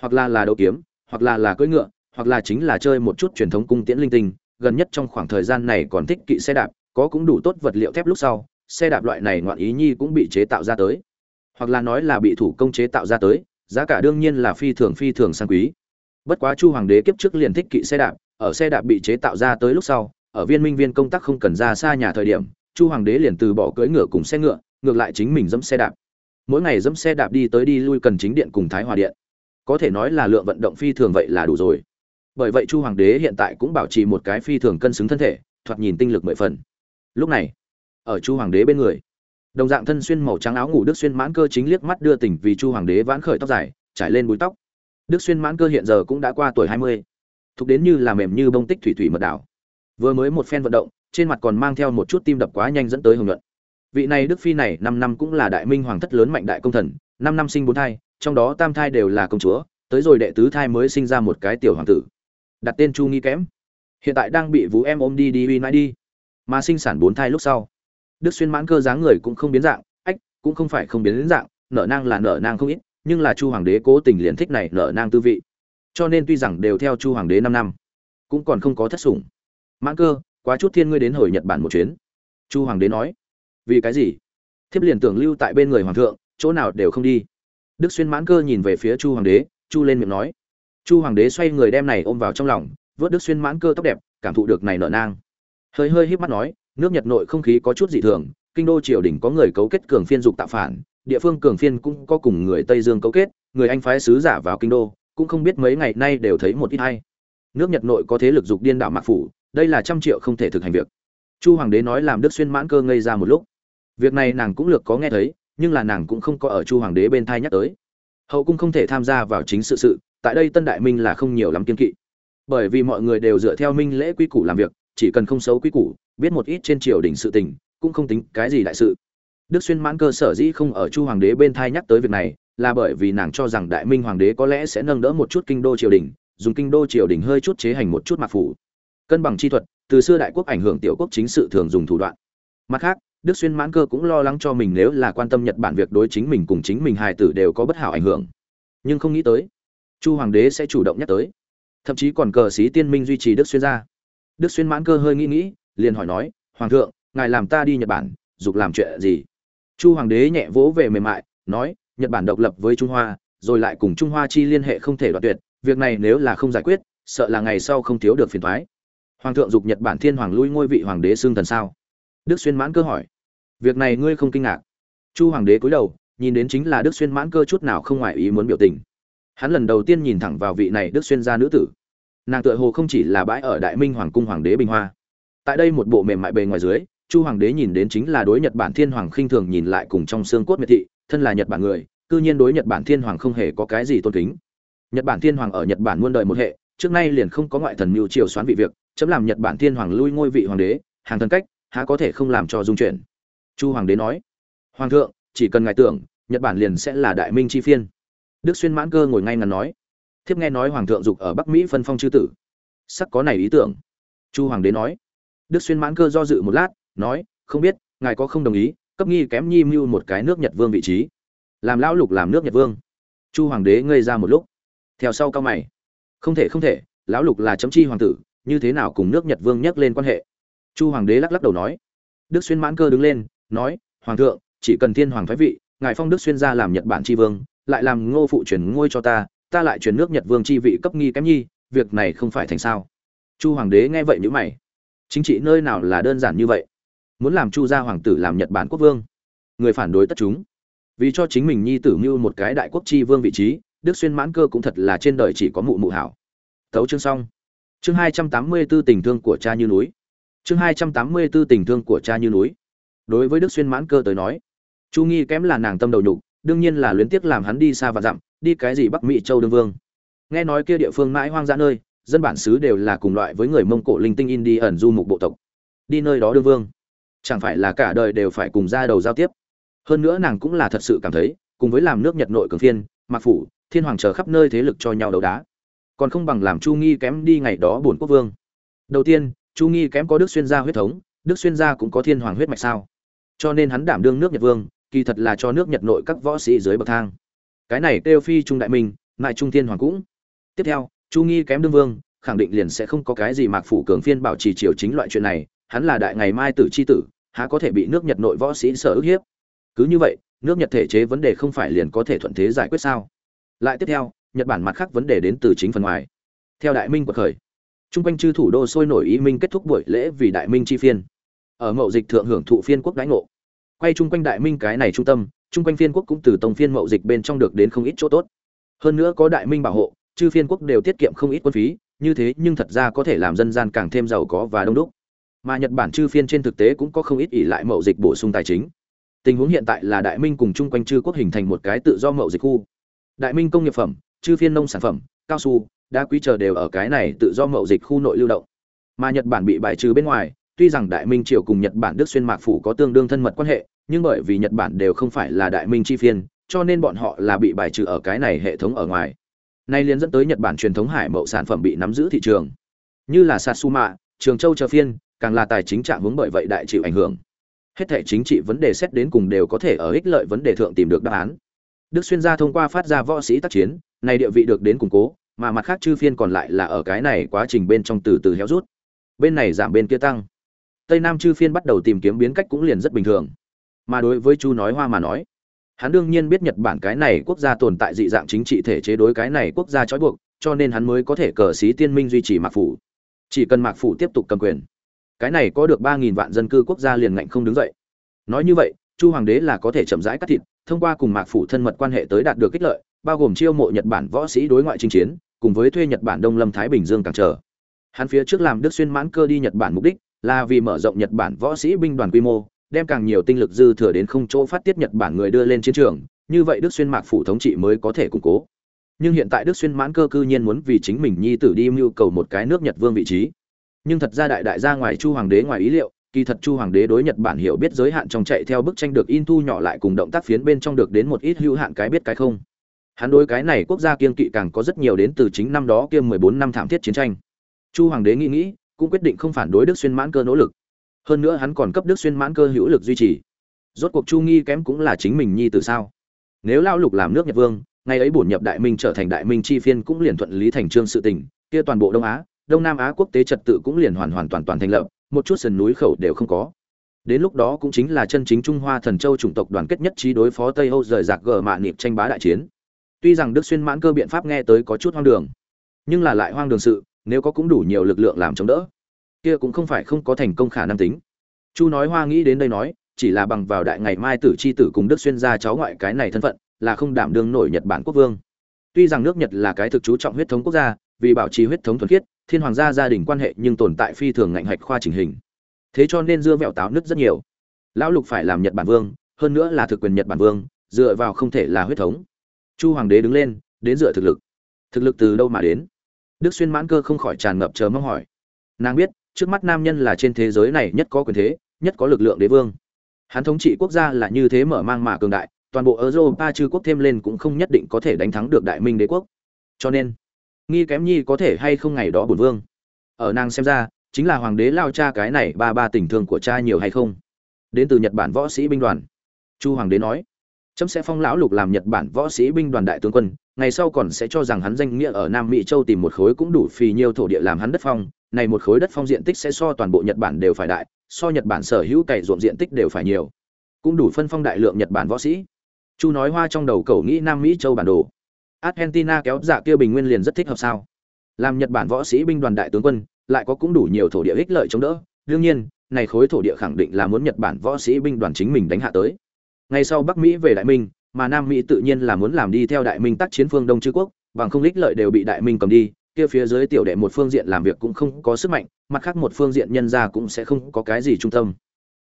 [SPEAKER 1] hoặc là là đấu kiếm, hoặc là là cưỡi ngựa, hoặc là chính là chơi một chút truyền thống cung tiễn linh tinh, gần nhất trong khoảng thời gian này còn thích kỵ xe đạp, có cũng đủ tốt vật liệu thép lúc sau xe đạp loại này ngoạn ý nhi cũng bị chế tạo ra tới. Hoặc là nói là bị thủ công chế tạo ra tới, giá cả đương nhiên là phi thường phi thường sang quý. Bất quá chu hoàng đế kiếp trước liền thích kỵ xe đạp, ở xe đạp bị chế tạo ra tới lúc sau, ở viên minh viên công tác không cần ra xa nhà thời điểm, chu hoàng đế liền từ bỏ cưỡi ngựa cùng xe ngựa, ngược lại chính mình dẫm xe đạp. Mỗi ngày dẫm xe đạp đi tới đi lui cần chính điện cùng thái hòa điện. Có thể nói là lượng vận động phi thường vậy là đủ rồi. Bởi vậy chu hoàng đế hiện tại cũng bảo trì một cái phi thường cân xứng thân thể, thoạt nhìn tinh lực mười phần. Lúc này ở chu hoàng đế bên người. Đồng dạng thân xuyên màu trắng áo ngủ đức xuyên mãn cơ chính liếc mắt đưa tỉnh vì chu hoàng đế vãn khởi tóc dài, trải lên búi tóc. Đức xuyên mãn cơ hiện giờ cũng đã qua tuổi hai mươi, thục đến như là mềm như bông tích thủy thủy mật đảo. Vừa mới một phen vận động, trên mặt còn mang theo một chút tim đập quá nhanh dẫn tới hồng nhuận. Vị này đức phi này năm năm cũng là đại minh hoàng thất lớn mạnh đại công thần, năm năm sinh bốn thai, trong đó tam thai đều là công chúa, tới rồi đệ tứ thai mới sinh ra một cái tiểu hoàng tử. Đặt tên chu nghi kém hiện tại đang bị vũ em ôm đi đi uy nãi đi. Mà sinh sản bốn thai lúc sau đức xuyên mãn cơ dáng người cũng không biến dạng, ách, cũng không phải không biến dạng, nở nang là nở nang không ít, nhưng là chu hoàng đế cố tình liền thích này nở nang tư vị. Cho nên tuy rằng đều theo chu hoàng đế năm năm, cũng còn không có thất sủng. Mãn cơ, quá chút thiên ngươi đến hồi nhật bản một chuyến. Chu hoàng đế nói, vì cái gì? Thiếp liền tưởng lưu tại bên người hoàng thượng, chỗ nào đều không đi. Đức xuyên mãn cơ nhìn về phía chu hoàng đế, chu lên miệng nói. Chu hoàng đế xoay người đem này ôm vào trong lòng, vớt đức xuyên mãn cơ tóc đẹp, cảm thụ được này nở nang. Hơi hơi híp mắt nói nước nhật nội không khí có chút dị thường, kinh đô triều đình có người cấu kết cường phiên dục tạo phản, địa phương cường phiên cũng có cùng người tây dương cấu kết, người anh phái sứ giả vào kinh đô, cũng không biết mấy ngày nay đều thấy một ít hay. Nước nhật nội có thế lực dục điên đảo mạc phủ, đây là trăm triệu không thể thực hành việc. Chu hoàng đế nói làm đức xuyên mãn cơ ngây ra một lúc. Việc này nàng cũng lược có nghe thấy, nhưng là nàng cũng không có ở chu hoàng đế bên thai nhắc tới. Hậu cung không thể tham gia vào chính sự sự, tại đây tân đại minh là không nhiều lắm kiên kỵ. Bởi vì mọi người đều dựa theo minh lễ quy củ làm việc chỉ cần không xấu quy củ, biết một ít trên triều đình sự tình, cũng không tính cái gì đại sự. Đức xuyên mãn cơ sở dĩ không ở chu hoàng đế bên thai nhắc tới việc này, là bởi vì nàng cho rằng đại minh hoàng đế có lẽ sẽ nâng đỡ một chút kinh đô triều đình, dùng kinh đô triều đình hơi chút chế hành một chút mạc phủ. Cân bằng chi thuật, từ xưa đại quốc ảnh hưởng tiểu quốc chính sự thường dùng thủ đoạn. Mặt khác, đức xuyên mãn cơ cũng lo lắng cho mình nếu là quan tâm nhật bản việc đối chính mình cùng chính mình hài tử đều có bất hảo ảnh hưởng. Nhưng không nghĩ tới, chu hoàng đế sẽ chủ động nhắc tới. Thậm chí còn cờ sĩ tiên minh duy trì đức xuyên ra đức xuyên mãn cơ hơi nghĩ nghĩ, liền hỏi nói, hoàng thượng, ngài làm ta đi nhật bản, dục làm chuyện gì? Chu hoàng đế nhẹ vỗ về mềm mại, nói, nhật bản độc lập với trung hoa, rồi lại cùng trung hoa chi liên hệ không thể đoạt tuyệt, việc này nếu là không giải quyết, sợ là ngày sau không thiếu được phiền thoái hoàng thượng dục nhật bản thiên hoàng lui ngôi vị hoàng đế xương thần sao? Đức xuyên mãn cơ hỏi. Việc này ngươi không kinh ngạc. Chu hoàng đế cúi đầu, nhìn đến chính là đức xuyên mãn cơ chút nào không ngoài ý muốn biểu tình. Hắn lần đầu tiên nhìn thẳng vào vị này đức xuyên gia nữ tử nàng tựa hồ không chỉ là bãi ở đại minh hoàng cung hoàng đế bình hoa. Tại đây một bộ mềm mại bề ngoài dưới, chu hoàng đế nhìn đến chính là đối nhật bản thiên hoàng khinh thường nhìn lại cùng trong xương cốt miệt thị, thân là nhật bản người, cư nhiên đối nhật bản thiên hoàng không hề có cái gì tôn kính. Nhật bản thiên hoàng ở nhật bản muôn đời một hệ, trước nay liền không có ngoại thần mưu triều xoán vị việc, chấm làm nhật bản thiên hoàng lui ngôi vị hoàng đế, hàng thân cách, há có thể không làm cho dung chuyển. Chu hoàng đế nói, hoàng thượng, chỉ cần ngài tưởng, nhật bản liền sẽ là đại minh chi phiên. Đức xuyên mãn cơ ngồi ngay ngắn nói thiếp nghe nói hoàng thượng dục ở bắc mỹ phân phong chư tử. Sắc có này ý tưởng. Chu hoàng đế nói. Đức xuyên mãn cơ do dự một lát, nói, không biết, ngài có không đồng ý, cấp nghi kém nhi mưu một cái nước nhật vương vị trí. Làm lão lục làm nước nhật vương. Chu hoàng đế ngây ra một lúc. Theo sau cao mày. Không thể không thể, lão lục là chấm chi hoàng tử, như thế nào cùng nước nhật vương nhắc lên quan hệ? Chu hoàng đế lắc lắc đầu nói. Đức xuyên mãn cơ đứng lên, nói, hoàng thượng, chỉ cần thiên hoàng thái vị, ngài phong đức xuyên ra làm nhật bản tri vương, lại làm ngô phụ chuyển ngôi cho ta ta lại chuyển nước nhật vương chi vị cấp nghi kém nhi, việc này không phải thành sao? Chu hoàng đế nghe vậy nhíu mày. Chính trị nơi nào là đơn giản như vậy? Muốn làm chu gia hoàng tử làm nhật bản quốc vương, người phản đối tất chúng. Vì cho chính mình nhi tử mưu một cái đại quốc chi vương vị trí, đức xuyên mãn cơ cũng thật là trên đời chỉ có mụ mụ hảo. Tấu chương xong. Chương hai trăm tám mươi 284 tình thương của cha như núi. Chương hai trăm tám mươi 284 tình thương của cha như núi. Đối với đức xuyên mãn cơ tới nói, chu nghi kém là nàng tâm đầu nhục, đương nhiên là luyến tiếc làm hắn đi xa và dặm đi cái gì bắc mỹ, châu đương vương? Nghe nói kia địa phương mãi hoang dã nơi, dân bản xứ đều là cùng loại với người mông cổ linh tinh in đi ẩn du mục bộ tộc. Đi nơi đó đương vương, chẳng phải là cả đời đều phải cùng ra đầu giao tiếp? Hơn nữa nàng cũng là thật sự cảm thấy, cùng với làm nước nhật nội cường phiên mặc phủ, thiên hoàng chờ khắp nơi thế lực cho nhau đấu đá. Còn không bằng làm chu nghi kém đi ngày đó bổn quốc vương. Đầu tiên, chu nghi kém có đức xuyên gia huyết thống, đức xuyên gia cũng có thiên hoàng huyết mạch sao? Cho nên hắn đảm đương nước nhật vương, kỳ thật là cho nước nhật nội các võ sĩ dưới bậc thang cái này kêu phi trung đại minh mại trung thiên hoàng cũng. Tiếp theo, chu nghi kém đương vương, khẳng định liền sẽ không có cái gì mạc phủ cường phiên bảo trì triều chính loại chuyện này, hắn là đại ngày mai tử c h i tử, há có thể bị nước nhật nội võ sĩ sở ức hiếp? Cứ như vậy, nước nhật thể chế vấn đề không phải liền có thể thuận thế giải quyết sao? Lại tiếp theo, nhật bản mặt khác vấn đề đến từ chính phần ngoài. Theo đại minh quật khởi, chung quanh chư thủ đô sôi nổi ý minh kết thúc buổi lễ vì đại minh chi phiên. Ở mậu dịch thượng hưởng thụ phiên quốc đãi ngộ. Quay chung quanh đại minh cái này trung tâm chung quanh phiên quốc cũng từ tổng phiên mậu dịch bên trong được đến không ít chỗ tốt. Hơn nữa có đại minh bảo hộ, chư phiên quốc đều tiết kiệm không ít quân phí, như thế nhưng thật ra có thể làm dân gian càng thêm giàu có và đông đúc. Mà nhật bản chư phiên trên thực tế cũng có không ít ỷ lại mậu dịch bổ sung tài chính. Tình huống hiện tại là đại minh cùng chung quanh chư quốc hình thành một cái tự do mậu dịch khu. Đại minh công nghiệp phẩm, chư phiên nông sản phẩm, cao su, đá quý chờ đều ở cái này tự do mậu dịch khu nội lưu động. Mà nhật bản bị bài trừ bên ngoài, tuy rằng đại minh triều cùng nhật bản đức xuyên mạc phủ có tương đương thân mật quan hệ nhưng bởi vì nhật bản đều không phải là đại minh chi phiên, cho nên bọn họ là bị bài trừ ở cái này hệ thống ở ngoài. Nay liên dẫn tới nhật bản truyền thống hải mậu sản phẩm bị nắm giữ thị trường. Như là satsuma, trường châu chờ phiên, càng là tài chính trạng hướng bởi vậy đại chịu ảnh hưởng. Hết thể chính trị vấn đề xét đến cùng đều có thể ở ích lợi vấn đề thượng tìm được đáp án. Đức xuyên gia thông qua phát ra võ sĩ tác chiến này địa vị được đến củng cố, mà mặt khác chư phiên còn lại là ở cái này quá trình bên trong từ từ héo rút. Bên này giảm bên kia tăng. Tây nam chư phiên bắt đầu tìm kiếm biến cách cũng liền rất bình thường mà đối với chu nói hoa mà nói. Hắn đương nhiên biết nhật bản cái này quốc gia tồn tại dị dạng chính trị thể chế đối cái này quốc gia trói buộc, cho nên hắn mới có thể cờ xí tiên minh duy trì mạc phủ. Chỉ cần mạc phủ tiếp tục cầm quyền, cái này có được ba nghìn vạn dân cư quốc gia liền ngạnh không đứng dậy. Nói như vậy, chu hoàng đế là có thể chậm rãi cắt thịt, thông qua cùng mạc phủ thân mật quan hệ tới đạt được kích lợi, bao gồm chiêu mộ nhật bản võ sĩ đối ngoại chinh chiến, cùng với thuê nhật bản đông lâm thái bình dương càng trở. Hắn phía trước làm đức xuyên mãn cơ đi nhật bản mục đích là vì mở rộng nhật bản võ sĩ binh đoàn quy mô đem càng nhiều tinh lực dư thừa đến không chỗ phát tiết nhật bản người đưa lên chiến trường, như vậy đức xuyên mạc phủ thống trị mới có thể củng cố. Nhưng hiện tại đức xuyên mãn cơ cư nhiên muốn vì chính mình nhi tử đi mưu cầu một cái nước nhật vương vị trí. Nhưng thật ra đại đại gia ngoài chu hoàng đế ngoài ý liệu, kỳ thật chu hoàng đế đối nhật bản hiểu biết giới hạn trong chạy theo bức tranh được in thu nhỏ lại cùng động tác phiến bên trong được đến một ít hữu hạn cái biết cái không. Hắn đối cái này quốc gia kiên kỵ càng có rất nhiều đến từ chính năm đó kia mười bốn năm thảm thiết chiến tranh. Chu hoàng đế nghĩ nghĩ, cũng quyết định không phản đối đức xuyên mãn cơ nỗ lực hơn nữa hắn còn cấp đức xuyên mãn cơ hữu lực duy trì. Rốt cuộc chu nghi kém cũng là chính mình nhi từ sao? Nếu lao lục làm nước nhật vương, ngày ấy bổn nhập đại minh trở thành đại minh chi phiên cũng liền thuận lý thành trương sự tình, kia toàn bộ đông á, đông nam á quốc tế trật tự cũng liền hoàn hoàn toàn toàn thành lập, một chút sườn núi khẩu đều không có. Đến lúc đó cũng chính là chân chính trung hoa thần châu chủng tộc đoàn kết nhất trí đối phó tây âu rời rạc gờ mạ niệm tranh bá đại chiến. Tuy rằng đức xuyên mãn cơ biện pháp nghe tới có chút hoang đường, nhưng là lại hoang đường sự, nếu có cũng đủ nhiều lực lượng làm chống đỡ kia cũng không phải không có thành công khả năng tính. Chu nói hoa nghĩ đến đây nói, chỉ là bằng vào đại ngày mai tử chi tử cùng đức xuyên gia cháu ngoại cái này thân phận, là không đảm đương nổi nhật bản quốc vương. Tuy rằng nước nhật là cái thực chú trọng huyết thống quốc gia, vì bảo trì huyết thống thuần khiết, thiên hoàng gia gia đình quan hệ nhưng tồn tại phi thường ngạnh hạch khoa chỉnh hình. Thế cho nên dưa vẹo táo nứt rất nhiều. Lão lục phải làm nhật bản vương, hơn nữa là thực quyền nhật bản vương, dựa vào không thể là huyết thống. Chu hoàng đế đứng lên, đến dựa thực lực. Thực lực từ đâu mà đến? Đức xuyên mãn cơ không khỏi tràn ngập chờ mong hỏi. Nàng biết trước mắt nam nhân là trên thế giới này nhất có quyền thế, nhất có lực lượng đế vương. Hắn thống trị quốc gia là như thế mở mang mà cường đại, toàn bộ europa chư quốc thêm lên cũng không nhất định có thể đánh thắng được đại minh đế quốc. Cho nên, nghi kém nhi có thể hay không ngày đó bổn vương? Ở nàng xem ra, chính là hoàng đế lao cha cái này ba ba tình thương của cha nhiều hay không? Đến từ nhật bản võ sĩ binh đoàn. Chu hoàng đế nói, chấm sẽ phong lão lục làm nhật bản võ sĩ binh đoàn đại tướng quân, ngày sau còn sẽ cho rằng hắn danh nghĩa ở nam mỹ châu tìm một khối cũng đủ phì nhiêu thổ địa làm hắn đất phong này một khối đất phong diện tích sẽ so toàn bộ nhật bản đều phải đại, so nhật bản sở hữu cày ruộng diện tích đều phải nhiều. Cũng đủ phân phong đại lượng nhật bản võ sĩ. Chu nói hoa trong đầu cầu nghĩ nam mỹ châu bản đồ. Argentina kéo dạ kia bình nguyên liền rất thích hợp sao? Làm nhật bản võ sĩ binh đoàn đại tướng quân, lại có cũng đủ nhiều thổ địa ích lợi chống đỡ. Đương nhiên, này khối thổ địa khẳng định là muốn nhật bản võ sĩ binh đoàn chính mình đánh hạ tới. Ngay sau bắc mỹ về đại minh, mà nam mỹ tự nhiên là muốn làm đi theo đại minh tác chiến phương đông chư quốc, bằng không ích lợi đều bị đại minh cầm đi kia phía dưới tiểu đệ một phương diện làm việc cũng không có sức mạnh, mặt khác một phương diện nhân gia cũng sẽ không có cái gì trung tâm.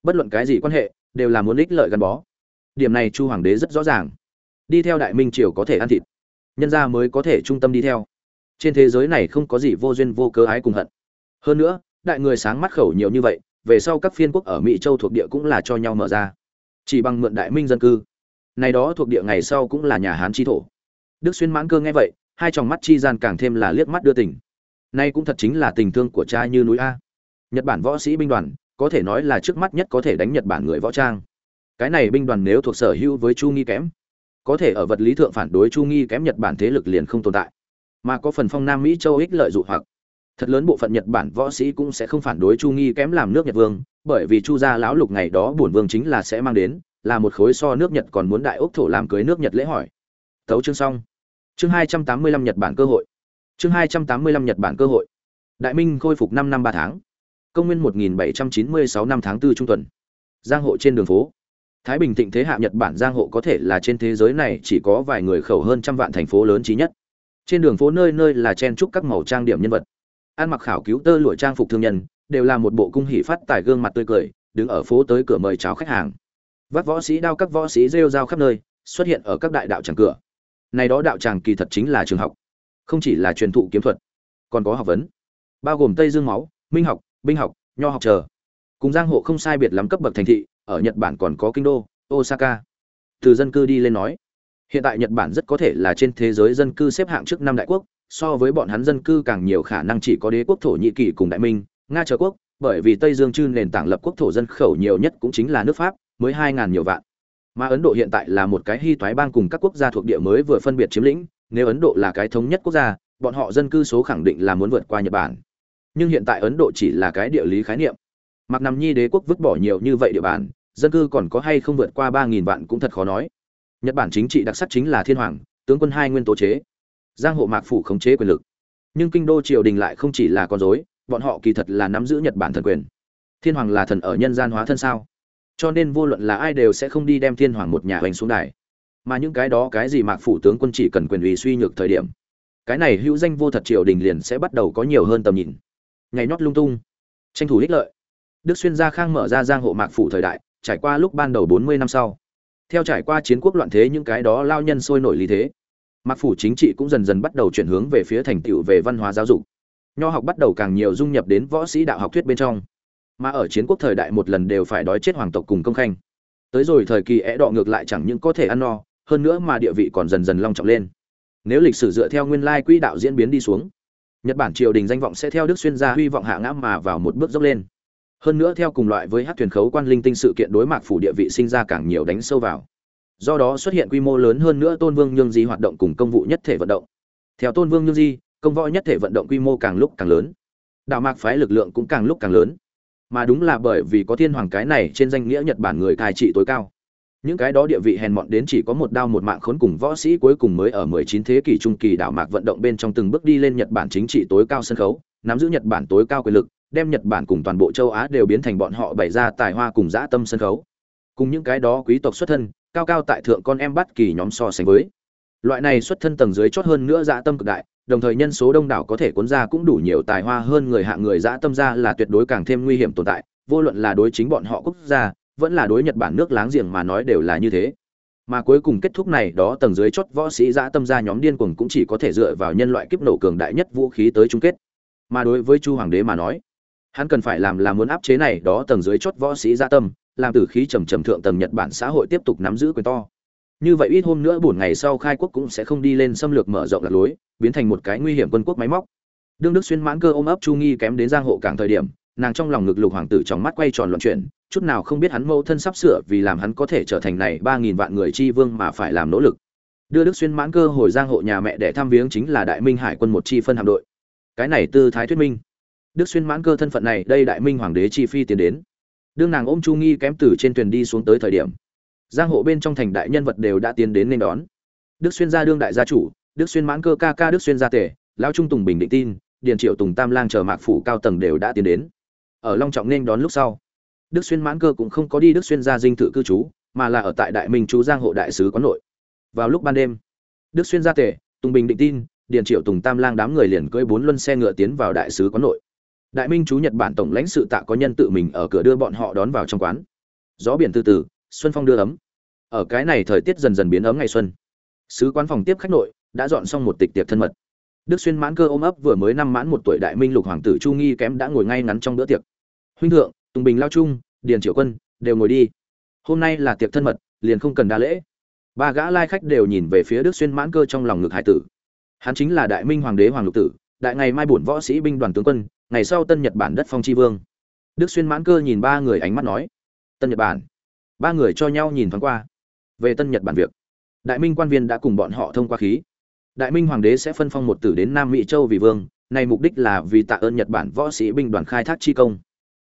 [SPEAKER 1] Bất luận cái gì quan hệ, đều là muốn ích lợi gắn bó. Điểm này chu hoàng đế rất rõ ràng. Đi theo đại minh triều có thể ăn thịt, nhân gia mới có thể trung tâm đi theo. Trên thế giới này không có gì vô duyên vô cớ ái cùng hận. Hơn nữa, đại người sáng mắt khẩu nhiều như vậy, về sau các phiên quốc ở mỹ châu thuộc địa cũng là cho nhau mở ra. Chỉ bằng mượn đại minh dân cư. Này đó thuộc địa ngày sau cũng là nhà hán chi thổ. Đức xuyên mãn cơ nghe vậy hai tròng mắt chi gian càng thêm là liếc mắt đưa tình. Nay cũng thật chính là tình thương của cha như núi a. Nhật bản võ sĩ binh đoàn, có thể nói là trước mắt nhất có thể đánh nhật bản người võ trang. Cái này binh đoàn nếu thuộc sở hữu với chu nghi kém, có thể ở vật lý thượng phản đối chu nghi kém nhật bản thế lực liền không tồn tại. Mà có phần phong nam mỹ châu ích lợi dụ hoặc. Thật lớn bộ phận nhật bản võ sĩ cũng sẽ không phản đối chu nghi kém làm nước nhật vương, bởi vì chu gia lão lục ngày đó bổn vương chính là sẽ mang đến, là một khối so nước nhật còn muốn đại ốc thổ làm cưới nước nhật lễ hỏi. Tấu chương xong chương hai trăm tám mươi lăm nhật bản cơ hội. Chương hai trăm tám mươi lăm nhật bản cơ hội. Đại minh khôi phục năm năm ba tháng. Công nguyên một nghìn bảy trăm chín mươi sáu năm tháng 4 trung tuần. Giang hộ trên đường phố. Thái bình thịnh thế hạ nhật bản giang hộ có thể là trên thế giới này chỉ có vài người khẩu hơn trăm vạn thành phố lớn trí nhất. Trên đường phố nơi nơi là chen trúc các màu trang điểm nhân vật. Ăn mặc khảo cứu tơ lụa trang phục thương nhân, đều là một bộ cung hỉ phát tài gương mặt tươi cười, đứng ở phố tới cửa mời chào khách hàng. Vác võ sĩ đao các võ sĩ rêu rao khắp nơi, xuất hiện ở các đại đạo tràng cửa này đó đạo tràng kỳ thật chính là trường học, không chỉ là truyền thụ kiếm thuật, còn có học vấn, bao gồm tây dương máu, minh học, binh học, nho học chờ. Cùng giang hộ không sai biệt lắm cấp bậc thành thị, ở nhật bản còn có kinh đô, osaka. Từ dân cư đi lên nói, hiện tại nhật bản rất có thể là trên thế giới dân cư xếp hạng trước năm đại quốc, so với bọn hắn dân cư càng nhiều khả năng chỉ có đế quốc thổ nhĩ kỳ cùng đại minh, nga chờ quốc, bởi vì tây dương chư nền tảng lập quốc thổ dân khẩu nhiều nhất cũng chính là nước pháp, mới hai ngàn nhiều vạn mà ấn độ hiện tại là một cái hy thoái bang cùng các quốc gia thuộc địa mới vừa phân biệt chiếm lĩnh. Nếu ấn độ là cái thống nhất quốc gia, bọn họ dân cư số khẳng định là muốn vượt qua nhật bản. Nhưng hiện tại ấn độ chỉ là cái địa lý khái niệm. Mặc nằm nhi đế quốc vứt bỏ nhiều như vậy địa bàn, dân cư còn có hay không vượt qua ba nghìn vạn cũng thật khó nói. Nhật bản chính trị đặc sắc chính là thiên hoàng, tướng quân hai nguyên tố chế. Giang hộ mạc phủ khống chế quyền lực. Nhưng kinh đô triều đình lại không chỉ là con dối bọn họ kỳ thật là nắm giữ nhật bản thần quyền. Thiên hoàng là thần ở nhân gian hóa thân sao? Cho nên vô luận là ai đều sẽ không đi đem thiên hoàng một nhà hoành xuống đài. Mà những cái đó cái gì mạc phủ tướng quân chỉ cần quyền ủy suy nhược thời điểm, cái này hữu danh vô thật triều đình liền sẽ bắt đầu có nhiều hơn tầm nhìn. Ngày nót lung tung, tranh thủ ích lợi. Đức xuyên gia khang mở ra giang hộ mạc phủ thời đại, trải qua lúc ban đầu bốn mươi năm sau. Theo trải qua chiến quốc loạn thế những cái đó lao nhân sôi nổi lý thế, mạc phủ chính trị cũng dần dần bắt đầu chuyển hướng về phía thành tựu về văn hóa giáo dục. Nho học bắt đầu càng nhiều dung nhập đến võ sĩ đạo học thuyết bên trong mà ở chiến quốc thời đại một lần đều phải đói chết hoàng tộc cùng công khanh. Tới rồi thời kỳ é đọ ngược lại chẳng những có thể ăn no, hơn nữa mà địa vị còn dần dần long trọng lên. Nếu lịch sử dựa theo nguyên lai quỹ đạo diễn biến đi xuống, nhật bản triều đình danh vọng sẽ theo đức xuyên gia hy vọng hạ ngã mà vào một bước dốc lên. Hơn nữa theo cùng loại với hát thuyền khấu quan linh tinh sự kiện đối mạc phủ địa vị sinh ra càng nhiều đánh sâu vào. Do đó xuất hiện quy mô lớn hơn nữa tôn vương nhương di hoạt động cùng công vụ nhất thể vận động. Theo tôn vương nhương di, công võ nhất thể vận động quy mô càng lúc càng lớn. Đạo mạc phái lực lượng cũng càng lúc càng lớn mà đúng là bởi vì có thiên hoàng cái này trên danh nghĩa nhật bản người cai trị tối cao. Những cái đó địa vị hèn mọn đến chỉ có một đao một mạng khốn cùng võ sĩ cuối cùng mới ở 19 thế kỷ trung kỳ đảo mạc vận động bên trong từng bước đi lên nhật bản chính trị tối cao sân khấu, nắm giữ nhật bản tối cao quyền lực, đem nhật bản cùng toàn bộ châu á đều biến thành bọn họ bày ra tài hoa cùng dã tâm sân khấu. Cùng những cái đó quý tộc xuất thân, cao cao tại thượng con em bắt kỳ nhóm so sánh với. Loại này xuất thân tầng dưới chót hơn nữa dã tâm cực đại đồng thời nhân số đông đảo có thể cuốn ra cũng đủ nhiều tài hoa hơn người hạng người dã tâm ra là tuyệt đối càng thêm nguy hiểm tồn tại, vô luận là đối chính bọn họ quốc gia, vẫn là đối nhật bản nước láng giềng mà nói đều là như thế. Mà cuối cùng kết thúc này đó tầng dưới chót võ sĩ dã tâm ra nhóm điên cuồng cũng chỉ có thể dựa vào nhân loại kiếp nổ cường đại nhất vũ khí tới chung kết. Mà đối với chu hoàng đế mà nói, hắn cần phải làm là muốn áp chế này đó tầng dưới chót võ sĩ dã tâm, làm tử khí trầm trầm thượng tầng nhật bản xã hội tiếp tục nắm giữ quyền to như vậy ít hôm nữa buổi ngày sau khai quốc cũng sẽ không đi lên xâm lược mở rộng lạc lối, biến thành một cái nguy hiểm quân quốc máy móc. Đương đức xuyên mãn cơ ôm ấp chu nghi kém đến giang hộ cảng thời điểm, nàng trong lòng ngực lục hoàng tử trong mắt quay tròn loạn chuyển, chút nào không biết hắn mâu thân sắp sửa vì làm hắn có thể trở thành này ba nghìn vạn người chi vương mà phải làm nỗ lực. Đưa đức xuyên mãn cơ hồi giang hộ nhà mẹ để thăm viếng chính là đại minh hải quân một chi phân hạm đội. Cái này tư thái thuyết minh. Đức xuyên mãn cơ thân phận này, đây đại minh hoàng đế chi phi tiến đến. Đương nàng ôm chu nghi kém từ trên thuyền đi xuống tới thời điểm giang hộ bên trong thành đại nhân vật đều đã tiến đến nên đón. Đức xuyên gia đương đại gia chủ, đức xuyên mãn cơ ca ca đức xuyên gia tể, lão trung tùng bình định tin, điền triệu tùng tam lang chờ mạc phủ cao tầng đều đã tiến đến. Ở long trọng nên đón lúc sau, đức xuyên mãn cơ cũng không có đi đức xuyên gia dinh thự cư trú, mà là ở tại đại minh chú giang hộ đại sứ quán nội. Vào lúc ban đêm, đức xuyên gia tể, tùng bình định tin, điền triệu tùng tam lang đám người liền cưỡi bốn luân xe ngựa tiến vào đại sứ quán nội. Đại minh chú nhật bản tổng lãnh sự tạ có nhân tự mình ở cửa đưa bọn họ đón vào trong quán. Gió biển từ từ xuân phong đưa ấm. Ở cái này thời tiết dần dần biến ấm ngày xuân. Sứ quán phòng tiếp khách nội, đã dọn xong một tịch tiệc thân mật. Đức xuyên mãn cơ ôm ấp vừa mới năm mãn một tuổi đại minh lục hoàng tử chu nghi kém đã ngồi ngay ngắn trong bữa tiệc. Huynh thượng, tùng bình lao trung, điền triệu quân, đều ngồi đi. Hôm nay là tiệc thân mật, liền không cần đa lễ. Ba gã lai khách đều nhìn về phía đức xuyên mãn cơ trong lòng ngực hải tử. Hắn chính là đại minh hoàng đế hoàng lục tử, đại ngày mai bổn võ sĩ binh đoàn tướng quân, ngày sau tân nhật bản đất phong tri vương. Đức xuyên mãn cơ nhìn ba người ánh mắt nói, tân nhật bản ba người cho nhau nhìn thoáng qua. Về tân nhật bản việc, đại minh quan viên đã cùng bọn họ thông qua khí. Đại minh hoàng đế sẽ phân phong một tử đến nam mỹ châu vì vương, này mục đích là vì tạ ơn nhật bản võ sĩ binh đoàn khai thác chi công.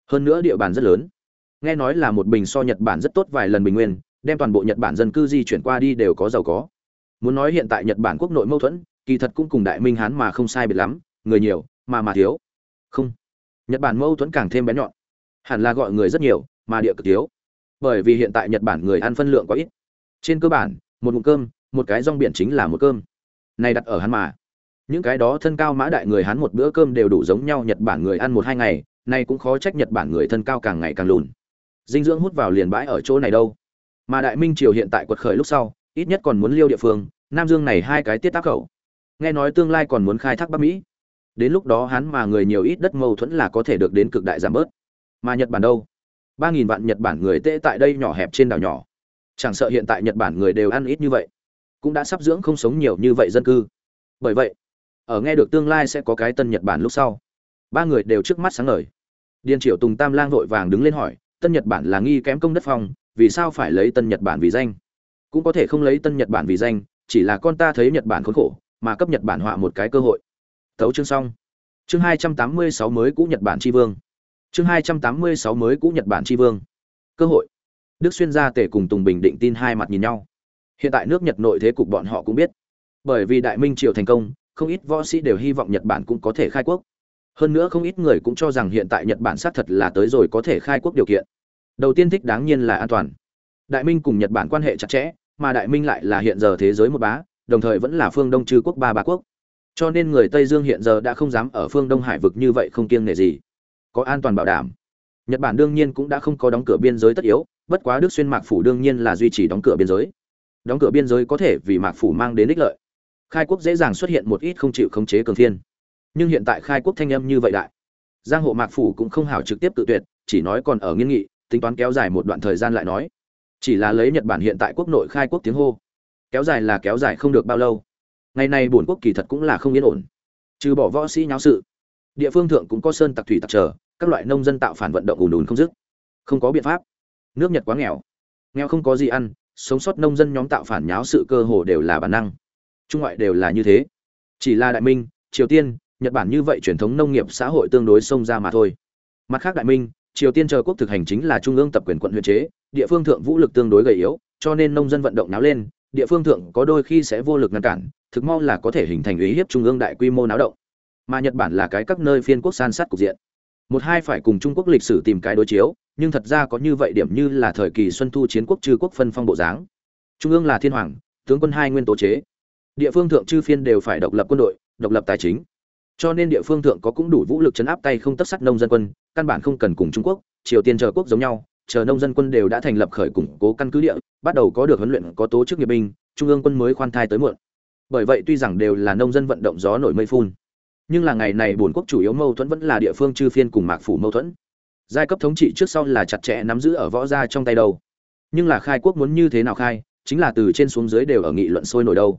[SPEAKER 1] Hơn nữa địa bàn rất lớn. Nghe nói là một bình so nhật bản rất tốt vài lần bình nguyên, đem toàn bộ nhật bản dân cư di chuyển qua đi đều có giàu có. Muốn nói hiện tại nhật bản quốc nội mâu thuẫn, kỳ thật cũng cùng đại minh hán mà không sai biệt lắm, người nhiều, mà mà thiếu. Không. Nhật bản mâu thuẫn càng thêm bén nhọn. Hẳn là gọi người rất nhiều, mà địa cực thiếu bởi vì hiện tại nhật bản người ăn phân lượng quá ít. Trên cơ bản, một ngụm cơm, một cái rong biển chính là một cơm. Này đặt ở hắn mà. Những cái đó thân cao mã đại người hắn một bữa cơm đều đủ giống nhau nhật bản người ăn một hai ngày, nay cũng khó trách nhật bản người thân cao càng ngày càng lùn. Dinh dưỡng hút vào liền bãi ở chỗ này đâu. Mà đại minh triều hiện tại quật khởi lúc sau, ít nhất còn muốn liêu địa phương, nam dương này hai cái tiết tác khẩu. Nghe nói tương lai còn muốn khai thác bắc mỹ. Đến lúc đó hắn mà người nhiều ít đất mâu thuẫn là có thể được đến cực đại giảm bớt. Mà nhật bản đâu? Ba nghìn vạn nhật bản người tệ tại đây nhỏ hẹp trên đảo nhỏ. Chẳng sợ hiện tại nhật bản người đều ăn ít như vậy, cũng đã sắp dưỡng không sống nhiều như vậy dân cư. Bởi vậy, ở nghe được tương lai sẽ có cái tân nhật bản lúc sau, ba người đều trước mắt sáng ngời. Điền triệu tùng tam lang vội vàng đứng lên hỏi, tân nhật bản là nghi kém công đất phong, vì sao phải lấy tân nhật bản vì danh? Cũng có thể không lấy tân nhật bản vì danh, chỉ là con ta thấy nhật bản khốn khổ, mà cấp nhật bản họa một cái cơ hội. Tấu chương xong. Chương hai trăm tám mươi sáu mới cũ nhật bản tri vương chương hai trăm tám mươi sáu mới cũ nhật bản tri vương. Cơ hội. Đức xuyên gia tể cùng tùng bình định tin hai mặt nhìn nhau. Hiện tại nước nhật nội thế cục bọn họ cũng biết. Bởi vì đại minh triều thành công, không ít võ sĩ đều hy vọng nhật bản cũng có thể khai quốc. Hơn nữa không ít người cũng cho rằng hiện tại nhật bản xác thật là tới rồi có thể khai quốc điều kiện. Đầu tiên thích đáng nhiên là an toàn. Đại minh cùng nhật bản quan hệ chặt chẽ, mà đại minh lại là hiện giờ thế giới một bá, đồng thời vẫn là phương đông chư quốc ba ba quốc. Cho nên người tây dương hiện giờ đã không dám ở phương đông hải vực như vậy không kiêng nể gì có an toàn bảo đảm. Nhật bản đương nhiên cũng đã không có đóng cửa biên giới tất yếu, bất quá đức xuyên mạc phủ đương nhiên là duy trì đóng cửa biên giới. Đóng cửa biên giới có thể vì mạc phủ mang đến ích lợi. Khai quốc dễ dàng xuất hiện một ít không chịu khống chế cường thiên nhưng hiện tại khai quốc thanh âm như vậy đại, giang hộ mạc phủ cũng không hảo trực tiếp tự tuyệt, chỉ nói còn ở nghiên nghị, tính toán kéo dài một đoạn thời gian lại nói. Chỉ là lấy nhật bản hiện tại quốc nội khai quốc tiếng hô. Kéo dài là kéo dài không được bao lâu. Ngày nay bổn quốc kỳ thật cũng là không yên ổn. Trừ bỏ võ sĩ nháo sự, địa phương thượng cũng có sơn tặc thủy tặc trở các loại nông dân tạo phản vận động ùn ùn không dứt. Không có biện pháp. Nước nhật quá nghèo. Nghèo không có gì ăn, sống sót nông dân nhóm tạo phản nháo sự cơ hồ đều là bản năng. Trung ngoại đều là như thế. Chỉ là đại minh, triều tiên, nhật bản như vậy truyền thống nông nghiệp xã hội tương đối xông ra mà thôi. Mặt khác đại minh, triều tiên chờ quốc thực hành chính là trung ương tập quyền quận huyện chế, địa phương thượng vũ lực tương đối gầy yếu, cho nên nông dân vận động náo lên, địa phương thượng có đôi khi sẽ vô lực ngăn cản, thực mau là có thể hình thành ý hiếp trung ương đại quy mô náo động. Mà nhật bản là cái các nơi phiên quốc san sát cục diện một hai phải cùng trung quốc lịch sử tìm cái đối chiếu, nhưng thật ra có như vậy điểm như là thời kỳ xuân thu chiến quốc chư quốc phân phong bộ dáng. Trung ương là thiên hoàng, tướng quân hai nguyên tố chế. Địa phương thượng chư phiên đều phải độc lập quân đội, độc lập tài chính. Cho nên địa phương thượng có cũng đủ vũ lực chấn áp tay không tất sắt nông dân quân, căn bản không cần cùng trung quốc, triều tiên chờ quốc giống nhau, chờ nông dân quân đều đã thành lập khởi củng cố căn cứ địa, bắt đầu có được huấn luyện, có tố chức nghiệp binh, trung ương quân mới khoan thai tới muộn. Bởi vậy tuy rằng đều là nông dân vận động gió nổi mây phun nhưng là ngày này bổn quốc chủ yếu mâu thuẫn vẫn là địa phương chư phiên cùng mạc phủ mâu thuẫn. Giai cấp thống trị trước sau là chặt chẽ nắm giữ ở võ gia trong tay đâu. Nhưng là khai quốc muốn như thế nào khai, chính là từ trên xuống dưới đều ở nghị luận sôi nổi đâu.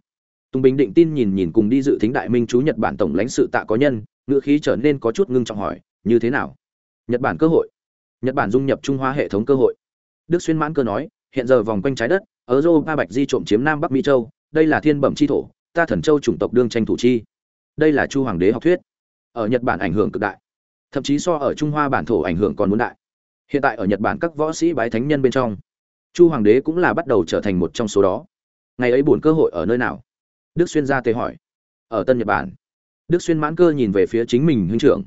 [SPEAKER 1] Tùng bình định tin nhìn nhìn cùng đi dự thính đại minh chú nhật bản tổng lãnh sự tạ có nhân ngựa khí trở nên có chút ngưng trọng hỏi, như thế nào? Nhật bản cơ hội. Nhật bản dung nhập trung hoa hệ thống cơ hội. Đức xuyên mãn cơ nói, hiện giờ vòng quanh trái đất ở ba bạch di trộm chiếm nam bắc mỹ châu, đây là thiên bẩm chi thổ, ta thần châu chủng tộc đương tranh thủ chi đây là chu hoàng đế học thuyết. Ở nhật bản ảnh hưởng cực đại. Thậm chí so ở trung hoa bản thổ ảnh hưởng còn muốn đại. Hiện tại ở nhật bản các võ sĩ bái thánh nhân bên trong, chu hoàng đế cũng là bắt đầu trở thành một trong số đó. Ngày ấy buồn cơ hội ở nơi nào? Đức xuyên gia tề hỏi. Ở tân nhật bản, đức xuyên mãn cơ nhìn về phía chính mình huynh trưởng.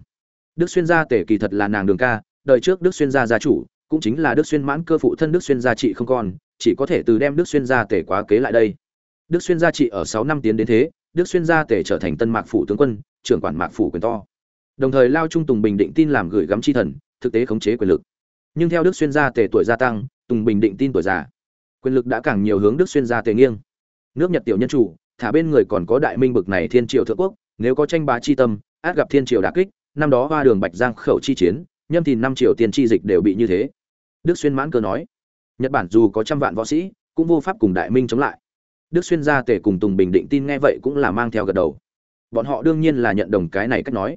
[SPEAKER 1] Đức xuyên gia tề kỳ thật là nàng đường ca, đời trước đức xuyên gia gia chủ, cũng chính là đức xuyên mãn cơ phụ thân đức xuyên gia trị không còn, chỉ có thể từ đem đức xuyên gia tề quá kế lại đây. Đức xuyên gia trị ở sáu năm tiến đến thế đức xuyên gia tề trở thành tân mạc phủ tướng quân, trưởng quản mạc phủ quyền to. Đồng thời lao trung tùng bình định tin làm gửi gắm chi thần, thực tế khống chế quyền lực. Nhưng theo đức xuyên gia tề tuổi gia tăng, tùng bình định tin tuổi già. Quyền lực đã càng nhiều hướng đức xuyên gia tề nghiêng. Nước nhật tiểu nhân chủ, thả bên người còn có đại minh bực này thiên triều thượng quốc, nếu có tranh bá chi tâm, át gặp thiên triều đả kích, năm đó hoa đường bạch giang khẩu chi chiến, nhâm thì năm triệu tiền chi dịch đều bị như thế. Đức xuyên mãn cơ nói, nhật bản dù có trăm vạn võ sĩ, cũng vô pháp cùng đại minh chống lại đức xuyên gia tể cùng tùng bình định tin nghe vậy cũng là mang theo gật đầu. Bọn họ đương nhiên là nhận đồng cái này cách nói.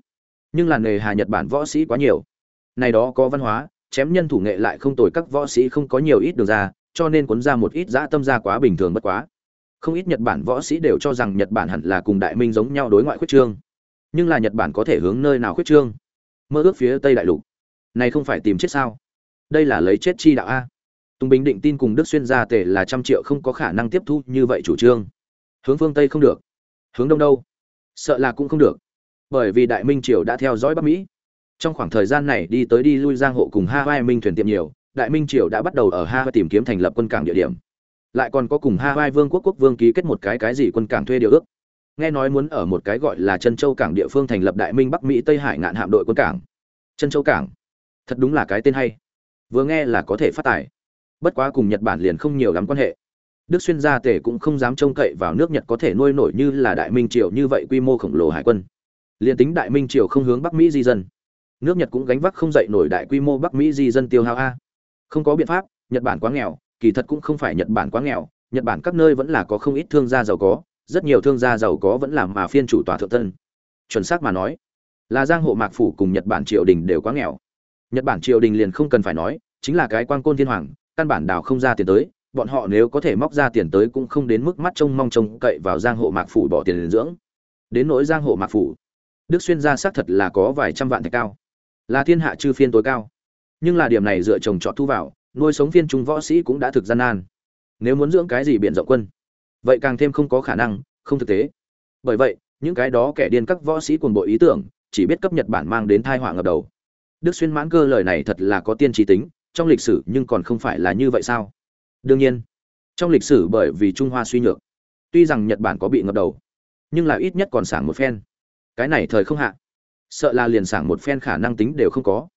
[SPEAKER 1] Nhưng là nghề hà nhật bản võ sĩ quá nhiều. Này đó có văn hóa, chém nhân thủ nghệ lại không tồi các võ sĩ không có nhiều ít đường ra, cho nên cuốn ra một ít dã tâm ra quá bình thường bất quá. Không ít nhật bản võ sĩ đều cho rằng nhật bản hẳn là cùng đại minh giống nhau đối ngoại khuyết trương. Nhưng là nhật bản có thể hướng nơi nào khuyết trương? Mơ ước phía tây đại lục. Này không phải tìm chết sao? Đây là lấy chết chi đạo a tùng bình định tin cùng đức xuyên gia tể là trăm triệu không có khả năng tiếp thu như vậy chủ trương. Hướng phương tây không được. Hướng đông đâu? Sợ là cũng không được. Bởi vì đại minh triều đã theo dõi bắc mỹ. Trong khoảng thời gian này đi tới đi lui giang hộ cùng hawaii minh thuyền tiệm nhiều, đại minh triều đã bắt đầu ở hawaii tìm kiếm thành lập quân cảng địa điểm. Lại còn có cùng hawaii vương quốc quốc vương ký kết một cái cái gì quân cảng thuê điều ước. Nghe nói muốn ở một cái gọi là chân châu cảng địa phương thành lập đại minh bắc mỹ tây hải ngạn hạm đội quân cảng. Chân châu cảng. Thật đúng là cái tên hay. Vừa nghe là có thể phát tài bất quá cùng nhật bản liền không nhiều lắm quan hệ. Đức xuyên gia tể cũng không dám trông cậy vào nước nhật có thể nuôi nổi như là đại minh triều như vậy quy mô khổng lồ hải quân. Liền tính đại minh triều không hướng bắc mỹ di dân, nước nhật cũng gánh vác không dậy nổi đại quy mô bắc mỹ di dân tiêu hao a. Không có biện pháp, nhật bản quá nghèo, kỳ thật cũng không phải nhật bản quá nghèo, nhật bản các nơi vẫn là có không ít thương gia giàu có, rất nhiều thương gia giàu có vẫn làm mà phiên chủ tòa thượng tân chuẩn xác mà nói, là giang hộ mạc phủ cùng nhật bản triều đình đều quá nghèo. Nhật bản triều đình liền không cần phải nói, chính là cái quan côn thiên hoàng căn bản đào không ra tiền tới, bọn họ nếu có thể móc ra tiền tới cũng không đến mức mắt trông mong trông cậy vào giang hộ mạc phủ bỏ tiền đến dưỡng. Đến nỗi giang hộ mạc phủ, đức xuyên gia xác thật là có vài trăm vạn thạch cao, là thiên hạ chư phiên tối cao. Nhưng là điểm này dựa chồng trọt thu vào, nuôi sống phiên trung võ sĩ cũng đã thực gian nan. Nếu muốn dưỡng cái gì biển rộng quân, vậy càng thêm không có khả năng, không thực tế. Bởi vậy, những cái đó kẻ điên các võ sĩ cuồng bộ ý tưởng, chỉ biết cấp nhật bản mang đến thai họa ngập đầu. Đức xuyên mãn cơ lời này thật là có tiên trí tính trong lịch sử nhưng còn không phải là như vậy sao? Đương nhiên, trong lịch sử bởi vì trung hoa suy nhược, tuy rằng nhật bản có bị ngập đầu, nhưng là ít nhất còn sảng một phen. Cái này thời không hạ, sợ là liền sảng một phen khả năng tính đều không có.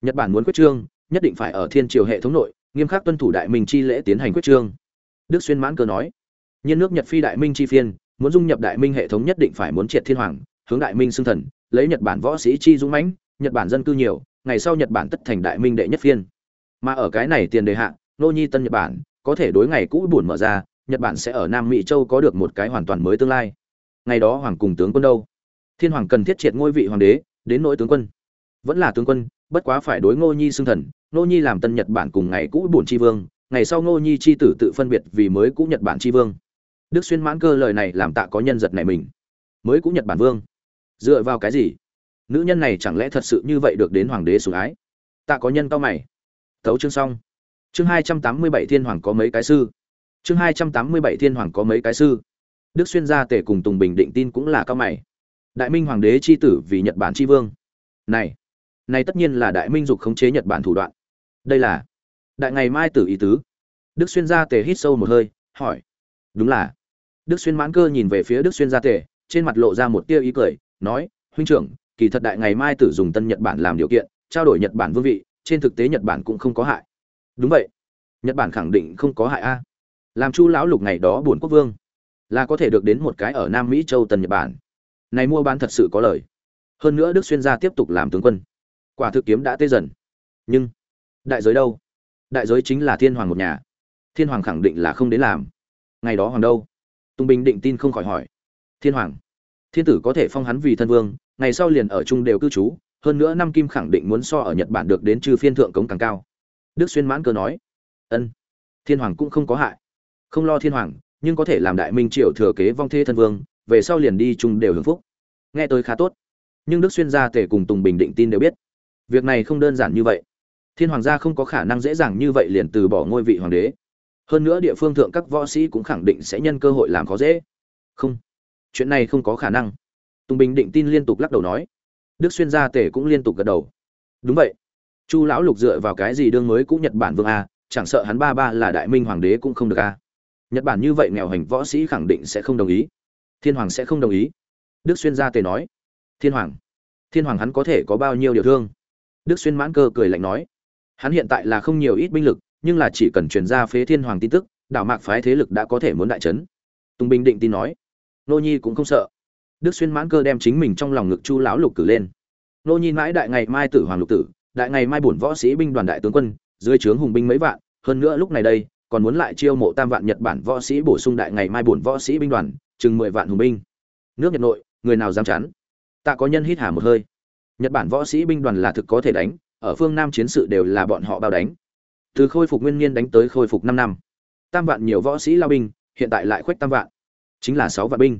[SPEAKER 1] Nhật bản muốn quyết trương, nhất định phải ở thiên triều hệ thống nội, nghiêm khắc tuân thủ đại minh chi lễ tiến hành quyết trương. Đức xuyên mãn cơ nói nhân nước nhật phi đại minh chi phiên, muốn dung nhập đại minh hệ thống nhất định phải muốn triệt thiên hoàng, hướng đại minh xưng thần, lấy nhật bản võ sĩ chi dũng mãnh, nhật bản dân cư nhiều, ngày sau nhật bản tất thành đại minh đệ nhất phiên mà ở cái này tiền đề hạ, nô nhi tân nhật bản có thể đối ngày cũ buồn mở ra, nhật bản sẽ ở nam mỹ châu có được một cái hoàn toàn mới tương lai. Ngày đó hoàng cùng tướng quân đâu? Thiên hoàng cần thiết triệt ngôi vị hoàng đế, đến nỗi tướng quân. Vẫn là tướng quân, bất quá phải đối ngô nhi xưng thần. Ngô nhi làm tân nhật bản cùng ngày cũ buồn tri vương, ngày sau ngô nhi chi tử tự phân biệt vì mới cũ nhật bản tri vương. Đức xuyên mãn cơ lời này làm tạ có nhân giật này mình. Mới cũ nhật bản vương? Dựa vào cái gì? Nữ nhân này chẳng lẽ thật sự như vậy được đến hoàng đế sủng ái? Tạ có nhân cao mày tấu chương xong. Chương hai trăm tám mươi bảy thiên hoàng có mấy cái sư? Chương hai trăm tám mươi bảy thiên hoàng có mấy cái sư? Đức xuyên gia tể cùng tùng bình định tin cũng là cao mày. Đại minh hoàng đế c h i tử vì nhật bản c h i vương. Này này tất nhiên là đại minh dục khống chế nhật bản thủ đoạn. Đây là đại ngày mai tử ý tứ. Đức xuyên gia tề hít sâu một hơi, hỏi. Đúng là. Đức xuyên mãn cơ nhìn về phía đức xuyên gia tề trên mặt lộ ra một tia ý cười, nói, huynh trưởng, kỳ thật đại ngày mai tử dùng tân nhật bản làm điều kiện, trao đổi nhật bản vương vị trên thực tế nhật bản cũng không có hại. Đúng vậy. Nhật bản khẳng định không có hại a. Làm chu lão lục ngày đó buồn quốc vương, là có thể được đến một cái ở nam mỹ châu tần nhật bản. Này mua bán thật sự có lời. Hơn nữa đức xuyên gia tiếp tục làm tướng quân. Quả thực kiếm đã tê dần. Nhưng, đại giới đâu? Đại giới chính là thiên hoàng một nhà. Thiên hoàng khẳng định là không đến làm. Ngày đó hoàng đâu? Tùng bình định tin không khỏi hỏi. Thiên hoàng, thiên tử có thể phong hắn vì thân vương, ngày sau liền ở chung đều cư trú hơn nữa năm kim khẳng định muốn so ở nhật bản được đến trừ phiên thượng cống càng cao. Đức xuyên mãn cơ nói, ân, thiên hoàng cũng không có hại. Không lo thiên hoàng, nhưng có thể làm đại minh triệu thừa kế vong thê thân vương, về sau liền đi chung đều hưởng phúc. Nghe tôi khá tốt. Nhưng đức xuyên gia tể cùng tùng bình định tin đều biết. Việc này không đơn giản như vậy. Thiên hoàng gia không có khả năng dễ dàng như vậy liền từ bỏ ngôi vị hoàng đế. Hơn nữa địa phương thượng các võ sĩ cũng khẳng định sẽ nhân cơ hội làm khó dễ. Không, chuyện này không có khả năng. Tùng bình định tin liên tục lắc đầu nói đức xuyên gia tể cũng liên tục gật đầu. Đúng vậy. Chu lão lục dựa vào cái gì đương mới cũng nhật bản vương a, chẳng sợ hắn ba ba là đại minh hoàng đế cũng không được a. Nhật bản như vậy nghèo hành võ sĩ khẳng định sẽ không đồng ý. Thiên hoàng sẽ không đồng ý. Đức xuyên gia tề nói. Thiên hoàng. Thiên hoàng hắn có thể có bao nhiêu điều thương? Đức xuyên mãn cơ cười lạnh nói. Hắn hiện tại là không nhiều ít binh lực, nhưng là chỉ cần truyền ra phế thiên hoàng tin tức, đảo mạc phái thế lực đã có thể muốn đại trấn tùng bình định tin nói. Nô nhi cũng không sợ đức xuyên mãn cơ đem chính mình trong lòng ngực chu lão lục cử lên. Nô nhìn mãi đại ngày mai tử hoàng lục tử, đại ngày mai bổn võ sĩ binh đoàn đại tướng quân, dưới trướng hùng binh mấy vạn, hơn nữa lúc này đây, còn muốn lại chiêu mộ tam vạn nhật bản võ sĩ bổ sung đại ngày mai bổn võ sĩ binh đoàn, chừng mười vạn hùng binh. Nước nhật nội, người nào dám chắn? Tạ có nhân hít hà một hơi. Nhật bản võ sĩ binh đoàn là thực có thể đánh, ở phương nam chiến sự đều là bọn họ bao đánh. Từ khôi phục nguyên niên đánh tới khôi phục năm năm. Tam vạn nhiều võ sĩ lao binh, hiện tại lại khuếch tam vạn. Chính là sáu vạn binh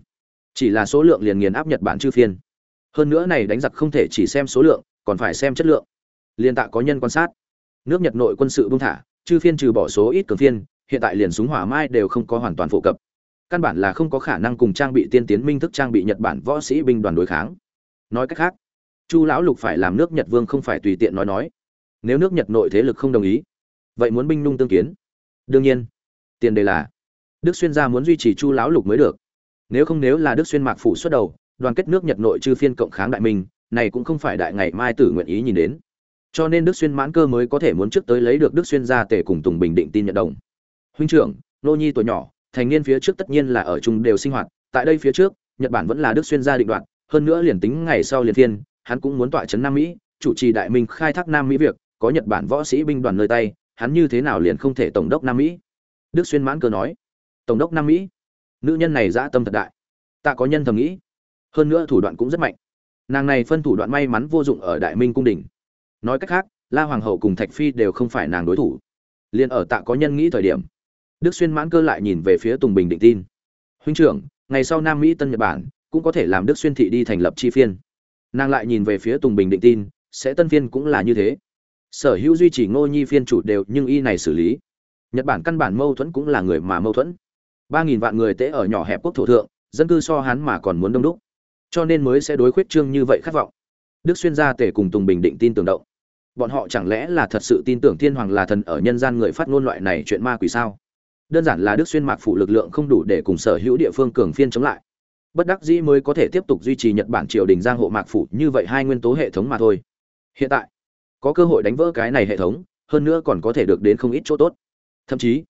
[SPEAKER 1] chỉ là số lượng liền nghiền áp nhật bản chư phiên. Hơn nữa này đánh giặc không thể chỉ xem số lượng, còn phải xem chất lượng. Liên tạ có nhân quan sát. Nước nhật nội quân sự buông thả, chư phiên trừ bỏ số ít cường phiên, hiện tại liền súng hỏa mai đều không có hoàn toàn phổ cập. Căn bản là không có khả năng cùng trang bị tiên tiến minh thức trang bị nhật bản võ sĩ binh đoàn đối kháng. Nói cách khác, chu lão lục phải làm nước nhật vương không phải tùy tiện nói nói. Nếu nước nhật nội thế lực không đồng ý, vậy muốn binh nung tương kiến. Đương nhiên, tiền đề là, đức xuyên gia muốn duy trì chu lão lục mới được nếu không nếu là đức xuyên mạc phủ xuất đầu, đoàn kết nước nhật nội chư phiên cộng kháng đại minh, này cũng không phải đại ngày mai tử nguyện ý nhìn đến. Cho nên đức xuyên mãn cơ mới có thể muốn trước tới lấy được đức xuyên gia tể cùng tùng bình định tin nhận đồng. Huynh trưởng, nô nhi tuổi nhỏ, thành niên phía trước tất nhiên là ở chung đều sinh hoạt, tại đây phía trước, nhật bản vẫn là đức xuyên gia định đoạn hơn nữa liền tính ngày sau liền thiên, hắn cũng muốn tọa chấn nam mỹ, chủ trì đại minh khai thác nam mỹ việc, có nhật bản võ sĩ binh đoàn nơi tay, hắn như thế nào liền không thể tổng đốc nam mỹ? Đức xuyên mãn cơ nói. Tổng đốc nam mỹ? Nữ nhân này dã tâm thật đại. Ta có nhân thầm nghĩ. Hơn nữa thủ đoạn cũng rất mạnh. Nàng này phân thủ đoạn may mắn vô dụng ở đại minh cung đình. Nói cách khác, la hoàng hậu cùng thạch phi đều không phải nàng đối thủ. Liền ở tạ có nhân nghĩ thời điểm, đức xuyên mãn cơ lại nhìn về phía tùng bình định tin. Huynh trưởng, ngày sau nam mỹ tân nhật bản cũng có thể làm đức xuyên thị đi thành lập chi phiên. Nàng lại nhìn về phía tùng bình định tin, sẽ tân phiên cũng là như thế. Sở hữu duy trì ngô nhi phiên chủ đều nhưng y này xử lý. Nhật bản căn bản mâu thuẫn cũng là người mà mâu thuẫn ba nghìn vạn người tễ ở nhỏ hẹp quốc thổ thượng, dân cư so hắn mà còn muốn đông đúc. Cho nên mới sẽ đối khuyết trương như vậy khát vọng. Đức xuyên gia tể cùng tùng bình định tin tưởng động. Bọn họ chẳng lẽ là thật sự tin tưởng thiên hoàng là thần ở nhân gian người phát ngôn loại này chuyện ma quỷ sao? Đơn giản là đức xuyên mạc phủ lực lượng không đủ để cùng sở hữu địa phương cường phiên chống lại. Bất đắc dĩ mới có thể tiếp tục duy trì nhật bản triều đình giang hộ mạc phủ như vậy hai nguyên tố hệ thống mà thôi. Hiện tại, có cơ hội đánh vỡ cái này hệ thống, hơn nữa còn có thể được đến không ít chỗ tốt. Thậm chí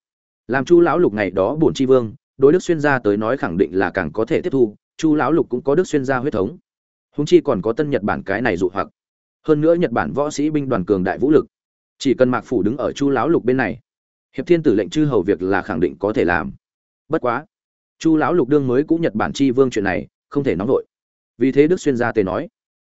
[SPEAKER 1] làm chu lão lục ngày đó bổn tri vương, đối đức xuyên gia tới nói khẳng định là càng có thể tiếp thu, chu lão lục cũng có đức xuyên gia huyết thống. Húng chi còn có tân nhật bản cái này dụ hoặc. Hơn nữa nhật bản võ sĩ binh đoàn cường đại vũ lực. Chỉ cần mạc phủ đứng ở chu lão lục bên này, hiệp thiên tử lệnh chư hầu việc là khẳng định có thể làm. Bất quá, chu lão lục đương mới cũng nhật bản tri vương chuyện này, không thể nóng vội. Vì thế đức xuyên gia tề nói,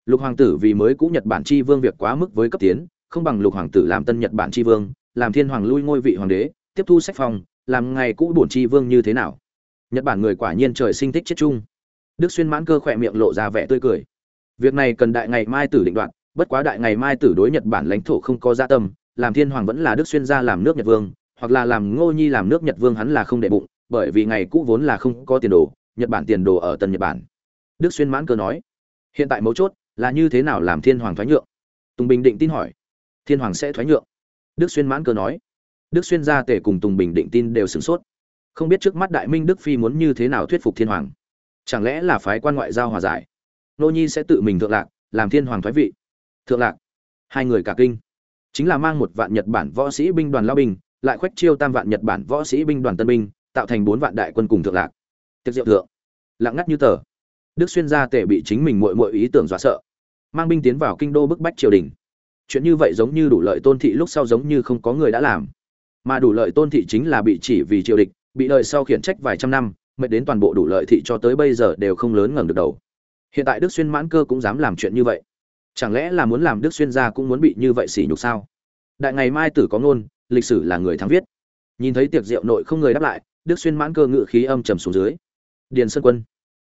[SPEAKER 1] lục hoàng tử vì mới cũng nhật bản tri vương việc quá mức với cấp tiến, không bằng lục hoàng tử làm tân nhật bản tri vương, làm thiên hoàng lui ngôi vị hoàng đế tiếp thu sách phong, làm ngày cũ bổn tri vương như thế nào? Nhật bản người quả nhiên trời sinh thích chết chung. Đức xuyên mãn cơ khỏe miệng lộ ra vẻ tươi cười. Việc này cần đại ngày mai tử định đoạn bất quá đại ngày mai tử đối nhật bản lãnh thổ không có gia tâm, làm thiên hoàng vẫn là đức xuyên gia làm nước nhật vương, hoặc là làm ngô nhi làm nước nhật vương hắn là không để bụng, bởi vì ngày cũ vốn là không có tiền đồ, nhật bản tiền đồ ở tân nhật bản. Đức xuyên mãn cơ nói, hiện tại mấu chốt là như thế nào làm thiên hoàng thoái nhượng? Tùng bình định tin hỏi, thiên hoàng sẽ thoái nhượng? Đức xuyên mãn cơ nói đức xuyên gia tể cùng tùng bình định tin đều sửng sốt. Không biết trước mắt đại minh đức phi muốn như thế nào thuyết phục thiên hoàng. Chẳng lẽ là phái quan ngoại giao hòa giải? Nô nhi sẽ tự mình thượng lạc, làm thiên hoàng thoái vị. Thượng lạc. Hai người cả kinh. Chính là mang một vạn nhật bản võ sĩ binh đoàn lao binh, lại khoách chiêu tam vạn nhật bản võ sĩ binh đoàn tân binh, tạo thành bốn vạn đại quân cùng thượng lạc. Tiệc diệu thượng. Lặng ngắt như tờ. Đức xuyên gia tể bị chính mình mội mội ý tưởng dọa sợ. Mang binh tiến vào kinh đô bức bách triều đình. Chuyện như vậy giống như đủ lợi tôn thị lúc sau giống như không có người đã làm mà đủ lợi tôn thị chính là bị chỉ vì triều địch, bị lợi sau khiển trách vài trăm năm, mệt đến toàn bộ đủ lợi thị cho tới bây giờ đều không lớn ngẩng được đầu. Hiện tại đức xuyên mãn cơ cũng dám làm chuyện như vậy. Chẳng lẽ là muốn làm đức xuyên gia cũng muốn bị như vậy sỉ nhục sao? Đại ngày mai tử có ngôn, lịch sử là người thắng viết. Nhìn thấy tiệc rượu nội không người đáp lại, đức xuyên mãn cơ ngự khí âm trầm xuống dưới. Điền sơn quân.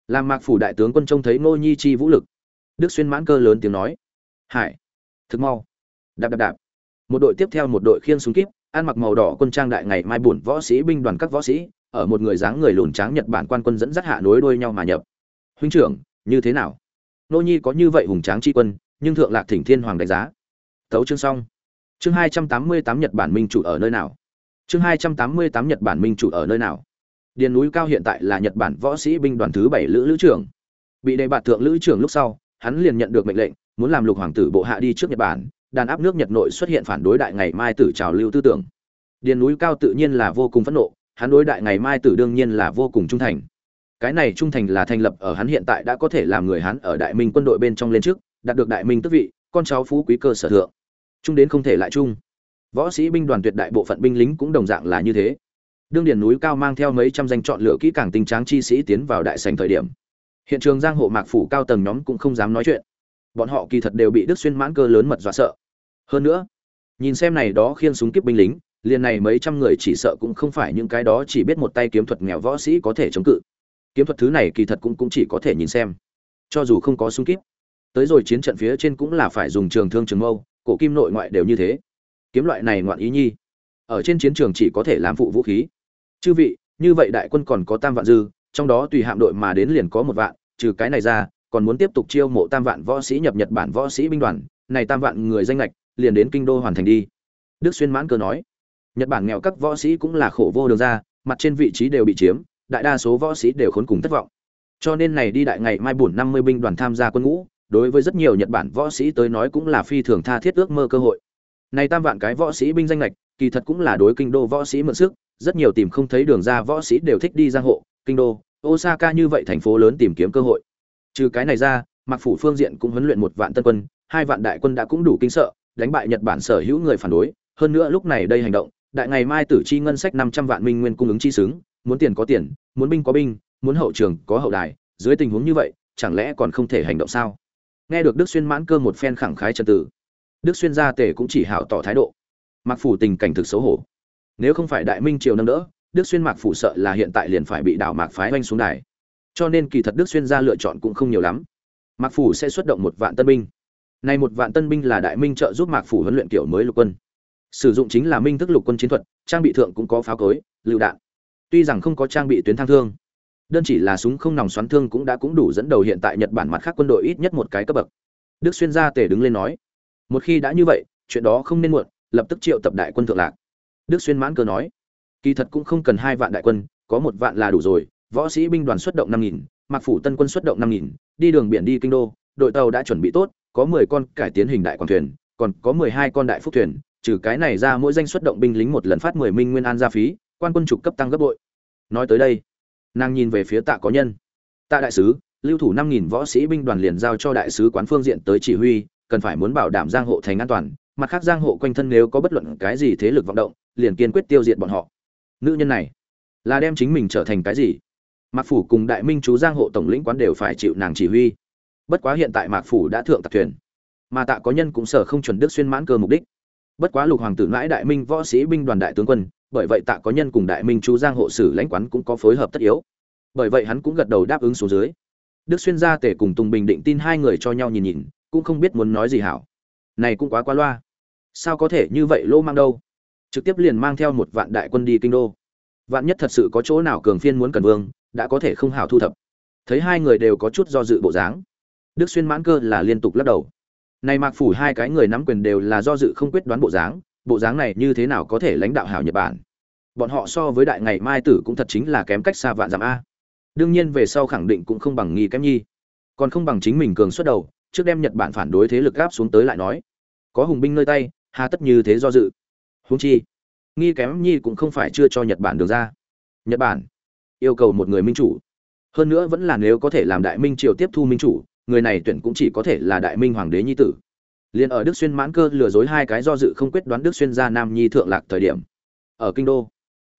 [SPEAKER 1] Làm mạc phủ đại tướng quân trông thấy ngô nhi chi vũ lực. Đức xuyên mãn cơ lớn tiếng nói. Hải. Thực mau. Đạp đạp đạp. Một đội tiếp theo một đội khiêng súng kíp ăn mặc màu đỏ quân trang đại ngày mai bổn võ sĩ, binh đoàn các võ sĩ, ở một người dáng người lùn tráng nhật bản quan quân dẫn dắt hạ nối đuôi nhau mà nhập. Huynh trưởng, như thế nào? Nô nhi có như vậy hùng tráng tri quân, nhưng thượng lạc thỉnh thiên hoàng đánh giá. Tấu chương xong. Chương hai trăm tám mươi tám nhật bản minh chủ ở nơi nào? Chương hai trăm tám mươi tám nhật bản minh chủ ở nơi nào? Điền núi cao hiện tại là nhật bản võ sĩ, binh đoàn thứ bảy lữ lữ trưởng. Bị đề bạt thượng lữ trưởng lúc sau, hắn liền nhận được mệnh lệnh, muốn làm lục hoàng tử bộ hạ đi trước nhật bản đàn áp nước nhật nội xuất hiện phản đối đại ngày mai tử trào lưu tư tưởng. Điền núi cao tự nhiên là vô cùng phẫn nộ, hắn đối đại ngày mai tử đương nhiên là vô cùng trung thành. Cái này trung thành là thành lập ở hắn hiện tại đã có thể làm người hắn ở đại minh quân đội bên trong lên trước, đạt được đại minh tước vị, con cháu phú quý cơ sở thượng. Trung đến không thể lại trung. Võ sĩ binh đoàn tuyệt đại bộ phận binh lính cũng đồng dạng là như thế. Đương điền núi cao mang theo mấy trăm danh chọn lựa kỹ càng tinh tráng chi sĩ tiến vào đại sảnh thời điểm, hiện trường giang hộ mạc phủ cao tầng nhóm cũng không dám nói chuyện. Bọn họ kỳ thật đều bị đức xuyên mãn cơ lớn mật dọa sợ hơn nữa, nhìn xem này đó khiêng súng kíp binh lính, liền này mấy trăm người chỉ sợ cũng không phải những cái đó chỉ biết một tay kiếm thuật nghèo võ sĩ có thể chống cự. Kiếm thuật thứ này kỳ thật cũng cũng chỉ có thể nhìn xem. Cho dù không có súng kíp, tới rồi chiến trận phía trên cũng là phải dùng trường thương trường mâu, cổ kim nội ngoại đều như thế. Kiếm loại này ngoạn ý nhi, ở trên chiến trường chỉ có thể làm phụ vũ khí. Chư vị, như vậy đại quân còn có tam vạn dư, trong đó tùy hạm đội mà đến liền có một vạn, trừ cái này ra, còn muốn tiếp tục chiêu mộ tam vạn võ sĩ nhập nhật bản võ sĩ binh đoàn, này tam vạn người danh lệch liền đến kinh đô hoàn thành đi. Đức xuyên mãn cơ nói, nhật bản nghèo các võ sĩ cũng là khổ vô đường ra, mặt trên vị trí đều bị chiếm, đại đa số võ sĩ đều khốn cùng thất vọng. Cho nên này đi đại ngày mai buồn năm mươi binh đoàn tham gia quân ngũ, đối với rất nhiều nhật bản võ sĩ tới nói cũng là phi thường tha thiết ước mơ cơ hội. Này tam vạn cái võ sĩ binh danh lệch kỳ thật cũng là đối kinh đô võ sĩ mượn sức, rất nhiều tìm không thấy đường ra võ sĩ đều thích đi giang hộ, kinh đô, osaka như vậy thành phố lớn tìm kiếm cơ hội. Trừ cái này ra mặc phủ phương diện cũng huấn luyện một vạn tân quân, hai vạn đại quân đã cũng đủ kinh sợ đánh bại nhật bản sở hữu người phản đối. Hơn nữa lúc này đây hành động, đại ngày mai tử chi ngân sách năm trăm vạn minh nguyên cung ứng chi xứng, muốn tiền có tiền, muốn binh có binh, muốn hậu trường có hậu đài. Dưới tình huống như vậy, chẳng lẽ còn không thể hành động sao? Nghe được đức xuyên mãn cơ một phen khẳng khái chân tự đức xuyên gia tể cũng chỉ hảo tỏ thái độ. Mặc phủ tình cảnh thực xấu hổ. Nếu không phải đại minh triều nâng đỡ, đức xuyên mạc phủ sợ là hiện tại liền phải bị đảo mạc phái oanh xuống đài. Cho nên kỳ thật đức xuyên gia lựa chọn cũng không nhiều lắm. Mạc phủ sẽ xuất động một vạn tân binh này một vạn tân binh là đại minh trợ giúp mạc phủ huấn luyện kiểu mới lục quân. Sử dụng chính là minh thức lục quân chiến thuật, trang bị thượng cũng có pháo cối, lựu đạn. Tuy rằng không có trang bị tuyến thang thương, đơn chỉ là súng không nòng xoắn thương cũng đã cũng đủ dẫn đầu hiện tại nhật bản mặt khác quân đội ít nhất một cái cấp bậc. Đức xuyên gia tể đứng lên nói, một khi đã như vậy, chuyện đó không nên muộn, lập tức triệu tập đại quân thượng lạc. Đức xuyên mãn cơ nói, kỳ thật cũng không cần hai vạn đại quân, có một vạn là đủ rồi, võ sĩ binh đoàn xuất động năm nghìn, mạc phủ tân quân xuất động năm nghìn, đi đường biển đi kinh đô, đội tàu đã chuẩn bị tốt có mười con cải tiến hình đại quảng thuyền, còn có mười hai con đại phúc thuyền, trừ cái này ra mỗi danh xuất động binh lính một lần phát mười minh nguyên an gia phí, quan quân trục cấp tăng gấp bội. Nói tới đây, nàng nhìn về phía tạ có nhân. Tạ đại sứ, lưu thủ năm nghìn võ sĩ binh đoàn liền giao cho đại sứ quán phương diện tới chỉ huy, cần phải muốn bảo đảm giang hộ thành an toàn, mặt khác giang hộ quanh thân nếu có bất luận cái gì thế lực vọng động, liền kiên quyết tiêu diệt bọn họ. Nữ nhân này, là đem chính mình trở thành cái gì? Mạc phủ cùng đại minh chú giang hộ tổng lĩnh quán đều phải chịu nàng chỉ huy bất quá hiện tại mạc phủ đã thượng tạc thuyền. Mà tạ có nhân cũng sở không chuẩn đức xuyên mãn cơ mục đích. Bất quá lục hoàng tử mãi đại minh võ sĩ binh đoàn đại tướng quân, bởi vậy tạ có nhân cùng đại minh chú giang hộ sử lãnh quán cũng có phối hợp tất yếu. Bởi vậy hắn cũng gật đầu đáp ứng số dưới. Đức xuyên gia tể cùng tùng bình định tin hai người cho nhau nhìn nhìn, cũng không biết muốn nói gì hảo. Này cũng quá quá loa. Sao có thể như vậy lô mang đâu? Trực tiếp liền mang theo một vạn đại quân đi kinh đô. Vạn nhất thật sự có chỗ nào cường phiên muốn cần vương, đã có thể không hảo thu thập. Thấy hai người đều có chút do dự bộ dáng đức xuyên mãn cơ là liên tục lắc đầu. Này mạc phủ hai cái người nắm quyền đều là do dự không quyết đoán bộ dáng bộ dáng này như thế nào có thể lãnh đạo hảo nhật bản? Bọn họ so với đại ngày mai tử cũng thật chính là kém cách xa vạn dặm a. Đương nhiên về sau khẳng định cũng không bằng nghi kém nhi. Còn không bằng chính mình cường xuất đầu, trước đem nhật bản phản đối thế lực gáp xuống tới lại nói. Có hùng binh nơi tay, hà tất như thế do dự. Húng chi, nghi kém nhi cũng không phải chưa cho nhật bản được ra. Nhật bản yêu cầu một người minh chủ. Hơn nữa vẫn là nếu có thể làm đại minh triều tiếp thu minh chủ người này tuyển cũng chỉ có thể là đại minh hoàng đế nhi tử. Liền ở đức xuyên mãn cơ lừa dối hai cái do dự không quyết đoán đức xuyên ra nam nhi thượng lạc thời điểm. Ở kinh đô,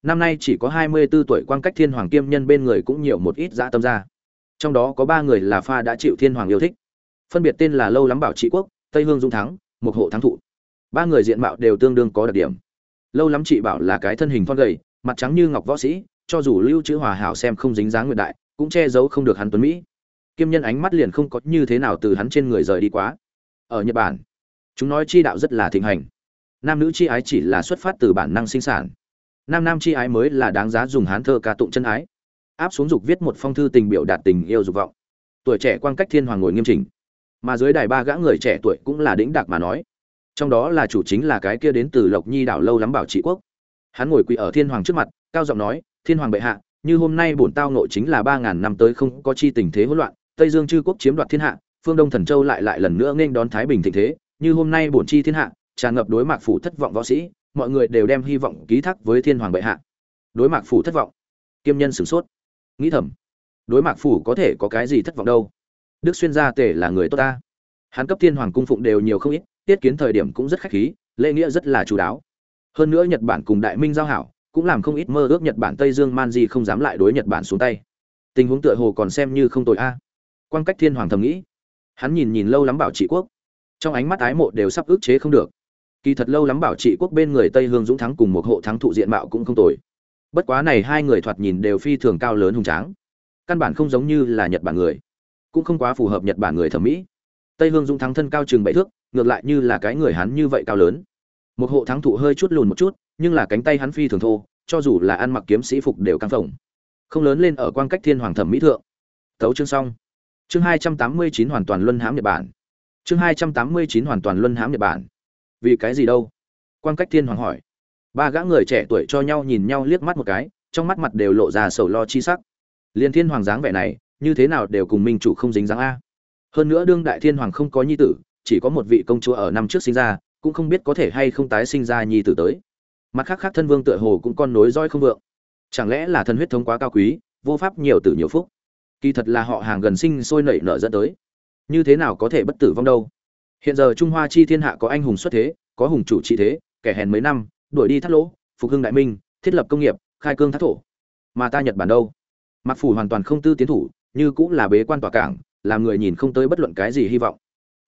[SPEAKER 1] năm nay chỉ có hai mươi 24 tuổi quan cách thiên hoàng kiêm nhân bên người cũng nhiều một ít dã tâm ra. Trong đó có ba người là pha đã chịu thiên hoàng yêu thích. Phân biệt tên là lâu lắm bảo trị quốc, tây hương dung thắng một hộ thắng thụ. Ba người diện mạo đều tương đương có đặc điểm. Lâu lắm chị bảo là cái thân hình thon gầy, mặt trắng như ngọc võ sĩ, cho dù lưu chữ hòa hảo xem không dính dáng nguyện đại, cũng che giấu không được hắn tuấn mỹ kiêm nhân ánh mắt liền không có như thế nào từ hắn trên người rời đi quá. Ở nhật bản, chúng nói chi đạo rất là thịnh hành. Nam nữ chi ái chỉ là xuất phát từ bản năng sinh sản. Nam nam chi ái mới là đáng giá dùng hán thơ ca tụng chân ái. Áp xuống dục viết một phong thư tình biểu đạt tình yêu dục vọng. Tuổi trẻ quan cách thiên hoàng ngồi nghiêm chỉnh. Mà dưới đài ba gã người trẻ tuổi cũng là đĩnh đạc mà nói. Trong đó là chủ chính là cái kia đến từ lộc nhi đảo lâu lắm bảo trị quốc. Hắn ngồi quỳ ở thiên hoàng trước mặt, cao giọng nói, thiên hoàng bệ hạ, như hôm nay bổn tao nội chính là ba ngàn năm tới không có chi tình thế hỗn loạn tây dương chư quốc chiếm đoạt thiên hạ, phương đông thần châu lại lại lần nữa nên đón thái bình thịnh thế. Như hôm nay bổn chi thiên hạ, tràn ngập đối mặt phủ thất vọng võ sĩ, mọi người đều đem hy vọng ký thác với thiên hoàng bệ hạ. Đối mặt phủ thất vọng. Kiêm nhân sửng sốt. Nghĩ thầm, đối mặt phủ có thể có cái gì thất vọng đâu? Đức xuyên gia tể là người tốt ta. Hắn cấp thiên hoàng cung phụng đều nhiều không ít, tiết kiến thời điểm cũng rất khách khí, lễ nghĩa rất là chú đáo. Hơn nữa nhật bản cùng đại minh giao hảo, cũng làm không ít mơ ước nhật bản tây dương man di không dám lại đối nhật bản xuống tay. Tình huống tựa hồ còn xem như không tồi a quan cách thiên hoàng thầm nghĩ. Hắn nhìn nhìn lâu lắm bảo trị quốc. Trong ánh mắt ái mộ đều sắp ức chế không được. Kỳ thật lâu lắm bảo trị quốc bên người tây hương dũng thắng cùng một hộ thắng thụ diện mạo cũng không tồi. Bất quá này hai người thoạt nhìn đều phi thường cao lớn hùng tráng. Căn bản không giống như là nhật bản người. Cũng không quá phù hợp nhật bản người thẩm mỹ. Tây hương dũng thắng thân cao chừng bảy thước, ngược lại như là cái người hắn như vậy cao lớn. Một hộ thắng thụ hơi chút lùn một chút, nhưng là cánh tay hắn phi thường thô, cho dù là ăn mặc kiếm sĩ phục đều căng phồng. Không lớn lên ở quan cách thiên hoàng thẩm mỹ thượng. Tấu chương xong chương hai trăm tám mươi chín hoàn toàn luân hãm nhật bản. Chương hai trăm tám mươi chín hoàn toàn luân hãm nhật bản. Vì cái gì đâu? Quan cách thiên hoàng hỏi. Ba gã người trẻ tuổi cho nhau nhìn nhau liếc mắt một cái, trong mắt mặt đều lộ ra sầu lo chi sắc. Liên thiên hoàng dáng vẻ này, như thế nào đều cùng minh chủ không dính dáng a. Hơn nữa đương đại thiên hoàng không có nhi tử, chỉ có một vị công chúa ở năm trước sinh ra, cũng không biết có thể hay không tái sinh ra nhi tử tới. Mặt khác khác thân vương tựa hồ cũng con nối roi không vượng. Chẳng lẽ là thân huyết thống quá cao quý, vô pháp nhiều tử nhiều phúc? Kỳ thật là họ hàng gần sinh sôi nảy nở dẫn tới. Như thế nào có thể bất tử vong đâu? Hiện giờ trung hoa chi thiên hạ có anh hùng xuất thế, có hùng chủ trị thế, kẻ hèn mấy năm, đuổi đi thắt lỗ, phục hưng đại minh, thiết lập công nghiệp, khai cương thác thổ. Mà ta nhật bản đâu? Mặc phủ hoàn toàn không tư tiến thủ, như cũng là bế quan tòa cảng, làm người nhìn không tới bất luận cái gì hy vọng.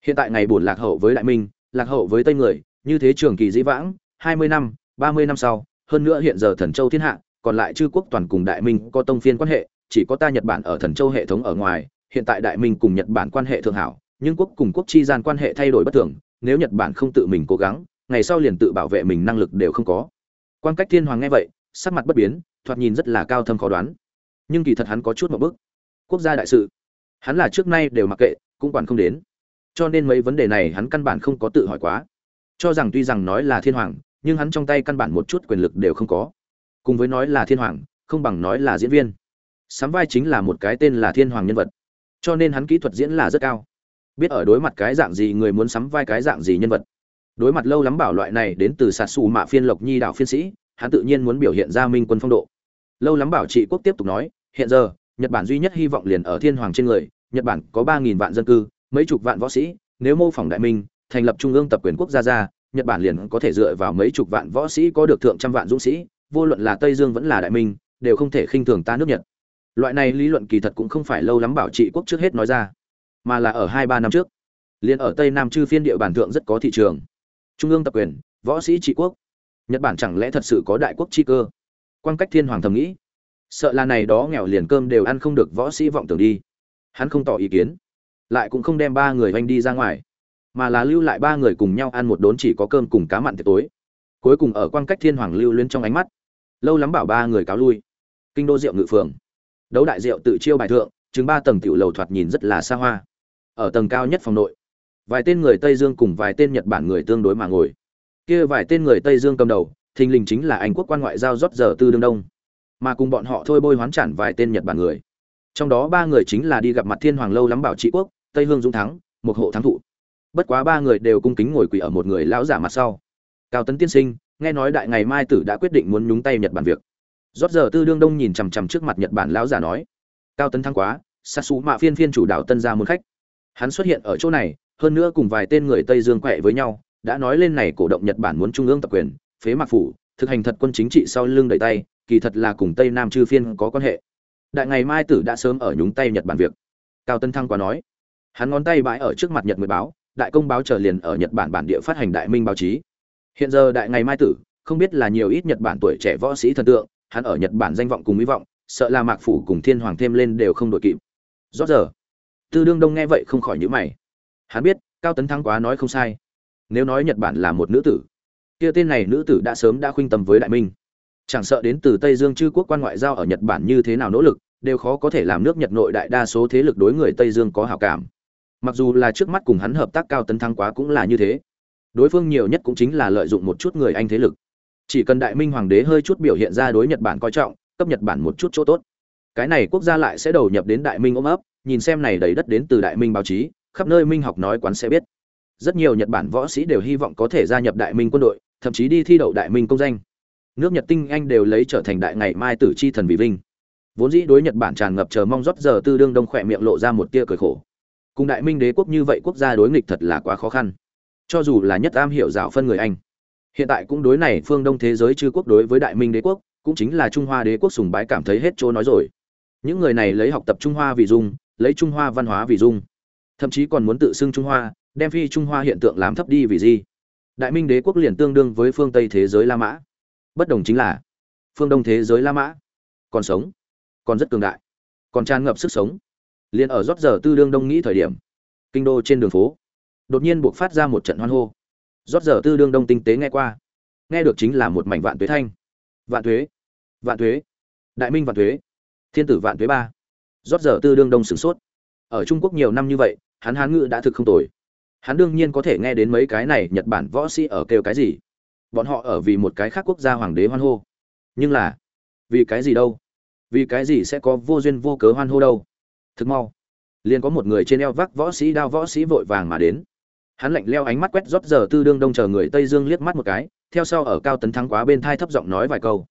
[SPEAKER 1] Hiện tại ngày buồn lạc hậu với đại minh, lạc hậu với tây người, như thế trường kỳ dĩ vãng, hai mươi năm, ba mươi năm sau, hơn nữa hiện giờ thần châu thiên hạ, còn lại chư quốc toàn cùng đại minh có tông phiên quan hệ chỉ có ta nhật bản ở thần châu hệ thống ở ngoài, hiện tại đại minh cùng nhật bản quan hệ thượng hảo, nhưng quốc cùng quốc chi gian quan hệ thay đổi bất thường, nếu nhật bản không tự mình cố gắng, ngày sau liền tự bảo vệ mình năng lực đều không có. Quan cách thiên hoàng nghe vậy, sắc mặt bất biến, thoạt nhìn rất là cao thâm khó đoán. Nhưng kỳ thật hắn có chút một bước. Quốc gia đại sự. Hắn là trước nay đều mặc kệ, cũng quản không đến. Cho nên mấy vấn đề này hắn căn bản không có tự hỏi quá. Cho rằng tuy rằng nói là thiên hoàng, nhưng hắn trong tay căn bản một chút quyền lực đều không có. Cùng với nói là thiên hoàng, không bằng nói là diễn viên sắm vai chính là một cái tên là thiên hoàng nhân vật, cho nên hắn kỹ thuật diễn là rất cao. Biết ở đối mặt cái dạng gì người muốn sắm vai cái dạng gì nhân vật. Đối mặt lâu lắm bảo loại này đến từ sạt xù mạ phiên lộc nhi đạo phiên sĩ, hắn tự nhiên muốn biểu hiện ra minh quân phong độ. Lâu lắm bảo trị quốc tiếp tục nói, hiện giờ, nhật bản duy nhất hy vọng liền ở thiên hoàng trên người, nhật bản có ba nghìn vạn dân cư, mấy chục vạn võ sĩ, nếu mô phỏng đại minh, thành lập trung ương tập quyền quốc gia ra, nhật bản liền có thể dựa vào mấy chục vạn võ sĩ có được thượng trăm vạn dũng sĩ, vô luận là tây dương vẫn là đại minh, đều không thể khinh thường ta nước nhật loại này lý luận kỳ thật cũng không phải lâu lắm bảo trị quốc trước hết nói ra, mà là ở hai ba năm trước. Liền ở tây nam chư phiên địa bàn thượng rất có thị trường. Trung ương tập quyền, võ sĩ trị quốc. Nhật bản chẳng lẽ thật sự có đại quốc chi cơ? Quan cách thiên hoàng thầm nghĩ. Sợ là này đó nghèo liền cơm đều ăn không được võ sĩ vọng tưởng đi. Hắn không tỏ ý kiến, lại cũng không đem ba người oanh đi ra ngoài, mà là lưu lại ba người cùng nhau ăn một đốn chỉ có cơm cùng cá mặn tiệc tối. Cuối cùng ở quan cách thiên hoàng lưu lên trong ánh mắt, lâu lắm bảo ba người cáo lui. Kinh đô rượu ngự phường đấu đại rượu tự chiêu bài thượng chứng ba tầng tiểu lầu thoạt nhìn rất là xa hoa. Ở tầng cao nhất phòng nội, vài tên người tây dương cùng vài tên nhật bản người tương đối mà ngồi. Kia vài tên người tây dương cầm đầu, thình lình chính là anh quốc quan ngoại giao rót giờ tư đương đông. Mà cùng bọn họ thôi bôi hoán chản vài tên nhật bản người. Trong đó ba người chính là đi gặp mặt thiên hoàng lâu lắm bảo trị quốc, tây hương dũng thắng, một hộ thắng thụ. Bất quá ba người đều cung kính ngồi quỳ ở một người lão giả mặt sau. Cao tấn tiên sinh, nghe nói đại ngày mai tử đã quyết định muốn nhúng tay nhật bản việc rót giờ tư đương đông nhìn chằm chằm trước mặt nhật bản lão giả nói, cao tấn thăng quá sát xú mạ phiên phiên chủ đạo tân ra muốn khách. Hắn xuất hiện ở chỗ này, hơn nữa cùng vài tên người tây dương quẹ với nhau, đã nói lên này cổ động nhật bản muốn trung ương tập quyền, phế mạc phủ, thực hành thật quân chính trị sau lưng đẩy tay, kỳ thật là cùng tây nam chư phiên có quan hệ. Đại ngày mai tử đã sớm ở nhúng tay nhật bản việc. Cao tân thăng quá nói. Hắn ngón tay bãi ở trước mặt nhật mười báo, đại công báo trở liền ở nhật bản bản địa phát hành đại minh báo chí. Hiện giờ đại ngày mai tử, không biết là nhiều ít nhật bản tuổi trẻ võ sĩ thần tượng hắn ở nhật bản danh vọng cùng hy vọng, sợ là mạc phủ cùng thiên hoàng thêm lên đều không đội kịp. Rõ giờ, tư đương đông nghe vậy không khỏi nhíu mày. Hắn biết, cao tấn thắng quá nói không sai. Nếu nói nhật bản là một nữ tử, kia tên này nữ tử đã sớm đã khuynh tâm với đại minh. Chẳng sợ đến từ tây dương chư quốc quan ngoại giao ở nhật bản như thế nào nỗ lực, đều khó có thể làm nước nhật nội đại đa số thế lực đối người tây dương có hảo cảm. Mặc dù là trước mắt cùng hắn hợp tác cao tấn thắng quá cũng là như thế. Đối phương nhiều nhất cũng chính là lợi dụng một chút người anh thế lực chỉ cần đại minh hoàng đế hơi chút biểu hiện ra đối nhật bản coi trọng, cấp nhật bản một chút chỗ tốt. Cái này quốc gia lại sẽ đầu nhập đến đại minh ôm ấp, nhìn xem này đầy đất đến từ đại minh báo chí, khắp nơi minh học nói quán sẽ biết. Rất nhiều nhật bản võ sĩ đều hy vọng có thể gia nhập đại minh quân đội, thậm chí đi thi đậu đại minh công danh. Nước nhật tinh, anh đều lấy trở thành đại ngày mai tử chi thần vì vinh. Vốn dĩ đối nhật bản tràn ngập chờ mong rót giờ tư đương đông khỏe miệng lộ ra một tia cười khổ. Cùng đại minh đế quốc như vậy quốc gia đối nghịch thật là quá khó khăn. Cho dù là nhất am hiểu dạo phân người anh hiện tại cũng đối này phương đông thế giới chư quốc đối với đại minh đế quốc, cũng chính là trung hoa đế quốc sùng bái cảm thấy hết chỗ nói rồi. Những người này lấy học tập trung hoa vì dung, lấy trung hoa văn hóa vì dung. Thậm chí còn muốn tự xưng trung hoa, đem phi trung hoa hiện tượng làm thấp đi vì gì. Đại minh đế quốc liền tương đương với phương tây thế giới la mã. Bất đồng chính là, phương đông thế giới la mã còn sống, còn rất cường đại, còn tràn ngập sức sống. Liền ở rót giờ tư đương đông nghĩ thời điểm, kinh đô trên đường phố, đột nhiên buộc phát ra một trận hoan hô rót giờ tư đương đông tinh tế nghe qua. Nghe được chính là một mảnh vạn tuế thanh. Vạn tuế vạn tuế, đại minh vạn tuế, thiên tử vạn tuế ba. Rót giờ tư đương đông sửng sốt. Ở trung quốc nhiều năm như vậy, hắn hán ngữ đã thực không tồi. Hắn đương nhiên có thể nghe đến mấy cái này nhật bản võ sĩ ở kêu cái gì. Bọn họ ở vì một cái khác quốc gia hoàng đế hoan hô. Nhưng là, vì cái gì đâu? Vì cái gì sẽ có vô duyên vô cớ hoan hô đâu? Thực mau, liền có một người trên eo vác võ sĩ đao võ sĩ vội vàng mà đến hắn lạnh leo ánh mắt quét rót giờ tư đương đông chờ người tây dương liếc mắt một cái, theo sau ở cao tấn thắng quá bên thai thấp giọng nói vài câu.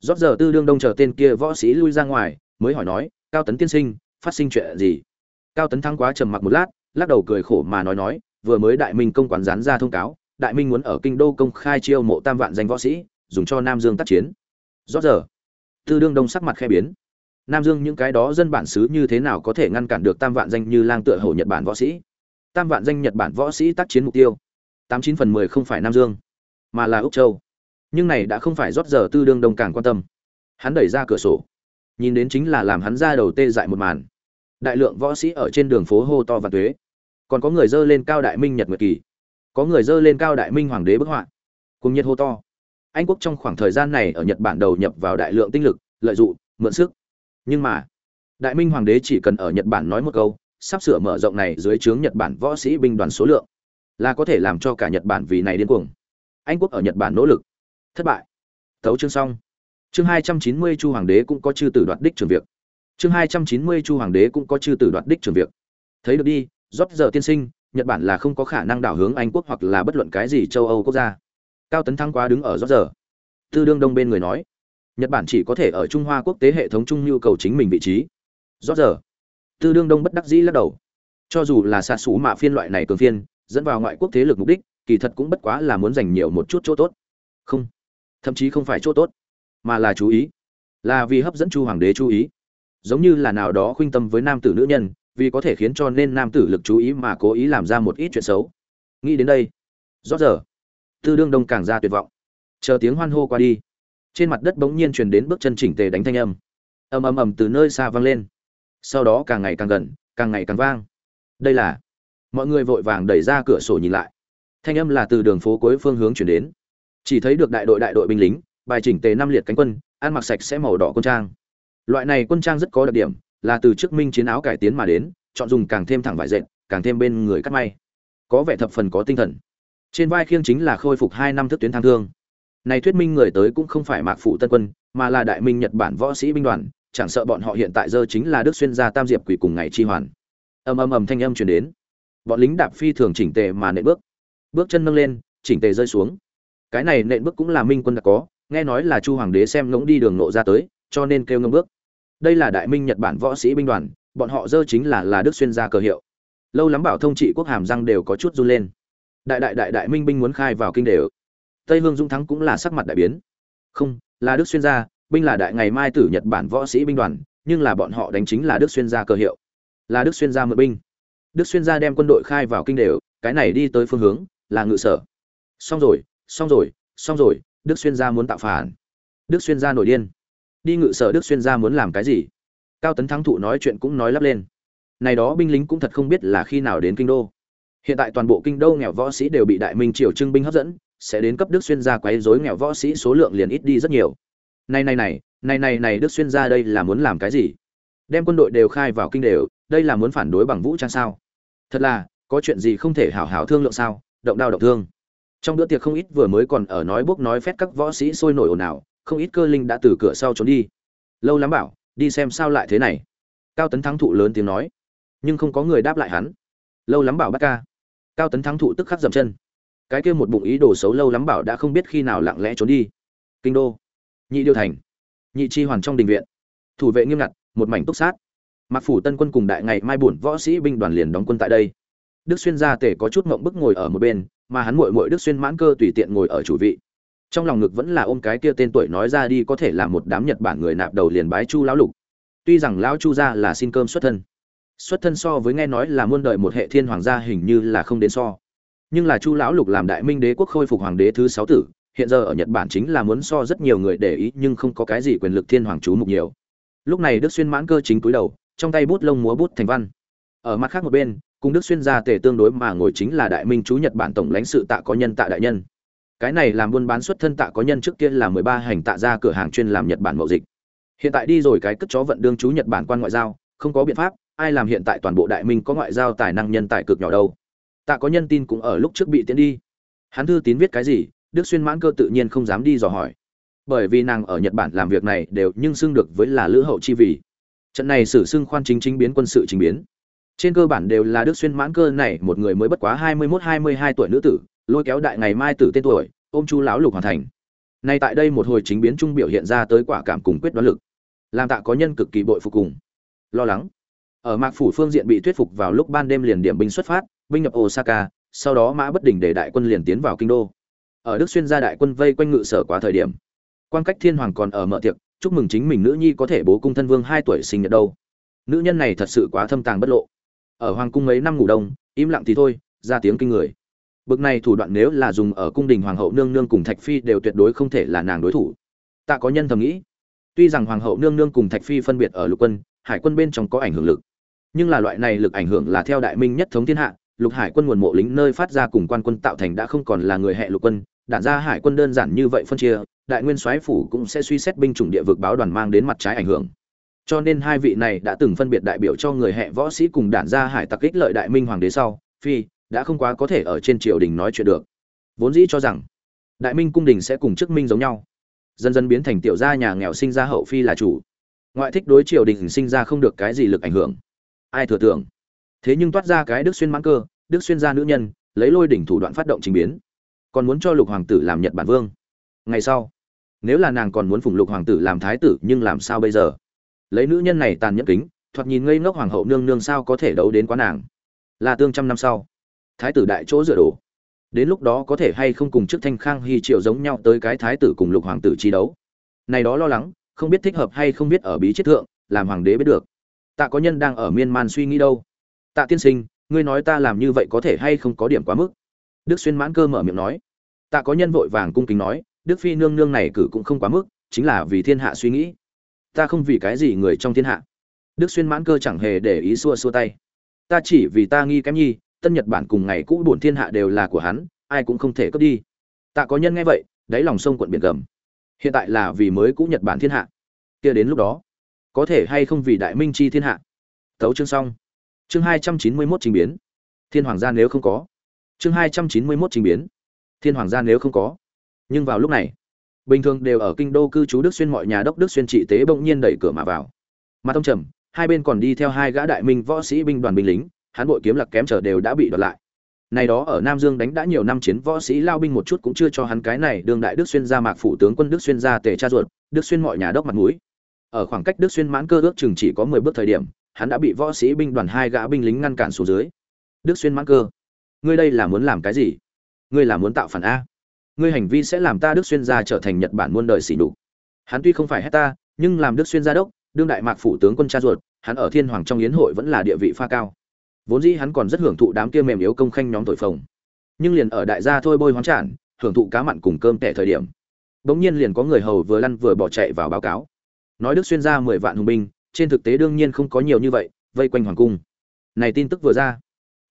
[SPEAKER 1] Rót giờ tư đương đông chờ tên kia võ sĩ lui ra ngoài, mới hỏi nói, cao tấn tiên sinh, phát sinh chuyện gì? Cao tấn thắng quá trầm mặc một lát, lắc đầu cười khổ mà nói nói, vừa mới đại minh công quán dán ra thông cáo, đại minh muốn ở kinh đô công khai chiêu mộ tam vạn danh võ sĩ, dùng cho nam dương tác chiến. Rót giờ tư đương đông sắc mặt khe biến. Nam dương những cái đó dân bản xứ như thế nào có thể ngăn cản được tam vạn danh như lang tựa hổ nhật bản võ sĩ? Tam vạn danh nhật bản võ sĩ tác chiến mục tiêu. Tám chín phần mười không phải nam dương, mà là úc châu. Nhưng này đã không phải rót giờ tư đương đông càng quan tâm. Hắn đẩy ra cửa sổ. Nhìn đến chính là làm hắn ra đầu tê dại một màn. Đại lượng võ sĩ ở trên đường phố hô to và tuế. Còn có người dơ lên cao đại minh nhật nguyệt kỳ. Có người dơ lên cao đại minh hoàng đế bức họa. Cùng nhiệt hô to. Anh quốc trong khoảng thời gian này ở nhật bản đầu nhập vào đại lượng tinh lực, lợi dụng, mượn sức. Nhưng mà, đại minh hoàng đế chỉ cần ở nhật bản nói một câu sắp sửa mở rộng này dưới trướng nhật bản võ sĩ binh đoàn số lượng, là có thể làm cho cả nhật bản vì này điên cuồng. Anh quốc ở nhật bản nỗ lực. Thất bại. Tấu chương xong. Chương hai trăm chín mươi chu hoàng đế cũng có chư tử đoạt đích trường việc. Chương hai trăm chín mươi chu hoàng đế cũng có chư tử đoạt đích trường việc. Thấy được đi, rót giờ tiên sinh, nhật bản là không có khả năng đảo hướng anh quốc hoặc là bất luận cái gì châu âu quốc gia. Cao tấn thăng quá đứng ở rót giờ. Tư đương đông bên người nói, nhật bản chỉ có thể ở trung hoa quốc tế hệ thống Trung nhu cầu chính mình vị trí. Rót giờ tư đương đông bất đắc dĩ lắc đầu. Cho dù là xa xú mạ phiên loại này cường phiên, dẫn vào ngoại quốc thế lực mục đích, kỳ thật cũng bất quá là muốn giành nhiều một chút chỗ tốt. Không, thậm chí không phải chỗ tốt, mà là chú ý. Là vì hấp dẫn chu hoàng đế chú ý. Giống như là nào đó khuynh tâm với nam tử nữ nhân, vì có thể khiến cho nên nam tử lực chú ý mà cố ý làm ra một ít chuyện xấu. Nghĩ đến đây, rõ giờ, tư đương đông càng ra tuyệt vọng. Chờ tiếng hoan hô qua đi, trên mặt đất bỗng nhiên truyền đến bước chân chỉnh tề đánh thanh âm. Ầm ầm ầm từ nơi xa vang lên sau đó càng ngày càng gần, càng ngày càng vang. Đây là, mọi người vội vàng đẩy ra cửa sổ nhìn lại. Thanh âm là từ đường phố cuối phương hướng chuyển đến. Chỉ thấy được đại đội đại đội binh lính, bài chỉnh tề năm liệt cánh quân, ăn mặc sạch sẽ màu đỏ quân trang. Loại này quân trang rất có đặc điểm, là từ trước minh chiến áo cải tiến mà đến, chọn dùng càng thêm thẳng vải dệt, càng thêm bên người cắt may. Có vẻ thập phần có tinh thần. Trên vai khiêng chính là khôi phục hai năm thức tuyến thang thương. Này thuyết minh người tới cũng không phải mạc phụ tân quân, mà là đại minh nhật bản võ sĩ binh đoàn chẳng sợ bọn họ hiện tại giờ chính là đức xuyên gia tam diệp quỷ cùng ngày chi hoàn. Ầm ầm ầm thanh âm truyền đến. Bọn lính đạp phi thường chỉnh tề mà nện bước. Bước chân nâng lên, chỉnh tề rơi xuống. Cái này nện bước cũng là minh quân đã có, nghe nói là chu hoàng đế xem ngỗng đi đường nộ ra tới, cho nên kêu ngâm bước. Đây là đại minh nhật bản võ sĩ binh đoàn, bọn họ dơ chính là là đức xuyên gia cờ hiệu. Lâu lắm bảo thông trị quốc hàm răng đều có chút run lên. Đại đại đại đại minh binh muốn khai vào kinh đều. Tây hương dũng thắng cũng là sắc mặt đại biến. Không, là đức xuyên gia binh là đại ngày mai tử nhật bản võ sĩ binh đoàn, nhưng là bọn họ đánh chính là đức xuyên gia cơ hiệu. Là đức xuyên gia mượn binh. Đức xuyên gia đem quân đội khai vào kinh đều, cái này đi tới phương hướng, là ngự sở. Xong rồi xong rồi xong rồi, đức xuyên gia muốn tạo phản. Đức xuyên gia nổi điên. Đi ngự sở đức xuyên gia muốn làm cái gì? Cao tấn thắng thụ nói chuyện cũng nói lắp lên. Này đó binh lính cũng thật không biết là khi nào đến kinh đô. Hiện tại toàn bộ kinh đô nghèo võ sĩ đều bị đại minh triều trưng binh hấp dẫn, sẽ đến cấp đức xuyên gia quấy rối nghèo võ sĩ số lượng liền ít đi rất nhiều này này này này này này đức xuyên ra đây là muốn làm cái gì? Đem quân đội đều khai vào kinh đều, đây là muốn phản đối bằng vũ trang sao? Thật là, có chuyện gì không thể hảo hảo thương lượng sao? Động đao động thương. Trong bữa tiệc không ít vừa mới còn ở nói bốc nói phét các võ sĩ sôi nổi ồn ào, không ít cơ linh đã từ cửa sau trốn đi. Lâu lắm bảo, đi xem sao lại thế này. Cao tấn thắng thụ lớn tiếng nói. Nhưng không có người đáp lại hắn. Lâu lắm bảo bắt ca. Cao tấn thắng thụ tức khắc dậm chân. Cái kia một bụng ý đồ xấu lâu lắm bảo đã không biết khi nào lặng lẽ trốn đi. Kinh đô nhị điều thành, nhị chi hoàn trong đình viện. Thủ vệ nghiêm ngặt, một mảnh túc sát. Mặc phủ tân quân cùng đại ngày mai bổn võ sĩ binh đoàn liền đóng quân tại đây. Đức xuyên gia tể có chút ngộng bức ngồi ở một bên, mà hắn muội muội đức xuyên mãn cơ tùy tiện ngồi ở chủ vị. Trong lòng ngực vẫn là ôm cái kia tên tuổi nói ra đi có thể là một đám nhật bản người nạp đầu liền bái chu lão lục. Tuy rằng lão chu gia là xin cơm xuất thân xuất thân so với nghe nói là muôn đời một hệ thiên hoàng gia hình như là không đến so. Nhưng là chu lão lục làm đại minh đế quốc khôi phục hoàng đế thứ sáu tử hiện giờ ở nhật bản chính là muốn so rất nhiều người để ý, nhưng không có cái gì quyền lực thiên hoàng chú mục nhiều. Lúc này đức xuyên mãn cơ chính cúi đầu, trong tay bút lông múa bút thành văn. Ở mặt khác một bên, cùng đức xuyên gia tề tương đối mà ngồi chính là đại minh chú nhật bản tổng lãnh sự tạ có nhân tạ đại nhân. Cái này làm buôn bán xuất thân tạ có nhân trước kia là mười ba hành tạ ra cửa hàng chuyên làm nhật bản mậu dịch. Hiện tại đi rồi cái cất chó vận đương chú nhật bản quan ngoại giao, không có biện pháp, ai làm hiện tại toàn bộ đại minh có ngoại giao tài năng nhân tài cực nhỏ đâu. Tạ có nhân tin cũng ở lúc trước bị tiến đi. Hắn thư tín viết cái gì đức xuyên mãn cơ tự nhiên không dám đi dò hỏi. Bởi vì nàng ở nhật bản làm việc này đều nhưng xưng được với là lữ hậu chi vì trận này xử xưng khoan chính chính biến quân sự chính biến. Trên cơ bản đều là đức xuyên mãn cơ này một người mới bất quá hai mươi mốt, hai mươi hai tuổi nữ tử, lôi kéo đại ngày mai tử tên tuổi, ôm chu lão lục hoàn thành. Nay tại đây một hồi chính biến trung biểu hiện ra tới quả cảm cùng quyết đoán lực. Làm tạ có nhân cực kỳ bội phục cùng. Lo lắng. Ở mạc phủ phương diện bị thuyết phục vào lúc ban đêm liền điểm binh xuất phát, binh nhập osaka, sau đó mã bất đình để đại quân liền tiến vào kinh đô ở đức xuyên gia đại quân vây quanh ngự sở quá thời điểm. Quan cách thiên hoàng còn ở mở tiệc, chúc mừng chính mình nữ nhi có thể bố cung thân vương hai tuổi sinh nhật đâu. Nữ nhân này thật sự quá thâm tàng bất lộ. Ở hoàng cung mấy năm ngủ đông, im lặng thì thôi, ra tiếng kinh người. Bực này thủ đoạn nếu là dùng ở cung đình hoàng hậu nương nương cùng thạch phi đều tuyệt đối không thể là nàng đối thủ. Tạ có nhân thầm nghĩ. Tuy rằng hoàng hậu nương nương cùng thạch phi phân biệt ở lục quân, hải quân bên trong có ảnh hưởng lực. Nhưng là loại này lực ảnh hưởng là theo đại minh nhất thống thiên hạ lục hải quân nguồn mộ lính nơi phát ra cùng quan quân tạo thành đã không còn là người hệ lục quân, đạn ra hải quân đơn giản như vậy phân chia, đại nguyên soái phủ cũng sẽ suy xét binh chủng địa vực báo đoàn mang đến mặt trái ảnh hưởng. Cho nên hai vị này đã từng phân biệt đại biểu cho người hệ võ sĩ cùng đạn ra hải tặc ích lợi đại minh hoàng đế sau, phi, đã không quá có thể ở trên triều đình nói chuyện được. Vốn dĩ cho rằng, đại minh cung đình sẽ cùng chức minh giống nhau. Dần dần biến thành tiểu gia nhà nghèo sinh ra hậu phi là chủ. Ngoại thích đối triều đình sinh ra không được cái gì lực ảnh hưởng. Ai thừa tưởng? Thế nhưng toát ra cái đức xuyên mãn cơ, đức xuyên gia nữ nhân, lấy lôi đỉnh thủ đoạn phát động trình biến. Còn muốn cho lục hoàng tử làm nhật bản vương. Ngày sau, nếu là nàng còn muốn phụng lục hoàng tử làm thái tử, nhưng làm sao bây giờ? Lấy nữ nhân này tàn nhẫn kính, thoạt nhìn ngây ngốc hoàng hậu nương nương sao có thể đấu đến quá nàng? Là tương trăm năm sau, thái tử đại chỗ dựa đổ. Đến lúc đó có thể hay không cùng trước thanh khang hy triệu giống nhau tới cái thái tử cùng lục hoàng tử chi đấu? Này đó lo lắng, không biết thích hợp hay không biết ở bí chết thượng, làm hoàng đế biết được. Tạ có nhân đang ở miên man suy nghĩ đâu tạ tiên sinh, ngươi nói ta làm như vậy có thể hay không có điểm quá mức? Đức xuyên mãn cơ mở miệng nói. Tạ có nhân vội vàng cung kính nói, đức phi nương nương này cử cũng không quá mức, chính là vì thiên hạ suy nghĩ. Ta không vì cái gì người trong thiên hạ. Đức xuyên mãn cơ chẳng hề để ý xua xua tay. Ta chỉ vì ta nghi kém nhi, tân nhật bản cùng ngày cũ bổn thiên hạ đều là của hắn, ai cũng không thể cướp đi. Tạ có nhân nghe vậy, đáy lòng sông quận biển gầm. Hiện tại là vì mới cũ nhật bản thiên hạ. Kia đến lúc đó, có thể hay không vì đại minh chi thiên hạ? Thấu chương xong chương hai trăm chín mươi mốt trình biến. Thiên hoàng gia nếu không có. Chương hai trăm chín mươi mốt trình biến. Thiên hoàng gia nếu không có. Nhưng vào lúc này, bình thường đều ở kinh đô cư trú đức xuyên mọi nhà đốc đức xuyên trị tế bỗng nhiên đẩy cửa mà vào. Mà thông trầm, hai bên còn đi theo hai gã đại minh võ sĩ binh đoàn binh lính, hắn bội kiếm lặc kém trở đều đã bị đoạt lại. Này đó ở nam dương đánh đã nhiều năm chiến võ sĩ lao binh một chút cũng chưa cho hắn cái này, đương đại đức xuyên ra mạc phủ tướng quân đức xuyên ra tề cha ruột, đức xuyên mọi nhà đốc mặt mũi. Ở khoảng cách đức xuyên mãn cơ ước chừng chỉ có mười bước thời điểm hắn đã bị võ sĩ binh đoàn hai gã binh lính ngăn cản xuống dưới. Đức xuyên mãn cơ, ngươi đây là muốn làm cái gì? Ngươi là muốn tạo phản a. Ngươi hành vi sẽ làm ta đức xuyên gia trở thành nhật bản muôn đời xỉ đục hắn tuy không phải hết ta, nhưng làm đức xuyên gia đốc, đương đại mạc phủ tướng quân cha ruột, hắn ở thiên hoàng trong yến hội vẫn là địa vị pha cao. Vốn dĩ hắn còn rất hưởng thụ đám kia mềm yếu công khanh nhóm tội phồng. Nhưng liền ở đại gia thôi bôi hoán trản, hưởng thụ cá mặn cùng cơm tẻ thời điểm, bỗng nhiên liền có người hầu vừa lăn vừa bỏ chạy vào báo cáo. Nói đức xuyên ra mười vạn hùng binh trên thực tế đương nhiên không có nhiều như vậy, vây quanh hoàng cung. Này tin tức vừa ra,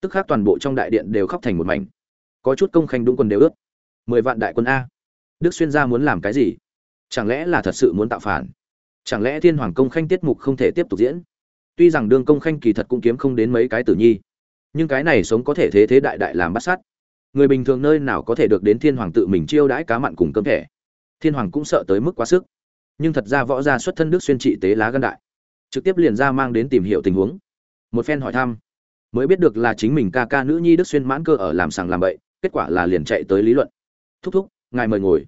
[SPEAKER 1] tức khác toàn bộ trong đại điện đều khóc thành một mảnh. Có chút công khanh đúng quân đều ướt. Mười vạn đại quân a. Đức xuyên gia muốn làm cái gì? Chẳng lẽ là thật sự muốn tạo phản? Chẳng lẽ thiên hoàng công khanh tiết mục không thể tiếp tục diễn? Tuy rằng đương công khanh kỳ thật cũng kiếm không đến mấy cái tử nhi, nhưng cái này sống có thể thế thế đại đại làm bắt sát. Người bình thường nơi nào có thể được đến thiên hoàng tự mình chiêu đãi cá mặn cùng cơm thẻ? Thiên hoàng cũng sợ tới mức quá sức. Nhưng thật ra võ gia xuất thân đức xuyên trị tế lá gân đại trực tiếp liền ra mang đến tìm hiểu tình huống. Một phen hỏi thăm, mới biết được là chính mình ca ca nữ nhi đức xuyên mãn cơ ở làm sàng làm bậy, kết quả là liền chạy tới lý luận. Thúc thúc, ngài mời ngồi.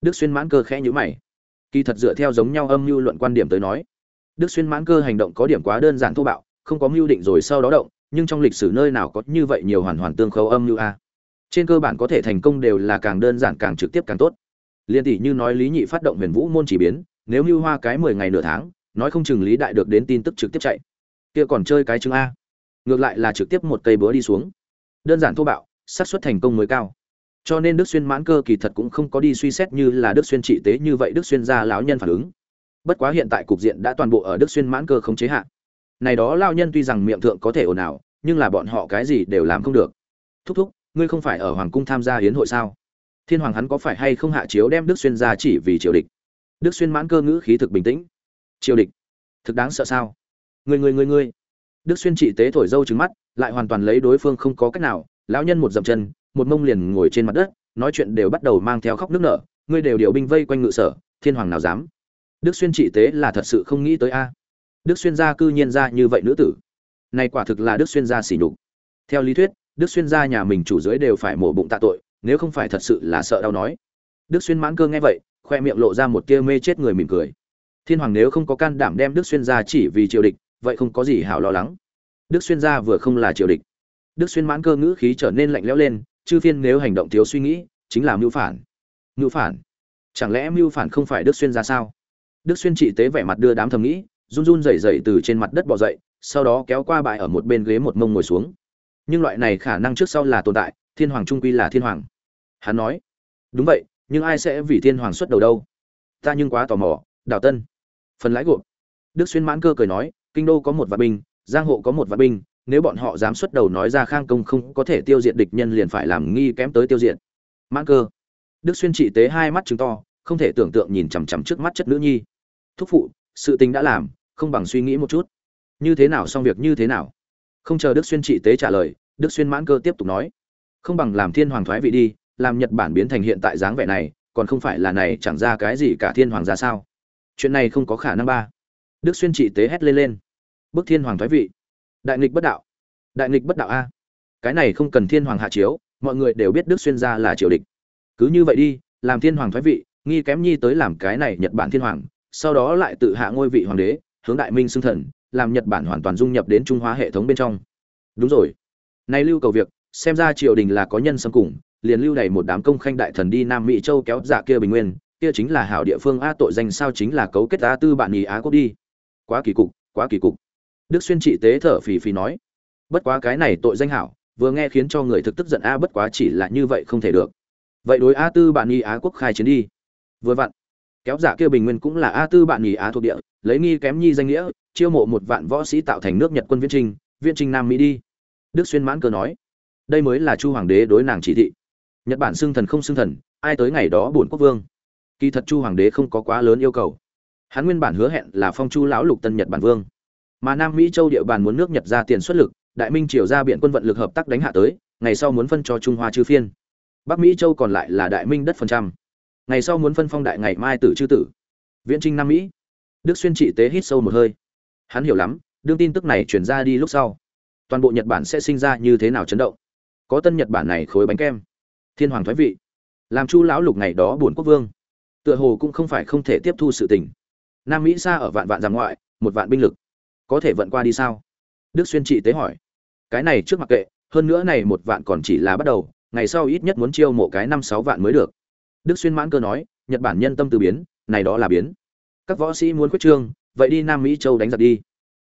[SPEAKER 1] Đức xuyên mãn cơ khẽ nhữ mày. Kỳ thật dựa theo giống nhau âm mưu luận quan điểm tới nói, đức xuyên mãn cơ hành động có điểm quá đơn giản thô bạo, không có mưu định rồi sau đó động, nhưng trong lịch sử nơi nào có như vậy nhiều hoàn hoàn tương khâu âm mưu a? Trên cơ bản có thể thành công đều là càng đơn giản càng trực tiếp càng tốt. Liên tỷ như nói lý nhị phát động huyền vũ môn chỉ biến, nếu mưu hoa cái mười ngày nửa tháng nói không chừng lý đại được đến tin tức trực tiếp chạy. Kia còn chơi cái chứng a. Ngược lại là trực tiếp một cây búa đi xuống. Đơn giản thô bạo, xác suất thành công mới cao. Cho nên đức xuyên mãn cơ kỳ thật cũng không có đi suy xét như là đức xuyên trị tế như vậy đức xuyên ra lão nhân phản ứng. Bất quá hiện tại cục diện đã toàn bộ ở đức xuyên mãn cơ không chế hạn này đó lao nhân tuy rằng miệng thượng có thể ồn ào, nhưng là bọn họ cái gì đều làm không được. Thúc thúc, ngươi không phải ở hoàng cung tham gia hiến hội sao? Thiên hoàng hắn có phải hay không hạ chiếu đem đức xuyên ra chỉ vì triều địch? Đức xuyên mãn cơ ngữ khí thực bình tĩnh triều địch. Thực đáng sợ sao? Người người người người đức xuyên trị tế thổi dâu trứng mắt, lại hoàn toàn lấy đối phương không có cách nào. Lão nhân một dậm chân, một mông liền ngồi trên mặt đất, nói chuyện đều bắt đầu mang theo khóc nước nở. Ngươi đều điều binh vây quanh ngự sở, thiên hoàng nào dám? Đức xuyên trị tế là thật sự không nghĩ tới a. Đức xuyên gia cư nhiên ra như vậy nữ tử. Này quả thực là đức xuyên gia xỉ nhục. Theo lý thuyết, đức xuyên gia nhà mình chủ dưới đều phải mổ bụng tạ tội, nếu không phải thật sự là sợ đau nói. Đức xuyên mãn cơ nghe vậy, khoe miệng lộ ra một tia mê chết người mỉm cười thiên hoàng nếu không có can đảm đem đức xuyên ra chỉ vì triều địch, vậy không có gì hảo lo lắng. Đức xuyên ra vừa không là triều địch. Đức xuyên mãn cơ ngữ khí trở nên lạnh lẽo lên, chư phiên nếu hành động thiếu suy nghĩ, chính là mưu phản. Mưu phản? Chẳng lẽ mưu phản không phải đức xuyên ra sao? Đức xuyên trị tế vẻ mặt đưa đám thầm nghĩ, run run rẩy rẩy từ trên mặt đất bò dậy, sau đó kéo qua bại ở một bên ghế một mông ngồi xuống. Nhưng loại này khả năng trước sau là tồn tại, thiên hoàng trung quy là thiên hoàng. Hắn nói, đúng vậy, nhưng ai sẽ vì thiên hoàng xuất đầu đâu? Ta nhưng quá tò mò, đào tân phần lãi gộp. Đức xuyên mãn cơ cười nói, kinh đô có một vạn binh, giang hộ có một vạn binh, nếu bọn họ dám xuất đầu nói ra khang công không có thể tiêu diệt địch nhân liền phải làm nghi kém tới tiêu diệt. Mãn cơ. Đức xuyên trị tế hai mắt chứng to, không thể tưởng tượng nhìn chằm chằm trước mắt chất nữ nhi. Thúc phụ, sự tình đã làm, không bằng suy nghĩ một chút. Như thế nào xong việc như thế nào? Không chờ đức xuyên trị tế trả lời, đức xuyên mãn cơ tiếp tục nói, không bằng làm thiên hoàng thoái vị đi, làm nhật bản biến thành hiện tại dáng vẻ này, còn không phải là này chẳng ra cái gì cả thiên hoàng ra sao? Chuyện này không có khả năng ba. Đức xuyên trị tế hét lên lên. Bức thiên hoàng thoái vị. Đại nghịch bất đạo. Đại nghịch bất đạo a. Cái này không cần thiên hoàng hạ chiếu, mọi người đều biết đức xuyên gia là triều địch. Cứ như vậy đi, làm thiên hoàng thoái vị, nghi kém nhi tới làm cái này nhật bản thiên hoàng, sau đó lại tự hạ ngôi vị hoàng đế, hướng đại minh xưng thần, làm nhật bản hoàn toàn dung nhập đến trung hóa hệ thống bên trong. Đúng rồi. Nay lưu cầu việc, xem ra triều đình là có nhân xâm cùng, liền lưu đầy một đám công khanh đại thần đi nam mỹ châu kéo dạ kia bình nguyên kia chính là hảo địa phương a tội danh sao chính là cấu kết a tư bạn nhì á quốc đi. Quá kỳ cục, quá kỳ cục. Đức xuyên trị tế thở phì phì nói, bất quá cái này tội danh hảo, vừa nghe khiến cho người thực tức giận a bất quá chỉ là như vậy không thể được. Vậy đối a tư bạn nhì á quốc khai chiến đi. Vừa vặn, kéo giả kia bình nguyên cũng là a tư bạn nhì á thuộc địa, lấy nghi kém nhi danh nghĩa, chiêu mộ một vạn võ sĩ tạo thành nước nhật quân viễn trinh viễn trinh nam mỹ đi. Đức xuyên mãn cơ nói, đây mới là chu hoàng đế đối nàng chỉ thị. Nhật bản xưng thần không xưng thần, ai tới ngày đó bổn quốc vương? Kỳ thật chu hoàng đế không có quá lớn yêu cầu. Hắn nguyên bản hứa hẹn là phong chu lão lục tân nhật bản vương. Mà nam mỹ châu địa bàn muốn nước nhật ra tiền xuất lực, đại minh triều ra biện quân vận lực hợp tác đánh hạ tới, ngày sau muốn phân cho trung hoa chư phiên. Bắc mỹ châu còn lại là đại minh đất phần trăm. Ngày sau muốn phân phong đại ngày mai tử chư tử. Viễn trinh nam mỹ. Đức xuyên trị tế hít sâu một hơi. Hắn hiểu lắm, đương tin tức này chuyển ra đi lúc sau, toàn bộ nhật bản sẽ sinh ra như thế nào chấn động. Có tân nhật bản này khối bánh kem. Thiên hoàng thoái vị. Làm chu lão lục ngày đó buồn quốc vương tựa hồ cũng không phải không thể tiếp thu sự tình. Nam mỹ xa ở vạn vạn giang ngoại, một vạn binh lực. Có thể vận qua đi sao? Đức xuyên trị tế hỏi. Cái này trước mặc kệ, hơn nữa này một vạn còn chỉ là bắt đầu, ngày sau ít nhất muốn chiêu mộ cái năm sáu vạn mới được. Đức xuyên mãn cơ nói, nhật bản nhân tâm từ biến, này đó là biến. Các võ sĩ muốn quyết trương, vậy đi nam mỹ châu đánh giặc đi.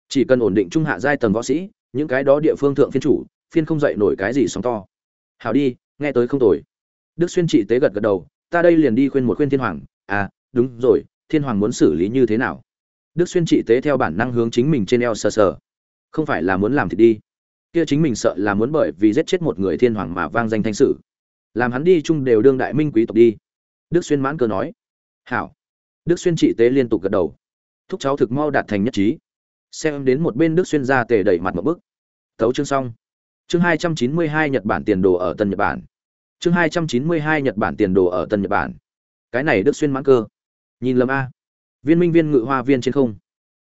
[SPEAKER 1] Chỉ cần ổn định trung hạ giai tầng võ sĩ, những cái đó địa phương thượng phiên chủ, phiên không dậy nổi cái gì sóng to. Hảo đi, nghe tới không tồi. Đức xuyên trị tế gật gật đầu ta đây liền đi khuyên một khuyên thiên hoàng à đúng rồi, thiên hoàng muốn xử lý như thế nào? Đức xuyên trị tế theo bản năng hướng chính mình trên eo sờ sờ. Không phải là muốn làm thì đi. Kia chính mình sợ là muốn bởi vì giết chết một người thiên hoàng mà vang danh thanh sử. Làm hắn đi chung đều đương đại minh quý tộc đi. Đức xuyên mãn cơ nói. Hảo. Đức xuyên trị tế liên tục gật đầu. Thúc cháu thực mau đạt thành nhất trí. Xem đến một bên đức xuyên ra tề đẩy mặt một bức thấu chương xong. Chương hai trăm chín mươi hai nhật bản tiền đồ ở tân nhật bản chương hai trăm chín mươi hai nhật bản tiền đồ ở tân nhật bản. Cái này đức xuyên mãn cơ. Nhìn lầm a. Viên minh viên ngự hoa viên trên không.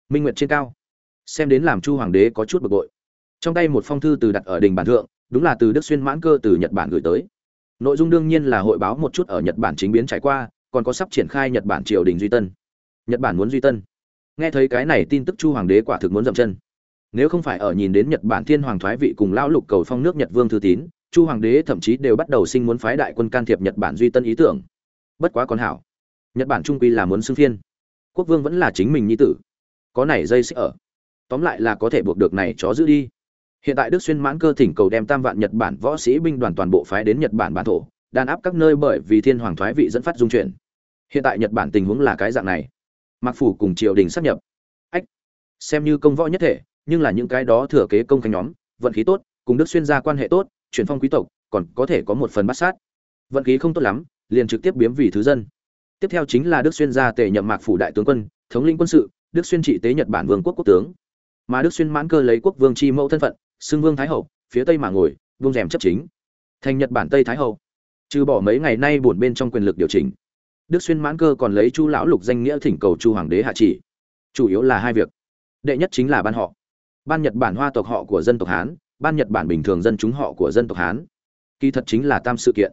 [SPEAKER 1] Minh nguyệt trên cao. Xem đến làm chu hoàng đế có chút bực bội. Trong tay một phong thư từ đặt ở đình bản thượng, đúng là từ đức xuyên mãn cơ từ nhật bản gửi tới. Nội dung đương nhiên là hội báo một chút ở nhật bản chính biến trải qua, còn có sắp triển khai nhật bản triều đình duy tân. Nhật bản muốn duy tân. Nghe thấy cái này tin tức chu hoàng đế quả thực muốn dậm chân. Nếu không phải ở nhìn đến nhật bản thiên hoàng thoái vị cùng lão lục cầu phong nước nhật vương thư tín chu hoàng đế thậm chí đều bắt đầu sinh muốn phái đại quân can thiệp nhật bản duy tân ý tưởng. Bất quá còn hảo. Nhật bản trung quy là muốn xưng phiên. Quốc vương vẫn là chính mình nhi tử. Có này dây xích ở. Tóm lại là có thể buộc được này chó giữ đi. Hiện tại đức xuyên mãn cơ thỉnh cầu đem tam vạn nhật bản võ sĩ binh đoàn toàn bộ phái đến nhật bản bản thổ, đàn áp các nơi bởi vì thiên hoàng thoái vị dẫn phát dung chuyển. Hiện tại nhật bản tình huống là cái dạng này. Mặc phủ cùng triều đình sắp nhập. Ách, xem như công võ nhất thể, nhưng là những cái đó thừa kế công khanh nhóm, vận khí tốt, cùng đức xuyên gia quan hệ tốt chuyển phong quý tộc, còn có thể có một phần bắt sát. Vận khí không tốt lắm, liền trực tiếp biếm vì thứ dân. Tiếp theo chính là đức xuyên gia tề nhậm mạc phủ đại tướng quân, thống lĩnh quân sự, đức xuyên trị tế nhật bản vương quốc quốc tướng. Mà đức xuyên mãn cơ lấy quốc vương chi mẫu thân phận, xưng vương thái hậu, phía tây mà ngồi, vương rèm chấp chính. Thành nhật bản tây thái hậu. Trừ bỏ mấy ngày nay buồn bên trong quyền lực điều chỉnh, đức xuyên mãn cơ còn lấy chu lão lục danh nghĩa thỉnh cầu chu hoàng đế hạ chỉ. Chủ yếu là hai việc. Đệ nhất chính là ban họ. Ban nhật bản hoa tộc họ của dân tộc hán ban nhật bản bình thường dân chúng họ của dân tộc hán. Kỳ thật chính là tam sự kiện.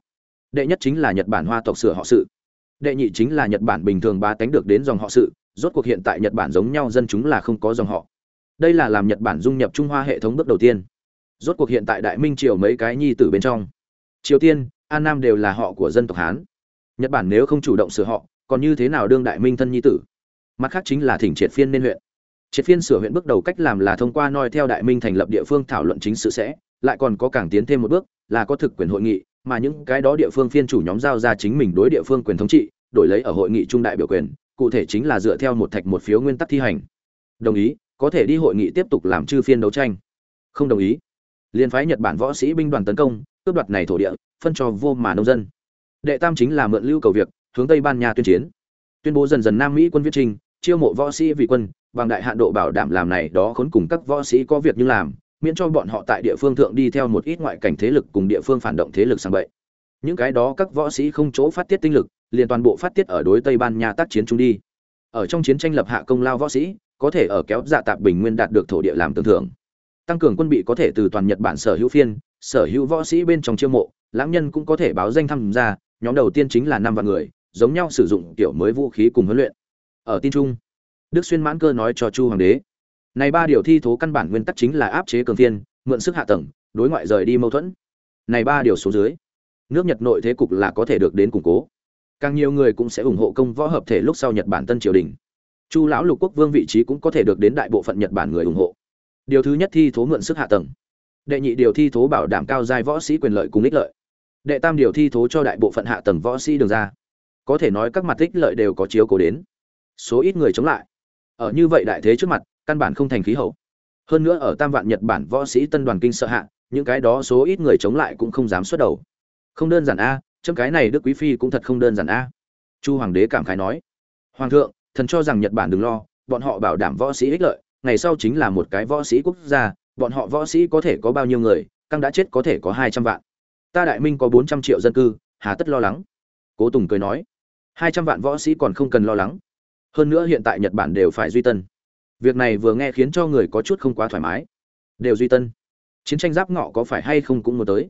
[SPEAKER 1] Đệ nhất chính là nhật bản hoa tộc sửa họ sự. Đệ nhị chính là nhật bản bình thường ba tánh được đến dòng họ sự. Rốt cuộc hiện tại nhật bản giống nhau dân chúng là không có dòng họ. Đây là làm nhật bản dung nhập trung hoa hệ thống bước đầu tiên. Rốt cuộc hiện tại đại minh triều mấy cái nhi tử bên trong. Triều tiên, an nam đều là họ của dân tộc hán. Nhật bản nếu không chủ động sửa họ, còn như thế nào đương đại minh thân nhi tử? Mặt khác chính là thỉnh triệt phiên nên huyện triệt phiên sửa huyện bước đầu cách làm là thông qua noi theo đại minh thành lập địa phương thảo luận chính sự sẽ, lại còn có càng tiến thêm một bước, là có thực quyền hội nghị, mà những cái đó địa phương phiên chủ nhóm giao ra chính mình đối địa phương quyền thống trị, đổi lấy ở hội nghị trung đại biểu quyền, cụ thể chính là dựa theo một thạch một phiếu nguyên tắc thi hành. Đồng ý, có thể đi hội nghị tiếp tục làm chư phiên đấu tranh. Không đồng ý liên phái nhật bản võ sĩ binh đoàn tấn công, cướp đoạt này thổ địa, phân cho vô mà nông dân. Đệ tam chính là mượn lưu cầu việc, hướng tây ban nha tuyên chiến. Tuyên bố dần dần nam mỹ quân viết trình, chiêu mộ võ sĩ vị quân bằng đại hạn độ bảo đảm làm này đó khốn cùng các võ sĩ có việc như làm, miễn cho bọn họ tại địa phương thượng đi theo một ít ngoại cảnh thế lực cùng địa phương phản động thế lực sang vậy những cái đó các võ sĩ không chỗ phát tiết tinh lực, liền toàn bộ phát tiết ở đối tây ban nha tác chiến chúng đi. Ở trong chiến tranh lập hạ công lao võ sĩ, có thể ở kéo dạ tạp bình nguyên đạt được thổ địa làm tưởng thưởng. Tăng cường quân bị có thể từ toàn nhật bản sở hữu phiên, sở hữu võ sĩ bên trong chiêu mộ, lãng nhân cũng có thể báo danh tham gia, nhóm đầu tiên chính là năm vạn người, giống nhau sử dụng kiểu mới vũ khí cùng huấn luyện. Ở tin trung đức xuyên mãn cơ nói cho chu hoàng đế này ba điều thi thố căn bản nguyên tắc chính là áp chế cường thiên, mượn sức hạ tầng đối ngoại rời đi mâu thuẫn. Này ba điều số dưới nước nhật nội thế cục là có thể được đến củng cố. Càng nhiều người cũng sẽ ủng hộ công võ hợp thể lúc sau nhật bản tân triều đình. Chu lão lục quốc vương vị trí cũng có thể được đến đại bộ phận nhật bản người ủng hộ. Điều thứ nhất thi thố mượn sức hạ tầng. Đệ nhị điều thi thố bảo đảm cao giai võ sĩ quyền lợi cùng ích lợi. Đệ tam điều thi thố cho đại bộ phận hạ tầng võ sĩ đường ra. Có thể nói các mặt ích lợi đều có chiếu cố đến. Số ít người chống lại ở như vậy đại thế trước mặt, căn bản không thành khí hậu. Hơn nữa ở tam vạn nhật bản võ sĩ tân đoàn kinh sợ hạ, những cái đó số ít người chống lại cũng không dám xuất đầu. Không đơn giản a, chấm cái này đức quý phi cũng thật không đơn giản a. Chu hoàng đế cảm khái nói. Hoàng thượng, thần cho rằng nhật bản đừng lo, bọn họ bảo đảm võ sĩ ích lợi, ngày sau chính là một cái võ sĩ quốc gia, bọn họ võ sĩ có thể có bao nhiêu người, căng đã chết có thể có hai trăm vạn. Ta đại minh có bốn trăm triệu dân cư, hà tất lo lắng. Cố tùng cười nói. hai trăm vạn võ sĩ còn không cần lo lắng hơn nữa hiện tại nhật bản đều phải duy tân. Việc này vừa nghe khiến cho người có chút không quá thoải mái. Đều duy tân. Chiến tranh giáp ngọ có phải hay không cũng muốn tới.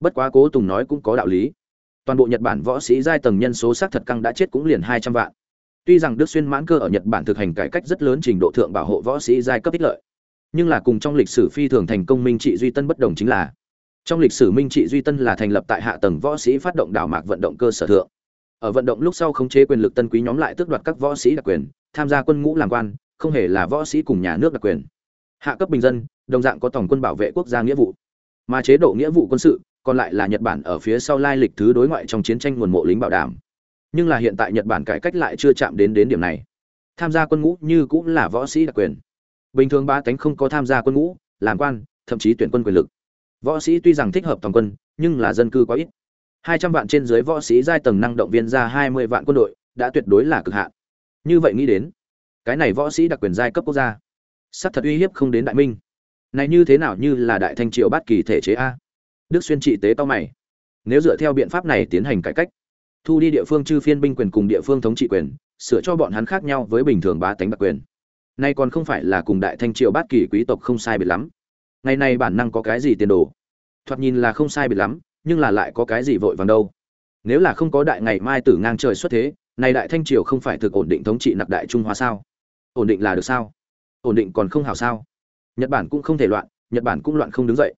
[SPEAKER 1] Bất quá cố tùng nói cũng có đạo lý. Toàn bộ nhật bản võ sĩ giai tầng nhân số xác thật căng đã chết cũng liền hai trăm vạn. Tuy rằng đức xuyên mãn cơ ở nhật bản thực hành cải cách rất lớn trình độ thượng bảo hộ võ sĩ giai cấp ích lợi, nhưng là cùng trong lịch sử phi thường thành công minh trị duy tân bất đồng chính là, trong lịch sử minh trị duy tân là thành lập tại hạ tầng võ sĩ phát động đảo mạc vận động cơ sở thượng ở vận động lúc sau khống chế quyền lực tân quý nhóm lại tước đoạt các võ sĩ đặc quyền, tham gia quân ngũ làm quan, không hề là võ sĩ cùng nhà nước đặc quyền. Hạ cấp bình dân, đồng dạng có tổng quân bảo vệ quốc gia nghĩa vụ. Mà chế độ nghĩa vụ quân sự còn lại là nhật bản ở phía sau lai lịch thứ đối ngoại trong chiến tranh nguồn mộ lính bảo đảm. Nhưng là hiện tại nhật bản cải cách lại chưa chạm đến đến điểm này. Tham gia quân ngũ như cũng là võ sĩ đặc quyền. Bình thường ba cánh không có tham gia quân ngũ, làm quan, thậm chí tuyển quân quyền lực. Võ sĩ tuy rằng thích hợp toàn quân, nhưng là dân cư quá ít hai trăm vạn trên dưới võ sĩ giai tầng năng động viên ra hai mươi vạn quân đội, đã tuyệt đối là cực hạn. Như vậy nghĩ đến, cái này võ sĩ đặc quyền giai cấp quốc gia sắp thật uy hiếp không đến đại minh. Này như thế nào như là đại thanh triều bát kỳ thể chế a? Đức xuyên trị tế to mày. Nếu dựa theo biện pháp này tiến hành cải cách, thu đi địa phương chư phiên binh quyền cùng địa phương thống trị quyền, sửa cho bọn hắn khác nhau với bình thường bá tánh đặc quyền. Nay còn không phải là cùng đại thanh triều bát kỳ quý tộc không sai biệt lắm. Ngày nay bản năng có cái gì tiền đồ? Thoạt nhìn là không sai biệt lắm nhưng là lại có cái gì vội vàng đâu. Nếu là không có đại ngày mai tử ngang trời xuất thế, này đại thanh triều không phải thực ổn định thống trị nặc đại trung hoa sao? Ổn định là được sao? Ổn định còn không hảo sao? Nhật bản cũng không thể loạn, nhật bản cũng loạn không đứng dậy.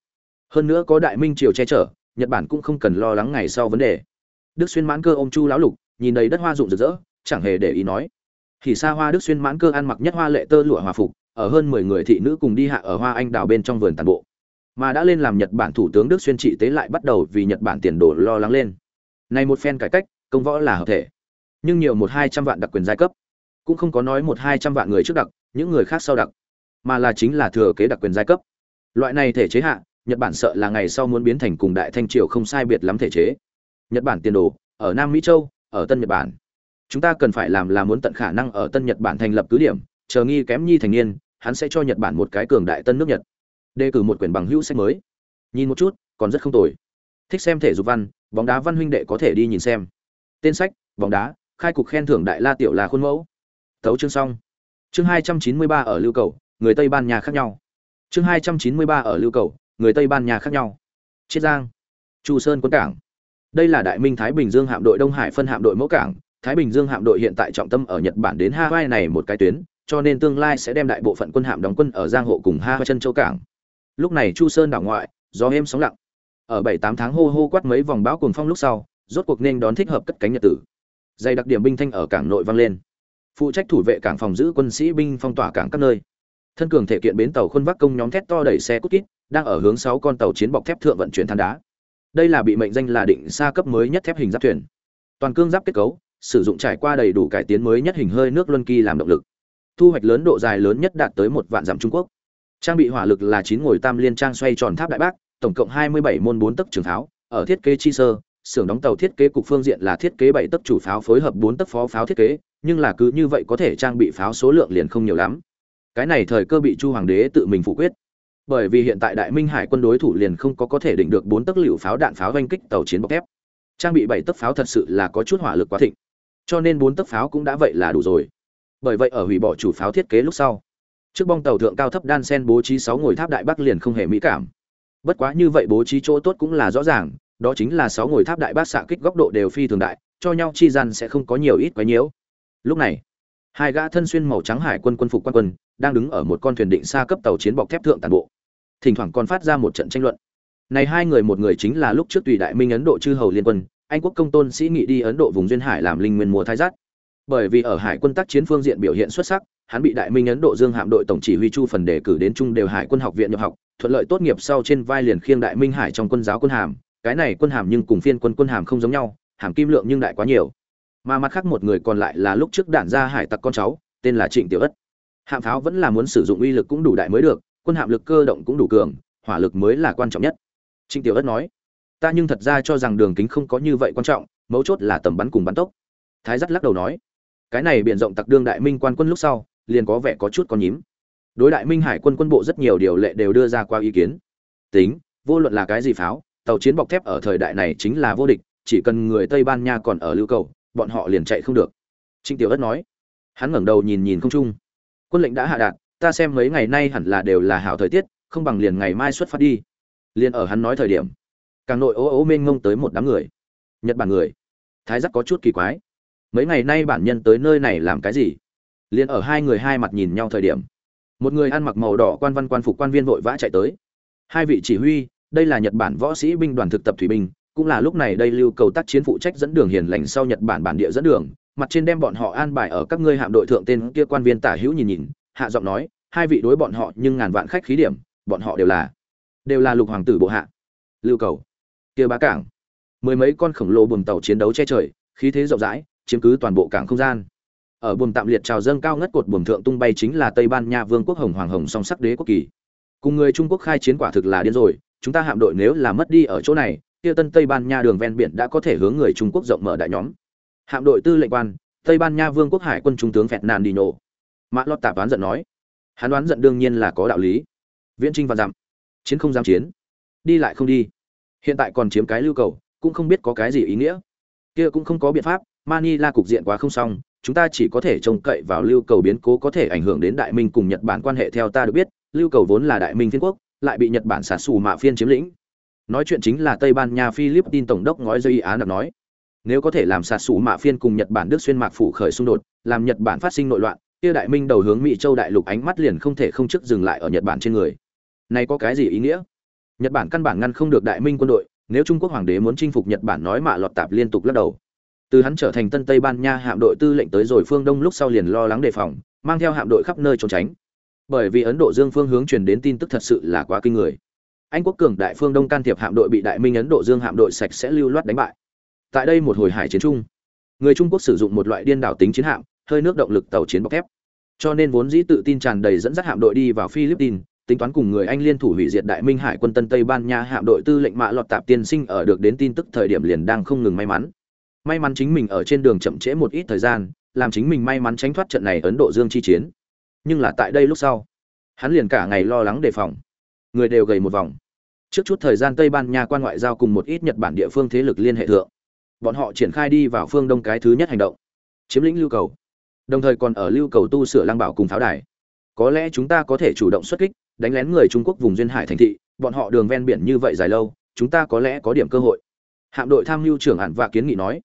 [SPEAKER 1] Hơn nữa có đại minh triều che chở, nhật bản cũng không cần lo lắng ngày sau vấn đề. Đức xuyên mãn cơ ôm chu lão lục, nhìn đầy đất hoa rụng rực rỡ, chẳng hề để ý nói. Thì xa hoa đức xuyên mãn cơ ăn mặc nhất hoa lệ tơ lụa hòa phục, ở hơn mười người thị nữ cùng đi hạ ở hoa anh đào bên trong vườn tàn bộ mà đã lên làm nhật bản thủ tướng đức xuyên trị tế lại bắt đầu vì nhật bản tiền đồ lo lắng lên. Này một phen cải cách, công võ là hợp thể. Nhưng nhiều một hai trăm vạn đặc quyền giai cấp. Cũng không có nói một hai trăm vạn người trước đặc, những người khác sau đặc. Mà là chính là thừa kế đặc quyền giai cấp. Loại này thể chế hạ, nhật bản sợ là ngày sau muốn biến thành cùng đại thanh triều không sai biệt lắm thể chế. Nhật bản tiền đồ, ở nam mỹ châu, ở tân nhật bản. Chúng ta cần phải làm là muốn tận khả năng ở tân nhật bản thành lập cứ điểm, chờ nghi kém nhi thành niên, hắn sẽ cho nhật bản một cái cường đại tân nước nhật đề cử một quyển bằng hữu sách mới. Nhìn một chút, còn rất không tồi. Thích xem thể dục văn, bóng đá văn huynh đệ có thể đi nhìn xem. Tên sách, bóng đá, khai cục khen thưởng đại la tiểu là khuôn mẫu. Thấu chương xong. Chương hai trăm chín mươi ba ở lưu cầu, người tây ban nha khác nhau. Chương hai trăm chín mươi ba ở lưu cầu, người tây ban nha khác nhau. Chiết giang, chu sơn quân cảng. Đây là đại minh thái bình dương hạm đội đông hải phân hạm đội mẫu cảng. Thái bình dương hạm đội hiện tại trọng tâm ở nhật bản đến hawaii này một cái tuyến, cho nên tương lai sẽ đem đại bộ phận quân hạm đóng quân ở giang hộ cùng hawaii chân châu cảng lúc này chu sơn đảo ngoại, gió êm sóng lặng. Ở bảy tám tháng hô hô quát mấy vòng bão cuồng phong lúc sau, rốt cuộc nên đón thích hợp cất cánh nhật tử. Dày đặc điểm binh thanh ở cảng nội vang lên. Phụ trách thủ vệ cảng phòng giữ quân sĩ binh phong tỏa cảng các nơi. Thân cường thể kiện bến tàu khuôn vác công nhóm thét to đẩy xe cút kít, đang ở hướng sáu con tàu chiến bọc thép thượng vận chuyển than đá. Đây là bị mệnh danh là định xa cấp mới nhất thép hình giáp thuyền. Toàn cương giáp kết cấu, sử dụng trải qua đầy đủ cải tiến mới nhất hình hơi nước luân kỳ làm động lực. Thu hoạch lớn độ dài lớn nhất đạt tới một vạn dặm trung quốc trang bị hỏa lực là chín ngồi tam liên trang xoay tròn tháp đại bác, tổng cộng hai mươi bảy môn bốn tấc trường pháo, ở thiết kế chi sơ. Xưởng đóng tàu thiết kế cục phương diện là thiết kế bảy tấc chủ pháo phối hợp bốn tấc phó pháo thiết kế, nhưng là cứ như vậy có thể trang bị pháo số lượng liền không nhiều lắm. Cái này thời cơ bị chu hoàng đế tự mình phủ quyết. Bởi vì hiện tại đại minh hải quân đối thủ liền không có có thể định được bốn tấc liều pháo đạn pháo oanh kích tàu chiến bọc thép. Trang bị bảy tấc pháo thật sự là có chút hỏa lực quá thịnh. Cho nên bốn tấc pháo cũng đã vậy là đủ rồi. Bởi vậy ở hủy bỏ chủ pháo thiết kế lúc sau trước bong tàu thượng cao thấp đan sen bố trí sáu ngồi tháp đại bắc liền không hề mỹ cảm. Bất quá như vậy bố trí chỗ tốt cũng là rõ ràng, đó chính là sáu ngồi tháp đại bác xạ kích góc độ đều phi thường đại, cho nhau chi gian sẽ không có nhiều ít quái nhiễu. Lúc này, hai gã thân xuyên màu trắng hải quân quân phục quan quân đang đứng ở một con thuyền định xa cấp tàu chiến bọc thép thượng toàn bộ. Thỉnh thoảng còn phát ra một trận tranh luận. Này hai người một người chính là lúc trước tùy đại minh ấn độ chư hầu liên quân, anh quốc công tôn sĩ nghị đi ấn độ vùng duyên hải làm linh nguyên mùa thái giác bởi vì ở hải quân tác chiến phương diện biểu hiện xuất sắc hắn bị đại minh ấn độ dương hạm đội tổng chỉ huy chu phần đề cử đến trung đều hải quân học viện nhập học, thuận lợi tốt nghiệp sau trên vai liền khiêng đại minh hải trong quân giáo quân hàm. Cái này quân hàm nhưng cùng phiên quân quân hàm không giống nhau, hàm kim lượng nhưng đại quá nhiều. Mà mặt khác một người còn lại là lúc trước đản ra hải tặc con cháu, tên là trịnh tiểu ất. Hạm pháo vẫn là muốn sử dụng uy lực cũng đủ đại mới được, quân hạm lực cơ động cũng đủ cường, hỏa lực mới là quan trọng nhất. Trịnh tiểu ất nói, ta nhưng thật ra cho rằng đường kính không có như vậy quan trọng, mấu chốt là tầm bắn cùng bắn tốc. Thái giắt lắc đầu nói, cái này biện rộng tặc đương đại minh quan quân lúc sau liền có vẻ có chút con nhím. Đối đại minh hải quân quân bộ rất nhiều điều lệ đều đưa ra qua ý kiến. Tính, vô luận là cái gì pháo, tàu chiến bọc thép ở thời đại này chính là vô địch, chỉ cần người tây ban nha còn ở lưu cầu, bọn họ liền chạy không được. Trịnh tiểu ất nói. Hắn ngẩng đầu nhìn nhìn không trung. Quân lệnh đã hạ đạt, ta xem mấy ngày nay hẳn là đều là hảo thời tiết, không bằng liền ngày mai xuất phát đi. Liền ở hắn nói thời điểm, càng nội ố ố mênh ngông tới một đám người. Nhật bản người. Thái rất có chút kỳ quái. Mấy ngày nay bản nhân tới nơi này làm cái gì? Liền ở hai người hai mặt nhìn nhau thời điểm. Một người ăn mặc màu đỏ quan văn quan phục quan viên vội vã chạy tới. Hai vị chỉ huy, đây là nhật bản võ sĩ binh đoàn thực tập thủy binh, cũng là lúc này đây lưu cầu tác chiến phụ trách dẫn đường hiền lành sau nhật bản bản địa dẫn đường, mặt trên đem bọn họ an bài ở các ngươi hạm đội thượng tên kia quan viên tả hữu nhìn nhìn, hạ giọng nói, hai vị đối bọn họ nhưng ngàn vạn khách khí điểm, bọn họ đều là đều là lục hoàng tử bộ hạ. Lưu cầu, kia bá cảng, mười mấy con khổng lồ buồm tàu chiến đấu che trời, khí thế rộng rãi, chiếm cứ toàn bộ cảng không gian ở buồm tạm liệt trào dâng cao ngất cột buồm thượng tung bay chính là tây ban nha vương quốc hồng hoàng hồng song sắc đế quốc kỳ. Cùng người trung quốc khai chiến quả thực là điên rồi, chúng ta hạm đội nếu là mất đi ở chỗ này, kia tân tây ban nha đường ven biển đã có thể hướng người trung quốc rộng mở đại nhóm. Hạm đội tư lệnh quan, tây ban nha vương quốc hải quân trung tướng phẹt nàn đi nổ. Mã lót tạp đoán giận nói, hắn đoán giận đương nhiên là có đạo lý. Viễn trinh và dặm chiến không dám chiến, đi lại không đi. Hiện tại còn chiếm cái lưu cầu, cũng không biết có cái gì ý nghĩa. Kia cũng không có biện pháp, manila cục diện quá không xong chúng ta chỉ có thể trông cậy vào lưu cầu biến cố có thể ảnh hưởng đến đại minh cùng nhật bản quan hệ theo ta được biết, lưu cầu vốn là đại minh phiên quốc, lại bị nhật bản xả xù mạ phiên chiếm lĩnh. Nói chuyện chính là tây ban nha philippines tổng đốc ngói dây á nặc nói, nếu có thể làm xả xù mạ phiên cùng nhật bản đức xuyên mạc phủ khởi xung đột, làm nhật bản phát sinh nội loạn, kia đại minh đầu hướng mỹ châu đại lục ánh mắt liền không thể không chức dừng lại ở nhật bản trên người. Này có cái gì ý nghĩa? Nhật bản căn bản ngăn không được đại minh quân đội, nếu trung quốc hoàng đế muốn chinh phục nhật bản nói mạ lọt tạp liên tục lắc đầu từ hắn trở thành tân tây ban nha hạm đội tư lệnh tới rồi phương đông lúc sau liền lo lắng đề phòng, mang theo hạm đội khắp nơi trốn tránh. Bởi vì ấn độ dương phương hướng truyền đến tin tức thật sự là quá kinh người. Anh quốc cường đại phương đông can thiệp hạm đội bị đại minh ấn độ dương hạm đội sạch sẽ lưu loát đánh bại. Tại đây một hồi hải chiến trung người trung quốc sử dụng một loại điên đảo tính chiến hạm, hơi nước động lực tàu chiến bọc thép. Cho nên vốn dĩ tự tin tràn đầy dẫn dắt hạm đội đi vào philippines, tính toán cùng người anh liên thủ hủy diệt đại minh hải quân tân tây ban nha hạm đội tư lệnh mã lọt tạp tiên sinh ở được đến tin tức thời điểm liền đang không ngừng may mắn may mắn chính mình ở trên đường chậm trễ một ít thời gian, làm chính mình may mắn tránh thoát trận này ấn độ dương chi chiến. Nhưng là tại đây lúc sau, hắn liền cả ngày lo lắng đề phòng. Người đều gầy một vòng. Trước chút thời gian tây ban nha quan ngoại giao cùng một ít nhật bản địa phương thế lực liên hệ thượng. Bọn họ triển khai đi vào phương đông cái thứ nhất hành động. Chiếm lĩnh lưu cầu. Đồng thời còn ở lưu cầu tu sửa lăng bảo cùng pháo đài. Có lẽ chúng ta có thể chủ động xuất kích, đánh lén người trung quốc vùng duyên hải thành thị, bọn họ đường ven biển như vậy dài lâu, chúng ta có lẽ có điểm cơ hội. Hạm đội tham mưu trưởng ản và kiến nghị nói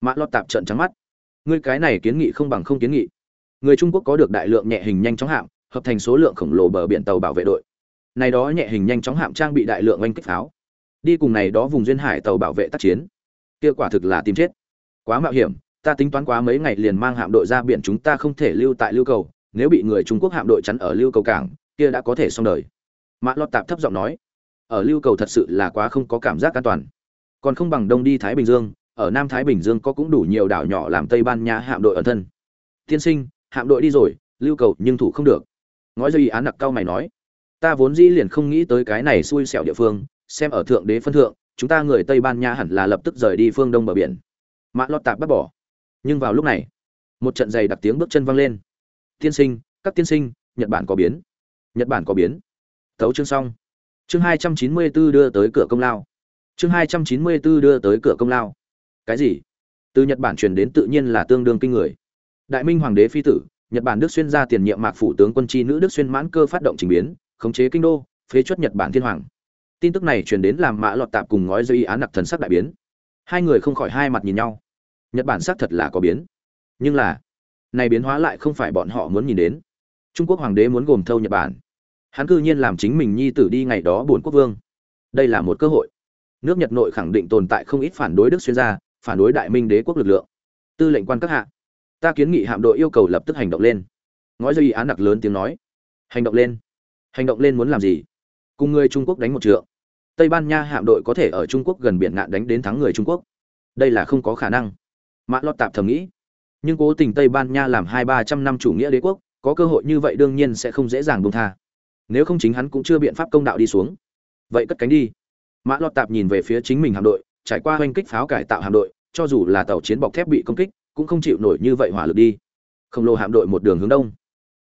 [SPEAKER 1] mã lọt tạp trận trắng mắt. Ngươi cái này kiến nghị không bằng không kiến nghị. Người trung quốc có được đại lượng nhẹ hình nhanh chóng hạm, hợp thành số lượng khổng lồ bờ biển tàu bảo vệ đội. Này đó nhẹ hình nhanh chóng hạm trang bị đại lượng oanh kích pháo. Đi cùng này đó vùng duyên hải tàu bảo vệ tác chiến. Kia quả thực là tìm chết. Quá mạo hiểm, ta tính toán quá mấy ngày liền mang hạm đội ra biển chúng ta không thể lưu tại lưu cầu, nếu bị người trung quốc hạm đội chắn ở lưu cầu cảng, kia đã có thể xong đời. Mã lọt tạp thấp giọng nói, ở lưu cầu thật sự là quá không có cảm giác an toàn. Còn không bằng đông đi thái bình dương ở nam thái bình dương có cũng đủ nhiều đảo nhỏ làm tây ban nha hạm đội ở thân. Tiên sinh, hạm đội đi rồi, lưu cầu nhưng thủ không được. Ngói Duy án nặc cao mày nói, ta vốn dĩ liền không nghĩ tới cái này xui xẻo địa phương, xem ở thượng đế phân thượng, chúng ta người tây ban nha hẳn là lập tức rời đi phương đông bờ biển. Mã lọt tạp bắt bỏ. Nhưng vào lúc này, một trận giày đặc tiếng bước chân vang lên. Tiên sinh, các tiên sinh, nhật bản có biến. Nhật bản có biến. Tấu chương xong. Chương hai trăm chín mươi 294 đưa tới cửa công lao. Chương hai trăm chín mươi 294 đưa tới cửa công lao cái gì? Từ nhật bản truyền đến tự nhiên là tương đương kinh người. Đại minh hoàng đế phi tử, nhật bản đức xuyên ra tiền nhiệm mạc phủ tướng quân chi nữ đức xuyên mãn cơ phát động trình biến, khống chế kinh đô, phế chuất nhật bản thiên hoàng. Tin tức này truyền đến làm mã lọt tạp cùng ngói dây án nặc thần sắc đại biến. Hai người không khỏi hai mặt nhìn nhau. Nhật bản xác thật là có biến. Nhưng là, này biến hóa lại không phải bọn họ muốn nhìn đến. Trung quốc hoàng đế muốn gồm thâu nhật bản. Hắn cư nhiên làm chính mình nhi tử đi ngày đó bổn quốc vương. Đây là một cơ hội. Nước nhật nội khẳng định tồn tại không ít phản đối đức xuyên gia phản đối đại minh đế quốc lực lượng. Tư lệnh quan các hạ, ta kiến nghị hạm đội yêu cầu lập tức hành động lên. Ngói dây án đặc lớn tiếng nói. Hành động lên. Hành động lên muốn làm gì? Cùng người trung quốc đánh một trượng. Tây ban nha hạm đội có thể ở trung quốc gần biển ngạn đánh đến thắng người trung quốc. Đây là không có khả năng. Mã lọt tạp thầm nghĩ. Nhưng cố tình tây ban nha làm hai ba trăm năm chủ nghĩa đế quốc, có cơ hội như vậy đương nhiên sẽ không dễ dàng buông tha. Nếu không chính hắn cũng chưa biện pháp công đạo đi xuống. Vậy cất cánh đi. Mã lọt tạp nhìn về phía chính mình hạm đội trải qua hoành kích pháo cải tạo hạm đội, cho dù là tàu chiến bọc thép bị công kích, cũng không chịu nổi như vậy hỏa lực đi. Khổng lồ hạm đội một đường hướng đông.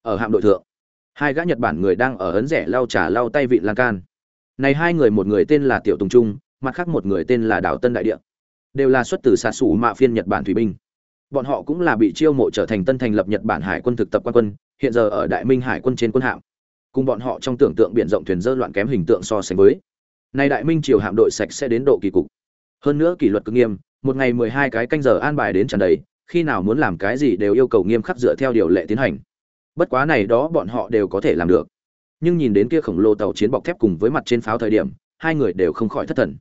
[SPEAKER 1] Ở hạm đội thượng, hai gã nhật bản người đang ở ấn rẻ lau trà lau tay vịn lan can. Này hai người một người tên là tiểu tùng trung, mặt khác một người tên là đảo tân đại địa. Đều là xuất từ xạ sủ mạ phiên nhật bản thủy binh. Bọn họ cũng là bị chiêu mộ trở thành tân thành lập nhật bản hải quân thực tập quan quân, hiện giờ ở đại minh hải quân trên quân hạm. Cùng bọn họ trong tưởng tượng biển rộng thuyền dơ loạn kém hình tượng so sánh với. Nay đại minh triều hạm đội sạch sẽ đến độ kỳ cục hơn nữa kỷ luật cực nghiêm, một ngày mười hai cái canh giờ an bài đến tràn đầy, khi nào muốn làm cái gì đều yêu cầu nghiêm khắc dựa theo điều lệ tiến hành. Bất quá này đó bọn họ đều có thể làm được. Nhưng nhìn đến kia khổng lồ tàu chiến bọc thép cùng với mặt trên pháo thời điểm, hai người đều không khỏi thất thần.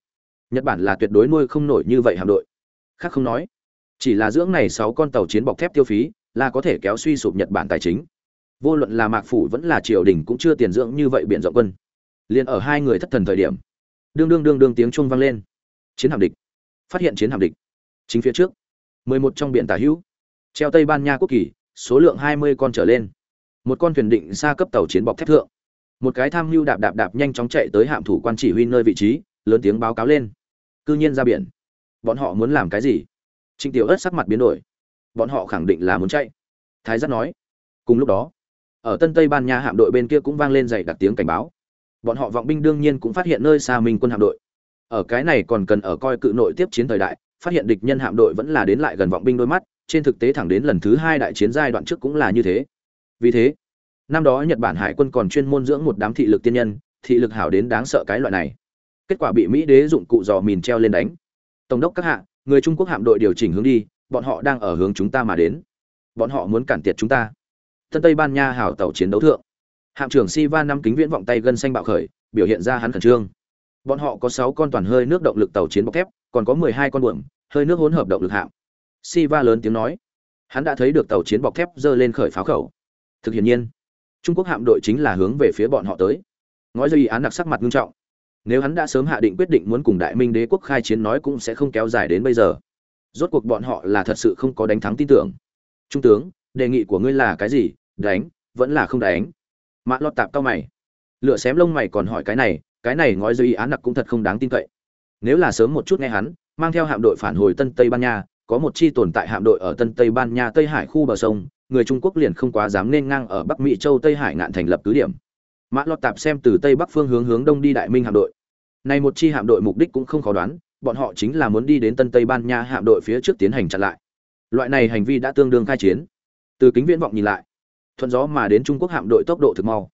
[SPEAKER 1] Nhật bản là tuyệt đối nuôi không nổi như vậy hạm đội. Khác không nói, chỉ là dưỡng này sáu con tàu chiến bọc thép tiêu phí là có thể kéo suy sụp nhật bản tài chính. Vô luận là mạc phủ vẫn là triều đình cũng chưa tiền dưỡng như vậy biển rộng quân. Liền ở hai người thất thần thời điểm, đương đương đương đương tiếng chuông vang lên chiến hạm địch. Phát hiện chiến hạm địch. Chính phía trước. mười một trong biển tả hữu. Treo tây ban nha quốc kỳ, số lượng hai mươi con trở lên. Một con thuyền định xa cấp tàu chiến bọc thép thượng. Một cái tham mưu đạp đạp đạp nhanh chóng chạy tới hạm thủ quan chỉ huy nơi vị trí, lớn tiếng báo cáo lên. Cư nhiên ra biển. Bọn họ muốn làm cái gì? Trịnh tiểu ớt sắc mặt biến đổi. Bọn họ khẳng định là muốn chạy. Thái giác nói. Cùng lúc đó, ở tân tây ban nha hạm đội bên kia cũng vang lên dày đặc tiếng cảnh báo. Bọn họ vọng binh đương nhiên cũng phát hiện nơi xa mình quân hạm đội ở cái này còn cần ở coi cự nội tiếp chiến thời đại, phát hiện địch nhân hạm đội vẫn là đến lại gần vọng binh đôi mắt, trên thực tế thẳng đến lần thứ hai đại chiến giai đoạn trước cũng là như thế. Vì thế, năm đó nhật bản hải quân còn chuyên môn dưỡng một đám thị lực tiên nhân, thị lực hảo đến đáng sợ cái loại này. Kết quả bị mỹ đế dụng cụ dò mìn treo lên đánh. Tổng đốc các hạ, người trung quốc hạm đội điều chỉnh hướng đi, bọn họ đang ở hướng chúng ta mà đến. Bọn họ muốn cản tiệt chúng ta. Tân tây ban nha hảo tàu chiến đấu thượng. Hạm trưởng si va năm kính viễn vọng tay gân xanh bạo khởi, biểu hiện ra hắn khẩn trương bọn họ có sáu con toàn hơi nước động lực tàu chiến bọc thép, còn có mười hai con buồm, hơi nước hỗn hợp động lực hạm. Siva lớn tiếng nói. Hắn đã thấy được tàu chiến bọc thép dơ lên khởi pháo khẩu. Thực hiện nhiên. Trung quốc hạm đội chính là hướng về phía bọn họ tới. Ngói dây án đặc sắc mặt nghiêm trọng. Nếu hắn đã sớm hạ định quyết định muốn cùng đại minh đế quốc khai chiến nói cũng sẽ không kéo dài đến bây giờ. Rốt cuộc bọn họ là thật sự không có đánh thắng tin tưởng. Trung tướng, đề nghị của ngươi là cái gì? Đánh, vẫn là không đánh. Mã lọt tạp cao mày. Lửa xém lông mày còn hỏi cái này cái này ngói dây án nặc cũng thật không đáng tin cậy. Nếu là sớm một chút nghe hắn, mang theo hạm đội phản hồi tân tây ban nha, có một chi tồn tại hạm đội ở tân tây ban nha tây hải khu bờ sông, người trung quốc liền không quá dám nên ngang ở bắc mỹ châu tây hải ngạn thành lập cứ điểm. Mã lọt tạp xem từ tây bắc phương hướng hướng đông đi đại minh hạm đội. Này một chi hạm đội mục đích cũng không khó đoán, bọn họ chính là muốn đi đến tân tây ban nha hạm đội phía trước tiến hành chặn lại. Loại này hành vi đã tương đương khai chiến. Từ kính viễn vọng nhìn lại, thuận gió mà đến trung quốc hạm đội tốc độ thực mau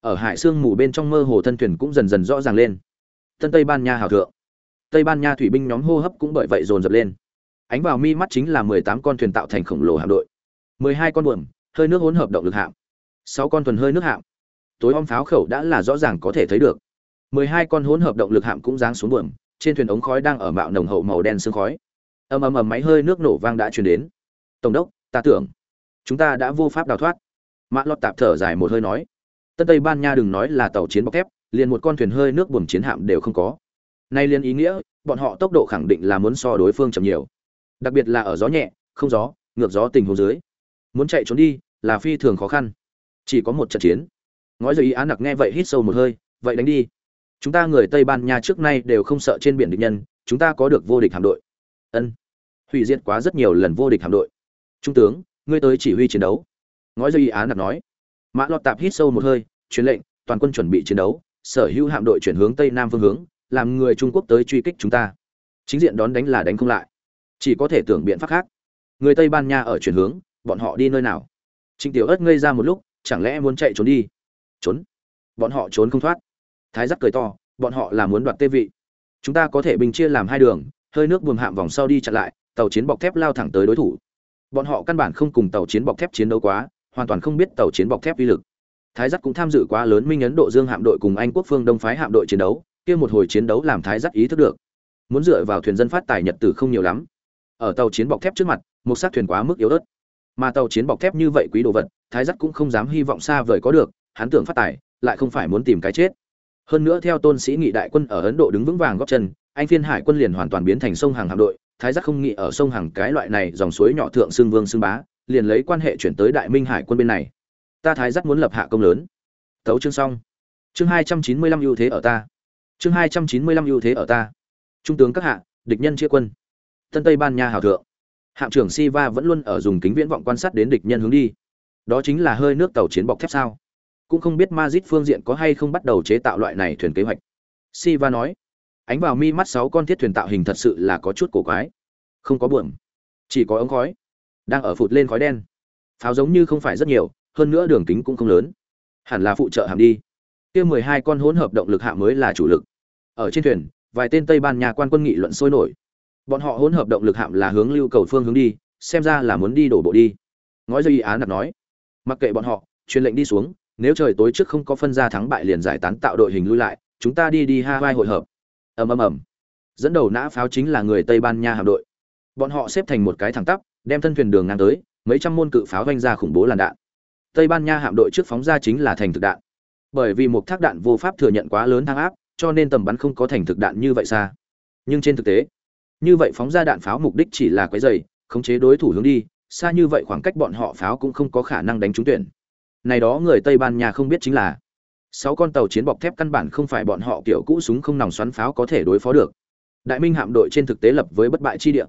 [SPEAKER 1] ở hải sương mù bên trong mơ hồ thân thuyền cũng dần dần rõ ràng lên. Tân tây ban nha hào thượng. Tây ban nha thủy binh nhóm hô hấp cũng bởi vậy dồn dập lên. Ánh vào mi mắt chính là mười tám con thuyền tạo thành khổng lồ hạm đội. Mười hai con buồm, hơi nước hỗn hợp động lực hạm. Sáu con thuần hơi nước hạm. Tối om pháo khẩu đã là rõ ràng có thể thấy được. Mười hai con hỗn hợp động lực hạm cũng giáng xuống buồm, trên thuyền ống khói đang ở mạo nồng hậu màu đen sương khói. Ầm ầm ầm máy hơi nước nổ vang đã truyền đến. Tổng đốc, ta tưởng chúng ta đã vô pháp đào thoát. Mã lọt tạp thở dài một hơi nói tân tây ban nha đừng nói là tàu chiến bọc thép, liền một con thuyền hơi nước buồm chiến hạm đều không có. Nay liên ý nghĩa, bọn họ tốc độ khẳng định là muốn so đối phương chậm nhiều. Đặc biệt là ở gió nhẹ, không gió, ngược gió tình huống dưới. Muốn chạy trốn đi, là phi thường khó khăn. Chỉ có một trận chiến. Ngói giờ ý án nặc nghe vậy hít sâu một hơi, vậy đánh đi. Chúng ta người tây ban nha trước nay đều không sợ trên biển địch nhân, chúng ta có được vô địch hạm đội. Ân. Hủy diệt quá rất nhiều lần vô địch hạm đội. Trung tướng, ngươi tới chỉ huy chiến đấu. Ngói giờ ý án nặc nói mã lọt tạp hít sâu một hơi, truyền lệnh, toàn quân chuẩn bị chiến đấu, sở hữu hạm đội chuyển hướng tây nam phương hướng, làm người trung quốc tới truy kích chúng ta. Chính diện đón đánh là đánh không lại. Chỉ có thể tưởng biện pháp khác. Người tây ban nha ở chuyển hướng, bọn họ đi nơi nào? Trịnh tiểu ớt ngây ra một lúc, chẳng lẽ muốn chạy trốn đi? Trốn. Bọn họ trốn không thoát. Thái giác cười to, bọn họ là muốn đoạt tê vị. Chúng ta có thể bình chia làm hai đường, hơi nước buồm hạm vòng sau đi chặn lại, tàu chiến bọc thép lao thẳng tới đối thủ. Bọn họ căn bản không cùng tàu chiến bọc thép chiến đấu quá hoàn toàn không biết tàu chiến bọc thép uy lực. Thái giác cũng tham dự quá lớn minh ấn độ dương hạm đội cùng anh quốc phương đông phái hạm đội chiến đấu, kia một hồi chiến đấu làm thái giác ý thức được. Muốn dựa vào thuyền dân phát tài nhật tử không nhiều lắm. Ở tàu chiến bọc thép trước mặt, một xác thuyền quá mức yếu ớt. Mà tàu chiến bọc thép như vậy quý đồ vật, thái giác cũng không dám hy vọng xa vời có được, hắn tưởng phát tài, lại không phải muốn tìm cái chết. Hơn nữa theo tôn sĩ nghị đại quân ở ấn độ đứng vững vàng góp chân, anh phiên hải quân liền hoàn toàn biến thành sông hàng hạm đội, thái giác không nghĩ ở sông hàng cái loại này dòng suối nhỏ thượng xương vương xương bá liền lấy quan hệ chuyển tới đại minh hải quân bên này. Ta thái giác muốn lập hạ công lớn. Tấu chương xong. Chương hai trăm chín mươi lăm ưu thế ở ta. Chương hai trăm chín mươi lăm ưu thế ở ta. Trung tướng các hạ, địch nhân chia quân. Tân tây ban nha hào thượng. Hạm trưởng siva vẫn luôn ở dùng kính viễn vọng quan sát đến địch nhân hướng đi. Đó chính là hơi nước tàu chiến bọc thép sao? Cũng không biết mazit phương diện có hay không bắt đầu chế tạo loại này thuyền kế hoạch. Siva nói, ánh vào mi mắt sáu con thiết thuyền tạo hình thật sự là có chút cổ quái. Không có buồm, chỉ có ống khói đang ở phụt lên khói đen. Pháo giống như không phải rất nhiều, hơn nữa đường kính cũng không lớn. Hẳn là phụ trợ hạm đi. Kia mười hai con hỗn hợp động lực hạm mới là chủ lực. Ở trên thuyền, vài tên tây ban nha quan quân nghị luận sôi nổi. Bọn họ hỗn hợp động lực hạm là hướng lưu cầu phương hướng đi, xem ra là muốn đi đổ bộ đi. Ngói dây ý án đặt nói. Mặc kệ bọn họ, truyền lệnh đi xuống, nếu trời tối trước không có phân ra thắng bại liền giải tán tạo đội hình lui lại, chúng ta đi đi Ha vai hội hợp. Ầm ầm ầm. Dẫn đầu nã pháo chính là người tây ban nha hạm đội. Bọn họ xếp thành một cái thẳng tắp đem thân thuyền đường ngang tới, mấy trăm môn cự pháo vanh ra khủng bố làn đạn. Tây ban nha hạm đội trước phóng ra chính là thành thực đạn. Bởi vì một thác đạn vô pháp thừa nhận quá lớn thang áp, cho nên tầm bắn không có thành thực đạn như vậy xa. Nhưng trên thực tế, như vậy phóng ra đạn pháo mục đích chỉ là quấy dày khống chế đối thủ hướng đi, xa như vậy khoảng cách bọn họ pháo cũng không có khả năng đánh trúng tuyển. Này đó người tây ban nha không biết chính là, sáu con tàu chiến bọc thép căn bản không phải bọn họ kiểu cũ súng không nòng xoắn pháo có thể đối phó được. Đại minh hạm đội trên thực tế lập với bất bại chi địa.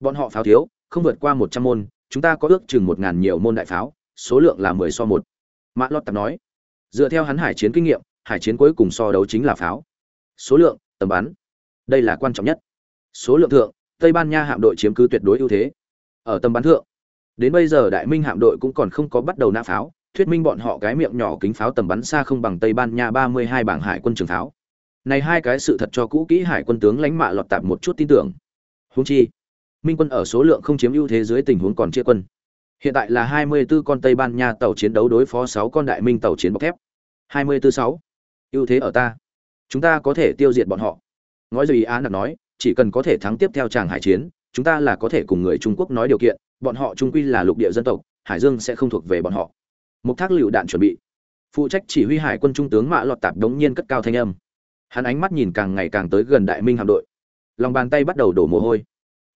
[SPEAKER 1] Bọn họ pháo thiếu không vượt qua một trăm môn, chúng ta có ước chừng một ngàn nhiều môn đại pháo, số lượng là mười so một. Mã lót tạp nói, dựa theo hắn hải chiến kinh nghiệm, hải chiến cuối cùng so đấu chính là pháo. Số lượng, tầm bắn, đây là quan trọng nhất. Số lượng thượng, tây ban nha hạm đội chiếm cứ tuyệt đối ưu thế. Ở tầm bắn thượng, đến bây giờ đại minh hạm đội cũng còn không có bắt đầu nã pháo, thuyết minh bọn họ cái miệng nhỏ kính pháo tầm bắn xa không bằng tây ban nha ba mươi hai bảng hải quân trường pháo. Này hai cái sự thật cho cũ kỹ hải quân tướng lãnh mạ lọt tạp một chút tin tưởng. Huống chi minh quân ở số lượng không chiếm ưu thế dưới tình huống còn chia quân. Hiện tại là hai mươi 24 con tây ban nha tàu chiến đấu đối phó sáu con đại minh tàu chiến bọc thép. hai mươi 24 sáu. Ưu thế ở ta. Chúng ta có thể tiêu diệt bọn họ. Ngói dùy á nặc nói, chỉ cần có thể thắng tiếp theo tràng hải chiến, chúng ta là có thể cùng người trung quốc nói điều kiện, bọn họ trung quy là lục địa dân tộc, hải dương sẽ không thuộc về bọn họ. Một thác lựu đạn chuẩn bị. Phụ trách chỉ huy hải quân trung tướng mạ lọt tạp đống nhiên cất cao thanh âm. Hắn ánh mắt nhìn càng ngày càng tới gần đại minh hạm đội. Lòng bàn tay bắt đầu đổ mồ hôi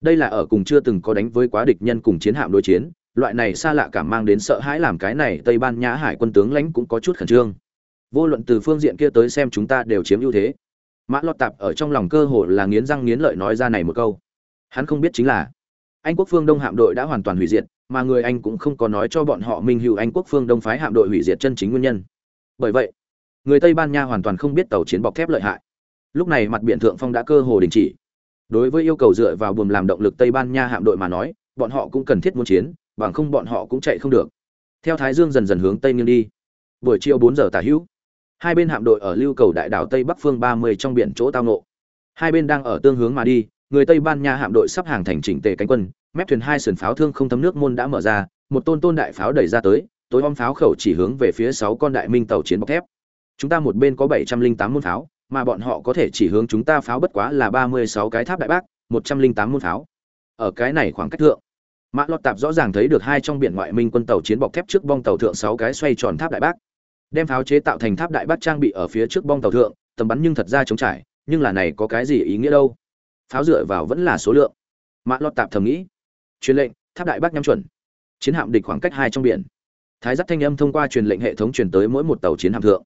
[SPEAKER 1] đây là ở cùng chưa từng có đánh với quá địch nhân cùng chiến hạm đối chiến, loại này xa lạ cảm mang đến sợ hãi làm cái này tây ban nhã hải quân tướng lãnh cũng có chút khẩn trương. Vô luận từ phương diện kia tới xem chúng ta đều chiếm ưu thế. Mã lọt tạp ở trong lòng cơ hồ là nghiến răng nghiến lợi nói ra này một câu. Hắn không biết chính là, anh quốc phương đông hạm đội đã hoàn toàn hủy diệt, mà người anh cũng không có nói cho bọn họ minh hữu anh quốc phương đông phái hạm đội hủy diệt chân chính nguyên nhân. Bởi vậy, người tây ban nha hoàn toàn không biết tàu chiến bọc thép lợi hại. Lúc này mặt biển thượng phong đã cơ hồ đình chỉ đối với yêu cầu dựa vào buồm làm động lực tây ban nha hạm đội mà nói, bọn họ cũng cần thiết muốn chiến, bằng không bọn họ cũng chạy không được. Theo thái dương dần dần hướng tây nghiêng đi. Buổi chiều bốn giờ tả hữu, hai bên hạm đội ở lưu cầu đại đảo tây bắc phương ba mươi trong biển chỗ tao nộ hai bên đang ở tương hướng mà đi, người tây ban nha hạm đội sắp hàng thành chỉnh tề cánh quân, mép thuyền hai sườn pháo thương không thấm nước môn đã mở ra, một tôn tôn đại pháo đẩy ra tới, tối om pháo khẩu chỉ hướng về phía sáu con đại minh tàu chiến bọc thép. Chúng ta một bên có bảy trăm linh tám môn pháo mà bọn họ có thể chỉ hướng chúng ta pháo bất quá là ba mươi sáu cái tháp đại bác, một trăm linh tám môn pháo. Ở cái này khoảng cách thượng, mã lọt tạp rõ ràng thấy được hai trong biển ngoại minh quân tàu chiến bọc thép trước bong tàu thượng sáu cái xoay tròn tháp đại bác. Đem pháo chế tạo thành tháp đại bác trang bị ở phía trước bong tàu thượng, tầm bắn nhưng thật ra chống trải, nhưng là này có cái gì ý nghĩa đâu? Pháo dựa vào vẫn là số lượng. Mã lọt tạp thầm nghĩ. Truyền lệnh, tháp đại bác nhắm chuẩn. Chiến hạm địch khoảng cách hai trong biển. Thái dắt thanh âm thông qua truyền lệnh hệ thống truyền tới mỗi một tàu chiến hạm thượng.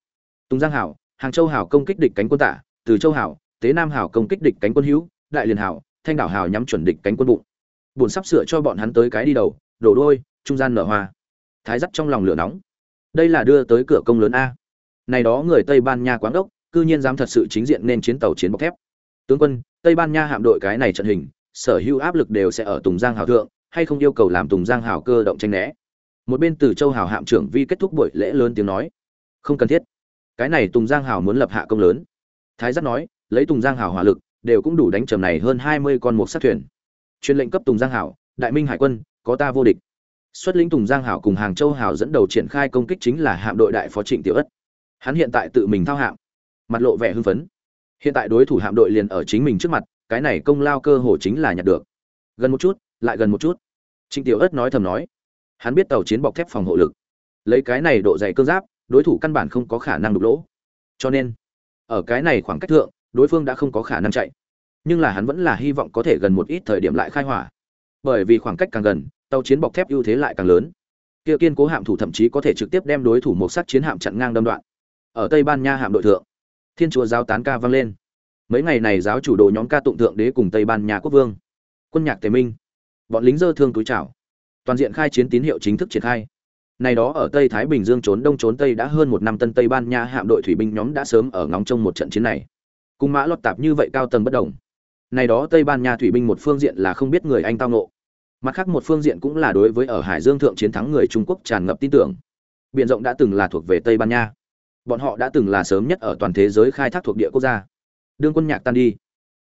[SPEAKER 1] Tùng giang hảo hàng châu hảo công kích địch cánh quân tả, từ châu hảo, tế nam hảo công kích địch cánh quân hữu, đại liền hảo, thanh đảo hảo nhắm chuẩn địch cánh quân bụng. Buồn sắp sửa cho bọn hắn tới cái đi đầu, đổ đôi, trung gian nở hoa. Thái dắt trong lòng lửa nóng. Đây là đưa tới cửa công lớn a. Này đó người tây ban nha quán đốc, cư nhiên dám thật sự chính diện nên chiến tàu chiến bọc thép. Tướng quân, tây ban nha hạm đội cái này trận hình, sở hữu áp lực đều sẽ ở tùng giang hảo thượng, hay không yêu cầu làm tùng giang hảo cơ động tranh né? Một bên từ châu hảo hạm trưởng vi kết thúc buổi lễ lớn tiếng nói. Không cần thiết cái này tùng giang hảo muốn lập hạ công lớn. Thái giác nói, lấy tùng giang hảo hỏa lực, đều cũng đủ đánh trầm này hơn hai mươi con một sát thuyền. Truyền lệnh cấp tùng giang hảo đại minh hải quân, có ta vô địch. Xuất lĩnh tùng giang hảo cùng hàng châu hảo dẫn đầu triển khai công kích chính là hạm đội đại phó trịnh tiểu ất. Hắn hiện tại tự mình thao hạm. Mặt lộ vẻ hưng phấn. Hiện tại đối thủ hạm đội liền ở chính mình trước mặt, cái này công lao cơ hồ chính là nhặt được. Gần một chút, lại gần một chút. Trịnh tiểu ất nói thầm nói. Hắn biết tàu chiến bọc thép phòng hộ lực. Lấy cái này độ dày cơ giáp đối thủ căn bản không có khả năng đục lỗ. Cho nên, ở cái này khoảng cách thượng, đối phương đã không có khả năng chạy. Nhưng là hắn vẫn là hy vọng có thể gần một ít thời điểm lại khai hỏa. Bởi vì khoảng cách càng gần, tàu chiến bọc thép ưu thế lại càng lớn. Kia kiên cố hạm thủ thậm chí có thể trực tiếp đem đối thủ một sát chiến hạm chặn ngang đâm đoạn. Ở tây ban nha hạm đội thượng, thiên chúa giáo tán ca vang lên. Mấy ngày này giáo chủ đồ nhóm ca tụng thượng đế cùng tây ban nha quốc vương, quân nhạc tề minh, bọn lính dơ thương túi chảo. Toàn diện khai chiến tín hiệu chính thức triển khai này đó ở tây thái bình dương trốn đông trốn tây đã hơn một năm tân tây ban nha hạm đội thủy binh nhóm đã sớm ở ngóng trong một trận chiến này. Cùng mã lọt tạp như vậy cao tầng bất đồng. Này đó tây ban nha thủy binh một phương diện là không biết người anh tao nộ mặt khác một phương diện cũng là đối với ở hải dương thượng chiến thắng người trung quốc tràn ngập tin tưởng. Biện rộng đã từng là thuộc về tây ban nha. Bọn họ đã từng là sớm nhất ở toàn thế giới khai thác thuộc địa quốc gia. Đương quân nhạc tan đi,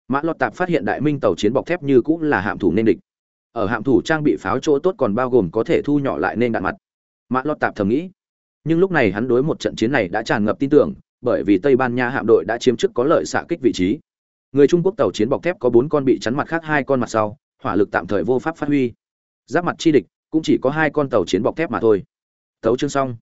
[SPEAKER 1] mã lọt tạp phát hiện đại minh tàu chiến bọc thép như cũng là hạm thủ nên địch. Ở hạm thủ trang bị pháo chỗ tốt còn bao gồm có thể thu nhỏ lại nên đạn mặt mã lọt tạp thầm nghĩ. Nhưng lúc này hắn đối một trận chiến này đã tràn ngập tin tưởng, bởi vì tây ban nha hạm đội đã chiếm chức có lợi xạ kích vị trí. Người trung quốc tàu chiến bọc thép có bốn con bị chắn mặt khác hai con mặt sau, hỏa lực tạm thời vô pháp phát huy. Giáp mặt chi địch cũng chỉ có hai con tàu chiến bọc thép mà thôi. Thấu chương xong.